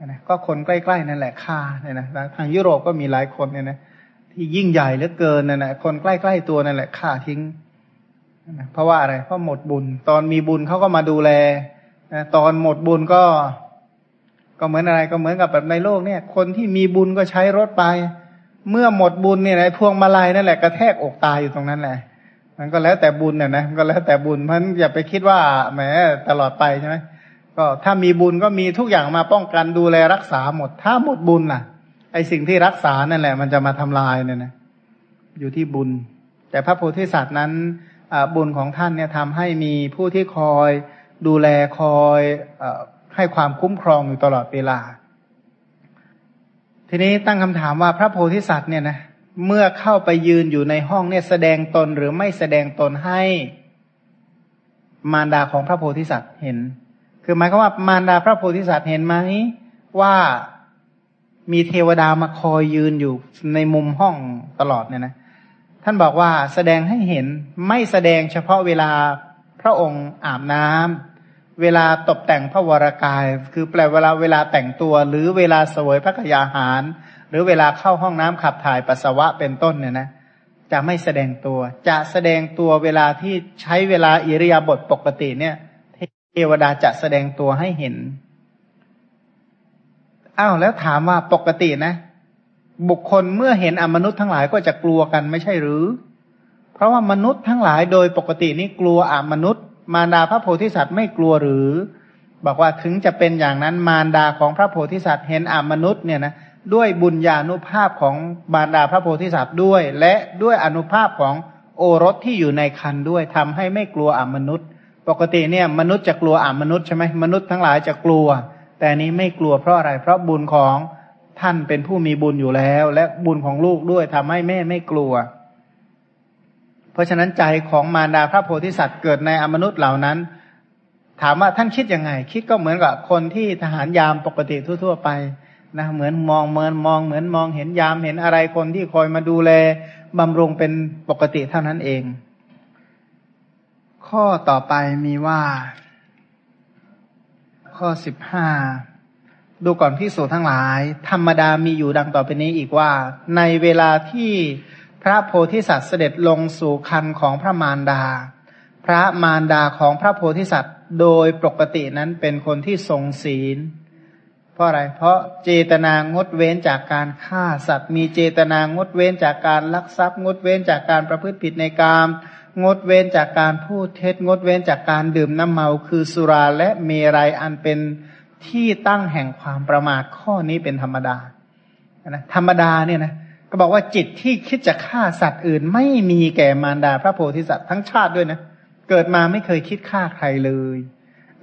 นะก็คนใกล้ๆนั่นแหละฆ่าเนี่ยนะทางยุโรปก็มีหลายคนเนี่ยนะที่ยิ่งใหญ่เหลือเกินนั่นแหละคนใกล้ๆตัวนั่นแหละฆ่าทิ้งนะเพราะว่าอะไรเพราะหมดบุญ ตอนมีบุญเขาก็มาดูแล ตอนหมดบุญก็ ก็เหมือนอะไรก็เหมือนกับแบบในโลกเนี่ย คนที่มีบุญก็ใช้รถไป เมื่อหมดบุญเนี่ยไอ้พวงมาลัยนั่นแหละกระแทกอกตายอยู่ตรงนั้นแหละมันก็แล้วแต่บุญเนี่ยนะก็แล้วแต่บุญเพราะอย่าไปคิดว่าแหมตลอดไปใช่ไหมก็ถ้ามีบุญก็มีทุกอย่างมาป้องกันดูแลรักษาหมด ถ้าหมดบุญล่ะ ไอสิ่งที่รักษานั่นแหละ มันจะมาทำลายเนี่ยนะอยู่ที่บุญ แต่พระโพธิสัตว์นั้นบุญของท่านเนี่ยทำให้มีผู้ที่คอย ดูแลคอยอให้ความคุ้มครองอยู่ตลอดเวลา ทีนี้ตั้งคำถามว่าพระโพธิสัตว์เนี่ยนะเมื่อเข้าไปยืนอยู่ในห้องเนี่ยแสดงตนหรือไม่แสดงตนให้มารดาของพระโพธิสัตว์เห็น คือหมายความว่ามารดาพระโพธิสัตว์เห็นไหมว่ามีเทวดามาคอยยืนอยู่ในมุมห้องตลอดเนี่ยนะ ท่านบอกว่าแสดงให้เห็นไม่แสดงเฉพาะเวลา ระองค์อาบน้ำเวลาตกแต่งพระวรากาย คือแปลเวลาเวลาแต่งตัว หรือเวลาสวยพระกยาหาร หรือเวลาเข้าห้องน้ำขับถ่ายปัสสาวะเป็นต้นเนี่ยนะจะไม่แสดงตัว จะแสดงตัวเวลาที่ใช้เวลาอิริยาบถปกติเนี่ยเทวดาจะแสดงตัวให้เห็น อ้าวแล้วถามว่าปกตินะ บุคคลเมื่อเห็นอมนุษย์ทั้งหลายก็จะกลัวกันไม่ใช่หรือ เพราะว่ามนุษย์ทั้งหลายโดยปกตินี่กลัวอมนุษย์ มารดาพระโพธิสัตว์ไม่กลัวหรือ บอกว่าถึงจะเป็นอย่างนั้นมารดาของพระโพธิสัตว์เห็นอมนุษย์เนี่ยนะด้วยบุญญาณุภาพของบารดาพระโพธิสัตว์ด้วย และด้วยอนุภาพของโอรสที่อยู่ในคันด้วยทำให้ไม่กลัวอมนุษย์ ปกติเนี่ยมนุษย์จะกลัวอมนุษย์ใช่ไหมมนุษย์ทั้งหลายจะกลัว แต่นี้ไม่กลัวเพราะอะไรเพราะบุญของท่านเป็นผู้มีบุญอยู่แล้ว และบุญของลูกด้วยทำให้แม่ไม่กลัว เพราะฉะนั้นใจของมารดาพระโพธิสัตว์เกิดในอมนุษย์เหล่านั้น ถามว่าท่านคิดยังไง คิดก็เหมือนกับคนที่ทหารยามปกติทั่ว ๆ ไปนะเหมือนมองเหมือนมองเหมือนมองเห็นยามเห็นอะไรคนที่คอยมาดูแลบำรุงเป็นปกติเท่านั้นเอง ข้อต่อไปมีว่า ข้อสิบห้าดูก่อนพิสูจทั้งหลาย ธรรมดามีอยู่ดังต่อไปนี้อีกว่า ในเวลาที่ พระโพธิสัตว์เสด็จลงสู่คันของพระมารดา พระมารดาของพระโพธิสัตว์ โดยปกตินั้นเป็นคนที่ทรงศีล เพราะอะไร เพราะเจตนางดเว้นจากการฆ่าสัตว์ มีเจตนางดเว้นจากการลักทรัพย์ งดเว้นจากการประพฤติผิดในกามงดเว้นจากการพูดเท็จงดเว้นจากการดื่มน้ำเมาคือสุราและเมรัยอันเป็นที่ตั้งแห่งความประมาทข้อนี้เป็นธรรมดานะธรรมดาเนี่ยนะ ก็บอกว่าจิตที่คิดจะฆ่าสัตว์อื่น ไม่มีแก่มารดาพระโพธิสัตว์ทั้งชาติด้วยนะ เกิดมาไม่เคยคิดฆ่าใครเลย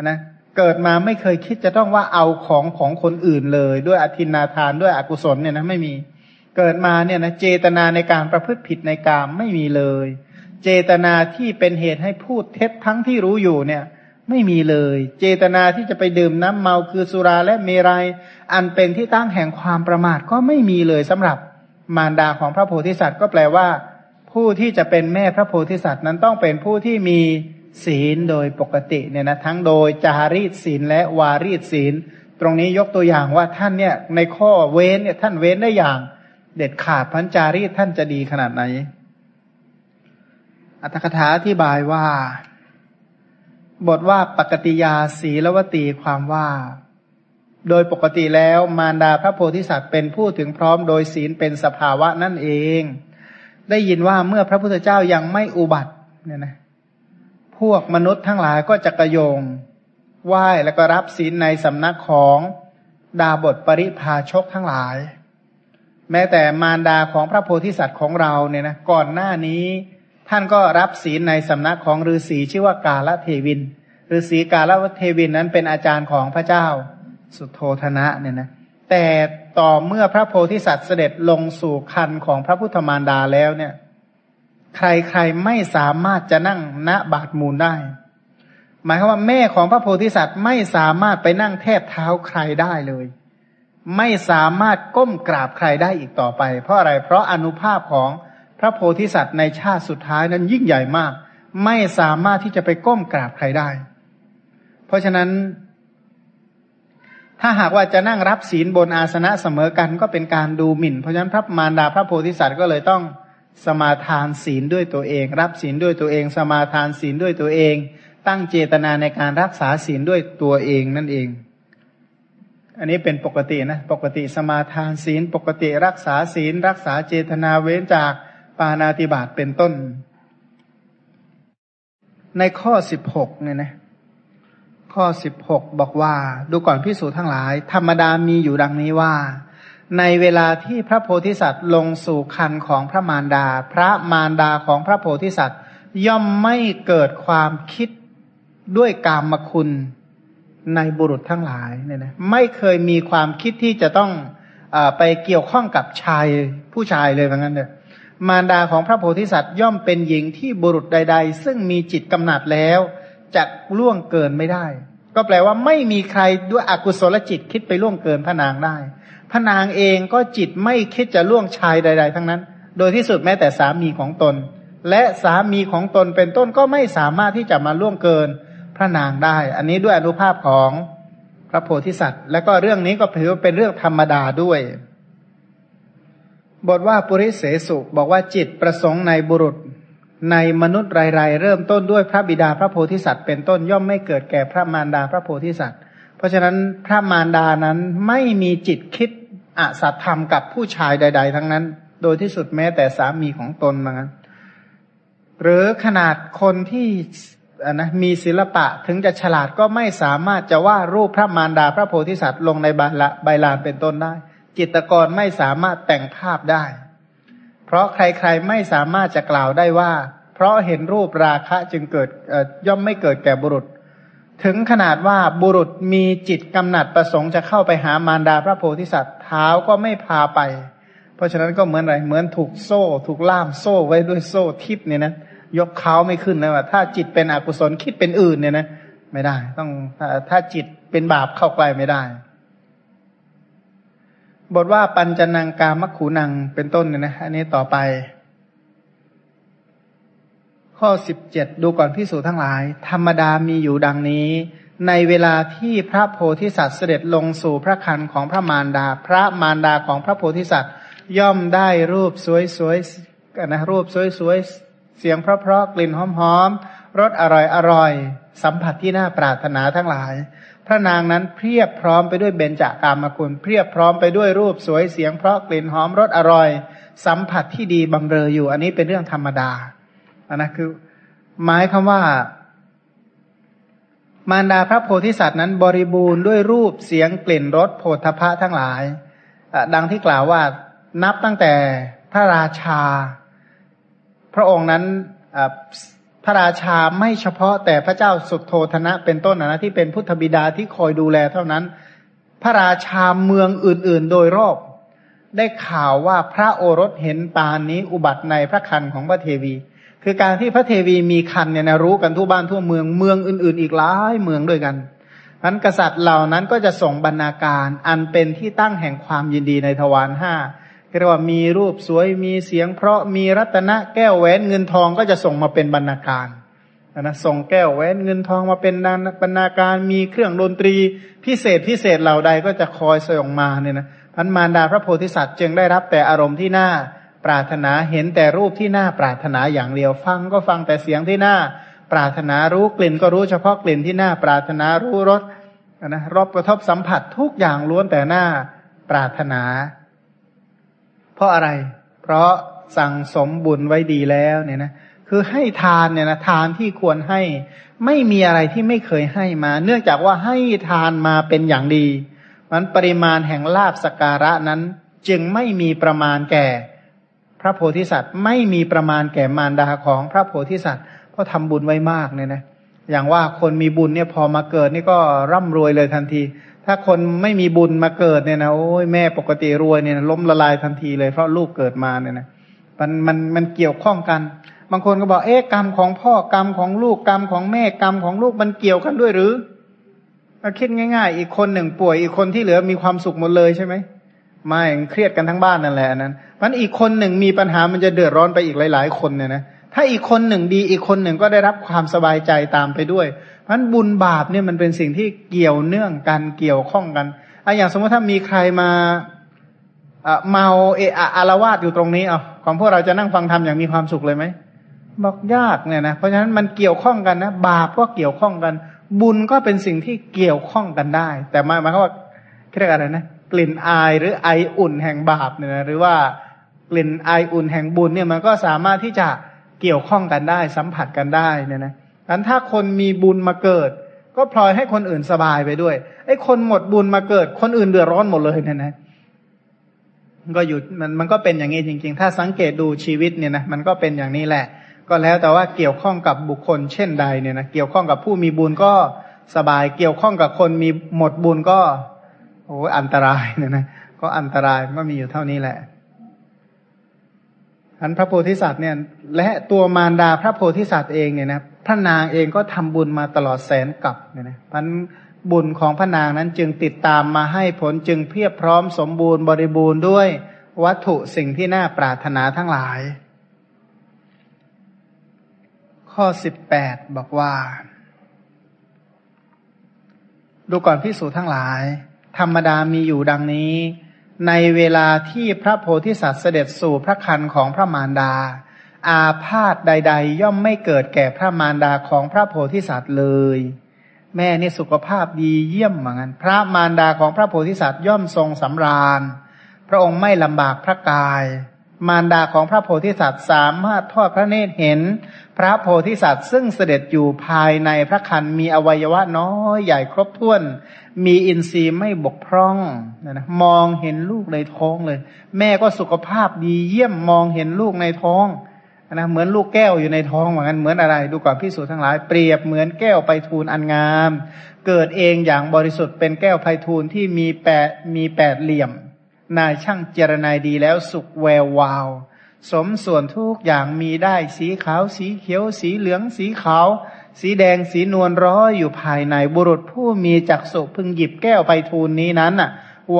นะเกิดมาไม่เคยคิดจะต้องว่าเอาของของคนอื่นเลย ด้วยอธินาทานด้วยอกุศลเนี่ยนะไม่มีเกิดมาเนี่ยนะเจตนาในการประพฤติผิดในกามไม่มีเลย เจตนาที่เป็นเหตุให้พูดเท็จทั้งที่รู้อยู่เนี่ย ไม่มีเลย เจตนาที่จะไปดื่มน้ำเมาคือสุราและเมรัยอันเป็นที่ตั้งแห่งความประมาทก็ไม่มีเลยสำหรับ มารดาของพระโพธิสัตว์ก็แปลว่า ผู้ที่จะเป็นแม่พระโพธิสัตว์นั้นต้องเป็นผู้ที่มีศีลโดยปกติเนี่ยนะทั้งโดยจารีตศีลและวารีตศีล ตรงนี้ยกตัวอย่างว่าท่านเนี่ยในข้อเว้นเนี่ยท่านเว้นได้อย่าง เด็ดขาดพันจารีตท่านจะดีขนาดไหน อัตถกถาอธิบายว่า บทว่าปกติยาศีลวตีความว่า โดยปกติแล้วมารดาพระโพธิสัตว์เป็นผู้ถึงพร้อมโดยศีลเป็นสภาวะนั่นเอง ได้ยินว่าเมื่อพระพุทธเจ้ายังไม่อุบัติเนี่ยนะพวกมนุษย์ทั้งหลายก็จะกระโยงไหว้แล้วก็รับศีลในสำนักของดาบทปริพาชกทั้งหลาย แม้แต่มารดาของพระโพธิสัตว์ของเราเนี่ยนะก่อนหน้านี้ท่านก็รับศีลในสำนักของฤาษีชื่อว่ากาลเทวินฤาษีกาลเทวินนั้นเป็นอาจารย์ของพระเจ้า สุโธธนะเนี่ยนะแต่ต่อเมื่อพระโพธิสัตว์เสด็จลงสู่คันของพระพุทธมารดาแล้วเนี่ย ใครๆไม่สามารถจะนั่งณบาดมูลได้ หมายความว่าแม่ของพระโพธิสัตว์ไม่สามารถไปนั่งแทบเท้าใครได้เลย ไม่สามารถก้มกราบใครได้อีกต่อไป เพราะอะไรเพราะอนุภาพของพระโพธิสัตว์ในชาติสุดท้ายนั้นยิ่งใหญ่มาก ไม่สามารถที่จะไปก้มกราบใครได้ เพราะฉะนั้น ถ้าหากว่าจะนั่งรับศีลบนอาสนะเสมอกันก็เป็นการดูหมิ่น เพราะฉะนั้นพระมารดาพระโพธิสัตว์ก็เลยต้องสมาทานศีลด้วยตัวเอง รับศีลด้วยตัวเอง สมาทานศีลด้วยตัวเอง ตั้งเจตนาในการรักษาศีลด้วยตัวเองนั่นเอง อันนี้เป็นปกตินะปกติสมาทานศีล ปกติรักษาศีล รักษาเจตนาเว้นจากปานาติบาตเป็นต้น ในข้อสิบหกเนี่ยนะ ข้อสิบหกบอกว่า ดูก่อนพิสูจทั้งหลาย ธรรมดามีอยู่ดังนี้ว่า ในเวลาที่พระโพธิสัตว์ลงสู่คันของพระมารดา พระมารดาของพระโพธิสัตว์ ย่อมไม่เกิดความคิดด้วยกามคุณในบุรุษทั้งหลายเนี่ยนะไม่เคยมีความคิดที่จะต้องอไปเกี่ยวข้องกับชายผู้ชายเลยว่างั้นเถอะมารดาของพระโพธิสัตว์ย่อมเป็นหญิงที่บุรุษใด ๆ ซึ่งมีจิตกำหนัดแล้ว จะล่วงเกินไม่ได้ ก็แปลว่าไม่มีใครด้วยอกุศลจิตคิดไปล่วงเกินพระนางได้พระนางเองก็จิตไม่คิดจะล่วงชายใด ๆ ทั้งนั้น โดยที่สุดแม้แต่สามีของตน และสามีของตนเป็นต้นก็ไม่สามารถที่จะมาล่วงเกินพระนางได้ อันนี้ด้วยอนุภาพของพระโพธิสัตว์ และก็เรื่องนี้ก็ถือว่าเป็นเรื่องธรรมดาด้วย บทว่าปุริเสสุบอกว่าจิตประสงค์ในบุรุษ ในมนุษย์รายๆเริ่มต้นด้วยพระบิดาพระโพธิสัตว์เป็นต้นย่อมไม่เกิดแก่พระมารดาพระโพธิสัตว์ เพราะฉะนั้นพระมารดานั้นไม่มีจิตคิดอสัตธรรมกับผู้ชายใด ๆ ทั้งนั้น โดยที่สุดแม้แต่สามีของตนเหมาหรือขนาดคนที่นะมีศิลปะถึงจะฉลาดก็ไม่สามารถจะว่ารูปพระมารดาพระโพธิสัตว์ลงในใบละใบลานเป็นต้นได้ จิตกรไม่สามารถแต่งภาพได้ เพราะใครๆไม่สามารถจะกล่าวได้ว่า เพราะเห็นรูปราคะจึงเกิดย่อมไม่เกิดแก่บุรุษ ถึงขนาดว่าบุรุษมีจิตกำหนัดประสงค์จะเข้าไปหามารดาพระโพธิสัตว์เท้าก็ไม่พาไป เพราะฉะนั้นก็เหมือนอะไรเหมือนถูกโซ่ ถูกล่ามโซ่ไว้ด้วยโซ่ทิพเนี่ยนะยกเท้าไม่ขึ้นเลยว่าถ้าจิตเป็นอกุศลคิดเป็นอื่นเนี่ยนะไม่ได้ ต้องถ้าจิตเป็นบาปเข้าใกล้ไม่ได้ บทว่าปัญจนังกามขูนังเป็นต้นเนี่ยนะอันนี้ต่อไป ข้อสิบเจ็ดดูก่อนพิสูจทั้งหลาย ธรรมดามีอยู่ดังนี้ ในเวลาที่พระโพธิสัตว์เสด็จลงสู่พระคันของพระมารดา พระมารดาของพระโพธิสัตว์ ย่อมได้รูปสวยๆนะรูปสวยๆเสียงเพราะๆกลิ่นหอมๆรสอร่อยๆสัมผัสที่น่าปรารถนาทั้งหลาย พระนางนั้นเพียบพร้อมไปด้วยเบญจากามคุณเพียบพร้อมไปด้วยรูปสวยเสียงเพราะกลิ่นหอมรสอร่อย สัมผัสที่ดีบำเรออยู่ อันนี้เป็นเรื่องธรรมดาอันนะคือ หมายคำว่า มารดาพระโพธิสัตว์นั้นบริบูรณ์ด้วยรูปเสียงกลิ่นรสโผฏฐะทั้งหลายดังที่กล่าวว่านับตั้งแต่พระราชา พระองค์นั้น พระราชาไม่เฉพาะแต่พระเจ้าสุโทธนะเป็นต้นนะที่เป็นพุทธบิดาที่คอยดูแลเท่านั้น พระราชาเมืองอื่น ๆ โดยรอบ ได้ข่าวว่าพระโอรสเห็นปานนี้อุบัติในพระคันของพระเทวี คือการที่พระเทวีมีคันเนี่ยนะรู้กันทั่วบ้านทั่วเมืองเมืองอื่น ๆ อีกหลายเมืองด้วยกันนั้นกษัตริย์เหล่านั้นก็จะส่งบรรณาการอันเป็นที่ตั้งแห่งความยินดีในทวารห้า เรียกว่ามีรูปสวยมีเสียง เพราะมีรัตนะแก้วแหวนเงินทองก็จะส่งมาเป็นบรรณาการนะส่งแก้วแหวนเงินทองมาเป็นบรรณาการมีเครื่องดนตรีพิเศษพิเศษเหล่าใดก็จะคอยส่งมาเนี่ยนะพันมารดาพระโพธิสัตว์จึงได้รับแต่อารมณ์ที่น่าปรารถนาเห็นแต่รูปที่น่าปรารถนาอย่างเดียวฟังก็ฟังแต่เสียงที่น่าปรารถนารู้กลิ่นก็รู้เฉพาะกลิ่นที่น่าปรารถนารู้รสนะรบกระทบสัมผัสทุกอย่างล้วนแต่หน้าปรารถนา เพราะอะไร เพราะสั่งสมบุญไว้ดีแล้วเนี่ยนะ คือให้ทานเนี่ยนะทานที่ควรให้ไม่มีอะไรที่ไม่เคยให้มา เนื่องจากว่าให้ทานมาเป็นอย่างดี มันปริมาณแห่งลาบสการะนั้นจึงไม่มีประมาณแก่ พระโพธิสัตว์ไม่มีประมาณแก่มารดาของพระโพธิสัตว์เพราะทำบุญไว้มากเนี่ยนะ อย่างว่าคนมีบุญเนี่ยพอมาเกิดนี่ก็ร่ำรวยเลยทันที ถ้าคนไม่มีบุญมาเกิดเนี่ยนะโอ้ยแม่ปกติรวยเนี่ยล้มละลายทันทีเลยเพราะลูกเกิดมาเนี่ยนะมันมันมันเกี่ยวข้องกัน บางคนก็บอกเอ๊ะกรรมของพ่อกรรมของลูกกรรมของแม่กรรมของลูกมันเกี่ยวกันด้วยหรือคิดง่าย ๆ อีกคนหนึ่งป่วยอีกคนที่เหลือมีความสุขหมดเลยใช่ไหมไม่เครียดกันทั้งบ้านนั่นแหละนั้นมันอีกคนหนึ่งมีปัญหามันจะเดือดร้อนไปอีกหลาย ๆ คนเนี่ยนะถ้าอีกคนหนึ่งดีอีกคนหนึ่งก็ได้รับความสบายใจตามไปด้วย เพราะบุญบาปเนี่ยมันเป็นสิ่งที่เกี่ยวเนื่องกันเกี่ยวข้องกันอะอย่างสมมติถ้ามีใครมาเมาเอะอะอารวาสอยู่ตรงนี้เอาของพวกเราจะนั่งฟังธรรมอย่างมีความสุขเลยไหมบอกยากเนี่ยนะเพราะฉะนั้นมันเกี่ยวข้องกันนะบาปก็เกี่ยวข้องกัน บุญก็เป็นสิ่งที่เกี่ยวข้องกันได้ แต่หมายหมายว่าเรียกอะไรนะกลิ่นอายหรือไออุ่นแห่งบาปเนี่ยนะหรือว่ากลิ่นไออุ่นแห่งบุญเนี่ยมันก็สามารถที่จะเกี่ยวข้องกันได้ สัมผัสกันได้เนี่ยนะ อันถ้าคนมีบุญมาเกิด ก็พลอยให้คนอื่นสบายไปด้วย ไอ้คนหมดบุญมาเกิด คนอื่นเดือดร้อนหมดเลยเนี่ยนะก็อยู่มันมันก็เป็นอย่างนี้จริง ๆ ถ้าสังเกตดูชีวิตเนี่ยนะมันก็เป็นอย่างนี้แหละ ก็แล้วแต่ว่าเกี่ยวข้องกับบุคคลเช่นใดเนี่ยนะเกี่ยวข้องกับผู้มีบุญก็สบายเกี่ยวข้องกับคนมีหมดบุญก็โอ้อันตรายเนี่ยนะก็อันตรายก็มีอยู่เท่านี้แหละอันพระโพธิสัตว์เนี่ย และตัวมารดาพระโพธิสัตว์เองเนี่ยนะ พระนางเองก็ทำบุญมาตลอดแสนกับเนี่ยนะพันบุญของพระนางนั้นจึงติดตามมาให้ผลจึงเพียบพร้อมสมบูรณ์บริบูรณ์ด้วยวัตถุสิ่งที่น่าปรารถนาทั้งหลาย ข้อสิบแปดบอกว่า ดูก่อนพิสูจทั้งหลาย ธรรมดามีอยู่ดังนี้ ในเวลาที่พระโพธิสัตว์เสด็จสู่พระคันของพระมารดา อาพาธใด ๆ ย่อมไม่เกิดแก่พระมารดาของพระโพธิสัตว์เลย แม่นี่สุขภาพดีเยี่ยมเหมือนกันพระมารดาของพระโพธิสัตว์ย่อมทรงสำราญ พระองค์ไม่ลำบากพระกาย มารดาของพระโพธิสัตว์สามารถทอดพระเนตรเห็น พระโพธิสัตว์ซึ่งเสด็จอยู่ภายในพระคันมีอวัยวะน้อยใหญ่ครบถ้วน มีอินทรีย์ไม่บกพร่องนะนะมองเห็นลูกในท้องเลย แม่ก็สุขภาพดีเยี่ยมมองเห็นลูกในท้อง นะเหมือนลูกแก้วอยู่ในท้องเหมือนกันเหมือนอะไร ดูก่อนพิสูจน์ทั้งหลายเปรียบเหมือนแก้วไปทูลอันงาม เกิดเองอย่างบริสุทธิ์เป็นแก้วไพทูลที่มีแปดมีแปดเหลี่ยม นายช่างเจรนายดีแล้วสุกแวววาว สมส่วนทุกอย่างมีได้สีขาวสีเขียว สีเหลืองสีขาว สีแดงสีนวลร้อยอยู่ภายในบุรุษผู้มีจักษุพึงหยิบแก้วไพทูลนี้นั้นน่ะ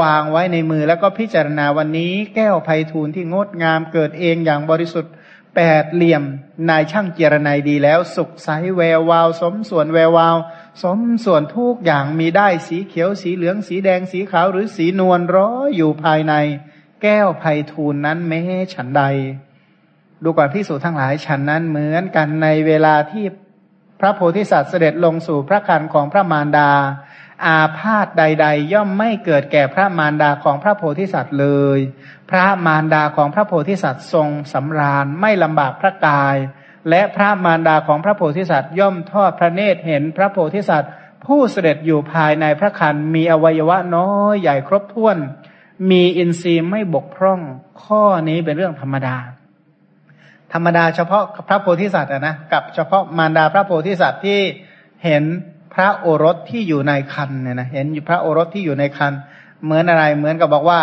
วางไว้ในมือแล้วก็พิจารณาวันนี้ แก้วไพทูลที่งดงามเกิดเองอย่างบริสุทธิ์ แปดเหลี่ยมนายช่างเจรนายดีแล้ว สุขใสแวววาว สมส่วนแวววาว สมส่วนทุกอย่างมีได้สีเขียวสีเหลืองสีแดงสีขาวหรือสีนวลร้อยอยู่ภายใน แก้วไพทูลนั้นแม้ฉันใด ดูก่อนพิสูจทั้งหลายฉันนั้นเหมือนกันในเวลาที่พระโพธิสัตว์เสด็จลงสู่พระคันของพระมารดา อาพาธใด ๆ ย่อมไม่เกิดแก่พระมารดาของพระโพธิสัตว์เลย พระมารดาของพระโพธิสัตว์ทรงสำราญไม่ลำบากพระกาย และพระมารดาของพระโพธิสัตว์ย่อมทอดพระเนตรเห็นพระโพธิสัตว์ ผู้เสด็จอยู่ภายในพระคันมีอวัยวะน้อยใหญ่ครบถ้วน มีอินทรีย์ไม่บกพร่องข้อนี้เป็นเรื่องธรรมดา ธรรมดาเฉพาะพระโพธิสัตว์นะกับเฉพาะมารดาพระโพธิสัตว์ที่เห็น พระโอรสที่อยู่ในคันเนี่ยนะเห็นอยู่พระโอรสที่อยู่ในคันเหมือนอะไรเหมือนกับบอกว่า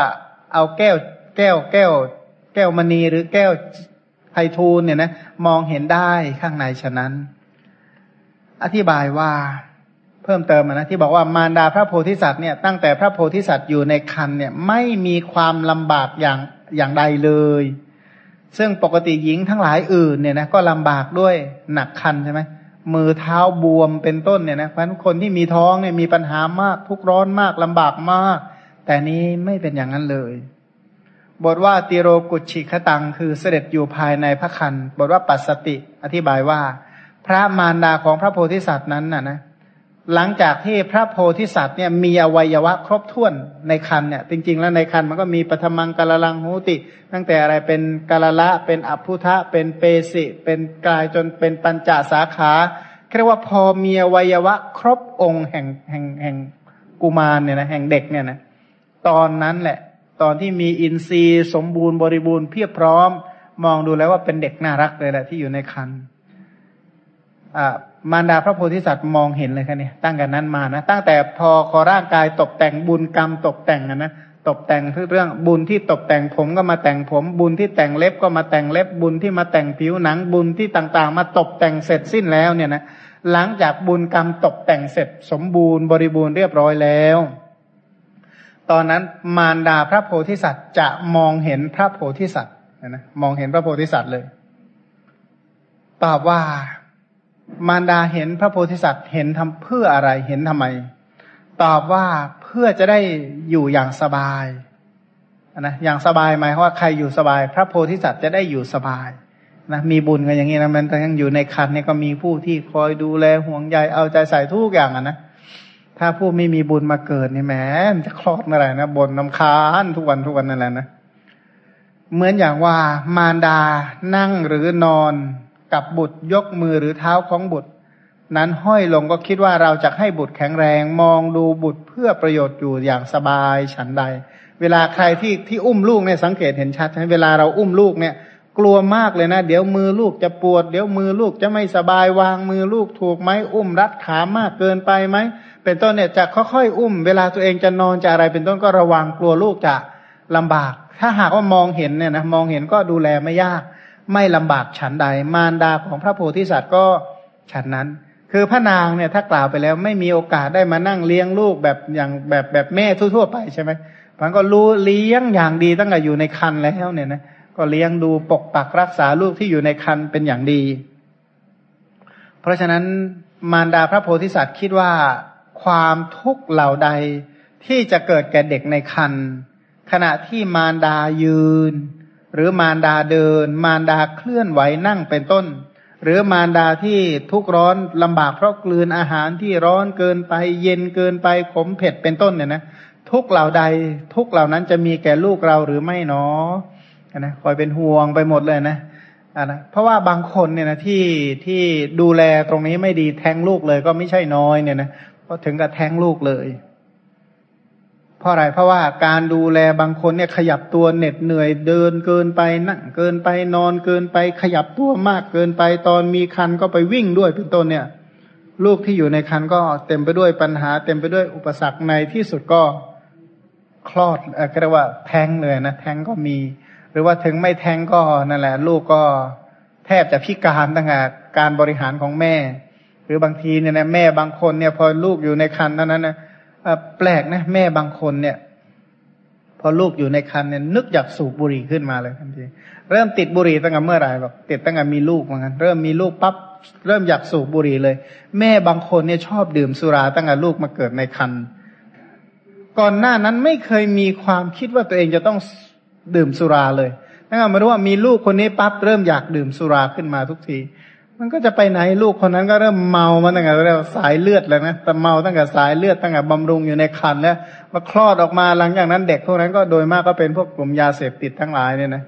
เอาแก้วแก้วแก้ว แก้วมณีหรือแก้วไพทูลเนี่ยนะมองเห็นได้ข้างในฉะนั้น อธิบายว่าเพิ่มเติมนะที่บอกว่ามารดาพระโพธิสัตว์เนี่ยตั้งแต่พระโพธิสัตว์อยู่ในคันเนี่ยไม่มีความลำบากอย่างอย่างใดเลย ซึ่งปกติหญิงทั้งหลายอื่นเนี่ยนะก็ลำบากด้วยหนักคันใช่ไหม มือเท้าบวมเป็นต้นเนี่ยนะเพราะฉะนั้นคนที่มีท้องเนี่ยมีปัญหามาก ทุกร้อนมากลำบากมาก แต่นี้ไม่เป็นอย่างนั้นเลย บทว่าติโรกุชิคตังคือเสด็จอยู่ภายในพระคันบทว่าปัสสติ อธิบายว่า พระมารดาของพระโพธิสัตว์นั้นน่ะนะ หลังจากที่พระโพธิสัตว์เนี่ยมีอวัยวะครบถ้วนในคันเนี่ยจริง ๆ แล้วในคันมันก็มีปฐมังกาลังหูติ ตั้งแต่อะไรเป็นกาลละเป็นอภุทะเป็นเปสิ เป็นกายจนเป็นปัญจสาขาเรียกว่าพอมีอวัยวะครบองค์แห่งแห่งแห่งกุมารเนี่ยนะแห่งเด็กเนี่ยนะตอนนั้นแหละ ตอนที่มีอินทรีย์สมบูรณ์บริบูรณ์เพียบพร้อม มองดูแล้วว่าเป็นเด็กน่ารักเลยแหละที่อยู่ในคันอ่า มารดาพระโพธิสัตว์มองเห็นเลยค่ะเนี่ยตั้งแต่นั้นมานะตั้งแต่พอขอร่างกายตกแต่งบุญกรรมตกแต่งนะนะตกแต่งเรื่องบุญที่ตกแต่งผมก็มาแต่งผม บุญที่แต่งเล็บก็มาแต่งเล็บบุญที่มาแต่งผิวหนังบุญที่ต่างๆ มาตกแต่งเสร็จสิ้นแล้วเนี่ยนะหลังจากบุญกรรมตกแต่งเสร็จสมบูรณ์บริบูรณ์เรียบร้อยแล้ว ตอนนั้นมารดาพระโพธิสัตว์จะมองเห็นพระโพธิสัตว์นะมองเห็นพระโพธิสัตว์เลยตอบว่า มารดาเห็นพระโพธิสัตว์เห็นทำเพื่ออะไรเห็นทำไม ตอบว่าเพื่อจะได้อยู่อย่างสบายนะอย่างสบายหมายว่าใครอยู่สบาย พระโพธิสัตว์จะได้อยู่สบายนะมีบุญกันอย่างนี้นะมันยังอยู่ในคันเนี่ยก็มีผู้ที่คอยดูแลห่วงใยเอาใจใส่ทุกอย่างอะนะถ้าผู้ไม่มีบุญมาเกิดนี่แหมมันจะคลอดเมื่อไหร่นะบนน้ำคานทุกวันทุกวันนั่นแหละนะเหมือนอย่างว่ามารดานั่งหรือนอน กับบุตรยกมือหรือเท้าของบุตร นั้นห้อยลงก็คิดว่าเราจะให้บุตรแข็งแรงมองดูบุตรเพื่อประโยชน์อยู่อย่างสบายฉันใด เวลาใครที่ที่อุ้มลูกเนี่ยสังเกตเห็นชัดใช่ไหมเวลาเราอุ้มลูกเนี่ย กลัวมากเลยนะ เดี๋ยวมือลูกจะปวด เดี๋ยวมือลูกจะไม่สบายวางมือลูกถูกไหมอุ้มรัดขามากเกินไปไหมเป็นต้นเนี่ยจะค่อยๆอุ้ม เวลาตัวเองจะนอนจะอะไรเป็นต้นก็ระวังกลัวลูกจะลำบาก ถ้าหากว่ามองเห็นเนี่ยนะมองเห็นก็ดูแลไม่ยาก ไม่ลำบากฉันใด มารดาของพระโพธิสัตว์ก็ฉันนั้น คือพระนางเนี่ยถ้ากล่าวไปแล้วไม่มีโอกาสได้มานั่งเลี้ยงลูกแบบอย่างแบบแบบแม่ทั่วๆไปใช่ไหมมันก็รู้เลี้ยงอย่างดีตั้งแต่อยู่ในคันแล้วเนี่ยนะก็เลี้ยงดูปกปักรักษาลูกที่อยู่ในคันเป็นอย่างดี เพราะฉะนั้นมารดาพระโพธิสัตว์คิดว่าความทุกข์เหล่าใดที่จะเกิดแก่เด็กในคันขณะที่มารดายืน หรือมารดาเดิน มารดาเคลื่อนไหวนั่งเป็นต้น หรือมารดาที่ทุกร้อนลำบากเพราะกลืนอาหารที่ร้อนเกินไป เย็นเกินไปขมเผ็ดเป็นต้นเนี่ยนะทุกเหล่าใดทุกเหล่านั้นจะมีแก่ลูกเราหรือไม่เนาะนะคอยเป็นห่วงไปหมดเลยนะอ่านะเพราะว่าบางคนเนี่ยนะที่ที่ดูแลตรงนี้ไม่ดีแทงลูกเลยก็ไม่ใช่น้อยเนี่ยนะเพราะถึงกับแทงลูกเลย เพราะอะไรเพราะว่าการดูแลบางคนเนี่ยขยับตัวเหน็ดเหนื่อยเดินเกินไปนั่งเกินไปนอนเกินไป ขยับตัวมากเกินไปตอนมีคันก็ไปวิ่งด้วยเป็นต้นเนี่ย ลูกที่อยู่ในคันก็เต็มไปด้วยปัญหา เต็มไปด้วยอุปสรรคในที่สุดก็คลอดเออเรียกว่าแท้งเลยนะแท้งก็มี หรือว่าถึงไม่แท้งก็นั่นแหละ ลูกก็แทบจะพิการตั้งแต่การบริหารของแม่ หรือบางทีเนี่ยนะแม่บางคนเนี่ยพอลูกอยู่ในคันเท่านั้นนะ แปลกนะ แม่บางคนเนี่ย พอลูกอยู่ในคันเนี่ยนึกอยากสูบบุหรี่ขึ้นมาเลยทันทีเริ่มติดบุหรี่ตั้งแต่เมื่อไหร่แบบติดตั้งแต่มีลูกเหมือนกันเริ่มมีลูกปั๊บเริ่มอยากสูบบุหรี่เลย แม่บางคนเนี่ยชอบดื่มสุราตั้งแต่ลูกมาเกิดในคันก่อนหน้านั้นไม่เคยมีความคิดว่าตัวเองจะต้องดื่มสุราเลยนั่นหมายถึงว่ามีลูกคนนี้ปั๊บเริ่มอยากดื่มสุราขึ้นมาทุกที มันก็จะไปไหนลูกคนนั้นก็เริ่มเมามาตั้งแต่เรียกสายเลือดแล้วนะแต่เมาตั้งแต่สายเลือดตั้งแต่บำรุงอยู่ในคันแล้วมาคลอดออกมาหลังจากนั้น เด็กพวกนั้นก็โดยมากก็เป็นพวกกลุ่มยาเสพติดทั้งหลายเนี่ยนะ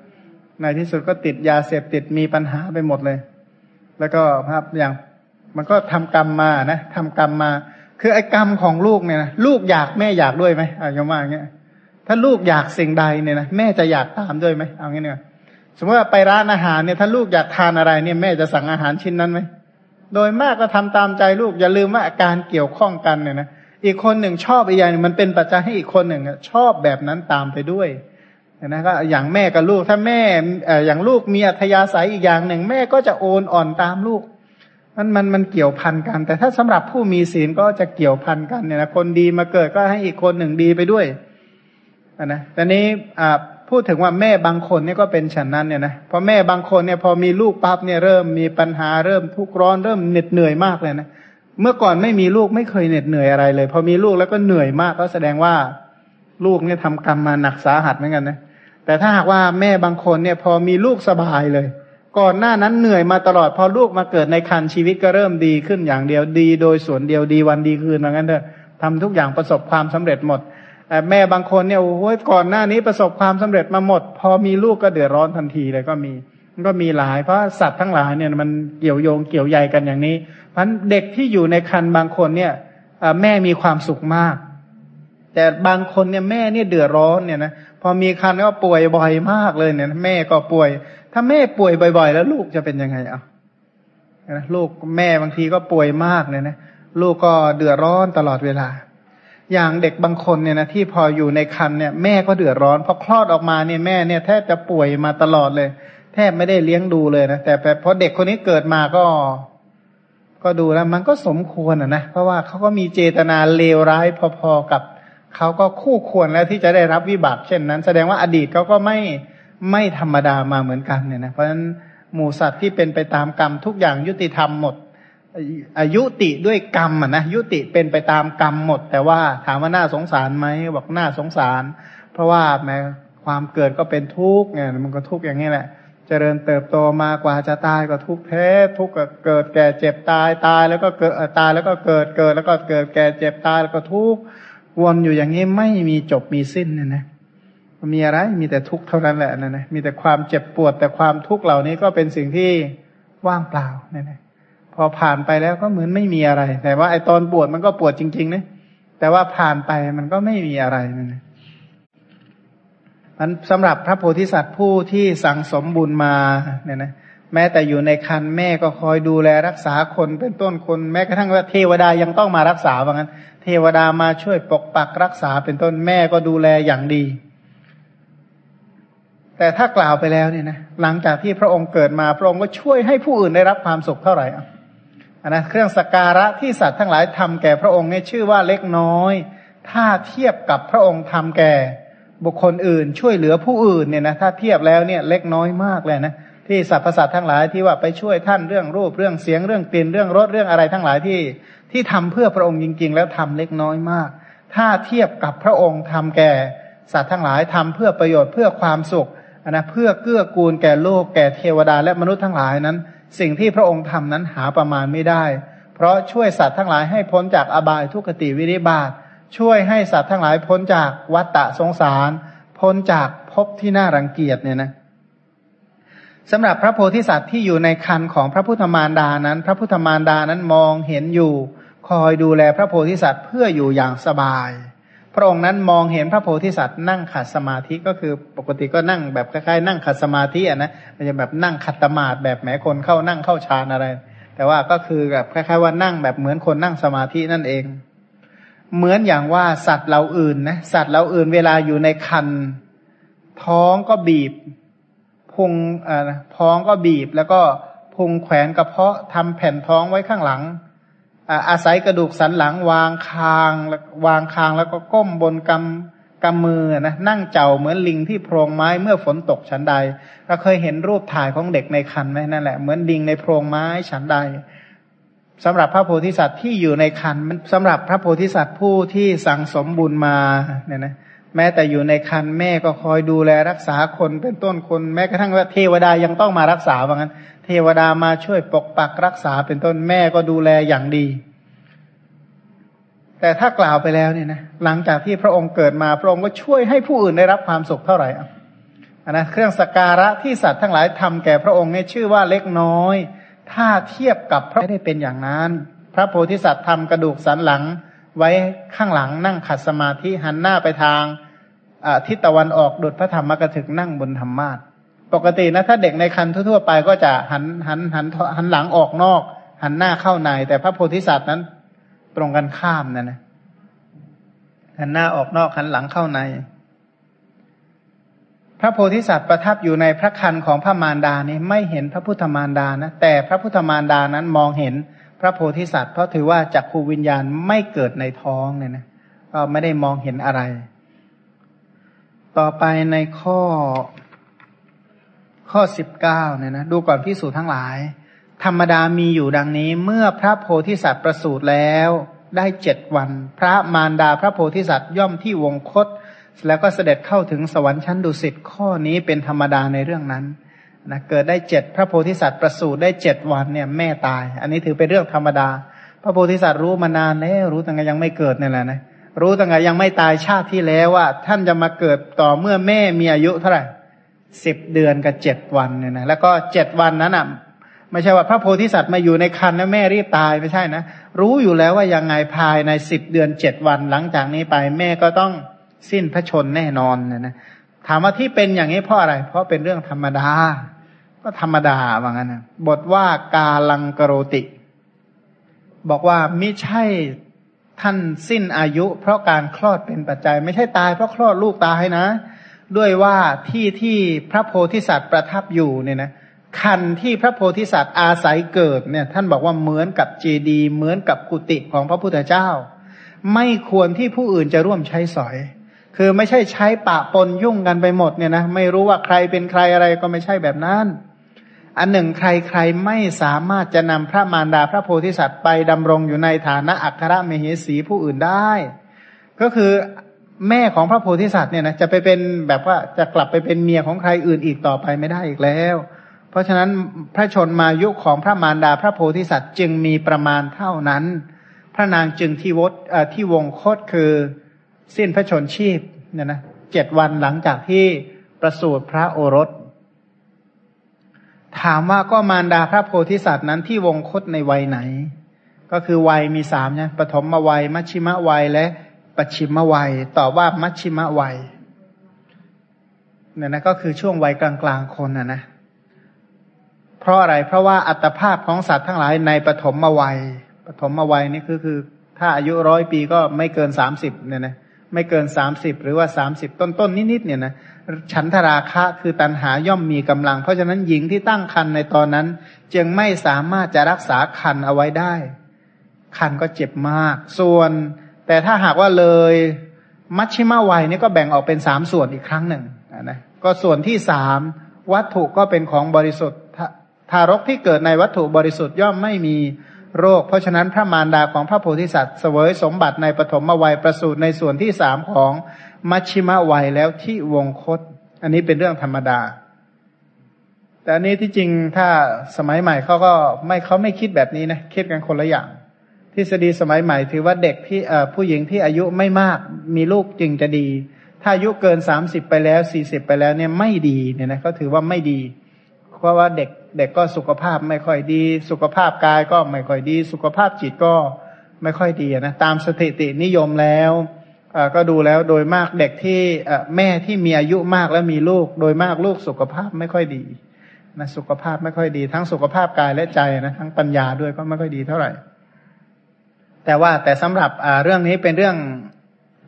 ในที่สุดก็ติดยาเสพติดมีปัญหาไปหมดเลย แล้วก็ภาพอย่าง มันก็ทำกรรมมานะทำกรรมมา คือไอ้กรรมของลูกเนี่ยนะลูกอยากแม่อยากด้วยไหมเอาอย่างว่าอย่างเงี้ยถ้าลูกอยากสิ่งใดเนี่ยนะแม่จะอยากตามด้วยไหมเอางี้เนี่ย สมมติว่าไปร้านอาหารเนี่ยถ้าลูกอยากทานอะไรเนี่ยแม่จะสั่งอาหารชิ้นนั้นไหมโดยมากก็ทำตามใจลูกอย่าลืมว่าอาการเกี่ยวข้องกันเนี่ยนะอีกคนหนึ่งชอบอีกอย่างมันเป็นปัจจัยให้อีกคนหนึ่งชอบแบบนั้นตามไปด้วยนะก็อย่างแม่กับลูกถ้าแม่อย่างลูกมีอัธยาศัยอีกอย่างหนึ่ง แม่ก็จะโอนอ่อนตามลูกมันมันมันเกี่ยวพันกัน แต่ถ้าสำหรับผู้มีศีลก็จะเกี่ยวพันกันเนี่ยนะคนดีมาเกิดก็ให้อีกคนหนึ่งดีไปด้วยนะแต่นี้อ่า พูดถึงว่าแม่บางคนเนี่ยก็เป็นฉันนั้นเนี่ยนะพอแม่บางคนเนี่ยพอมีลูกปั๊บเนี่ยเริ่มมีปัญหาเริ่มทุกข์ร้อนเริ่มเหน็ดเหนื่อยมากเลยนะเมื่อก่อนไม่มีลูกไม่เคยเหน็ดเหนื่อยอะไรเลย พอมีลูกแล้วก็เหนื่อยมากก็แสดงว่าลูกเนี่ยทำกรรมมาหนักสาหัสเหมือนกันนะแต่ถ้าหากว่าแม่บางคนเนี่ยพอมีลูกสบายเลย ก่อนหน้านั้นเหนื่อยมาตลอด พอลูกมาเกิดในคันชีวิตก็เริ่มดีขึ้นอย่างเดียวดี โดยส่วนเดียวดีวันดีคืนอย่างนั้นเถอะทำทุกอย่างประสบความสำเร็จหมด แม่บางคนเนี่ยโอ้ยก่อนหน้านี้ประสบความสำเร็จมาหมด พอมีลูกก็เดือดร้อนทันทีเลยก็มีมันก็มีหลายเพราะสัตว์ทั้งหลายเนี่ยมันเกี่ยวโยงเกี่ยวใยกันอย่างนี้ เพราะเด็กที่อยู่ในคันบางคนเนี่ยแม่มีความสุขมาก แต่บางคนเนี่ยแม่เนี่ยเดือดร้อนเนี่ยนะพอมีคันก็ป่วยบ่อยมากเลยเนี่ยแม่ก็ป่วย ถ้าแม่ป่วยบ่อย ๆ แล้วลูกจะเป็นยังไงอะลูกแม่บางทีก็ป่วยมากเนี่ยนะลูกก็เดือดร้อนตลอดเวลา อย่างเด็กบางคนเนี่ยนะที่พออยู่ในคันเนี่ยแม่ก็เดือดร้อนพอคลอดออกมาเนี่ยแม่เนี่ยแทบจะป่วยมาตลอดเลย แทบไม่ได้เลี้ยงดูเลยนะแต่แพอเด็กคนนี้เกิดมาก็ ก็ดูแล้วมันก็สมควรอะนะเพราะว่าเขาก็มีเจตนาเลวร้ายพอๆกับเขาก็คู่ควรแล้วที่จะได้รับวิบากเช่นนั้น แสดงว่าอดีตเขาก็ไม่ไม่ธรรมดามาเหมือนกันเนี่ยนะเพราะฉะนั้นหมูสัตว์ที่เป็นไปตามกรรมทุกอย่างยุติธรรมหมด อายุติด้วยกรรมอะนะยุติเป็นไปตามกรรมหมด แต่ว่าถามว่าน่าสงสารไหมบอกน่าสงสาร เพราะว่าแม้ความเกิดก็เป็นทุกข์เนี่ยมันก็ทุกข์อย่างนี้แหละ เจริญเติบโตมากว่าจะตายก็ทุกข์แท้ ทุกข์ก็เกิดแก่เจ็บตายตายแล้วก็เกิดตายแล้วก็เกิดเกิด แล้วก็เกิดแก่เจ็บตายแล้วก็ทุกข์วนอยู่อย่างนี้ไม่มีจบมีสิ้นเนี่ยนะมีอะไรมีแต่ทุกข์เท่านั้นแหละนะนะมีแต่ความเจ็บปวดแต่ความทุกข์เหล่านี้ก็เป็นสิ่งที่ว่างเปล่าเนี่ยนะ พอผ่านไปแล้วก็เหมือนไม่มีอะไร แต่ว่าไอตอนปวดมันก็ปวดจริงๆนะแต่ว่าผ่านไปมันก็ไม่มีอะไรนั่นนะมันสำหรับพระโพธิสัตว์ผู้ที่สั่งสมบุญมาเนี่ยนะแม้แต่อยู่ในคันแม่ก็คอยดูแลรักษาคนเป็นต้นคน แม้กระทั่งว่าเทวดายังต้องมารักษาว่างั้น เทวดามาช่วยปกปักรักษาเป็นต้นแม่ก็ดูแลอย่างดี แต่ถ้ากล่าวไปแล้วเนี่ยนะหลังจากที่พระองค์เกิดมาพระองค์ก็ช่วยให้ผู้อื่นได้รับความสุขเท่าไหร่ อะนะเครื่องสการะที่สัตว์ทั้งหลายทำแก่พระองค์เนี่ยชื่อว่าเล็กน้อย ถ้าเทียบกับพระองค์ทำแก่บุคคลอื่น ช่วยเหลือผู้อื่นเนี่ยนะถ้าเทียบแล้วเนี่ยเล็กน้อยมากเลยนะที่สรรพสัตว์ทั้งหลายที่ว่าไปช่วยท่านเรื่องรูปเรื่องเสียงเรื่องกลิ่นเรื่องรสเรื่องอะไรทั้งหลายที่ที่ทำเพื่อพระองค์จริง ๆ แล้วทำเล็กน้อยมาก ถ้าเทียบกับพระองค์ทำแก่สัตว์ทั้งหลายทำเพื่อประโยชน์เพื่อความสุขนะเพื่อเกื้อกูลแก่โลกแก่เทวดาและมนุษย์ทั้งหลายนั้น สิ่งที่พระองค์ทำนั้นหาประมาณไม่ได้ เพราะช่วยสัตว์ทั้งหลายให้พ้นจากอบายทุกขติวิริบาตช่วยให้สัตว์ทั้งหลายพ้นจากวัฏฏะสงสาร พ้นจากภพที่น่ารังเกียจเนี่ยนะสำหรับพระโพธิสัตว์ที่อยู่ในคันของพระพุทธมารดานั้น พระพุทธมารดานั้นมองเห็นอยู่ คอยดูแลพระโพธิสัตว์เพื่ออยู่อย่างสบาย พระองค์นั้นมองเห็นพระโพธิสัตว์นั่งขัดสมาธิก็คือปกติก็นั่งแบบคล้ายๆนั่งขัดสมาธิอะนะมันจะแบบนั่งขัดตมาดแบบแหมคนเข้านั่งเข้าฌานอะไร แต่ว่าก็คือแบบคล้ายๆว่านั่งแบบเหมือนคนนั่งสมาธินั่นเอง เหมือนอย่างว่าสัตว์เราอื่นนะสัตว์เราอื่นเวลาอยู่ในคันท้องก็บีบพุงอ่าท้องก็บีบแล้วก็พุงแขวนกระเพาะทำแผ่นท้องไว้ข้างหลัง อาศัยกระดูกสันหลังวางคางวางคางแล้วก็ก้มบนกำกำมือนะนั่งเจ้าเหมือนลิงที่โพรงไม้เมื่อฝนตกฉันใดเราเคยเห็นรูปถ่ายของเด็กในคันไหมนั่นแหละเหมือนลิงในโพรงไม้ฉันใดสำหรับพระโพธิสัตว์ที่อยู่ในคันสำหรับพระโพธิสัตว์ผู้ที่สั่งสมบุญมาเนี่ยนะ แม้แต่อยู่ในคันแม่ก็คอยดูแลรักษาคนเป็นต้นคน แม้กระทั่งว่าเทวดายังต้องมารักษาว่างั้น เทวดามาช่วยปกปักรักษาเป็นต้นแม่ก็ดูแลอย่างดี แต่ถ้ากล่าวไปแล้วเนี่ยนะหลังจากที่พระองค์เกิดมาพระองค์ก็ช่วยให้ผู้อื่นได้รับความสุขเท่าไหร่อะนะเครื่องสการะที่สัตว์ทั้งหลายทำแก่พระองค์เนี่ยชื่อว่าเล็กน้อย ถ้าเทียบกับพระไม่ได้เป็นอย่างนั้น พระโพธิสัตว์ทำกระดูกสันหลัง ไว้ข้างหลังนั่งขัดสมาธิหันหน้าไปทางทิศตะวันออกดุดพระธรรมกถึกนั่งบนธรรมาทปกตินะถ้าเด็กในคันทั่วๆไปก็จะหันหันหันหันหลังออกนอก หันหน้าเข้าใน แต่พระโพธิสัตว์นั้น ตรงกันข้ามนะนะหันหน้าออกนอกหันหลังเข้าใน พระโพธิสัตว์ประทับอยู่ในพระคันของพระมารดานี้ไม่เห็นพระพุทธมารดานะแต่พระพุทธมารดานั้นมองเห็น พระโพธิสัตว์ เพราะถือว่าจักขูวิญญาณไม่เกิดในท้องเนี่ยนะก็ไม่ได้มองเห็นอะไร ต่อไปในข้อข้อสิบเก้าเนี่ยนะดูก่อนพิสูจน์ทั้งหลาย ธรรมดามีอยู่ดังนี้ เมื่อพระโพธิสัตว์ประสูติแล้วได้เจ็ดวัน พระมารดาพระโพธิสัตว์ย่อมที่วงคต แล้วก็เสด็จเข้าถึงสวรรค์ชั้นดุสิตข้อนี้เป็นธรรมดาในเรื่องนั้น นะเกิดได้เจ็ดพระโพธิสัตว์ประสูติได้เจ็ดวันเนี่ยแม่ตาย อันนี้ถือเป็นเรื่องธรรมดา พระโพธิสัตว์รู้มานานแล้วรู้ตั้งแต่ยังไม่เกิดนี่แหละนะรู้ตั้งแต่ยังไม่ตายชาติที่แล้วว่า ท่านจะมาเกิดต่อเมื่อแม่มีอายุเท่าไหร่สิบเดือนกับเจ็ดวันเนี่ยนะแล้วก็เจ็ดวันนั้นอะไม่ใช่ว่าพระโพธิสัตว์มาอยู่ในคันแล้วแม่รีบตายไม่ใช่นะรู้อยู่แล้วว่ายังไงภายในสิบเดือนเจ็ดวันหลังจากนี้ไปแม่ก็ต้องสิ้นพระชนแน่นอนเนี่ยนะ ถามว่าที่เป็นอย่างนี้เพราะอะไร เพราะเป็นเรื่องธรรมดา ก็ธรรมดาว่างั้นนะบทว่ากาลังกโรติ บอกว่าไม่ใช่ท่านสิ้นอายุ เพราะการคลอดเป็นปัจจัย ไม่ใช่ตายเพราะคลอดลูกตายนะ ด้วยว่าที่ที่พระโพธิสัตว์ประทับอยู่เนี่ยนะคันที่พระโพธิสัตว์อาศัยเกิดเนี่ย ท่านบอกว่าเหมือนกับเจดี เหมือนกับกุฏิของพระพุทธเจ้า ไม่ควรที่ผู้อื่นจะร่วมใช้สอย คือไม่ใช่ใช้ปะปนยุ่งกันไปหมดเนี่ยนะไม่รู้ว่าใครเป็นใครอะไรก็ไม่ใช่แบบนั้น อันหนึ่งใครใครไม่สามารถจะนำพระมารดาพระโพธิสัตว์ไปดำรงอยู่ในฐานะอัครมเหสีผู้อื่นได้ ก็คือแม่ของพระโพธิสัตว์เนี่ยนะจะไปเป็นแบบว่าจะกลับไปเป็นเมียของใครอื่นอีกต่อไปไม่ได้อีกแล้ว เพราะฉะนั้นพระชนมายุของพระมารดาพระโพธิสัตว์จึงมีประมาณเท่านั้น พระนางจึงที่วดที่วงโคตคือ สิ้นพระชนชีพเนี่ยนะเจ็ดวันหลังจากที่ประสูติพระโอรส ถามว่าก็มารดาพระโพธิสัตว์นั้นที่วงคตในวัยไหน ก็คือวัยมีสามเนี่ยปฐมวัย มัชชิมวัยและปัจฉิมวัยตอบว่ามัชชิมวัยเนี่ยนะก็คือช่วงวัยกลางๆคนนะนะเพราะอะไรเพราะว่าอัตภาพของสัตว์ทั้งหลายในปฐมวัยปฐมวัยนี่คือคือ ถ้าอายุร้อยปีก็ไม่เกินสามสิบเนี่ยนะ ไม่เกินสามสิบหรือว่าสามสิบต้นต้นนิดๆเนี่ยนะฉันทราคะคือตันหาย่อมมีกำลัง เพราะฉะนั้นหญิงที่ตั้งคันในตอนนั้น จึงไม่สามารถจะรักษาคันเอาไว้ได้ คันก็เจ็บมาก ส่วน แต่ถ้าหากว่าเลยมัชชิมาวัยนี่ก็แบ่งออกเป็นสามส่วนอีกครั้งหนึ่งนะก็ส่วนที่สามวัตถุก็เป็นของบริสุทธิ์ทารกที่เกิดในวัตถุบริสุทธิ์ย่อมไม่มี โรค เพราะฉะนั้นพระมารดาของพระโพธิสัตว์เสวยสมบัติในปฐมวัยประสูติในส่วนที่สามของมัชชิมวัยแล้วที่วงคต อันนี้เป็นเรื่องธรรมดา แต่อันนี้ที่จริงถ้าสมัยใหม่เขาก็ไม่เขาไม่คิดแบบนี้นะคิดกันคนละอย่าง ทฤษฎีสมัยใหม่ถือว่าเด็กที่ผู้หญิงที่อายุไม่มากมีลูกจึงจะดี ถ้าอายุเกินสามสิบไปแล้วสี่สิบไปแล้วเนี่ยไม่ดีเนี่ยนะเขาถือว่าไม่ดี เพราะว่าเด็ก เด็กก็สุขภาพไม่ค่อยดี สุขภาพกายก็ไม่ค่อยดี สุขภาพจิตก็ไม่ค่อยดีนะตามสถิตินิยมแล้วก็ดูแล้วโดยมากเด็กที่แม่ที่มีอายุมากแล้วมีลูก โดยมากลูกสุขภาพไม่ค่อยดีนะสุขภาพไม่ค่อยดี ทั้งสุขภาพกายและใจนะทั้งปัญญาด้วยก็ไม่ค่อยดีเท่าไหร่ แต่ว่าแต่สำหรับเรื่องนี้เป็นเรื่อง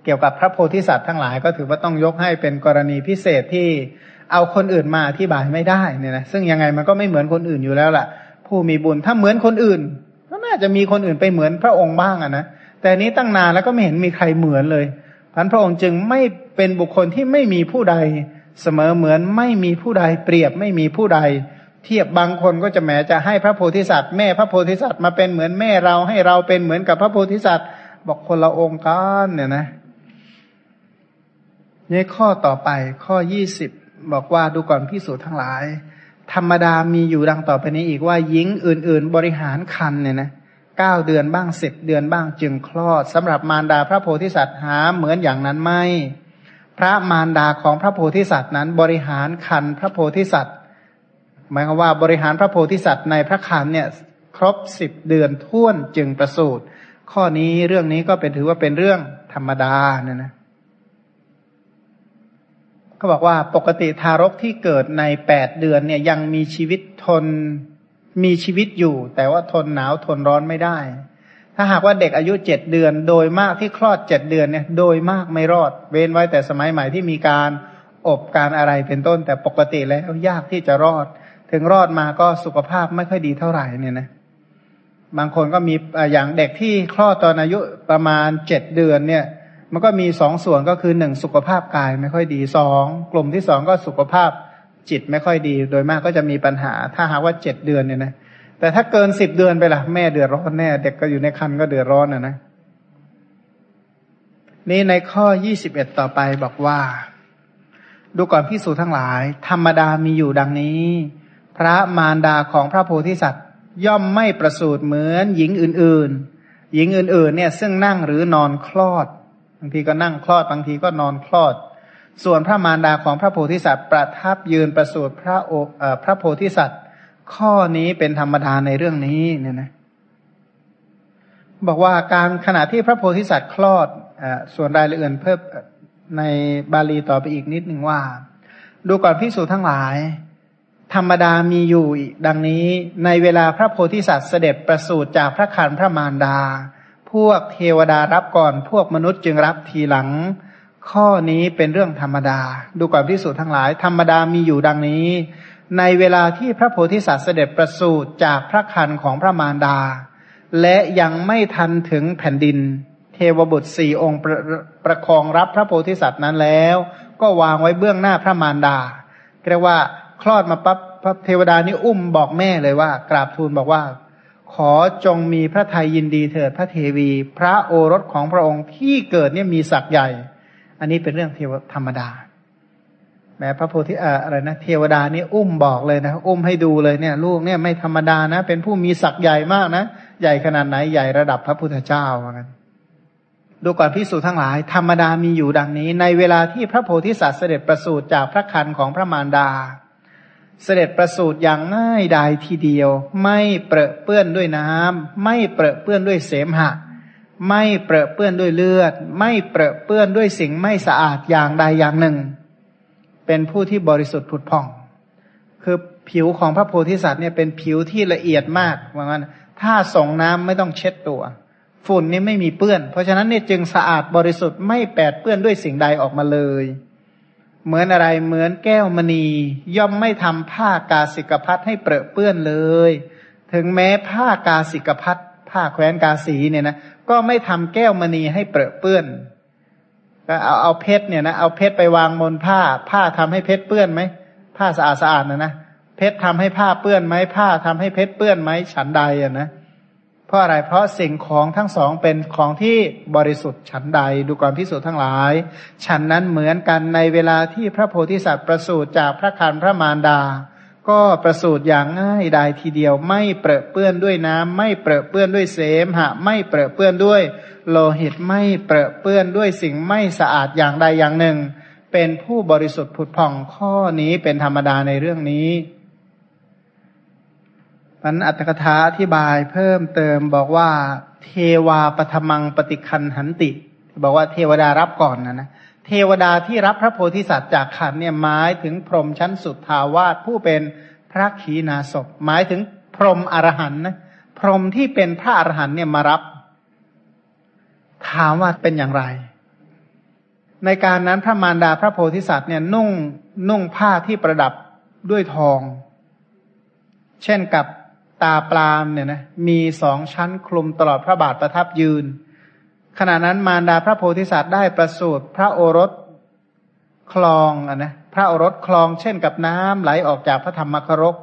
เกี่ยวกับพระโพธิสัตว์ทั้งหลายก็ถือว่าต้องยกให้เป็นกรณีพิเศษที่ เอาคนอื่นมาอธิบายไม่ได้เนี่ยนะซึ่งยังไงมันก็ไม่เหมือนคนอื่นอยู่แล้วล่ะ ผู้มีบุญถ้าเหมือนคนอื่น ก็น่าจะมีคนอื่นไปเหมือนพระองค์บ้างอะนะแต่นี้ตั้งนานแล้วก็ไม่เห็นมีใครเหมือนเลยพันพระองค์จึงไม่เป็นบุคคลที่ไม่มีผู้ใด เสมอเหมือนไม่มีผู้ใดเปรียบไม่มีผู้ใด เทียบบางคนก็จะแหมจะให้พระโพธิสัตว์แม่พระโพธิสัตว์มาเป็นเหมือนแม่เราให้เราเป็นเหมือนกับพระโพธิสัตว์ บอกคนละองค์กันเนี่ยนะนี่ข้อต่อไปข้อยี่สิบ บอกว่าดูก่อนพิสูจน์ทั้งหลาย ธรรมดามีอยู่ดังต่อไปนี้อีกว่าหญิงอื่น ๆ บริหารคันเนี่ยนะเก้าเดือนบ้างสิบเดือนบ้างจึงคลอดสำหรับมารดาพระโพธิสัตว์หาเหมือนอย่างนั้นไม่ พระมารดาของพระโพธิสัตว์นั้น บริหารคันพระโพธิสัตว์หมายความว่าบริหารพระโพธิสัตว์ในพระคันเนี่ยครบสิบเดือนท่วนจึงประสูติข้อนี้เรื่องนี้ก็เป็นถือว่าเป็นเรื่องธรรมดาเนี่ยนะ เขาบอกว่าปกติทารกที่เกิดในแปดเดือนเนี่ยยังมีชีวิตทนมีชีวิตอยู่ แต่ว่าทนหนาวทนร้อนไม่ได้ ถ้าหากว่าเด็กอายุเจ็ดเดือน โดยมากที่คลอดเจ็ดเดือนเนี่ยโดยมากไม่รอด เว้นไว้แต่สมัยใหม่ที่มีการอบการอะไรเป็นต้น แต่ปกติแล้วยากที่จะรอด ถึงรอดมาก็สุขภาพไม่ค่อยดีเท่าไหร่เนี่ยนะบางคนก็มีอย่างเด็กที่คลอดตอนอายุประมาณเจ็ดเดือนเนี่ย มันก็มีสองส่วนก็คือหนึ่งสุขภาพกายไม่ค่อยดีสองกลุ่มที่สองก็สุขภาพจิตไม่ค่อยดี โดยมากก็จะมีปัญหา ถ้าหากว่าเจ็ดเดือนเนี่ยนะแต่ถ้าเกินสิบเดือนไปละแม่เดือดร้อนแน่ เด็กก็อยู่ในคันก็เดือดร้อนนะนะนี่ในข้อยี่สิบเอ็ดต่อไปบอกว่า ดูก่อนพิสูจทั้งหลาย ธรรมดามีอยู่ดังนี้ พระมารดาของพระโพธิสัตว์ ย่อมไม่ประสูติเหมือนหญิงอื่น ๆ หญิงอื่น ๆ เนี่ย ซึ่งนั่งหรือนอนคลอดางทีก็นั่งคลอดบางทีก็นอนคลอด ส่วนพระมารดาของพระโพธิสัตว์ ประทับยืนประสูติพระโอพระโพธิสัตว์ ข้อนี้เป็นธรรมดาในเรื่องนี้เนี่ยนะ บอกว่าการขณะที่พระโพธิสัตว์คลอดอส่วนรายละเอียดเพิ่มในบาลีต่อไปอีกนิดหนึ่งว่า ดูก่อนพิสูจน์ทั้งหลาย ธรรมดามีอยู่ดังนี้ในเวลาพระโพธิสัตว์เสด็จประสูติจากพระคันพระมารดา พวกเทวดารับก่อน พวกมนุษย์จึงรับทีหลัง ข้อนี้เป็นเรื่องธรรมดา ดูก่อนพิสูจน์ทั้งหลาย ธรรมดามีอยู่ดังนี้ ในเวลาที่พระโพธิสัตว์เสด็จประสูติจากพระคันของพระมารดา และยังไม่ทันถึงแผ่นดิน เทวบุตรสี่องค์ประประคองรับพระโพธิสัตว์นั้นแล้ว ก็วางไว้เบื้องหน้าพระมารดาเรียกว่าคลอดมาปั๊บพระเทวดานี่อุ้มบอกแม่เลยว่ากราบทูลบอกว่า ขอจงมีพระทัยยินดีเถิดพระเทวี พระโอรสของพระองค์ที่เกิดเนี่ยมีศักย์ใหญ่ อันนี้เป็นเรื่องเทวธรรมดา แม้พระโพธิอะไรนะเทวดานี่อุ้มบอกเลยนะอุ้มให้ดูเลยเนี่ย ลูกเนี่ยไม่ธรรมดานะ เป็นผู้มีศักย์ใหญ่มากนะใหญ่ขนาดไหนใหญ่ระดับพระพุทธเจ้าเหมือนกันดูก่อนพิสูจทั้งหลาย ธรรมดามีอยู่ดังนี้ ในเวลาที่พระโพธิสัตว์เสด็จประสูติจากพระคันของพระมารดา เสด็จประสูติอย่างง่ายดายทีเดียว ไม่เปรอะเปื้อนด้วยน้ำไม่เปรอะเปื้อนด้วยเสมหะ ไม่เปรอะเปื้อนด้วยเลือด ไม่เปรอะเปื้อนด้วยสิ่งไม่สะอาดอย่างใดอย่างหนึ่ง เป็นผู้ที่บริสุทธิ์ผุดผ่อง คือผิวของพระโพธิสัตว์เนี่ยเป็นผิวที่ละเอียดมากว่างั้นถ้าส่งน้ำไม่ต้องเช็ดตัว ฝุ่นนี่ไม่มีเปื้อน เพราะฉะนั้นเนี่ยจึงสะอาดบริสุทธิ์ไม่แปดเปื้อนด้วยสิ่งใดออกมาเลย เหมือนอะไรเหมือนแก้วมณี ย่อมไม่ทำผ้ากาสิกพัดให้เปรอะเปื้อนเลย ถึงแม้ผ้ากาสิกพัดผ้าแคว้นกาสีเนี่ยนะก็ไม่ทำแก้วมณีให้เปรอะเปื้อนก็เอาเอาเพชรเนี่ยนะเอาเพชรไปวางบนผ้า ผ้าทำให้เพชรเปื้อนไหมผ้าสะอาดสะอาดนะนะเพชรทำให้ผ้าเปื้อนไหมผ้าทำให้เพชรเปื้อนไหมฉันใดอะนะ ราะอะไร เพราะสิ่งของทั้งสองเป็นของที่บริสุทธิ์ฉันใด ดูก่อนพิสูจน์ทั้งหลาย ฉันนั้นเหมือนกันในเวลาที่พระโพธิสัตว์ประสูติจากพระคันพระมารดา ก็ประสูติอย่างง่ายดายทีเดียว ไม่เปรอะเปื้อนด้วยน้ำไม่เปรอะเปื้อนด้วยเสมหะ ไม่เปรอะเปื้อนด้วย โลหิต ไม่เปรอะเปื้อนด้วยสิ่งไม่สะอาดอย่างใดอย่างหนึ่ง เป็นผู้บริสุทธิ์ผุดผ่องข้อนี้เป็นธรรมดาในเรื่องนี้ มันอัตถกถาอธิบายเพิ่มเติมบอกว่าเทวาปฐมังปฏิคันหันติ บอกว่าเทวดารับก่อนนะนะเทวดาที่รับพระโพธิสัตว์จากขันเนี่ยหมายถึงพรหมชั้นสุดทาวาสผู้เป็นพระขีณาสพหมายถึงพรหมอรหันนะพรหมที่เป็นพระอรหันเนี่ยมารับ ถามว่าเป็นอย่างไร ในการนั้นพระมารดาพระโพธิสัตว์เนี่ยนุ่งนุ่งผ้าที่ประดับด้วยทอง เช่นกับ ตาปลามเนี่ยนะมีสองชั้นคลุมตลอดพระบาทประทับยืน ขณะนั้นมารดาพระโพธิสัตว์ได้ประสูติพระโอรสคลองอะนะพระโอรสคลองเช่นกับน้ำไหลออกจากพระธรรมครก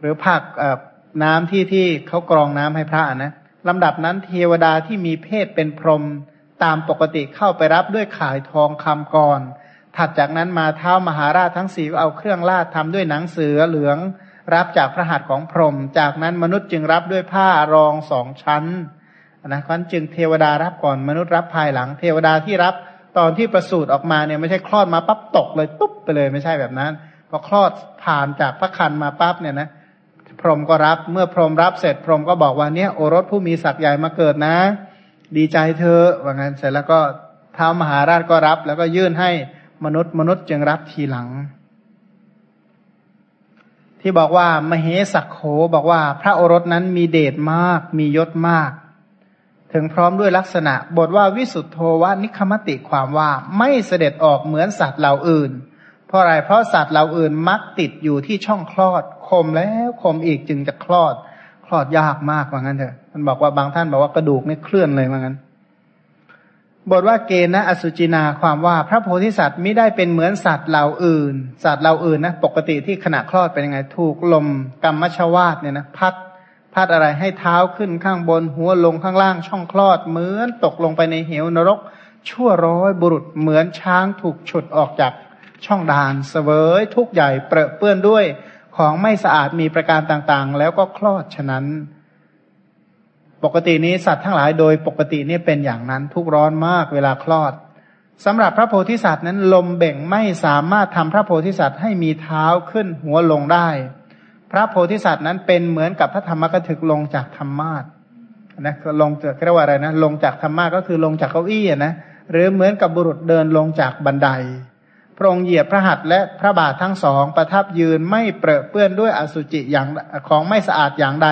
หรือภาคน้ำที่ที่เขากรองน้ำให้พระนะลำดับนั้นเทวดาที่มีเพศเป็นพรหมตามปกติเข้าไปรับด้วยขายทองคำก่อน ถัดจากนั้นมาเท้ามหาราชทั้งสี่เอาเครื่องลาดทำด้วยหนังเสือเหลือง รับจากพระหัตถ์ของพรหมจากนั้นมนุษย์จึงรับด้วยผ้ารองสองชั้นนะครันจึงเทวดารับก่อนมนุษย์รับภายหลัง เทวดาที่รับตอนที่ประสูติออกมาเนี่ยไม่ใช่คลอดมาปั๊บตกเลยตุ๊บไปเลยไม่ใช่แบบนั้นพอคลอดผ่านจากพระคันมาปั๊บเนี่ยนะพรหมก็รับเมื่อพรหมรับเสร็จพรหมก็บอกว่าเนี่ยโอรสผู้มีศักย์ใหญ่มาเกิดนะ ดีใจเธอว่างั้นเสร็จแล้วก็ท้ามหาราชก็รับ แล้วก็ยื่นให้มนุษย์มนุษย์จึงรับทีหลัง ที่บอกว่ามเหสักโขบอกว่าพระโอรสนั้นมีเดชมาก มียศมาก ถึงพร้อมด้วยลักษณะ บทว่าวิสุทธโทวานิคมติความว่าไม่เสด็จออกเหมือนสัตว์เหล่าอื่น เพราะอะไรเพราะสัตว์เราอื่นมักติดอยู่ที่ช่องคลอด คมแล้วคมอีกจึงจะคลอด คลอดยากมากว่างั้นเถอะมันบอกว่าบางท่านบอกว่ากระดูกนี่เคลื่อนเลยว่างั้น บทว่าเกณฑ์นะอสุจินาความว่าพระโพธิสัตว์ไม่ได้เป็นเหมือนสัตว์เหล่าอื่น สัตว์เหล่าอื่นนะปกติที่ขณะคลอดเป็นยังไงถูกลมกรรมชวาดเนี่ยนะพัดพัดอะไรให้เท้าขึ้นข้างบนหัวลงข้างล่างช่องคลอดเหมือนตกลงไปในเหวนรก ชั่วร้อยบุรุษเหมือนช้างถูกฉุดออกจากช่องดานเสวยทุกใหญ่เปรอะเปื้อนด้วยของไม่สะอาดมีประการต่างๆ แล้วก็คลอดฉะนั้น ปกตินี้สัตว์ทั้งหลายโดยปกตินี่เป็นอย่างนั้นทุกร้อนมากเวลาคลอดสำหรับพระโพธิสัตว์นั้นลมเบ่งไม่สามารถทำพระโพธิสัตว์ให้มีเท้าขึ้นหัวลงได้ พระโพธิสัตว์นั้นเป็นเหมือนกับพระธรรมกถึกลงจากธรรมาทนะลงจากเรียกว่าอะไรนะลงจากธรรมาก็คือลงจากเก้าอี้นะหรือเหมือนกับบุรุษเดินลงจากบันได พระองค์เหยียบพระหัตถ์และพระบาททั้งสอง ประทับยืนไม่เปรอะเปื้อนด้วยอสุจิอย่างของไม่สะอาดอย่างใด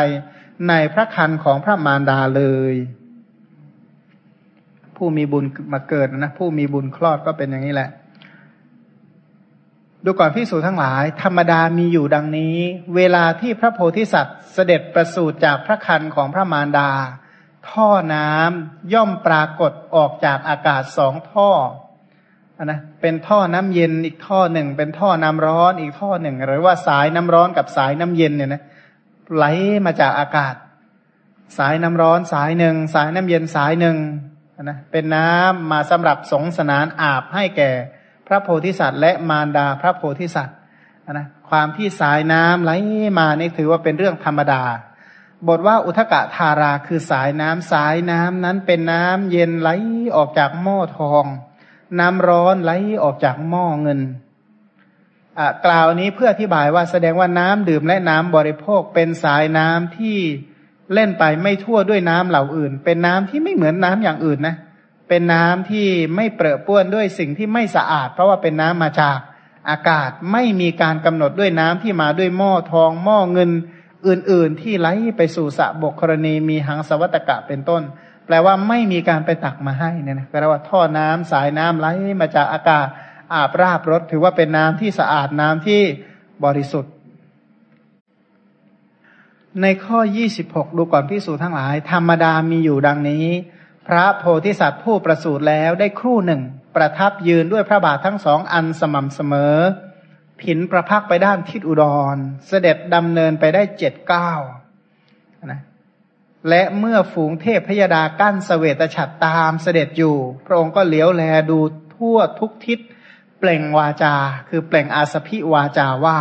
ในพระคันของพระมารดาเลย ผู้มีบุญมาเกิดนะผู้มีบุญคลอดก็เป็นอย่างนี้แหละ ดูก่อนพิสูจทั้งหลาย ธรรมดามีอยู่ดังนี้ เวลาที่พระโพธิสัตว์ เสด็จประสูติจากพระคันของพระมารดา ท่อน้ำย่อมปรากฏออกจากอากาศสองท่อนะเป็นท่อน้ำเย็นอีกท่อหนึ่ง เป็นท่อน้ำร้อนอีกท่อหนึ่ง หรือว่าสายน้ำร้อนกับสายน้ำเย็นเนี่ยนะ ไหลมาจากอากาศ สายน้ำร้อนสายหนึ่ง สายน้ำเย็นสายหนึ่งนะเป็นน้ำมาสำหรับสงสนานอาบให้แก่ พระโพธิสัตว์ และมารดาพระโพธิสัตว์นะความที่สายน้ำไหลมานี่ถือว่าเป็นเรื่องธรรมดา บทว่าอุทกะธาราคือสายน้ำสายน้ำนั้นเป็นน้ำเย็นไหลออกจากหม้อทอง น้ำร้อนไหลออกจากหม้อเงิน กล่าวนี้เพื่ออธิบายว่าแสดงว่าน้ำดื่มและน้ำบริโภคเป็นสายน้ำที่เล่นไปไม่ทั่วด้วยน้ำเหล่าอื่น เป็นน้ำที่ไม่เหมือนน้ำอย่างอื่นนะ เป็นน้ำที่ไม่เปรอะป้วนด้วยสิ่งที่ไม่สะอาด เพราะว่าเป็นน้ำมาจากอากาศไม่มีการกำหนดด้วยน้ำที่มาด้วยหม้อทองหม้อเงินอื่น ๆ ที่ไหลไปสู่สะบกกรณีมีหังสวัตกะเป็นต้น แปลว่าไม่มีการไปตักมาให้เนี่ยนะแปลว่าท่อน้ำสายน้ำไหลมาจากอากาศ อาบราบรถถือว่าเป็นน้ำที่สะอาดน้ำที่บริสุทธิ์ ในข้อยี่สิบหกดูก่อนพิสูจทั้งหลาย ธรรมดามีอยู่ดังนี้ พระโพธิสัตว์ผู้ประสูติแล้วได้ครู่หนึ่ง ประทับยืนด้วยพระบาททั้งสองอันสม่ำเสมอ ผินประพักไปด้านทิศอุดร เสด็จดำเนินไปได้เจ็ดเก้านะและเมื่อฝูงเทพพยดากั้นสเสวตฉัตรตามเสด็จอยู่ พระองค์ก็เหลียวแลดูทั่วทุกทิศ เปล่งวาจา คือเปล่งอาสพิวาจาว่า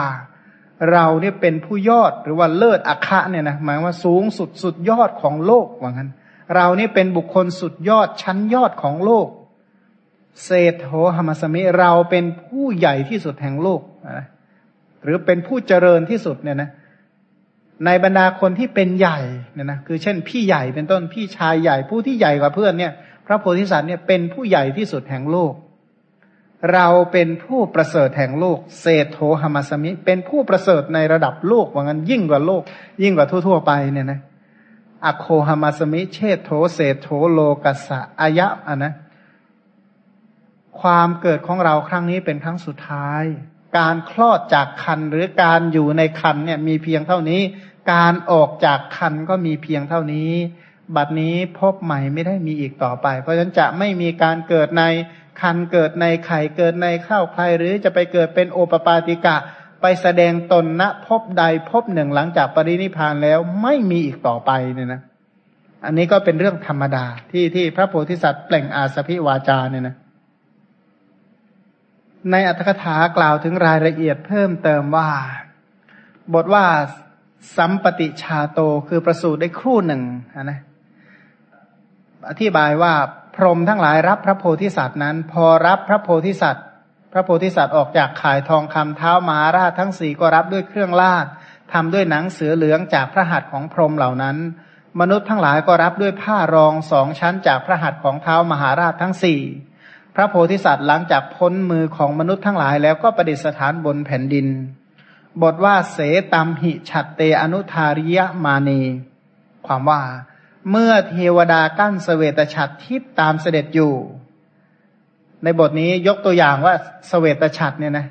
เราเนี่ยเป็นผู้ยอดหรือว่าเลิศอัคะเนี่ยนะหมายว่าสูงสุดสุดยอดของโลกว่างั้น เรานี่เป็นบุคคลสุดยอดชั้นยอดของโลก เศษโหหมัสมิเราเป็นผู้ใหญ่ที่สุดแห่งโลกหรือเป็นผู้เจริญที่สุดเนี่ยนะในบรรดาคนที่เป็นใหญ่เนี่ยนะคือเช่นพี่ใหญ่เป็นต้นพี่ชายใหญ่ผู้ที่ใหญ่กว่าเพื่อนเนี่ย พระโพธิสัตว์เนี่ยเป็นผู้ใหญ่ที่สุดแห่งโลก เราเป็นผู้ประเสริฐแห่งโลก เศรษโธหมัสมิ เป็นผู้ประเสริฐในระดับโลกว่างั้นยิ่งกว่าโลก ยิ่งกว่าทั่ว ๆ ไปเนี่ยนะอโคหมัสมิ เชษโธเศรษโธโลกัสสะอายะอะนะ ความเกิดของเราครั้งนี้เป็นครั้งสุดท้าย การคลอดจากคันหรือการอยู่ในคันเนี่ยมีเพียงเท่านี้ การออกจากคันก็มีเพียงเท่านี้ บัดนี้พบใหม่ไม่ได้มีอีกต่อไป เพราะฉะนั้นจะไม่มีการเกิดใน คันเกิดในไข่เกิดในข้าวใครหรือจะไปเกิดเป็นโอปปาติกะ ไปแสดงตนณพบใดพบหนึ่งหลังจากปรินิพานแล้วไม่มีอีกต่อไปเนี่ยนะอันนี้ก็เป็นเรื่องธรรมดาที่ที่พระโพธิสัตว์เปล่งอาสพิวาจาเนี่ยนะในอัตถกถากล่าวถึงรายละเอียดเพิ่มเติมว่า บทว่าสัมปติชาโตคือประสูติได้ครู่หนึ่งนะอธิบายว่า พรหมทั้งหลายรับพระโพธิสัตว์นั้น พอรับพระโพธิสัตว์ พระโพธิสัตว์ออกจากข่ายทองคำเท้ามหาราชทั้งสี่ก็รับด้วยเครื่องลาดทำด้วยหนังเสือเหลืองจากพระหัตถ์ของพรหมเหล่านั้น มนุษย์ทั้งหลายก็รับด้วยผ้ารองสองชั้นจากพระหัตถ์ของเท้ามหาราชทั้งสี่พระโพธิสัตว์หลังจากพ้นมือของมนุษย์ทั้งหลายแล้วก็ประดิษฐานบนแผ่นดิน บทว่าเสตัมหิฉัตเตอนุทาริยมานี ความว่า เมื่อเทวดากั้นสเวตฉัตรทิศตามเสด็จอยู่ ในบทนี้ยกตัวอย่างว่าสเวตฉัตรเนี่ยนะ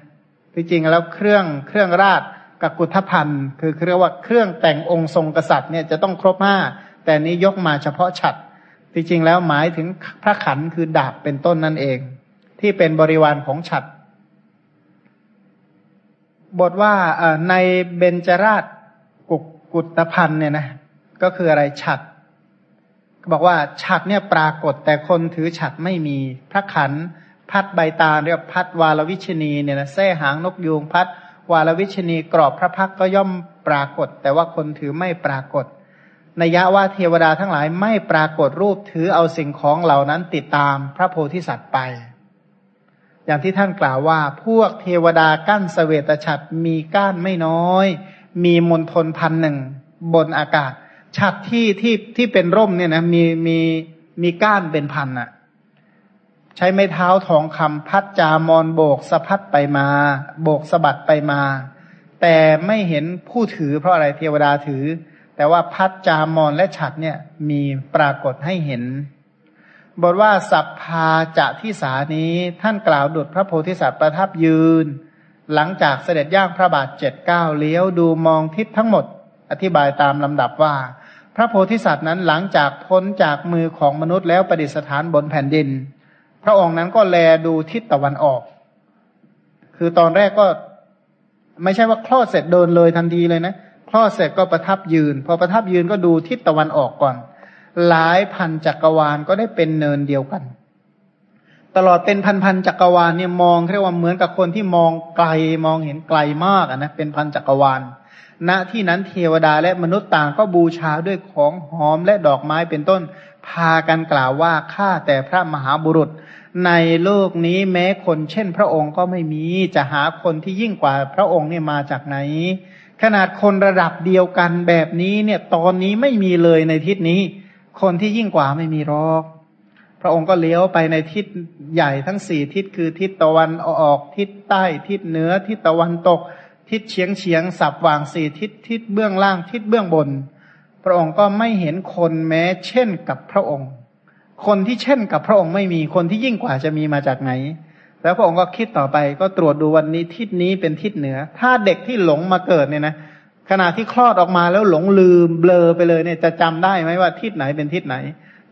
ที่จริงแล้วเครื่องเครื่องราชกับกุฏพันธ์คือเรียกว่าเครื่องแต่งองค์ทรงกษัตริย์เนี่ยจะต้องครบห้าแต่นี้ยกมาเฉพาะฉัตรที่จริงแล้วหมายถึงพระขันคือดาบเป็นต้นนั่นเอง ที่เป็นบริวารของฉัตรบทว่าในเบญจราชกุกกุตพันธ์เนี่ยนะก็คืออะไรฉัด บอกว่าฉัดเนี่ยปรากฏแต่คนถือฉัดไม่มี พระขันพัดใบตาเรียกพัดวาลวิชนีเนี่ยนะแส้หางนกยูงพัดวาลวิชนีกรอบพระพักก็ย่อมปรากฏ แต่ว่าคนถือไม่ปรากฏนัยยะว่าเทวดาทั้งหลายไม่ปรากฏรูปถือเอาสิ่งของเหล่านั้นติดตามพระโพธิสัตว์ไป อย่างที่ท่านกล่าวว่า พวกเทวดากั้นสเวตฉัตรมีก้านไม่น้อย มีมนทนพันหนึ่งบนอากาศ ฉัตรที่ที่ที่เป็นร่มเนี่ยนะมีมีมีก้านเป็นพันอะใช้ไม้เท้าทองคำพัดจามอนโบกสะพัดไปมา โบกสะบัดไปมา แต่ไม่เห็นผู้ถือเพราะอะไรเทวดาถือ แต่ว่าพัดจามอนและฉัตรเนี่ยมีปรากฏให้เห็นบทว่าสัพพาจะที่สานี้ท่านกล่าวดุจพระโพธิสัตว์ประทับยืน หลังจากเสด็จย่างพระบาทเจ็ดเก้าเลี้ยวดูมองทิศทั้งหมด อธิบายตามลำดับว่า พระโพธิสัตว์นั้นหลังจากพ้นจากมือของมนุษย์แล้วประดิษฐานบนแผ่นดิน พระองค์นั้นก็แลดูทิศตะวันออก คือตอนแรกก็ไม่ใช่ว่าคลอดเสร็จเดินเลยทันทีเลยนะคลอดเสร็จก็ประทับยืน พอประทับยืนก็ดูทิศตะวันออกก่อน หลายพันจักรวาลก็ได้เป็นเนินเดียวกัน ตลอดเป็นพันพันจักรวาลเนี่ยมองเรียกว่าเหมือนกับคนที่มองไกลมองเห็นไกลมากนะเป็นพันจักรวาล ณที่นั้นเทวดาและมนุษย์ต่างก็บูชาด้วยของหอมและดอกไม้เป็นต้น พากันกล่าวว่าข้าแต่พระมหาบุรุษ ในโลกนี้แม้คนเช่นพระองค์ก็ไม่มีจะหาคนที่ยิ่งกว่าพระองค์เนี่ยมาจากไหน ขนาดคนระดับเดียวกันแบบนี้เนี่ยตอนนี้ไม่มีเลยในทิศนี้ คนที่ยิ่งกว่าไม่มีรอกพระองค์ก็เลี้ยวไปในทิศใหญ่ทั้งสี่ทิศคือทิศตะวันออกทิศใต้ทิศเหนือทิศตะวันตก ทิศเฉียงเฉียงสับวางสี่ทิศทิศเบื้องล่าง ทิศเบื้องบน พระองค์ก็ไม่เห็นคนแม้เช่นกับพระองค์ คนที่เช่นกับพระองค์ไม่มีคนที่ยิ่งกว่าจะมีมาจากไหน แล้วพระองค์ก็คิดต่อไปก็ตรวจดูวันนี้ทิศนี้เป็นทิศเหนือ ถ้าเด็กที่หลงมาเกิดเนี่ยนะขณะที่คลอดออกมาแล้วหลงลืมเบลอไปเลยเนี่ยจะจำได้ไหมว่าทิศไหนเป็นทิศไหน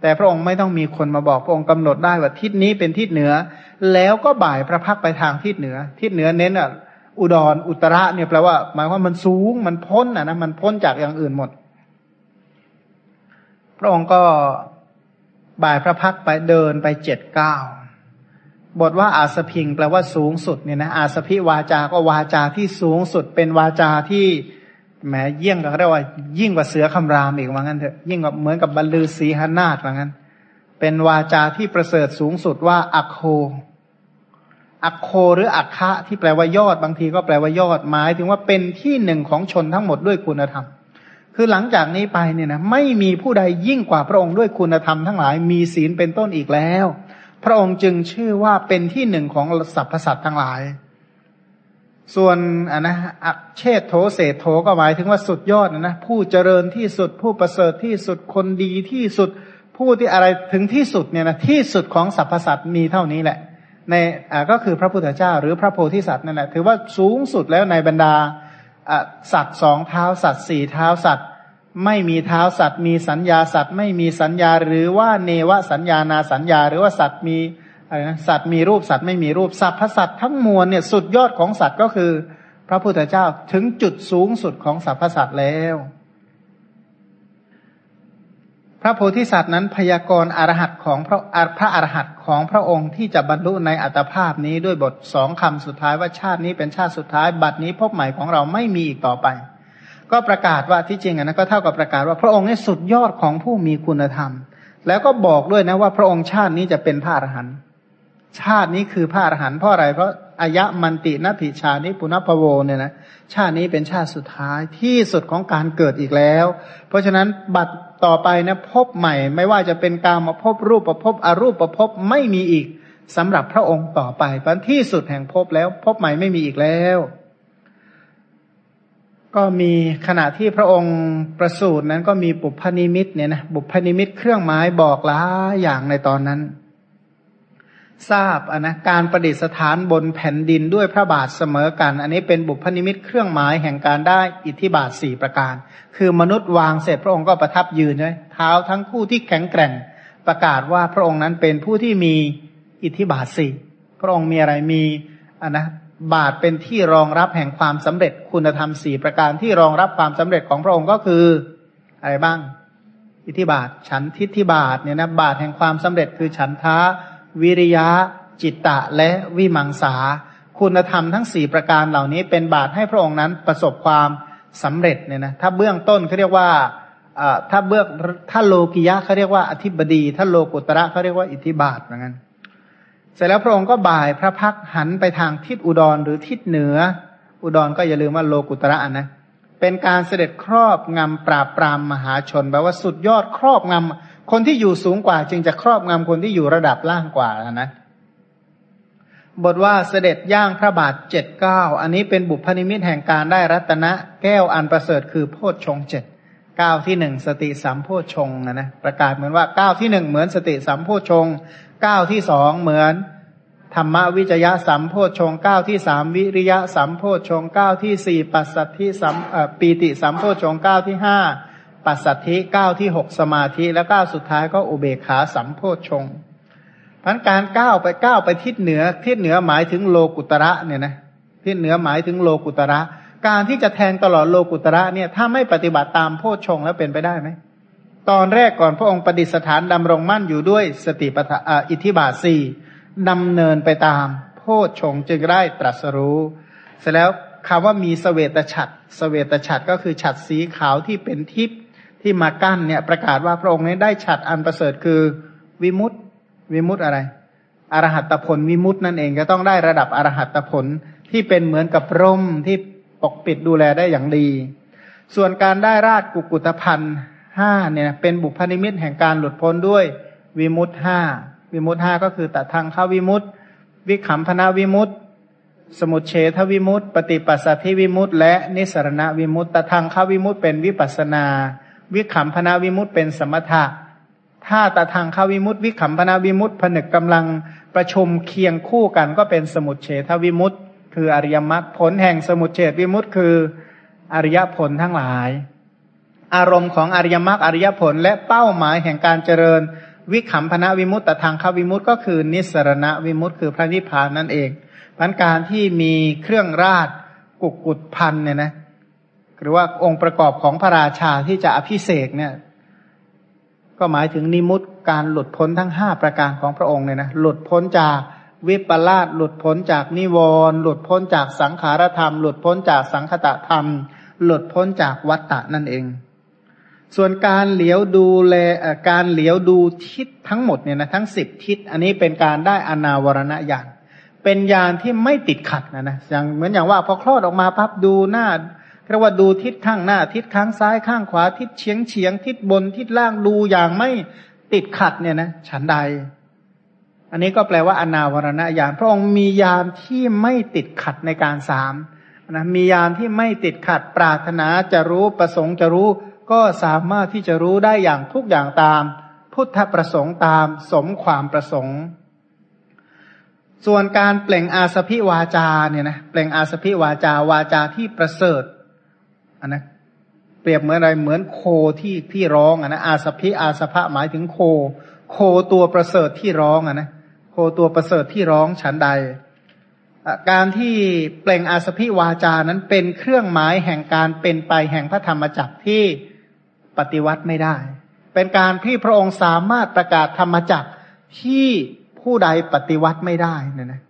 แต่พระองค์ไม่ต้องมีคนมาบอกพระองค์กำหนดได้ว่าทิศนี้เป็นทิศเหนือ แล้วก็บ่ายพระพักไปทางทิศเหนือ ทิศเหนือเน้นอะ อุดรอุตระเนี่ยแปลว่า หมายว่ามันสูงมันพ้นอะนะมันพ้นจากอย่างอื่นหมด พระองค์ก็บ่ายพระพักไปเดินไปเจ็ดเก้าบทว่าอาสพิงแปลว่าสูงสุดเนี่ยนะอาสพิวาจาก็วาจาที่สูงสุดเป็นวาจาที่แหมเยี่ยงกับเรียกว่า ยิ่งกว่าเสือคำรามอีกว่างั้นเถอะยิ่งกว่าเหมือนกับบรรลือศีหนาฏว่างั้น เป็นวาจาที่ประเสริฐสูงสุดว่าอัคโค อัคโคหรืออัคคะที่แปลว่ายอดบางทีก็แปลว่ายอดหมายถึงว่าเป็นที่หนึ่งของชนทั้งหมดด้วยคุณธรรม คือหลังจากนี้ไปเนี่ยนะไม่มีผู้ใดยิ่งกว่าพระองค์ด้วยคุณธรรมทั้งหลายมีศีลเป็นต้นอีกแล้ว พระองค์จึงชื่อว่าเป็นที่หนึ่งของสรรพสัตว์ทั้งหลาย ส่วนอันนะอับเชษโถเศษโถก็หมายถึงว่าสุดยอดนะผู้เจริญที่สุดผู้ประเสริฐที่สุดคนดีที่สุดผู้ที่อะไรถึงที่สุดเนี่ยนะที่สุดของสรรพสัตว์มีเท่านี้แหละ ในอ่าก็คือพระพุทธเจ้า หรือพระโพธิสัตว์นั่นแหละถือว่าสูงสุดแล้วในบรรดาสัตว์สองเท้าสัตว์สี่เท้าสัตว์ไม่มีเท้าสัตว์มีสัญญาสัตว์ไม่มีสัญญาหรือว่าเนวสัญญานาสัญญา หรือว่าสัตว์มีอะไรนะสัตว์มีรูปสัตว์ไม่มีรูปสัตว์พสัตว์ทั้งมวลเนี่ยสุดยอดของสัตว์ก็คือ พระพุทธเจ้าถึงจุดสูงสุดของสรรพสัตว์แล้ว ระโพธิสัตว์นั้นพยากรณ์อรหัตของพระพระอรหัตของพระองค์ที่จะบรรลุในอัตภาพนี้ด้วยบทสองคำสุดท้ายว่าชาตินี้เป็นชาติสุดท้ายบัดนี้พบใหม่ของเราไม่มีอีกต่อไป ก็ประกาศว่าที่จริงนะก็เท่ากับประกาศว่าพระองค์นี้สุดยอดของผู้มีคุณธรรม แล้วก็บอกด้วยนะว่าพระองค์ชาตินี้จะเป็นพระอรหันต์ชาตินี้คือพระอรหันต์เพราะอะไรเพราะอายะมันตินัติชานิปุณพโวเนี่ยนะชาตินี้เป็นชาติสุดท้ายที่สุดของการเกิดอีกแล้ว เพราะฉะนั้นบัตร ต่อไปนะพบใหม่ ไม่ว่าจะเป็นการมาพบรูปประพบอรูปประพบไม่มีอีกสำหรับพระองค์ต่อไปตอนที่สุดแห่งพบแล้ว พบใหม่ไม่มีอีกแล้ว ก็มีขณะที่พระองค์ประสูตินั้นก็มีบุพนิมิตเนี่ยนะบุพนิมิตเครื่องหมายบอกล้าอย่างในตอนนั้น ทราบนะการประดิษฐานบนแผ่นดินด้วยพระบาทเสมอกัน อันนี้เป็นบุพนิมิตเครื่องหมายแห่งการได้อิทธิบาทสี่ประการ คือมนุษย์วางเสร็จพระองค์ก็ประทับยืนใช่เท้าทั้งคู่ที่แข็งแกร่งประกาศว่าพระองค์นั้นเป็นผู้ที่มีอิทธิบาทสี่พระองค์มีอะไรมีอันนะบาทเป็นที่รองรับแห่งความสำเร็จคุณธรรมสี่ประการที่รองรับความสำเร็จของพระองค์ก็คืออะไรบ้าง อิทธิบาท ฉันทิฏฐิบาทเนี่ยนะบาทแห่งความสำเร็จคือฉันท้า วิริยะ จิตตะและวิมังสา คุณธรรมทั้งสี่ประการเหล่านี้เป็นบาตให้พระองค์นั้นประสบความสำเร็จเนี่ยนะถ้าเบื้องต้นเขาเรียกว่าถ้าเบื้องถ้าโลกิยะเขาเรียกว่าอธิบดี ถ้าโลกุตระเขาเรียกว่าอิทธิบาทเหมือนกันเสร็จแล้วพระองค์ก็บ่ายพระพักหันไปทางทิศอุดรหรือทิศเหนือ อุดรก็อย่าลืมว่าโลกุตระนะเป็นการเสด็จครอบงำปราบปรามมหาชนแปลว่าสุดยอดครอบงำ คนที่อยู่สูงกว่าจึงจะครอบงำคนที่อยู่ระดับล่างกว่านะบทว่าเสด็จย่างพระบาทเจ็ดเก้าอันนี้เป็นบุพนิมิตแห่งการได้รัตนะ แก้วอันประเสริฐคือโพชฌงเจ็ดเก้าที่หนึ่งสติสามโพชฌงนะนะประกาศเหมือนว่าเก้าที่หนึ่งเหมือนสติสามโพชฌงเก้าที่สองเหมือนธรรมวิจยะสัมโพชฌงเก้าที่สามวิริยะสัมโพชฌงเก้าที่สี่ปัสสัทธิสัมปีติสัมโพชฌงเก้าที่ห้า ปัสสัทธิเก้าที่หกสมาธิและเก้าสุดท้ายก็อุเบกขาสัมโพชฌงพันการก้าวไปก้าวไปทิศเหนือ ทิศเหนือหมายถึงโลกุตระเนี่ยนะทิศเหนือหมายถึงโลกุตระ การที่จะแทงตลอดโลกุตระเนี่ยถ้าไม่ปฏิบัติตามโพชฌงแล้วเป็นไปได้ไหมตอนแรกก่อนพระองค์ประดิษฐานดำรงมั่นอยู่ด้วยสติปัฏอิทิบาสี่ดำเนินไปตาม โพชฌงจึงได้ตรัสรู้ เสร็จแล้วคำว่ามีสเวตฉัตรสเวตฉัตรก็คือฉัตรสีขาวที่เป็นทิพย์ ที่มากั้นเนี่ยประกาศว่าพระองค์นี้ได้ฉัตรอันประเสริฐคือวิมุตติวิมุตอะไร อรหัตผลวิมุตนั่นเองก็ต้องได้ระดับอรหัตผลที่เป็นเหมือนกับร่มที่ปกปิดดูแลได้อย่างดี ส่วนการได้ราชกุกุตพันห้าเนี่ยเป็นบุพนิมิตแห่งการหลุดพ้นด้วยวิมุตห้าวิมุตห้าก็คือตัดทางเข้าวิมุตวิขำพนาวิมุตสมุเฉทวิมุตปฏิปัสสทธิวิมุตและนิสรณวิมุตตทางเข้าวิมุตเป็นวิปัสนา วิขำพนาวิมุตเป็นสมถะถ้าตาทางขาวิมุตวิขำพนาวิมุตผนึกกำลังประชุมเคียงคู่กันก็เป็นสมุทเฉทวิมุตคืออริยมรรคผลแห่งสมุทเฉทวิมุตคืออริยผลทั้งหลาย อารมณ์ของอริยมรรคอริยผลและเป้าหมายแห่งการเจริญ วิขำพนาวิมุตตทางขาวิมุตก็คือนิสรณวิมุตคือพระนิพพานนั่นเองพันการที่มีเครื่องราชกุกกุดพันเนี่ยนะ หรือว่าองค์ประกอบของพระราชาที่จะอภิเษกเนี่ย ก็หมายถึงนิมุตการหลุดพ้นทั้งห้าประการของพระองค์เนี่ยนะหลุดพ้นจากวิปลาสหลุดพ้นจากนิวรณ์หลุดพ้นจากสังขารธรรม หลุดพ้นจากสังคตะธรรม หลุดพ้นจากวัตตะนั่นเอง ส่วนการเหลียวดูแลการเหลียวดูทิศทั้งหมดเนี่ยนะทั้งสิบทิศ อันนี้เป็นการได้อนาวรณญาณเป็นญาณที่ไม่ติดขัดนะนะอย่างเหมือนอย่างว่าพอคลอดออกมาปั๊บดูหน้า เรียกว่าดูทิศข้างหน้า ทิศข้างซ้ายข้างขวา ทิศเฉียงเฉียง ทิศบนทิศล่างดูอย่างไม่ติดขัดเนี่ยนะฉันใด อันนี้ก็แปลว่าอนาวรณญาณพระองค์มีญาณที่ไม่ติดขัดในการสามนะมีญาณที่ไม่ติดขัดปรารถนาจะรู้ประสงค์จะรู้ ก็สามารถที่จะรู้ได้อย่างทุกอย่างตาม พุทธประสงค์ตามสมความประสงค์ ส่วนการเปล่งอาสพิวาจาเนี่ยนะเปล่งอาสพิวาจาวาจาที่ประเสริฐ นนะเปรียบเหมือนอะไรเหมือนโคที่ที่ร้องอะนะอาสพิอาสภะหมายถึงโค โคตัวประเสริฐที่ร้องอะนะโคตัวประเสริฐที่ร้องฉันใด การที่เปล่งอาสพิวาจานั้นเป็นเครื่องหมายแห่งการเป็นไปแห่งพระธรรมจักรที่ปฏิวัติไม่ได้ เป็นการที่พระองค์สามารถประกาศธรรมจักรที่ผู้ใดปฏิวัติไม่ได้นะนะ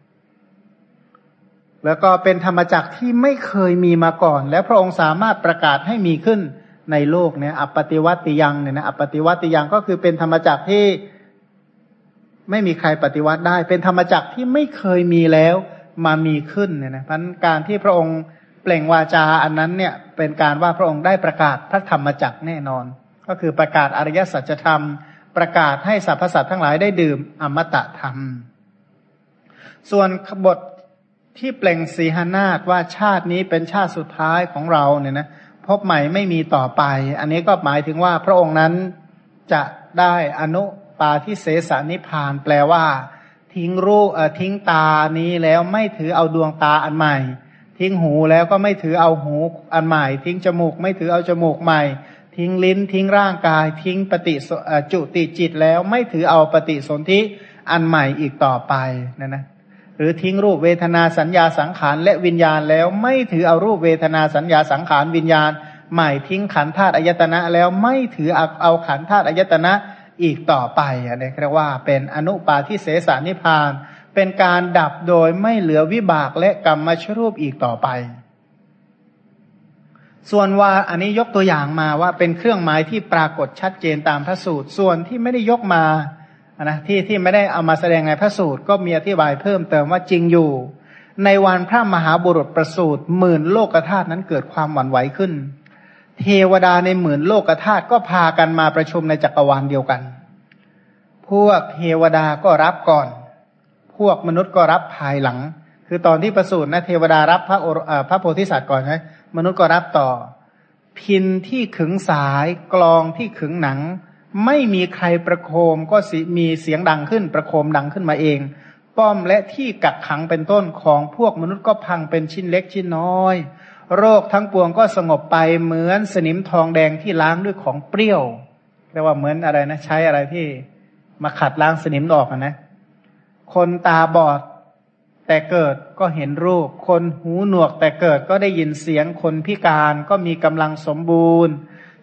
แล้วก็เป็นธรรมจักรที่ไม่เคยมีมาก่อน แล้วพระองค์สามารถประกาศให้มีขึ้นในโลกเนี่ย อัปฏิวัติยังเนี่ยนะอัปฏิวัติยังก็คือเป็นธรรมจักรที่ไม่มีใครปฏิวัติได้ เป็นธรรมจักรที่ไม่เคยมีแล้วมามีขึ้นเนี่ยนะพันการที่พระองค์เปล่งวาจาอันนั้นเนี่ย เป็นการว่าพระองค์ได้ประกาศพระธรรมจักรแน่นอน ก็คือประกาศอริยสัจธรรม ประกาศให้สรรพสัตว์ทั้งหลายได้ดื่มอมตะธรรม ส่วนบท ที่เปล่งสีหนาฏว่าชาตินี้เป็นชาติสุดท้ายของเราเนี่ยนะพบใหม่ไม่มีต่อไป อันนี้ก็หมายถึงว่าพระองค์นั้นจะได้อนุปาทิเสสนิพานแปลว่า ทิ้งรูปทิ้งตานี้แล้วไม่ถือเอาดวงตาอันใหม่ ทิ้งหูแล้วก็ไม่ถือเอาหูอันใหม่ ทิ้งจมูกไม่ถือเอาจมูกใหม่ ทิ้งลิ้นทิ้งร่างกาย ทิ้งปฏิจุติจิตแล้วไม่ถือเอาปฏิสนธิอันใหม่อีกต่อไปนะนะ หรือทิ้งรูปเวทนาสัญญาสังขารและวิญญาณแล้วไม่ถือเอารูปเวทนาสัญญาสังขารวิญญาณใหม่ทิ้งขันธาตุอายตนะแล้วไม่ถือเอาขันธาตุอายตนะอีกต่อไปอันนี้เรียกว่าเป็นอนุปาทิเสสานิพาน เป็นการดับโดยไม่เหลือวิบากและกรรมมาชรูปอีกต่อไป ส่วนว่าอันนี้ยกตัวอย่างมาว่าเป็นเครื่องหมายที่ปรากฏชัดเจนตามพระสูตร ส่วนที่ไม่ได้ยกมา นะที่ที่ไม่ได้เอามาแสดงในพระสูตรก็มีอธิบายเพิ่มเติมว่าจริงอยู่ ในวันพระมหาบุรุษประสูตรหมื่นโลกธาตุนั้นเกิดความหวั่นไหวขึ้น เทวดาในหมื่นโลกธาตุก็พากันมาประชุมในจักรวาลเดียวกัน พวกเทวดาก็รับก่อน พวกมนุษย์ก็รับภายหลัง คือตอนที่ประสูตินะเทวดารับพระพระโพธิสัตว์ก่อนใช่มนุษย์ก็รับต่อ พินที่ขึงสายกลองที่ขึงหนัง ไม่มีใครประโคมก็มีเสียงดังขึ้นประโคมดังขึ้นมาเอง ป้อมและที่กักขังเป็นต้นของพวกมนุษย์ก็พังเป็นชิ้นเล็กชิ้นน้อย โรคทั้งปวงก็สงบไปเหมือนสนิมทองแดงที่ล้างด้วยของเปรี้ยวเรียกว่าเหมือนอะไรนะใช้อะไรที่มาขัดล้างสนิมออกนะ คนตาบอดแต่เกิดก็เห็นรูป คนหูหนวกแต่เกิดก็ได้ยินเสียงคนพิการก็มีกำลังสมบูรณ์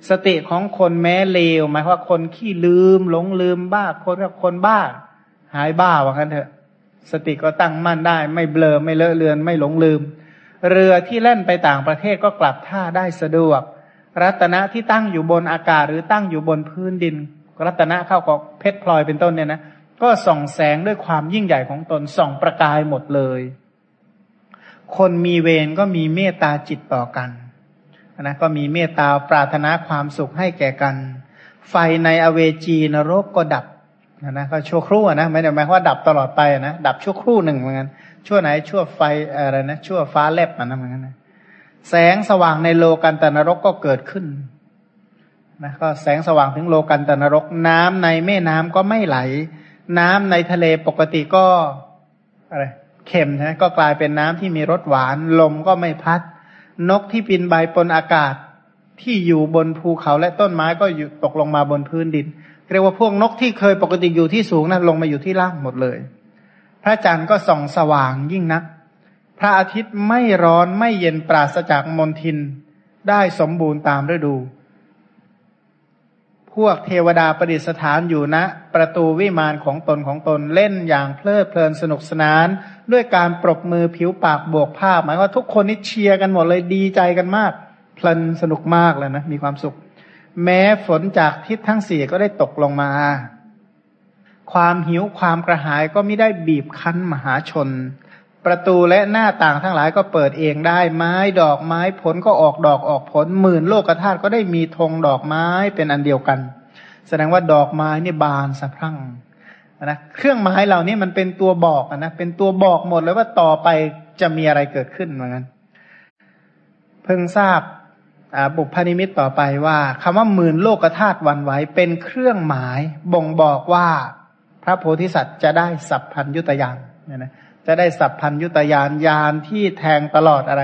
สติของคนแม้เลวหมายว่าคนขี้ลืม หลงลืมบ้าคนกับคนบ้า หายบ้าว่ากันเถอะ สติก็ตั้งมั่นได้ ไม่เบลอไม่เลอะเลือนไม่หลงลืม เรือที่เล่นไปต่างประเทศก็กลับท่าได้สะดวก รัตนะที่ตั้งอยู่บนอากาศหรือตั้งอยู่บนพื้นดิน รัตนะเข้ากับเพชรพลอยเป็นต้นเนี่ยนะก็ส่องแสงด้วยความยิ่งใหญ่ของตนส่องประกายหมดเลย คนมีเวรก็มีเมตตาจิตต่อกัน นะก็มีเมตตาปรารถนาความสุขให้แก่กัน ไฟในอเวจีนรกก็ดับนะก็ชั่วครู่นะไม่ได้หมายว่าดับตลอดไปนะดับชั่วครู่หนึ่งเหมือนกันชั่วไหนชั่วไฟอะไรนะชั่วฟ้าแลบมันนะเหมือนกันนะแสงสว่างในโลกันตนรกก็เกิดขึ้นนะก็แสงสว่างถึงโลกันตนรก น้ำในแม่น้ำก็ไม่ไหล น้ำในทะเลปกติก็อะไรเค็มใช่ไหมก็กลายเป็นน้ำที่มีรสหวานลมก็ไม่พัด นกที่บินใบปนอากาศที่อยู่บนภูเขาและต้นไม้ก็อยู่ตกลงมาบนพื้นดิน เรียกว่าพวกนกที่เคยปกติอยู่ที่สูงนะั้นลงมาอยู่ที่ล่างหมดเลย พระจันทร์ก็ส่องสว่างยิ่งนัก พระอาทิตย์ไม่ร้อนไม่เย็นปราศจากมลทินได้สมบูรณ์ตามฤดู พวกเทวดาประดิษฐานอยู่ณนะประตูวิมานของตนของตนเล่นอย่างเพลิดเพลินสนุกสนาน ด้วยการปรบมือผิวปากโบกผ้าหมายว่าทุกคนนี่เชียร์กันหมดเลยดีใจกันมาก เพลินสนุกมากเลยนะ มีความสุข แม้ฝนจากทิศทั้งสี่ก็ได้ตกลงมา ความหิวความกระหายก็ไม่ได้บีบคั้นมหาชน ประตูและหน้าต่างทั้งหลายก็เปิดเองได้ ไม้ดอกไม้ผลก็ออกดอกออกผลหมื่นโลกธาตุก็ได้มีธงดอกไม้เป็นอันเดียวกัน แสดงว่าดอกไม้นี่บานสะพรั่ง นะเครื่องไม้เหล่านี้มันเป็นตัวบอกนะเป็นตัวบอกหมดเลยว่าต่อไปจะมีอะไรเกิดขึ้นเหมือนกันเพิ่งทราบบุพนิมิตต่อไปว่าคำว่าหมื่นโลกธาตุวันไหวเป็นเครื่องหมายบ่งบอกว่าพระโพธิสัตว์จะได้สัพพัญยุตยานเนี่ยนะจะได้สัพพัญยุตยานยานที่แทงตลอดอะไร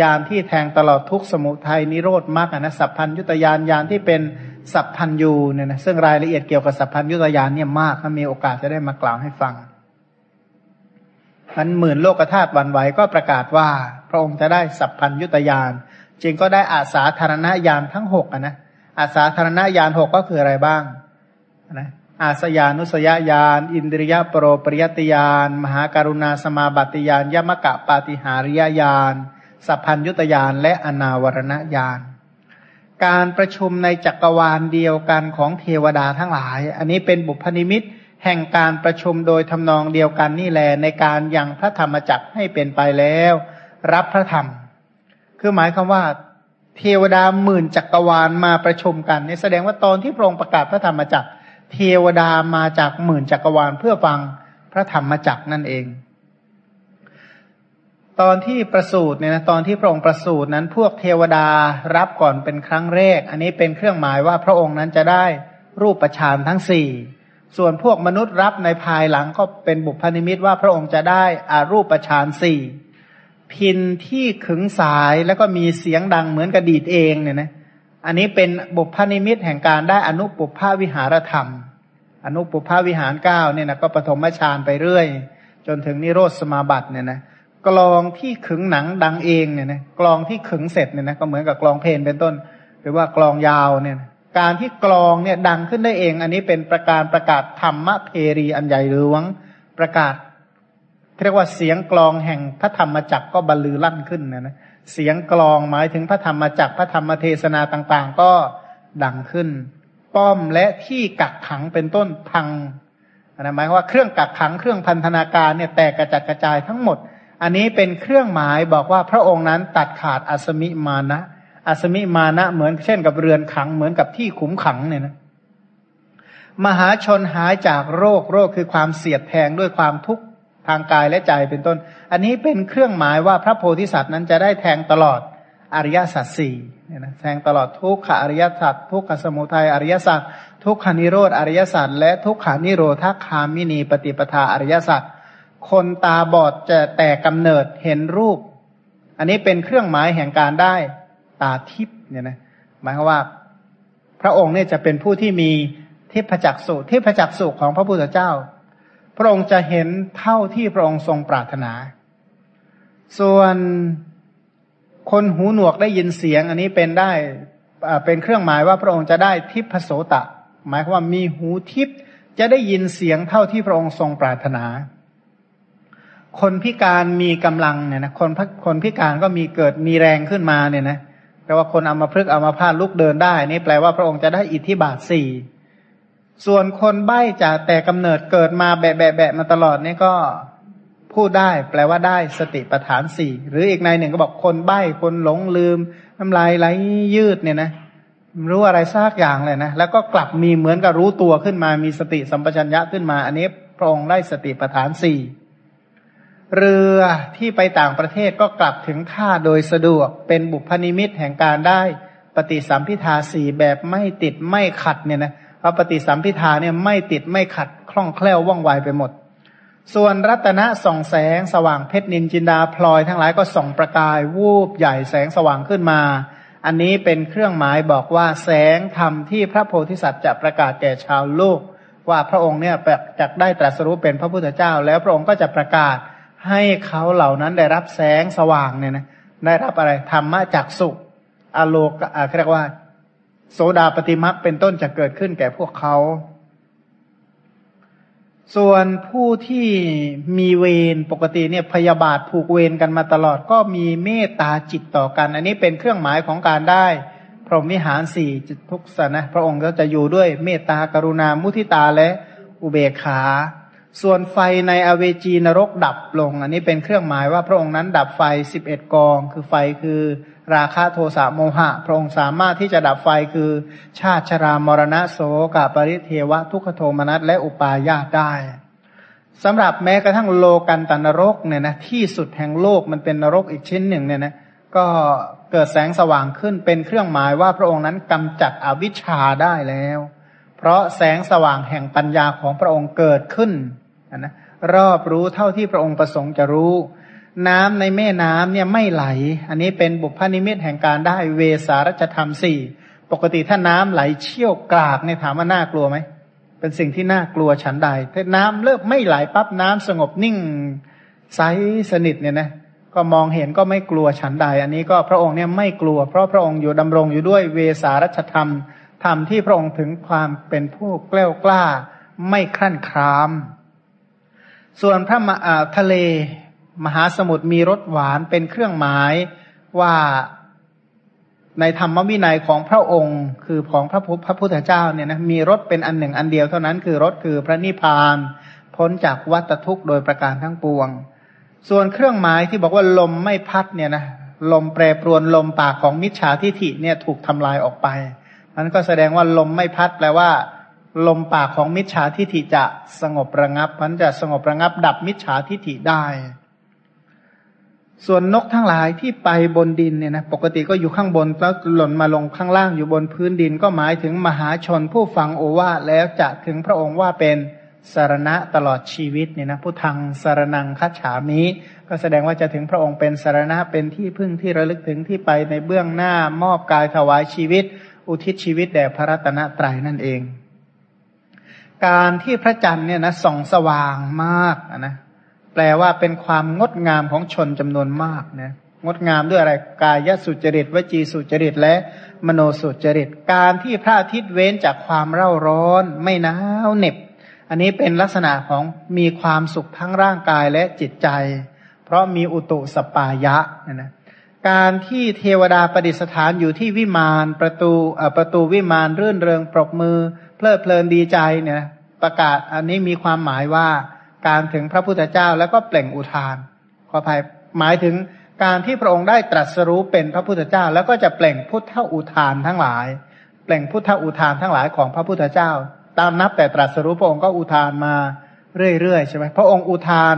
ยานที่แทงตลอดทุกสมุทัยนิโรธมรรคนะสัพพัญยุตยานยานที่เป็น สัพพัญยูเนี่ยนะซึ่งรายละเอียดเกี่ยวกับสัพพัญยุตยานเนี่ยมากถ้ามีโอกาสจะได้มากล่าวให้ฟังมันหมื่นโลกธาตุวันไหวก็ประกาศว่า พระองค์จะได้สัพพัญยุตยานจึงก็ได้อาสาธารณญาณทั้งหกนะอาสาธารณญาณหกก็คืออะไรบ้างนะอาสยานุสยญาณอินทริยปรปริยติญาณมหาการุณาสมาบัติญาณยมกะปาติหาริยญาณสัพพัญยุตญาณและอนาวรณญาณ การประชุมในจักรวาลเดียวกันของเทวดาทั้งหลาย อันนี้เป็นบุพนิมิตแห่งการประชุมโดยทำนองเดียวกันนี่แหละในการยังพระธรรมจักรให้เป็นไปแล้ว รับพระธรรม คือหมายความว่า เทวดาหมื่นจักรวาลมาประชุมกันนี่แสดงว่าตอนที่พระองค์ประกาศพระธรรมจักร เทวดามาจากหมื่นจักรวาลเพื่อฟังพระธรรมจักรนั่นเอง ตอนที่ประสูตรเนี่ยนะตอนที่พระองค์ประสูตรนั้นพวกเทวดารับก่อนเป็นครั้งแรก อันนี้เป็นเครื่องหมายว่าพระองค์นั้นจะได้รูปประชานทั้งสี่ส่วนพวกมนุษย์รับในภายหลังก็เป็นบุพนิมิตว่าพระองค์จะได้อรูปฌานสี่พิณที่ขึงสายแล้วก็มีเสียงดังเหมือนกับดีดเองเนี่ยนะอันนี้เป็นบุพนิมิตแห่งการได้อนุปุพพวิหารธรรม อนุปุพพวิหารเก้าเนี่ยนะก็ปฐมฌานไปเรื่อย จนถึงนิโรธสมาบัติเนี่ยนะ กลองที่ขึงหนังดังเองเนี่ยนะกลองที่ขึงเสร็จเนี่ยนะก็เหมือนกับกลองเพลเป็นต้น หรือว่ากลองยาวเนี่ยนะการที่กลองเนี่ยดังขึ้นได้เอง อันนี้เป็นประการประกาศธรรมะเพรีอันใหญ่หลวงประกาศเรียกว่าเสียงกลองแห่งพระธรรมจักรก็บรรลือลั่นขึ้นนะนะเสียงกลองหมายถึงพระธรรมจักรพระธรรมเทศนาต่างๆ ก็ดังขึ้น ป้อมและที่กักขังเป็นต้นพังนะหมายว่าเครื่องกักขังเครื่องพันธนาการเนี่ยแตกกระจัดกระจายทั้งหมด อันนี้เป็นเครื่องหมายบอกว่าพระองค์นั้นตัดขาดอัสมิมานะอัสมิมานะเหมือนเช่นกับเรือนขังเหมือนกับที่ขุมขังเนี่ยนะมหาชนหายจากโรคโรคคือความเสียดแทงด้วยความทุกข์ทางกายและใจเป็นต้น อันนี้เป็นเครื่องหมายว่าพระโพธิสัตว์นั้นจะได้แทงตลอดอริยสัจสี่เนี่ยนะแทงตลอดทุกขอริยสัจทุกขสมุทัยอริยสัจทุกขานิโรธอริยสัจและทุกขานิโรธคามินีปฏิปทาอริยสัจ คนตาบอดจะแต่กำเนิดเห็นรูป อันนี้เป็นเครื่องหมายแห่งการได้ตาทิพย์เนี่ยนะหมายความว่า พระองค์เนี่ยจะเป็นผู้ที่มีทิพจักสุทิพจักสุของพระพุทธเจ้า พระองค์จะเห็นเท่าที่พระองค์ทรงปรารถนา ส่วนคนหูหนวกได้ยินเสียง อันนี้เป็นได้เป็นเครื่องหมายว่าพระองค์จะได้ทิพโสตะ หมายความว่ามีหูทิพจะได้ยินเสียงเท่าที่พระองค์ทรงปรารถนา คนพิการมีกำลังเนี่ยนะคนคนพิการก็มีเกิดมีแรงขึ้นมาเนี่ยนะแปลว่าคนเอามาพลึกเอามาพาดลุกเดินได้ นี่แปลว่าพระองค์จะได้อิทธิบาทสี่ส่วนคนใบ้จากแต่กำเนิดเกิดมาแบะแบะแบะมาตลอดนี่ก็พูดได้แปลว่าได้สติปัฏฐานสี่หรืออีกในหนึ่งก็บอกคนใบ้คนหลงลืม น้ำลายไหลยืดเนี่ยนะรู้อะไรซากอย่างเลยนะแล้วก็กลับมีเหมือนกับรู้ตัวขึ้นมามีสติสัมปชัญญะขึ้นมา อันนี้พระองค์ได้สติปัฏฐานสี่ เรือที่ไปต่างประเทศก็กลับถึงท่าโดยสะดวกเป็นบุพนิมิตแห่งการได้ ปฏิสัมพิทาสี่แบบไม่ติดไม่ขัดเนี่ยนะเพราะปฏิสัมพิทาเนี่ยไม่ติดไม่ขัดคล่องแคล่วว่องไวไปหมด ส่วนรัตนะส่องแสงสว่างเพชรนินจินดาพลอยทั้งหลายก็ส่องประกายวูบใหญ่แสงสว่างขึ้นมา อันนี้เป็นเครื่องหมายบอกว่าแสงธรรมที่พระโพธิสัตว์จะประกาศแก่ชาวโลก ว่าพระองค์เนี่ยจะได้ตรัสรู้เป็นพระพุทธเจ้า แล้วพระองค์ก็จะประกาศ ให้เขาเหล่านั้นได้รับแสงสว่างเนี่ยนะได้รับอะไรธรรมะจากสุอโลกอ่าเรียกว่า โสดาปฏิมักเป็นต้นจะเกิดขึ้นแก่พวกเขา ส่วนผู้ที่มีเวรปกติเนี่ยพยาบาทผูกเวรกันมาตลอด ก็มีเมตตาจิตต่อกัน อันนี้เป็นเครื่องหมายของการได้ พรหมวิหารสี่ทุกสนะ พระองค์ก็จะอยู่ด้วยเมตตากรุณามุทิตาและอุเบกขา ส่วนไฟในอเวจีนรกดับลง อันนี้เป็นเครื่องหมายว่าพระองค์นั้นดับไฟสิบเอ็ดกอง คือไฟคือราคะโทสะโมหะ พระองค์สามารถที่จะดับไฟคือชาติชรามรณะโสกาปริเทวะ ทุกขโทมนัสและอุปาญาตได้สำหรับแม้กระทั่งโลกันตนรกเนี่ยนะที่สุดแห่งโลกมันเป็นนรกอีกชิ้นหนึ่งเนี่ยนะก็เกิดแสงสว่างขึ้นเป็นเครื่องหมายว่าพระองค์นั้นกำจัดอวิชชาได้แล้ว เพราะแสงสว่างแห่งปัญญาของพระองค์เกิดขึ้น นะรอบรู้เท่าที่พระองค์ประสงค์จะรู้ น้ำในแม่น้ำเนี่ยไม่ไหล อันนี้เป็นบุพนิมิตแห่งการได้เวสารัชธรรมสี่ปกติถ้าน้ำไหลเชี่ยวกรากเนี่ยถามว่าน่ากลัวไหมเป็นสิ่งที่น่ากลัวฉันใดถ้าน้ำเริ่มไม่ไหลปั๊บน้ำสงบนิ่งใสสนิทเนี่ยนะก็มองเห็นก็ไม่กลัวฉันใด อันนี้ก็พระองค์เนี่ยไม่กลัว เพราะพระองค์อยู่ดำรงอยู่ด้วยเวสารัชธรรมธรรมที่พระองค์ถึงความเป็นผู้กล้ากล้า ไม่ครั่นคราม ส่วนพระมาทะเลมหาสมุทรมีรสหวานเป็นเครื่องหมายว่าในธรรมวินัยของพระองค์ คือของพระพระพุทธเจ้าเนี่ยนะมีรถเป็นอันหนึ่งอันเดียวเท่านั้นคือรถคือพระนิพพาน พ้นจากวัฏทุกข์โดยประการทั้งปวง ส่วนเครื่องหมายที่บอกว่าลมไม่พัดเนี่ยนะลมแปรปรวนลมปากของมิจฉาทิฐิเนี่ยถูกทำลายออกไปนั้นก็แสดงว่าลมไม่พัดแปลว่า ลมปากของมิจฉาทิฏฐิจะสงบระงับมันจะสงบระงับ ดับมิจฉาทิฏฐิได้ ส่วนนกทั้งหลายที่ไปบนดินเนี่ยนะปกติก็อยู่ข้างบนแล้วหล่นมาลงข้างล่างอยู่บนพื้นดินก็หมายถึงมหาชนผู้ฟังโอวาทแล้วจะถึงพระองค์ว่าเป็นสารณะตลอดชีวิตเนี่ยนะผู้ทางสารนังคัจฉามิก็แสดงว่าจะถึงพระองค์เป็นสารณะเป็นที่พึ่งที่ระลึกถึงที่ไปในเบื้องหน้ามอบกายถวายชีวิต อุทิศชีวิตแด่พระรัตนตรัยนั่นเอง การที่พระจันทร์เนี่ยนะส่องสว่างมากนะแปลว่าเป็นความงดงามของชนจำนวนมากนะงดงามด้วยอะไรกายสุจริตวจีสุจริตและมโนสุจริต การที่พระอาทิตย์เว้นจากความเร่าร้อน ไม่หนาวเหน็บ อันนี้เป็นลักษณะของมีความสุขทั้งร่างกายและจิตใจ เพราะมีอุตุสปายะนะนะการที่เทวดาประดิษฐานอยู่ที่วิมานประตูประตูวิมานรื่นเริงปรบมือ เพลิดเพลินดีใจเนี่ยประกาศอันนี้มีความหมายว่าการถึงพระพุทธเจ้าแล้วก็เปล่งอุทาน ขออภัยหมายถึงการที่พระองค์ได้ตรัสรู้เป็นพระพุทธเจ้า แล้วก็จะเปล่งพุทธอุทานทั้งหลาย เปล่งพุทธอุทานทั้งหลายของพระพุทธเจ้า ตามนับแต่ตรัสรู้พระองค์ก็อุทานมาเรื่อยๆใช่ไหมพระองค์อุทาน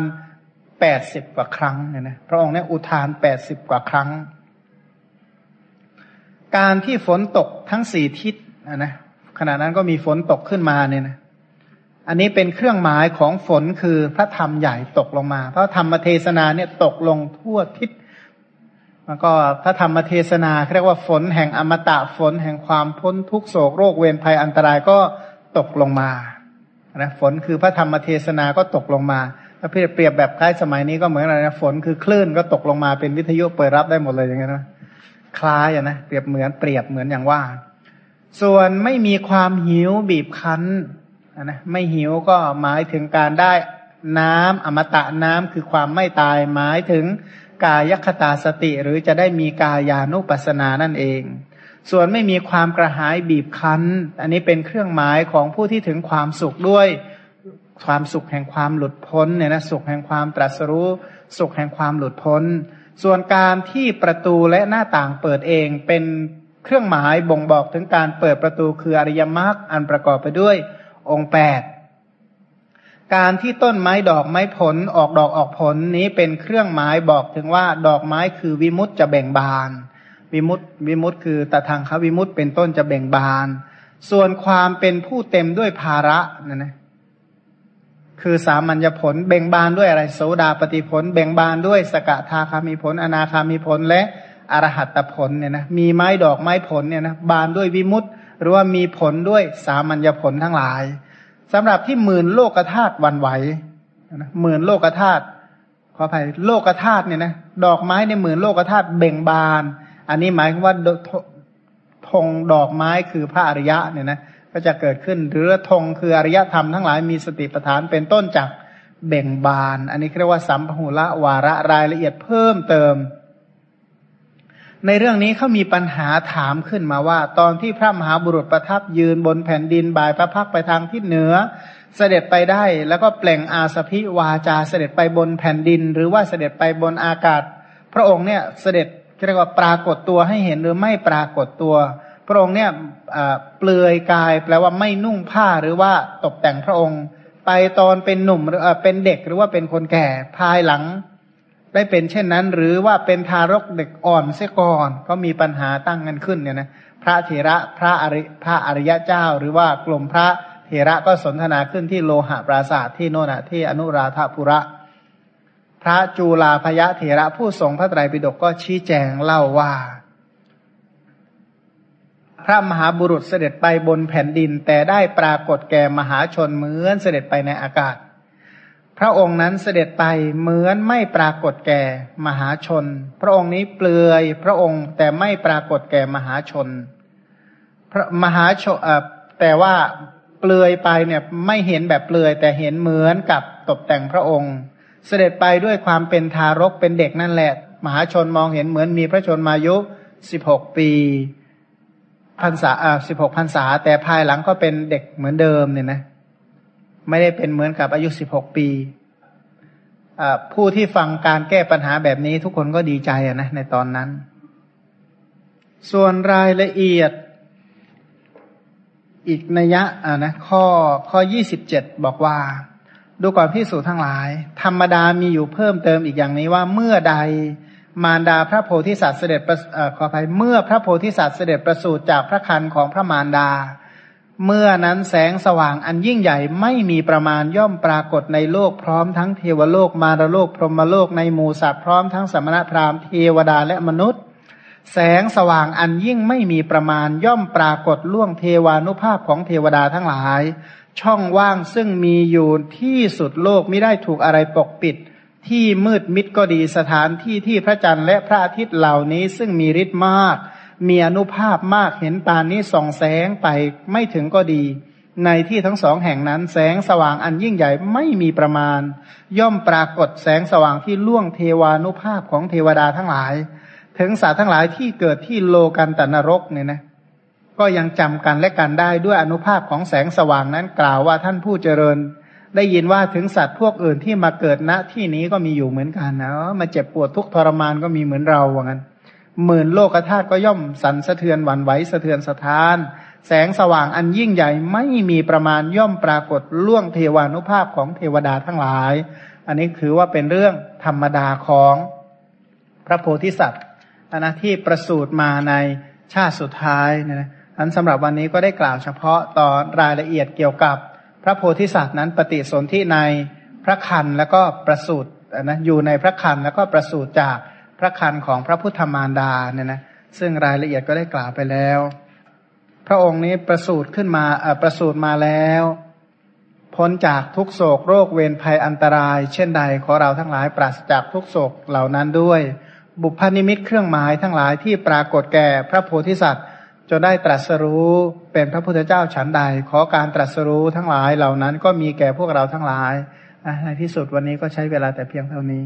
แปดสิบกว่าครั้งเนี่ยนะพระองค์เนี่ยอุทานแปดสิบกว่าครั้ง การที่ฝนตกทั้งสี่ทิศนะ ขณะนั้นก็มีฝนตกขึ้นมาเนี่ยนะ อันนี้เป็นเครื่องหมายของฝนคือพระธรรมใหญ่ตกลงมา พระธรรมเทศนาเนี่ยตกลงทั่วทิศแล้วก็พระธรรมเทศนาเรียกว่าฝนแห่งอมตะฝนแห่งความพ้นทุกโศกโรคเวรภัยอันตรายก็ตกลงมานะฝนคือพระธรรมเทศนาก็ตกลงมาถ้าเปรียบแบบคล้ายสมัยนี้ก็เหมือนอะไรนะฝนคือคลื่นก็ตกลงมาเป็นวิทยุเปิดรับได้หมดเลยอย่างเงี้ยนะคล้ายอะนะเปรียบเหมือนเปรียบเหมือนอย่างว่า ส่วนไม่มีความหิวบีบคั้นนะไม่หิวก็หมายถึงการได้น้ำอมตะน้ำคือความไม่ตายหมายถึงกายคตาสติหรือจะได้มีกายานุปัสสนานั่นเอง ส่วนไม่มีความกระหายบีบคั้น อันนี้เป็นเครื่องหมายของผู้ที่ถึงความสุขด้วยความสุขแห่งความหลุดพ้นเนี่ยนะสุขแห่งความตรัสรู้ สุขแห่งความหลุดพ้น ส่วนการที่ประตูและหน้าต่างเปิดเองเป็น เครื่องหมายบ่งบอกถึงการเปิดประตูคืออริยมรรคอันประกอบไปด้วยองค์แปดการที่ต้นไม้ดอกไม้ผลออกดอกออกผลนี้เป็นเครื่องหมายบอกถึงว่าดอกไม้คือวิมุตจะแบ่งบาน วิมุตวิมุตคือตะทางควิมุตเป็นต้นจะแบ่งบาน ส่วนความเป็นผู้เต็มด้วยภาระนะนะคือสามัญญผลเบ่งบานด้วยอะไรโสดาปฏิผลเบ่งบานด้วยสกทาคามีผล อนาคามีผลและ อรหัตผลเนี่ยนะมีไม้ดอกไม้ผลเนี่ยนะบานด้วยวิมุตตหรือว่ามีผลด้วยสามัญญผลทั้งหลายสำหรับที่หมื่นโลกธาตุวันไหวนะหมื่นโลกธาตุขออภัยโลกธาตุเนี่ยนะดอกไม้ในหมื่นโลกธาตุเบ่งบาน อันนี้หมายว่าธงดอกไม้คือพระอริยะเนี่ยนะก็จะเกิดขึ้นหรือธงคืออริยธรรมทั้งหลายมีสติปัฏฐานเป็นต้นจากเบ่งบาน อันนี้เรียกว่าสัมพหุละวาระรายละเอียดเพิ่มเติม ในเรื่องนี้เขามีปัญหาถามขึ้นมาว่า ตอนที่พระมหาบุรุษประทับยืนบนแผ่นดินบ่ายพระพักไปทางทิศเหนือ เสด็จไปได้ แล้วก็เปล่งอาสพิวาจาเสด็จไปบนแผ่นดิน หรือว่าเสด็จไปบนอากาศ พระองค์เนี่ยเสด็จเรียกว่าปรากฏตัวให้เห็นหรือไม่ปรากฏตัว พระองค์เนี่ยเปลือยกายแปลว่าไม่นุ่งผ้าหรือว่าตกแต่งพระองค์ ไปตอนเป็นหนุ่มหรือเป็นเด็กหรือว่าเป็นคนแก่ภายหลัง ได้เป็นเช่นนั้น หรือว่าเป็นทารกเด็กอ่อนเสียก่อน ก็มีปัญหาตั้งกันขึ้นเนี่ยนะพระเถระพระอริพระอริยะเจ้า หรือว่ากลุ่มพระเถระก็สนทนาขึ้นที่โลหะปราศาสตร์ที่โน่นที่อนุราธาภุระ พระจูลาพยะเถระผู้ทรงพระไตรปิฎกก็ชี้แจงเล่าว่า พระมหาบุรุษเสด็จไปบนแผ่นดินแต่ได้ปรากฏแก่มหาชนเหมือนเสด็จไปในอากาศ พระองค์นั้นเสด็จไปเหมือนไม่ปรากฏแก่มหาชน พระองค์นี้เปลือยพระองค์แต่ไม่ปรากฏแก่มหาชน พระมหาชนแต่ว่าเปลือยไปเนี่ยไม่เห็นแบบเปลือย แต่เห็นเหมือนกับตกแต่งพระองค์ เสด็จไปด้วยความเป็นทารกเป็นเด็กนั่นแหละ มหาชนมองเห็นเหมือนมีพระชนมายุสิบหกปีพรรษาอ่าสิบหกพรรษา แต่ภายหลังก็เป็นเด็กเหมือนเดิมเนี่ยนะ ไม่ได้เป็นเหมือนกับอายุสิบหกปีผู้ที่ฟังการแก้ปัญหาแบบนี้ทุกคนก็ดีใจนะในตอนนั้น ส่วนรายละเอียดอีกนัยยะอ่านะข้อข้อยี่สิบเจ็ดบอกว่า ดูก่อนพิสูจทั้งหลาย ธรรมดามีอยู่เพิ่มเติมอีกอย่างนี้ว่าเมื่อใดมารดาพระโพธิสัตว์เสด็จขออภัยเมื่อพระโพธิสัตว์เสด็จประสูติจากพระคันของพระมารดา เมื่อนั้นแสงสว่างอันยิ่งใหญ่ไม่มีประมาณย่อมปรากฏในโลกพร้อมทั้งเทวโลกมารโลกพรหมโลกในหมู่สัตว์พร้อมทั้งสมณพราหมณ์เทวดาและมนุษย์ แสงสว่างอันยิ่งไม่มีประมาณย่อมปรากฏล่วงเทวานุภาพของเทวดาทั้งหลาย ช่องว่างซึ่งมีอยู่ที่สุดโลกไม่ได้ถูกอะไรปกปิด ที่มืดมิดก็ดีสถานที่ที่พระจันทร์และพระอาทิตย์เหล่านี้ซึ่งมีฤทธิ์มาก มีอนุภาพมากเห็นปานนี้ส่องแสงไปไม่ถึงก็ดี ในที่ทั้งสองแห่งนั้น แสงสว่างอันยิ่งใหญ่ไม่มีประมาณ ย่อมปรากฏแสงสว่างที่ล่วงเทวานุภาพของเทวดาทั้งหลาย ถึงสัตว์ทั้งหลายที่เกิดที่โลกันตนรกเนี่ยนะก็ยังจำกันและกันได้ด้วยอนุภาพของแสงสว่างนั้นกล่าวว่าท่านผู้เจริญ ได้ยินว่าถึงสัตว์พวกอื่นที่มาเกิดณที่นี้ก็มีอยู่เหมือนกันนะมาเจ็บปวดทุกทรมานก็มีเหมือนเราว่างั้น หมื่นโลกธาตุก็ย่อมสั่นสะเทือนหวั่นไหวสะเทือนสะท้าน แสงสว่างอันยิ่งใหญ่ไม่มีประมาณย่อมปรากฏล่วงเทวานุภาพของเทวดาทั้งหลาย อันนี้ถือว่าเป็นเรื่องธรรมดาของพระโพธิสัตว์นะที่ประสูติมาในชาติสุดท้ายนะอันสำหรับวันนี้ก็ได้กล่าวเฉพาะตอนรายละเอียดเกี่ยวกับพระโพธิสัตว์นั้นปฏิสนธิในพระคันแล้วก็ประสูตินะอยู่ในพระคันแล้วก็ประสูติจาก พระคันของพระพุทธมารดาเนี่ยนะซึ่งรายละเอียดก็ได้กล่าวไปแล้ว พระองค์นี้ประสูติขึ้นมาประสูติมาแล้ว พ้นจากทุกโศกโรคเวรภัยอันตราย เช่นใดขอเราทั้งหลายปราศจากทุกโศกเหล่านั้นด้วย บุพนิมิตเครื่องหมายทั้งหลายที่ปรากฏแก่พระโพธิสัตว์จนได้ตรัสรู้เป็นพระพุทธเจ้าฉันใด ขอการตรัสรู้ทั้งหลายเหล่านั้นก็มีแก่พวกเราทั้งหลายในที่สุดวันนี้ก็ใช้เวลาแต่เพียงเท่านี้